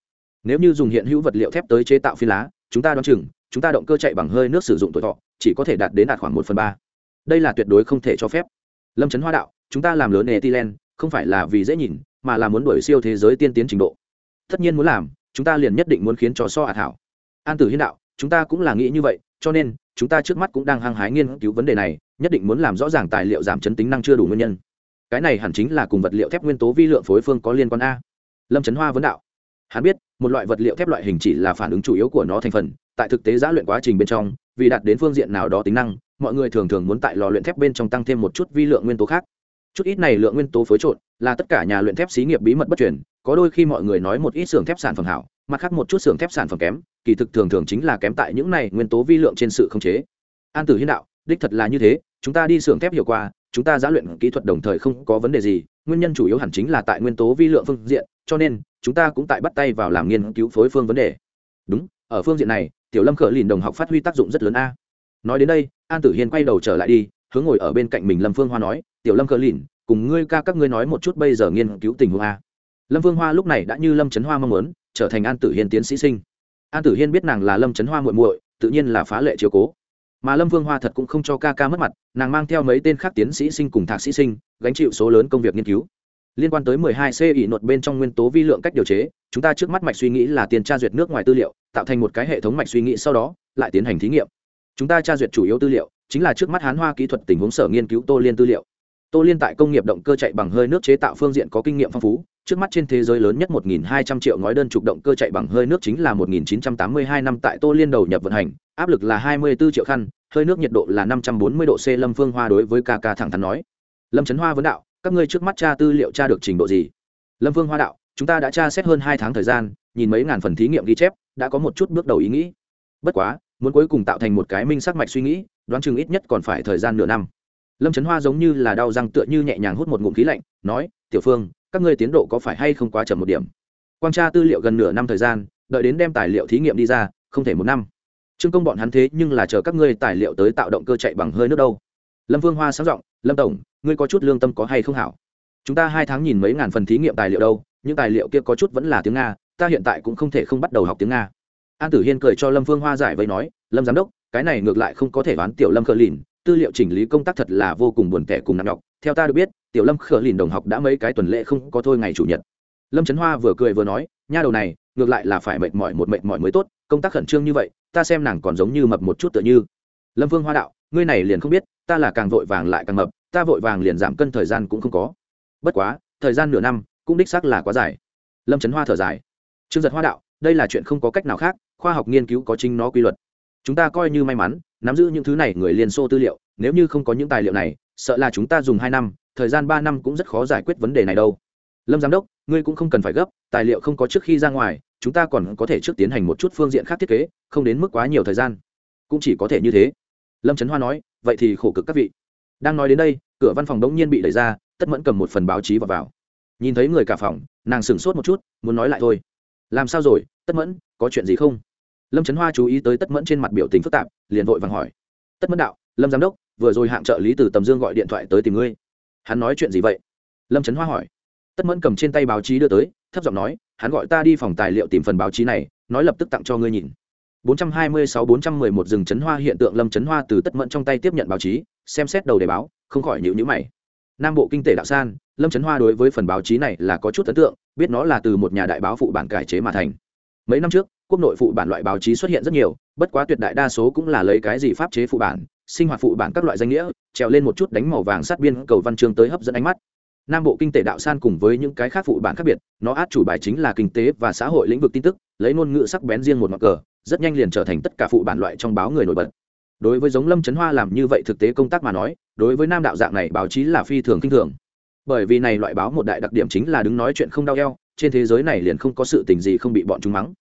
[SPEAKER 1] nếu như dùng hiện hữu vật liệu thép tới chế tạo phi lá chúng ta đoán chừng chúng ta động cơ chạy bằng hơi nước sử dụng tuổi thọ chỉ có thể đạt đến đạt khoảng một phần ba đây là tuyệt đối không thể cho phép lâm trấn hoa đạo chúng ta làm lớn ethylene không phải là vì dễ nhìn mà là muốn đuổi siêu thế giới tiên tiến trình độ tất nhiên muốn làm chúng ta liền nhất định muốn khiến cho so hạt hảo an tử hiên đạo chúng ta cũng là nghĩ như vậy cho nên, chúng ta trước mắt cũng đang hăng hái nghiên cứu vấn đề này, nhất định muốn làm rõ ràng tài liệu giảm chấn tính năng chưa đủ nguyên nhân. Cái này hẳn chính là cùng vật liệu thép nguyên tố vi lượng phối phương có liên quan a. Lâm trấn hoa vấn đạo. Hắn biết, một loại vật liệu thép loại hình chỉ là phản ứng chủ yếu của nó thành phần, tại thực tế giã luyện quá trình bên trong, vì đạt đến phương diện nào đó tính năng, mọi người thường thường muốn tại lò luyện thép bên trong tăng thêm một chút vi lượng nguyên tố khác. Chút ít này lượng nguyên tố phối trộn, là tất cả nhà luyện thép xí nghiệp bí mật bất truyền, có đôi khi mọi người nói một ít xưởng thép sản phẩm hảo, mặt khác một chút xưởng thép sản phẩm kém kỳ thực thường thường chính là kém tại những này nguyên tố vi lượng trên sự khống chế. An tử hiên đạo, đích thật là như thế, chúng ta đi xưởng thép hiểu qua, chúng ta giá luyện kỹ thuật đồng thời không có vấn đề gì, nguyên nhân chủ yếu hẳn chính là tại nguyên tố vi lượng phương diện, cho nên, chúng ta cũng tại bắt tay vào làm nghiên cứu phối phương vấn đề. Đúng, ở phương diện này, tiểu lâm khở lìn đồng học phát huy tác dụng rất lớn a. Nói đến đây, an tử hiên quay đầu trở lại đi, hướng ngồi ở bên cạnh mình lâm phương hoa nói, tiểu lâm khở lìn, cùng ngươi ca các ngươi nói một chút bây giờ nghiên cứu tình huống a. Lâm phương hoa lúc này đã như lâm trấn hoa mong muốn, trở thành an tử hiên tiến sĩ sinh an tử hiên biết nàng là lâm trấn hoa muội muội, tự nhiên là phá lệ chiếu cố. Mà lâm Vương hoa thật cũng không cho ca ca mất mặt, nàng mang theo mấy tên khác tiến sĩ sinh cùng thạc sĩ sinh, gánh chịu số lớn công việc nghiên cứu. Liên quan tới 12 c ỷ nột bên trong nguyên tố vi lượng cách điều chế, chúng ta trước mắt mạch suy nghĩ là tiền tra duyệt nước ngoài tư liệu, tạo thành một cái hệ thống mạch suy nghĩ sau đó, lại tiến hành thí nghiệm. Chúng ta tra duyệt chủ yếu tư liệu, chính là trước mắt hán hoa kỹ thuật tình huống sở nghiên cứu tô liên tư liệu. Tô liên tại công nghiệp động cơ chạy bằng hơi nước chế tạo phương diện có kinh nghiệm phong phú trước mắt trên thế giới lớn nhất 1.200 triệu ngói đơn trục động cơ chạy bằng hơi nước chính là 1982 năm tại tô liên đầu nhập vận hành, áp lực là 24 triệu khăn, hơi nước nhiệt độ là 540 độ c, lâm phương hoa đối với ca ca thẳng thắn nói. Lâm trấn hoa vấn đạo, các ngươi trước mắt tra tư liệu tra được trình độ gì? Lâm vương hoa đạo, chúng ta đã tra xét hơn hai tháng thời gian, nhìn mấy ngàn phần thí nghiệm ghi chép, đã có một chút bước đầu ý nghĩ. Bất quá, muốn cuối cùng tạo thành một cái minh sắc mạch suy nghĩ, đoán chừng ít nhất còn phải thời gian nửa năm. Lâm trấn hoa giống như là đau răng tựa như nhẹ nhàng hút một ngụm khí lạnh, nói, tiểu phương các ngươi tiến độ có phải hay không quá chậm một điểm? Quang tra tư liệu gần nửa năm thời gian, đợi đến đem tài liệu thí nghiệm đi ra, không thể một năm. Trương công bọn hắn thế nhưng là chờ các ngươi tài liệu tới tạo động cơ chạy bằng hơi nước đâu. Lâm vương hoa sáng giọng, lâm tổng, ngươi có chút lương tâm có hay không hảo? Chúng ta hai tháng nhìn mấy ngàn phần thí nghiệm tài liệu đâu, những tài liệu kia có chút vẫn là tiếng nga, ta hiện tại cũng không thể không bắt đầu học tiếng nga. An tử hiên cười cho lâm phương hoa giải vây nói, lâm giám đốc, cái này ngược lại không có thể đoán tiểu lâm khờ lìn, tư liệu chỉnh lý công tác thật là vô cùng buồn tẻ cùng nặng nhọc theo ta được biết, tiểu lâm khở lìn đồng học đã mấy cái tuần lễ không có thôi ngày chủ nhật. Lâm trấn hoa vừa cười vừa nói, nha đầu này, ngược lại là phải mệt mỏi một mệt mỏi mới tốt, công tác khẩn trương như vậy, ta xem nàng còn giống như mập một chút tựa như. Lâm Vương hoa đạo, ngươi này liền không biết, ta là càng vội vàng lại càng mập, ta vội vàng liền giảm cân thời gian cũng không có. Bất quá, thời gian nửa năm, cũng đích xác là quá dài. Lâm trấn hoa thở dài. Trương giật hoa đạo, đây là chuyện không có cách nào khác, khoa học nghiên cứu có chính nó quy luật. Chúng ta coi như may mắn, nắm giữ những thứ này người liên xô tư liệu, nếu như không có những tài liệu này sợ là chúng ta dùng hai năm thời gian ba năm cũng rất khó giải quyết vấn đề này đâu. Lâm giám đốc ngươi cũng không cần phải gấp tài liệu không có trước khi ra ngoài chúng ta còn có thể trước tiến hành một chút phương diện khác thiết kế không đến mức quá nhiều thời gian. Cũng chỉ có thể như thế. Lâm trấn hoa nói vậy thì khổ cực các vị. Đang nói đến đây cửa văn phòng đống nhiên bị đẩy ra tất mẫn cầm một phần báo chí vào, vào. nhìn thấy người cả phòng nàng sửng sốt một chút muốn nói lại thôi. Làm sao rồi tất mẫn có chuyện gì không? Lâm trấn hoa chú ý tới tất mẫn trên mặt biểu tình phức tạp liền vội vàng hỏi. Tất mẫn đạo lâm giám đốc vừa rồi hạng trợ lý từ tầm dương gọi điện thoại tới tìm ngươi. Hắn nói chuyện gì vậy? Lâm trấn hoa hỏi. Tất mẫn cầm trên tay báo chí đưa tới, thấp giọng nói, hắn gọi ta đi phòng tài liệu tìm phần báo chí này, nói lập tức tặng cho ngươi nhìn. 426-411 rừng chấn hoa hiện tượng lâm chấn hoa từ tất mẫn trong tay tiếp nhận báo chí, xem xét đầu đề báo, không khỏi nhịu nhữ mày. Nam bộ kinh tế đạo san, lâm chấn hoa đối với phần báo chí này là có chút ấn tượng, biết nó là từ một nhà đại báo phụ bản cải chế mà thành. Mấy năm trước, quốc nội phụ bản loại báo chí xuất hiện rất nhiều, bất quá tuyệt đại đa số cũng là lấy cái gì pháp chế phụ bản sinh hoạt phụ bản các loại danh nghĩa, trèo lên một chút đánh màu vàng sát biên cầu văn chương tới hấp dẫn ánh mắt. Nam bộ kinh tế đạo san cùng với những cái khác phụ bản khác biệt, nó át chủ bài chính là kinh tế và xã hội lĩnh vực tin tức, lấy ngôn ngữ sắc bén riêng một mặt cờ, rất nhanh liền trở thành tất cả phụ bản loại trong báo người nổi bật. Đối với giống lâm trấn hoa làm như vậy thực tế công tác mà nói, đối với nam đạo dạng này báo chí là phi thường kinh thường. Bởi vì này loại báo một đại đặc điểm chính là đứng nói chuyện không đau eo, trên thế giới này liền không có sự tình gì không bị bọn chúng mắng.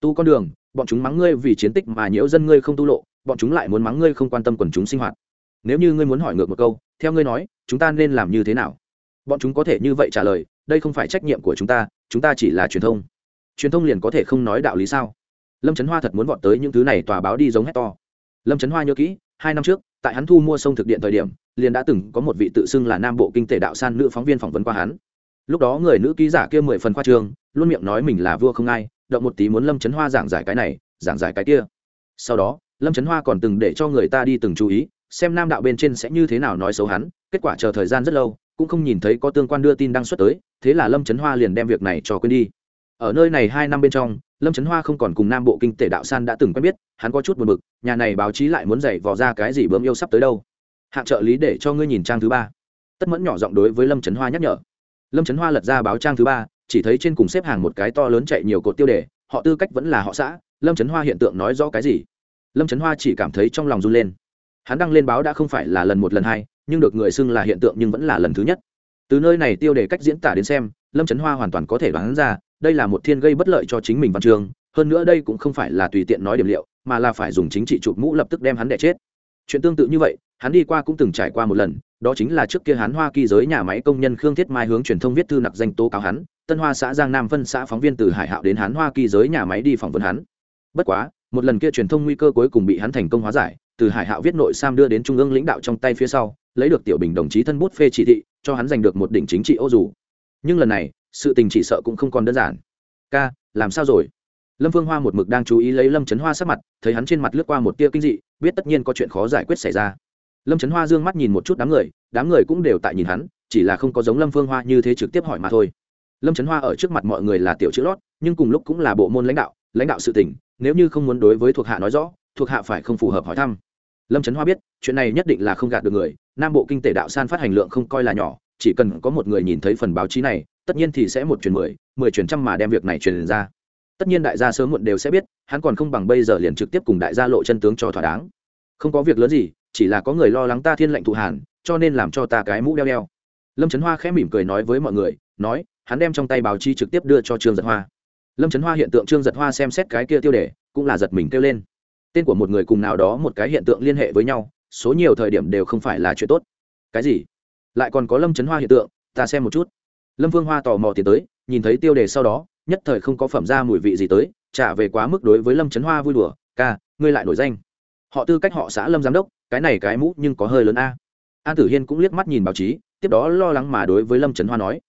[SPEAKER 1] Tu con đường, bọn chúng mắng ngươi vì chiến tích mà nhiễu dân ngươi không tu lộ bọn chúng lại muốn mắng ngươi không quan tâm quần chúng sinh hoạt. Nếu như ngươi muốn hỏi ngược một câu, theo ngươi nói, chúng ta nên làm như thế nào? Bọn chúng có thể như vậy trả lời, đây không phải trách nhiệm của chúng ta chúng ta chỉ là truyền thông. Truyền thông liền có thể không nói đạo lý sao? Lâm trấn hoa thật muốn vọt tới những thứ này tòa báo đi giống hét to. Lâm trấn hoa nhớ kỹ, hai năm trước, tại hắn thu mua sông thực điện thời điểm, liền đã từng có một vị tự xưng là nam bộ kinh tế đạo san nữ phóng viên phỏng vấn qua hắn. Lúc đó người nữ ký giả kia mười phần khoa trương, luôn miệng nói mình là vua không ai, động một tí muốn lâm trấn hoa giảng giải cái này, giảng giải cái kia. Sau đó lâm trấn hoa còn từng để cho người ta đi từng chú ý, xem nam đạo bên trên sẽ như thế nào nói xấu hắn, kết quả chờ thời gian rất lâu, cũng không nhìn thấy có tương quan đưa tin đăng xuất tới, thế là lâm trấn hoa liền đem việc này cho quên đi. Ở nơi này hai năm bên trong, lâm trấn hoa không còn cùng nam bộ kinh tế đạo san đã từng quen biết, hắn có chút buồn b ự c nhà này báo chí lại muốn dạy vò ra cái gì bướm yêu sắp tới đâu. Hạng trợ lý để cho ngươi nhìn trang thứ ba. Tất mẫn nhỏ giọng đối với lâm trấn hoa nhắc nhở. Lâm trấn hoa lật ra báo trang thứ ba, chỉ thấy trên cùng xếp hàng một cái to lớn chạy nhiều cột tiêu đề, họ tư cách vẫn là họ xã, lâm trấn hoa hiện tượng nói rõ cái gì? Lâm trấn hoa chỉ cảm thấy trong lòng run lên. Hắn đăng lên báo đã không phải là lần một lần hai, nhưng được người xưng là hiện tượng nhưng vẫn là lần thứ nhất. Từ nơi này tiêu đề cách diễn tả đến xem, lâm trấn hoa hoàn toàn có thể đoán ra, đây là một thiên gây bất lợi cho chính mình văn trường, hơn nữa đây cũng không phải là tùy tiện nói điểm liệu, mà là phải dùng chính trị chụp mũ lập tức đem hắn đẻ chết. Chuyện tương tự như vậy, hắn đi qua cũng từng trải qua một lần, đó chính là trước kia hắn hoa kỳ giới nhà máy công nhân khương thiết mai hướng truyền thông viết thư nặc danh tố cáo hắn, tân hoa xã giang nam phân xã phóng viên từ hải hạo đến hắn hoa kỳ giới nhà máy đi phỏng vấn hắn. Bất quá một lần kia truyền thông nguy cơ cuối cùng bị hắn thành công hóa giải, từ hải hạo viết nội sam đưa đến trung ương lãnh đạo trong tay phía sau, lấy được tiểu bình đồng chí thân bút phê chỉ thị, cho hắn giành được một đỉnh chính trị ô dù. Nhưng lần này, sự tình chỉ sợ cũng không còn đơn giản. Ca, làm sao rồi? Lâm phương hoa một mực đang chú ý lấy lâm trấn hoa sát mặt, thấy hắn trên mặt lướt qua một tia kinh dị, biết tất nhiên có chuyện khó giải quyết xảy ra. Lâm trấn hoa d ư ơ n g mắt nhìn một chút đám người đám người cũng đều tại nhìn hắn, chỉ là không có giống lâm phương hoa như thế trực tiếp hỏi mà thôi. Lâm trấn hoa ở trước mặt mọi người là tiểu chữ lót, nhưng cùng lúc cũng là bộ môn lãnh đạo lãnh đạo sự tỉnh nếu như không muốn đối với thuộc hạ nói rõ, thuộc hạ phải không phù hợp hỏi thăm. Lâm trấn hoa biết, chuyện này nhất định là không gạt được người, nam bộ kinh tế đạo san phát hành lượng không coi là nhỏ, chỉ cần có một người nhìn thấy phần báo chí này, tất nhiên thì sẽ một truyền mười mười truyền trăm mà đem việc này truyền ra. Tất nhiên đại gia sớm muộn đều sẽ biết, hắn còn không bằng bây giờ liền trực tiếp cùng đại gia lộ chân tướng cho thỏa đáng. Không có việc lớn gì, chỉ là có người lo lắng ta thiên lệnh thụ hàn, cho nên làm cho ta cái mũ đeo đeo. Lâm trấn hoa khẽ mỉm cười nói với mọi người, nói, hắn đem trong tay báo chí trực tiếp đưa cho trương giật hoa lâm trấn hoa hiện tượng trương giật hoa xem xét cái kia tiêu đề cũng là giật mình kêu lên tên của một người cùng nào đó một cái hiện tượng liên hệ với nhau số nhiều thời điểm đều không phải là chuyện tốt cái gì lại còn có lâm trấn hoa hiện tượng ta xem một chút lâm vương hoa tò mò tiến tới nhìn thấy tiêu đề sau đó nhất thời không có phẩm ra mùi vị gì tới trả về quá mức đối với lâm trấn hoa vui đùa ca ngươi lại nổi danh họ tư cách họ xã lâm giám đốc cái này cái mũ nhưng có hơi lớn a an tử hiên cũng liếc mắt nhìn báo chí tiếp đó lo lắng mà đối với lâm trấn hoa nói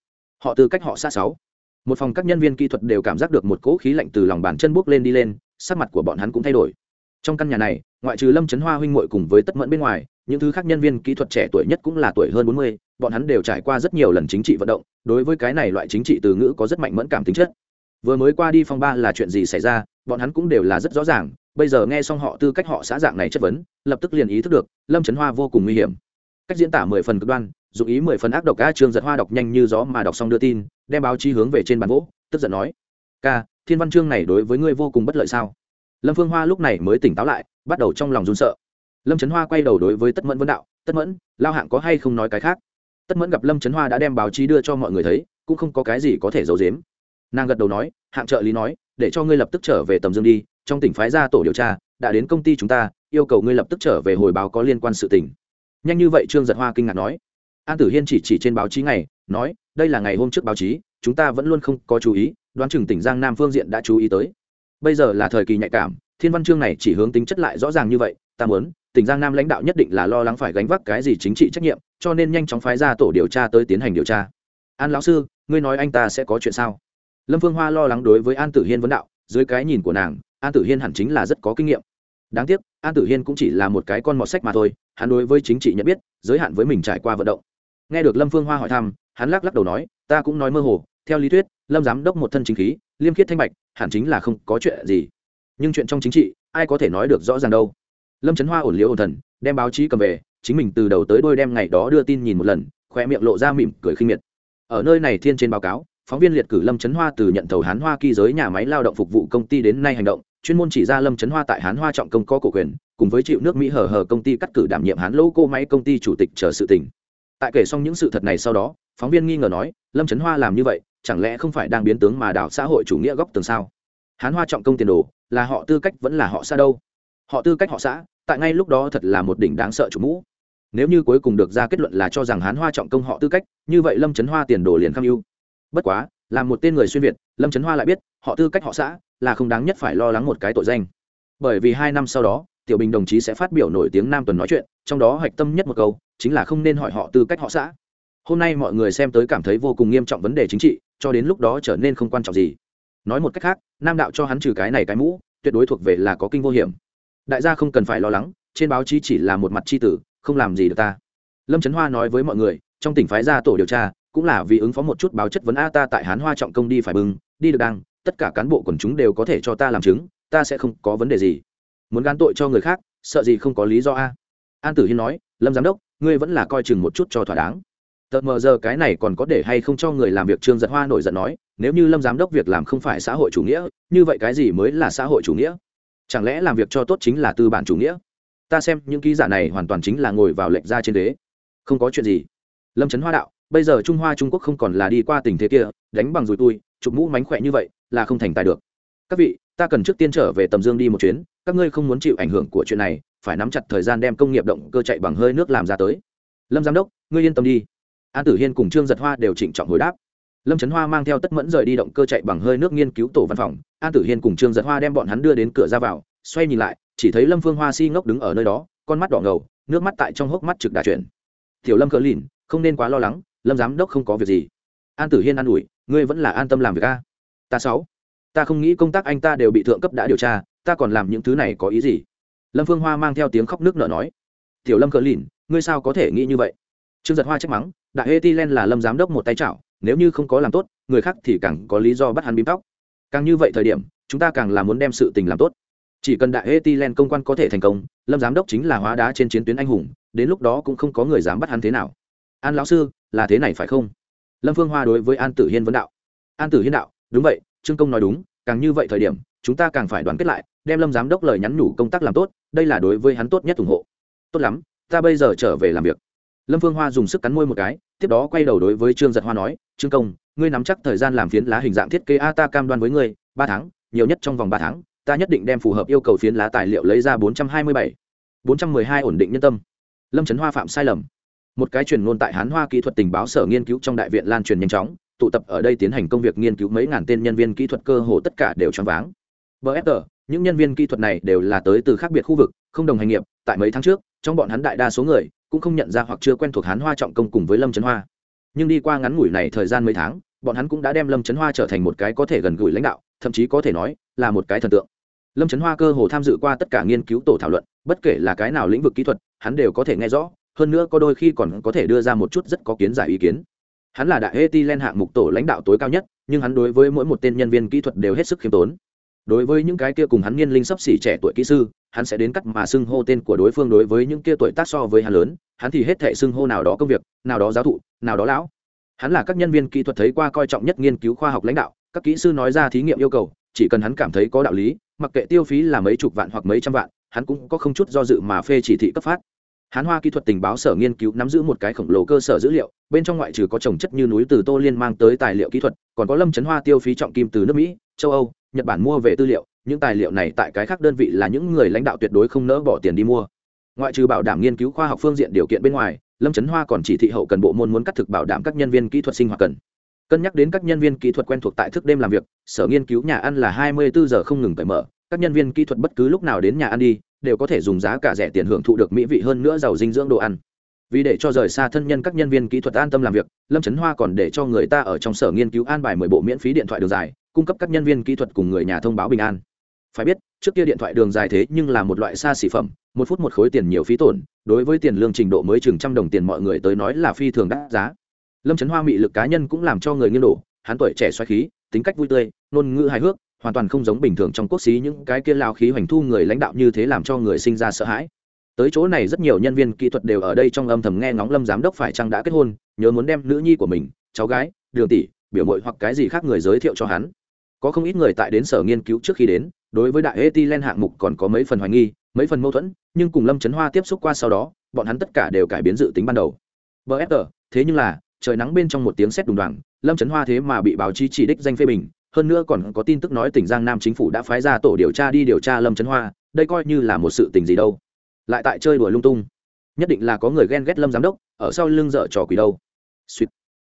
[SPEAKER 1] họ tư cách họ xã sáu một phòng các nhân viên kỹ thuật đều cảm giác được một cỗ khí lạnh từ lòng bàn chân bước lên đi lên, sắc mặt của bọn hắn cũng thay đổi. Trong căn nhà này, ngoại trừ lâm trấn hoa huynh muội cùng với tất mẫn bên ngoài, những thứ khác nhân viên kỹ thuật trẻ tuổi nhất cũng là tuổi hơn bốn mươi, bọn hắn đều trải qua rất nhiều lần chính trị vận động, đối với cái này loại chính trị từ ngữ có rất mạnh mẫn cảm tính chất. Vừa mới qua đi phong ba là chuyện gì xảy ra, bọn hắn cũng đều là rất rõ ràng, bây giờ nghe xong họ tư cách họ xã dạng này chất vấn, lập tức liền ý thức được lâm trấn hoa vô cùng nguy hiểm. Cách diễn tả mười phần cực đoan dụng ý mười phần ác độc ca trương giật hoa đọc nhanh như gió mà đọc xong đưa tin, đem báo chí hướng về trên bàn gỗ, tức giận nói, ca, thiên văn chương này đối với ngươi vô cùng bất lợi sao? Lâm phương hoa lúc này mới tỉnh táo lại, bắt đầu trong lòng run sợ. Lâm trấn hoa quay đầu đối với tất mẫn vấn đạo, tất mẫn, lao hạng có hay không nói cái khác? Tất mẫn gặp lâm trấn hoa đã đem báo chí đưa cho mọi người thấy, cũng không có cái gì có thể giấu giếm. Nàng gật đầu nói, hạng trợ lý nói, để cho ngươi lập tức trở về tầm dương đi, trong tỉnh phái ra tổ điều tra, đã đến công ty chúng ta, yêu cầu ngươi lập tức trở về hồi báo có liên quan sự tỉnh nhanh như vậy trương giật hoa kinh ngạc nói an tử hiên chỉ chỉ trên báo chí ngày, nói, đây là ngày hôm trước báo chí, chúng ta vẫn luôn không có chú ý, đoán chừng tỉnh giang nam phương diện đã chú ý tới. Bây giờ là thời kỳ nhạy cảm, thiên văn chương này chỉ hướng tính chất lại rõ ràng như vậy, ta muốn, tỉnh giang nam lãnh đạo nhất định là lo lắng phải gánh vác cái gì chính trị trách nhiệm, cho nên nhanh chóng phái ra tổ điều tra tới tiến hành điều tra. An lão sư, ngươi nói anh ta sẽ có chuyện sao? Lâm phương hoa lo lắng đối với an tử hiên vấn đạo, dưới cái nhìn của nàng, an tử hiên hẳn chính là rất có kinh nghiệm. Đáng tiếc, an tử hiên cũng chỉ là một cái con mọt sách mà thôi, hắn đối với chính trị nhận biết, giới hạn với mình trải qua vận động nghe được lâm phương hoa hỏi thăm, hắn lắc lắc đầu nói, ta cũng nói mơ hồ, theo lý thuyết, lâm giám đốc một thân chính khí, liêm khiết thanh bạch, hẳn chính là không có chuyện gì. Nhưng chuyện trong chính trị, ai có thể nói được rõ ràng đâu. Lâm trấn hoa ổn liễu ổn thần, đem báo chí cầm về, chính mình từ đầu tới đôi đem ngày đó đưa tin nhìn một lần khoe miệng lộ ra mỉm cười khinh miệt. Ở nơi này thiên trên báo cáo, phóng viên liệt cử lâm trấn hoa từ nhận thầu hán hoa kỳ giới nhà máy lao động phục vụ công ty đến nay hành động, chuyên môn chỉ ra lâm trấn hoa tại hán hoa trọng công có cổ quyền, cùng với chịu nước mỹ hở hở công ty cắt cử đảm nhiệm hán lô cô máy công ty chủ tịch chờ sự tình tại kể xong những sự thật này sau đó, phóng viên nghi ngờ nói, lâm trấn hoa làm như vậy, chẳng lẽ không phải đang biến tướng mà đảo xã hội chủ nghĩa góc tường sao? Hán hoa trọng công tiền đồ, là họ tư cách vẫn là họ xa đâu? Họ tư cách họ xã, tại ngay lúc đó thật là một đỉnh đáng sợ chủ mũ. Nếu như cuối cùng được ra kết luận là cho rằng hán hoa trọng công họ tư cách, như vậy lâm trấn hoa tiền đồ liền kham ưu. Bất quá, là một tên người xuyên việt, lâm trấn hoa lại biết, họ tư cách họ xã là không đáng nhất phải lo lắng một cái tội danh. Bởi vì hai năm sau đó tiểu bình đồng chí sẽ phát biểu nổi tiếng nam tuần nói chuyện, trong đó hạch tâm nhất một câu, chính là không nên hỏi họ tư cách họ xã. Hôm nay mọi người xem tới cảm thấy vô cùng nghiêm trọng vấn đề chính trị, cho đến lúc đó trở nên không quan trọng gì. Nói một cách khác, nam đạo cho hắn trừ cái này cái mũ, tuyệt đối thuộc về là có kinh vô hiểm. Đại gia không cần phải lo lắng, trên báo chí chỉ là một mặt c h i tử, không làm gì được ta. Lâm trấn hoa nói với mọi người, trong tỉnh phái ra tổ điều tra, cũng là vì ứng phó một chút báo chất vấn a ta tại hán hoa trọng công đi phải bưng, đi được đang tất cả cán bộ quần chúng đều có thể cho ta làm chứng, ta sẽ không có vấn đề gì muốn gán tội cho người khác, sợ gì không có lý do a? An tử hiên nói, lâm giám đốc, ngươi vẫn là coi chừng một chút cho thỏa đáng. Tật mờ giờ cái này còn có để hay không cho người làm việc trương giật hoa nổi giận nói, nếu như lâm giám đốc việc làm không phải xã hội chủ nghĩa, như vậy cái gì mới là xã hội chủ nghĩa? Chẳng lẽ làm việc cho tốt chính là tư bản chủ nghĩa? Ta xem những ký giả này hoàn toàn chính là ngồi vào lệnh ra trên đế. Không có chuyện gì. Lâm trấn hoa đạo, bây giờ trung hoa trung quốc không còn là đi qua tình thế kia, đánh bằng dùi tui, chụp mũ mánh khỏe như vậy, là không thành tài được. Các vị ta cần trước tiên trở về tầm dương đi một chuyến, các ngươi không muốn chịu ảnh hưởng của chuyện này, phải nắm chặt thời gian đem công nghiệp động cơ chạy bằng hơi nước làm ra tới. Lâm giám đốc, ngươi yên tâm đi. An tử hiên cùng trương giật hoa đều trịnh trọng hồi đáp. Lâm trấn hoa mang theo tất mẫn rời đi động cơ chạy bằng hơi nước nghiên cứu tổ văn phòng. An tử hiên cùng trương giật hoa đem bọn hắn đưa đến cửa ra vào, xoay nhìn lại, chỉ thấy lâm phương hoa si ngốc đứng ở nơi đó, con mắt đỏ ngầu, nước mắt tại trong hốc mắt trực đà chuyển. Tiểu lâm cỡ lìn, không nên quá lo lắng, lâm giám đốc không có việc gì. An tử hiên an ủi, ngươi vẫn là an tâm làm việc a. Ta sáu ta không nghĩ công tác anh ta đều bị thượng cấp đã điều tra, ta còn làm những thứ này có ý gì? Lâm phương hoa mang theo tiếng khóc nước nở nói. Tiểu lâm cờ lìn, ngươi sao có thể nghĩ như vậy? Trương giật hoa trách mắng, đại Hê ti len là lâm giám đốc một tay chảo, nếu như không có làm tốt, người khác thì càng có lý do bắt hắn bím tóc. Càng như vậy thời điểm, chúng ta càng là muốn đem sự tình làm tốt. Chỉ cần đại Hê ti len công quan có thể thành công, lâm giám đốc chính là hóa đá trên chiến tuyến anh hùng, đến lúc đó cũng không có người dám bắt hắn thế nào. An lão sư, là thế này phải không? Lâm phương hoa đối với an tử hiên vấn đạo. An tử hiên đạo, đúng vậy trương công nói đúng, càng như vậy thời điểm, chúng ta càng phải đoàn kết lại, đem lâm giám đốc lời nhắn nhủ công tác làm tốt, đây là đối với hắn tốt nhất ủng hộ. Tốt lắm, ta bây giờ trở về làm việc. Lâm phương hoa dùng sức cắn môi một cái, tiếp đó quay đầu đối với trương giật hoa nói, trương công, ngươi nắm chắc thời gian làm phiến lá hình dạng thiết kế a, ta cam đoan với ngươi, ba tháng, nhiều nhất trong vòng ba tháng, ta nhất định đem phù hợp yêu cầu phiến lá tài liệu lấy ra bốn trăm hai mươi bảy, bốn trăm mười hai ổn định nhân tâm. Lâm trấn hoa phạm sai lầm. Một cái truyền ngôn tại hán hoa kỹ thuật tình báo sở nghiên cứu trong đại viện lan truyền nhanh chóng tụ tập ở đây tiến hành công việc nghiên cứu mấy ngàn tên nhân viên kỹ thuật cơ hồ tất cả đều choáng váng. BFR, những nhân viên kỹ thuật này đều là tới từ khác biệt khu vực không đồng hành nghiệp tại mấy tháng trước trong bọn hắn đại đa số người cũng không nhận ra hoặc chưa quen thuộc hán hoa trọng công cùng với lâm trấn hoa. Nhưng đi qua ngắn ngủi này thời gian mấy tháng bọn hắn cũng đã đem lâm trấn hoa trở thành một cái có thể gần gũi lãnh đạo thậm chí có thể nói là một cái thần tượng. Lâm trấn hoa cơ hồ tham dự qua tất cả nghiên cứu tổ thảo luận bất kể là cái nào lĩnh vực kỹ thuật hắn đều có thể nghe rõ hơn nữa có đôi khi còn có thể đưa ra một chút rất có kiến giải ý kiến hắn là đại etilen hạng mục tổ lãnh đạo tối cao nhất, nhưng hắn đối với mỗi một tên nhân viên kỹ thuật đều hết sức khiêm tốn. Đối với những cái kia cùng hắn niên linh sắp xỉ trẻ tuổi kỹ sư, hắn sẽ đến cắt mà xưng hô tên của đối phương đối với những kia tuổi tác so với hắn lớn, hắn thì hết thệ xưng hô nào đó công việc, nào đó giáo thụ, nào đó lão. Hắn là các nhân viên kỹ thuật thấy qua coi trọng nhất nghiên cứu khoa học lãnh đạo, các kỹ sư nói ra thí nghiệm yêu cầu, chỉ cần hắn cảm thấy có đạo lý, mặc kệ tiêu phí là mấy chục vạn hoặc mấy trăm vạn, hắn cũng có không chút do dự mà phê chỉ thị cấp phát hán hoa kỹ thuật tình báo sở nghiên cứu nắm giữ một cái khổng lồ cơ sở dữ liệu, bên trong ngoại trừ có trồng chất như núi từ tô liên mang tới tài liệu kỹ thuật, còn có lâm chấn hoa tiêu phí trọng kim từ nước mỹ, châu âu, nhật bản mua về tư liệu, những tài liệu này tại cái khác đơn vị là những người lãnh đạo tuyệt đối không nỡ bỏ tiền đi mua. Ngoại trừ bảo đảm nghiên cứu khoa học phương diện điều kiện bên ngoài, lâm chấn hoa còn chỉ thị hậu cần bộ môn muốn cắt thực bảo đảm các nhân viên kỹ thuật sinh hoạt cần. Cân nhắc đến các nhân viên kỹ thuật quen thuộc tại thức đêm làm việc, sở nghiên cứu nhà ăn là hai mươi bốn giờ không ngừng phải mở, các nhân viên kỹ thuật bất cứ lúc nào đến nhà ăn đi đều có thể dùng giá cả rẻ tiền hưởng thụ được mỹ vị hơn nữa giàu dinh dưỡng đồ ăn. Vì để cho rời xa thân nhân các nhân viên kỹ thuật an tâm làm việc, lâm trấn hoa còn để cho người ta ở trong sở nghiên cứu an bài mười bộ miễn phí điện thoại đường dài, cung cấp các nhân viên kỹ thuật cùng người nhà thông báo bình an. Phải biết, trước kia điện thoại đường dài thế nhưng là một loại xa xỉ phẩm, một phút một khối tiền nhiều phí tổn, đối với tiền lương trình độ mới chừng trăm đồng tiền mọi người tới nói là phi thường đắt giá. Lâm trấn hoa mị lực cá nhân cũng làm cho người nghiêng đổ, hắn tuổi trẻ xoáy khí, tính cách vui tươi, ngôn ngữ hài hước hoàn toàn không giống bình thường trong quốc xí những cái kia lao khí hoành thu người lãnh đạo như thế làm cho người sinh ra sợ hãi. Tới chỗ này rất nhiều nhân viên kỹ thuật đều ở đây trong âm thầm nghe ngóng lâm giám đốc phải chăng đã kết hôn, nhớ muốn đem nữ nhi của mình, cháu gái, đường tỷ, biểu mội hoặc cái gì khác người giới thiệu cho hắn. Có không ít người tại đến sở nghiên cứu trước khi đến, đối với đại len hạng mục còn có mấy phần hoài nghi, mấy phần mâu thuẫn, nhưng cùng lâm trấn hoa tiếp xúc qua sau đó, bọn hắn tất cả đều cải biến dự tính ban đầu. Bfg thế nhưng là, trời nắng bên trong một tiếng sét đùng đoàng, lâm trấn hoa thế mà bị báo chí chỉ đích danh phê bình hơn nữa còn có tin tức nói tỉnh giang nam chính phủ đã phái ra tổ điều tra đi điều tra lâm trấn hoa, đây coi như là một sự tình gì đâu. Lại tại chơi đùa lung tung. Nhất định là có người ghen ghét lâm giám đốc, ở sau lưng dở trò quỷ đâu. Suýt.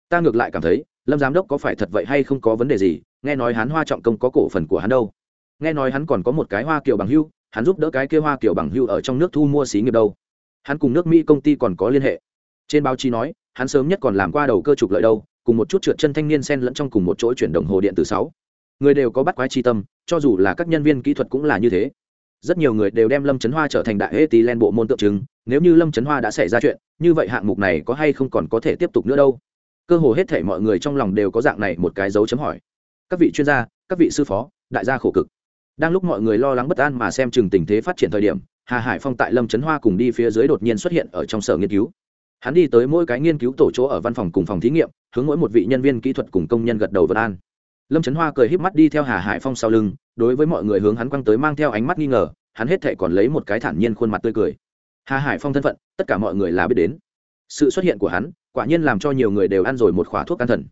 [SPEAKER 1] Ta ngược lại cảm thấy, lâm giám đốc có phải thật vậy hay không có vấn đề gì, nghe nói hắn hoa trọng công có cổ phần của hắn đâu. Nghe nói hắn còn có một cái hoa kiều bằng hưu, hắn giúp đỡ cái kia hoa kiều bằng hưu ở trong nước thu mua xí nghiệp đâu. Hắn cùng nước mỹ công ty còn có liên hệ. Trên báo chí nói, hắn sớm nhất còn làm qua đầu cơ trục lợi đâu cùng một chút trượt chân thanh niên sen lẫn trong cùng một chỗ chuyển đồng hồ điện từ sáu. Người đều có bắt quái chi tâm, cho dù là các nhân viên kỹ thuật cũng là như thế. Rất nhiều người đều đem lâm trấn hoa trở thành đại hệ tí len bộ môn tượng trưng, nếu như lâm trấn hoa đã xảy ra chuyện, như vậy hạng mục này có hay không còn có thể tiếp tục nữa đâu? Cơ hồ hết thể mọi người trong lòng đều có dạng này một cái dấu chấm hỏi. Các vị chuyên gia, các vị sư phó, đại gia khổ cực. Đang lúc mọi người lo lắng bất an mà xem chừng tình thế phát triển thời điểm, hà hải phong tại lâm trấn hoa cùng đi phía dưới đột nhiên xuất hiện ở trong sở nghiên cứu hắn đi tới mỗi cái nghiên cứu tổ chỗ ở văn phòng cùng phòng thí nghiệm, hướng mỗi một vị nhân viên kỹ thuật cùng công nhân gật đầu vật an. Lâm trấn hoa cười híp mắt đi theo hà hải phong sau lưng, đối với mọi người hướng hắn quăng tới mang theo ánh mắt nghi ngờ, hắn hết thệ còn lấy một cái thản nhiên khuôn mặt tươi cười. Hà hải phong thân phận, tất cả mọi người là biết đến. Sự xuất hiện của hắn, quả nhiên làm cho nhiều người đều ăn rồi một khóa thuốc an thần.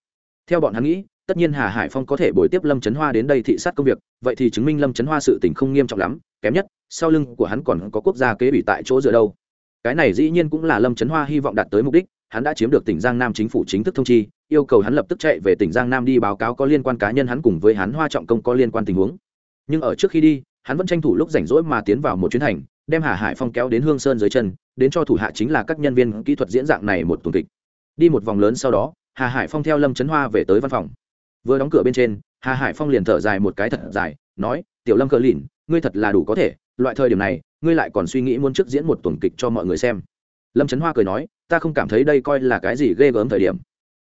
[SPEAKER 1] Theo bọn hắn nghĩ, tất nhiên hà hải phong có thể bồi tiếp lâm trấn hoa đến đây thị sát công việc, vậy thì chứng minh lâm trấn hoa sự tình không nghiêm trọng lắm, kém nhất, sau lưng của hắn còn có quốc gia kế bị tại chỗ dựa đâu cái này dĩ nhiên cũng là lâm trấn hoa hy vọng đạt tới mục đích, hắn đã chiếm được tỉnh giang nam chính phủ chính thức thông chi, yêu cầu hắn lập tức chạy về tỉnh giang nam đi báo cáo có liên quan cá nhân hắn cùng với hắn hoa trọng công có liên quan tình huống. Nhưng ở trước khi đi, hắn vẫn tranh thủ lúc rảnh rỗi mà tiến vào một chuyến hành, đem hà hải phong kéo đến hương sơn dưới chân, đến cho thủ hạ chính là các nhân viên kỹ thuật diễn dạng này một tuần kịch. Đi một vòng lớn sau đó, hà hải phong theo lâm trấn hoa về tới văn phòng. Vừa đóng cửa bên trên, hà hải phong liền thở dài một cái thật dài, nói, tiểu lâm cờ lìn, ngươi thật là đủ có thể loại thời điểm này, ngươi lại còn suy nghĩ muốn trước diễn một tuần kịch cho mọi người xem. Lâm trấn hoa cười nói, ta không cảm thấy đây coi là cái gì ghê gớm thời điểm.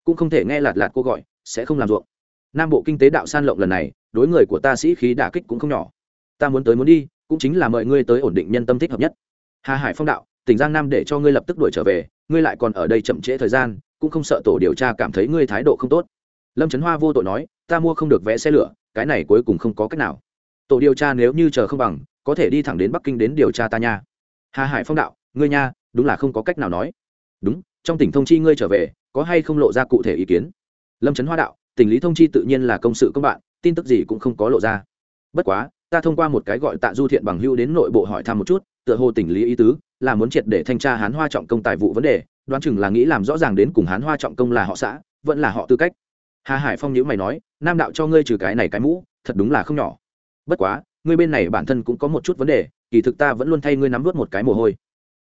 [SPEAKER 1] Cũng không thể nghe lạt lạt cô gọi, sẽ không làm ruộng. Nam bộ kinh tế đạo san lộng lần này, đối người của ta sĩ khí đả kích cũng không nhỏ. Ta muốn tới muốn đi, cũng chính là mời ngươi tới ổn định nhân tâm thích hợp nhất. Hà hải phong đạo, tỉnh giang nam để cho ngươi lập tức đuổi trở về, ngươi lại còn ở đây chậm trễ thời gian, cũng không sợ tổ điều tra cảm thấy ngươi thái độ không tốt. Lâm trấn hoa vô tội nói, ta mua không được vé xe lửa, cái này cuối cùng không có cách nào. Tổ điều tra nếu như chờ không bằng có thể đi thẳng đến bắc kinh đến điều tra ta nha. Hà hải phong đạo, ngươi nha, đúng là không có cách nào nói. Đúng, trong tỉnh thông chi ngươi trở về, có hay không lộ ra cụ thể ý kiến? Lâm trấn hoa đạo, tỉnh lý thông chi tự nhiên là công sự công bạn, tin tức gì cũng không có lộ ra. Bất quá, ta thông qua một cái gọi tạ du thiện bằng hưu đến nội bộ hỏi thăm một chút, tựa hồ tỉnh lý ý tứ là muốn triệt để thanh tra hán hoa trọng công tài vụ vấn đề, đoán chừng là nghĩ làm rõ ràng đến cùng hán hoa trọng công là họ xã, vẫn là họ tư cách. Hà hải phong nhữ mày nói, nam đạo cho ngươi trừ cái này cái mũ, thật đúng là không nhỏ. Bất quá ngươi bên này bản thân cũng có một chút vấn đề, kỳ thực ta vẫn luôn thay ngươi nắm vớt một cái mồ hôi.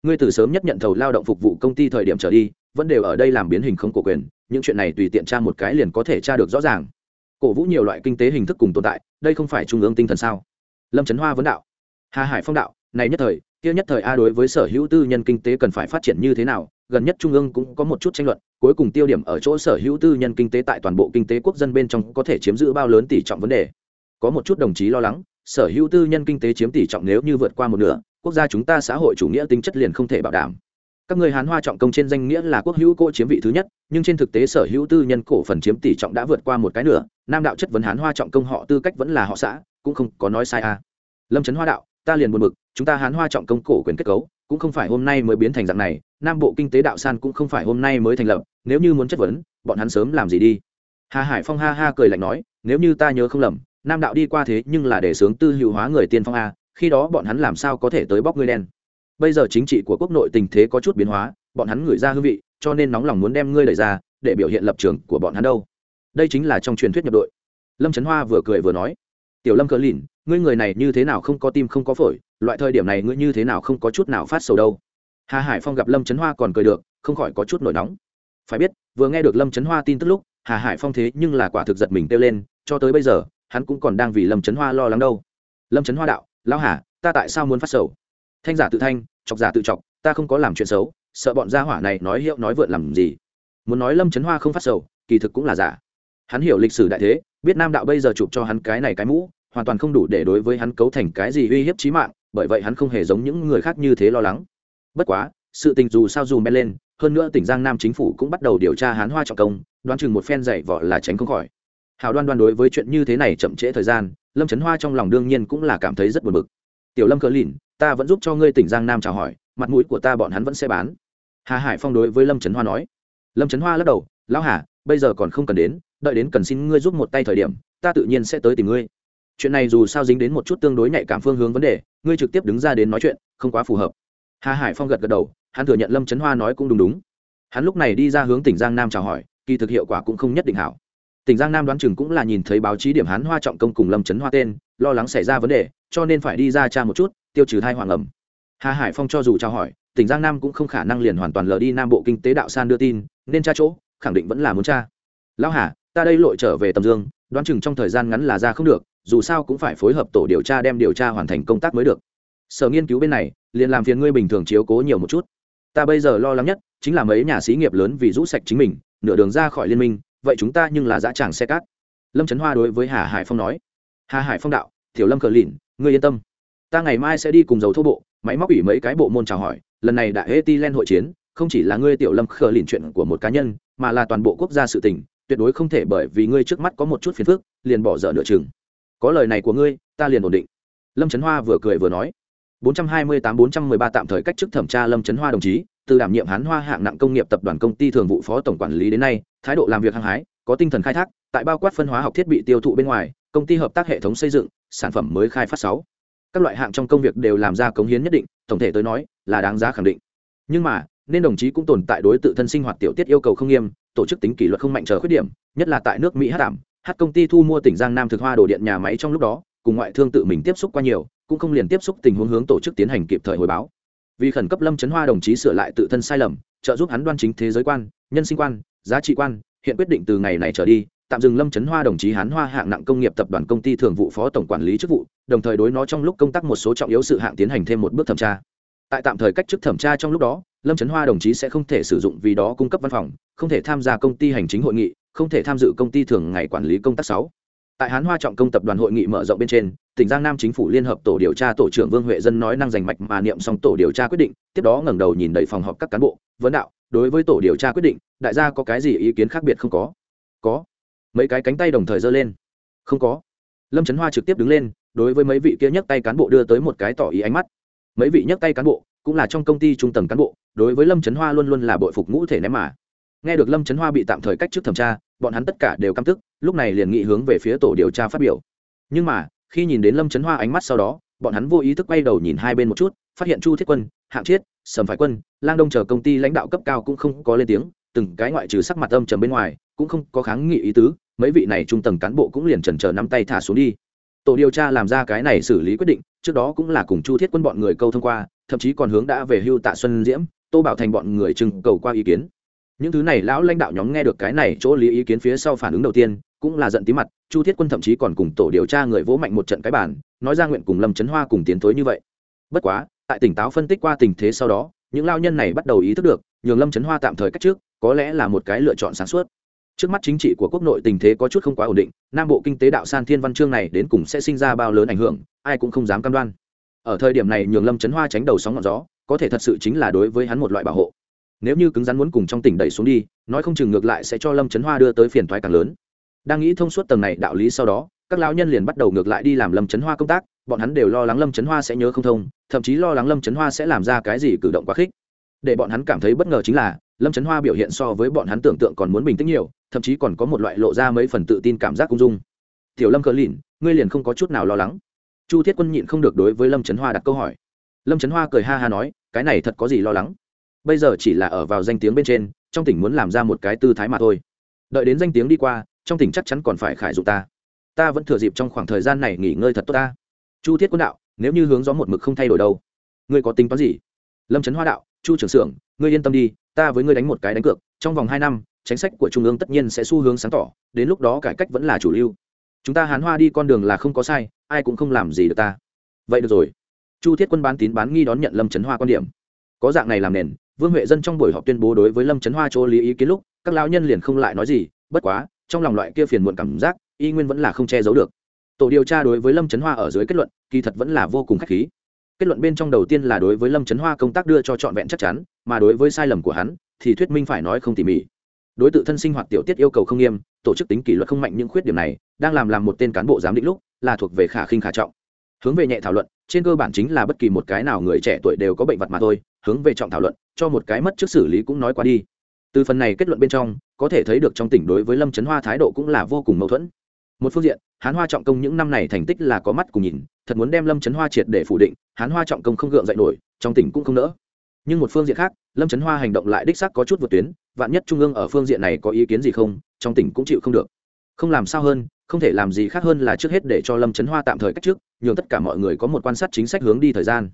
[SPEAKER 1] Ngươi từ sớm nhất nhận thầu lao động phục vụ công ty thời điểm trở đi, vẫn đều ở đây làm biến hình không cổ quyền, những chuyện này tùy tiện tra một cái liền có thể tra được rõ ràng. Cổ vũ nhiều loại kinh tế hình thức cùng tồn tại, đây không phải trung ương tinh thần sao? Lâm trấn hoa vấn đạo. Hà hải phong đạo, này nhất thời, kia nhất thời a đối với sở hữu tư nhân kinh tế cần phải phát triển như thế nào, gần nhất trung ương cũng có một chút tranh luận, cuối cùng tiêu điểm ở chỗ sở hữu tư nhân kinh tế tại toàn bộ kinh tế quốc dân bên trong có thể chiếm giữ bao lớn tỷ trọng vấn đề. Có một chút đồng chí lo lắng sở hữu tư nhân kinh tế chiếm tỷ trọng nếu như vượt qua một nửa, quốc gia chúng ta xã hội chủ nghĩa tính chất liền không thể bảo đảm các người hán hoa trọng công trên danh nghĩa là quốc hữu cô chiếm vị thứ nhất, nhưng trên thực tế sở hữu tư nhân cổ phần chiếm tỷ trọng đã vượt qua một cái nửa, nam đạo chất vấn hán hoa trọng công họ tư cách vẫn là họ xã, cũng không có nói sai à. lâm trấn hoa đạo, ta liền buồn bực, chúng ta hán hoa trọng công cổ quyền kết cấu, cũng không phải hôm nay mới biến thành dạng này, nam bộ kinh tế đạo san cũng không phải hôm nay mới thành lập, nếu như muốn chất vấn, bọn hắn sớm làm gì đi hà hải phong ha ha cười lạnh nói, nếu như ta nhớ không lầm nam đạo đi qua thế nhưng là để sướng tư hữu hóa người tiên phong a, khi đó bọn hắn làm sao có thể tới bóc ngươi đen? Bây giờ chính trị của quốc nội tình thế có chút biến hóa, bọn hắn gửi ra hương vị, cho nên nóng lòng muốn đem ngươi lời ra, để biểu hiện lập trường của bọn hắn đâu. Đây chính là trong truyền thuyết nhập đội. Lâm trấn hoa vừa cười vừa nói, tiểu lâm cờ lìn, ngươi người này như thế nào không có tim không có phổi, loại thời điểm này ngươi như thế nào không có chút nào phát sầu đâu. Hà hải phong gặp lâm trấn hoa còn cười được, không khỏi có chút nổi nóng. Phải biết, vừa nghe được lâm trấn hoa tin tức lúc, hà hải phong thế nhưng là quả thực giật mình kêu lên, cho tới bây giờ hắn cũng còn đang vì lâm trấn hoa lo lắng đâu. Lâm trấn hoa đạo, lão hà, ta tại sao muốn phát sầu? Thanh giả tự thanh, chọc giả tự chọc, ta không có làm chuyện xấu, sợ bọn gia hỏa này nói hiệu nói vượn làm gì. Muốn nói lâm trấn hoa không phát sầu, kỳ thực cũng là giả. Hắn hiểu lịch sử đại thế, biết nam đạo bây giờ chụp cho hắn cái này cái mũ, hoàn toàn không đủ để đối với hắn cấu thành cái gì uy hiếp chí mạng, bởi vậy hắn không hề giống những người khác như thế lo lắng. Bất quá, sự tình dù sao dù men lên, hơn nữa tỉnh giang nam chính phủ cũng bắt đầu điều tra hắn hoa trọng công, đoán chừng một phen dạy vỏ là tránh không khỏi hào đoan đoan đối với chuyện như thế này chậm trễ thời gian, lâm trấn hoa trong lòng đương nhiên cũng là cảm thấy rất buồn bực. Tiểu lâm cờ lìn, ta vẫn giúp cho ngươi tỉnh giang nam chào hỏi, mặt mũi của ta bọn hắn vẫn sẽ bán. Hà hải phong đối với lâm trấn hoa nói. Lâm trấn hoa lắc đầu, lão hà, bây giờ còn không cần đến, đợi đến cần xin ngươi giúp một tay thời điểm, ta tự nhiên sẽ tới tìm ngươi. Chuyện này dù sao dính đến một chút tương đối nhạy cảm phương hướng vấn đề, ngươi trực tiếp đứng ra đến nói chuyện, không quá phù hợp. Hà hải phong gật gật đầu, hắn thừa nhận lâm trấn hoa nói cũng đúng đúng. Hắn lúc này đi ra hướng tỉnh giang nam chào hỏi, kỳ thực hiệu quả cũng không nhất định hảo tỉnh giang nam đoán chừng cũng là nhìn thấy báo chí điểm hắn hoa trọng công cùng lâm trấn hoa tên, lo lắng xảy ra vấn đề, cho nên phải đi ra tra một chút, tiêu trừ thai hoàng ẩm. Hà hải phong cho dù chào hỏi, tỉnh giang nam cũng không khả năng liền hoàn toàn lờ đi nam bộ kinh tế đạo san đưa tin, nên tra chỗ, khẳng định vẫn là muốn tra. Lão hà, ta đây lội trở về tầm dương, đoán chừng trong thời gian ngắn là ra không được, dù sao cũng phải phối hợp tổ điều tra đem điều tra hoàn thành công tác mới được. Sở nghiên cứu bên này, liền làm phiền ngươi bình thường chiếu cố nhiều một chút. Ta bây giờ lo lắng nhất, chính là mấy nhà xí nghiệp lớn vì rũ sạch chính mình, nửa đường ra khỏi liên minh vậy chúng ta nhưng là dã tràng xe cát. Lâm trấn hoa đối với hà hải phong nói. Hà hải phong đạo thiểu lâm cờ lìn, ngươi yên tâm. Ta ngày mai sẽ đi cùng dầu thô bộ, máy móc ủy mấy cái bộ môn chào hỏi. Lần này đại hê len hội chiến, không chỉ là ngươi tiểu lâm khờ lìn chuyện của một cá nhân, mà là toàn bộ quốc gia sự tình, tuyệt đối không thể bởi vì ngươi trước mắt có một chút phiền phức, liền bỏ dở nửa chừng. Có lời này của ngươi, ta liền ổn định. Lâm trấn hoa vừa cười vừa nói. 428-413 tạm thời cách chức thẩm tra lâm trấn hoa đồng chí từ đảm nhiệm hán hoa hạng nặng công nghiệp tập đoàn công ty thường vụ phó tổng quản lý đến nay, thái độ làm việc hăng hái, có tinh thần khai thác, tại bao quát phân hóa học thiết bị tiêu thụ bên ngoài, công ty hợp tác hệ thống xây dựng, sản phẩm mới khai phát sáu. Các loại hạng trong công việc đều làm ra cống hiến nhất định, tổng thể tới nói, là đáng giá khẳng định. Nhưng mà, nên đồng chí cũng tồn tại đối tự thân sinh hoạt tiểu tiết yêu cầu không nghiêm, tổ chức tính kỷ luật không mạnh trở khuyết điểm, nhất là tại nước mỹ hát đảm hát công ty thu mua tỉnh giang nam thực hoa đồ điện nhà máy trong lúc đó, cùng ngoại thương tự mình tiếp xúc qua nhiều, cũng không liền tiếp xúc tình huống hướng tổ chức tiến hành kịp thời hồi báo vì khẩn cấp lâm trấn hoa đồng chí sửa lại tự thân sai lầm, trợ giúp hắn đoan chính thế giới quan, nhân sinh quan, giá trị quan, hiện quyết định từ ngày này trở đi, tạm dừng lâm trấn hoa đồng chí hán hoa hạng nặng công nghiệp tập đoàn công ty thường vụ phó tổng quản lý chức vụ, đồng thời đối nó trong lúc công tác một số trọng yếu sự hạng tiến hành thêm một bước thẩm tra. Tại tạm thời cách chức thẩm tra trong lúc đó, lâm trấn hoa đồng chí sẽ không thể sử dụng vì đó cung cấp văn phòng, không thể tham gia công ty hành chính hội nghị, không thể tham dự công ty thường ngày quản lý công tác sáu tại hán hoa trọng công tập đoàn hội nghị mở rộng bên trên, tỉnh giang nam chính phủ liên hợp tổ điều tra tổ trưởng vương huệ dân nói năng giành mạch mà niệm xong tổ điều tra quyết định, tiếp đó ngẩng đầu nhìn đầy phòng họp các cán bộ, vấn đạo, đối với tổ điều tra quyết định, đại gia có cái gì ý kiến khác biệt không có? Có. Mấy cái cánh tay đồng thời giơ lên. Không có. Lâm trấn hoa trực tiếp đứng lên, đối với mấy vị kia nhấc tay cán bộ đưa tới một cái tỏ ý ánh mắt. Mấy vị nhấc tay cán bộ, cũng là trong công ty trung tầng cán bộ, đối với lâm trấn hoa luôn luôn là bội phục ngũ thể ném mà. Nghe được lâm trấn hoa bị tạm thời cách chức thẩm tra bọn hắn tất cả đều căm tức, lúc này liền nghị hướng về phía tổ điều tra phát biểu. Nhưng mà, khi nhìn đến lâm trấn hoa ánh mắt sau đó, bọn hắn vô ý thức quay đầu nhìn hai bên một chút, phát hiện chu thiết quân, hạng chiết, sầm phải quân, lang đông chờ công ty lãnh đạo cấp cao cũng không có lên tiếng, từng cái ngoại trừ sắc mặt âm trầm bên ngoài, cũng không có kháng nghị ý tứ, mấy vị này trung tầng cán bộ cũng liền trần chờ nắm tay thả xuống đi. Tổ điều tra làm ra cái này xử lý quyết định, trước đó cũng là cùng chu thiết quân bọn người câu thông qua, thậm chí còn hướng đã về hưu tạ xuân diễm, tô bảo thành bọn người trưng cầu qua ý kiến những thứ này lão lãnh đạo nhóm nghe được cái này chỗ lý ý kiến phía sau phản ứng đầu tiên, cũng là giận tí mặt, chu thiết quân thậm chí còn cùng tổ điều tra người vỗ mạnh một trận cái bản nói ra nguyện cùng lâm trấn hoa cùng tiến tối như vậy. Bất quá, tại tỉnh táo phân tích qua tình thế sau đó, những lao nhân này bắt đầu ý thức được, nhường lâm trấn hoa tạm thời cách trước, có lẽ là một cái lựa chọn sáng suốt. Trước mắt chính trị của quốc nội tình thế có chút không quá ổn định, nam bộ kinh tế đạo san thiên văn chương này đến cùng sẽ sinh ra bao lớn ảnh hưởng, ai cũng không dám cam đoan. Ở thời điểm này nhường lâm trấn hoa tránh đầu sóng ngọn gió, có thể thật sự chính là đối với hắn một loại bảo hộ nếu như cứng rắn muốn cùng trong tỉnh đẩy xuống đi, nói không chừng ngược lại sẽ cho lâm trấn hoa đưa tới phiền thoái càng lớn. Đang nghĩ thông suốt tầng này đạo lý sau đó, các lão nhân liền bắt đầu ngược lại đi làm lâm trấn hoa công tác, bọn hắn đều lo lắng lâm trấn hoa sẽ nhớ không thông, thậm chí lo lắng lâm trấn hoa sẽ làm ra cái gì cử động quá khích. Để bọn hắn cảm thấy bất ngờ chính là, lâm trấn hoa biểu hiện so với bọn hắn tưởng tượng còn muốn bình tĩnh nhiều, thậm chí còn có một loại lộ ra mấy phần tự tin cảm giác cung dung. Tiểu lâm cờ lìn, ngươi liền không có chút nào lo lắng. Chu thiết quân nhịn không được đối với lâm trấn hoa đặt câu hỏi. Lâm trấn hoa cười ha ha nói, cái này thật có gì lo lắng? Bây giờ chỉ là ở vào danh tiếng bên trên, trong tỉnh muốn làm ra một cái tư thái mà thôi. Đợi đến danh tiếng đi qua, trong tỉnh chắc chắn còn phải khải dụng ta. Ta vẫn thừa dịp trong khoảng thời gian này nghỉ ngơi thật tốt ta. Chu thiết quân đạo, nếu như hướng gió một mực không thay đổi đâu, ngươi có tính toán gì? Lâm trấn hoa đạo, chu trưởng xưởng ngươi yên tâm đi, ta với ngươi đánh một cái đánh cược, trong vòng hai năm, chính sách của trung ương tất nhiên sẽ xu hướng sáng tỏ, đến lúc đó cải cách vẫn là chủ lưu. Chúng ta hán hoa đi con đường là không có sai, ai cũng không làm gì được ta. Vậy được rồi. Chu thiết quân bán tín bán nghi đón nhận lâm trấn hoa quan điểm. Có dạng này làm nền vương huệ dân trong buổi họp tuyên bố đối với lâm trấn hoa chỗ lý ý kiến lúc, các lão nhân liền không lại nói gì, bất quá, trong lòng loại kia phiền muộn cảm giác, y nguyên vẫn là không che giấu được. Tổ điều tra đối với lâm trấn hoa ở dưới kết luận, kỳ thật vẫn là vô cùng khắc khí. Kết luận bên trong đầu tiên là đối với lâm trấn hoa công tác đưa cho trọn vẹn chắc chắn, mà đối với sai lầm của hắn, thì thuyết minh phải nói không tỉ mỉ. Đối t thân sinh hoạt tiểu tiết yêu cầu không nghiêm, tổ chức tính kỷ luật không mạnh những khuyết điểm này, đang làm làm một tên cán bộ giám định lúc, là thuộc về khả khinh khả trọng. Hướng về nhẹ thảo luận, trên cơ bản chính là bất kỳ một cái nào người trẻ tuổi đều có bệnh vật mà thôi, hướng về trọng thảo luận cho một cái mất trước xử lý cũng nói qua đi. Từ phần này kết luận bên trong, có thể thấy được trong tỉnh đối với lâm trấn hoa thái độ cũng là vô cùng mâu thuẫn. Một phương diện, hán hoa trọng công những năm này thành tích là có mắt cùng nhìn, thật muốn đem lâm trấn hoa triệt để phủ định, hán hoa trọng công không gượng dậy nổi, trong tỉnh cũng không nỡ. Nhưng một phương diện khác, lâm trấn hoa hành động lại đích xác có chút vượt tuyến, vạn nhất trung ương ở phương diện này có ý kiến gì không, trong tỉnh cũng chịu không được. Không làm sao hơn, không thể làm gì khác hơn là trước hết để cho lâm trấn hoa tạm thời cách trước, nhường tất cả mọi người có một quan sát chính sách hướng đi thời gian.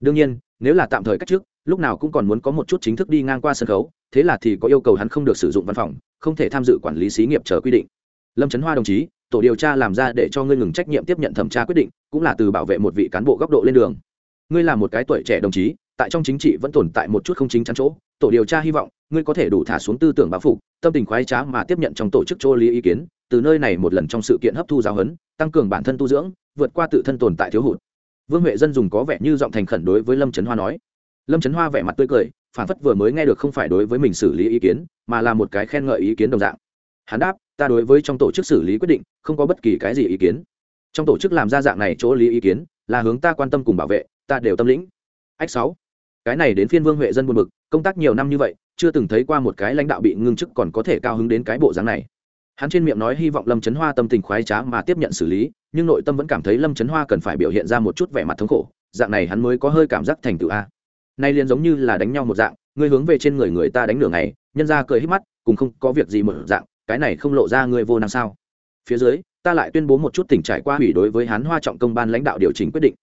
[SPEAKER 1] Đương nhiên nếu là tạm thời cách trước, lúc nào cũng còn muốn có một chút chính thức đi ngang qua sân khấu, thế là thì có yêu cầu hắn không được sử dụng văn phòng, không thể tham dự quản lý xí nghiệp chờ quy định. Lâm trấn hoa đồng chí, tổ điều tra làm ra để cho ngươi ngừng trách nhiệm tiếp nhận thẩm tra quyết định, cũng là từ bảo vệ một vị cán bộ góc độ lên đường. Ngươi là một cái tuổi trẻ đồng chí, tại trong chính trị vẫn tồn tại một chút không chính chắn chỗ, tổ điều tra hy vọng, ngươi có thể đủ thả xuống tư tưởng báo phục tâm tình khoái trá mà tiếp nhận trong tổ chức chỗ lý ý kiến, từ nơi này một lần trong sự kiện hấp thu giáo huấn, tăng cường bản thân tu dưỡng, vượt qua tự thân tồn tại thiếu hụt vương huệ dân dùng có vẻ như giọng thành khẩn đối với lâm trấn hoa nói. Lâm trấn hoa vẻ mặt tươi cười, phản phất vừa mới nghe được không phải đối với mình xử lý ý kiến, mà là một cái khen ngợi ý kiến đồng dạng. Hắn đáp, ta đối với trong tổ chức xử lý quyết định, không có bất kỳ cái gì ý kiến. Trong tổ chức làm ra dạng này chỗ lý ý kiến, là hướng ta quan tâm cùng bảo vệ, ta đều tâm lĩnh. Ách sáu. Cái này đến phiên vương huệ dân buồn bực, công tác nhiều năm như vậy, chưa từng thấy qua một cái lãnh đạo bị ngưng chức còn có thể cao hứng đến cái bộ dáng này. Hắn trên miệng nói hy vọng lâm trấn hoa tâm tình khoái trá mà tiếp nhận xử lý nhưng nội tâm vẫn cảm thấy lâm trấn hoa cần phải biểu hiện ra một chút vẻ mặt thống khổ dạng này hắn mới có hơi cảm giác thành tựu a nay liền giống như là đánh nhau một dạng ngươi hướng về trên người người ta đánh nửa ngày nhân ra cười hít mắt cùng không có việc gì một dạng cái này không lộ ra ngươi vô năng sao phía dưới ta lại tuyên bố một chút tỉnh trải qua hủy đối với hán hoa trọng công ban lãnh đạo điều chỉnh quyết định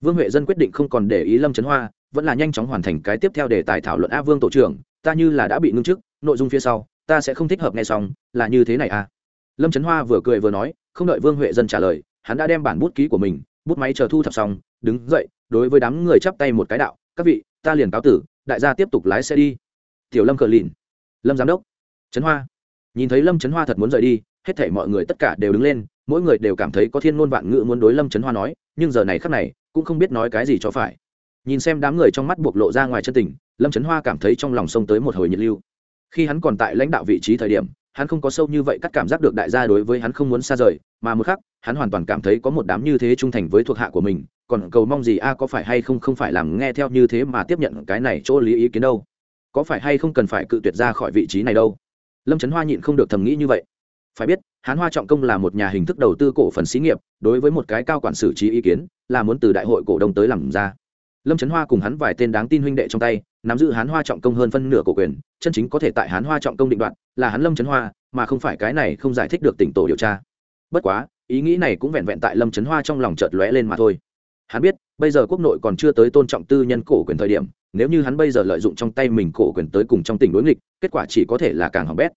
[SPEAKER 1] vương huệ dân quyết định không còn để ý lâm trấn hoa vẫn là nhanh chóng hoàn thành cái tiếp theo để tài thảo luận a vương tổ trưởng ta như là đã bị ngưng trước nội dung phía sau ta sẽ không thích hợp nghe xong là như thế này à lâm trấn hoa vừa cười vừa nói không đợi vương huệ dân trả lời hắn đã đem bản bút ký của mình, bút máy chờ thu thập xong, đứng dậy, đối với đám người chắp tay một cái đạo, các vị, ta liền cáo tử, đại gia tiếp tục lái xe đi. Tiểu lâm cờ lìn. Lâm giám đốc. Trấn hoa. Nhìn thấy lâm trấn hoa thật muốn rời đi, hết thể mọi người tất cả đều đứng lên, mỗi người đều cảm thấy có thiên ngôn vạn ngữ muốn đối lâm trấn hoa nói, nhưng giờ này khắc này, cũng không biết nói cái gì cho phải. Nhìn xem đám người trong mắt buộc lộ ra ngoài chân tình, lâm trấn hoa cảm thấy trong lòng sông tới một hồi nhiệt lưu. Khi hắn còn tại lãnh đạo vị trí thời điểm, hắn không có sâu như vậy cắt cảm giác được đại gia đối với hắn không muốn xa rời, mà một khắc hắn hoàn toàn cảm thấy có một đám như thế trung thành với thuộc hạ của mình, còn cầu mong gì a có phải hay không không phải làm nghe theo như thế mà tiếp nhận cái này chỗ lý ý kiến đâu? Có phải hay không cần phải cự tuyệt ra khỏi vị trí này đâu? Lâm trấn hoa nhịn không được thầm nghĩ như vậy. Phải biết hán hoa trọng công là một nhà hình thức đầu tư cổ phần xí nghiệp, đối với một cái cao quản xử trí ý kiến, là muốn từ đại hội cổ đông tới làm ra. Lâm trấn hoa cùng hắn vài tên đáng tin huynh đệ trong tay, nắm giữ hán hoa trọng công hơn phân nửa cổ quyền, chân chính có thể tại hán hoa trọng công định đoạn là hắn lâm trấn hoa, mà không phải cái này không giải thích được tỉnh tổ điều tra. Bất quá ý nghĩ này cũng vẹn vẹn tại lâm trấn hoa trong lòng chợt lóe lên mà thôi. Hắn biết, bây giờ quốc nội còn chưa tới tôn trọng tư nhân cổ quyền thời điểm, nếu như hắn bây giờ lợi dụng trong tay mình cổ quyền tới cùng trong tỉnh đối nghịch, kết quả chỉ có thể là càng hỏng bét.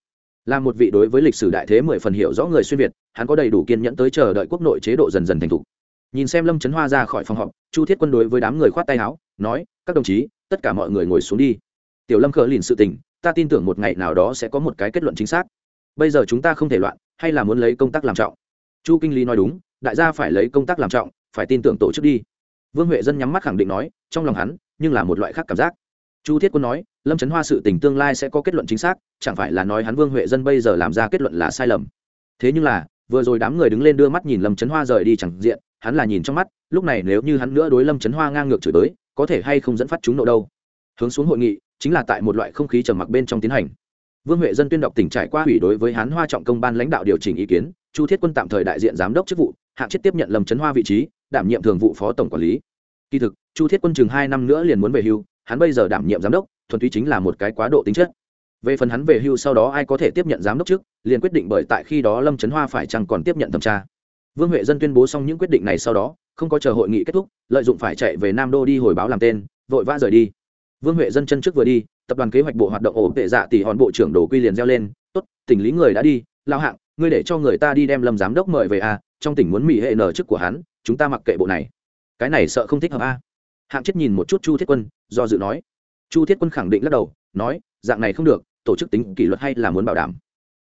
[SPEAKER 1] Là một vị đối với lịch sử đại thế mười phần hiểu rõ người xuyên việt, hắn có đầy đủ kiên nhẫn tới chờ đợi quốc nội chế độ dần dần thành thục. Nhìn xem lâm trấn hoa ra khỏi phòng họp, chu thiết quân đối với đám người khoát tay áo, nói, các đồng chí, tất cả mọi người ngồi xuống đi. Tiểu lâm khờ lìn sự tình, ta tin tưởng một ngày nào đó sẽ có một cái kết luận chính xác. Bây giờ chúng ta không thể loạn, hay là muốn lấy công tác làm trọng chu kinh lý nói đúng, đại gia phải lấy công tác làm trọng, phải tin tưởng tổ chức đi. Vương huệ dân nhắm mắt khẳng định nói, trong lòng hắn, nhưng là một loại khác cảm giác. Chu thiết quân nói, lâm trấn hoa sự tình tương lai sẽ có kết luận chính xác, chẳng phải là nói hắn vương huệ dân bây giờ làm ra kết luận là sai lầm. Thế nhưng là, vừa rồi đám người đứng lên đưa mắt nhìn lâm trấn hoa rời đi chẳng diện, hắn là nhìn trong mắt, lúc này nếu như hắn nữa đối lâm trấn hoa ngang ngược chửi tới có thể hay không dẫn phát chúng nộ đâu. Hướng xuống hội nghị, chính là tại một loại không khí trầm mặc bên trong tiến hành. Vương huệ dân tuyên đọc tỉnh trải qua hủy đối với hán hoa trọng công ban lãnh đạo điều chỉnh ý kiến chu thiết quân tạm thời đại diện giám đốc chức vụ, hạng chết tiếp nhận lâm trấn hoa vị trí, đảm nhiệm thường vụ phó tổng quản lý. Kỳ thực, chu thiết quân chừng hai năm nữa liền muốn về hưu, hắn bây giờ đảm nhiệm giám đốc, thuần túy chính là một cái quá độ tính chất. Về phần hắn về hưu sau đó ai có thể tiếp nhận giám đốc trước, liền quyết định bởi tại khi đó lâm trấn hoa phải chăng còn tiếp nhận thẩm tra. Vương huệ dân tuyên bố xong những quyết định này sau đó, không có chờ hội nghị kết thúc, lợi dụng phải chạy về nam đô đi hồi báo làm tên, vội vã rời đi. Vương huệ dân chân trước vừa đi, tập đoàn kế hoạch bộ hoạt động ổ tệ dạ tỷ hòn bộ trưởng đồ quy liền reo lên, tốt, tỉnh lý người đã đi lao hạng, ngươi để cho người ta đi đem lâm giám đốc mời về à trong tỉnh muốn mỹ hệ nở chức của hắn, chúng ta mặc kệ bộ này. Cái này sợ không thích hợp a. Hạng chết nhìn một chút chu thiết quân, do dự nói. Chu thiết quân khẳng định lắc đầu, nói, dạng này không được, tổ chức tính kỷ luật hay là muốn bảo đảm.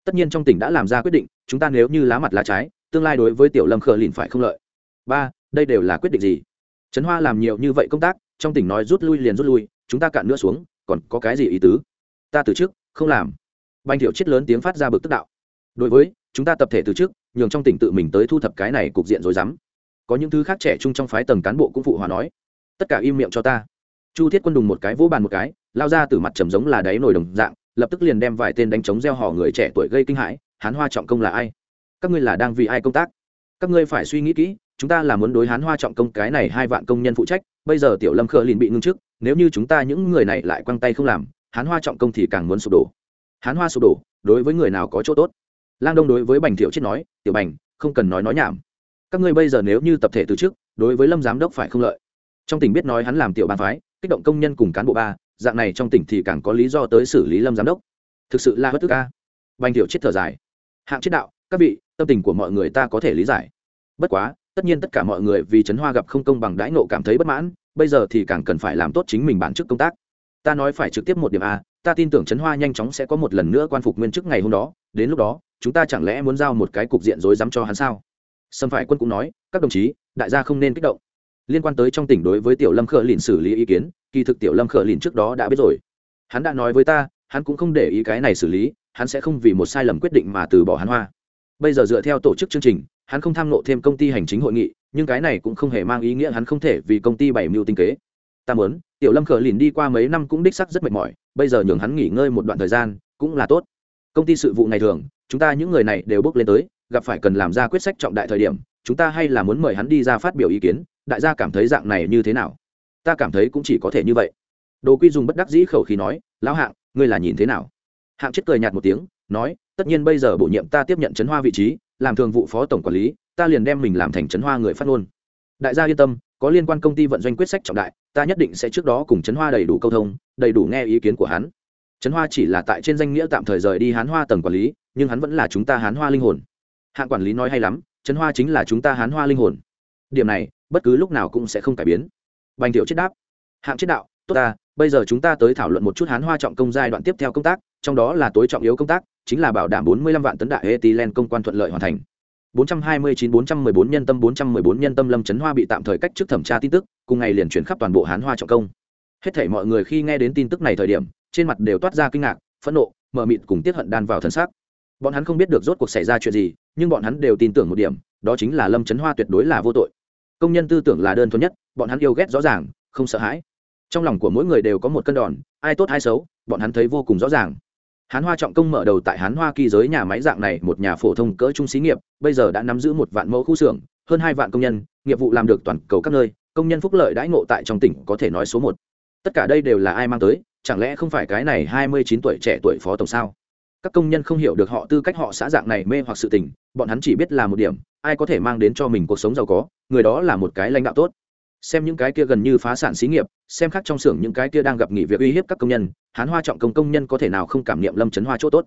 [SPEAKER 1] Tất nhiên trong tỉnh đã làm ra quyết định, chúng ta nếu như lá mặt lá trái, tương lai đối với tiểu lâm khờ lìn phải không lợi. Ba, đây đều là quyết định gì? Trấn hoa làm nhiều như vậy công tác, trong tỉnh nói rút lui liền rút lui, chúng ta cạn nữa xuống, còn có cái gì ý tứ? Ta từ trước, không làm. Banh thiệu chết lớn tiếng phát ra bực tức đạo đối với, chúng ta tập thể từ trước, nhường trong tỉnh tự mình tới thu thập cái này cục diện rồi dám có những thứ khác trẻ trung trong phái tầng cán bộ cũng phụ hòa nói. Tất cả im miệng cho ta. Chu thiết quân đùng một cái, vỗ bàn một cái, lao ra từ mặt trầm giống là đáy nồi đồng dạng, lập tức liền đem vài tên đánh chống gieo hò người trẻ tuổi gây kinh hãi, hán hoa trọng công là ai? Các ngươi là đang vì ai công tác? Các ngươi phải suy nghĩ kỹ, chúng ta là muốn đối hán hoa trọng công cái này hai vạn công nhân phụ trách, bây giờ tiểu lâm khờ liền bị ngưng trước nếu như chúng ta những người này lại quăng tay không làm, hán hoa trọng công thì càng muốn sụp đổ. Hán hoa sụp đổ, đối với người nào có chỗ tốt? Lang đông đối với bành thiệu chết nói, tiểu bành, không cần nói nói nhảm. Các ngươi bây giờ nếu như tập thể từ trước đối với lâm giám đốc phải không lợi? Trong tỉnh biết nói hắn làm tiểu ban phái, kích động công nhân cùng cán bộ ba, dạng này trong tỉnh thì càng có lý do tới xử lý lâm giám đốc. Thực sự là bất tức ca bành thiệu chết thở dài. Hạng chết đạo, các vị, tâm tình của mọi người ta có thể lý giải. Bất quá, tất nhiên tất cả mọi người vì trấn hoa gặp không công bằng đãi nộ cảm thấy bất mãn, bây giờ thì càng cần phải làm tốt chính mình bản chức công tác. Ta nói phải trực tiếp một điểm a, ta tin tưởng trấn hoa nhanh chóng sẽ có một lần nữa quan phục nguyên chức ngày hôm đó, đến lúc đó chúng ta chẳng lẽ muốn giao một cái cục diện rối rắm cho hắn sao? Sâm phải quân cũng nói, các đồng chí, đại gia không nên kích động. Liên quan tới trong tỉnh đối với tiểu lâm khở lìn xử lý ý kiến, kỳ thực tiểu lâm khở lìn trước đó đã biết rồi. Hắn đã nói với ta, hắn cũng không để ý cái này xử lý, hắn sẽ không vì một sai lầm quyết định mà từ bỏ hắn hoa. Bây giờ dựa theo tổ chức chương trình, hắn không tham nộ thêm công ty hành chính hội nghị, nhưng cái này cũng không hề mang ý nghĩa hắn không thể vì công ty bảy mưu tinh kế. Ta muốn, tiểu lâm khở lìn đi qua mấy năm cũng đích sắc rất mệt mỏi, bây giờ nhường hắn nghỉ ngơi một đoạn thời gian, cũng là tốt. Công ty sự vụ ngày thường chúng ta những người này đều bước lên tới, gặp phải cần làm ra quyết sách trọng đại thời điểm, chúng ta hay là muốn mời hắn đi ra phát biểu ý kiến, đại gia cảm thấy dạng này như thế nào? Ta cảm thấy cũng chỉ có thể như vậy. Đồ quy dùng bất đắc dĩ khẩu khí nói, lão hạng, ngươi là nhìn thế nào? Hạng chết cười nhạt một tiếng, nói, tất nhiên bây giờ bổ nhiệm ta tiếp nhận chấn hoa vị trí, làm thường vụ phó tổng quản lý, ta liền đem mình làm thành chấn hoa người phát ngôn. Đại gia yên tâm, có liên quan công ty vận doanh quyết sách trọng đại, ta nhất định sẽ trước đó cùng chấn hoa đầy đủ câu thông, đầy đủ nghe ý kiến của hắn. Trấn hoa chỉ là tại trên danh nghĩa tạm thời rời đi hán hoa tầng quản lý nhưng hắn vẫn là chúng ta hán hoa linh hồn. Hạng quản lý nói hay lắm, trấn hoa chính là chúng ta hán hoa linh hồn. Điểm này, bất cứ lúc nào cũng sẽ không cải biến. Bành thiệu chết đáp. Hạng chết đạo, tốt ta, bây giờ chúng ta tới thảo luận một chút hán hoa trọng công giai đoạn tiếp theo công tác, trong đó là tối trọng yếu công tác, chính là bảo đảm 45 vạn tấn đại ethylene công quan thuận lợi hoàn thành. 429-414 nhân tâm 414 nhân tâm lâm chấn hoa bị tạm thời cách chức thẩm tra tin tức, cùng ngày liền chuyển khắp toàn bộ hán hoa trọng công. Hết thảy mọi người khi nghe đến tin tức này thời điểm, trên mặt đều toát ra kinh ngạc, phẫn nộ, mờ mịt cùng tiết hận đan vào thân xác bọn hắn không biết được rốt cuộc xảy ra chuyện gì, nhưng bọn hắn đều tin tưởng một điểm, đó chính là lâm trấn hoa tuyệt đối là vô tội. Công nhân tư tưởng là đơn thuần nhất, bọn hắn yêu ghét rõ ràng, không sợ hãi. Trong lòng của mỗi người đều có một cân đòn, ai tốt ai xấu, bọn hắn thấy vô cùng rõ ràng. Hán hoa trọng công mở đầu tại hán hoa kỳ giới nhà máy dạng này, một nhà phổ thông cỡ trung xí nghiệp, bây giờ đã nắm giữ một vạn mẫu khu xưởng, hơn hai vạn công nhân, nghiệp vụ làm được toàn cầu các nơi, công nhân phúc lợi đãi ngộ tại trong tỉnh có thể nói số một. Tất cả đây đều là ai mang tới, chẳng lẽ không phải cái này hai mươi chín tuổi trẻ tuổi phó tổng sao? Các công nhân không hiểu được họ tư cách họ xã dạng này mê hoặc sự tình, bọn hắn chỉ biết là một điểm, ai có thể mang đến cho mình cuộc sống giàu có, người đó là một cái lãnh đạo tốt. Xem những cái kia gần như phá sản xí nghiệp, xem khác trong xưởng những cái kia đang gặp nghỉ việc uy hiếp các công nhân, hán hoa trọng công công nhân có thể nào không cảm niệm lâm chấn hoa chỗ tốt.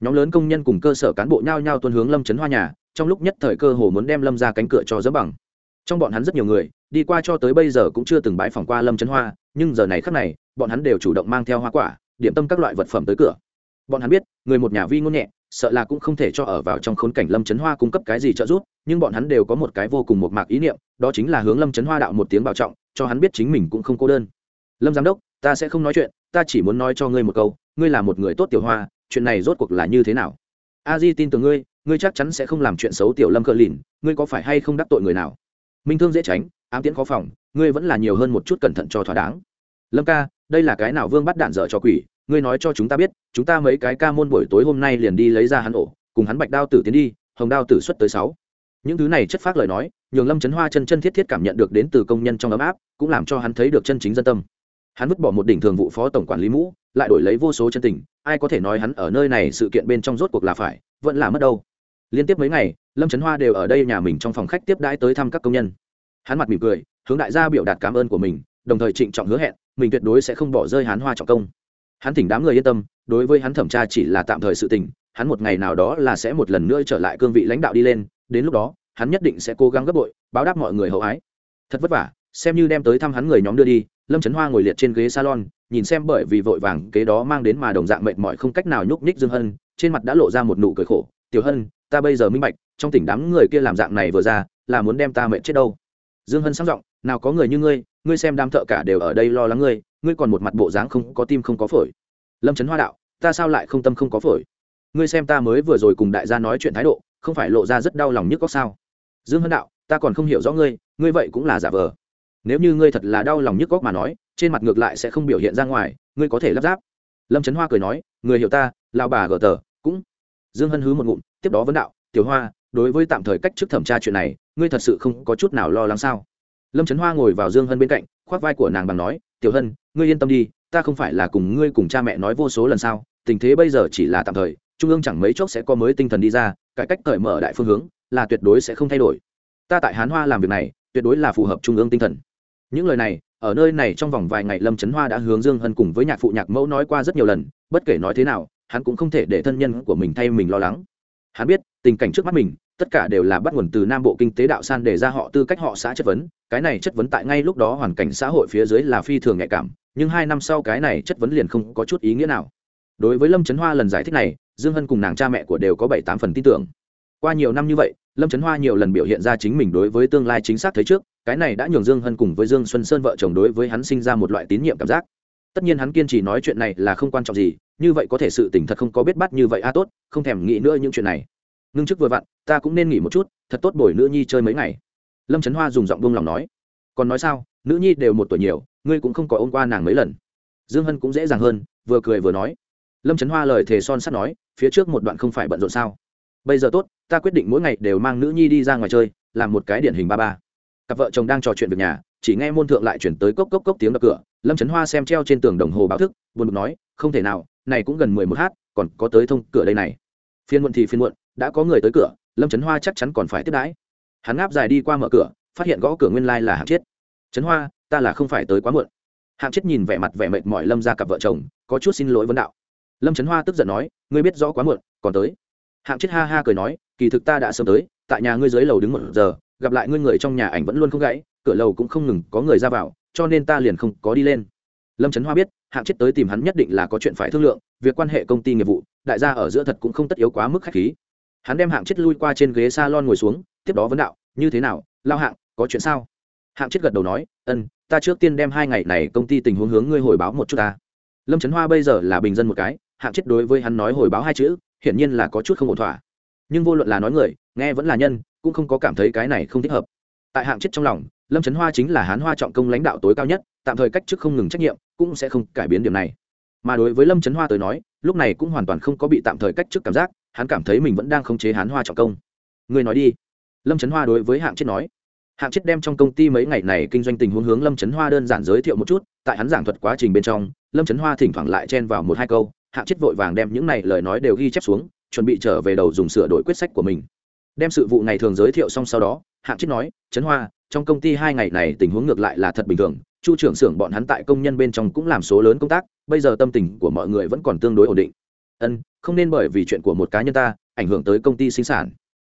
[SPEAKER 1] Nhóm lớn công nhân cùng cơ sở cán bộ nhao nhao tuân hướng lâm chấn hoa nhà, trong lúc nhất thời cơ hồ muốn đem lâm ra cánh cửa cho dỡ bằng. Trong bọn hắn rất nhiều người, đi qua cho tới bây giờ cũng chưa từng bãi phòng qua lâm chấn hoa, nhưng giờ này khắc này, bọn hắn đều chủ động mang theo hoa quả, điểm tâm các loại vật phẩm tới cửa bọn hắn biết, người một nhà vi ngôn nhẹ, sợ là cũng không thể cho ở vào trong khốn cảnh lâm chấn hoa cung cấp cái gì trợ giúp, nhưng bọn hắn đều có một cái vô cùng một mạc ý niệm, đó chính là hướng lâm chấn hoa đạo một tiếng bảo trọng, cho hắn biết chính mình cũng không cô đơn. Lâm giám đốc, ta sẽ không nói chuyện, ta chỉ muốn nói cho ngươi một câu, ngươi là một người tốt tiểu hoa, chuyện này rốt cuộc là như thế nào? A di tin tưởng ngươi ngươi chắc chắn sẽ không làm chuyện xấu tiểu lâm cờ lìn, ngươi có phải hay không đắc tội người nào? Minh thương dễ tránh, ám tiễn khó phòng, ngươi vẫn là nhiều hơn một chút cẩn thận cho thỏa đáng. Lâm ca, đây là cái nào vương bắt đạn dở cho quỷ? Ngươi nói cho chúng ta biết, chúng ta mấy cái ca môn buổi tối hôm nay liền đi lấy ra hắn ổ, cùng hắn bạch đao tử tiến đi, hồng đao tử xuất tới sáu. Những thứ này chất phát lời nói, nhường lâm chấn hoa chân chân thiết thiết cảm nhận được đến từ công nhân trong ấm áp, cũng làm cho hắn thấy được chân chính dân tâm. Hắn vứt bỏ một đỉnh thường vụ phó tổng quản lý mũ, lại đổi lấy vô số chân tình, ai có thể nói hắn ở nơi này sự kiện bên trong rốt cuộc là phải, vẫn là mất đâu. Liên tiếp mấy ngày, lâm trấn hoa đều ở đây nhà mình trong phòng khách tiếp đãi tới thăm các công nhân. Hắn mặt mỉm cười, hướng đại gia biểu đạt cảm ơn của mình, đồng thời trịnh trọng hứa hẹn, mình tuyệt đối sẽ không bỏ rơi hắn hoa trọng công hắn thỉnh đám người yên tâm, đối với hắn thẩm tra chỉ là tạm thời sự tình, hắn một ngày nào đó là sẽ một lần nữa trở lại cương vị lãnh đạo đi lên, đến lúc đó, hắn nhất định sẽ cố gắng gấp bội, báo đáp mọi người hậu ái. Thật vất vả, xem như đem tới thăm hắn người nhóm đưa đi, lâm trấn hoa ngồi liệt trên ghế salon, nhìn xem bởi vì vội vàng kế đó mang đến mà đồng dạng mệt mỏi không cách nào nhúc nhích dương hân, trên mặt đã lộ ra một nụ cười khổ, tiểu hân, ta bây giờ minh bạch, trong tỉnh đám người kia làm dạng này vừa ra, là muốn đem ta mệt chết đâu. Dương hân sang giọng, nào có người như ngươi ngươi xem đám thợ cả đều ở đây lo lắng ngươi ngươi còn một mặt bộ dáng không có tim không có phổi. Lâm trấn hoa đạo, ta sao lại không tâm không có phổi? Ngươi xem ta mới vừa rồi cùng đại gia nói chuyện thái độ, không phải lộ ra rất đau lòng nhức có sao? Dương hân đạo, ta còn không hiểu rõ ngươi ngươi vậy cũng là giả vờ. Nếu như ngươi thật là đau lòng nhức góc mà nói, trên mặt ngược lại sẽ không biểu hiện ra ngoài, ngươi có thể lắp ráp. Lâm trấn hoa cười nói, người hiểu ta lao bà gờ tờ, cũng. Dương hân hứ một ngụm, tiếp đó vấn đạo, tiểu hoa, đối với tạm thời cách chức thẩm tra chuyện này, ngươi thật sự không có chút nào lo lắng sao? Lâm trấn hoa ngồi vào dương hân bên cạnh, khoác vai của nàng bằng nói, tiểu hân, ngươi yên tâm đi, ta không phải là cùng ngươi cùng cha mẹ nói vô số lần sao, tình thế bây giờ chỉ là tạm thời, trung ương chẳng mấy chốc sẽ có mới tinh thần đi ra, cải cách cởi mở đại phương hướng, là tuyệt đối sẽ không thay đổi. Ta tại hán hoa làm việc này, tuyệt đối là phù hợp trung ương tinh thần. Những lời này, ở nơi này trong vòng vài ngày lâm trấn hoa đã hướng dương hân cùng với nhạc phụ nhạc mẫu nói qua rất nhiều lần, bất kể nói thế nào, hắn cũng không thể để thân nhân của mình thay mình lo lắng. Hắn biết, tình cảnh trước mắt mình tất cả đều là bắt nguồn từ nam bộ kinh tế đạo san để ra họ tư cách họ xã chất vấn. Cái này chất vấn tại ngay lúc đó hoàn cảnh xã hội phía dưới là phi thường nhạy cảm, nhưng hai năm sau cái này chất vấn liền không có chút ý nghĩa nào. Đối với lâm trấn hoa lần giải thích này, dương hân cùng nàng cha mẹ của đều có bảy tám phần tin tưởng. Qua nhiều năm như vậy, lâm trấn hoa nhiều lần biểu hiện ra chính mình đối với tương lai chính xác thấy trước, cái này đã nhường dương hân cùng với dương xuân sơn vợ chồng đối với hắn sinh ra một loại tín nhiệm cảm giác. Tất nhiên hắn kiên trì nói chuyện này là không quan trọng gì, như vậy có thể sự tỉnh thật không có biết bắt như vậy a tốt, không thèm nghĩ nữa những chuyện này ngưng trước vừa vặn, ta cũng nên nghỉ một chút, thật tốt bồi nữ nhi chơi mấy ngày. Lâm trấn hoa dùng giọng buông lòng nói. Còn nói sao, nữ nhi đều một tuổi nhiều, ngươi cũng không có ôm qua nàng mấy lần. Dương hân cũng dễ dàng hơn, vừa cười vừa nói. Lâm trấn hoa lời thề son sắt nói, phía trước một đoạn không phải bận rộn sao? Bây giờ tốt, ta quyết định mỗi ngày đều mang nữ nhi đi ra ngoài chơi, làm một cái điển hình ba ba. Cặp vợ chồng đang trò chuyện việc nhà, chỉ nghe môn thượng lại chuyển tới cốc cốc cốc tiếng đập cửa. Lâm trấn hoa xem treo trên tường đồng hồ báo thức, buồn bực nói, không thể nào, này cũng gần mười một h còn có tới thông cửa đây này. Phiên muộn thì phiên muộn đã có người tới cửa, lâm trấn hoa chắc chắn còn phải tiếp đãi. Hắn ngáp dài đi qua mở cửa, phát hiện gõ cửa nguyên lai、like、là hạng chết trấn hoa, ta là không phải tới quá muộn. Hạng chết nhìn vẻ mặt vẻ mệt mỏi lâm ra cặp vợ chồng, có chút xin lỗi vấn đạo. Lâm trấn hoa tức giận nói, ngươi biết rõ quá muộn, còn tới. Hạng chết ha ha cười nói, kỳ thực ta đã sớm tới, tại nhà ngươi dưới lầu đứng một giờ, gặp lại ngươi người trong nhà ảnh vẫn luôn không gãy, cửa lầu cũng không ngừng có người ra vào, cho nên ta liền không có đi lên. Lâm trấn hoa biết, hạng chết tới tìm hắn nhất định là có chuyện phải thương lượng, việc quan hệ công ty nghiệp vụ, đại gia ở giữa thật cũng không tất yếu quá mức khách khí hắn đem hạng chết lui qua trên ghế s a lon ngồi xuống, tiếp đó vấn đạo, như thế nào, lao hạng, có chuyện sao? Hạng chết gật đầu nói ân ta trước tiên đem hai ngày này công ty tình huống hướng ngươi hồi báo một chút ta. Lâm trấn hoa bây giờ là bình dân một cái, hạng chết đối với hắn nói hồi báo hai chữ, hiển nhiên là có chút không ổn thỏa. Nhưng vô luận là nói người, nghe vẫn là nhân, cũng không có cảm thấy cái này không thích hợp. Tại hạng chết trong lòng, lâm trấn hoa chính là hán hoa trọng công lãnh đạo tối cao nhất, tạm thời cách chức không ngừng trách nhiệm, cũng sẽ không cải biến điểm này. Mà đối với lâm trấn hoa tới nói, lúc này cũng hoàn toàn không có bị tạm thời cách chức cảm giác hắn cảm thấy mình vẫn đang khống chế hán hoa trọng công. Người nói đi. Lâm trấn hoa đối với hạng chết nói. Hạng chết đem trong công ty mấy ngày này kinh doanh tình huống hướng lâm trấn hoa đơn giản giới thiệu một chút. Tại hắn giảng thuật quá trình bên trong, lâm trấn hoa thỉnh thoảng lại chen vào một hai câu. Hạng chết vội vàng đem những này lời nói đều ghi chép xuống, chuẩn bị trở về đầu dùng sửa đổi quyết sách của mình. Đem sự vụ này thường giới thiệu xong sau đó, hạng chết nói trấn hoa, trong công ty hai ngày này tình huống ngược lại là thật bình thường. Chu trưởng xưởng bọn hắn tại công nhân bên trong cũng làm số lớn công tác, bây giờ tâm tình của mọi người vẫn còn tương đối ổn định. Ân không nên bởi vì chuyện của một cá nhân ta, ảnh hưởng tới công ty sinh sản.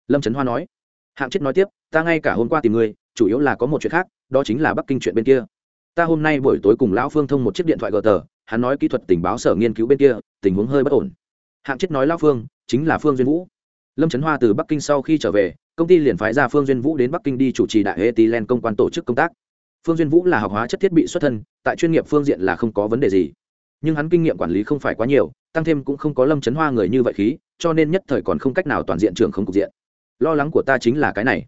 [SPEAKER 1] Lâm trấn hoa nói. Hạng chết nói tiếp, ta ngay cả hôm qua tìm ngươi chủ yếu là có một chuyện khác, đó chính là bắc kinh chuyện bên kia. Ta hôm nay buổi tối cùng lão phương thông một chiếc điện thoại gờ tờ, hắn nói kỹ thuật tình báo sở nghiên cứu bên kia, tình huống hơi bất ổn. Hạng chết nói lão phương, chính là phương duyên vũ. Lâm trấn hoa từ bắc kinh sau khi trở về, công ty liền phái ra phương duyên vũ đến bắc kinh đi chủ trì đại etilen công quan tổ chức công tác. Phương duyên vũ là học hóa chất thiết bị xuất thân, tại chuyên nghiệp phương diện là không có vấn đề gì. Nhưng hắn kinh nghiệm quản lý không phải quá nhiều tăng thêm cũng không có lâm chấn hoa người như vậy khí, cho nên nhất thời còn không cách nào toàn diện trưởng không cục diện. Lo lắng của ta chính là cái này.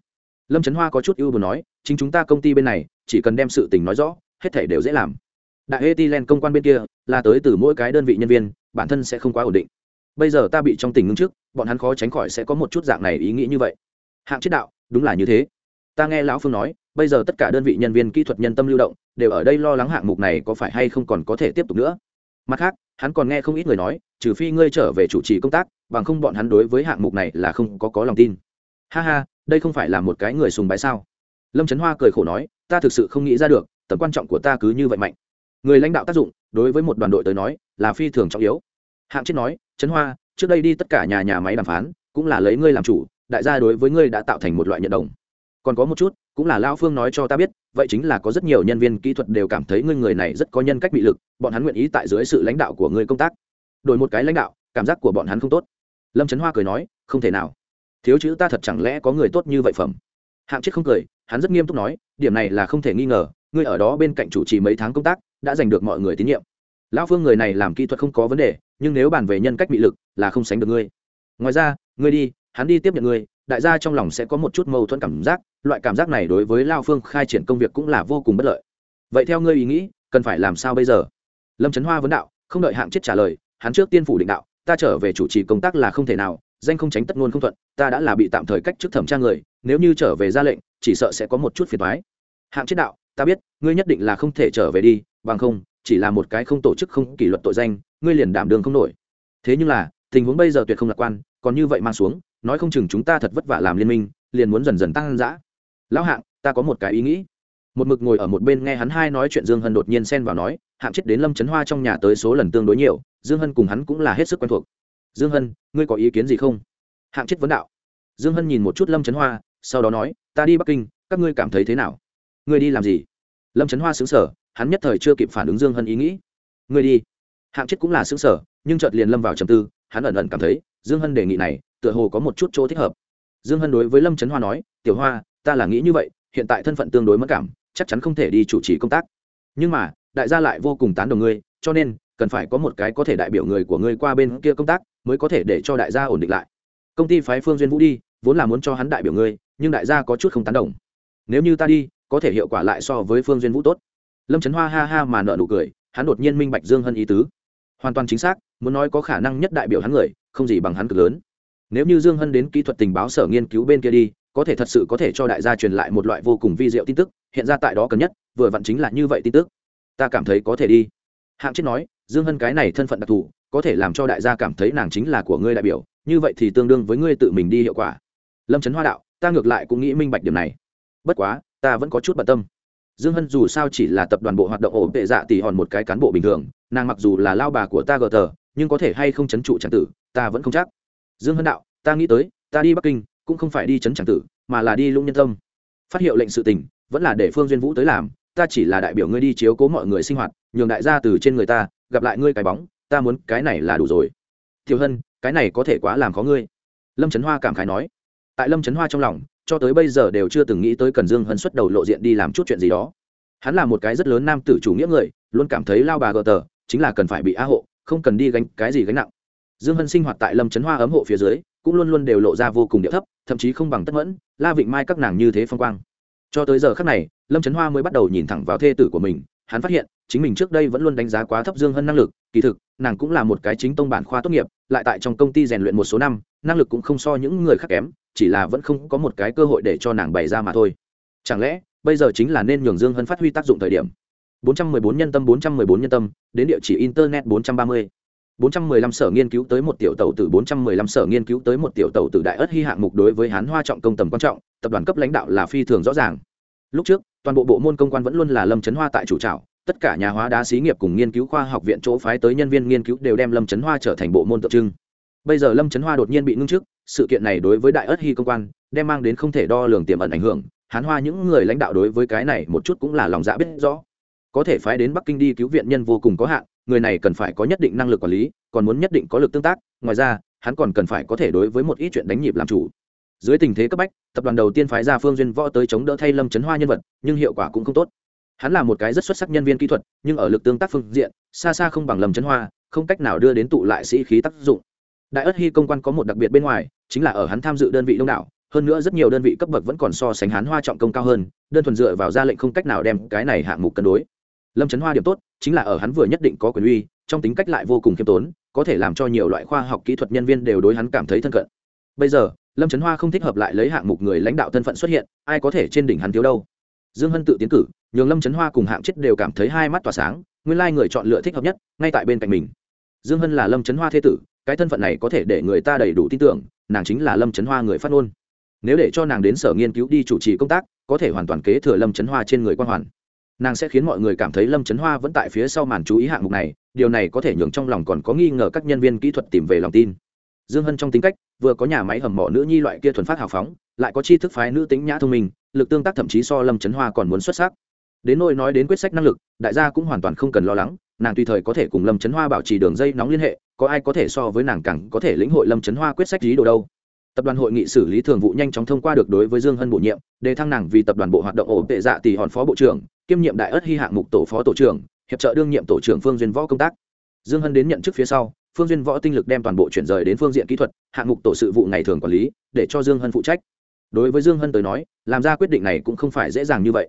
[SPEAKER 1] Lâm trấn hoa có chút ưu buồn nói, chính chúng ta công ty bên này, chỉ cần đem sự tình nói rõ, hết thể đều dễ làm. Đại etilen công quan bên kia, là tới từ mỗi cái đơn vị nhân viên, bản thân sẽ không quá ổn định. Bây giờ ta bị trong tình ngưng trước, bọn hắn khó tránh khỏi sẽ có một chút dạng này ý nghĩ như vậy. Hạng chết đạo, đúng là như thế. Ta nghe lão phương nói, bây giờ tất cả đơn vị nhân viên kỹ thuật nhân tâm lưu động, đều ở đây lo lắng hạng mục này có phải hay không còn có thể tiếp tục nữa mặt khác, hắn còn nghe không ít người nói, trừ phi ngươi trở về chủ trì công tác, bằng không bọn hắn đối với hạng mục này là không có có lòng tin. Ha ha, đây không phải là một cái người sùng bái sao? Lâm trấn hoa cười khổ nói, ta thực sự không nghĩ ra được, tầm quan trọng của ta cứ như vậy mạnh. Người lãnh đạo tác dụng, đối với một đoàn đội tới nói, là phi thường trọng yếu. Hạng chết nói trấn hoa, trước đây đi tất cả nhà nhà máy đàm phán, cũng là lấy ngươi làm chủ, đại gia đối với ngươi đã tạo thành một loại nhận đồng còn có một chút, cũng là lao phương nói cho ta biết, vậy chính là có rất nhiều nhân viên kỹ thuật đều cảm thấy ngươi người này rất có nhân cách bị lực, bọn hắn nguyện ý tại dưới sự lãnh đạo của ngươi công tác. Đổi một cái lãnh đạo, cảm giác của bọn hắn không tốt. Lâm trấn hoa cười nói, không thể nào. Thiếu chữ ta thật chẳng lẽ có người tốt như vậy phẩm? Hạng chết không cười, hắn rất nghiêm túc nói, điểm này là không thể nghi ngờ, ngươi ở đó bên cạnh chủ trì mấy tháng công tác, đã giành được mọi người tín nhiệm. Lão phương người này làm kỹ thuật không có vấn đề, nhưng nếu bàn về nhân cách bị lực, là không sánh được ngươi. Ngoài ra, ngươi đi, hắn đi tiếp nhận ngươi đại gia trong lòng sẽ có một chút mâu thuẫn cảm giác, loại cảm giác này đối với lao phương khai triển công việc cũng là vô cùng bất lợi. Vậy theo ngươi ý nghĩ, cần phải làm sao bây giờ? Lâm trấn hoa vấn đạo, không đợi hạng chết trả lời, hắn trước tiên phủ định đạo, ta trở về chủ trì công tác là không thể nào, danh không tránh tất ngôn không thuận, ta đã là bị tạm thời cách chức thẩm tra người, nếu như trở về ra lệnh, chỉ sợ sẽ có một chút phiền thoái hạng chết đạo, ta biết, ngươi nhất định là không thể trở về đi, bằng không, chỉ là một cái không tổ chức không kỷ luật tội danh, ngươi liền đảm đường không nổi. Thế nhưng là, tình huống bây giờ tuyệt không lạc quan, còn như vậy mang xuống nói không chừng chúng ta thật vất vả làm liên minh, liền muốn dần dần tăng dã. Lão hạng, ta có một cái ý nghĩ. Một mực ngồi ở một bên nghe hắn hai nói chuyện, dương hân đột nhiên xen vào nói, hạng chết đến lâm trấn hoa trong nhà tới số lần tương đối nhiều, dương hân cùng hắn cũng là hết sức quen thuộc. Dương hân, ngươi có ý kiến gì không? Hạng chết vấn đạo. Dương hân nhìn một chút lâm trấn hoa, sau đó nói, ta đi bắc kinh, các ngươi cảm thấy thế nào? Ngươi đi làm gì? Lâm trấn hoa xứng sở hắn nhất thời chưa kịp phản ứng dương hân ý nghĩ. Ngươi đi. Hạng chết cũng là xứng sở nhưng chợt liền lâm vào trầm tư, hắn ẩn ẩn cảm thấy, dương hân đề nghị này tựa hồ có một chút chỗ thích hợp. Dương hân đối với lâm trấn hoa nói, tiểu hoa, ta là nghĩ như vậy, hiện tại thân phận tương đối mất cảm, chắc chắn không thể đi chủ trì công tác. Nhưng mà, đại gia lại vô cùng tán đồng ngươi, cho nên, cần phải có một cái có thể đại biểu người của ngươi qua bên kia công tác, mới có thể để cho đại gia ổn định lại. Công ty phái phương duyên vũ đi, vốn là muốn cho hắn đại biểu ngươi, nhưng đại gia có chút không tán đồng. Nếu như ta đi, có thể hiệu quả lại so với phương duyên vũ tốt. Lâm trấn hoa ha ha mà nợ nụ cười, hắn đột nhiên minh bạch dương hân ý tứ. Hoàn toàn chính xác, muốn nói có khả năng nhất đại biểu hắn người, không gì bằng hắn cực lớn nếu như dương hân đến kỹ thuật tình báo sở nghiên cứu bên kia đi, có thể thật sự có thể cho đại gia truyền lại một loại vô cùng vi diệu tin tức, hiện ra tại đó cần nhất, vừa vặn chính là như vậy tin tức. Ta cảm thấy có thể đi. Hạng chết nói, dương hân cái này thân phận đặc thù, có thể làm cho đại gia cảm thấy nàng chính là của ngươi đại biểu, như vậy thì tương đương với ngươi tự mình đi hiệu quả. Lâm trấn hoa đạo, ta ngược lại cũng nghĩ minh bạch điểm này. Bất quá, ta vẫn có chút bận tâm. Dương hân dù sao chỉ là tập đoàn bộ hoạt động ổ tệ dạ tỷ hòn một cái cán bộ bình thường, nàng mặc dù là lao bà của ta gờ tờ, nhưng có thể hay không chấn trụ tràng tử, ta vẫn không chắc dương hân đạo, ta nghĩ tới, ta đi bắc kinh, cũng không phải đi chấn tràng tử, mà là đi lũng nhân tâm. Phát hiệu lệnh sự tình, vẫn là để phương duyên vũ tới làm, ta chỉ là đại biểu ngươi đi chiếu cố mọi người sinh hoạt, nhường đại gia từ trên người ta, gặp lại ngươi cái bóng, ta muốn cái này là đủ rồi. Thiều hân, cái này có thể quá làm khó ngươi. Lâm trấn hoa cảm khái nói. Tại lâm trấn hoa trong lòng, cho tới bây giờ đều chưa từng nghĩ tới cần dương hân xuất đầu lộ diện đi làm chút chuyện gì đó. Hắn là một cái rất lớn nam tử chủ nghĩa người, luôn cảm thấy lao bà gờ tờ, chính là cần phải bị á hộ, không cần đi gánh cái gì gánh nặng dương hân sinh hoạt tại lâm trấn hoa ấm hộ phía dưới, cũng luôn luôn đều lộ ra vô cùng địa thấp, thậm chí không bằng tất mẫn, la vịnh mai các nàng như thế phong quang. Cho tới giờ khác này, lâm trấn hoa mới bắt đầu nhìn thẳng vào thê tử của mình, hắn phát hiện, chính mình trước đây vẫn luôn đánh giá quá thấp dương hân năng lực, kỳ thực, nàng cũng là một cái chính tông bản khoa tốt nghiệp, lại tại trong công ty rèn luyện một số năm, năng lực cũng không so những người khác kém, chỉ là vẫn không có một cái cơ hội để cho nàng bày ra mà thôi. Chẳng lẽ, bây giờ chính là nên nhường dương hân phát huy tác dụng thời điểm? 414 nhân tâm 414 nhân tâm, đến địa chỉ internet 430 415 sở nghiên cứu tới một tiểu tàu từ 415 sở nghiên cứu tới một tiểu tàu từ đại ớt hy hạng mục đối với hán hoa trọng công tầm quan trọng, tập đoàn cấp lãnh đạo là phi thường rõ ràng. Lúc trước, toàn bộ bộ môn công quan vẫn luôn là lâm trấn hoa tại chủ trào tất cả nhà hóa đá xí nghiệp cùng nghiên cứu khoa học viện chỗ phái tới nhân viên nghiên cứu đều đem lâm trấn hoa trở thành bộ môn tượng trưng. Bây giờ lâm trấn hoa đột nhiên bị ngưng trước sự kiện này đối với đại ớt hy công quan, đem mang đến không thể đo lường tiềm ẩn ảnh hưởng, hán hoa những người lãnh đạo đối với cái này một chút cũng là lòng dạ biết rõ. Có thể phái đến bắc kinh đi cứu viện nhân vô cùng có hạn người này cần phải có nhất định năng lực quản lý, còn muốn nhất định có lực tương tác, ngoài ra, hắn còn cần phải có thể đối với một ít chuyện đánh nhịp làm chủ. Dưới tình thế cấp bách, tập đoàn đầu tiên phái ra phương duyên võ tới chống đỡ thay lâm trấn hoa nhân vật, nhưng hiệu quả cũng không tốt. Hắn là một cái rất xuất sắc nhân viên kỹ thuật, nhưng ở lực tương tác phương diện, xa xa không bằng lâm trấn hoa, không cách nào đưa đến tụ lại sĩ khí tác dụng. Đại ất hy công quan có một đặc biệt bên ngoài, chính là ở hắn tham dự đơn vị đông đảo, hơn nữa rất nhiều đơn vị cấp bậc vẫn còn so sánh hắn hoa trọng công cao hơn, đơn thuần dựa vào ra lệnh không cách nào đem cái này hạng mục cân đối lâm trấn hoa điểm tốt chính là ở hắn vừa nhất định có quyền uy, trong tính cách lại vô cùng khiêm tốn, có thể làm cho nhiều loại khoa học kỹ thuật nhân viên đều đối hắn cảm thấy thân cận. Bây giờ, lâm trấn hoa không thích hợp lại lấy hạng mục người lãnh đạo thân phận xuất hiện, ai có thể trên đỉnh hắn thiếu đâu. Dương hân tự tiến cử, nhường lâm trấn hoa cùng hạng chết đều cảm thấy hai mắt tỏa sáng, nguyên lai người chọn lựa thích hợp nhất, ngay tại bên cạnh mình. Dương hân là lâm trấn hoa thế tử, cái thân phận này có thể để người ta đầy đủ tin tưởng, nàng chính là lâm trấn hoa người phát ngôn. Nếu để cho nàng đến sở nghiên cứu đi chủ trì công tác, có thể hoàn toàn kế thừa lâm trấn hoa trên người quan hoàn nàng sẽ khiến mọi người cảm thấy lâm trấn hoa vẫn tại phía sau màn chú ý hạng mục này, điều này có thể nhường trong lòng còn có nghi ngờ các nhân viên kỹ thuật tìm về lòng tin. Dương hân trong tính cách, vừa có nhà máy hầm mỏ nữ nhi loại kia thuần phát hào phóng, lại có chi thức phái nữ tính nhã thông minh, lực tương tác thậm chí so lâm trấn hoa còn muốn xuất sắc. Đến nỗi nói đến quyết sách năng lực, đại gia cũng hoàn toàn không cần lo lắng, nàng tùy thời có thể cùng lâm trấn hoa bảo trì đường dây nóng liên hệ, có ai có thể so với nàng càng có thể lĩnh hội lâm trấn hoa quyết sách lý đồ đâu tập đoàn hội nghị xử lý thường vụ nhanh chóng thông qua được đối với dương hân bổ nhiệm, đề thăng nàng vì tập đoàn bộ hoạt động ổn tệ dạ tỷ hòn phó bộ trưởng, kiêm nhiệm đại ất hy hạng mục tổ phó tổ trưởng, hiệp trợ đương nhiệm tổ trưởng phương duyên võ công tác. Dương hân đến nhận chức phía sau, phương duyên võ tinh lực đem toàn bộ chuyển rời đến phương diện kỹ thuật, hạng mục tổ sự vụ ngày thường quản lý, để cho dương hân phụ trách. Đối với dương hân tới nói, làm ra quyết định này cũng không phải dễ dàng như vậy.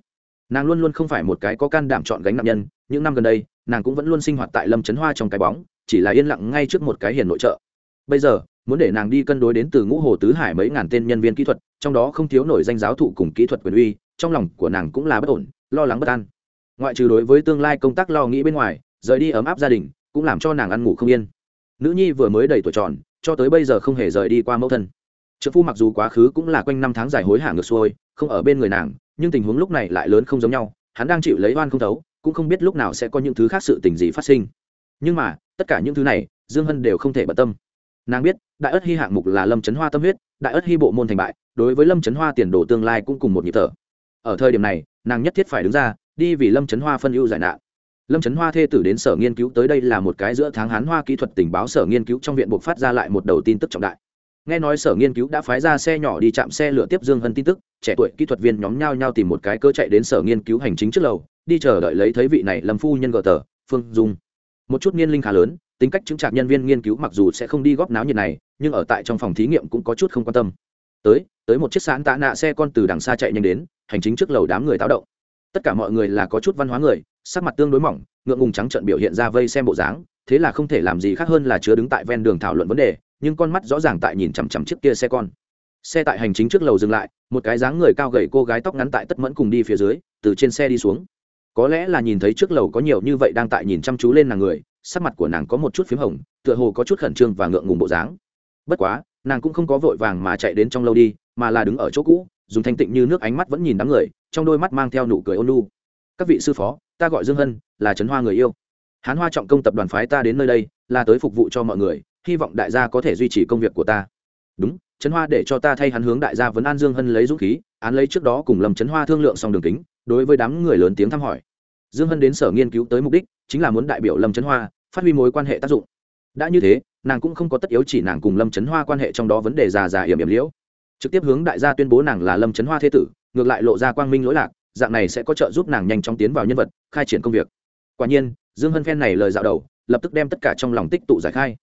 [SPEAKER 1] Nàng luôn luôn không phải một cái có can đảm chọn gánh nạn nhân, những năm gần đây, nàng cũng vẫn luôn sinh hoạt tại lâm trấn hoa trong cái bóng, chỉ là yên lặng ngay trước một cái hiền nội trợ. Bây giờ muốn để nàng đi cân đối đến từ ngũ hồ tứ hải mấy ngàn tên nhân viên kỹ thuật, trong đó không thiếu nổi danh giáo thụ cùng kỹ thuật quyền uy, trong lòng của nàng cũng là bất ổn, lo lắng bất an. Ngoại trừ đối với tương lai công tác lo nghĩ bên ngoài, rời đi ấm áp gia đình, cũng làm cho nàng ăn ngủ không yên. Nữ nhi vừa mới đầy tuổi tròn, cho tới bây giờ không hề rời đi qua mẫu thân. Trợ phu mặc dù quá khứ cũng là quanh năm tháng dài hối hả ngược xuôi, không ở bên người nàng, nhưng tình huống lúc này lại lớn không giống nhau, hắn đang chịu lấy oan không thấu, cũng không biết lúc nào sẽ có những thứ khác sự tình gì phát sinh. Nhưng mà, tất cả những thứ này, dương hân đều không thể bận tâm nàng biết, đại ất hy hạng mục là lâm trấn hoa tâm huyết, đại ất hy bộ môn thành bại, đối với lâm trấn hoa tiền đồ tương lai cũng cùng một nhịp thở. Ở thời điểm này, nàng nhất thiết phải đứng ra, đi vì lâm trấn hoa phân ưu giải nạn. Lâm trấn hoa thê tử đến sở nghiên cứu tới đây là một cái giữa tháng hán hoa kỹ thuật tình báo sở nghiên cứu trong viện buộc phát ra lại một đầu tin tức trọng đại. Nghe nói sở nghiên cứu đã phái ra xe nhỏ đi chạm xe lửa tiếp dương hân tin tức, trẻ tuổi kỹ thuật viên nhóm nhau nhau tìm một cái cơ chạy đến sở nghiên cứu hành chính trước lầu, đi chờ đợi lấy thấy vị này lâm phu nhân gờ tờ, phương dung. Một chút niên linh khá lớn tính cách chứng trạc nhân viên nghiên cứu mặc dù sẽ không đi góp náo nhiệt này, nhưng ở tại trong phòng thí nghiệm cũng có chút không quan tâm. Tới tới một chiếc sán tạ nạ xe con từ đằng xa chạy nhanh đến, hành chính trước lầu đám người táo động. Tất cả mọi người là có chút văn hóa người, sắc mặt tương đối mỏng, ngượng ngùng trắng trợn biểu hiện ra vây xem bộ dáng, thế là không thể làm gì khác hơn là chứa đứng tại ven đường thảo luận vấn đề, nhưng con mắt rõ ràng tại nhìn chằm chằm chiếc kia xe con. Xe tại hành chính trước lầu dừng lại, một cái dáng người cao gầy cô gái tóc ngắn tại tất mẫn cùng đi phía dưới, từ trên xe đi xuống. Có lẽ là nhìn thấy trước lầu có nhiều như vậy đang tại nhìn chăm chú lên nàng người sắc mặt của nàng có một chút p h í m hồng, tựa hồ có chút khẩn trương và ngượng ngùng bộ dáng. Bất quá, nàng cũng không có vội vàng mà chạy đến trong lâu đi, mà là đứng ở chỗ cũ, dùng thanh tịnh như nước ánh mắt vẫn nhìn đám người, trong đôi mắt mang theo nụ cười ôn lu các vị sư phó, ta gọi dương hân, là trấn hoa người yêu. Hán hoa trọng công tập đoàn phái ta đến nơi đây, là tới phục vụ cho mọi người, hy vọng đại gia có thể duy trì công việc của ta. Đúng, trấn hoa để cho ta thay hắn hướng đại gia vấn an dương hân lấy dũng khí, án lấy trước đó cùng lâm trấn hoa thương lượng xong đường kính, đối với đám người lớn tiếng thăm hỏi dương hân đến sở nghiên cứu tới mục đích chính là muốn đại biểu lâm trấn hoa phát huy mối quan hệ tác dụng. Đã như thế, nàng cũng không có tất yếu chỉ nàng cùng lâm trấn hoa quan hệ trong đó vấn đề già già hiểm hiểm liễu. Trực tiếp hướng đại gia tuyên bố nàng là lâm trấn hoa thế tử, ngược lại lộ ra quang minh lỗi lạc, dạng này sẽ có trợ giúp nàng nhanh chóng tiến vào nhân vật, khai triển công việc. Quả nhiên, dương hân phen này lời dạo đầu, lập tức đem tất cả trong lòng tích tụ giải khai.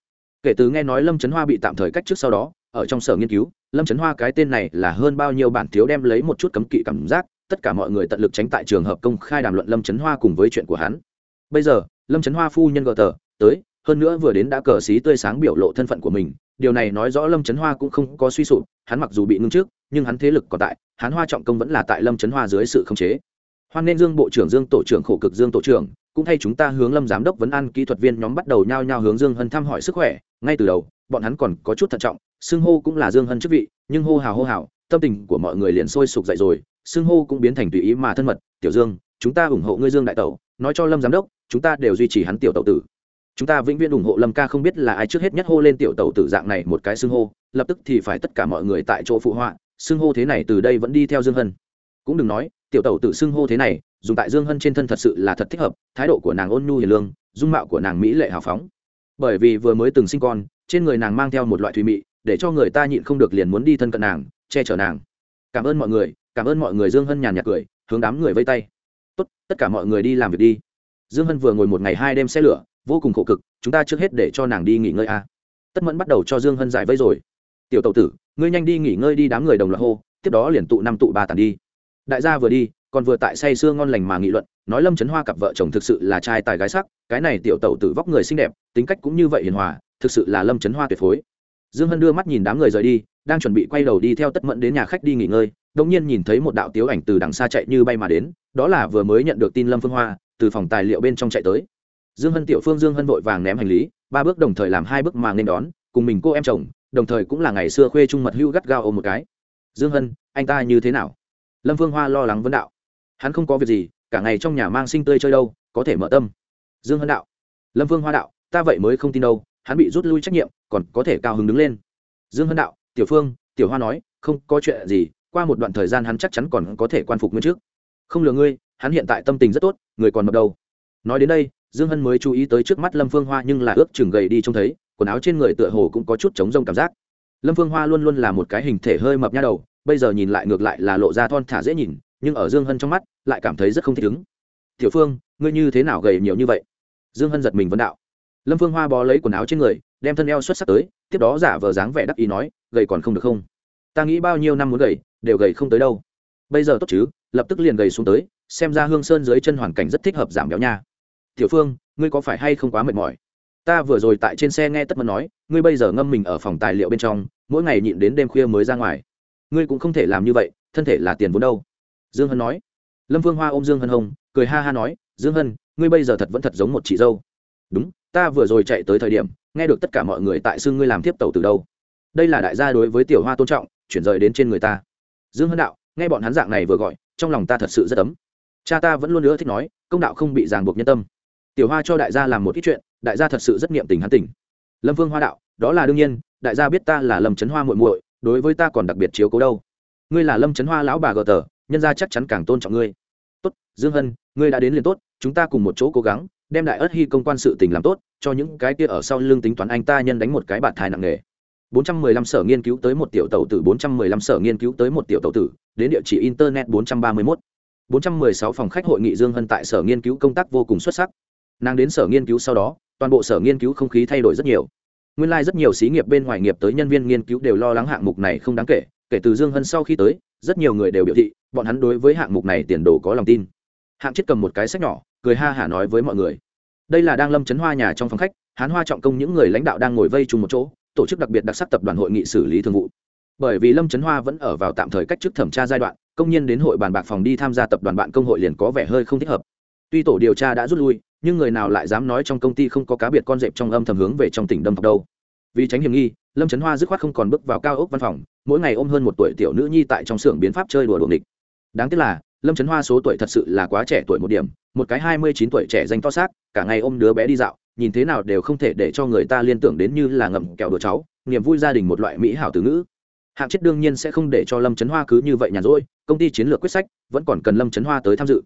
[SPEAKER 1] Kể từ nghe nói lâm trấn hoa bị tạm thời cách trước sau đó, ở trong sở nghiên cứu, lâm trấn hoa cái tên này là hơn bao nhiêu bản thiếu đem lấy một chút cấm kỵ cảm giác tất cả mọi người tận lực tránh tại trường hợp công khai đàm luận lâm trấn hoa cùng với chuyện của hắn. Bây giờ, lâm trấn hoa phu nhân gờ tờ, tới, hơn nữa vừa đến đã cờ xí tươi sáng biểu lộ thân phận của mình. Điều này nói rõ lâm trấn hoa cũng không có suy sụp, hắn mặc dù bị ngưng trước nhưng hắn thế lực còn tại, hắn hoa trọng công vẫn là tại lâm trấn hoa dưới sự khống chế. Hoan nên dương bộ trưởng dương tổ trưởng, khổ cực dương tổ trưởng, cũng thay chúng ta hướng lâm giám đốc vấn an kỹ thuật viên nhóm bắt đầu nhao nhao hướng dương hân thăm hỏi sức khỏe. Ngay từ đầu, bọn hắn còn có chút thận trọng, xưng hô cũng là dương hân chức vị, nhưng hô hào hô hào, tâm tình của mọi người liền sôi sục dậy rồi xưng hô cũng biến thành tùy ý mà thân mật, tiểu dương, chúng ta ủng hộ ngươi dương đại tẩu, nói cho lâm giám đốc, chúng ta đều duy trì hắn tiểu tẩu tử. Chúng ta vĩnh viễn ủng hộ lâm ca không biết là ai trước hết nhất hô lên tiểu tẩu tử dạng này một cái xưng hô, lập tức thì phải tất cả mọi người tại chỗ phụ họa, xưng hô thế này từ đây vẫn đi theo dương hân. Cũng đừng nói, tiểu tẩu tử xưng hô thế này, dùng tại dương hân trên thân thật sự là thật thích hợp, thái độ của nàng ôn nhu hiền lương, dung mạo của nàng mỹ lệ hào phóng. Bởi vì vừa mới từng sinh con, trên người nàng mang theo một loại thùy mị, để cho người ta nhịn không được liền muốn đi thân cận nàng, che chở nàng. Cảm ơn mọi người cảm ơn mọi người dương hân nhàn nhạt cười, hướng đám người vây tay. Tốt, tất cả mọi người đi làm việc đi. Dương hân vừa ngồi một ngày hai đêm xe lửa, vô cùng khổ cực, chúng ta trước hết để cho nàng đi nghỉ ngơi a. À. tất mẫn bắt đầu cho dương hân giải vây rồi. Tiểu tậu tử, ngươi nhanh đi nghỉ ngơi đi đám người đồng loạt hô, tiếp đó liền tụ năm tụ ba tàn đi. Đại gia vừa đi, còn vừa tại say sưa ngon lành mà nghị luận, nói lâm trấn hoa cặp vợ chồng thực sự là trai tài gái sắc, cái này tiểu tẩu tử vóc người xinh đẹp, tính cách cũng như vậy hiền hòa, thực sự là lâm trấn hoa tuyệt phối. Dương hân đưa mắt nhìn đám người rời đi, đang chuẩn bị quay đầu đi theo tất mẫn đến nhà khách đi nghỉ ngơi đông nhiên nhìn thấy một đạo tiếu ảnh từ đằng xa chạy như bay mà đến, đó là vừa mới nhận được tin lâm phương hoa, từ phòng tài liệu bên trong chạy tới. Dương hân tiểu phương, dương hân vội vàng ném hành lý, ba bước đồng thời làm hai bước mà nên đón, cùng mình cô em chồng, đồng thời cũng là ngày xưa khuê trung mật hưu gắt gao ôm một cái. Dương hân, anh ta như thế nào? Lâm phương hoa lo lắng vấn đạo. Hắn không có việc gì, cả ngày trong nhà mang sinh tươi chơi đâu, có thể mở tâm. Dương hân đạo. Lâm Phương hoa đạo, ta vậy mới không tin đâu, hắn bị rút lui trách nhiệm, còn có thể cao hứng đứng lên. Dương hân đạo, tiểu phương, tiểu hoa nói, không có chuyện gì qua một đoạn thời gian hắn chắc chắn còn có thể quan phục nguyên trước. Không lừa ngươi, hắn hiện tại tâm tình rất tốt, người còn mập đầu nói đến đây, dương hân mới chú ý tới trước mắt lâm phương hoa nhưng là ước chừng gầy đi trông thấy, quần áo trên người tựa hồ cũng có chút chống rông cảm giác. Lâm phương hoa luôn luôn là một cái hình thể hơi mập nha đầu, bây giờ nhìn lại ngược lại là lộ ra thon thả dễ nhìn, nhưng ở dương hân trong mắt, lại cảm thấy rất không thích ứng. Tiểu phương, ngươi như thế nào gầy nhiều như vậy? Dương hân giật mình vấn đạo. Lâm phương hoa bó lấy quần áo trên người, đem thân eo xuất sắc tới, tiếp đó giả vờ dáng vẻ đắc ý nói, gầy còn không được không? Ta nghĩ bao nhiêu năm muốn gầy đều gầy không tới đâu. Bây giờ tốt chứ, lập tức liền gầy xuống tới, xem ra hương sơn dưới chân hoàn cảnh rất thích hợp giảm béo nha. Tiểu phương, ngươi có phải hay không quá mệt mỏi? Ta vừa rồi tại trên xe nghe tất mẫn nói, ngươi bây giờ ngâm mình ở phòng tài liệu bên trong, mỗi ngày nhịn đến đêm khuya mới ra ngoài. Ngươi cũng không thể làm như vậy, thân thể là tiền vốn đâu. Dương hân nói. Lâm phương hoa ôm dương hân hồng cười ha ha nói, dương hân, ngươi bây giờ thật vẫn thật giống một chị dâu. Đúng, ta vừa rồi chạy tới thời điểm, nghe được tất cả mọi người tại xưng ngươi làm tiếp tàu từ đâu. Đây là đại gia đối với tiểu hoa tôn trọng, chuyển rời đến trên người ta dương hân đạo, nghe bọn hắn dạng này vừa gọi, trong lòng ta thật sự rất ấm. Cha ta vẫn luôn nữa thích nói, công đạo không bị ràng buộc nhân tâm. Tiểu hoa cho đại gia làm một ít chuyện, đại gia thật sự rất niệm tình hắn tình lâm vương hoa đạo, đó là đương nhiên, đại gia biết ta là lâm trấn hoa muội muội, đối với ta còn đặc biệt chiếu cố đâu. Ngươi là lâm trấn hoa lão bà gờ tờ, nhân gia chắc chắn càng tôn trọng ngươi. Tốt, dương hân, ngươi đã đến liền tốt, chúng ta cùng một chỗ cố gắng, đem đại ớt hy công quan sự tình làm tốt, cho những cái kia ở sau lưng tính toán anh ta nhân đánh một cái bạt thai nặng nề. 415 sở nghiên cứu tới một tiểu tàu tử 415 sở nghiên cứu tới một tiểu tàu tử đến địa chỉ internet 431 416 phòng khách hội nghị Dương Hân tại sở nghiên cứu công tác vô cùng xuất sắc. Nàng đến sở nghiên cứu sau đó, toàn bộ sở nghiên cứu không khí thay đổi rất nhiều. Nguyên lai like rất nhiều xí nghiệp bên ngoài nghiệp tới nhân viên nghiên cứu đều lo lắng hạng mục này không đáng kể, kể từ Dương Hân sau khi tới, rất nhiều người đều biểu thị, bọn hắn đối với hạng mục này tiền đồ có lòng tin. Hạng Chết cầm một cái sách nhỏ, cười ha hả nói với mọi người. Đây là đang Lâm Chấn Hoa nhà trong phòng khách, Hán Hoa trọng công những người lãnh đạo đang ngồi vây chung một chỗ, tổ chức đặc biệt đặc sắc tập đoàn hội nghị xử lý thương vụ. Bởi vì lâm trấn hoa vẫn ở vào tạm thời cách chức thẩm tra giai đoạn, công nhân đến hội bàn bạc phòng đi tham gia tập đoàn bạn công hội liền có vẻ hơi không thích hợp. Tuy tổ điều tra đã rút lui, nhưng người nào lại dám nói trong công ty không có cá biệt con dẹp trong âm thầm hướng về trong tỉnh đâm học đâu. Vì tránh hiểm nghi, lâm trấn hoa dứt khoát không còn bước vào cao ốc văn phòng, mỗi ngày ôm hơn một tuổi tiểu nữ nhi tại trong xưởng biến pháp chơi đùa đùa địch đáng tiếc là, lâm trấn hoa số tuổi thật sự là quá trẻ tuổi một điểm, một cái hai mươi chín tuổi trẻ danh to xác, cả ngày ôm đứa bé đi dạo nhìn thế nào đều không thể để cho người ta liên tưởng đến như là ngậm kẹo đùa cháu, niềm vui gia đình một loại mỹ hảo từ ngữ. Hạng chết đương nhiên sẽ không để cho lâm trấn hoa cứ như vậy nhàn rỗi, công ty chiến lược quyết sách vẫn còn cần lâm trấn hoa tới tham dự.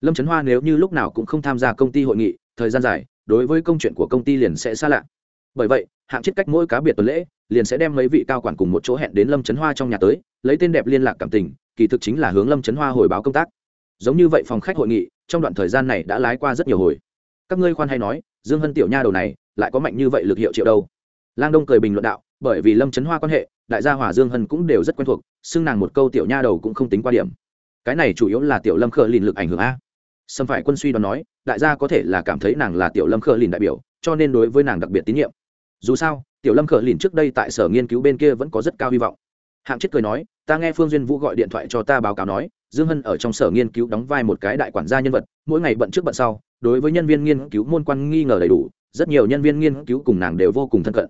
[SPEAKER 1] Lâm trấn hoa nếu như lúc nào cũng không tham gia công ty hội nghị, thời gian dài, đối với công chuyện của công ty liền sẽ xa lạ. Bởi vậy, hạng chết cách mỗi cá biệt tuần lễ, liền sẽ đem mấy vị cao quản cùng một chỗ hẹn đến lâm trấn hoa trong nhà tới, lấy tên đẹp liên lạc cảm tình, kỳ thực chính là hướng lâm trấn hoa hồi báo công tác. Giống như vậy phòng khách hội nghị, trong đoạn thời gian này đã lái qua rất nhiều hồi. Các ngươi khoan hay nói dương hân tiểu nha đầu này, lại có mạnh như vậy lực hiệu triệu đâu? Lang đông cười bình luận đạo, bởi vì lâm trấn hoa quan hệ, đại gia hòa dương hân cũng đều rất quen thuộc, xưng nàng một câu tiểu nha đầu cũng không tính qua điểm. Cái này chủ yếu là tiểu lâm khờ lìn lực ảnh hưởng a. Sâm phải quân suy đoán nói, đại gia có thể là cảm thấy nàng là tiểu lâm khờ lìn đại biểu, cho nên đối với nàng đặc biệt tín nhiệm. Dù sao, tiểu lâm khờ lìn trước đây tại sở nghiên cứu bên kia vẫn có rất cao hy vọng. Hạng chết cười nói, ta nghe phương duyên vũ gọi điện thoại cho ta báo cáo nói, dương hân ở trong sở nghiên cứu đóng vai một cái đại quản gia nhân vật, mỗi ngày bận trước bận sau đối với nhân viên nghiên cứu môn quan nghi ngờ đầy đủ, rất nhiều nhân viên nghiên cứu cùng nàng đều vô cùng thân cận.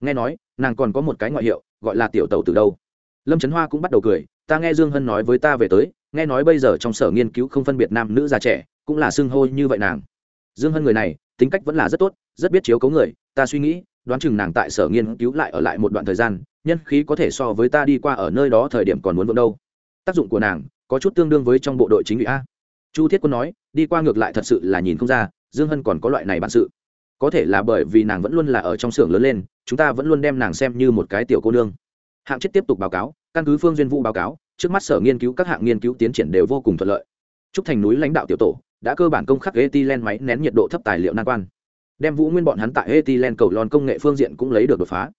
[SPEAKER 1] Nghe nói, nàng còn có một cái ngoại hiệu, gọi là tiểu tàu từ đâu. Lâm trấn hoa cũng bắt đầu cười, ta nghe dương hân nói với ta về tới, nghe nói bây giờ trong sở nghiên cứu không phân biệt nam nữ già trẻ, cũng là xưng hô như vậy nàng. Dương hân người này, tính cách vẫn là rất tốt, rất biết chiếu cấu người, ta suy nghĩ, đoán chừng nàng tại sở nghiên cứu lại ở lại một đoạn thời gian, nhân khí có thể so với ta đi qua ở nơi đó thời điểm còn muốn vượng đâu. Tác dụng của nàng có chút tương đương với trong bộ đội chính ủy a chu thiết quân nói, đi qua ngược lại thật sự là nhìn không ra, dương hân còn có loại này bản sự. Có thể là bởi vì nàng vẫn luôn là ở trong xưởng lớn lên, chúng ta vẫn luôn đem nàng xem như một cái tiểu cô nương. Hạng chết tiếp tục báo cáo, căn cứ phương duyên vũ báo cáo, trước mắt sở nghiên cứu các hạng nghiên cứu tiến triển đều vô cùng thuận lợi. Trúc thành núi lãnh đạo tiểu tổ, đã cơ bản công khắc etilen máy nén nhiệt độ thấp tài liệu nan quan. Đem vũ nguyên bọn hắn tại etilen cầu lon công nghệ phương diện cũng lấy được đột phá.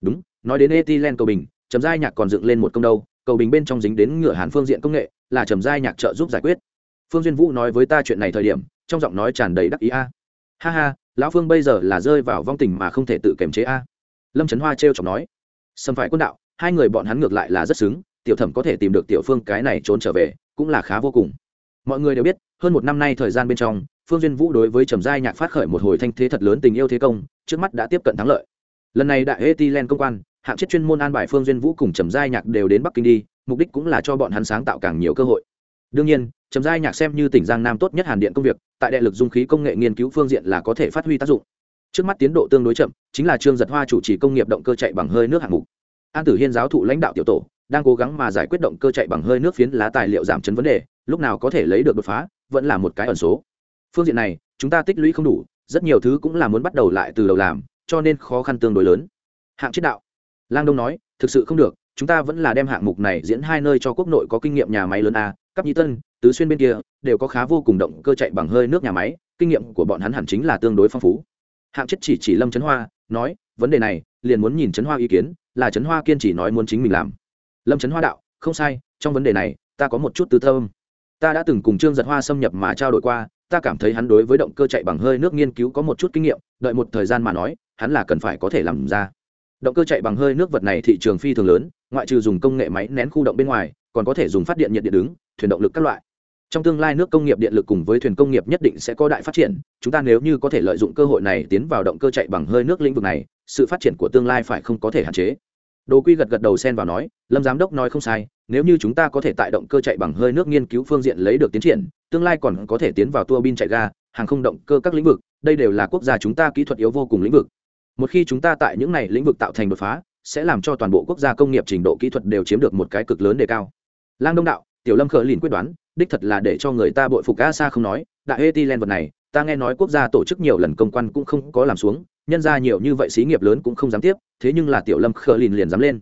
[SPEAKER 1] Đúng, nói đến etilen cầu bình, trầm giai nhạc còn dựng lên một công đâu, cầu bình bên trong dính đến ngựa hàn phương diện công nghệ, là trầm giai nhạc trợ giúp giải quyết phương duyên vũ nói với ta chuyện này thời điểm, trong giọng nói tràn đầy đắc ý a. Ha ha, lão phương bây giờ là rơi vào vong tình mà không thể tự kiềm chế a. Lâm trấn hoa trêu chọc nói. Xâm phải quân đạo, hai người bọn hắn ngược lại là rất xứng, tiểu thẩm có thể tìm được tiểu phương cái này trốn trở về, cũng là khá vô cùng. Mọi người đều biết, hơn một năm nay thời gian bên trong, phương duyên vũ đối với trầm giai nhạc phát khởi một hồi thanh thế thật lớn tình yêu thế công, trước mắt đã tiếp cận thắng lợi. Lần này đại eti len công quan, hạng chết chuyên môn an bài phương duyên vũ cùng trầm giai nhạc đều đến bắc kinh đi, mục đích cũng là cho bọn hắn sáng tạo càng nhiều cơ hội đương nhiên, trầm giai nhạc xem như tỉnh giang nam tốt nhất hàn điện công việc, tại đại lực dung khí công nghệ nghiên cứu phương diện là có thể phát huy tác dụng. Trước mắt tiến độ tương đối chậm, chính là trương giật hoa chủ trì công nghiệp động cơ chạy bằng hơi nước hạng mục. An tử hiên giáo thụ lãnh đạo tiểu tổ, đang cố gắng mà giải quyết động cơ chạy bằng hơi nước phiến lá tài liệu giảm chấn vấn đề, lúc nào có thể lấy được đột phá, vẫn là một cái ẩn số. Phương diện này, chúng ta tích lũy không đủ, rất nhiều thứ cũng là muốn bắt đầu lại từ đầu làm, cho nên khó khăn tương đối lớn. Hạng chết đạo. Lang đông nói, thực sự không được, chúng ta vẫn là đem hạng mục này diễn hai nơi cho quốc nội có kinh nghiệm nhà máy lớn a cấp nhĩ tân, tứ xuyên bên kia, đều có khá vô cùng động cơ chạy bằng hơi nước nhà máy, kinh nghiệm của bọn hắn hẳn chính là tương đối phong phú. Hạng chất chỉ chỉ lâm trấn hoa, nói, vấn đề này, liền muốn nhìn trấn hoa ý kiến, là trấn hoa kiên chỉ nói muốn chính mình làm. Lâm trấn hoa đạo, không sai, trong vấn đề này, ta có một chút tư thơm ta đã từng cùng trương giật hoa xâm nhập mà trao đổi qua, ta cảm thấy hắn đối với động cơ chạy bằng hơi nước nghiên cứu có một chút kinh nghiệm, đợi một thời gian mà nói, hắn là cần phải có thể làm ra. Động cơ chạy bằng hơi nước vật này thị trường phi thường lớn, ngoại trừ dùng công nghệ máy nén khu động bên ngoài, còn có thể dùng phát điện nhiệt điện đứng thuyền động lực các loại. Trong tương lai nước công nghiệp điện lực cùng với thuyền công nghiệp nhất định sẽ có đại phát triển, chúng ta nếu như có thể lợi dụng cơ hội này tiến vào động cơ chạy bằng hơi nước lĩnh vực này, sự phát triển của tương lai phải không có thể hạn chế. Đồ quy gật gật đầu sen vào nói, lâm giám đốc nói không sai, nếu như chúng ta có thể tại động cơ chạy bằng hơi nước nghiên cứu phương diện lấy được tiến triển, tương lai còn có thể tiến vào tua bin chạy ga, hàng không động cơ các lĩnh vực, đây đều là quốc gia chúng ta kỹ thuật yếu vô cùng lĩnh vực. Một khi chúng ta tại những này lĩnh vực tạo thành đột phá, sẽ làm cho toàn bộ quốc gia công nghiệp trình độ kỹ thuật đều chiếm được một cái cực lớn đề cao. Lang đông đạo tiểu lâm khờ lìn quyết đoán, đích thật là để cho người ta bội phục a xa không nói đại eti len vật này, ta nghe nói quốc gia tổ chức nhiều lần công quan cũng không có làm xuống, nhân ra nhiều như vậy xí nghiệp lớn cũng không dám tiếp, thế nhưng là tiểu lâm khờ lìn liền dám lên.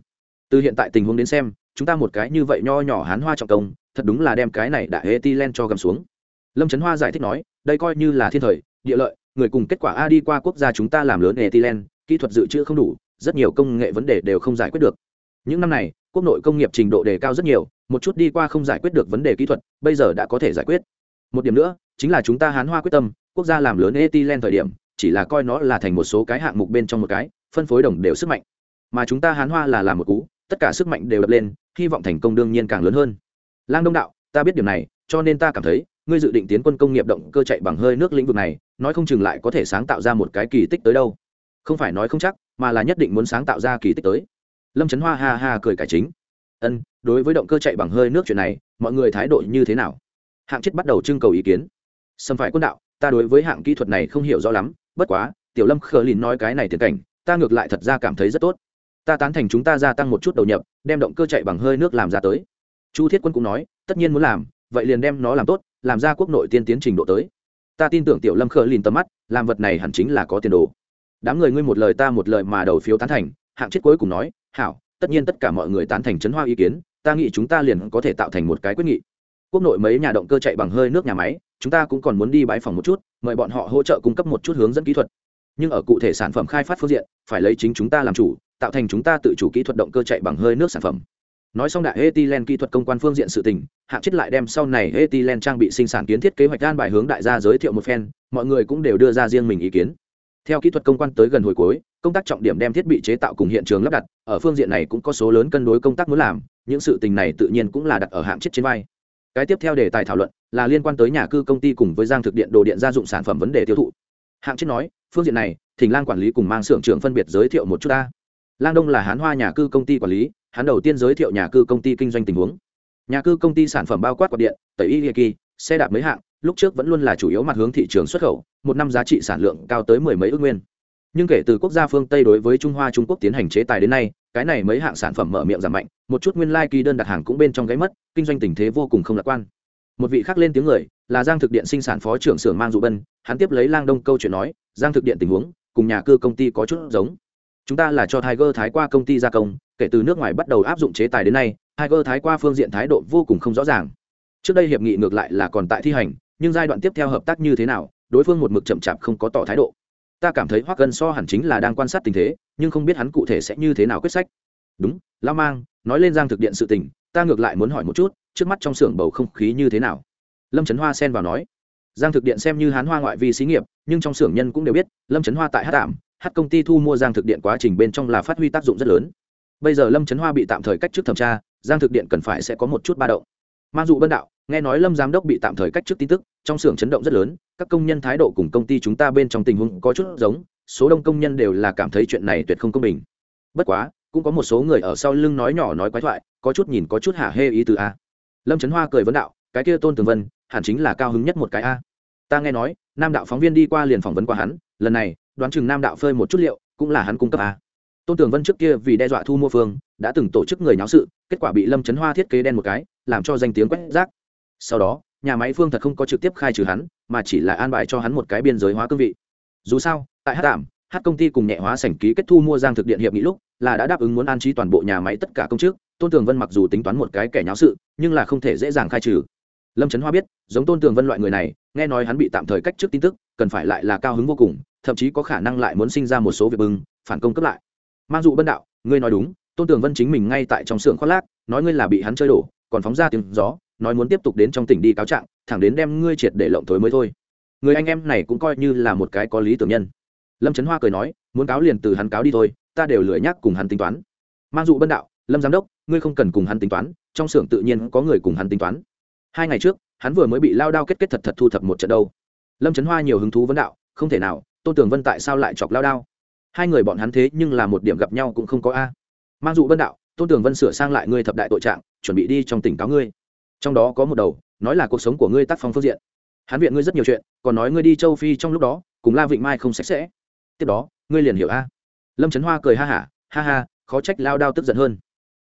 [SPEAKER 1] Từ hiện tại tình huống đến xem, chúng ta một cái như vậy nho nhỏ hán hoa trọng công, thật đúng là đem cái này đại eti len cho gầm xuống. Lâm trấn hoa giải thích nói, đây coi như là thiên thời, địa lợi, người cùng kết quả a đi qua quốc gia chúng ta làm lớn eti len kỹ thuật dự trữ không đủ, rất nhiều công nghệ vấn đề đều không giải quyết được. Những năm này, quốc nội công nghiệp trình độ đề cao rất nhiều một chút đi qua không giải quyết được vấn đề kỹ thuật, bây giờ đã có thể giải quyết. Một điểm nữa, chính là chúng ta hán hoa quyết tâm, quốc gia làm lớn etilen thời điểm, chỉ là coi nó là thành một số cái hạng mục bên trong một cái, phân phối đồng đều sức mạnh. Mà chúng ta hán hoa là làm một cú, tất cả sức mạnh đều đập lên, hy vọng thành công đương nhiên càng lớn hơn. Lang đông đạo, ta biết điểm này, cho nên ta cảm thấy, ngươi dự định tiến quân công nghiệp động cơ chạy bằng hơi nước lĩnh vực này, nói không chừng lại có thể sáng tạo ra một cái kỳ tích tới đâu. Không phải nói không chắc, mà là nhất định muốn sáng tạo ra kỳ tích tới. Lâm trấn hoa ha ha cười cải chính. Ân đối với động cơ chạy bằng hơi nước chuyện này, mọi người thái độ như thế nào? Hạng chết bắt đầu trưng cầu ý kiến. Xâm phải quân đạo, ta đối với hạng kỹ thuật này không hiểu rõ lắm, bất quá, tiểu lâm khờ lìn nói cái này tiền cảnh, ta ngược lại thật ra cảm thấy rất tốt. Ta tán thành chúng ta gia tăng một chút đầu nhập, đem động cơ chạy bằng hơi nước làm ra tới. Chu thiết quân cũng nói, tất nhiên muốn làm, vậy liền đem nó làm tốt, làm ra quốc nội tiên tiến trình độ tới. Ta tin tưởng tiểu lâm khờ lìn tầm mắt, làm vật này hẳn chính là có tiền đồ. Đám người ngươi một lời ta một lời mà đầu phiếu tán thành, hạng chết cuối cùng nói, hảo, tất nhiên tất cả mọi người tán thành chấn hoa ý kiến ta nghĩ chúng ta liền có thể tạo thành một cái quyết nghị. Quốc nội mấy nhà động cơ chạy bằng hơi nước nhà máy, chúng ta cũng còn muốn đi bãi phòng một chút, mời bọn họ hỗ trợ cung cấp một chút hướng dẫn kỹ thuật. Nhưng ở cụ thể sản phẩm khai phát phương diện, phải lấy chính chúng ta làm chủ, tạo thành chúng ta tự chủ kỹ thuật động cơ chạy bằng hơi nước sản phẩm. Nói xong đại etilen kỹ thuật công quan phương diện sự tình, hạng chết lại đem sau này etilen trang bị sinh sản kiến thiết kế hoạch gan bài hướng đại gia giới thiệu một phen, mọi người cũng đều đưa ra riêng mình ý kiến. Theo kỹ thuật công quan tới gần hồi cuối, công tác trọng điểm đem thiết bị chế tạo cùng hiện trường lắp đặt, ở phương diện này cũng có số lớn cân đối công tác muốn làm những sự tình này tự nhiên cũng là đặt ở hạng chết trên vai. Cái tiếp theo đề tài thảo luận là liên quan tới nhà cư công ty cùng với giang thực điện đồ điện gia dụng sản phẩm vấn đề tiêu thụ. Hạng chết nói, phương diện này thỉnh lang quản lý cùng mang xưởng trưởng phân biệt giới thiệu một chút ta. Lang đông là hán hoa nhà cư công ty quản lý, hắn đầu tiên giới thiệu nhà cư công ty kinh doanh tình huống. Nhà cư công ty sản phẩm bao quát quạt điện, tẩy y kỳ, xe đạp mấy hạng, lúc trước vẫn luôn là chủ yếu mặt hướng thị trường xuất khẩu, một năm giá trị sản lượng cao tới mười mấy ước nguyên. Nhưng kể từ quốc gia phương tây đối với trung hoa trung quốc tiến hành chế tài đến nay cái này mấy hạng sản phẩm mở miệng giảm mạnh, một chút nguyên lai、like、kỳ đơn đặt hàng cũng bên trong gáy mất, kinh doanh tình thế vô cùng không lạc quan. Một vị khác lên tiếng người, là giang thực điện sinh sản phó trưởng xưởng mang dụ bân, hắn tiếp lấy lang đông câu chuyện nói, giang thực điện tình huống, cùng nhà cư công ty có chút giống. Chúng ta là cho tiger thái qua công ty gia công, kể từ nước ngoài bắt đầu áp dụng chế tài đến nay, tiger thái qua phương diện thái độ vô cùng không rõ ràng. Trước đây hiệp nghị ngược lại là còn tại thi hành, nhưng giai đoạn tiếp theo hợp tác như thế nào, đối phương một mực chậm chạp không có tỏ thái độ ta cảm thấy hoắc gân so hẳn chính là đang quan sát tình thế, nhưng không biết hắn cụ thể sẽ như thế nào quyết sách. Đúng, lao mang, nói lên giang thực điện sự tình, ta ngược lại muốn hỏi một chút, trước mắt trong xưởng bầu không khí như thế nào? Lâm trấn hoa xen vào nói. Giang thực điện xem như hán hoa ngoại vi xí nghiệp, nhưng trong xưởng nhân cũng đều biết, lâm trấn hoa tại hát tạm hát công ty thu mua giang thực điện quá trình bên trong là phát huy tác dụng rất lớn. Bây giờ lâm trấn hoa bị tạm thời cách chức thẩm tra, giang thực điện cần phải sẽ có một chút ba động. Mang dụ bân đạo nghe nói lâm giám đốc bị tạm thời cách chức tin tức, trong xưởng chấn động rất lớn, các công nhân thái độ cùng công ty chúng ta bên trong tình huống có chút giống, số đông công nhân đều là cảm thấy chuyện này tuyệt không công bình. Bất quá, cũng có một số người ở sau lưng nói nhỏ nói quái thoại, có chút nhìn có chút hả hê ý từ a. Lâm trấn hoa cười vấn đạo, cái kia tôn tường vân, hẳn chính là cao hứng nhất một cái a. Ta nghe nói, nam đạo phóng viên đi qua liền phỏng vấn qua hắn, lần này, đoán chừng nam đạo phơi một chút liệu, cũng là hắn cung cấp a. Tôn tường vân trước kia vì đe dọa thu mua phương, đã từng tổ chức người nháo sự, kết quả bị lâm trấn hoa thiết kế đen một cái, làm cho danh tiếng quét rác sau đó, nhà máy phương thật không có trực tiếp khai trừ hắn, mà chỉ là an bài cho hắn một cái biên giới hóa cương vị. Dù sao, tại hát tạm hát công ty cùng nhẹ hóa sảnh ký kết thu mua giang thực điện hiệp nghị lúc, là đã đáp ứng muốn an trí toàn bộ nhà máy tất cả công chức, tôn tường vân mặc dù tính toán một cái kẻ nháo sự, nhưng là không thể dễ dàng khai trừ. Lâm trấn hoa biết, giống tôn tường vân loại người này, nghe nói hắn bị tạm thời cách trước tin tức, cần phải lại là cao hứng vô cùng, thậm chí có khả năng lại muốn sinh ra một số việc bưng phản công cấp lại. Mang dụ bân đạo, ngươi nói đúng, tôn tường vân chính mình ngay tại trong xưởng khoác lác, nói ngươi là bị hắn chơi đổ, còn phóng ra tiếng gió nói muốn tiếp tục đến trong tỉnh đi cáo trạng, thẳng đến đem ngươi triệt để lộng thối mới thôi. Người anh em này cũng coi như là một cái có lý tưởng nhân. Lâm trấn hoa cười nói, muốn cáo liền từ hắn cáo đi thôi, ta đều lười nhắc cùng hắn tính toán. Mang dụ bân đạo, lâm giám đốc, ngươi không cần cùng hắn tính toán, trong xưởng tự nhiên có người cùng hắn tính toán. Hai ngày trước, hắn vừa mới bị lao đao kết kết thật thật thu thập một trận đâu. Lâm trấn hoa nhiều hứng thú vấn đạo, không thể nào, tôn tường vân tại sao lại chọc lao đao? Hai người bọn hắn thế nhưng là một điểm gặp nhau cũng không có a. Mang dụ vân đạo, tôn tường vân sửa sang lại ngươi thập đại tội trạng, chuẩn bị đi trong tỉnh cáo ngươi trong đó có một đầu nói là cuộc sống của ngươi tác phong phương diện. Hắn viện ngươi rất nhiều chuyện còn nói ngươi đi châu phi trong lúc đó cùng la vịnh mai không sạch sẽ. Tiếp đó ngươi liền hiểu a. Lâm trấn hoa cười ha hả ha, ha ha khó trách lao đao tức giận hơn.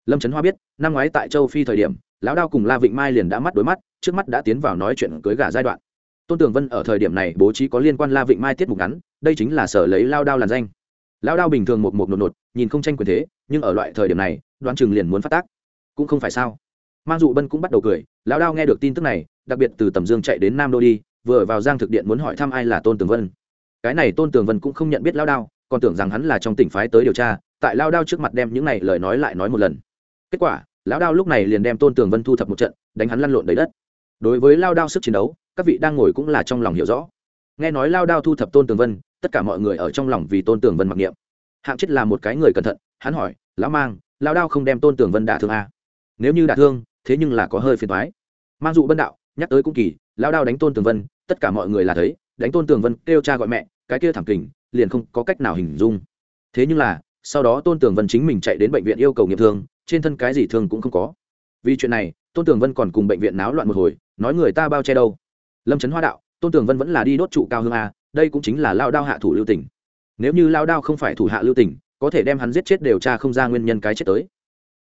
[SPEAKER 1] Lâm trấn hoa biết năm ngoái tại châu phi thời điểm lão đao cùng la vịnh mai liền đã mắt đối mắt trước mắt đã tiến vào nói chuyện cưới gà giai đoạn. Tôn tường vân ở thời điểm này bố trí có liên quan la vịnh mai tiết mục ngắn đây chính là sở lấy lao đao làn danh. Lao đao bình thường một một nột nột nhìn không tranh quyền thế nhưng ở loại thời điểm này đoán chừng liền muốn phát tác. Cũng không phải sao mang dụ bân cũng bắt đầu cười, Lão đao nghe được tin tức này, đặc biệt từ tầm dương chạy đến nam đô đi, vừa vào giang thực điện muốn hỏi thăm ai là tôn tường vân. Cái này tôn tường vân cũng không nhận biết lao đao, còn tưởng rằng hắn là trong tỉnh phái tới điều tra, tại lao đao trước mặt đem những này lời nói lại nói một lần. Kết quả, lão đao lúc này liền đem tôn tường vân thu thập một trận, đánh hắn lăn lộn đầy đất. Đối với lao đao sức chiến đấu, các vị đang ngồi cũng là trong lòng hiểu rõ. Nghe nói lao đao thu thập tôn tường vân, tất cả mọi người ở trong lòng vì tôn tường vân mặc niệm. Hạng chết là một cái người cẩn thận, hắn hỏi, lão mang lao đao không đem tôn tường vân đả thương à? nếu như đả thương thế nhưng là có hơi phiền toái, mang dụ bân đạo nhắc tới cũng kỳ lao đao đánh tôn tường vân tất cả mọi người là thấy đánh tôn tường vân kêu cha gọi mẹ cái kia thảm kình liền không có cách nào hình dung. Thế nhưng là sau đó tôn tường vân chính mình chạy đến bệnh viện yêu cầu nghiệm thương trên thân cái gì thương cũng không có. Vì chuyện này tôn tường vân còn cùng bệnh viện náo loạn một hồi nói người ta bao che đâu. Lâm trấn hoa đạo tôn tường vân vẫn là đi đốt trụ cao hương a đây cũng chính là lao đao hạ thủ lưu tỉnh nếu như lao đao không phải thủ hạ lưu tỉnh có thể đem hắn giết chết điều tra không ra nguyên nhân cái chết tới.